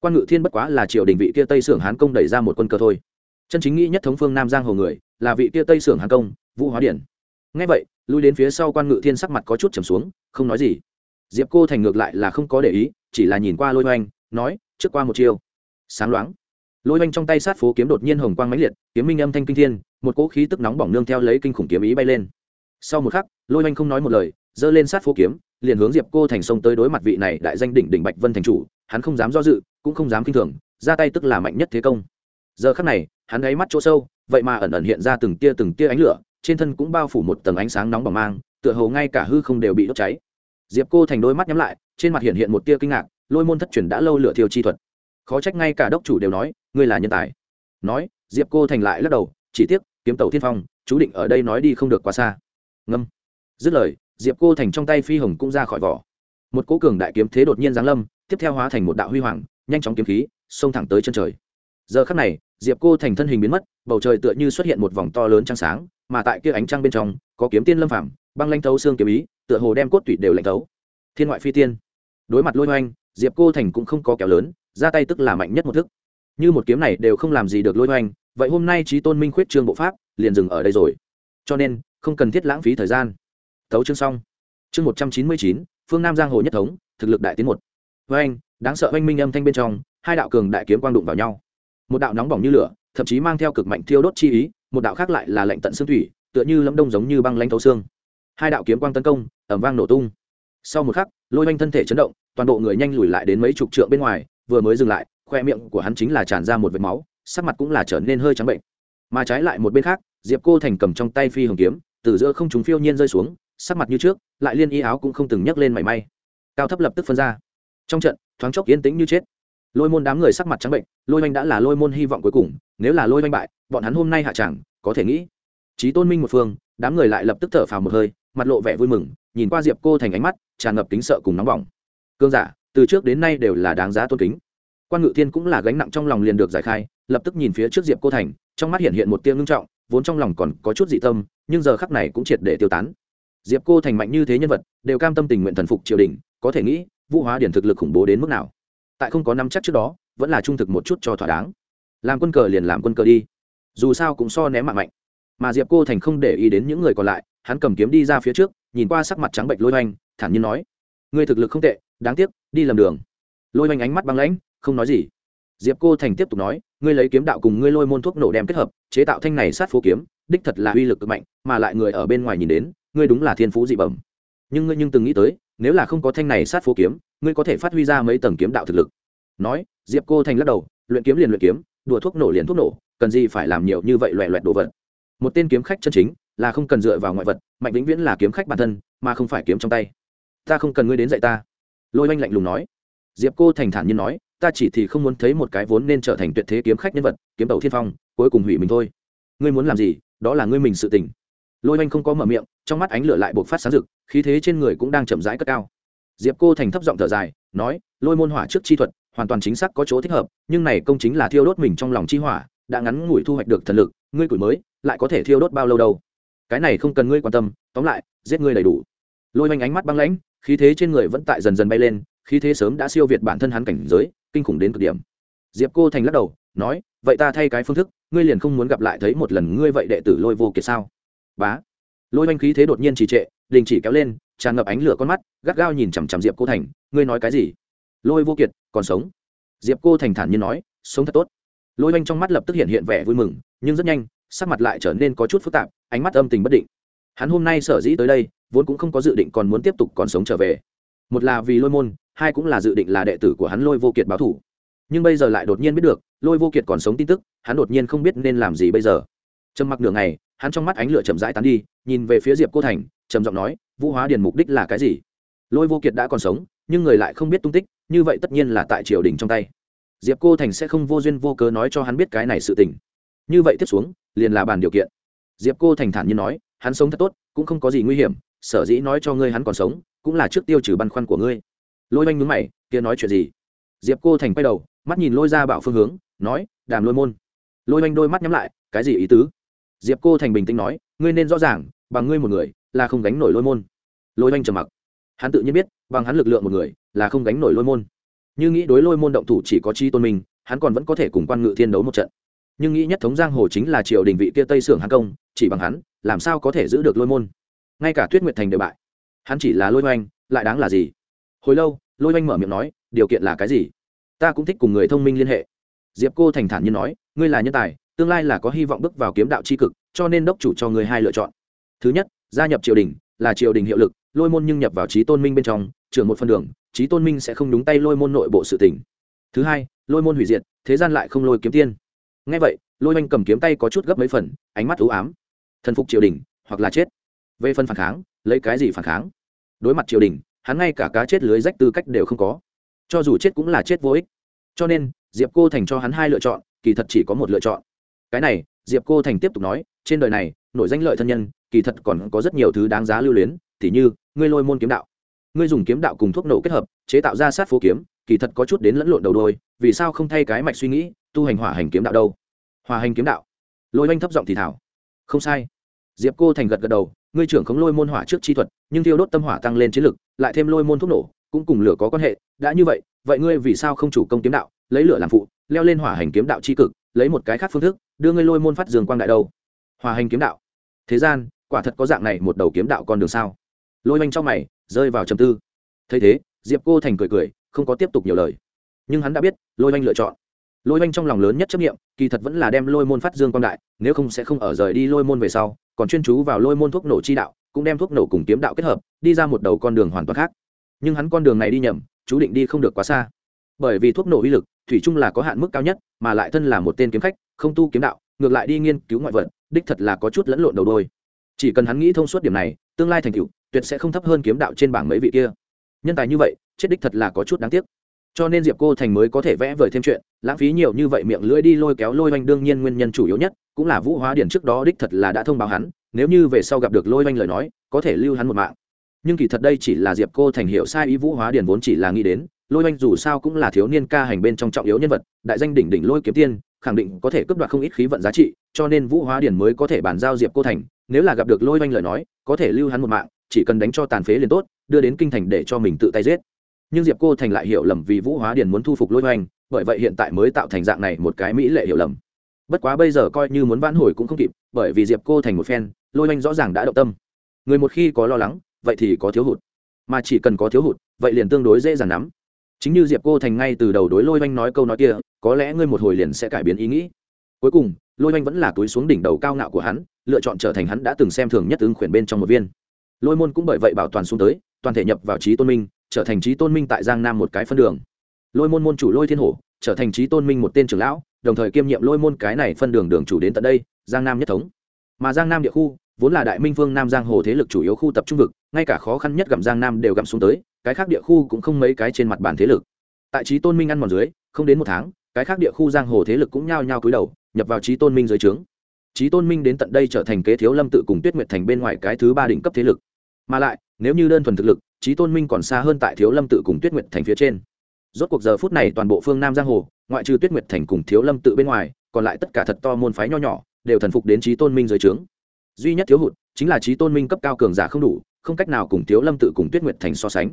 S1: Quan ngự thiên bất quá là triều đình vị kia tây sưởng hán công đẩy ra một quân cờ thôi. Chân chính nghĩ nhất thống phương nam giang hồ người, là vị kia tây sưởng hán công, vũ hóa điển. Ngay vậy, lui đến phía sau quan ngự thiên sắc mặt có chút trầm xuống, không nói gì diệp cô thành ngược lại là không có để ý, chỉ là nhìn qua lôi oanh nói, trước qua một chiêu. Sáng loáng. Lôi oanh trong tay sát phố kiếm đột nhiên hồng quang mãnh liệt, kiếm minh âm thanh kinh thiên, một cỗ khí tức nóng bỏng nương theo lấy kinh khủng kiếm ý bay lên. Sau một khắc, lôi oanh không nói một lời, giơ lên sát phố kiếm, liền hướng diệp cô thành sông tới đối mặt vị này đại danh đỉnh đỉnh bạch vân thành chủ, hắn không dám do dự, cũng không dám kinh thường, ra tay tức là mạnh nhất thế công. Giờ khắc này, hắn ấy mắt chỗ sâu, vậy mà ẩn ẩn hiện ra từng tia từng tia ánh lửa, trên thân cũng bao phủ một tầng ánh sáng nóng bỏng mang, tựa hồ ngay cả hư không đều bị đốt cháy diệp cô thành đôi mắt nhắm lại, trên mặt hiện hiện một tia kinh ngạc, lôi môn thất truyền đã lâu lựa thiêu chi thuật. Khó trách ngay cả đốc chủ đều nói, ngươi là nhân tài. Nói, diệp cô thành lại lắc đầu, chỉ tiếc, kiếm tàu thiên phong, chú định ở đây nói đi không được quá xa. Ngâm. Dứt lời, diệp cô thành trong tay phi hồng cũng ra khỏi vỏ. Một cố cường đại kiếm thế đột nhiên giáng lâm, tiếp theo hóa thành một đạo huy hoàng, nhanh chóng kiếm khí, xông thẳng tới chân trời. Giờ khắc này, diệp cô thành thân hình biến mất, bầu trời tựa như xuất hiện một vòng to lớn trăng sáng, mà tại kia ánh trăng bên trong, có kiếm tiên lâm phảm băng lanh thấu xương kiếm ý, tựa hồ đem cốt tủy đều lạnh thấu. Thiên ngoại phi tiên. Đối mặt lôi oanh diệp cô thành cũng không có kéo lớn, ra tay tức là mạnh nhất một thức. Như một kiếm này đều không làm gì được lôi oanh vậy hôm nay trí tôn minh khuyết trương bộ pháp, liền dừng ở đây rồi. Cho nên, không cần thiết lãng phí thời gian. Thấu chương xong. Chương một trăm chín mươi chín, phương nam giang hồ nhất thống, thực lực đại tiến một. Với anh đáng sợ oanh minh âm thanh bên trong, hai đạo cường đại kiếm quang đụng vào nhau. Một đạo nóng bỏng như lửa, thậm chí mang theo cực mạnh thiêu đốt chi ý, một đạo khác lại là lệnh tận xương thủy, tựa như lâm đông giống như băng lanh thấu xương hai đạo kiếm quang tấn công ẩm vang nổ tung. Sau một khắc, lôi oanh thân thể chấn động, toàn bộ người nhanh lùi lại đến mấy chục trượng bên ngoài, vừa mới dừng lại, khoe miệng của hắn chính là tràn ra một vệt máu, sắc mặt cũng là trở nên hơi trắng bệnh. Mà trái lại một bên khác, diệp cô thành cầm trong tay phi hồng kiếm, từ giữa không chúng phiêu nhiên rơi xuống, sắc mặt như trước, lại liên y áo cũng không từng nhấc lên mảy may. Cao thấp lập tức phân ra. Trong trận, thoáng chốc yên tĩnh như chết. Lôi môn đám người sắc mặt trắng bệnh, lôi oanh đã là lôi môn hy vọng cuối cùng, nếu là lôi oanh bại, bọn hắn hôm nay hạ chẳng, có thể nghĩ. Trí tôn minh một phương, đám người lại lập tức thở phào một hơi mặt lộ vẻ vui mừng, nhìn qua diệp cô thành ánh mắt, tràn ngập kính sợ cùng nóng bỏng. Cương giả, từ trước đến nay đều là đáng giá tôn kính. Quan ngự thiên cũng là gánh nặng trong lòng liền được giải khai, lập tức nhìn phía trước diệp cô thành, trong mắt hiện hiện một tiêu ngưng trọng, vốn trong lòng còn có chút dị tâm, nhưng giờ khắc này cũng triệt để tiêu tán. Diệp cô thành mạnh như thế nhân vật, đều cam tâm tình nguyện thần phục triều đình, có thể nghĩ, vũ hóa điển thực lực khủng bố đến mức nào. Tại không có năm chắc trước đó, vẫn là trung thực một chút cho thỏa đáng. Làm quân cờ liền làm quân cờ đi. Dù sao cũng so ném mạng mạnh. Mà diệp cô thành không để ý đến những người còn lại hắn cầm kiếm đi ra phía trước, nhìn qua sắc mặt trắng bệnh lôi oanh thản nhiên nói, ngươi thực lực không tệ, đáng tiếc, đi lầm đường. Lôi oanh ánh mắt băng lãnh, không nói gì. Diệp cô thành tiếp tục nói, ngươi lấy kiếm đạo cùng ngươi lôi môn thuốc nổ đem kết hợp, chế tạo thanh này sát phố kiếm, đích thật là uy lực cực mạnh, mà lại người ở bên ngoài nhìn đến, ngươi đúng là thiên phú dị bẩm. Nhưng ngươi nhưng từng nghĩ tới, nếu là không có thanh này sát phố kiếm, ngươi có thể phát huy ra mấy tầng kiếm đạo thực lực. Nói, diệp cô thành lắc đầu, luyện kiếm liền luyện kiếm, đùa thuốc nổ liền thuốc nổ, cần gì phải làm nhiều như vậy loẹ loẹt đồ vật. Một tên kiếm khách chân chính là không cần dựa vào ngoại vật, mạnh vĩnh viễn là kiếm khách bản thân, mà không phải kiếm trong tay. Ta không cần ngươi đến dạy ta. Lôi oanh lạnh lùng nói. Diệp cô thành thản nhiên nói, ta chỉ thì không muốn thấy một cái vốn nên trở thành tuyệt thế kiếm khách nhân vật, kiếm tàu thiên phong, cuối cùng hủy mình thôi. Ngươi muốn làm gì, đó là ngươi mình sự tình. Lôi oanh không có mở miệng, trong mắt ánh lửa lại buộc phát sáng rực, khí thế trên người cũng đang chậm rãi cất cao. Diệp cô thành thấp giọng thở dài, nói, lôi môn hỏa trước chi thuật, hoàn toàn chính xác có chỗ thích hợp, nhưng này công chính là thiêu đốt mình trong lòng chi hỏa, đã ngắn ngủi thu hoạch được thần lực, ngươi củi mới, lại có thể thiêu đốt bao lâu đâu? Cái này không cần ngươi quan tâm, tóm lại, giết ngươi đầy đủ. Lôi oanh ánh mắt băng lãnh, khí thế trên người vẫn tại dần dần bay lên, khí thế sớm đã siêu việt bản thân hắn cảnh giới, kinh khủng đến cực điểm. Diệp cô thành lắc đầu, nói, vậy ta thay cái phương thức, ngươi liền không muốn gặp lại thấy một lần ngươi vậy đệ tử lôi vô kiệt sao? Bá. Lôi oanh khí thế đột nhiên trì trệ, đình chỉ kéo lên, tràn ngập ánh lửa con mắt, gắt gao nhìn chằm chằm diệp cô thành, ngươi nói cái gì? Lôi vô kiệt, còn sống? Diệp cô thành thản nhiên nói, sống thật tốt. Lôi oanh trong mắt lập tức hiện hiện vẻ vui mừng, nhưng rất nhanh sắc mặt lại trở nên có chút phức tạp, ánh mắt âm tình bất định. Hắn hôm nay sở dĩ tới đây, vốn cũng không có dự định còn muốn tiếp tục còn sống trở về. Một là vì lôi môn, hai cũng là dự định là đệ tử của hắn lôi vô kiệt báo thủ. Nhưng bây giờ lại đột nhiên biết được, lôi vô kiệt còn sống tin tức, hắn đột nhiên không biết nên làm gì bây giờ. Trầm mặc nửa ngày, hắn trong mắt ánh lửa chậm rãi tán đi, nhìn về phía diệp cô thành, trầm giọng nói, vũ hóa điền mục đích là cái gì? Lôi vô kiệt đã còn sống, nhưng người lại không biết tung tích, như vậy tất nhiên là tại triều đình trong tay. Diệp cô thành sẽ không vô duyên vô cớ nói cho hắn biết cái này sự tình như vậy tiếp xuống, liền là bàn điều kiện. Diệp cô thành thản như nói, hắn sống thật tốt, cũng không có gì nguy hiểm, sở dĩ nói cho ngươi hắn còn sống, cũng là trước tiêu trừ băn khoăn của ngươi. Lôi oanh mướn mày, kia nói chuyện gì? Diệp cô thành quay đầu, mắt nhìn lôi ra bảo phương hướng, nói, đàm lôi môn. Lôi oanh đôi mắt nhắm lại, cái gì ý tứ? Diệp cô thành bình tĩnh nói, ngươi nên rõ ràng, bằng ngươi một người, là không gánh nổi lôi môn. Lôi oanh trầm mặc. Hắn tự nhiên biết, bằng hắn lực lượng một người, là không gánh nổi lôi môn. Như nghĩ đối lôi môn động thủ chỉ có chi tôn mình, hắn còn vẫn có thể cùng quan ngự thiên đấu một trận nhưng nghĩ nhất thống giang hồ chính là triều đình vị kia tây sưởng hán công, chỉ bằng hắn, làm sao có thể giữ được lôi môn? Ngay cả tuyết nguyệt thành đều bại. Hắn chỉ là lôi oanh, lại đáng là gì? Hồi lâu, lôi oanh mở miệng nói, điều kiện là cái gì? Ta cũng thích cùng người thông minh liên hệ. Diệp cô thành thản nhiên nói, ngươi là nhân tài, tương lai là có hy vọng bước vào kiếm đạo tri cực, cho nên đốc chủ cho ngươi hai lựa chọn. Thứ nhất, gia nhập triều đình, là triều đình hiệu lực, lôi môn nhưng nhập vào trí tôn minh bên trong, trưởng một phân đường, trí tôn minh sẽ không đúng tay lôi môn nội bộ sự tỉnh thứ hai, lôi môn hủy diệt, thế gian lại không lôi kiếm tiên ngay vậy, lôi oanh cầm kiếm tay có chút gấp mấy phần, ánh mắt ưu ám. Thần phục triều đình, hoặc là chết. Về phần phản kháng, lấy cái gì phản kháng? Đối mặt triều đình, hắn ngay cả cá chết lưới rách tư cách đều không có. Cho dù chết cũng là chết vô ích. Cho nên, diệp cô thành cho hắn hai lựa chọn, kỳ thật chỉ có một lựa chọn. Cái này, diệp cô thành tiếp tục nói, trên đời này, nổi danh lợi thân nhân, kỳ thật còn có rất nhiều thứ đáng giá lưu luyến t h như, ngươi lôi môn kiếm đạo. Ngươi dùng kiếm đạo cùng thuốc nổ kết hợp, chế tạo ra sát phố kiếm, kỳ thật có chút đến lẫn lộn đầu đôi, vì sao không thay cái mạch suy nghĩ tu hành hỏa hành kiếm đạo đâu? Hòa hành kiếm đạo? Lôi oanh thấp giọng thì thảo. Không sai. Diệp cô thành gật gật đầu, ngươi trưởng khống lôi môn hỏa trước chi thuật, nhưng thiêu đốt tâm hỏa tăng lên chiến lực, lại thêm lôi môn thuốc nổ, cũng cùng lửa có quan hệ, đã như vậy vậy ngươi vì sao không chủ công kiếm đạo, lấy lửa làm phụ, leo lên hỏa hành kiếm đạo chi cực, lấy một cái khác phương thức, đưa ngươi lôi môn phát dương quang đại đâu? Hòa hành kiếm đạo. Thế gian, quả thật có dạng này một đầu kiếm đạo con đường sao? Lôi oanh trong mày, rơi vào trầm tư. Thấy thế, diệp cô thành cười cười, không có tiếp tục nhiều lời. Nhưng hắn đã biết, lôi oanh lựa chọn lôi oanh trong lòng lớn nhất chấp nghiệm kỳ thật vẫn là đem lôi môn phát dương quan đại, nếu không sẽ không ở rời đi lôi môn về sau, còn chuyên chú vào lôi môn thuốc nổ chi đạo, cũng đem thuốc nổ cùng kiếm đạo kết hợp, đi ra một đầu con đường hoàn toàn khác. Nhưng hắn con đường này đi nhầm, chú định đi không được quá xa. Bởi vì thuốc nổ uy lực, thủy chung là có hạn mức cao nhất, mà lại thân là một tên kiếm khách, không tu kiếm đạo, ngược lại đi nghiên cứu ngoại vật, đích thật là có chút lẫn lộn đầu đôi. Chỉ cần hắn nghĩ thông suốt điểm này, tương lai thành tựu, tuyệt sẽ không thấp hơn kiếm đạo trên bảng mấy vị kia. Nhân tài như vậy, chết đích thật là có chút đáng tiếc cho nên diệp cô thành mới có thể vẽ vời thêm chuyện, lãng phí nhiều như vậy miệng lưỡi đi lôi kéo lôi oanh đương nhiên nguyên nhân chủ yếu nhất, cũng là vũ hóa điển trước đó đích thật là đã thông báo hắn, nếu như về sau gặp được lôi oanh lời nói, có thể lưu hắn một mạng. Nhưng kỳ thật đây chỉ là diệp cô thành hiệu sai ý vũ hóa điển vốn chỉ là nghĩ đến, lôi oanh dù sao cũng là thiếu niên ca hành bên trong trọng yếu nhân vật, đại danh đỉnh đỉnh lôi kiếm tiên, khẳng định có thể cướp đoạt không ít khí vận giá trị, cho nên vũ hóa điển mới có thể bàn giao diệp cô thành, nếu là gặp được lôi oanh lời nói, có thể lưu hắn một mạng, chỉ cần đánh cho tàn phế liền tốt, đưa đến kinh thành để cho mình tự tay giết nhưng diệp cô thành lại hiểu lầm vì vũ hóa điền muốn thu phục lôi hoành, bởi vậy hiện tại mới tạo thành dạng này một cái mỹ lệ hiểu lầm. Bất quá bây giờ coi như muốn vãn hồi cũng không kịp, bởi vì diệp cô thành một phen, lôi hoành rõ ràng đã động tâm. Người một khi có lo lắng, vậy thì có thiếu hụt. Mà chỉ cần có thiếu hụt, vậy liền tương đối dễ dàng nắm. Chính như diệp cô thành ngay từ đầu đối lôi oanh nói câu nói kia, có lẽ ngươi một hồi liền sẽ cải biến ý nghĩ. Cuối cùng, lôi oanh vẫn là túi xuống đỉnh đầu cao ngạo của hắn, lựa chọn trở thành hắn đã từng xem thường nhất ứng khuyển bên trong một viên. Lôi môn cũng bởi vậy bảo toàn xuống tới, toàn thể nhập vào trí tôn minh trở thành trí tôn minh tại giang nam một cái phân đường. Lôi môn môn chủ lôi thiên hổ, trở thành trí tôn minh một tên trưởng lão, đồng thời kiêm nhiệm lôi môn cái này phân đường đường chủ đến tận đây, giang nam nhất thống. Mà giang nam địa khu, vốn là đại minh vương nam giang hồ thế lực chủ yếu khu tập trung vực, ngay cả khó khăn nhất gặm giang nam đều gặm xuống tới, cái khác địa khu cũng không mấy cái trên mặt bàn thế lực. Tại trí tôn minh ăn mòn dưới, không đến một tháng, cái khác địa khu giang hồ thế lực cũng nhao nhao cúi đầu, nhập vào trí tôn minh dưới trướng. Trí tôn minh đến tận đây trở thành kế thiếu lâm tự cùng tuyết nguyệt thành bên ngoài cái thứ ba đỉnh cấp thế lực. Mà lại, nếu như đơn thuần thực lực trí tôn minh còn xa hơn tại thiếu lâm tự cùng tuyết nguyệt thành phía trên. Rốt cuộc giờ phút này toàn bộ phương nam giang hồ, ngoại trừ tuyết nguyệt thành cùng thiếu lâm tự bên ngoài, còn lại tất cả thật to môn phái nho nhỏ, đều thần phục đến trí tôn minh dưới trướng. Duy nhất thiếu hụt chính là trí tôn minh cấp cao cường giả không đủ, không cách nào cùng thiếu lâm tự cùng tuyết nguyệt thành so sánh.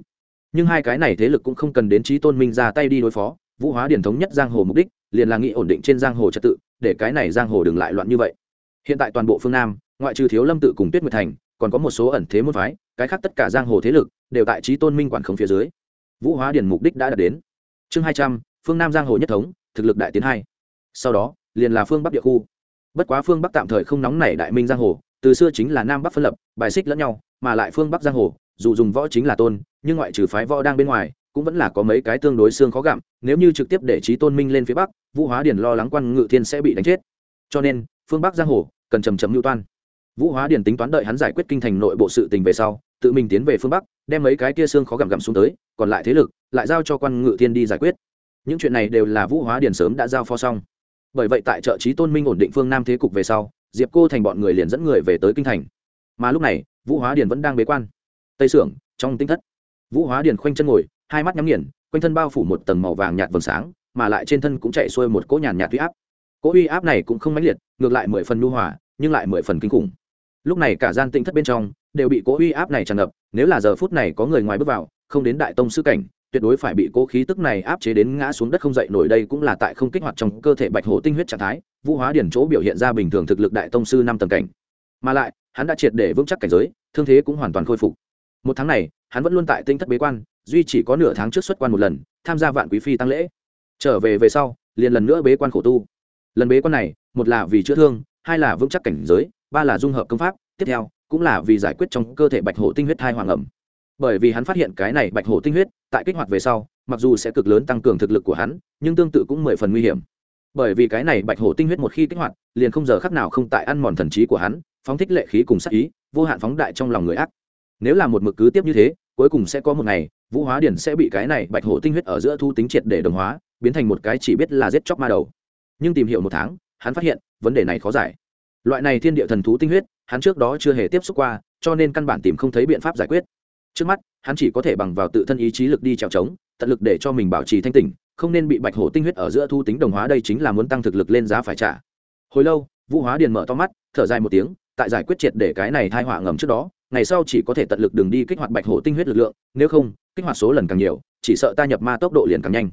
S1: Nhưng hai cái này thế lực cũng không cần đến trí tôn minh ra tay đi đối phó, vũ hóa điển thống nhất giang hồ mục đích, liền là nghị ổn định trên giang hồ trật tự, để cái này giang hồ đừng lại loạn như vậy. Hiện tại toàn bộ phương nam, ngoại trừ thiếu lâm tự cùng tuyết nguyệt thành, còn có một số ẩn thế môn phái, cái khác tất cả giang hồ thế lực đều tại trí tôn minh quản khống phía dưới. Vũ hóa điển mục đích đã đạt đến. Chương hai trăm, phương nam giang hồ nhất thống, thực lực đại tiến hai. Sau đó, liền là phương bắc địa khu. Bất quá phương bắc tạm thời không nóng nảy đại minh giang hồ, từ xưa chính là nam bắc phân lập, bài xích lẫn nhau, mà lại phương bắc giang hồ, dù dùng võ chính là tôn, nhưng ngoại trừ phái võ đang bên ngoài, cũng vẫn là có mấy cái tương đối xương khó gặm, nếu như trực tiếp để trí tôn minh lên phía bắc, vũ hóa điển lo lắng quan ngự thiên sẽ bị đánh chết. Cho nên, phương bắc giang hồ cần trầm trầm mưu toan. Vũ hóa điển tính toán đợi hắn giải quyết kinh thành nội bộ sự tình về sau, tự mình tiến về phương bắc đem mấy cái kia xương khó gặm gặm xuống tới, còn lại thế lực lại giao cho quan ngự thiên đi giải quyết. Những chuyện này đều là vũ hóa điển sớm đã giao phó xong. Bởi vậy tại trợ trí tôn minh ổn định phương nam thế cục về sau, diệp cô thành bọn người liền dẫn người về tới kinh thành. Mà lúc này, vũ hóa điển vẫn đang bế quan. Tây sưởng, trong tinh thất. Vũ hóa điển khoanh chân ngồi, hai mắt nhắm nghiền, quanh thân bao phủ một tầng màu vàng nhạt vầng sáng, mà lại trên thân cũng chạy xuôi một cỗ nhàn nhạt huy áp. Cỗ uy áp này cũng không mãnh liệt, ngược lại mười phần nhu hòa, nhưng lại mười phần kinh khủng. Lúc này cả gian tinh thất bên trong đều bị cố uy áp này tràn ngập, nếu là giờ phút này có người ngoài bước vào, không đến đại tông sư cảnh, tuyệt đối phải bị cố khí tức này áp chế đến ngã xuống đất không dậy nổi đây cũng là tại không kích hoạt trong cơ thể bạch hổ tinh huyết trạng thái, vũ hóa điển chỗ biểu hiện ra bình thường thực lực đại tông sư năm tầng cảnh. Mà lại, hắn đã triệt để vững chắc cảnh giới, thương thế cũng hoàn toàn khôi phục. Một tháng này, hắn vẫn luôn tại tinh thất bế quan, duy chỉ có nửa tháng trước xuất quan một lần, tham gia vạn quý phi tăng lễ. Trở về về sau, liền lần nữa bế quan khổ tu. Lần bế quan này, một là vì chữa thương, hai là vững chắc cảnh giới, ba là dung hợp công pháp, tiếp theo cũng là vì giải quyết trong cơ thể bạch hổ tinh huyết thai hoàng ẩm. Bởi vì hắn phát hiện cái này bạch hổ tinh huyết, tại kích hoạt về sau, mặc dù sẽ cực lớn tăng cường thực lực của hắn, nhưng tương tự cũng mười phần nguy hiểm. Bởi vì cái này bạch hổ tinh huyết một khi kích hoạt, liền không giờ khắc nào không tại ăn mòn thần trí của hắn, phóng thích lệ khí cùng sắc ý, vô hạn phóng đại trong lòng người ác. Nếu là một mực cứ tiếp như thế, cuối cùng sẽ có một ngày, vũ hóa điển sẽ bị cái này bạch hổ tinh huyết ở giữa thu tính triệt để đồng hóa, biến thành một cái chỉ biết là giết chóc ma đầu. Nhưng tìm hiểu một tháng, hắn phát hiện, vấn đề này khó giải. Loại này thiên địa thần thú tinh huyết hắn trước đó chưa hề tiếp xúc qua, cho nên căn bản tìm không thấy biện pháp giải quyết. Trước mắt, hắn chỉ có thể bằng vào tự thân ý chí lực đi trèo trống, tận lực để cho mình bảo trì thanh tỉnh, không nên bị bạch hổ tinh huyết ở giữa thu tính đồng hóa đây chính là muốn tăng thực lực lên giá phải trả. Hồi lâu, vũ hóa điền mở to mắt, thở dài một tiếng, tại giải quyết triệt để cái này thai họa ngầm trước đó, ngày sau chỉ có thể tận lực đường đi kích hoạt bạch hổ tinh huyết lực lượng, nếu không, kích hoạt số lần càng nhiều, chỉ sợ ta nhập ma tốc độ liền càng nhanh.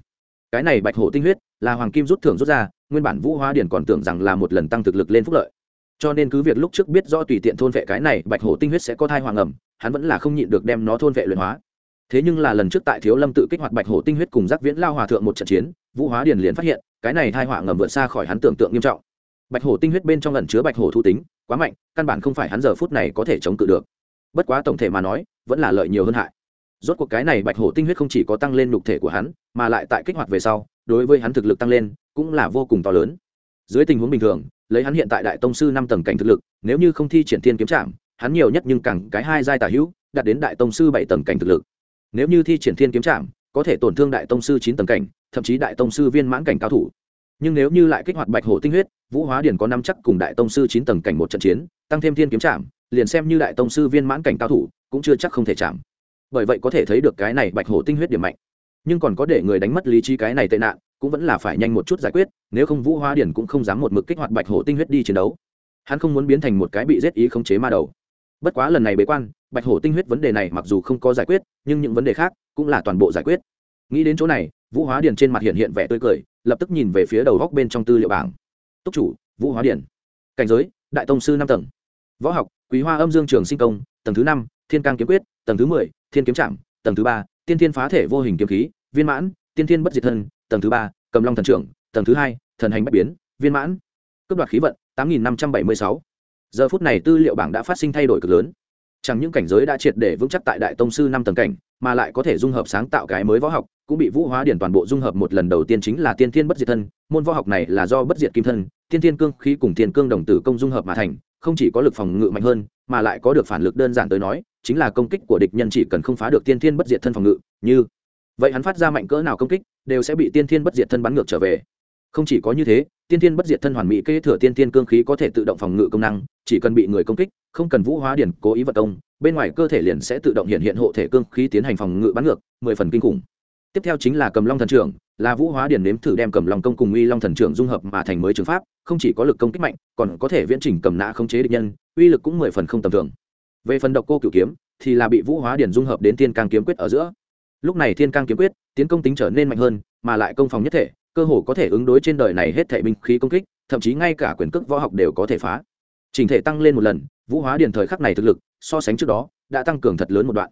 S1: Cái này bạch hổ tinh huyết là hoàng kim rút thưởng rút ra, nguyên bản vũ hóa điển còn tưởng rằng là một lần tăng thực lực lên phúc lợi cho nên cứ việc lúc trước biết do tùy tiện thôn vệ cái này, bạch hổ tinh huyết sẽ có thai hoàng ẩm, hắn vẫn là không nhịn được đem nó thôn vệ luyện hóa. Thế nhưng là lần trước tại thiếu lâm tự kích hoạt bạch hổ tinh huyết cùng giác viễn lao hòa thượng một trận chiến, vũ hóa điền liền phát hiện, cái này thai họa ngầm vượt xa khỏi hắn tưởng tượng nghiêm trọng. Bạch hổ tinh huyết bên trong lần chứa bạch hổ thu tính, quá mạnh, căn bản không phải hắn giờ phút này có thể chống cự được. Bất quá tổng thể mà nói, vẫn là lợi nhiều hơn hại. Rốt cuộc cái này bạch hổ tinh huyết không chỉ có tăng lên nhục thể của hắn, mà lại tại kích hoạt về sau, đối với hắn thực lực tăng lên, cũng là vô cùng to lớn. Dưới tình huống bình thường lấy hắn hiện tại đại tông sư năm tầng cảnh thực lực, nếu như không thi triển thiên kiếm trạm hắn nhiều nhất nhưng càng cái hai giai tả hữu, đạt đến đại tông sư bảy tầng cảnh thực lực. Nếu như thi triển thiên kiếm trạm có thể tổn thương đại tông sư chín tầng cảnh, thậm chí đại tông sư viên mãn cảnh cao thủ. Nhưng nếu như lại kích hoạt bạch hổ tinh huyết, vũ hóa điển có năm chắc cùng đại tông sư chín tầng cảnh một trận chiến, tăng thêm thiên kiếm trạm liền xem như đại tông sư viên mãn cảnh cao thủ, cũng chưa chắc không thể chạm. Bởi vậy có thể thấy được cái này bạch hổ tinh huyết điểm mạnh. Nhưng còn có để người đánh mất lý trí cái này tệ nạn cũng vẫn là phải nhanh một chút giải quyết, nếu không vũ hóa điển cũng không dám một mực kích hoạt bạch hổ tinh huyết đi chiến đấu. Hắn không muốn biến thành một cái bị giết ý khống chế ma đầu. Bất quá lần này bế quan, bạch hổ tinh huyết vấn đề này mặc dù không có giải quyết, nhưng những vấn đề khác cũng là toàn bộ giải quyết. Nghĩ đến chỗ này, vũ hóa điển trên mặt hiện hiện vẻ tươi cười, lập tức nhìn về phía đầu góc bên trong tư liệu bảng. Túc chủ, vũ hóa điển cảnh giới, đại tông sư năm tầng. Võ học, quý hoa âm dương trường sinh công, tầng thứ năm, thiên cang kiếm quyết, tầng thứ mười, thiên kiếm trạm tầng thứ ba, tiên thiên phá thể vô hình kiếm khí, viên mãn tiên thiên bất diệt thân tầng thứ ba, cầm long thần trưởng, tầng thứ hai, thần hành bất biến, viên mãn. Cấp đoạt khí vận, tám nghìn năm trăm bảy mươi sáu. Giờ phút này tư liệu bảng đã phát sinh thay đổi cực lớn. Chẳng những cảnh giới đã triệt để vững chắc tại đại tông sư năm tầng cảnh, mà lại có thể dung hợp sáng tạo cái mới võ học, cũng bị vũ hóa điển toàn bộ dung hợp một lần đầu tiên chính là tiên thiên bất diệt thân môn võ học này là do bất diệt kim thân, tiên thiên cương khí cùng Thiên cương đồng tử công dung hợp mà thành, không chỉ có lực phòng ngự mạnh hơn, mà lại có được phản lực đơn giản tới nói, chính là công kích của địch nhân chỉ cần không phá được tiên thiên bất diệt thân phòng ngự, như vậy hắn phát ra mạnh cỡ nào công kích, đều sẽ bị tiên thiên bất diệt thân bắn ngược trở về. Không chỉ có như thế, tiên thiên bất diệt thân hoàn mỹ kế thừa tiên thiên cương khí có thể tự động phòng ngự công năng, chỉ cần bị người công kích, không cần vũ hóa điển, cố ý vật công, bên ngoài cơ thể liền sẽ tự động hiện hiện hộ thể cương khí tiến hành phòng ngự bắn ngược, mười phần kinh khủng. Tiếp theo chính là cầm long thần trưởng, là vũ hóa điển nếm thử đem cầm long công cùng uy long thần trưởng dung hợp mà thành mới trường pháp, không chỉ có lực công kích mạnh, còn có thể viễn trình cầm nã khống chế địch nhân, uy lực cũng mười phần không tầm thường. Về phần độc cô cửu kiếm, thì là bị vũ hóa điển dung hợp đến Tiên càng kiếm quyết ở giữa lúc này thiên cang kiếm quyết, tiến công tính trở nên mạnh hơn, mà lại công phòng nhất thể, cơ hồ có thể ứng đối trên đời này hết thể binh khí công kích, thậm chí ngay cả quyền cước võ học đều có thể phá. Trình thể tăng lên một lần, vũ hóa điền thời khắc này thực lực, so sánh trước đó, đã tăng cường thật lớn một đoạn.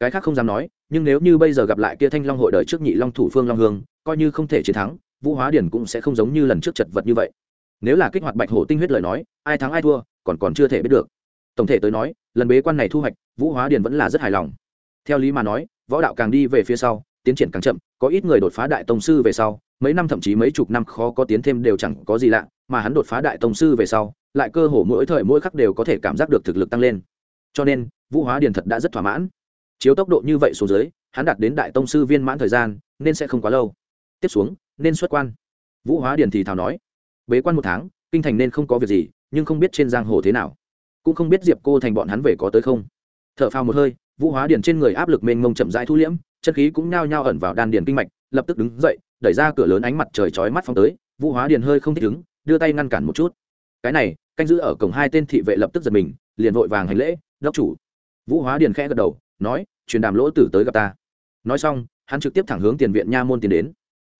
S1: Cái khác không dám nói, nhưng nếu như bây giờ gặp lại kia thanh long hội đời trước nhị long thủ phương long hương, coi như không thể chiến thắng, vũ hóa điền cũng sẽ không giống như lần trước chật vật như vậy. Nếu là kích hoạt bạch hổ tinh huyết lời nói, ai thắng ai thua, còn còn chưa thể biết được. Tổng thể tới nói, lần bế quan này thu hoạch, vũ hóa điền vẫn là rất hài lòng. Theo lý mà nói võ đạo càng đi về phía sau, tiến triển càng chậm, có ít người đột phá đại tông sư về sau, mấy năm thậm chí mấy chục năm khó có tiến thêm đều chẳng có gì lạ, mà hắn đột phá đại tông sư về sau, lại cơ hồ mỗi thời mỗi khắc đều có thể cảm giác được thực lực tăng lên. Cho nên, vũ hóa điền thật đã rất thỏa mãn. Chiếu tốc độ như vậy xuống dưới, hắn đạt đến đại tông sư viên mãn thời gian, nên sẽ không quá lâu. Tiếp xuống, nên xuất quan. Vũ hóa điền thì thào nói, bế quan một tháng, kinh thành nên không có việc gì, nhưng không biết trên giang hồ thế nào. Cũng không biết diệp cô thành bọn hắn về có tới không. T h ở phao một hơi vũ hóa điền trên người áp lực mênh mông chậm rãi thu liễm, chân khí cũng nhao nhao ẩn vào đan điền kinh mạch, lập tức đứng dậy, đẩy ra cửa lớn ánh mặt trời chói mắt phong tới, vũ hóa điền hơi không thích ứng, đưa tay ngăn cản một chút. Cái này, canh giữ ở cổng hai tên thị vệ lập tức giật mình, liền vội vàng hành lễ, đốc chủ. Vũ hóa điền khẽ gật đầu, nói, truyền đàm lỗ tử tới gặp ta. Nói xong, hắn trực tiếp thẳng hướng tiền viện nha môn tiến đến.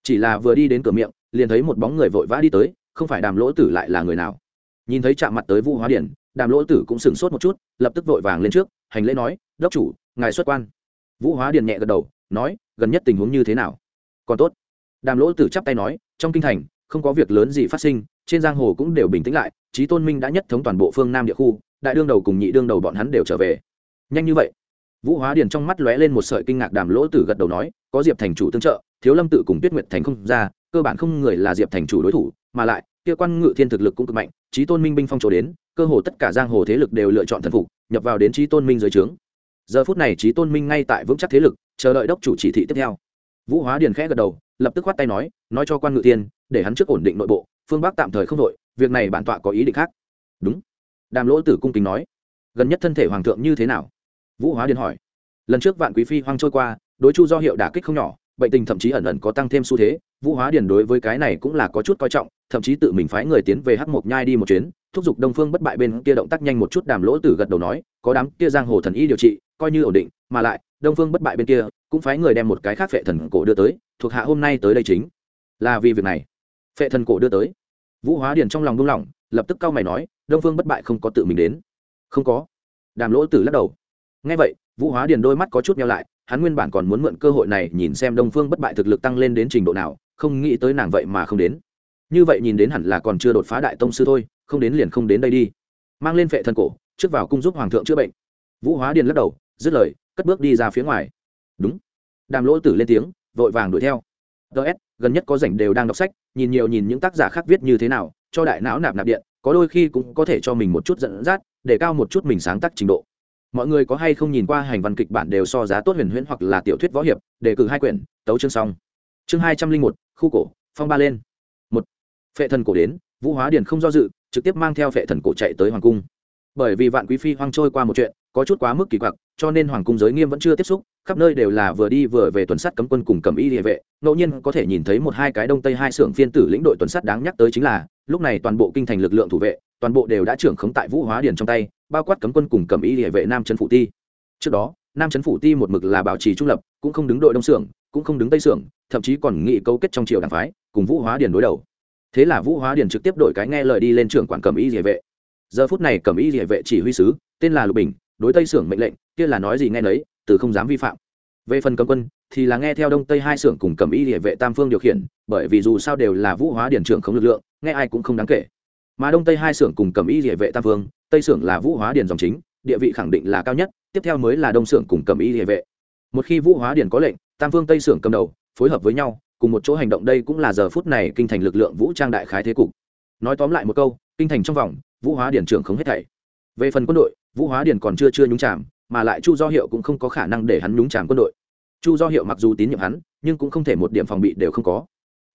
S1: Chỉ là vừa đi đến cửa miệng, liền thấy một bóng người vội vã đi tới, không phải đàm lỗ tử lại là người nào. Nhìn thấy chạm mặt tới vũ hóa điền đàm lỗ tử cũng sửng sốt một chút, lập tức vội vàng lên trước, hành lễ nói, đốc chủ, ngài xuất quan. Vũ hóa điền nhẹ gật đầu, nói, gần nhất tình huống như thế nào? Còn tốt. Đàm lỗ tử chắp tay nói, trong kinh thành, không có việc lớn gì phát sinh, trên giang hồ cũng đều bình tĩnh lại trí tôn minh đã nhất thống toàn bộ phương nam địa khu, đại đương đầu cùng nhị đương đầu bọn hắn đều trở về. Nhanh như vậy, vũ hóa điền trong mắt lóe lên một sợi kinh ngạc, đàm lỗ tử gật đầu nói, có diệp thành chủ tương trợ, thiếu lâm tự cùng tuyết nguyệt thành không ra, cơ bản không người là diệp thành chủ đối thủ, mà lại, kia quan ngự thiên thực lực cũng cực mạnh trí tôn minh binh phong trổ đến cơ hồ tất cả giang hồ thế lực đều lựa chọn thần phục, nhập vào đến trí tôn minh dưới trướng. Giờ phút này trí tôn minh ngay tại vững chắc thế lực, chờ đợi đốc chủ chỉ thị tiếp theo. Vũ hóa điền khẽ gật đầu, lập tức khoát tay nói nói cho quan ngự tiên, để hắn trước ổn định nội bộ, phương bắc tạm thời không đội, việc này bản tọa có ý định khác. Đúng. Đàm lỗ tử cung kính nói. Gần nhất thân thể hoàng thượng như thế nào? Vũ hóa điền hỏi. Lần trước vạn quý phi hoang trôi qua, đối chu do hiệu đả kích không nhỏ, bệnh tình thậm chí ẩn ẩn có tăng thêm xu thế, vũ hóa điền đối với cái này cũng là có chút coi trọng, thậm chí tự mình phái người tiến về hắc mộc nhai đi một chuyến thúc giục đông phương bất bại bên kia động tác nhanh một chút đàm lỗ tử gật đầu nói, có đám kia giang hồ thần y điều trị, coi như ổn định, mà lại, đông phương bất bại bên kia, cũng phái người đem một cái khác phệ thần cổ đưa tới, thuộc hạ hôm nay tới đây chính. Là vì việc này. Phệ thần cổ đưa tới. Vũ hóa điền trong lòng buông lỏng, lập tức cau mày nói, đông phương bất bại không có tự mình đến. Không có. Đàm lỗ tử lắc đầu. Ngay vậy, vũ hóa điền đôi mắt có chút nhau lại, hắn nguyên bản còn muốn mượn cơ hội này nhìn xem đông phương bất bại thực lực tăng lên đến trình độ nào, không nghĩ tới nàng vậy mà không đến. Như vậy nhìn đến hẳn là còn chưa đột phá đại tông sư thôi không đến liền không đến đây đi. Mang lên phệ thần cổ, trước vào cung giúp hoàng thượng chữa bệnh. Vũ hóa điền lắc đầu, dứt lời, cất bước đi ra phía ngoài. Đúng. Đàm lỗ tử lên tiếng, vội vàng đuổi theo. Ts gần nhất có rảnh đều đang đọc sách, nhìn nhiều nhìn những tác giả khác viết như thế nào, cho đại não nạp nạp điện, có đôi khi cũng có thể cho mình một chút dẫn dắt, để cao một chút mình sáng tác trình độ. Mọi người có hay không nhìn qua hành văn kịch bản đều so giá tốt huyền huyễn hoặc là tiểu thuyết võ hiệp, đề cử hai quyển, tấu chương xong. Chương hai trăm linh một, khu cổ, phong ba lên. Một, phệ thần cổ đến, vũ hóa điền không do dự trực tiếp mang theo phệ thần cổ chạy tới hoàng cung. Bởi vì vạn quý phi hoang trôi qua một chuyện, có chút quá mức kỳ quặc, cho nên hoàng cung giới nghiêm vẫn chưa tiếp xúc, khắp nơi đều là vừa đi vừa về tuần sắt cấm quân cùng cầm y địa vệ. Ngẫu nhiên có thể nhìn thấy một hai cái đông tây hai xưởng phiên tử lĩnh đội tuần sắt đáng nhắc tới chính là, lúc này toàn bộ kinh thành lực lượng thủ vệ, toàn bộ đều đã trưởng khống tại vũ hóa điền trong tay, bao quát cấm quân cùng cầm y địa vệ nam trấn phủ ti. Trước đó, nam trấn phủ ti một mực là bảo trì trung lập, cũng không đứng đội đông xưởng, cũng không đứng tây xưởng, thậm chí còn nghị cấu kết trong triều đảng phái, cùng vũ hóa điền đối đầu thế là vũ hóa điền trực tiếp đổi cái nghe lời đi lên trưởng quản cầm y địa vệ. Giờ phút này cầm y địa vệ chỉ huy sứ, tên là lục bình, đối tây xưởng mệnh lệnh, kia là nói gì nghe nấy, từ không dám vi phạm. Về phần cấm quân, thì là nghe theo đông tây hai xưởng cùng cầm y địa vệ tam phương điều khiển, bởi vì dù sao đều là vũ hóa điển trưởng không lực lượng, nghe ai cũng không đáng kể. Mà đông tây hai xưởng cùng cầm y địa vệ tam phương, tây xưởng là vũ hóa điển dòng chính, địa vị khẳng định là cao nhất, tiếp theo mới là đông xưởng cùng cầm y địa vệ. Một khi vũ hóa điển có lệnh, tam phương tây xưởng cầm đầu, phối hợp với nhau cùng một chỗ hành động đây cũng là giờ phút này kinh thành lực lượng vũ trang đại khái thế cục. Nói tóm lại một câu, kinh thành trong vòng, vũ hóa điển trưởng không hết thảy. Về phần quân đội, vũ hóa điển còn chưa chưa nhúng chạm mà lại chu do hiệu cũng không có khả năng để hắn nhúng chạm quân đội. Chu do hiệu mặc dù tín nhiệm hắn, nhưng cũng không thể một điểm phòng bị đều không có.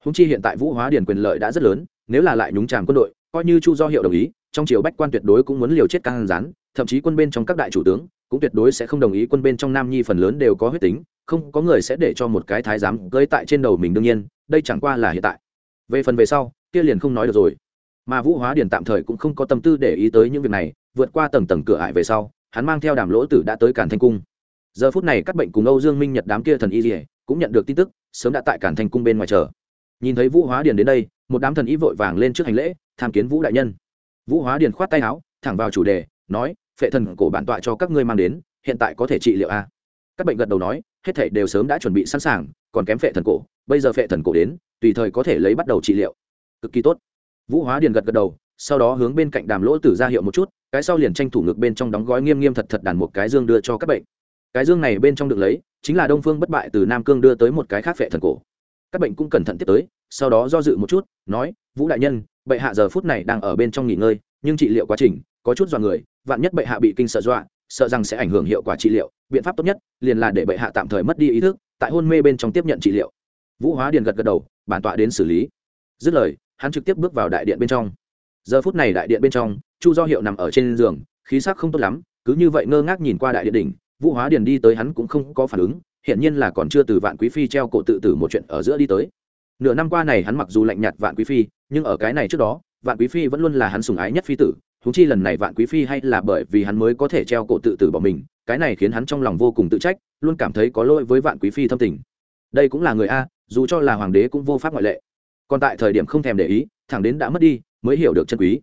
S1: Húng chi hiện tại vũ hóa điển quyền lợi đã rất lớn, nếu là lại nhúng chạm quân đội, coi như chu do hiệu đồng ý, trong triều bách quan tuyệt đối cũng muốn liều chết căng rán thậm chí quân bên trong các đại chủ tướng cũng tuyệt đối sẽ không đồng ý quân bên trong nam nhi phần lớn đều có huyết tính không có người sẽ để cho một cái thái giám gây tại trên đầu mình đương nhiên, đây chẳng qua là hiện tại. Về phần về sau, kia liền không nói được rồi. Mà vũ hóa điển tạm thời cũng không có tâm tư để ý tới những việc này, vượt qua tầng tầng cửa ải về sau, hắn mang theo đàm lỗ tử đã tới cản thanh cung. Giờ phút này các bệnh cùng âu dương minh nhật đám kia thần y dỉa cũng nhận được tin tức, sớm đã tại cản thanh cung bên ngoài chờ. Nhìn thấy vũ hóa điền đến đây, một đám thần y vội vàng lên trước hành lễ, tham kiến vũ đại nhân. Vũ hóa điền khoát tay áo, thẳng vào chủ đề, nói, phệ thần cổ bản tọa cho các ngươi mang đến, hiện tại có thể trị liệu a các bệnh gật đầu nói hết thảy đều sớm đã chuẩn bị sẵn sàng, còn kém phệ thần cổ, bây giờ phệ thần cổ đến, tùy thời có thể lấy bắt đầu trị liệu. Cực kỳ tốt. Vũ hóa điền gật gật đầu, sau đó hướng bên cạnh đàm lỗ tử ra hiệu một chút, cái sau liền tranh thủ ngực bên trong đóng gói nghiêm nghiêm thật thật đàn một cái dương đưa cho các bệnh. Cái dương này bên trong được lấy, chính là đông phương bất bại từ nam cương đưa tới một cái khác phệ thần cổ. Các bệnh cũng cẩn thận tiếp tới, sau đó do dự một chút, nói, vũ đại nhân, bệ hạ giờ phút này đang ở bên trong nghỉ ngơi, nhưng trị liệu quá trình có chút dọa người, vạn nhất bệ hạ bị kinh sợ dọa sợ rằng sẽ ảnh hưởng hiệu quả trị liệu, biện pháp tốt nhất liền là để bệ hạ tạm thời mất đi ý thức, tại hôn mê bên trong tiếp nhận trị liệu. Vũ hóa điền gật gật đầu, bản tọa đến xử lý. Dứt lời, hắn trực tiếp bước vào đại điện bên trong. Giờ phút này đại điện bên trong, chu do hiệu nằm ở trên giường, khí sắc không tốt lắm, cứ như vậy ngơ ngác nhìn qua đại điện đỉnh, vũ hóa điền đi tới hắn cũng không có phản ứng, hiển nhiên là còn chưa từ vạn quý phi treo cổ tự tử một chuyện ở giữa đi tới. Nửa năm qua này hắn mặc dù lạnh nhạt vạn quý phi, nhưng ở cái này trước đó, vạn quý phi vẫn luôn là hắn sùng ái nhất phi tử huống chi lần này vạn quý phi hay là bởi vì hắn mới có thể treo cổ tự tử bỏ mình, cái này khiến hắn trong lòng vô cùng tự trách, luôn cảm thấy có lỗi với vạn quý phi thâm tình. Đây cũng là người a, dù cho là hoàng đế cũng vô pháp ngoại lệ. Còn tại thời điểm không thèm để ý, thẳng đến đã mất đi, mới hiểu được chân quý.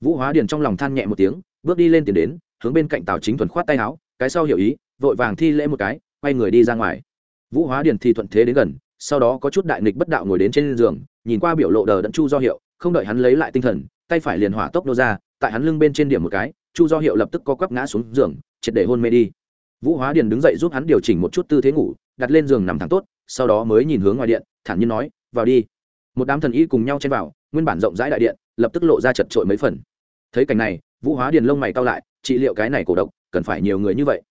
S1: Vũ hóa điền trong lòng than nhẹ một tiếng, bước đi lên tiền đến, hướng bên cạnh tào chính thuần khoát tay áo, cái sau hiểu ý, vội vàng thi lễ một cái, quay người đi ra ngoài. Vũ hóa điền thì thuận thế đến gần, sau đó có chút đại nghịch bất đạo ngồi đến trên giường, nhìn qua biểu lộ đờ đẫn chu do hiệu, không đợi hắn lấy lại tinh thần, tay phải liền hỏa tốc nô ra tại hắn lưng bên trên điểm một cái, chu do hiệu lập tức co quắp ngã xuống giường, triệt để hôn mê đi. Vũ hóa điền đứng dậy giúp hắn điều chỉnh một chút tư thế ngủ, đặt lên giường nằm thẳng tốt, sau đó mới nhìn hướng ngoài điện, thản nhiên nói, vào đi. Một đám thần y cùng nhau chen vào, nguyên bản rộng rãi đại điện, lập tức lộ ra chật trội mấy phần. Thấy cảnh này, vũ hóa điền lông mày cao lại trị liệu cái này cổ độc, cần phải nhiều người như vậy?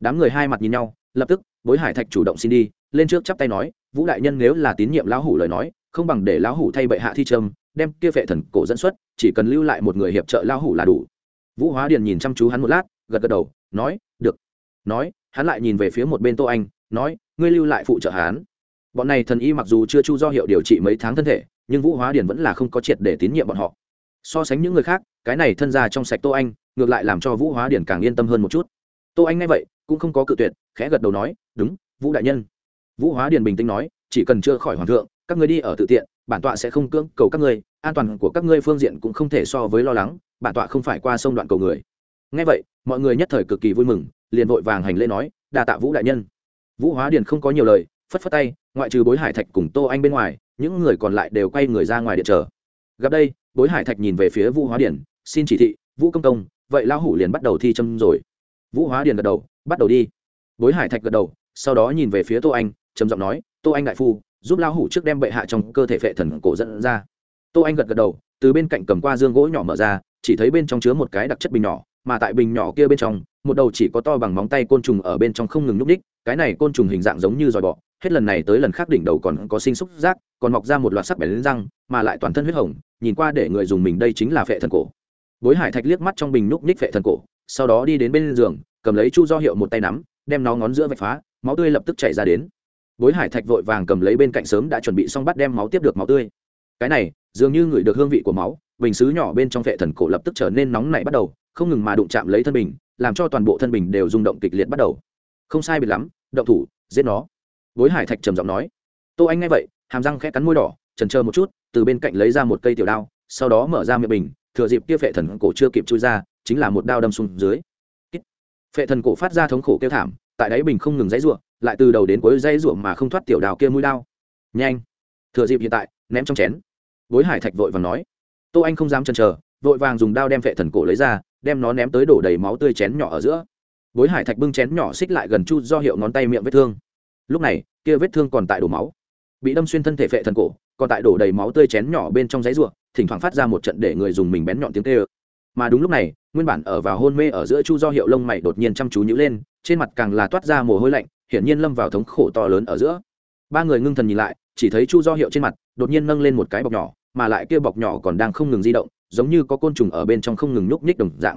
S1: Đám người hai mặt nhìn nhau, lập tức, bối hải thạch chủ động xin đi. Lên trước chắp tay nói, vũ đại nhân nếu là tín nhiệm lão hủ lời nói, không bằng để lão hủ thay bệ hạ thi trâm đem kia phệ thần cổ dẫn xuất, chỉ cần lưu lại một người hiệp trợ lão hủ là đủ. Vũ hóa điền nhìn chăm chú hắn một lát, gật gật đầu, nói, được. Nói, hắn lại nhìn về phía một bên tô anh, nói, ngươi lưu lại phụ trợ hắn. Bọn này thần y mặc dù chưa chu do hiệu điều trị mấy tháng thân thể, nhưng vũ hóa điền vẫn là không có triệt để tín nhiệm bọn họ. So sánh những người khác, cái này thân ra trong sạch tô anh, ngược lại làm cho vũ hóa điền càng yên tâm hơn một chút. Tô anh nghe vậy, cũng không có cự tuyệt, khẽ gật đầu nói, đúng, vũ đại nhân. Vũ hóa điền bình tĩnh nói, chỉ cần chưa khỏi hoàng thượng, các người đi ở tự tiện bản tọa sẽ không cưỡng cầu các ngươi, an toàn của các ngươi phương diện cũng không thể so với lo lắng, bản tọa không phải qua sông đoạn cầu người. Ngay vậy, mọi người nhất thời cực kỳ vui mừng, liền vội vàng hành lễ nói đà tạ vũ đại nhân. Vũ hóa điền không có nhiều lời, phất phất tay, ngoại trừ bối hải thạch cùng tô anh bên ngoài, những người còn lại đều quay người ra ngoài điện chờ. Gặp đây, bối hải thạch nhìn về phía vũ hóa điền, xin chỉ thị, vũ công công, vậy lão hủ liền bắt đầu thi châm rồi. Vũ hóa điền gật đầu, bắt đầu đi. Bối hải thạch gật đầu, sau đó nhìn về phía tô anh, trầm giọng nói, tô anh đại phu giúp lão hủ trước đem bệ hạ trong cơ thể phệ thần cổ dẫn ra. Tô anh gật gật đầu từ bên cạnh cầm qua dương gỗ nhỏ mở ra chỉ thấy bên trong chứa một cái đặc chất bình nhỏ mà tại bình nhỏ kia bên trong một đầu chỉ có to bằng móng tay côn trùng ở bên trong không ngừng núp đích cái này côn trùng hình dạng giống như dòi bọ hết lần này tới lần khác đỉnh đầu còn có sinh xúc rác, còn mọc ra một loạt sắc bẻ lên răng mà lại toàn thân huyết hồng nhìn qua để người dùng mình đây chính là phệ thần cổ. Bối hải thạch liếc mắt trong bình núp ních phệ thần cổ sau đó đi đến bên giường cầm lấy chu do hiệu một tay nắm đem nó ngón giữa vạch phá máu tươi lập tức chảy ra đến bối hải thạch vội vàng cầm lấy bên cạnh sớm đã chuẩn bị xong bắt đem máu tiếp được máu tươi. Cái này, dường như ngửi được hương vị của máu, bình xứ nhỏ bên trong vệ thần cổ lập tức trở nên nóng nảy bắt đầu, không ngừng mà đụng chạm lấy thân bình, làm cho toàn bộ thân bình đều rung động kịch liệt bắt đầu. Không sai biệt lắm, động thủ, giết nó. Bối hải thạch trầm giọng nói. Tô anh nghe vậy, hàm răng khẽ cắn môi đỏ trần chờ một chút, từ bên cạnh lấy ra một cây tiểu đao, sau đó mở ra miệng bình, thừa dịp kia phệ thần cổ chưa kịp chui ra, chính là một đao đâm xuống dưới. Phệ thần cổ phát ra thống khổ kêu thảm, tại đáy bình không ngừng dãy ruộng lại từ đầu đến cuối dây ruộng mà không thoát tiểu đào kia mũi đao. Nhanh, thừa dịp hiện tại, ném trong chén. Bối hải thạch vội vàng nói. Tô anh không dám chần chờ, vội vàng dùng đao đem vệ thần cổ lấy ra, đem nó ném tới đổ đầy máu tươi chén nhỏ ở giữa. Bối hải thạch bưng chén nhỏ xích lại gần chu do hiệu ngón tay miệng vết thương. Lúc này, kia vết thương còn tại đổ máu. Bị đâm xuyên thân thể vệ thần cổ, còn tại đổ đầy máu tươi chén nhỏ bên trong giấy ruộng thỉnh thoảng phát ra một trận để người dùng mình bén nhọn tiếng tê ơ mà đúng lúc này, nguyên bản ở vào hôn mê ở giữa chu do hiệu lông mày đột nhiên chăm chú nhữ lên, trên mặt càng là toát ra mồ hôi lạnh hiển nhiên lâm vào thống khổ to lớn ở giữa. Ba người ngưng thần nhìn lại, chỉ thấy chu do hiệu trên mặt, đột nhiên nâng lên một cái bọc nhỏ, mà lại kia bọc nhỏ còn đang không ngừng di động, giống như có côn trùng ở bên trong không ngừng nhúc nhích đồng dạng.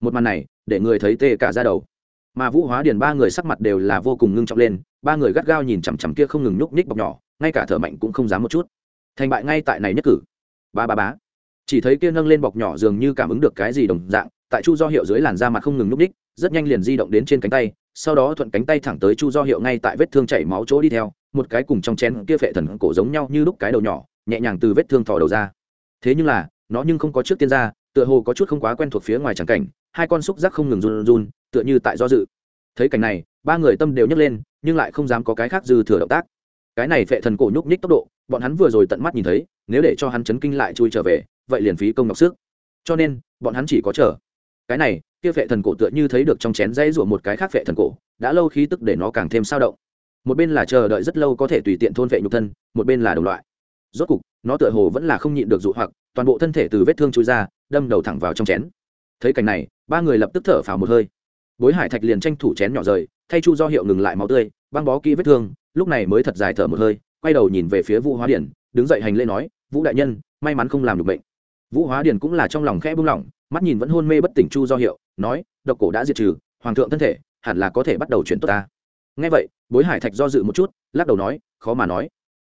S1: Một màn này, để người thấy tê cả ra đầu. Mà vũ hóa điền ba người sắc mặt đều là vô cùng ngưng trọng lên, ba người gắt gao nhìn chằm chằm kia không ngừng nhúc nhích bọc nhỏ, ngay cả thở mạnh cũng không dám một chút. Thành bại ngay tại này nhất cử. Ba ba bá chỉ thấy kia nâng lên bọc nhỏ dường như cảm ứng được cái gì đồng dạng, tại chu do hiệu dưới làn da mặt không ngừng nhúc nhích, rất nhanh liền di động đến trên cánh tay sau đó thuận cánh tay thẳng tới chu do hiệu ngay tại vết thương chảy máu chỗ đi theo, một cái cùng trong chén kia phệ thần cổ giống nhau như lúc cái đầu nhỏ, nhẹ nhàng từ vết thương thò đầu ra. Thế nhưng là, nó nhưng không có trước tiên ra, tựa hồ có chút không quá quen thuộc phía ngoài tràng cảnh, hai con xúc giác không ngừng run run, tựa như tại do dự. Thấy cảnh này, ba người tâm đều nhấc lên, nhưng lại không dám có cái khác dư thừa động tác. Cái này phệ thần cổ nhúc nhích tốc độ, bọn hắn vừa rồi tận mắt nhìn thấy, nếu để cho hắn chấn kinh lại chui trở về, vậy liền phí công ngọc sức. Cho nên, bọn hắn chỉ có chờ. Cái này kia phệ thần cổ tựa như thấy được trong chén dây rủa một cái khác phệ thần cổ, đã lâu khí tức để nó càng thêm sao động. Một bên là chờ đợi rất lâu có thể tùy tiện thôn vệ nhục thân, một bên là đồng loại. Rốt cục, nó tựa hồ vẫn là không nhịn được dụ hoặc, toàn bộ thân thể từ vết thương chui ra, đâm đầu thẳng vào trong chén. Thấy cảnh này, ba người lập tức thở phào một hơi. Bối hải thạch liền tranh thủ chén nhỏ rời, thay chu do hiệu ngừng lại máu tươi, băng bó kỹ vết thương, lúc này mới thật dài thở một hơi, quay đầu nhìn về phía vũ hóa điển, đứng dậy hành lễ nói, vũ đại nhân, may mắn không làm được bệnh. Vũ hóa điển cũng là trong lòng khẽ buông lỏng mắt nhìn vẫn hôn mê bất tỉnh chu do hiệu, nói, độc cổ đã diệt trừ, hoàng thượng thân thể, hẳn là có thể bắt đầu chuyển tốt ta. Ngay vậy, bối hải thạch do dự một chút, lắc đầu nói, khó mà nói.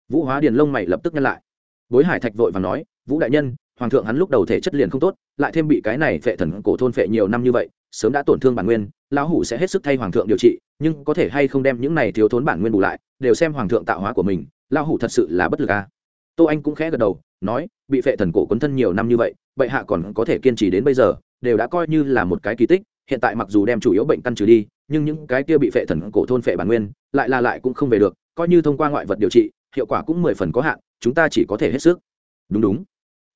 S1: Vũ hóa điền lông mày lập tức nhăn lại. Bối hải thạch vội và nói, vũ đại nhân, hoàng thượng hắn lúc đầu thể chất liền không tốt, lại thêm bị cái này phệ thần cổ thôn phệ nhiều năm như vậy, sớm đã tổn thương bản nguyên, lão hủ sẽ hết sức thay hoàng thượng điều trị, nhưng có thể hay không đem những này thiếu thốn bản nguyên bù lại, đều xem hoàng thượng tạo hóa của mình, lão hủ thật sự là bất lực à. tô anh cũng khẽ gật đầu nói, bị phệ thần cổ quấn thân nhiều năm như vậy, bệ hạ còn có thể kiên trì đến bây giờ, đều đã coi như là một cái kỳ tích, hiện tại mặc dù đem chủ yếu bệnh căn trừ đi, nhưng những cái kia bị phệ thần cổ thôn phệ bản nguyên, lại là lại cũng không về được, coi như thông qua ngoại vật điều trị, hiệu quả cũng mười phần có hạn, chúng ta chỉ có thể hết sức. Đúng đúng.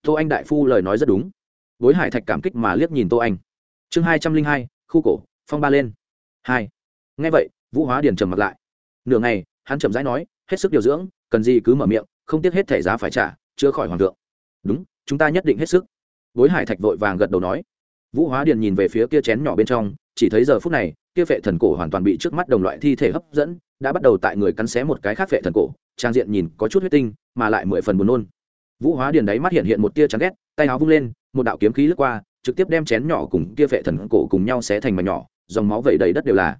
S1: Tô anh đại phu lời nói rất đúng. Bối hải thạch cảm kích mà liếc nhìn tô anh. Chương hai trăm linh hai, khu cổ, phong ba lên. Hai. Ngay vậy, vũ hóa điền trầm mặt lại. Nửa ngày, hắn chậm rãi nói, hết sức điều dưỡng, cần gì cứ mở miệng, không tiếc hết thẻ giá phải trả chữa khỏi hoàng thượng. Đúng, chúng ta nhất định hết sức. Bối hải thạch vội vàng gật đầu nói. Vũ hóa điền nhìn về phía kia chén nhỏ bên trong, chỉ thấy giờ phút này, kia phệ thần cổ hoàn toàn bị trước mắt đồng loại thi thể hấp dẫn, đã bắt đầu tại người cắn xé một cái khác phệ thần cổ, trang diện nhìn có chút huyết tinh, mà lại mười phần buồn nôn. Vũ hóa điền đáy mắt hiện hiện một tia chán ghét, tay áo vung lên, một đạo kiếm khí lướt qua, trực tiếp đem chén nhỏ cùng kia phệ thần cổ cùng nhau xé thành mảnh nhỏ, dòng máu vẩy đầy đất đều là.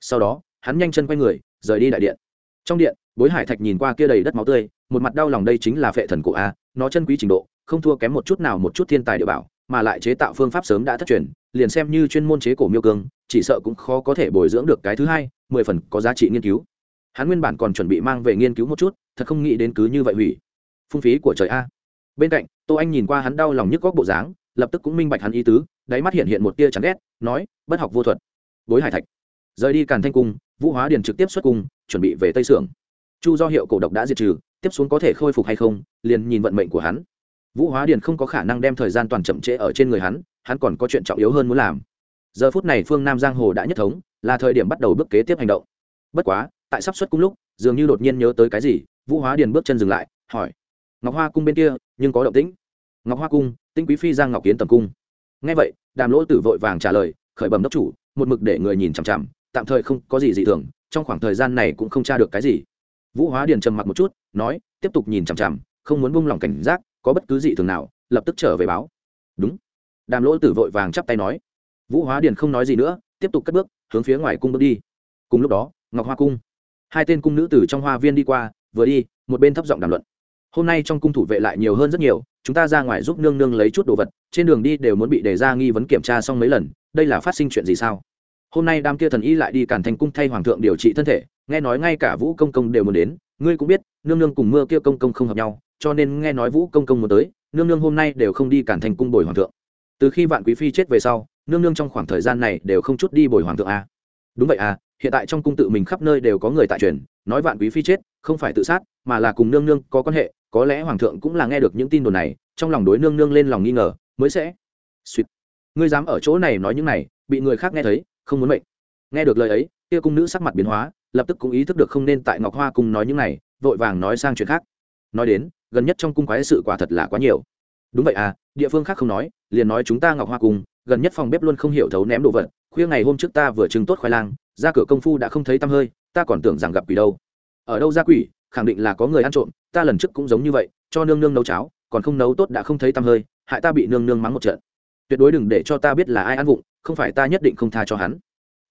S1: Sau đó, hắn nhanh chân quay người, rời đi đại điện. Trong điện bối hải thạch nhìn qua kia đầy đất máu tươi, một mặt đau lòng đây chính là phệ thần cổ a, nó chân quý trình độ, không thua kém một chút nào một chút thiên tài địa bảo, mà lại chế tạo phương pháp sớm đã thất truyền, liền xem như chuyên môn chế cổ miêu cương, chỉ sợ cũng khó có thể bồi dưỡng được cái thứ hai, mười phần có giá trị nghiên cứu. Hắn nguyên bản còn chuẩn bị mang về nghiên cứu một chút, thật không nghĩ đến cứ như vậy hủy. Phung phí của trời a. Bên cạnh, tô anh nhìn qua hắn đau lòng nhức góc bộ dáng, lập tức cũng minh bạch hắn ý tứ, đáy mắt hiện hiện một tia chán ghét, nói, bất học vô thuật. Bối hải thạch. Rời đi càn thanh cung, vũ hóa điền trực tiếp xuất cung, chuẩn bị về tây sưởng chu do hiệu cổ độc đã diệt trừ, tiếp xuống có thể khôi phục hay không, liền nhìn vận mệnh của hắn. Vũ hóa điền không có khả năng đem thời gian toàn chậm trễ ở trên người hắn hắn còn có chuyện trọng yếu hơn muốn làm. Giờ phút này phương nam giang hồ đã nhất thống, là thời điểm bắt đầu bước kế tiếp hành động. Bất quá, tại sắp xuất cung lúc, dường như đột nhiên nhớ tới cái gì, vũ hóa điền bước chân dừng lại, hỏi. Ngọc hoa cung bên kia, nhưng có động tĩnh. Ngọc hoa cung tinh quý phi giang ngọc kiến tầm cung. Ngay vậy, đàm lỗ tử vội vàng trả lời, khởi bẩm đốc chủ, một mực để người nhìn chằm chằm, tạm thời không có gì dị thường, trong khoảng thời gian này cũng không tra được cái gì vũ hóa điền trầm mặc một chút, nói, tiếp tục nhìn chằm chằm, không muốn buông lỏng cảnh giác, có bất cứ dị thường nào, lập tức trở về báo. Đúng. Đàm lỗ tử vội vàng chắp tay nói. Vũ hóa điền không nói gì nữa, tiếp tục cất bước, hướng phía ngoài cung bước đi. Cùng lúc đó, ngọc hoa cung. Hai tên cung nữ tử trong hoa viên đi qua, vừa đi, một bên thấp giọng đàm luận. Hôm nay trong cung thủ vệ lại nhiều hơn rất nhiều, chúng ta ra ngoài giúp nương nương lấy chút đồ vật, trên đường đi đều muốn bị đề ra nghi vấn kiểm tra xong mấy lần, đây là phát sinh chuyện gì sao? Hôm nay đám kia thần y lại đi cản thành cung thay hoàng thượng điều trị thân thể nghe nói ngay cả vũ công công đều muốn đến, ngươi cũng biết, nương nương cùng mưa kia công công không hợp nhau, cho nên nghe nói vũ công công muốn tới, nương nương hôm nay đều không đi cản thành cung bồi hoàng thượng. Từ khi vạn quý phi chết về sau, nương nương trong khoảng thời gian này đều không chút đi bồi hoàng thượng à? đúng vậy à hiện tại trong cung tự mình khắp nơi đều có người tại truyền, nói vạn quý phi chết, không phải tự sát, mà là cùng nương nương có quan hệ, có lẽ hoàng thượng cũng là nghe được những tin đồn này, trong lòng đối nương nương lên lòng nghi ngờ, mới sẽ. Suýt. Ngươi dám ở chỗ này nói những này, bị người khác nghe thấy, không muốn mệnh. Nghe được lời ấy, kia cung nữ sắc mặt biến hóa lập tức cũng ý thức được không nên tại ngọc hoa cung nói những này, vội vàng nói sang chuyện khác. Nói đến, gần nhất trong cung quái sự quả thật là quá nhiều. Đúng vậy à địa phương khác không nói, liền nói chúng ta ngọc hoa cung, gần nhất phòng bếp luôn không hiểu thấu ném đồ vật, khuya ngày hôm trước ta vừa trưng tốt khoai lang, ra cửa công phu đã không thấy tăm hơi, ta còn tưởng rằng gặp quỷ đâu. Ở đâu ra quỷ, khẳng định là có người ăn trộm, ta lần trước cũng giống như vậy, cho nương nương nấu cháo, còn không nấu tốt đã không thấy tăm hơi, hại ta bị nương nương mắng một trận. Tuyệt đối đừng để cho ta biết là ai ăn vụng, không phải ta nhất định không tha cho hắn.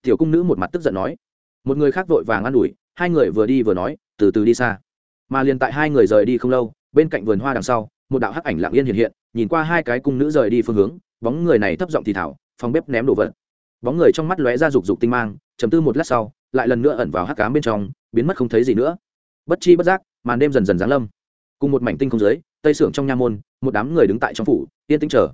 S1: Tiểu cung nữ một mặt tức giận nói một người khác vội vàng ă n ủi, hai người vừa đi vừa nói, từ từ đi xa. Mà liền tại hai người rời đi không lâu, bên cạnh vườn hoa đằng sau, một đạo hắc ảnh lặng yên hiện hiện, nhìn qua hai cái cung nữ rời đi phương hướng, bóng người này thấp giọng thì thảo, phòng bếp ném đồ vật. Bóng người trong mắt lóe ra rục rục tinh mang chấm tư một lát sau, lại lần nữa ẩn vào hắc cám bên trong, biến mất không thấy gì nữa. Bất chi bất giác, màn đêm dần dần giáng lâm. Cùng một mảnh tinh không dưới, tây sưởng trong nha môn, một đám người đứng tại trong phủ, yên tĩnh chờ.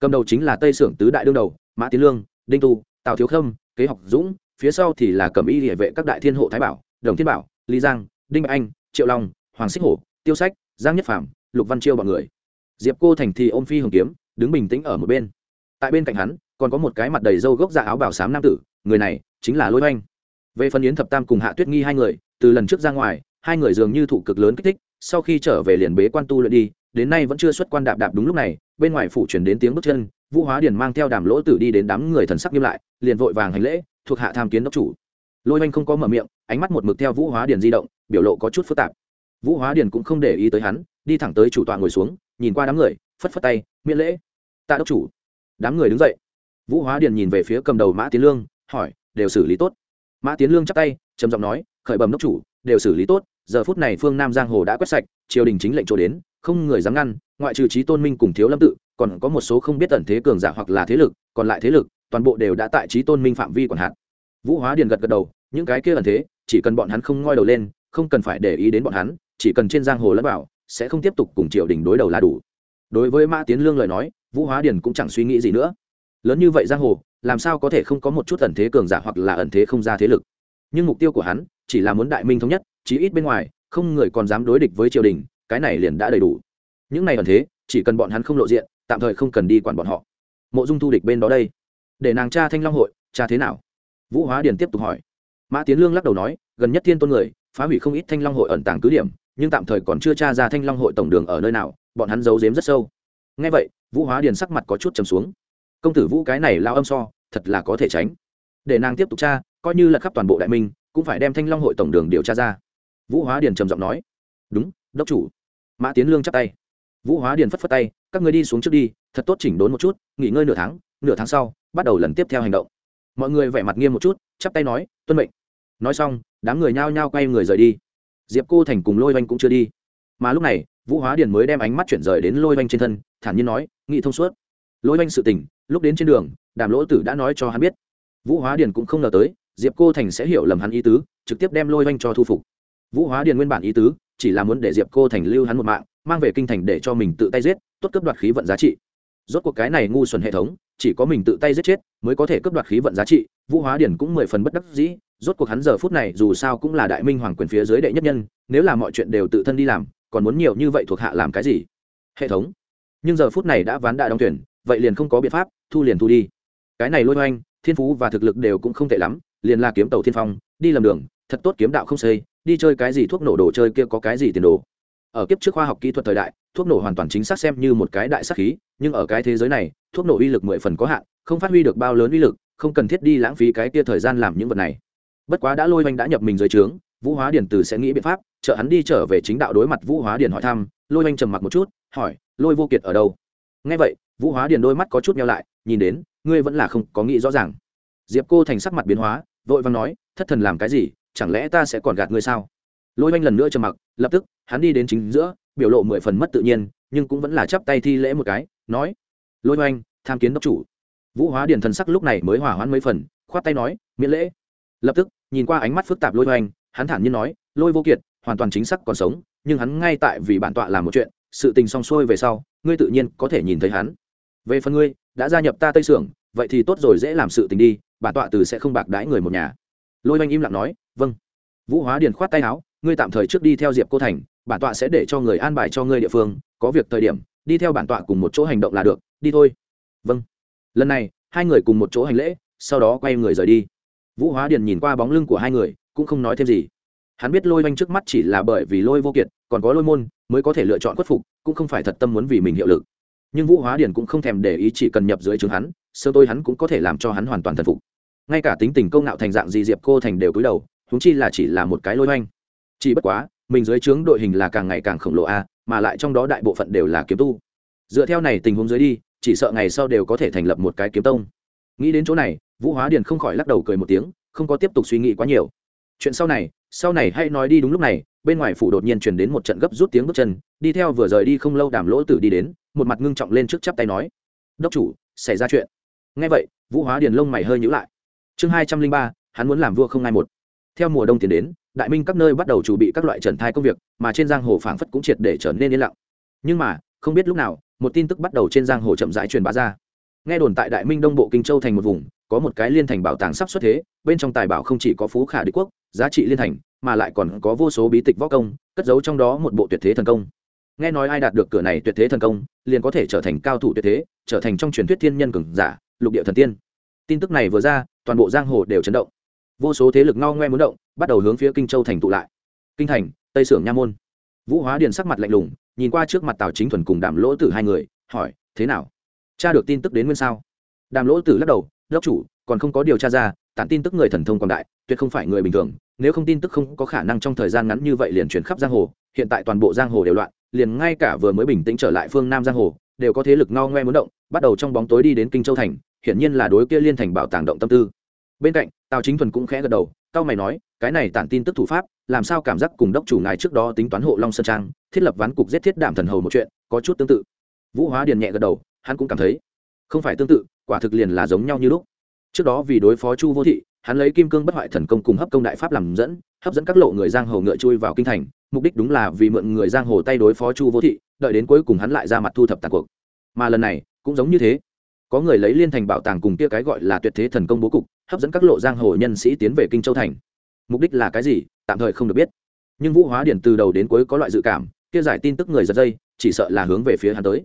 S1: Cầm đầu chính là tây sưởng tứ đại đương đầu, mã tiến lương, đinh tu, tào thiếu khâm, kế học dũng phía sau thì là cẩm y địa vệ các đại thiên hộ thái bảo, đồng thiên bảo lý giang, đinh bạch anh, triệu long, hoàng xích hổ, tiêu sách, giang nhất phạm lục văn chiêu b ọ n người. Diệp cô thành thì ôm phi hồng kiếm, đứng bình tĩnh ở một bên. Tại bên cạnh hắn, còn có một cái mặt đầy râu gốc dạ áo bảo sám nam tử, người này chính là lôi oanh về phần yến thập tam cùng hạ tuyết nghi hai người, từ lần trước ra ngoài, hai người dường như thụ cực lớn kích thích, sau khi trở về liền bế quan tu luyện đi, đến nay vẫn chưa xuất quan đạp đạp đúng lúc này, bên ngoài phủ chuyển đến tiếng bước chân, vũ hóa điền mang theo đàm lỗ tử đi đến đám người thần sắc nghiêm lại, liền vội vàng hành lễ thuộc hạ tham kiến đốc chủ. Lôi oanh không có mở miệng, ánh mắt một mực theo vũ hóa điền di động, biểu lộ có chút phức tạp. Vũ hóa điền cũng không để ý tới hắn, đi thẳng tới chủ tọa ngồi xuống, nhìn qua đám người, phất phất tay, miễn lễ. Tạ đốc chủ. Đám người đứng dậy. Vũ hóa điền nhìn về phía cầm đầu mã tiến lương, hỏi, đều xử lý tốt? Mã tiến lương chắp tay, trầm giọng nói, khởi bẩm đốc chủ, đều xử lý tốt, giờ phút này phương nam giang hồ đã quét sạch, triều đình chính lệnh chỗ đến, không người dám ngăn, ngoại trừ trí tôn minh cùng thiếu lâm tự, còn có một số không biết tận thế cường giả hoặc là thế lực, còn lại thế lực toàn bộ đều đã tại trí tôn minh phạm vi quản hạn. Vũ hóa điền gật gật đầu, những cái kia ẩn thế, chỉ cần bọn hắn không ngoi đầu lên, không cần phải để ý đến bọn hắn, chỉ cần trên giang hồ lẫn bảo sẽ không tiếp tục cùng triều đình đối đầu là đủ. Đối với mã tiến lương lời nói, vũ hóa điền cũng chẳng suy nghĩ gì nữa. Lớn như vậy giang hồ, làm sao có thể không có một chút ẩn thế cường giả hoặc là ẩn thế không ra thế lực? Nhưng mục tiêu của hắn, chỉ là muốn đại minh thống nhất, chí ít bên ngoài, không người còn dám đối địch với triều đình, cái này liền đã đầy đủ. Những này ẩn thế, chỉ cần bọn hắn không lộ diện, tạm thời không cần đi quản bọn họ. Mộ dung thu địch bên đó đây để nàng cha thanh long hội, cha thế nào? Vũ hóa điền tiếp tục hỏi. Mã tiến lương lắc đầu nói, gần nhất thiên tôn người, phá hủy không ít thanh long hội ẩn tàng cứ điểm, nhưng tạm thời còn chưa tra ra thanh long hội tổng đường ở nơi nào, bọn hắn giấu giếm rất sâu. Ngay vậy, vũ hóa điền sắc mặt có chút trầm xuống. Công tử vũ cái này lao âm so, thật là có thể tránh. Để nàng tiếp tục tra, coi như là khắp toàn bộ đại minh, cũng phải đem thanh long hội tổng đường điều tra ra. Vũ hóa điền trầm giọng nói. Đúng, đốc chủ. Mã tiến lương chắp tay. Vũ hóa điền phất phất tay, các người đi xuống trước đi, thật tốt chỉnh đốn một chút, nghỉ ngơi nửa tháng nửa tháng sau bắt đầu lần tiếp theo hành động. Mọi người vẻ mặt nghiêm một chút, chắp tay nói, tuân mệnh. Nói xong, đám người nhao nhao quay người rời đi. Diệp cô thành cùng lôi oanh cũng chưa đi. Mà lúc này, vũ hóa điền mới đem ánh mắt chuyển rời đến lôi oanh trên thân, thản nhiên nói, nghị thông suốt. Lôi oanh sự tình, lúc đến trên đường, đàm lỗ tử đã nói cho hắn biết. Vũ hóa điền cũng không ngờ tới, diệp cô thành sẽ hiểu lầm hắn ý tứ, trực tiếp đem lôi oanh cho thu phục. Vũ hóa điền nguyên bản ý tứ, chỉ là muốn để diệp cô thành lưu hắn một mạng, mang về kinh thành để cho mình tự tay giết, tốt cấp đoạt khí vận giá trị rốt cuộc cái này ngu xuẩn hệ thống, chỉ có mình tự tay giết chết, mới có thể cấp đoạt khí vận giá trị, vũ hóa điền cũng mười phần bất đắc dĩ, rốt cuộc hắn giờ phút này dù sao cũng là đại minh hoàng quyền phía dưới đệ nhất nhân, nếu là mọi chuyện đều tự thân đi làm, còn muốn nhiều như vậy thuộc hạ làm cái gì? Hệ thống. Nhưng giờ phút này đã ván đại đóng tuyển vậy liền không có biện pháp, thu liền thu đi. Cái này lôi oanh thiên phú và thực lực đều cũng không tệ lắm, liền là kiếm tàu thiên phong, đi lầm đường, thật tốt kiếm đạo không xây, đi chơi cái gì thuốc nổ đồ chơi kia có cái gì tiền đồ? Ở kiếp trước khoa học kỹ thuật thời đại, thuốc nổ hoàn toàn chính xác xem như một cái đại sắc khí, nhưng ở cái thế giới này, thuốc nổ uy lực mười phần có hạn, không phát huy được bao lớn uy lực, không cần thiết đi lãng phí cái kia thời gian làm những vật này. Bất quá đã lôi oanh đã nhập mình dưới trướng, vũ hóa điền từ sẽ nghĩ biện pháp trợ hắn đi trở về chính đạo đối mặt vũ hóa điền hỏi thăm, lôi oanh trầm mặc một chút, hỏi, lôi vô kiệt ở đâu? Ngay vậy, vũ hóa điền đôi mắt có chút nhau lại, nhìn đến, ngươi vẫn là không có nghĩ rõ ràng. Diệp cô thành sắc mặt biến hóa, vội vàng nói, thất thần làm cái gì, chẳng lẽ ta sẽ còn gạt ngươi sao? Lôi oanh lần nữa trầm mặc, lập tức, hắn đi đến chính giữa, biểu lộ mười phần mất tự nhiên, nhưng cũng vẫn là chắp tay thi lễ một cái, nói, lôi oanh, tham kiến đốc chủ. Vũ hóa điền thần sắc lúc này mới hỏa hoãn mấy phần, khoát tay nói, miễn lễ. Lập tức, nhìn qua ánh mắt phức tạp lôi oanh, hắn thản nhiên nói, lôi vô kiệt, hoàn toàn chính xác còn sống, nhưng hắn ngay tại vì bản tọa làm một chuyện, sự tình xong xuôi về sau, ngươi tự nhiên có thể nhìn thấy hắn. Về phần ngươi, đã gia nhập ta tây sưởng, vậy thì tốt rồi dễ làm sự tình đi, bản tọa từ sẽ không bạc đãi người một nhà. Lôi oanh im lặng nói vâng. Vũ hóa điền khoát tay áo ngươi tạm thời trước đi theo diệp cô thành, bản tọa sẽ để cho người an bài cho ngươi địa phương, có việc thời điểm, đi theo bản tọa cùng một chỗ hành động là được, đi thôi. Vâng. Lần này, hai người cùng một chỗ hành lễ, sau đó quay người rời đi. Vũ hóa điền nhìn qua bóng lưng của hai người, cũng không nói thêm gì. Hắn biết lôi oanh trước mắt chỉ là bởi vì lôi vô kiệt, còn có lôi môn, mới có thể lựa chọn khuất phục, cũng không phải thật tâm muốn vì mình hiệu lực. Nhưng vũ hóa điền cũng không thèm để ý chỉ cần nhập dưới trường hắn, sơ tôi hắn cũng có thể làm cho hắn hoàn toàn thần phục. Ngay cả tính tình công ngạo thành dạng gì diệp cô thành đều cúi đầu húng chi là chỉ là một cái lôi oanh chỉ bất quá, mình dưới trướng đội hình là càng ngày càng khổng lồ a, mà lại trong đó đại bộ phận đều là kiếm tu. Dựa theo này tình huống dưới đi, chỉ sợ ngày sau đều có thể thành lập một cái kiếm tông. Nghĩ đến chỗ này, vũ hóa điền không khỏi lắc đầu cười một tiếng, không có tiếp tục suy nghĩ quá nhiều. Chuyện sau này sau này hãy nói đi đúng lúc này, bên ngoài phủ đột nhiên truyền đến một trận gấp rút tiếng bước chân, đi theo vừa rời đi không lâu đàm lỗ tử đi đến, một mặt ngưng trọng lên trước chắp tay nói. Đốc chủ, xảy ra chuyện. Ngay vậy, vũ hóa điền lông mày hơi nhữ lại. Chương hai trăm linh ba, hắn muốn làm vua không ai một. Theo mùa đông tiến đến đại minh các nơi bắt đầu chuẩn bị các loại trần thai công việc, mà trên giang hồ phảng phất cũng triệt để trở nên yên lặng. Nhưng mà, không biết lúc nào, một tin tức bắt đầu trên giang hồ chậm rãi truyền bá ra. Nghe đồn tại đại minh đông bộ kinh châu thành một vùng, có một cái liên thành bảo tàng sắp xuất thế, bên trong tài bảo không chỉ có phú khả đế quốc, giá trị liên thành, mà lại còn có vô số bí tịch võ công, cất giấu trong đó một bộ tuyệt thế thần công. Nghe nói ai đạt được cửa này tuyệt thế thần công, liền có thể trở thành cao thủ tuyệt thế, trở thành trong truyền thuyết thiên nhân cường giả, lục địa thần tiên. Tin tức này vừa ra, toàn bộ giang hồ đều chấn động. Vô số thế lực ngao ngoe muốn động bắt đầu hướng phía kinh châu thành tụ lại. Kinh thành, tây sưởng nha môn. Vũ hóa điền sắc mặt lạnh lùng, nhìn qua trước mặt tào chính thuần cùng đàm lỗ tử hai người, hỏi, thế nào? Cha được tin tức đến nguyên sao? Đàm lỗ tử lắc đầu đốc chủ, còn không có điều tra ra, tản tin tức người thần thông quảng đại, tuyệt không phải người bình thường, nếu không tin tức không có khả năng trong thời gian ngắn như vậy liền chuyển khắp giang hồ, hiện tại toàn bộ giang hồ đều loạn, liền ngay cả vừa mới bình tĩnh trở lại phương nam giang hồ, đều có thế lực no ngoe muốn động, bắt đầu trong bóng tối đi đến kinh châu thành, hiển nhiên là đối kia liên thành bảo tàng động tâm tư. Bên cạnh, tào chính thuần cũng khẽ gật đầu cao mày nói, cái này tản tin tức thủ pháp, làm sao cảm giác cùng đốc chủ ngài trước đó tính toán hộ long sơn trang, thiết lập ván cục giết thiết đảm thần hầu một chuyện, có chút tương tự. Vũ hóa điền nhẹ gật đầu, hắn cũng cảm thấy, không phải tương tự, quả thực liền là giống nhau như lúc. Trước đó vì đối phó chu vô thị, hắn lấy kim cương bất hoại thần công cùng hấp công đại pháp làm dẫn, hấp dẫn các lộ người giang hồ ngựa chui vào kinh thành, mục đích đúng là vì mượn người giang hồ tay đối phó chu vô thị, đợi đến cuối cùng hắn lại ra mặt thu thập tàn cuộc. Mà lần này, cũng giống như thế. Có người lấy liên thành bảo tàng cùng kia cái gọi là tuyệt thế thần công bố cục hấp dẫn các lộ giang hồ nhân sĩ tiến về kinh châu thành. Mục đích là cái gì, tạm thời không được biết. Nhưng vũ hóa điển từ đầu đến cuối có loại dự cảm, kia giải tin tức người giật dây, chỉ sợ là hướng về phía hắn tới.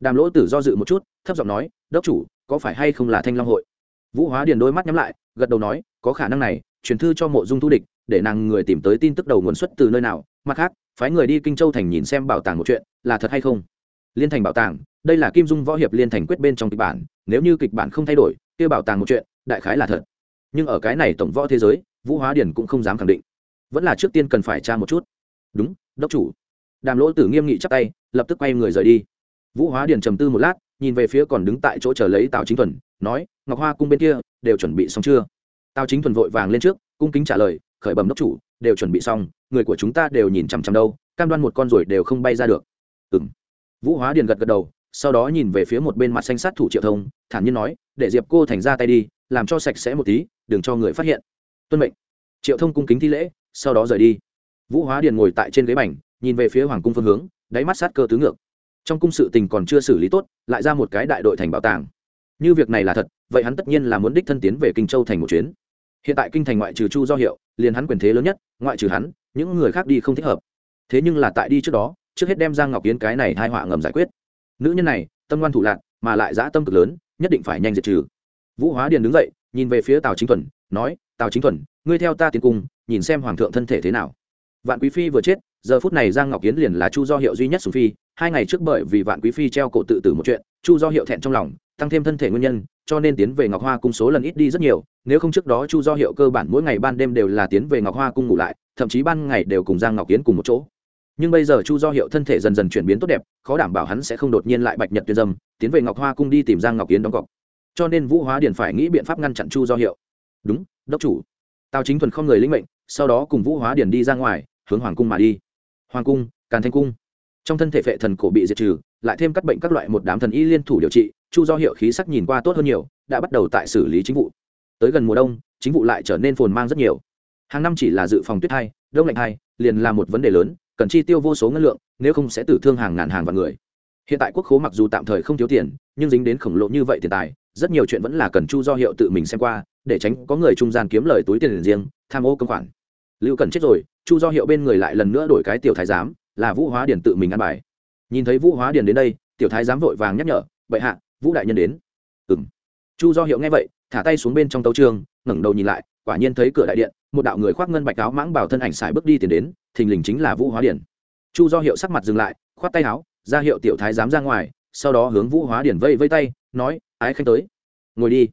S1: Đàm lỗ tử do dự một chút, thấp giọng nói, đốc chủ, có phải hay không là thanh long hội? Vũ hóa điển đôi mắt nhắm lại, gật đầu nói, có khả năng này, truyền thư cho mộ dung thu địch, để nàng người tìm tới tin tức đầu nguồn xuất từ nơi nào. Mặt khác, phái người đi kinh châu thành nhìn xem bảo tàng một chuyện, là thật hay không? Liên thành bảo tàng, đây là kim dung võ hiệp liên thành quyết bên trong kịch bản, nếu như kịch bản không thay đổi, kia bảo tàng một chuyện đại khái là thật. Nhưng ở cái này tổng võ thế giới, vũ hóa điền cũng không dám khẳng định. Vẫn là trước tiên cần phải tra một chút. Đúng, đốc chủ. Đàm lỗ tử nghiêm nghị chắc tay, lập tức quay người rời đi. Vũ hóa điền trầm tư một lát, nhìn về phía còn đứng tại chỗ chờ lấy tào chính thuần, nói, ngọc hoa cung bên kia, đều chuẩn bị xong chưa? Tào chính thuần vội vàng lên trước, cung kính trả lời, khởi bẩm đốc chủ, đều chuẩn bị xong, người của chúng ta đều nhìn chằm chằm đâu, cam đoan một con ruồi đều không bay ra được. Ừ m vũ hóa điền gật gật đầu, sau đó nhìn về phía một bên mặt xanh sát thủ triệu thông, thản nhiên nói, để diệp cô thành ra tay đi làm cho sạch sẽ một tí, đừng cho người phát hiện. Tuân mệnh. Triệu thông cung kính thi lễ, sau đó rời đi. Vũ hóa điền ngồi tại trên ghế bành, nhìn về phía hoàng cung phương hướng, đáy mắt sát cơ tứ ngược. Trong cung sự tình còn chưa xử lý tốt, lại ra một cái đại đội thành bảo tàng. Như việc này là thật, vậy hắn tất nhiên là muốn đích thân tiến về kinh châu thành một chuyến. Hiện tại kinh thành ngoại trừ chu do hiệu, liền hắn quyền thế lớn nhất, ngoại trừ hắn, những người khác đi không thích hợp. Thế nhưng là tại đi trước đó, trước hết đem giang ngọc yến cái này hai họa ngầm giải quyết. Nữ nhân này, tâm ngoan thủ lạc, mà lại dã tâm cực lớn, nhất định phải nhanh diệt trừ vũ hóa điền đứng dậy, nhìn về phía tào chính thuần, nói, tào chính thuần, ngươi theo ta tiến cung, nhìn xem hoàng thượng thân thể thế nào. Vạn quý phi vừa chết, giờ phút này giang ngọc yến liền là chu do hiệu duy nhất sùng phi, hai ngày trước bởi vì vạn quý phi treo cổ tự tử một chuyện, chu do hiệu thẹn trong lòng, tăng thêm thân thể nguyên nhân, cho nên tiến về ngọc hoa cung số lần ít đi rất nhiều, nếu không trước đó chu do hiệu cơ bản mỗi ngày ban đêm đều là tiến về ngọc hoa cung ngủ lại, thậm chí ban ngày đều cùng giang ngọc yến cùng một chỗ. Nhưng bây giờ chu do hiệu thân thể dần dần chuyển biến tốt đẹp, khó đảm bảo hắn sẽ không đột nhiên lại bạch nhật tuyên dâm, tiến về ngọc hoa cung đi tìm giang ngọc yến đóng cọc cho nên vũ hóa Điền phải nghĩ biện pháp ngăn chặn chu do hiệu. Đúng, đốc chủ. Tào chính thuần không người linh mệnh, sau đó cùng vũ hóa Điền đi ra ngoài, hướng hoàng cung mà đi. Hoàng cung, càn thanh cung. Trong thân thể phệ thần cổ bị diệt trừ, lại thêm các bệnh các loại một đám thần y liên thủ điều trị, chu do hiệu khí sắc nhìn qua tốt hơn nhiều, đã bắt đầu tại xử lý chính vụ. Tới gần mùa đông, chính vụ lại trở nên phồn mang rất nhiều. Hàng năm chỉ là dự phòng tuyết hai, đông lạnh hai, liền là một vấn đề lớn, cần chi tiêu vô số ngân lượng, nếu không sẽ tử thương hàng ngàn hàng vạn người hiện tại quốc khố mặc dù tạm thời không thiếu tiền, nhưng dính đến khổng lồ như vậy tiền tài, rất nhiều chuyện vẫn là cần chu do hiệu tự mình xem qua, để tránh có người trung gian kiếm lời túi tiền riêng, tham ô công khoản. Lưu cần chết rồi, chu do hiệu bên người lại lần nữa đổi cái tiểu thái giám, là vũ hóa điển tự mình ăn bài. Nhìn thấy vũ hóa điển đến đây, tiểu thái giám vội vàng nhắc nhở, bệ hạ, vũ đại nhân đến. Ừ m chu do hiệu nghe vậy, thả tay xuống bên trong tấu trường, ngẩng đầu nhìn lại, quả nhiên thấy cửa đại điện, một đạo người khoác ngân bạch áo mãng bảo thân ảnh xài bước đi tiền đến, thình lình chính là vũ hóa điển chu do hiệu sắc mặt dừng lại, khoát tay áo ra hiệu tiểu thái dám ra ngoài, sau đó hướng vũ hóa điển vây vây tay, nói, ái khanh tới, ngồi đi.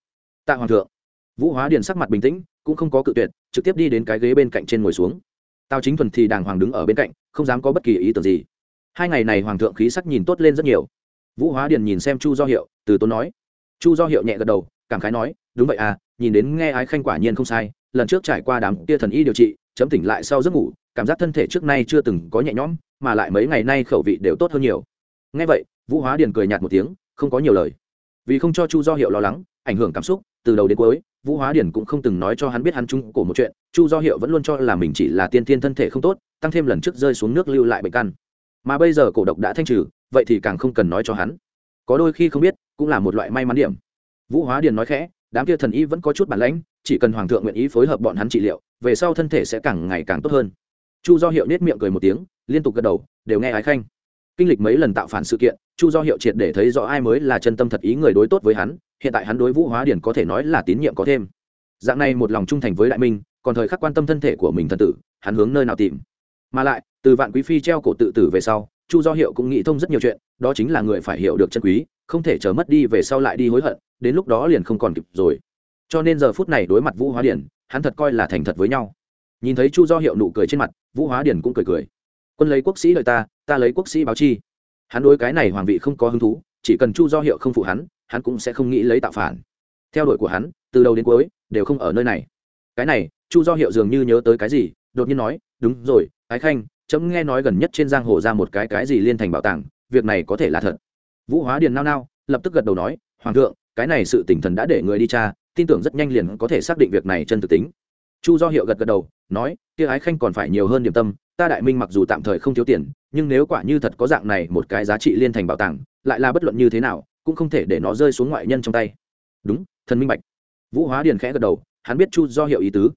S1: Tạ hoàng thượng. Vũ hóa điển sắc mặt bình tĩnh, cũng không có cự tuyệt, trực tiếp đi đến cái ghế bên cạnh trên ngồi xuống. Tào chính thuần thì đàng hoàng đứng ở bên cạnh, không dám có bất kỳ ý tưởng gì. Hai ngày này hoàng thượng khí sắc nhìn tốt lên rất nhiều. Vũ hóa điền nhìn xem chu do hiệu, từ tốn nói. Chu do hiệu nhẹ gật đầu, cảm khái nói, đúng vậy à nhìn đến nghe ái khanh quả nhiên không sai, lần trước trải qua đám kia thần y điều trị, chấm tỉnh lại sau giấc ngủ, cảm giác thân thể trước nay chưa từng có nhẹ nhõm mà lại mấy ngày nay khẩu vị đều tốt hơn nhiều. Ngay vậy, vũ hóa điền cười nhạt một tiếng, không có nhiều lời. Vì không cho chu do hiệu lo lắng, ảnh hưởng cảm xúc, từ đầu đến cuối, vũ hóa điền cũng không từng nói cho hắn biết hắn trung cổ một chuyện, chu do hiệu vẫn luôn cho là mình chỉ là tiên tiên thân thể không tốt, tăng thêm lần trước rơi xuống nước lưu lại bệnh căn. Mà bây giờ cổ độc đã thanh trừ, vậy thì càng không cần nói cho hắn. Có đôi khi không biết, cũng là một loại may mắn điểm. Vũ hóa điền nói khẽ, đám kia thần y vẫn có chút bản lãnh, chỉ cần hoàng thượng nguyện ý phối hợp bọn hắn trị liệu, về sau thân thể sẽ càng ngày càng tốt hơn. Chu do hiệu nết miệng cười một tiếng liên tục gật đầu, đều nghe ái khanh. Kinh lịch mấy lần tạo phản sự kiện, chu do hiệu triệt để thấy rõ ai mới là chân tâm thật ý người đối tốt với hắn, hiện tại hắn đối vũ hóa điển có thể nói là tín nhiệm có thêm. Dạng này một lòng trung thành với đại minh, còn thời khắc quan tâm thân thể của mình thân tử, hắn hướng nơi nào tìm? Mà lại, từ vạn quý phi treo cổ tự tử về sau, chu do hiệu cũng nghĩ thông rất nhiều chuyện, đó chính là người phải hiểu được chân quý, không thể chờ mất đi về sau lại đi hối hận, đến lúc đó liền không còn kịp rồi. Cho nên giờ phút này đối mặt vũ hóa điển, hắn thật coi là thành thật với nhau. Nhìn thấy chu do hiệu nụ cười trên mặt, vũ hóa điển cũng cười cười quân lấy quốc sĩ đợi ta ta lấy quốc sĩ báo chi. Hắn đối cái này hoàng vị không có hứng thú, chỉ cần chu do hiệu không phụ hắn hắn cũng sẽ không nghĩ lấy tạo phản. Theo đuổi của hắn, từ đầu đến cuối, đều không ở nơi này. Cái này, chu do hiệu dường như nhớ tới cái gì, đột nhiên nói, đúng rồi, ái khanh, chấm nghe nói gần nhất trên giang hồ ra một cái cái gì liên thành bảo tàng, việc này có thể là thật. Vũ hóa điền nao nao, lập tức gật đầu nói, hoàng thượng, cái này sự tỉnh thần đã để người đi tra, tin tưởng rất nhanh liền có thể xác định việc này chân thực tính chu do hiệu gật gật đầu, nói, kia ái khanh còn phải nhiều hơn điểm tâm, ta đại minh mặc dù tạm thời không thiếu tiền, nhưng nếu quả như thật có dạng này một cái giá trị liên thành bảo tàng, lại là bất luận như thế nào, cũng không thể để nó rơi xuống ngoại nhân trong tay. Đúng, thần minh bạch. Vũ hóa điền khẽ gật đầu, hắn biết chu do hiệu ý tứ.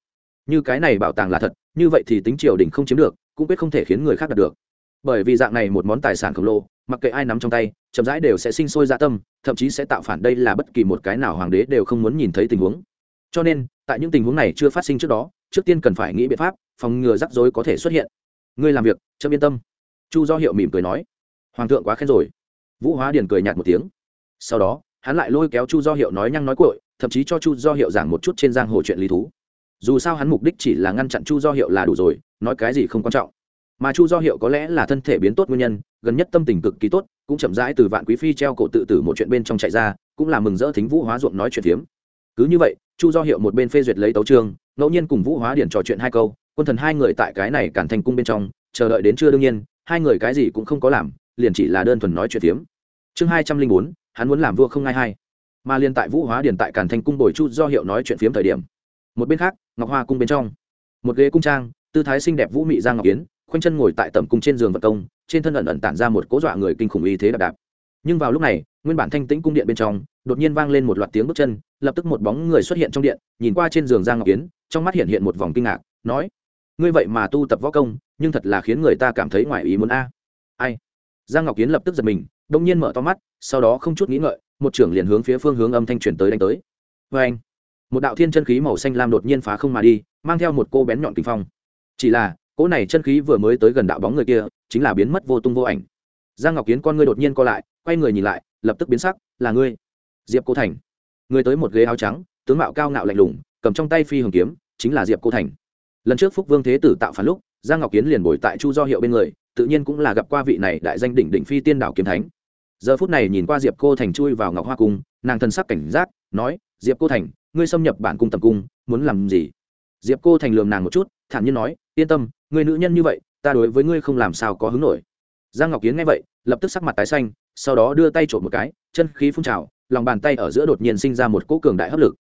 S1: Như cái này bảo tàng là thật, như vậy thì tính triều đình không chiếm được, cũng quyết không thể khiến người khác đạt được. Bởi vì dạng này một món tài sản khổng lồ, mặc kệ ai nắm trong tay, chậm rãi đều sẽ sinh sôi dạ tâm, thậm chí sẽ tạo phản đây là bất kỳ một cái nào hoàng đế đều không muốn nhìn thấy tình huống cho nên, tại những tình huống này chưa phát sinh trước đó, trước tiên cần phải nghĩ biện pháp phòng ngừa rắc rối có thể xuất hiện. Ngươi làm việc chậm yên tâm. Chu do hiệu mỉm cười nói. Hoàng thượng quá khen rồi. Vũ hóa điền cười nhạt một tiếng. Sau đó, hắn lại lôi kéo chu do hiệu nói nhăng nói cội thậm chí cho chu do hiệu giảng một chút trên giang hồ chuyện lý thú. Dù sao hắn mục đích chỉ là ngăn chặn chu do hiệu là đủ rồi, nói cái gì không quan trọng. Mà chu do hiệu có lẽ là thân thể biến tốt nguyên nhân, gần nhất tâm tình cực kỳ tốt, cũng chậm rãi từ vạn quý phi treo cổ tự tử một chuyện bên trong chạy ra, cũng là mừng rỡ thính vũ hóa ruộng nói chuyện phiếm. Cứ như vậy chu do hiệu một bên phê duyệt lấy tấu trương ngẫu nhiên cùng vũ hóa điển trò chuyện hai câu, quân thần hai người tại cái này cản thành cung bên trong, chờ đợi đến trưa đương nhiên, hai người cái gì cũng không có làm, liền chỉ là đơn thuần nói chuyện phiếm. Chương hai trăm linh bốn, hắn muốn làm vua không ngai hai mà liền tại vũ hóa điển tại cản thành cung bồi chu do hiệu nói chuyện phiếm thời điểm, một bên khác, ngọc hoa cung bên trong, một ghế cung trang, tư thái xinh đẹp vũ mị giang ngọc yến, khoanh chân ngồi tại tầm cung trên giường vật công, trên thân ẩn ẩn tản ra một cố dọa người kinh khủng y thế đạp đạp nhưng vào lúc này, nguyên bản thanh tĩnh cung điện bên trong, đột nhiên vang lên một loạt tiếng bước chân, lập tức một bóng người xuất hiện trong điện, nhìn qua trên giường giang ngọc yến, trong mắt hiện hiện một vòng kinh ngạc, nói, ngươi vậy mà tu tập võ công, nhưng thật là khiến người ta cảm thấy ngoài ý muốn a. Ai? Giang ngọc yến lập tức giật mình đông nhiên mở to mắt, sau đó không chút nghĩ ngợi, một trưởng liền hướng phía phương hướng âm thanh truyền tới đánh tới. Vê anh. Một đạo thiên chân khí màu xanh lam đột nhiên phá không mà đi, mang theo một cô bén nhọn kinh phong. Chỉ là, cỗ này chân khí vừa mới tới gần đạo bóng người kia, chính là biến mất vô tung vô ảnh. Giang ngọc kiến con ngươi đột nhiên co lại quay người nhìn lại, lập tức biến sắc, là ngươi. Diệp cô thành. Người tới một ghế áo trắng, tướng mạo cao ngạo lạnh lùng, cầm trong tay phi hồng kiếm, chính là diệp cô thành. Lần trước phúc vương thế tử tạo phản lúc, giang ngọc kiến liền bồi tại chu do hiệu bên người, tự nhiên cũng là gặp qua vị này đại danh đỉnh đỉnh phi tiên đảo kiếm thánh. Giờ phút này nhìn qua diệp cô thành chui vào ngọc hoa cung, nàng thân sắc cảnh giác, nói, diệp cô thành, ngươi xâm nhập bản cung tầm cung, muốn làm gì? Diệp cô thành lườm nàng một chút, thản nhiên nói, yên tâm người nữ nhân như vậy, ta đối với ngươi không làm sao có hứng nổi. Giang ngọc kiến nghe vậy, lập tức sắc mặt tái xanh sau đó đưa tay trộm một cái, chân khí phun trào, lòng bàn tay ở giữa đột nhiên sinh ra một cỗ cường đại hấp lực.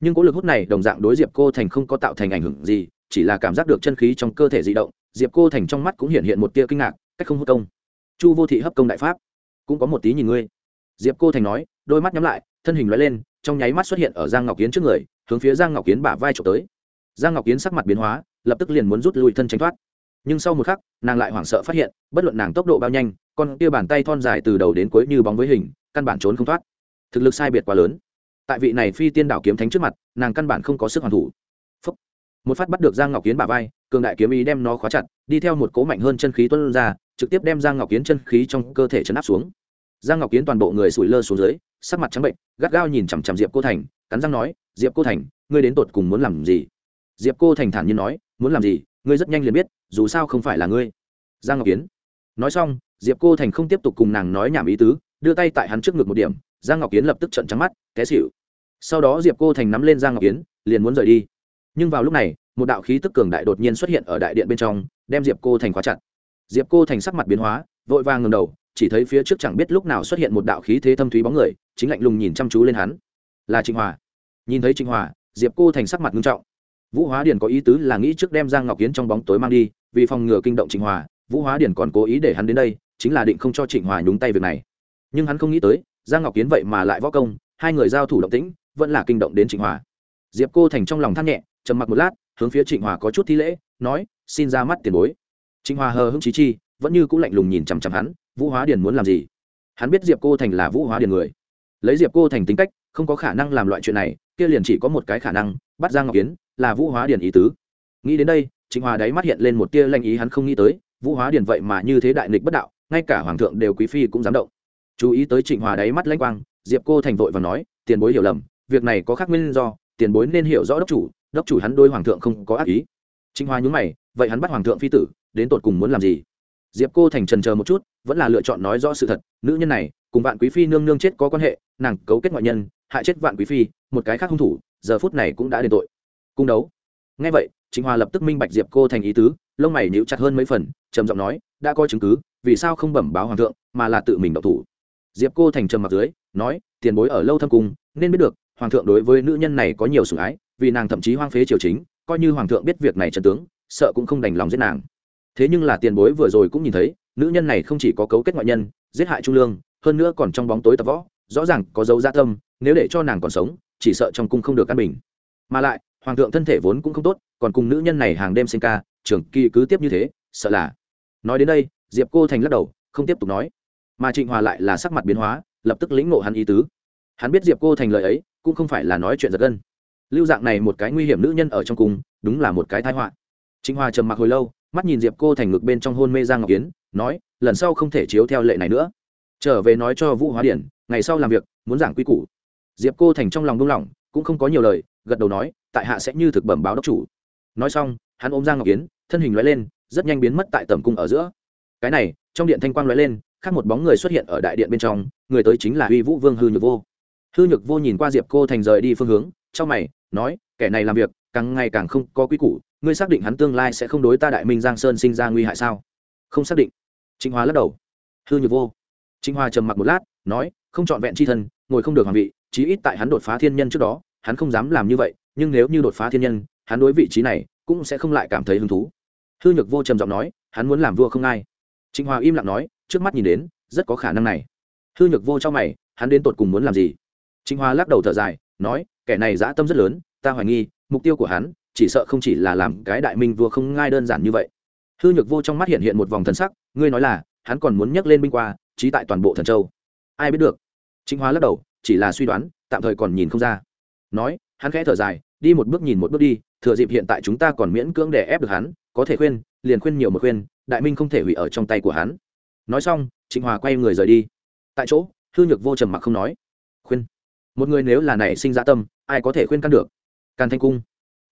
S1: Nhưng cỗ lực hút này đồng dạng đối diệp cô thành không có tạo thành ảnh hưởng gì, chỉ là cảm giác được chân khí trong cơ thể di động, diệp cô thành trong mắt cũng hiện hiện một tia kinh ngạc, cách không hút công. Chu vô thị hấp công đại pháp, cũng có một tí nhìn ngươi. Diệp cô thành nói, đôi mắt nhắm lại, thân hình loại lên, trong nháy mắt xuất hiện ở giang ngọc kiến trước người, hướng phía giang ngọc kiến bả vai trộm tới. Giang ngọc kiến sắc mặt biến hóa, lập tức liền muốn rút lui thân tránh thoát. Nhưng sau một khắc, nàng lại hoảng sợ phát hiện, bất luận nàng tốc độ bao nhanh con kia bàn tay thon dài từ đầu đến cuối như bóng với hình, căn bản trốn không thoát. Thực lực sai biệt quá lớn. Tại vị này phi tiên đảo kiếm thánh trước mặt, nàng căn bản không có sức hoàn thủ. Phúc. một phát bắt được giang ngọc kiến bà vai, cường đại kiếm ý đem nó khóa chặt, đi theo một cố mạnh hơn chân khí tuân ra, trực tiếp đem giang ngọc kiến chân khí trong cơ thể chấn áp xuống. Giang ngọc kiến toàn bộ người sủi lơ xuống dưới, sắc mặt trắng bệnh, gắt gao nhìn chằm chằm diệp cô thành, cắn răng nói, diệp cô thành, ngươi đến tột cùng muốn làm gì? Diệp cô thành thản nhiên nói, muốn làm gì? Ngươi rất nhanh liền biết, dù sao không phải là ngươi. Giang ngọc kiến nói xong, diệp cô thành không tiếp tục cùng nàng nói nhảm ý tứ, đưa tay tại hắn trước ngực một điểm, giang ngọc kiến lập tức trận trắng mắt, té xịu sau đó diệp cô thành nắm lên giang ngọc kiến liền muốn rời đi. Nhưng vào lúc này, một đạo khí tức cường đại đột nhiên xuất hiện ở đại điện bên trong, đem diệp cô thành khóa chặt. Diệp cô thành sắc mặt biến hóa, vội vàng ngầm đầu, chỉ thấy phía trước chẳng biết lúc nào xuất hiện một đạo khí thế thâm thúy bóng người, chính lạnh lùng nhìn chăm chú lên hắn. Là trịnh hòa. Nhìn thấy trịnh hòa, diệp cô thành sắc mặt nghiêm trọng. Vũ hóa điền có ý tứ là nghĩ trước đem giang ngọc kiến trong bóng tối mang đi, vì phòng ngừa kinh động trịnh hòa vũ hóa điền còn cố ý để hắn đến đây, chính là định không cho trịnh hòa nhúng tay việc này. Nhưng hắn không nghĩ tới, giang ngọc kiến vậy mà lại võ công, hai người giao thủ động tĩnh, vẫn là kinh động đến trịnh hòa. Diệp cô thành trong lòng than nhẹ, trầm mặc một lát, hướng phía trịnh hòa có chút thi lễ, nói, xin ra mắt tiền bối. Trịnh hòa hờ hững trí chi, vẫn như cũng lạnh lùng nhìn chằm chằm hắn, vũ hóa điền muốn làm gì? Hắn biết diệp cô thành là vũ hóa điền người. Lấy diệp cô thành tính cách, không có khả năng làm loại chuyện này, kia liền chỉ có một cái khả năng, bắt giang ngọc kiến, là vũ hóa điền ý tứ. Nghĩ đến đây, trịnh hòa đáy mắt hiện lên một tia lanh ý hắn không nghĩ tới vũ hóa điền vậy mà như thế đại nghịch bất đạo, ngay cả hoàng thượng đều quý phi cũng dám động. Chú ý tới trịnh hòa đáy mắt lanh quang, diệp cô thành vội và nói, tiền bối hiểu lầm, việc này có khác nguyên do, tiền bối nên hiểu rõ đốc chủ đốc chủ hắn đôi hoàng thượng không có ác ý. Trịnh hòa nhúng mày, vậy hắn bắt hoàng thượng phi tử, đến tột cùng muốn làm gì? Diệp cô thành trần chờ một chút, vẫn là lựa chọn nói rõ sự thật, nữ nhân này, cùng vạn quý phi nương nương chết có quan hệ, nàng cấu kết ngoại nhân, hại chết vạn quý phi, một cái khác hung thủ, giờ phút này cũng đã đền tội. Cung đấu. Ngay vậy, trịnh hòa lập tức minh bạch diệp cô thành ý tứ lông mày níu chặt hơn mấy phần, trầm giọng nói, đã có chứng cứ, vì sao không bẩm báo hoàng thượng, mà là tự mình độc thủ? Diệp cô thành trầm mặt dưới, nói, tiền bối ở lâu thâm cung, nên biết được, hoàng thượng đối với nữ nhân này có nhiều sủng ái, vì nàng thậm chí hoang phế triều chính, coi như hoàng thượng biết việc này trần tướng, sợ cũng không đành lòng giết nàng. Thế nhưng là tiền bối vừa rồi cũng nhìn thấy, nữ nhân này không chỉ có cấu kết ngoại nhân, giết hại trung lương, hơn nữa còn trong bóng tối tập võ, rõ ràng có dấu gia tâm, nếu để cho nàng còn sống, chỉ sợ trong cung không được an bình. Mà lại, hoàng thượng thân thể vốn cũng không tốt, còn cùng nữ nhân này hàng đêm sinh ca trường kỳ cứ tiếp như thế, sợ là. Nói đến đây, diệp cô thành lắc đầu, không tiếp tục nói. Mà trịnh hòa lại là sắc mặt biến hóa, lập tức lĩnh ngộ hắn ý tứ. Hắn biết diệp cô thành lời ấy, cũng không phải là nói chuyện giật gân. Lưu dạng này một cái nguy hiểm nữ nhân ở trong cung, đúng là một cái thái họa. Trịnh hòa trầm mặc hồi lâu, mắt nhìn diệp cô thành ngực bên trong hôn mê giang ngọc kiến, nói, lần sau không thể chiếu theo lệ này nữa. Trở về nói cho vũ hóa điển, ngày sau làm việc, muốn giảng quy củ. Diệp cô thành trong lòng đông lòng cũng không có nhiều lời, gật đầu nói, tại hạ sẽ như thực bẩm báo đốc chủ nói xong hắn ôm giang ngọc yến, thân hình loại lên rất nhanh biến mất tại tầm cung ở giữa. Cái này trong điện thanh quang loại lên khác một bóng người xuất hiện ở đại điện bên trong người tới chính là uy vũ vương hư nhược vô. Hư nhược vô nhìn qua diệp cô thành rời đi phương hướng trong mày nói kẻ này làm việc càng ngày càng không có quy củ ngươi xác định hắn tương lai sẽ không đối ta đại minh giang sơn sinh ra nguy hại sao? Không xác định. Trịnh hoa lắc đầu. Hư nhược vô. Trịnh hoa trầm mặc một lát nói không trọn vẹn c h i thân ngồi không được hoàng vị chí ít tại hắn đột phá thiên nhân trước đó hắn không dám làm như vậy nhưng nếu như đột phá thiên nhân hắn đối vị trí này cũng sẽ không lại cảm thấy hứng thú. Hư nhược vô trầm giọng nói, hắn muốn làm vua không ai. Trịnh hòa im lặng nói, trước mắt nhìn đến, rất có khả năng này. Hư nhược vô trong mày, hắn đến tột cùng muốn làm gì? Trịnh hòa lắc đầu thở dài, nói, kẻ này dã tâm rất lớn, ta hoài nghi, mục tiêu của hắn chỉ sợ không chỉ là làm cái đại minh vua không ngai đơn giản như vậy. Hư nhược vô trong mắt hiện hiện một vòng thần sắc, ngươi nói là, hắn còn muốn nhắc lên binh qua, trí tại toàn bộ thần châu. Ai biết được? Chính hóa lắc đầu, chỉ là suy đoán, tạm thời còn nhìn không ra. Nói, hắn khẽ thở dài, đi một bước nhìn một bước đi thừa dịp hiện tại chúng ta còn miễn cưỡng để ép được hắn, có thể khuyên, liền khuyên nhiều một khuyên, đại minh không thể hủy ở trong tay của hắn. Nói xong, trịnh hòa quay người rời đi. Tại chỗ, hư nhược vô trầm mặc không nói. Khuyên. Một người nếu là nảy sinh ra tâm, ai có thể khuyên căn được? Càn thanh cung.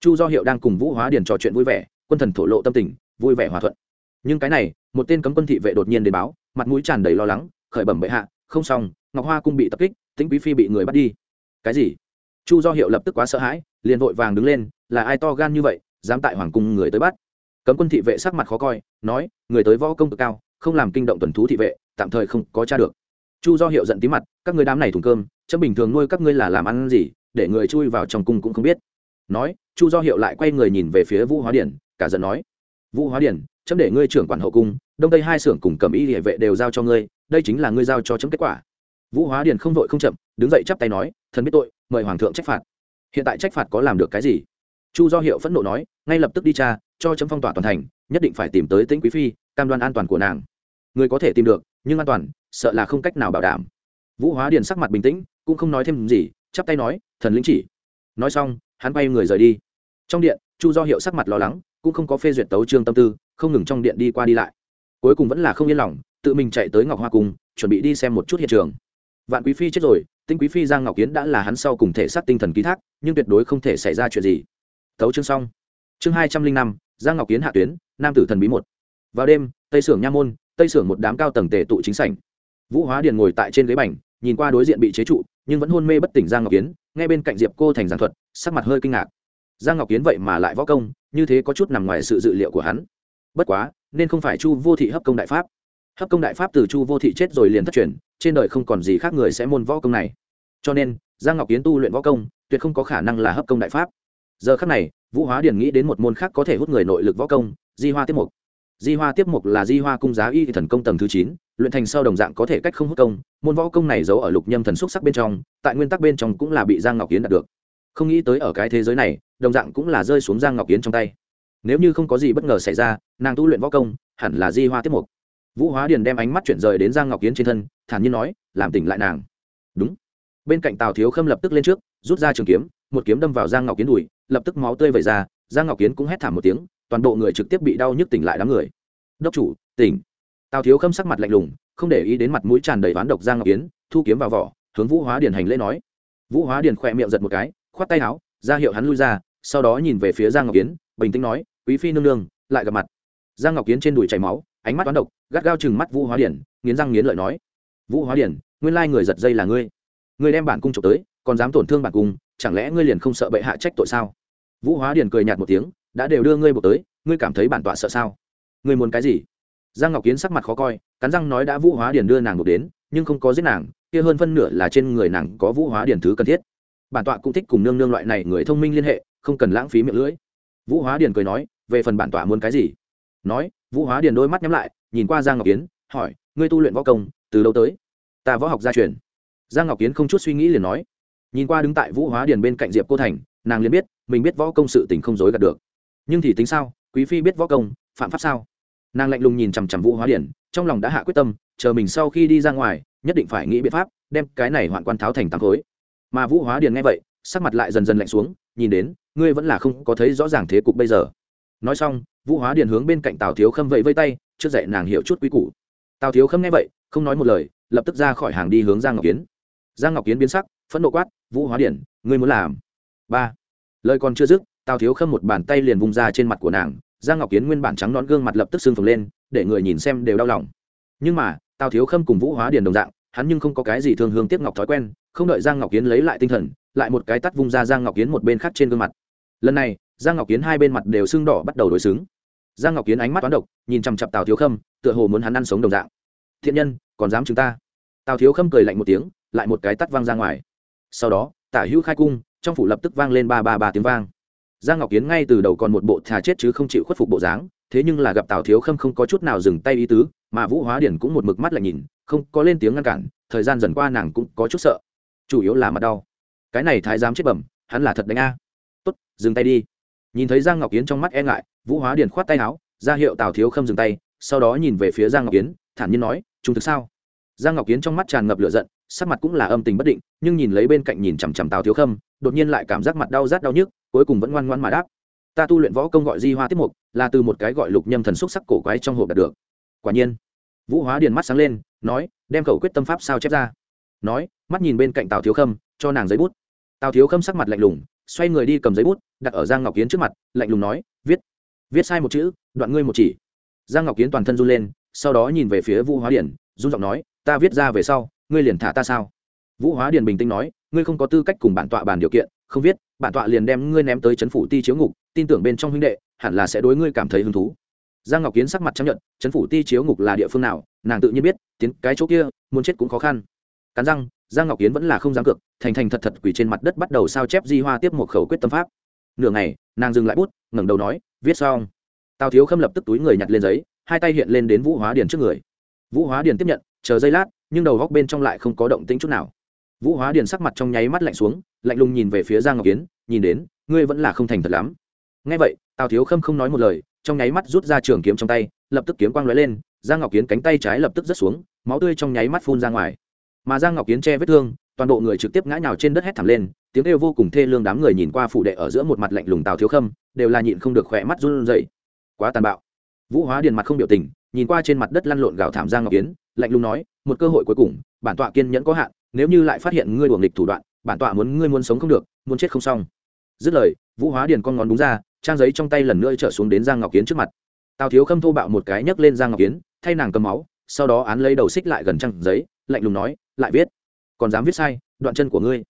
S1: Chu do hiệu đang cùng vũ hóa điền trò chuyện vui vẻ, quân thần thổ lộ tâm tình, vui vẻ hòa thuận. Nhưng cái này, một tên cấm quân thị vệ đột nhiên đến báo, mặt mũi tràn đầy lo lắng, khởi bẩm bệ hạ, không xong, ngọc hoa cung bị tập kích, tĩnh quý phi bị người bắt đi. Cái gì? Chu do hiệu lập tức quá sợ hãi liền vội vàng đứng lên, là ai to gan như vậy, dám tại hoàng cung người tới bắt? Cấm quân thị vệ sắc mặt khó coi, nói, người tới võ công cực cao, không làm kinh động tuần thú thị vệ, tạm thời không có t được. Chu do hiệu giận tí mặt, các người đám này thùng cơm, chấm bình thường nuôi các ngươi là làm ăn gì, để người chui vào trong cung cũng không biết. Nói, chu do hiệu lại quay người nhìn về phía vũ hóa điển, cả giận nói, vũ hóa điển, chấm để ngươi trưởng quản hậu cung, đông tây hai xưởng cùng cầm y địa vệ đều giao cho ngươi, đây chính là ngươi giao cho chấm kết quả. Vũ hóa điển không vội không chậm, đứng dậy chắp tay nói, thần biết tội, mời hoàng thượng trách phạt hiện tại trách phạt có làm được cái gì? Chu do hiệu phẫn nộ nói, ngay lập tức đi tra, cho chấm phong tỏa toàn thành, nhất định phải tìm tới tĩnh quý phi, cam đoan an toàn của nàng. Người có thể tìm được, nhưng an toàn, sợ là không cách nào bảo đảm. Vũ hóa điền sắc mặt bình tĩnh, cũng không nói thêm gì, chắp tay nói, thần lĩnh chỉ. Nói xong, hắn bay người rời đi. Trong điện, chu do hiệu sắc mặt lo lắng, cũng không có phê duyệt tấu trương tâm tư, không ngừng trong điện đi qua đi lại. Cuối cùng vẫn là không yên lòng, tự mình chạy tới ngọc hoa cung, chuẩn bị đi xem một chút hiện trường. Vạn quý phi chết rồi tinh quý phi, giang ngọc kiến đã là hắn sau cùng thể xác tinh thần ký thác, nhưng tuyệt đối không thể xảy ra chuyện gì. Tấu chương xong. Chương hai trăm linh năm, giang ngọc kiến hạ tuyến, nam tử thần bí một. Vào đêm, tây sưởng nha môn, tây sưởng một đám cao tầng tề tụ chính sảnh. Vũ hóa điền ngồi tại trên ghế bành, nhìn qua đối diện bị chế trụ, nhưng vẫn hôn mê bất tỉnh giang ngọc kiến, nghe bên cạnh diệp cô thành giảng thuật, sắc mặt hơi kinh ngạc. Giang ngọc kiến vậy mà lại võ công, như thế có chút nằm ngoài sự dự liệu của hắn. Bất quá, nên không phải chu vô thị hấp công đại pháp hấp công đại pháp từ chu vô thị chết rồi liền thất truyền, trên đời không còn gì khác người sẽ môn võ công này. Cho nên, giang ngọc kiến tu luyện võ công, tuyệt không có khả năng là hấp công đại pháp. Giờ khắc này, vũ hóa điền nghĩ đến một môn khác có thể hút người nội lực võ công, di hoa tiếp mục. Di hoa tiếp mục là di hoa cung giá y thần công tầng thứ chín, luyện thành sau đồng dạng có thể cách không hút công, môn võ công này giấu ở lục nhâm thần xúc sắc bên trong, tại nguyên tắc bên trong cũng là bị giang ngọc kiến đạt được. Không nghĩ tới ở cái thế giới này, đồng dạng cũng là rơi xuống giang ngọc kiến trong tay. Nếu như không có gì bất ngờ xảy ra, nàng tu luyện võ công, hẳn là di hoa tiếp mục vũ hóa điền đem ánh mắt chuyển rời đến giang ngọc kiến trên thân, thản nhiên nói, làm tỉnh lại nàng. Đúng. Bên cạnh tào thiếu khâm lập tức lên trước, rút ra trường kiếm, một kiếm đâm vào giang ngọc kiến đùi, lập tức máu tươi vẩy ra, giang ngọc kiến cũng hét thảm một tiếng, toàn bộ người trực tiếp bị đau nhức tỉnh lại đám người. Đốc chủ, tỉnh. Tào thiếu khâm sắc mặt lạnh lùng, không để ý đến mặt mũi tràn đầy oán độc giang ngọc kiến thu kiếm vào vỏ, hướng vũ hóa điền hành lễ nói. Vũ hóa điền khỏe miệng giật một cái, khoát tay áo, ra hiệu hắn lui ra, sau đó nhìn về phía giang ngọc kiến bình tĩnh nói, quý phi nương nương, lại gặp mặt. Giang ngọc kiến trên đùi chảy máu ánh mắt toán độc, gắt gao chừng mắt vũ hóa điển, nghiến răng nghiến lợi nói, vũ hóa điển, nguyên lai người giật dây là ngươi. Ngươi đem bản cung trộm tới, còn dám tổn thương bản cung, chẳng lẽ ngươi liền không sợ bệ hạ trách tội sao? Vũ hóa điển cười nhạt một tiếng, đã đều đưa ngươi buộc tới, ngươi cảm thấy bản tọa sợ sao? Ngươi muốn cái gì? Giang ngọc kiến sắc mặt khó coi, cắn răng nói đã vũ hóa điển đưa nàng buộc đến, nhưng không có giết nàng, kia hơn phân nửa là trên người nàng có vũ hóa điển thứ cần thiết. Bản tọa cũng thích cùng nương nương loại này người thông minh liên hệ, không cần lãng phí miệng lưỡi. Vũ hóa điển cười nói, về phần bản tọa muốn cái gì? Nói vũ hóa điền đôi mắt nhắm lại, nhìn qua giang ngọc kiến hỏi, ngươi tu luyện võ công, từ đâu tới? Ta võ học gia truyền. Giang ngọc kiến không chút suy nghĩ liền nói. Nhìn qua đứng tại vũ hóa điền bên cạnh diệp cô thành, nàng liền biết, mình biết võ công sự tình không dối gạt được. Nhưng thì tính sao? Quý phi biết võ công, phạm pháp sao? Nàng lạnh lùng nhìn chằm chằm vũ hóa điền, trong lòng đã hạ quyết tâm, chờ mình sau khi đi ra ngoài, nhất định phải nghĩ biện pháp, đem cái này hoạn quan tháo thành tám khối. Mà vũ hóa điền nghe vậy, sắc mặt lại dần dần lạnh xuống, nhìn đến, ngươi vẫn là không có thấy rõ ràng thế cục bây giờ nói xong, vũ hóa điền hướng bên cạnh tào thiếu khâm vẫy vây tay, trước dạy nàng hiểu chút quy củ. Tào thiếu khâm nghe vậy, không nói một lời, lập tức ra khỏi hàng đi hướng giang ngọc kiến. Giang ngọc kiến biến sắc, phẫn nộ quát, vũ hóa điển ngươi muốn làm? Ba. Lời còn chưa dứt, tào thiếu khâm một bàn tay liền vung ra trên mặt của nàng, giang ngọc kiến nguyên bản trắng nón gương mặt lập tức sưng phồng lên, để người nhìn xem đều đau lòng. Nhưng mà, tào thiếu khâm cùng vũ hóa điền đồng dạng, hắn nhưng không có cái gì thương hương tiếp ngọc thói quen, không đợi giang ngọc kiến lấy lại tinh thần, lại một cái tắt vung ra giang ngọc kiến một bên khác trên gương mặt. Lần này giang ngọc kiến hai bên mặt đều sưng đỏ bắt đầu đối xứng. Giang ngọc kiến ánh mắt toán độc, nhìn chằm chặp tào thiếu khâm, tựa hồ muốn hắn ăn sống đồng dạng. Thiện nhân, còn dám chúng ta? Tào thiếu khâm cười lạnh một tiếng, lại một cái tắt vang ra ngoài. Sau đó, tả hữu khai cung, trong phủ lập tức vang lên ba ba ba tiếng vang. Giang ngọc kiến ngay từ đầu còn một bộ thà chết chứ không chịu khuất phục bộ dáng, thế nhưng là gặp tào thiếu khâm không có chút nào dừng tay ý tứ, mà vũ hóa điển cũng một mực mắt lại nhìn, không có lên tiếng ngăn cản, thời gian dần qua nàng cũng có chút sợ. Chủ yếu là mặt đau. Cái này thái giám chết bẩm, hắn là thật đánh a. Tốt, dừng tay đi nhìn thấy giang ngọc Yến trong mắt e ngại vũ hóa điền khoát tay áo ra hiệu tào thiếu khâm dừng tay sau đó nhìn về phía giang ngọc Yến, thản nhiên nói trung thực sao? Giang ngọc Yến trong mắt tràn ngập lửa giận sắc mặt cũng là âm tình bất định nhưng nhìn lấy bên cạnh nhìn chằm chằm tào thiếu khâm đột nhiên lại cảm giác mặt đau rát đau nhức cuối cùng vẫn ngoan ngoan mà đáp ta tu luyện võ công gọi di hoa tiết mục là từ một cái gọi lục nhâm thần xúc sắc cổ quái trong hộp đạt được. Quả nhiên vũ hóa điền mắt sáng lên nói đem khẩu quyết tâm pháp sao chép ra. Nói mắt nhìn bên cạnh tào thiếu khâm cho nàng giấy bút. Tào thiếu khâm sắc mặt lạnh lùng xoay người đi cầm giấy bút đặt ở giang ngọc kiến trước mặt, lạnh lùng nói, viết viết sai một chữ, đoạn ngươi một chỉ. Giang ngọc kiến toàn thân run lên, sau đó nhìn về phía vũ hóa điển run giọng nói, ta viết ra về sau, ngươi liền thả ta sao? Vũ hóa điển bình tĩnh nói, ngươi không có tư cách cùng bản tọa bàn điều kiện, không viết, bản tọa liền đem ngươi ném tới c phủ ti chiếu ngục, tin tưởng bên trong huynh đệ, hẳn là sẽ đối ngươi cảm thấy hứng thú. Giang ngọc kiến sắc mặt chấp nhận c phủ ti chiếu ngục là địa phương nào, nàng tự nhiên biết, tiến cái chỗ kia, muốn chết cũng khó khăn. Cắn răng, giang ngọc kiến vẫn là không dám cược, thành thành thật thật quỳ trên mặt đất bắt đầu sao chép di hoa tiếp một khẩu quyết tâm pháp nửa ngày, nàng dừng lại bút, ngẩng đầu nói, viết xong. Tào thiếu khâm lập tức túi người nhặt lên giấy, hai tay hiện lên đến vũ hóa điền trước người. Vũ hóa điền tiếp nhận, chờ giây lát, nhưng đầu góc bên trong lại không có động tĩnh chút nào. Vũ hóa điền sắc mặt trong nháy mắt lạnh xuống, lạnh lùng nhìn về phía giang ngọc kiến nhìn đến, ngươi vẫn là không thành thật lắm. Ngay vậy, tào thiếu khâm không nói một lời, trong nháy mắt rút ra trường kiếm trong tay, lập tức kiếm quang lóe lên, giang ngọc kiến cánh tay trái lập tức rớt xuống, máu tươi trong nháy mắt phun ra ngoài. Mà giang ngọc kiến che vết thương toàn bộ người trực tiếp ngã nhào trên đất hét thảm lên, tiếng kêu vô cùng thê lương đám người nhìn qua phủ đệ ở giữa một mặt lạnh lùng tào thiếu khâm, đều là nhịn không được khỏe mắt run rẩy. Quá tàn bạo. Vũ hóa điền mặt không biểu tình, nhìn qua trên mặt đất lăn lộn gào thảm giang ngọc kiến lạnh lùng nói, một cơ hội cuối cùng, bản tọa kiên nhẫn có hạn, nếu như lại phát hiện ngươi đuồng nghịch thủ đoạn, bản tọa muốn ngươi muốn sống không được, muốn chết không xong. Dứt lời, vũ hóa điền con ngón đúng ra, trang giấy trong tay lần nữa trở xuống đến giang ngọc kiến trước mặt. Tào thiếu khâm thô bạo một cái nhấc lên giang ngọc kiến thay nàng cầm máu, sau đó án lấy đầu xích lại gần trang giấy, lạnh lùng nói, lại viết còn dám viết sai, đoạn chân của ngươi.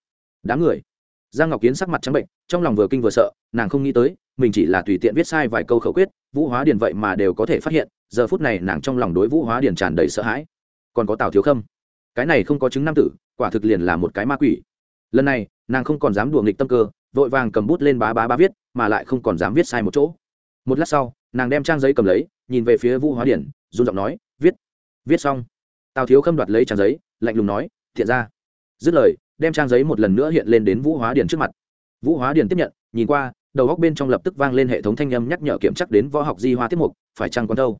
S1: Đám người. Giang ngọc kiến sắc mặt trắng bệnh, trong lòng vừa kinh vừa sợ, nàng không nghĩ tới, mình chỉ là tùy tiện viết sai vài câu khẩu quyết, vũ hóa điền vậy mà đều có thể phát hiện, giờ phút này nàng trong lòng đối vũ hóa điền tràn đầy sợ hãi. Còn có tào thiếu khâm. Cái này không có chứng nam tử, quả thực liền là một cái ma quỷ. Lần này, nàng không còn dám đùa nghịch tâm cơ, vội vàng cầm bút lên bá bá bá viết, mà lại không còn dám viết sai một chỗ. Một lát sau, nàng đem trang giấy cầm lấy, nhìn về phía vũ hóa điển run giọng nói, viết viết xong. Tào thiếu khâm đoạt lấy trang giấy, lạnh lùng nói, thiện ra dứt lời, đem trang giấy một lần nữa hiện lên đến vũ hóa Điền trước mặt. Vũ hóa Điền tiếp nhận, nhìn qua, đầu góc bên trong lập tức vang lên hệ thống thanh âm nhắc nhở kiểm chắc đến võ học di hoa tiết mục, phải chăng quan đâu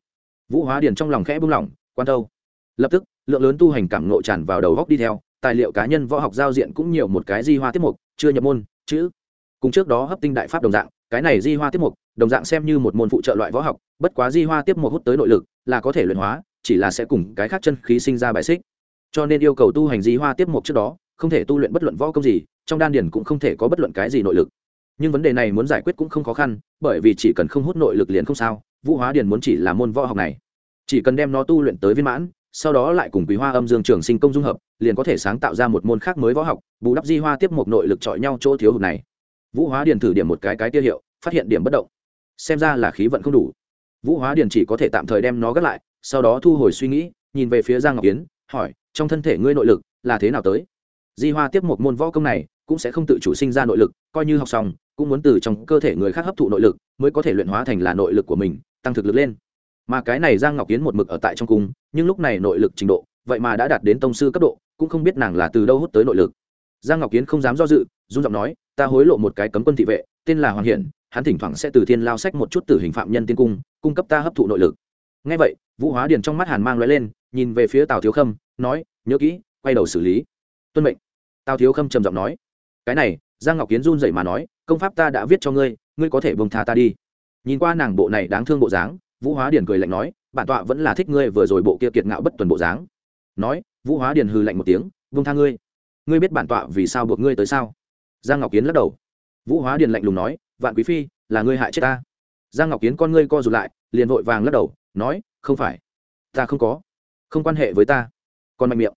S1: vũ hóa Điền trong lòng khẽ buông lỏng, quan đâu lập tức, lượng lớn tu hành cảm nộ tràn vào đầu góc đi theo, tài liệu cá nhân võ học giao diện cũng nhiều một cái di hoa tiết mục, chưa nhập môn, chữ. Cùng trước đó hấp tinh đại pháp đồng dạng, cái này di hoa Tiết mục, đồng dạng xem như một môn phụ trợ loại võ học, bất quá di hoa Tiết mục hút tới nội lực là có thể luyện hóa, chỉ là sẽ cùng cái khác chân khí sinh ra bài xích cho nên yêu cầu tu hành di hoa tiếp mục trước đó, không thể tu luyện bất luận võ công gì, trong đan điển cũng không thể có bất luận cái gì nội lực. Nhưng vấn đề này muốn giải quyết cũng không khó khăn, bởi vì chỉ cần không hút nội lực liền không sao, vũ hóa Điền muốn chỉ là môn võ học này. Chỉ cần đem nó tu luyện tới viên mãn, sau đó lại cùng quý hoa âm dương trường sinh công dung hợp, liền có thể sáng tạo ra một môn khác mới võ học, bù đắp di hoa tiếp một nội lực chọi nhau chỗ thiếu hụt này. Vũ hóa điền thử điểm một cái cái tiêu hiệu, phát hiện điểm bất động. Xem ra là khí vận không đủ. Vũ hóa điền chỉ có thể tạm thời đem nó gác lại, sau đó thu hồi suy nghĩ, nhìn về phía giang ngọc kiến hỏi, trong thân thể ngươi nội lực là thế nào tới? Di hoa tiếp một môn võ công này, cũng sẽ không tự chủ sinh ra nội lực, coi như học xong, cũng muốn từ trong cơ thể người khác hấp thụ nội lực, mới có thể luyện hóa thành là nội lực của mình, tăng thực lực lên. Mà cái này giang ngọc kiến một mực ở tại trong cung, nhưng lúc này nội lực trình độ, vậy mà đã đạt đến tông sư cấp độ, cũng không biết nàng là từ đâu hút tới nội lực. Giang ngọc kiến không dám do dự dung giọng nói, ta hối lộ một cái cấm quân thị vệ, tên là hoàng hiển, hắn thỉnh thoảng sẽ từ thiên lao sách một chút tử hình phạm nhân tiên cung cung cấp ta hấp thụ nội lực. Ngay vậy, vũ hóa điền trong mắt hàn mang l lên nhìn về phía tào thiếu khâm, nói, nhớ kỹ, quay đầu xử lý. Tuân mệnh. Tào thiếu khâm trầm giọng nói. Cái này, giang ngọc kiến run dậy mà nói, công pháp ta đã viết cho ngươi ngươi có thể bông tha ta đi. Nhìn qua nàng bộ này đáng thương bộ dáng, vũ hóa điền cười lạnh nói, bản tọa vẫn là thích ngươi vừa rồi bộ kia kiệt ngạo bất tuần bộ dáng. Nói, vũ hóa điền hừ lạnh một tiếng bông tha ngươi. Ngươi biết bản tọa vì sao buộc ngươi tới sao? Giang ngọc kiến lắc đầu. Vũ hóa điền lạnh lùng nói, vạn quý phi, là ngươi hại chết ta. Giang ngọc kiến con ngươi co rụt lại, liền vội vàng lắc đầu, nói, không phải, ta không có không quan hệ với ta. Còn mạnh miệng.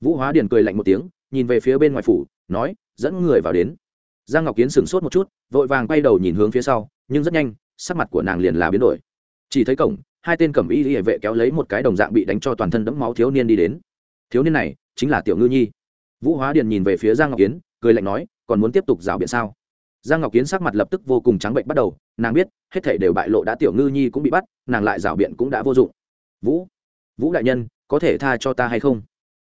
S1: Vũ hóa điền cười lạnh một tiếng, nhìn về phía bên ngoài phủ, nói, dẫn người vào đến. Giang ngọc kiến sửng sốt một chút, vội vàng quay đầu nhìn hướng phía sau, nhưng rất nhanh, sắc mặt của nàng liền là biến đổi. Chỉ thấy cổng, hai tên cẩm y hệ vệ kéo lấy một cái đồng dạng bị đánh cho toàn thân đẫm máu thiếu niên đi đến. Thiếu niên này, chính là tiểu ngư nhi. Vũ hóa điền nhìn về phía giang ngọc kiến, cười lạnh nói, còn muốn tiếp tục rào biện sao? Giang ngọc kiến sắc mặt lập tức vô cùng trắng bệnh bắt đầu, nàng biết, hết thể đều bại lộ đã tiểu ngư nhi cũng bị bắt, nàng lại rào biện cũng đã vô dụng. Vũ vũ đại nhân có thể tha cho ta hay không?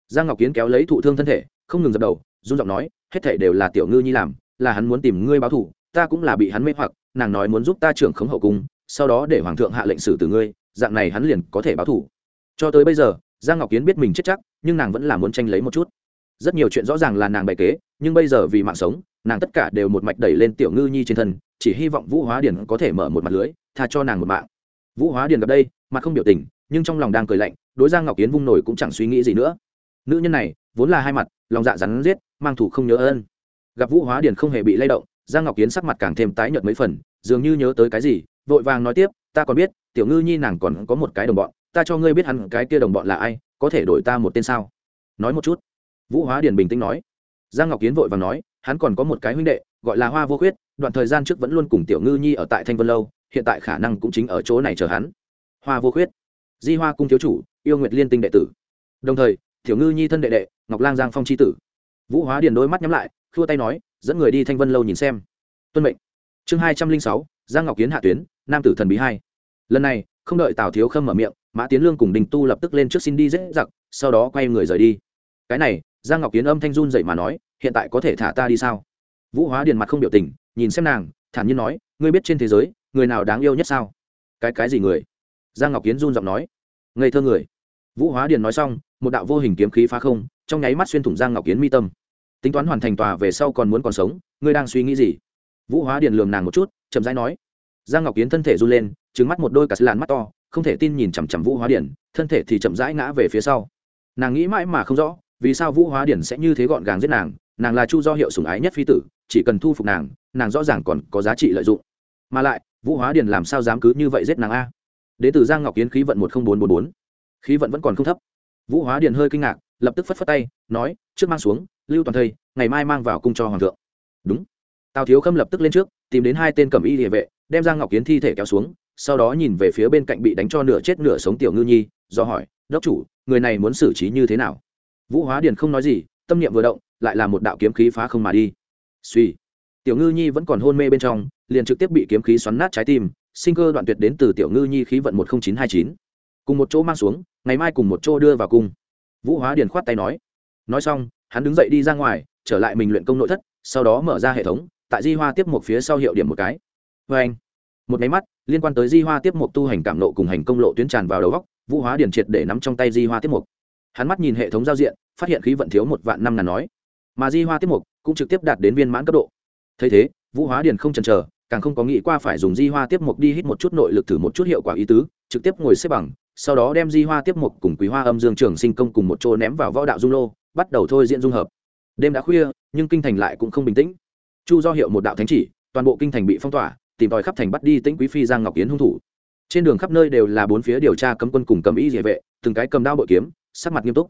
S1: Giang ngọc kiến kéo lấy thụ thương thân thể, không ngừng dập đầu, run giọng nói, hết thể đều là tiểu ngư nhi làm, là hắn muốn tìm ngươi báo thù, ta cũng là bị hắn mê hoặc, nàng nói muốn giúp ta trưởng khống hậu cung, sau đó để hoàng thượng hạ lệnh xử từ ngươi, dạng này hắn liền có thể báo thủ cho tới bây giờ, giang ngọc kiến biết mình chết chắc, nhưng nàng vẫn là muốn tranh lấy một chút. Rất nhiều chuyện rõ ràng là nàng bày kế, nhưng bây giờ vì mạng sống, nàng tất cả đều một mạch đẩy lên tiểu ngư nhi trên thân, chỉ hy vọng vũ hóa điền có thể mở một mặt lưới, tha cho nàng một mạng. Vũ hóa điền gặp đây, mặt không biểu tình nhưng trong lòng đang cười lạnh, đối giang ngọc Yến vung nổi cũng chẳng suy nghĩ gì nữa. Nữ nhân này, vốn là hai mặt, lòng dạ rắn giết, mang thủ không nhớ ơn. Gặp vũ hóa điền không hề bị lay động, giang ngọc Yến sắc mặt càng thêm tái nhợt mấy phần, dường như nhớ tới cái gì, vội vàng nói tiếp, ta còn biết, tiểu ngư nhi nàng còn có một cái đồng bọn, ta cho ngươi biết hẳn cái kia đồng bọn là ai, có thể đổi ta một tên sao? Nói một chút, vũ hóa điền bình tĩnh nói. Giang ngọc Yến vội vàng nói, hắn còn có một cái huynh đệ, gọi là hoa vô khuyết, đoạn thời gian trước vẫn luôn cùng tiểu ngư nhi ở tại thanh vân lâu, hiện tại khả năng cũng chính ở chỗ này chờ hắn. Hoa vô khuyết di hoa cung thiếu chủ, yêu nguyệt liên tinh đệ tử. Đồng thời, tiểu ngư nhi thân đệ đệ, ngọc lang giang phong c tử. Vũ hóa điền đôi mắt nhắm lại, khua tay nói, dẫn người đi thanh vân lâu nhìn xem. Tuân mệnh. Chương hai trăm linh sáu, giang ngọc kiến hạ tuyến, nam tử thần bí hai. Lần này, không đợi tào thiếu khâm mở miệng, mã tiến lương cùng đình tu lập tức lên trước xin đi dễ giặc, sau đó quay người rời đi. Cái này, giang ngọc kiến âm thanh run dậy mà nói, hiện tại có thể thả ta đi sao? Vũ hóa điền mặt không biểu tình, nhìn xem nàng, thản nhiên nói, ngươi biết trên thế giới, người nào đáng yêu nhất sao? Cái cái gì người? Giang ngọc kiến run giọng nói, ngây thơ người. Vũ hóa điền nói xong, một đạo vô hình kiếm khí phá không, trong nháy mắt xuyên thủng giang ngọc kiến mi tâm. Tính toán hoàn thành tòa về sau còn muốn còn sống, ngươi đang suy nghĩ gì? Vũ hóa điền lường nàng một chút, chậm rãi nói. Giang ngọc kiến thân thể run lên trứng mắt một đôi cả sứ làn mắt to, không thể tin nhìn chằm chằm vũ hóa điền, thân thể thì chậm rãi ngã về phía sau. Nàng nghĩ mãi mà không rõ, vì sao vũ hóa điển sẽ như thế gọn gàng giết nàng nàng là chu do hiệu sủng ái nhất phi tử, chỉ cần thu phục nàng nàng rõ ràng còn có giá trị lợi dụng. Mà lại, vũ hóa điển làm sao dám cứ như vậy giết nàng a? Đến từ giang ngọc kiến khí vận một nghìn bốn bốn bốn. Khí vận vẫn còn không thấp. Vũ hóa điện hơi kinh ngạc, lập tức phất phất tay, nói, trước mang xuống, lưu toàn thây, ngày mai mang vào cung cho hoàng thượng. Đúng. Tào thiếu khâm lập tức lên trước, tìm đến hai tên cầm y địa vệ, đem giang ngọc kiến thi thể kéo xuống, sau đó nhìn về phía bên cạnh bị đánh cho nửa chết nửa sống tiểu ngư nhi, do hỏi, đốc chủ, người này muốn xử trí như thế nào? Vũ hóa điền không nói gì, tâm niệm vừa động, lại là một đạo kiếm khí phá không mà đi. Suy tiểu ngư nhi vẫn còn hôn mê bên trong, liền trực tiếp bị kiếm khí xoắn nát trái tim sinh cơ đoạn tuyệt đến từ tiểu ngư nhi khí vận một nghìn chín hai chín. Cùng một chỗ mang xuống, ngày mai cùng một chỗ đưa vào cung. Vũ hóa điền khoát tay nói. Nói xong, hắn đứng dậy đi ra ngoài, trở lại mình luyện công nội thất, sau đó mở ra hệ thống, tại di hoa tiếp một phía sau hiệu điểm một cái. Vê anh, một máy mắt, liên quan tới di hoa tiếp một tu hành cảm nộ cùng hành công lộ tuyến tràn vào đầu góc, vũ hóa điền triệt để nắm trong tay di hoa tiếp một. Hắn mắt nhìn hệ thống giao diện, phát hiện khí vận thiếu một vạn năm ngàn nói. Mà di hoa tiếp một cũng trực tiếp đạt đến viên mãn cấp độ. Thấy thế, vũ hóa điền không chần chờ càng không có nghĩ qua phải dùng di hoa tiếp mục đi hít một chút nội lực thử một chút hiệu quả ý tứ, trực tiếp ngồi xếp bằng, sau đó đem di hoa tiếp mục cùng quý hoa âm dương trường sinh công cùng một chỗ ném vào võ đạo dung lô, bắt đầu thôi diễn dung hợp. Đêm đã khuya, nhưng kinh thành lại cũng không bình tĩnh. Chu do hiệu một đạo thánh chỉ, toàn bộ kinh thành bị phong tỏa, tìm tòi khắp thành bắt đi tĩnh quý phi giang ngọc yến hung thủ. Trên đường khắp nơi đều là bốn phía điều tra cấm quân cùng cầm y địa vệ, từng cái cầm đao bội kiếm, sắc mặt nghiêm túc.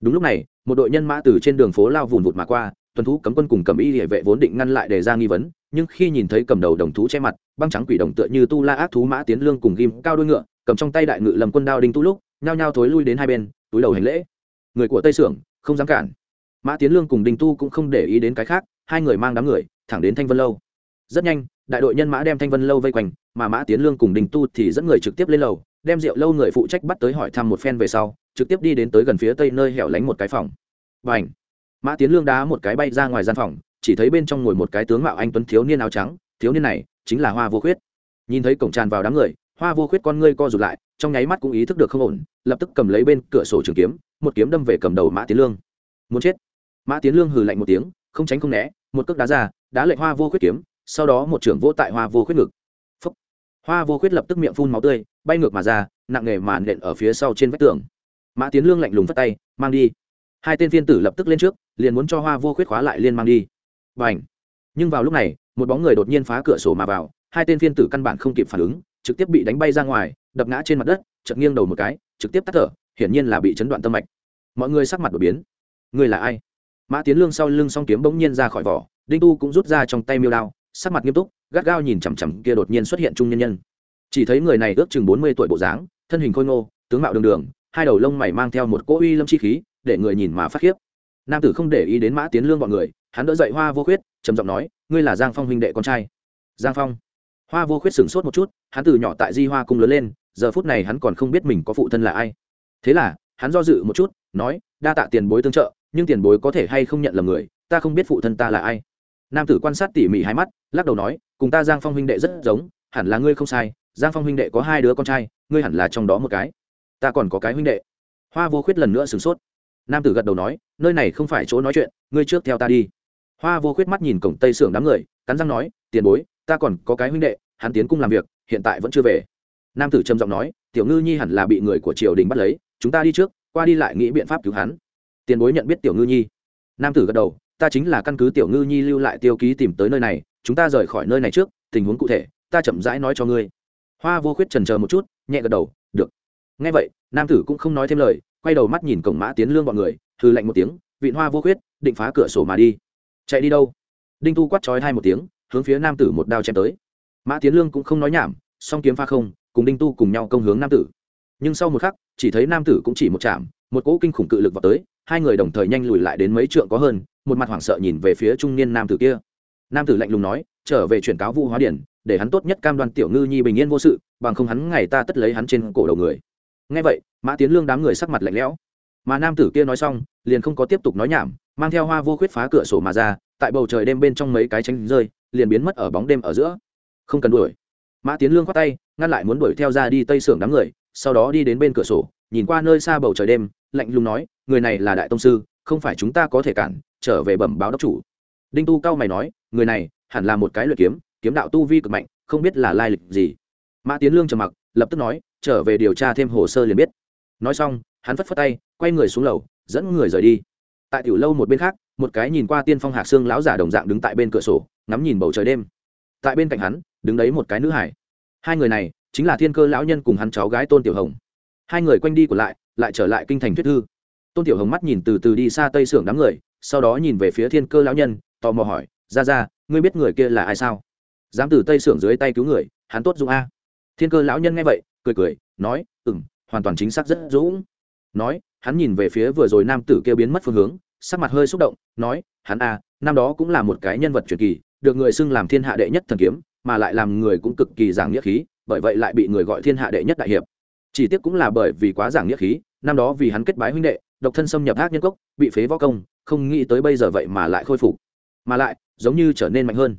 S1: Đúng lúc này, một đội nhân mã từ trên đường phố lao vùn vụt mà qua tuần thú cấm quân cùng cầm y địa vệ vốn định ngăn lại đề ra nghi vấn, nhưng khi nhìn thấy cầm đầu đồng thú che mặt, băng trắng quỷ đồng tựa như tu la ác thú mã tiến lương cùng ghim cao đôi ngựa, cầm trong tay đại ngự lầm quân đao đinh tu lúc, nhao nhao thối lui đến hai bên, túi đầu hành lễ. Người của tây sưởng, không dám cản. Mã tiến lương cùng đinh tu cũng không để ý đến cái khác, hai người mang đám người, thẳng đến thanh vân lâu. Rất nhanh, đại đội nhân mã đem thanh vân lâu vây quanh, mà mã tiến lương cùng đình tu thì dẫn người trực tiếp lên lầu, đem rượu lâu người phụ trách bắt tới hỏi thăm một phen về sau, trực tiếp đi đến tới gần phía tây nơi hẻo lánh một cái phòng. Và ảnh mã tiến lương đá một cái bay ra ngoài gian phòng, chỉ thấy bên trong ngồi một cái tướng mạo anh tuấn thiếu niên áo trắng, thiếu niên này chính là hoa vô khuyết. Nhìn thấy cổng tràn vào đám người, hoa vô khuyết con ngươi co rụt lại, trong nháy mắt cũng ý thức được không ổn, lập tức cầm lấy bên cửa sổ trường kiếm, một kiếm đâm về cầm đầu mã tiến lương. Muốn chết. Mã tiến lương hừ lạnh một tiếng, không tránh không né, một cước đá ra, đá lệnh hoa vô khuyết kiếm, sau đó một trưởng vỗ tại hoa vô khuyết ngực. Phúc. hoa vô khuyết lập tức miệng phun máu tươi, bay ngược mà ra, nặng nề màn nện ở phía sau trên vách tường. Mã tiến lương lạnh lùng phất tay, mang đi hai tên phiên tử lập tức lên trước, liền muốn cho hoa vô khuyết khóa lại liên mang đi. Và ảnh nhưng vào lúc này, một bóng người đột nhiên phá cửa sổ mà vào, hai tên phiên tử căn bản không kịp phản ứng, trực tiếp bị đánh bay ra ngoài, đập ngã trên mặt đất chật nghiêng đầu một cái, trực tiếp tắt thở, hiển nhiên là bị chấn đoạn tâm mạch. Mọi người sắc mặt đột biến. Người là ai? Mã tiến lương sau lưng song kiếm bỗng nhiên ra khỏi vỏ, đinh tu cũng rút ra trong tay miêu đao, sắc mặt nghiêm túc, gắt gao nhìn chằm chằm kia đột nhiên xuất hiện trung nhân nhân. Chỉ thấy người này ước chừng bốn mươi tuổi bộ dáng, thân hình khôi ngô, tướng mạo đường đường, hai đầu lông mày mang theo một cỗ uy lâm chi khí để người nhìn mà phát khiếp. Nam tử không để ý đến mã tiến lương bọn người, hắn đỡ dậy hoa vô khuyết, trầm giọng nói, ngươi là giang phong huynh đệ con trai. Giang phong? Hoa vô khuyết sửng sốt một chút, hắn từ nhỏ tại di hoa cung lớn lên, giờ phút này hắn còn không biết mình có phụ thân là ai. Thế là, hắn do dự một chút, nói, đa tạ tiền bối tương trợ, nhưng tiền bối có thể hay không nhận lầm người, ta không biết phụ thân ta là ai. Nam tử quan sát tỉ mỉ hai mắt, lắc đầu nói, cùng ta giang phong huynh đệ rất giống, hẳn là ngươi không sai, giang phong huynh đệ có hai đứa con trai, ngươi hẳn là trong đó một cái. Ta còn có cái huynh đệ. Hoa vô khuyết lần nữa sửng sốt nam tử gật đầu nói, nơi này không phải chỗ nói chuyện, ngươi trước theo ta đi. Hoa vô khuyết mắt nhìn cổng tây xưởng đám người, cắn răng nói, tiền bối, ta còn có cái huynh đệ, hắn tiến cung làm việc, hiện tại vẫn chưa về. Nam tử trầm giọng nói, tiểu ngư nhi hẳn là bị người của triều đình bắt lấy, chúng ta đi trước, qua đi lại nghĩ biện pháp cứu hắn. Tiền bối nhận biết tiểu ngư nhi. Nam tử gật đầu, ta chính là căn cứ tiểu ngư nhi lưu lại tiêu ký tìm tới nơi này, chúng ta rời khỏi nơi này trước, tình huống cụ thể, ta chậm rãi nói cho ngươi. Hoa vô khuyết trần chờ một chút, nhẹ gật đầu, được. Ngay vậy, nam tử cũng không nói thêm lời quay đầu mắt nhìn cổng mã tiến lương bọn người hư lạnh một tiếng, vịn hoa vô khuyết, định phá cửa sổ mà đi. Chạy đi đâu? Đinh tu quát trói hai một tiếng, hướng phía nam tử một đao chém tới. Mã tiến lương cũng không nói nhảm, song kiếm pha không, cùng đinh tu cùng nhau công hướng nam tử. Nhưng sau một khắc, chỉ thấy nam tử cũng chỉ một chạm, một cỗ kinh khủng cự lực vào tới, hai người đồng thời nhanh lùi lại đến mấy trượng có hơn, một mặt hoảng sợ nhìn về phía trung niên nam tử kia. Nam tử lạnh lùng nói, trở về chuyển cáo vũ hóa điển, để hắn tốt nhất cam đoan tiểu ngư nhi bình yên vô sự, bằng không hắn ngày ta tất lấy hắn trên cổ đầu người. Ngay vậy mã tiến lương đám người sắc mặt lạnh lẽo. Mà nam tử kia nói xong, liền không có tiếp tục nói nhảm, mang theo hoa vô khuyết phá cửa sổ mà ra, tại bầu trời đêm bên trong mấy cái tránh rơi, liền biến mất ở bóng đêm ở giữa. Không cần đuổi. Mã tiến lương khoát tay, ngăn lại muốn đuổi theo ra đi tây sưởng đám người, sau đó đi đến bên cửa sổ, nhìn qua nơi xa bầu trời đêm, lạnh lùng nói, người này là đại tông sư, không phải chúng ta có thể cản, trở về bẩm báo đốc chủ. Đinh tu cao mày nói, người này, hẳn là một cái luyện kiếm kiếm đạo tu vi cực mạnh, không biết là lai lịch gì. Mã tiến lương trầm mặc, lập tức nói, trở về điều tra thêm hồ sơ liền biết nói xong, hắn phất phất tay, quay người xuống lầu, dẫn người rời đi. Tại tiểu lâu một bên khác, một cái nhìn qua tiên phong hạc xương lão giả đồng dạng đứng tại bên cửa sổ, ngắm nhìn bầu trời đêm. Tại bên cạnh hắn, đứng đấy một cái nữ hải. Hai người này, chính là thiên cơ lão nhân cùng hắn cháu gái tôn tiểu hồng. Hai người quanh đi của lại lại trở lại kinh thành thuyết thư. Tôn tiểu hồng mắt nhìn từ từ đi xa tây sưởng đám người, sau đó nhìn về phía thiên cơ lão nhân, tò mò hỏi ra ra ngươi biết người kia là ai sao? Dám từ tây sưởng dưới tay cứu người, hắn tốt dụng a. Thiên cơ lão nhân nghe vậy, cười cười, nói ừ m hoàn toàn chính xác rất dũng. Nói, hắn nhìn về phía vừa rồi nam tử kia biến mất phương hướng, sắc mặt hơi xúc động, nói, hắn a năm đó cũng là một cái nhân vật truyền kỳ, được người xưng làm thiên hạ đệ nhất thần kiếm, mà lại làm người cũng cực kỳ giảng nghĩa khí, bởi vậy lại bị người gọi thiên hạ đệ nhất đại hiệp. Chỉ tiếc cũng là bởi vì quá giảng nghĩa khí, năm đó vì hắn kết bái huynh đệ, độc thân xâm nhập ác nhân cốc, bị phế võ công, không nghĩ tới bây giờ vậy mà lại khôi phục. Mà lại, giống như trở nên mạnh hơn.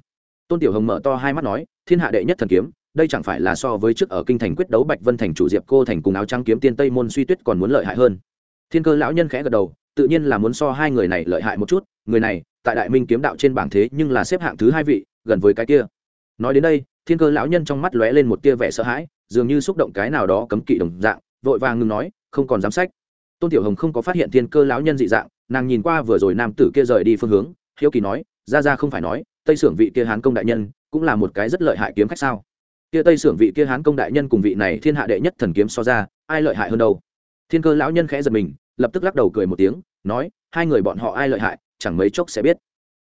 S1: Tôn tiểu hồng mở to hai mắt nói, thiên hạ đệ nhất thần kiếm đây chẳng phải là so với trước ở kinh thành quyết đấu bạch vân thành chủ diệp cô thành cùng áo trắng kiếm tiên tây môn suy tuyết còn muốn lợi hại hơn. Thiên cơ lão nhân khẽ gật đầu, tự nhiên là muốn so hai người này lợi hại một chút, người này, tại đại minh kiếm đạo trên bảng thế nhưng là xếp hạng thứ hai vị, gần với cái kia. Nói đến đây, thiên cơ lão nhân trong mắt lóe lên một tia vẻ sợ hãi, dường như xúc động cái nào đó cấm kỵ đồng dạng, vội vàng ngừng nói, không còn dám sách. Tôn tiểu hồng không có phát hiện thiên cơ lão nhân dị dạng, nàng nhìn qua vừa rồi nam tử kia rời đi phương hướng, hiếu kỳ nói, ra ra không phải nói, tây sưởng vị kia hán công đại nhân, cũng là một cái rất lợi hại kiếm khách sao? Kia tây sưởng vị kia hán công đại nhân cùng vị này thiên hạ đệ nhất thần kiếm so ra, ai lợi hại hơn đâu? Thiên cơ lão nhân khẽ giật mình, lập tức lắc đầu cười một tiếng, nói, hai người bọn họ ai lợi hại, chẳng mấy chốc sẽ biết.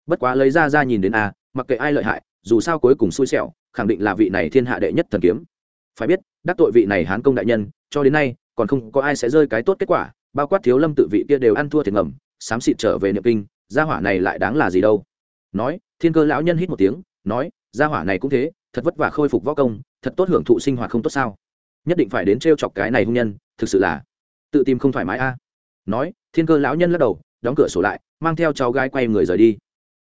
S1: Bất quá lấy ra ra nhìn đến a, mặc kệ ai lợi hại, dù sao cuối cùng xui xẻo, khẳng định là vị này thiên hạ đệ nhất thần kiếm. Phải biết, đắc tội vị này hán công đại nhân, cho đến nay, còn không có ai sẽ rơi cái tốt kết quả, bao quát thiếu lâm tự vị kia đều ăn thua thiệt ngầm, xám xịt trở về niệm kinh, gia hỏa này lại đáng là gì đâu? Nói, thiên cơ lão nhân hít một tiếng, nói, gia hỏa này cũng thế thật vất vả khôi phục võ công, thật tốt hưởng thụ sinh hoạt không tốt sao? Nhất định phải đến t chọc cái này hung nhân, thực sự là tự tìm không thoải mái a. Nói, thiên cơ lão nhân lắc đầu, đóng cửa sổ lại, mang theo cháu gái quay người rời đi.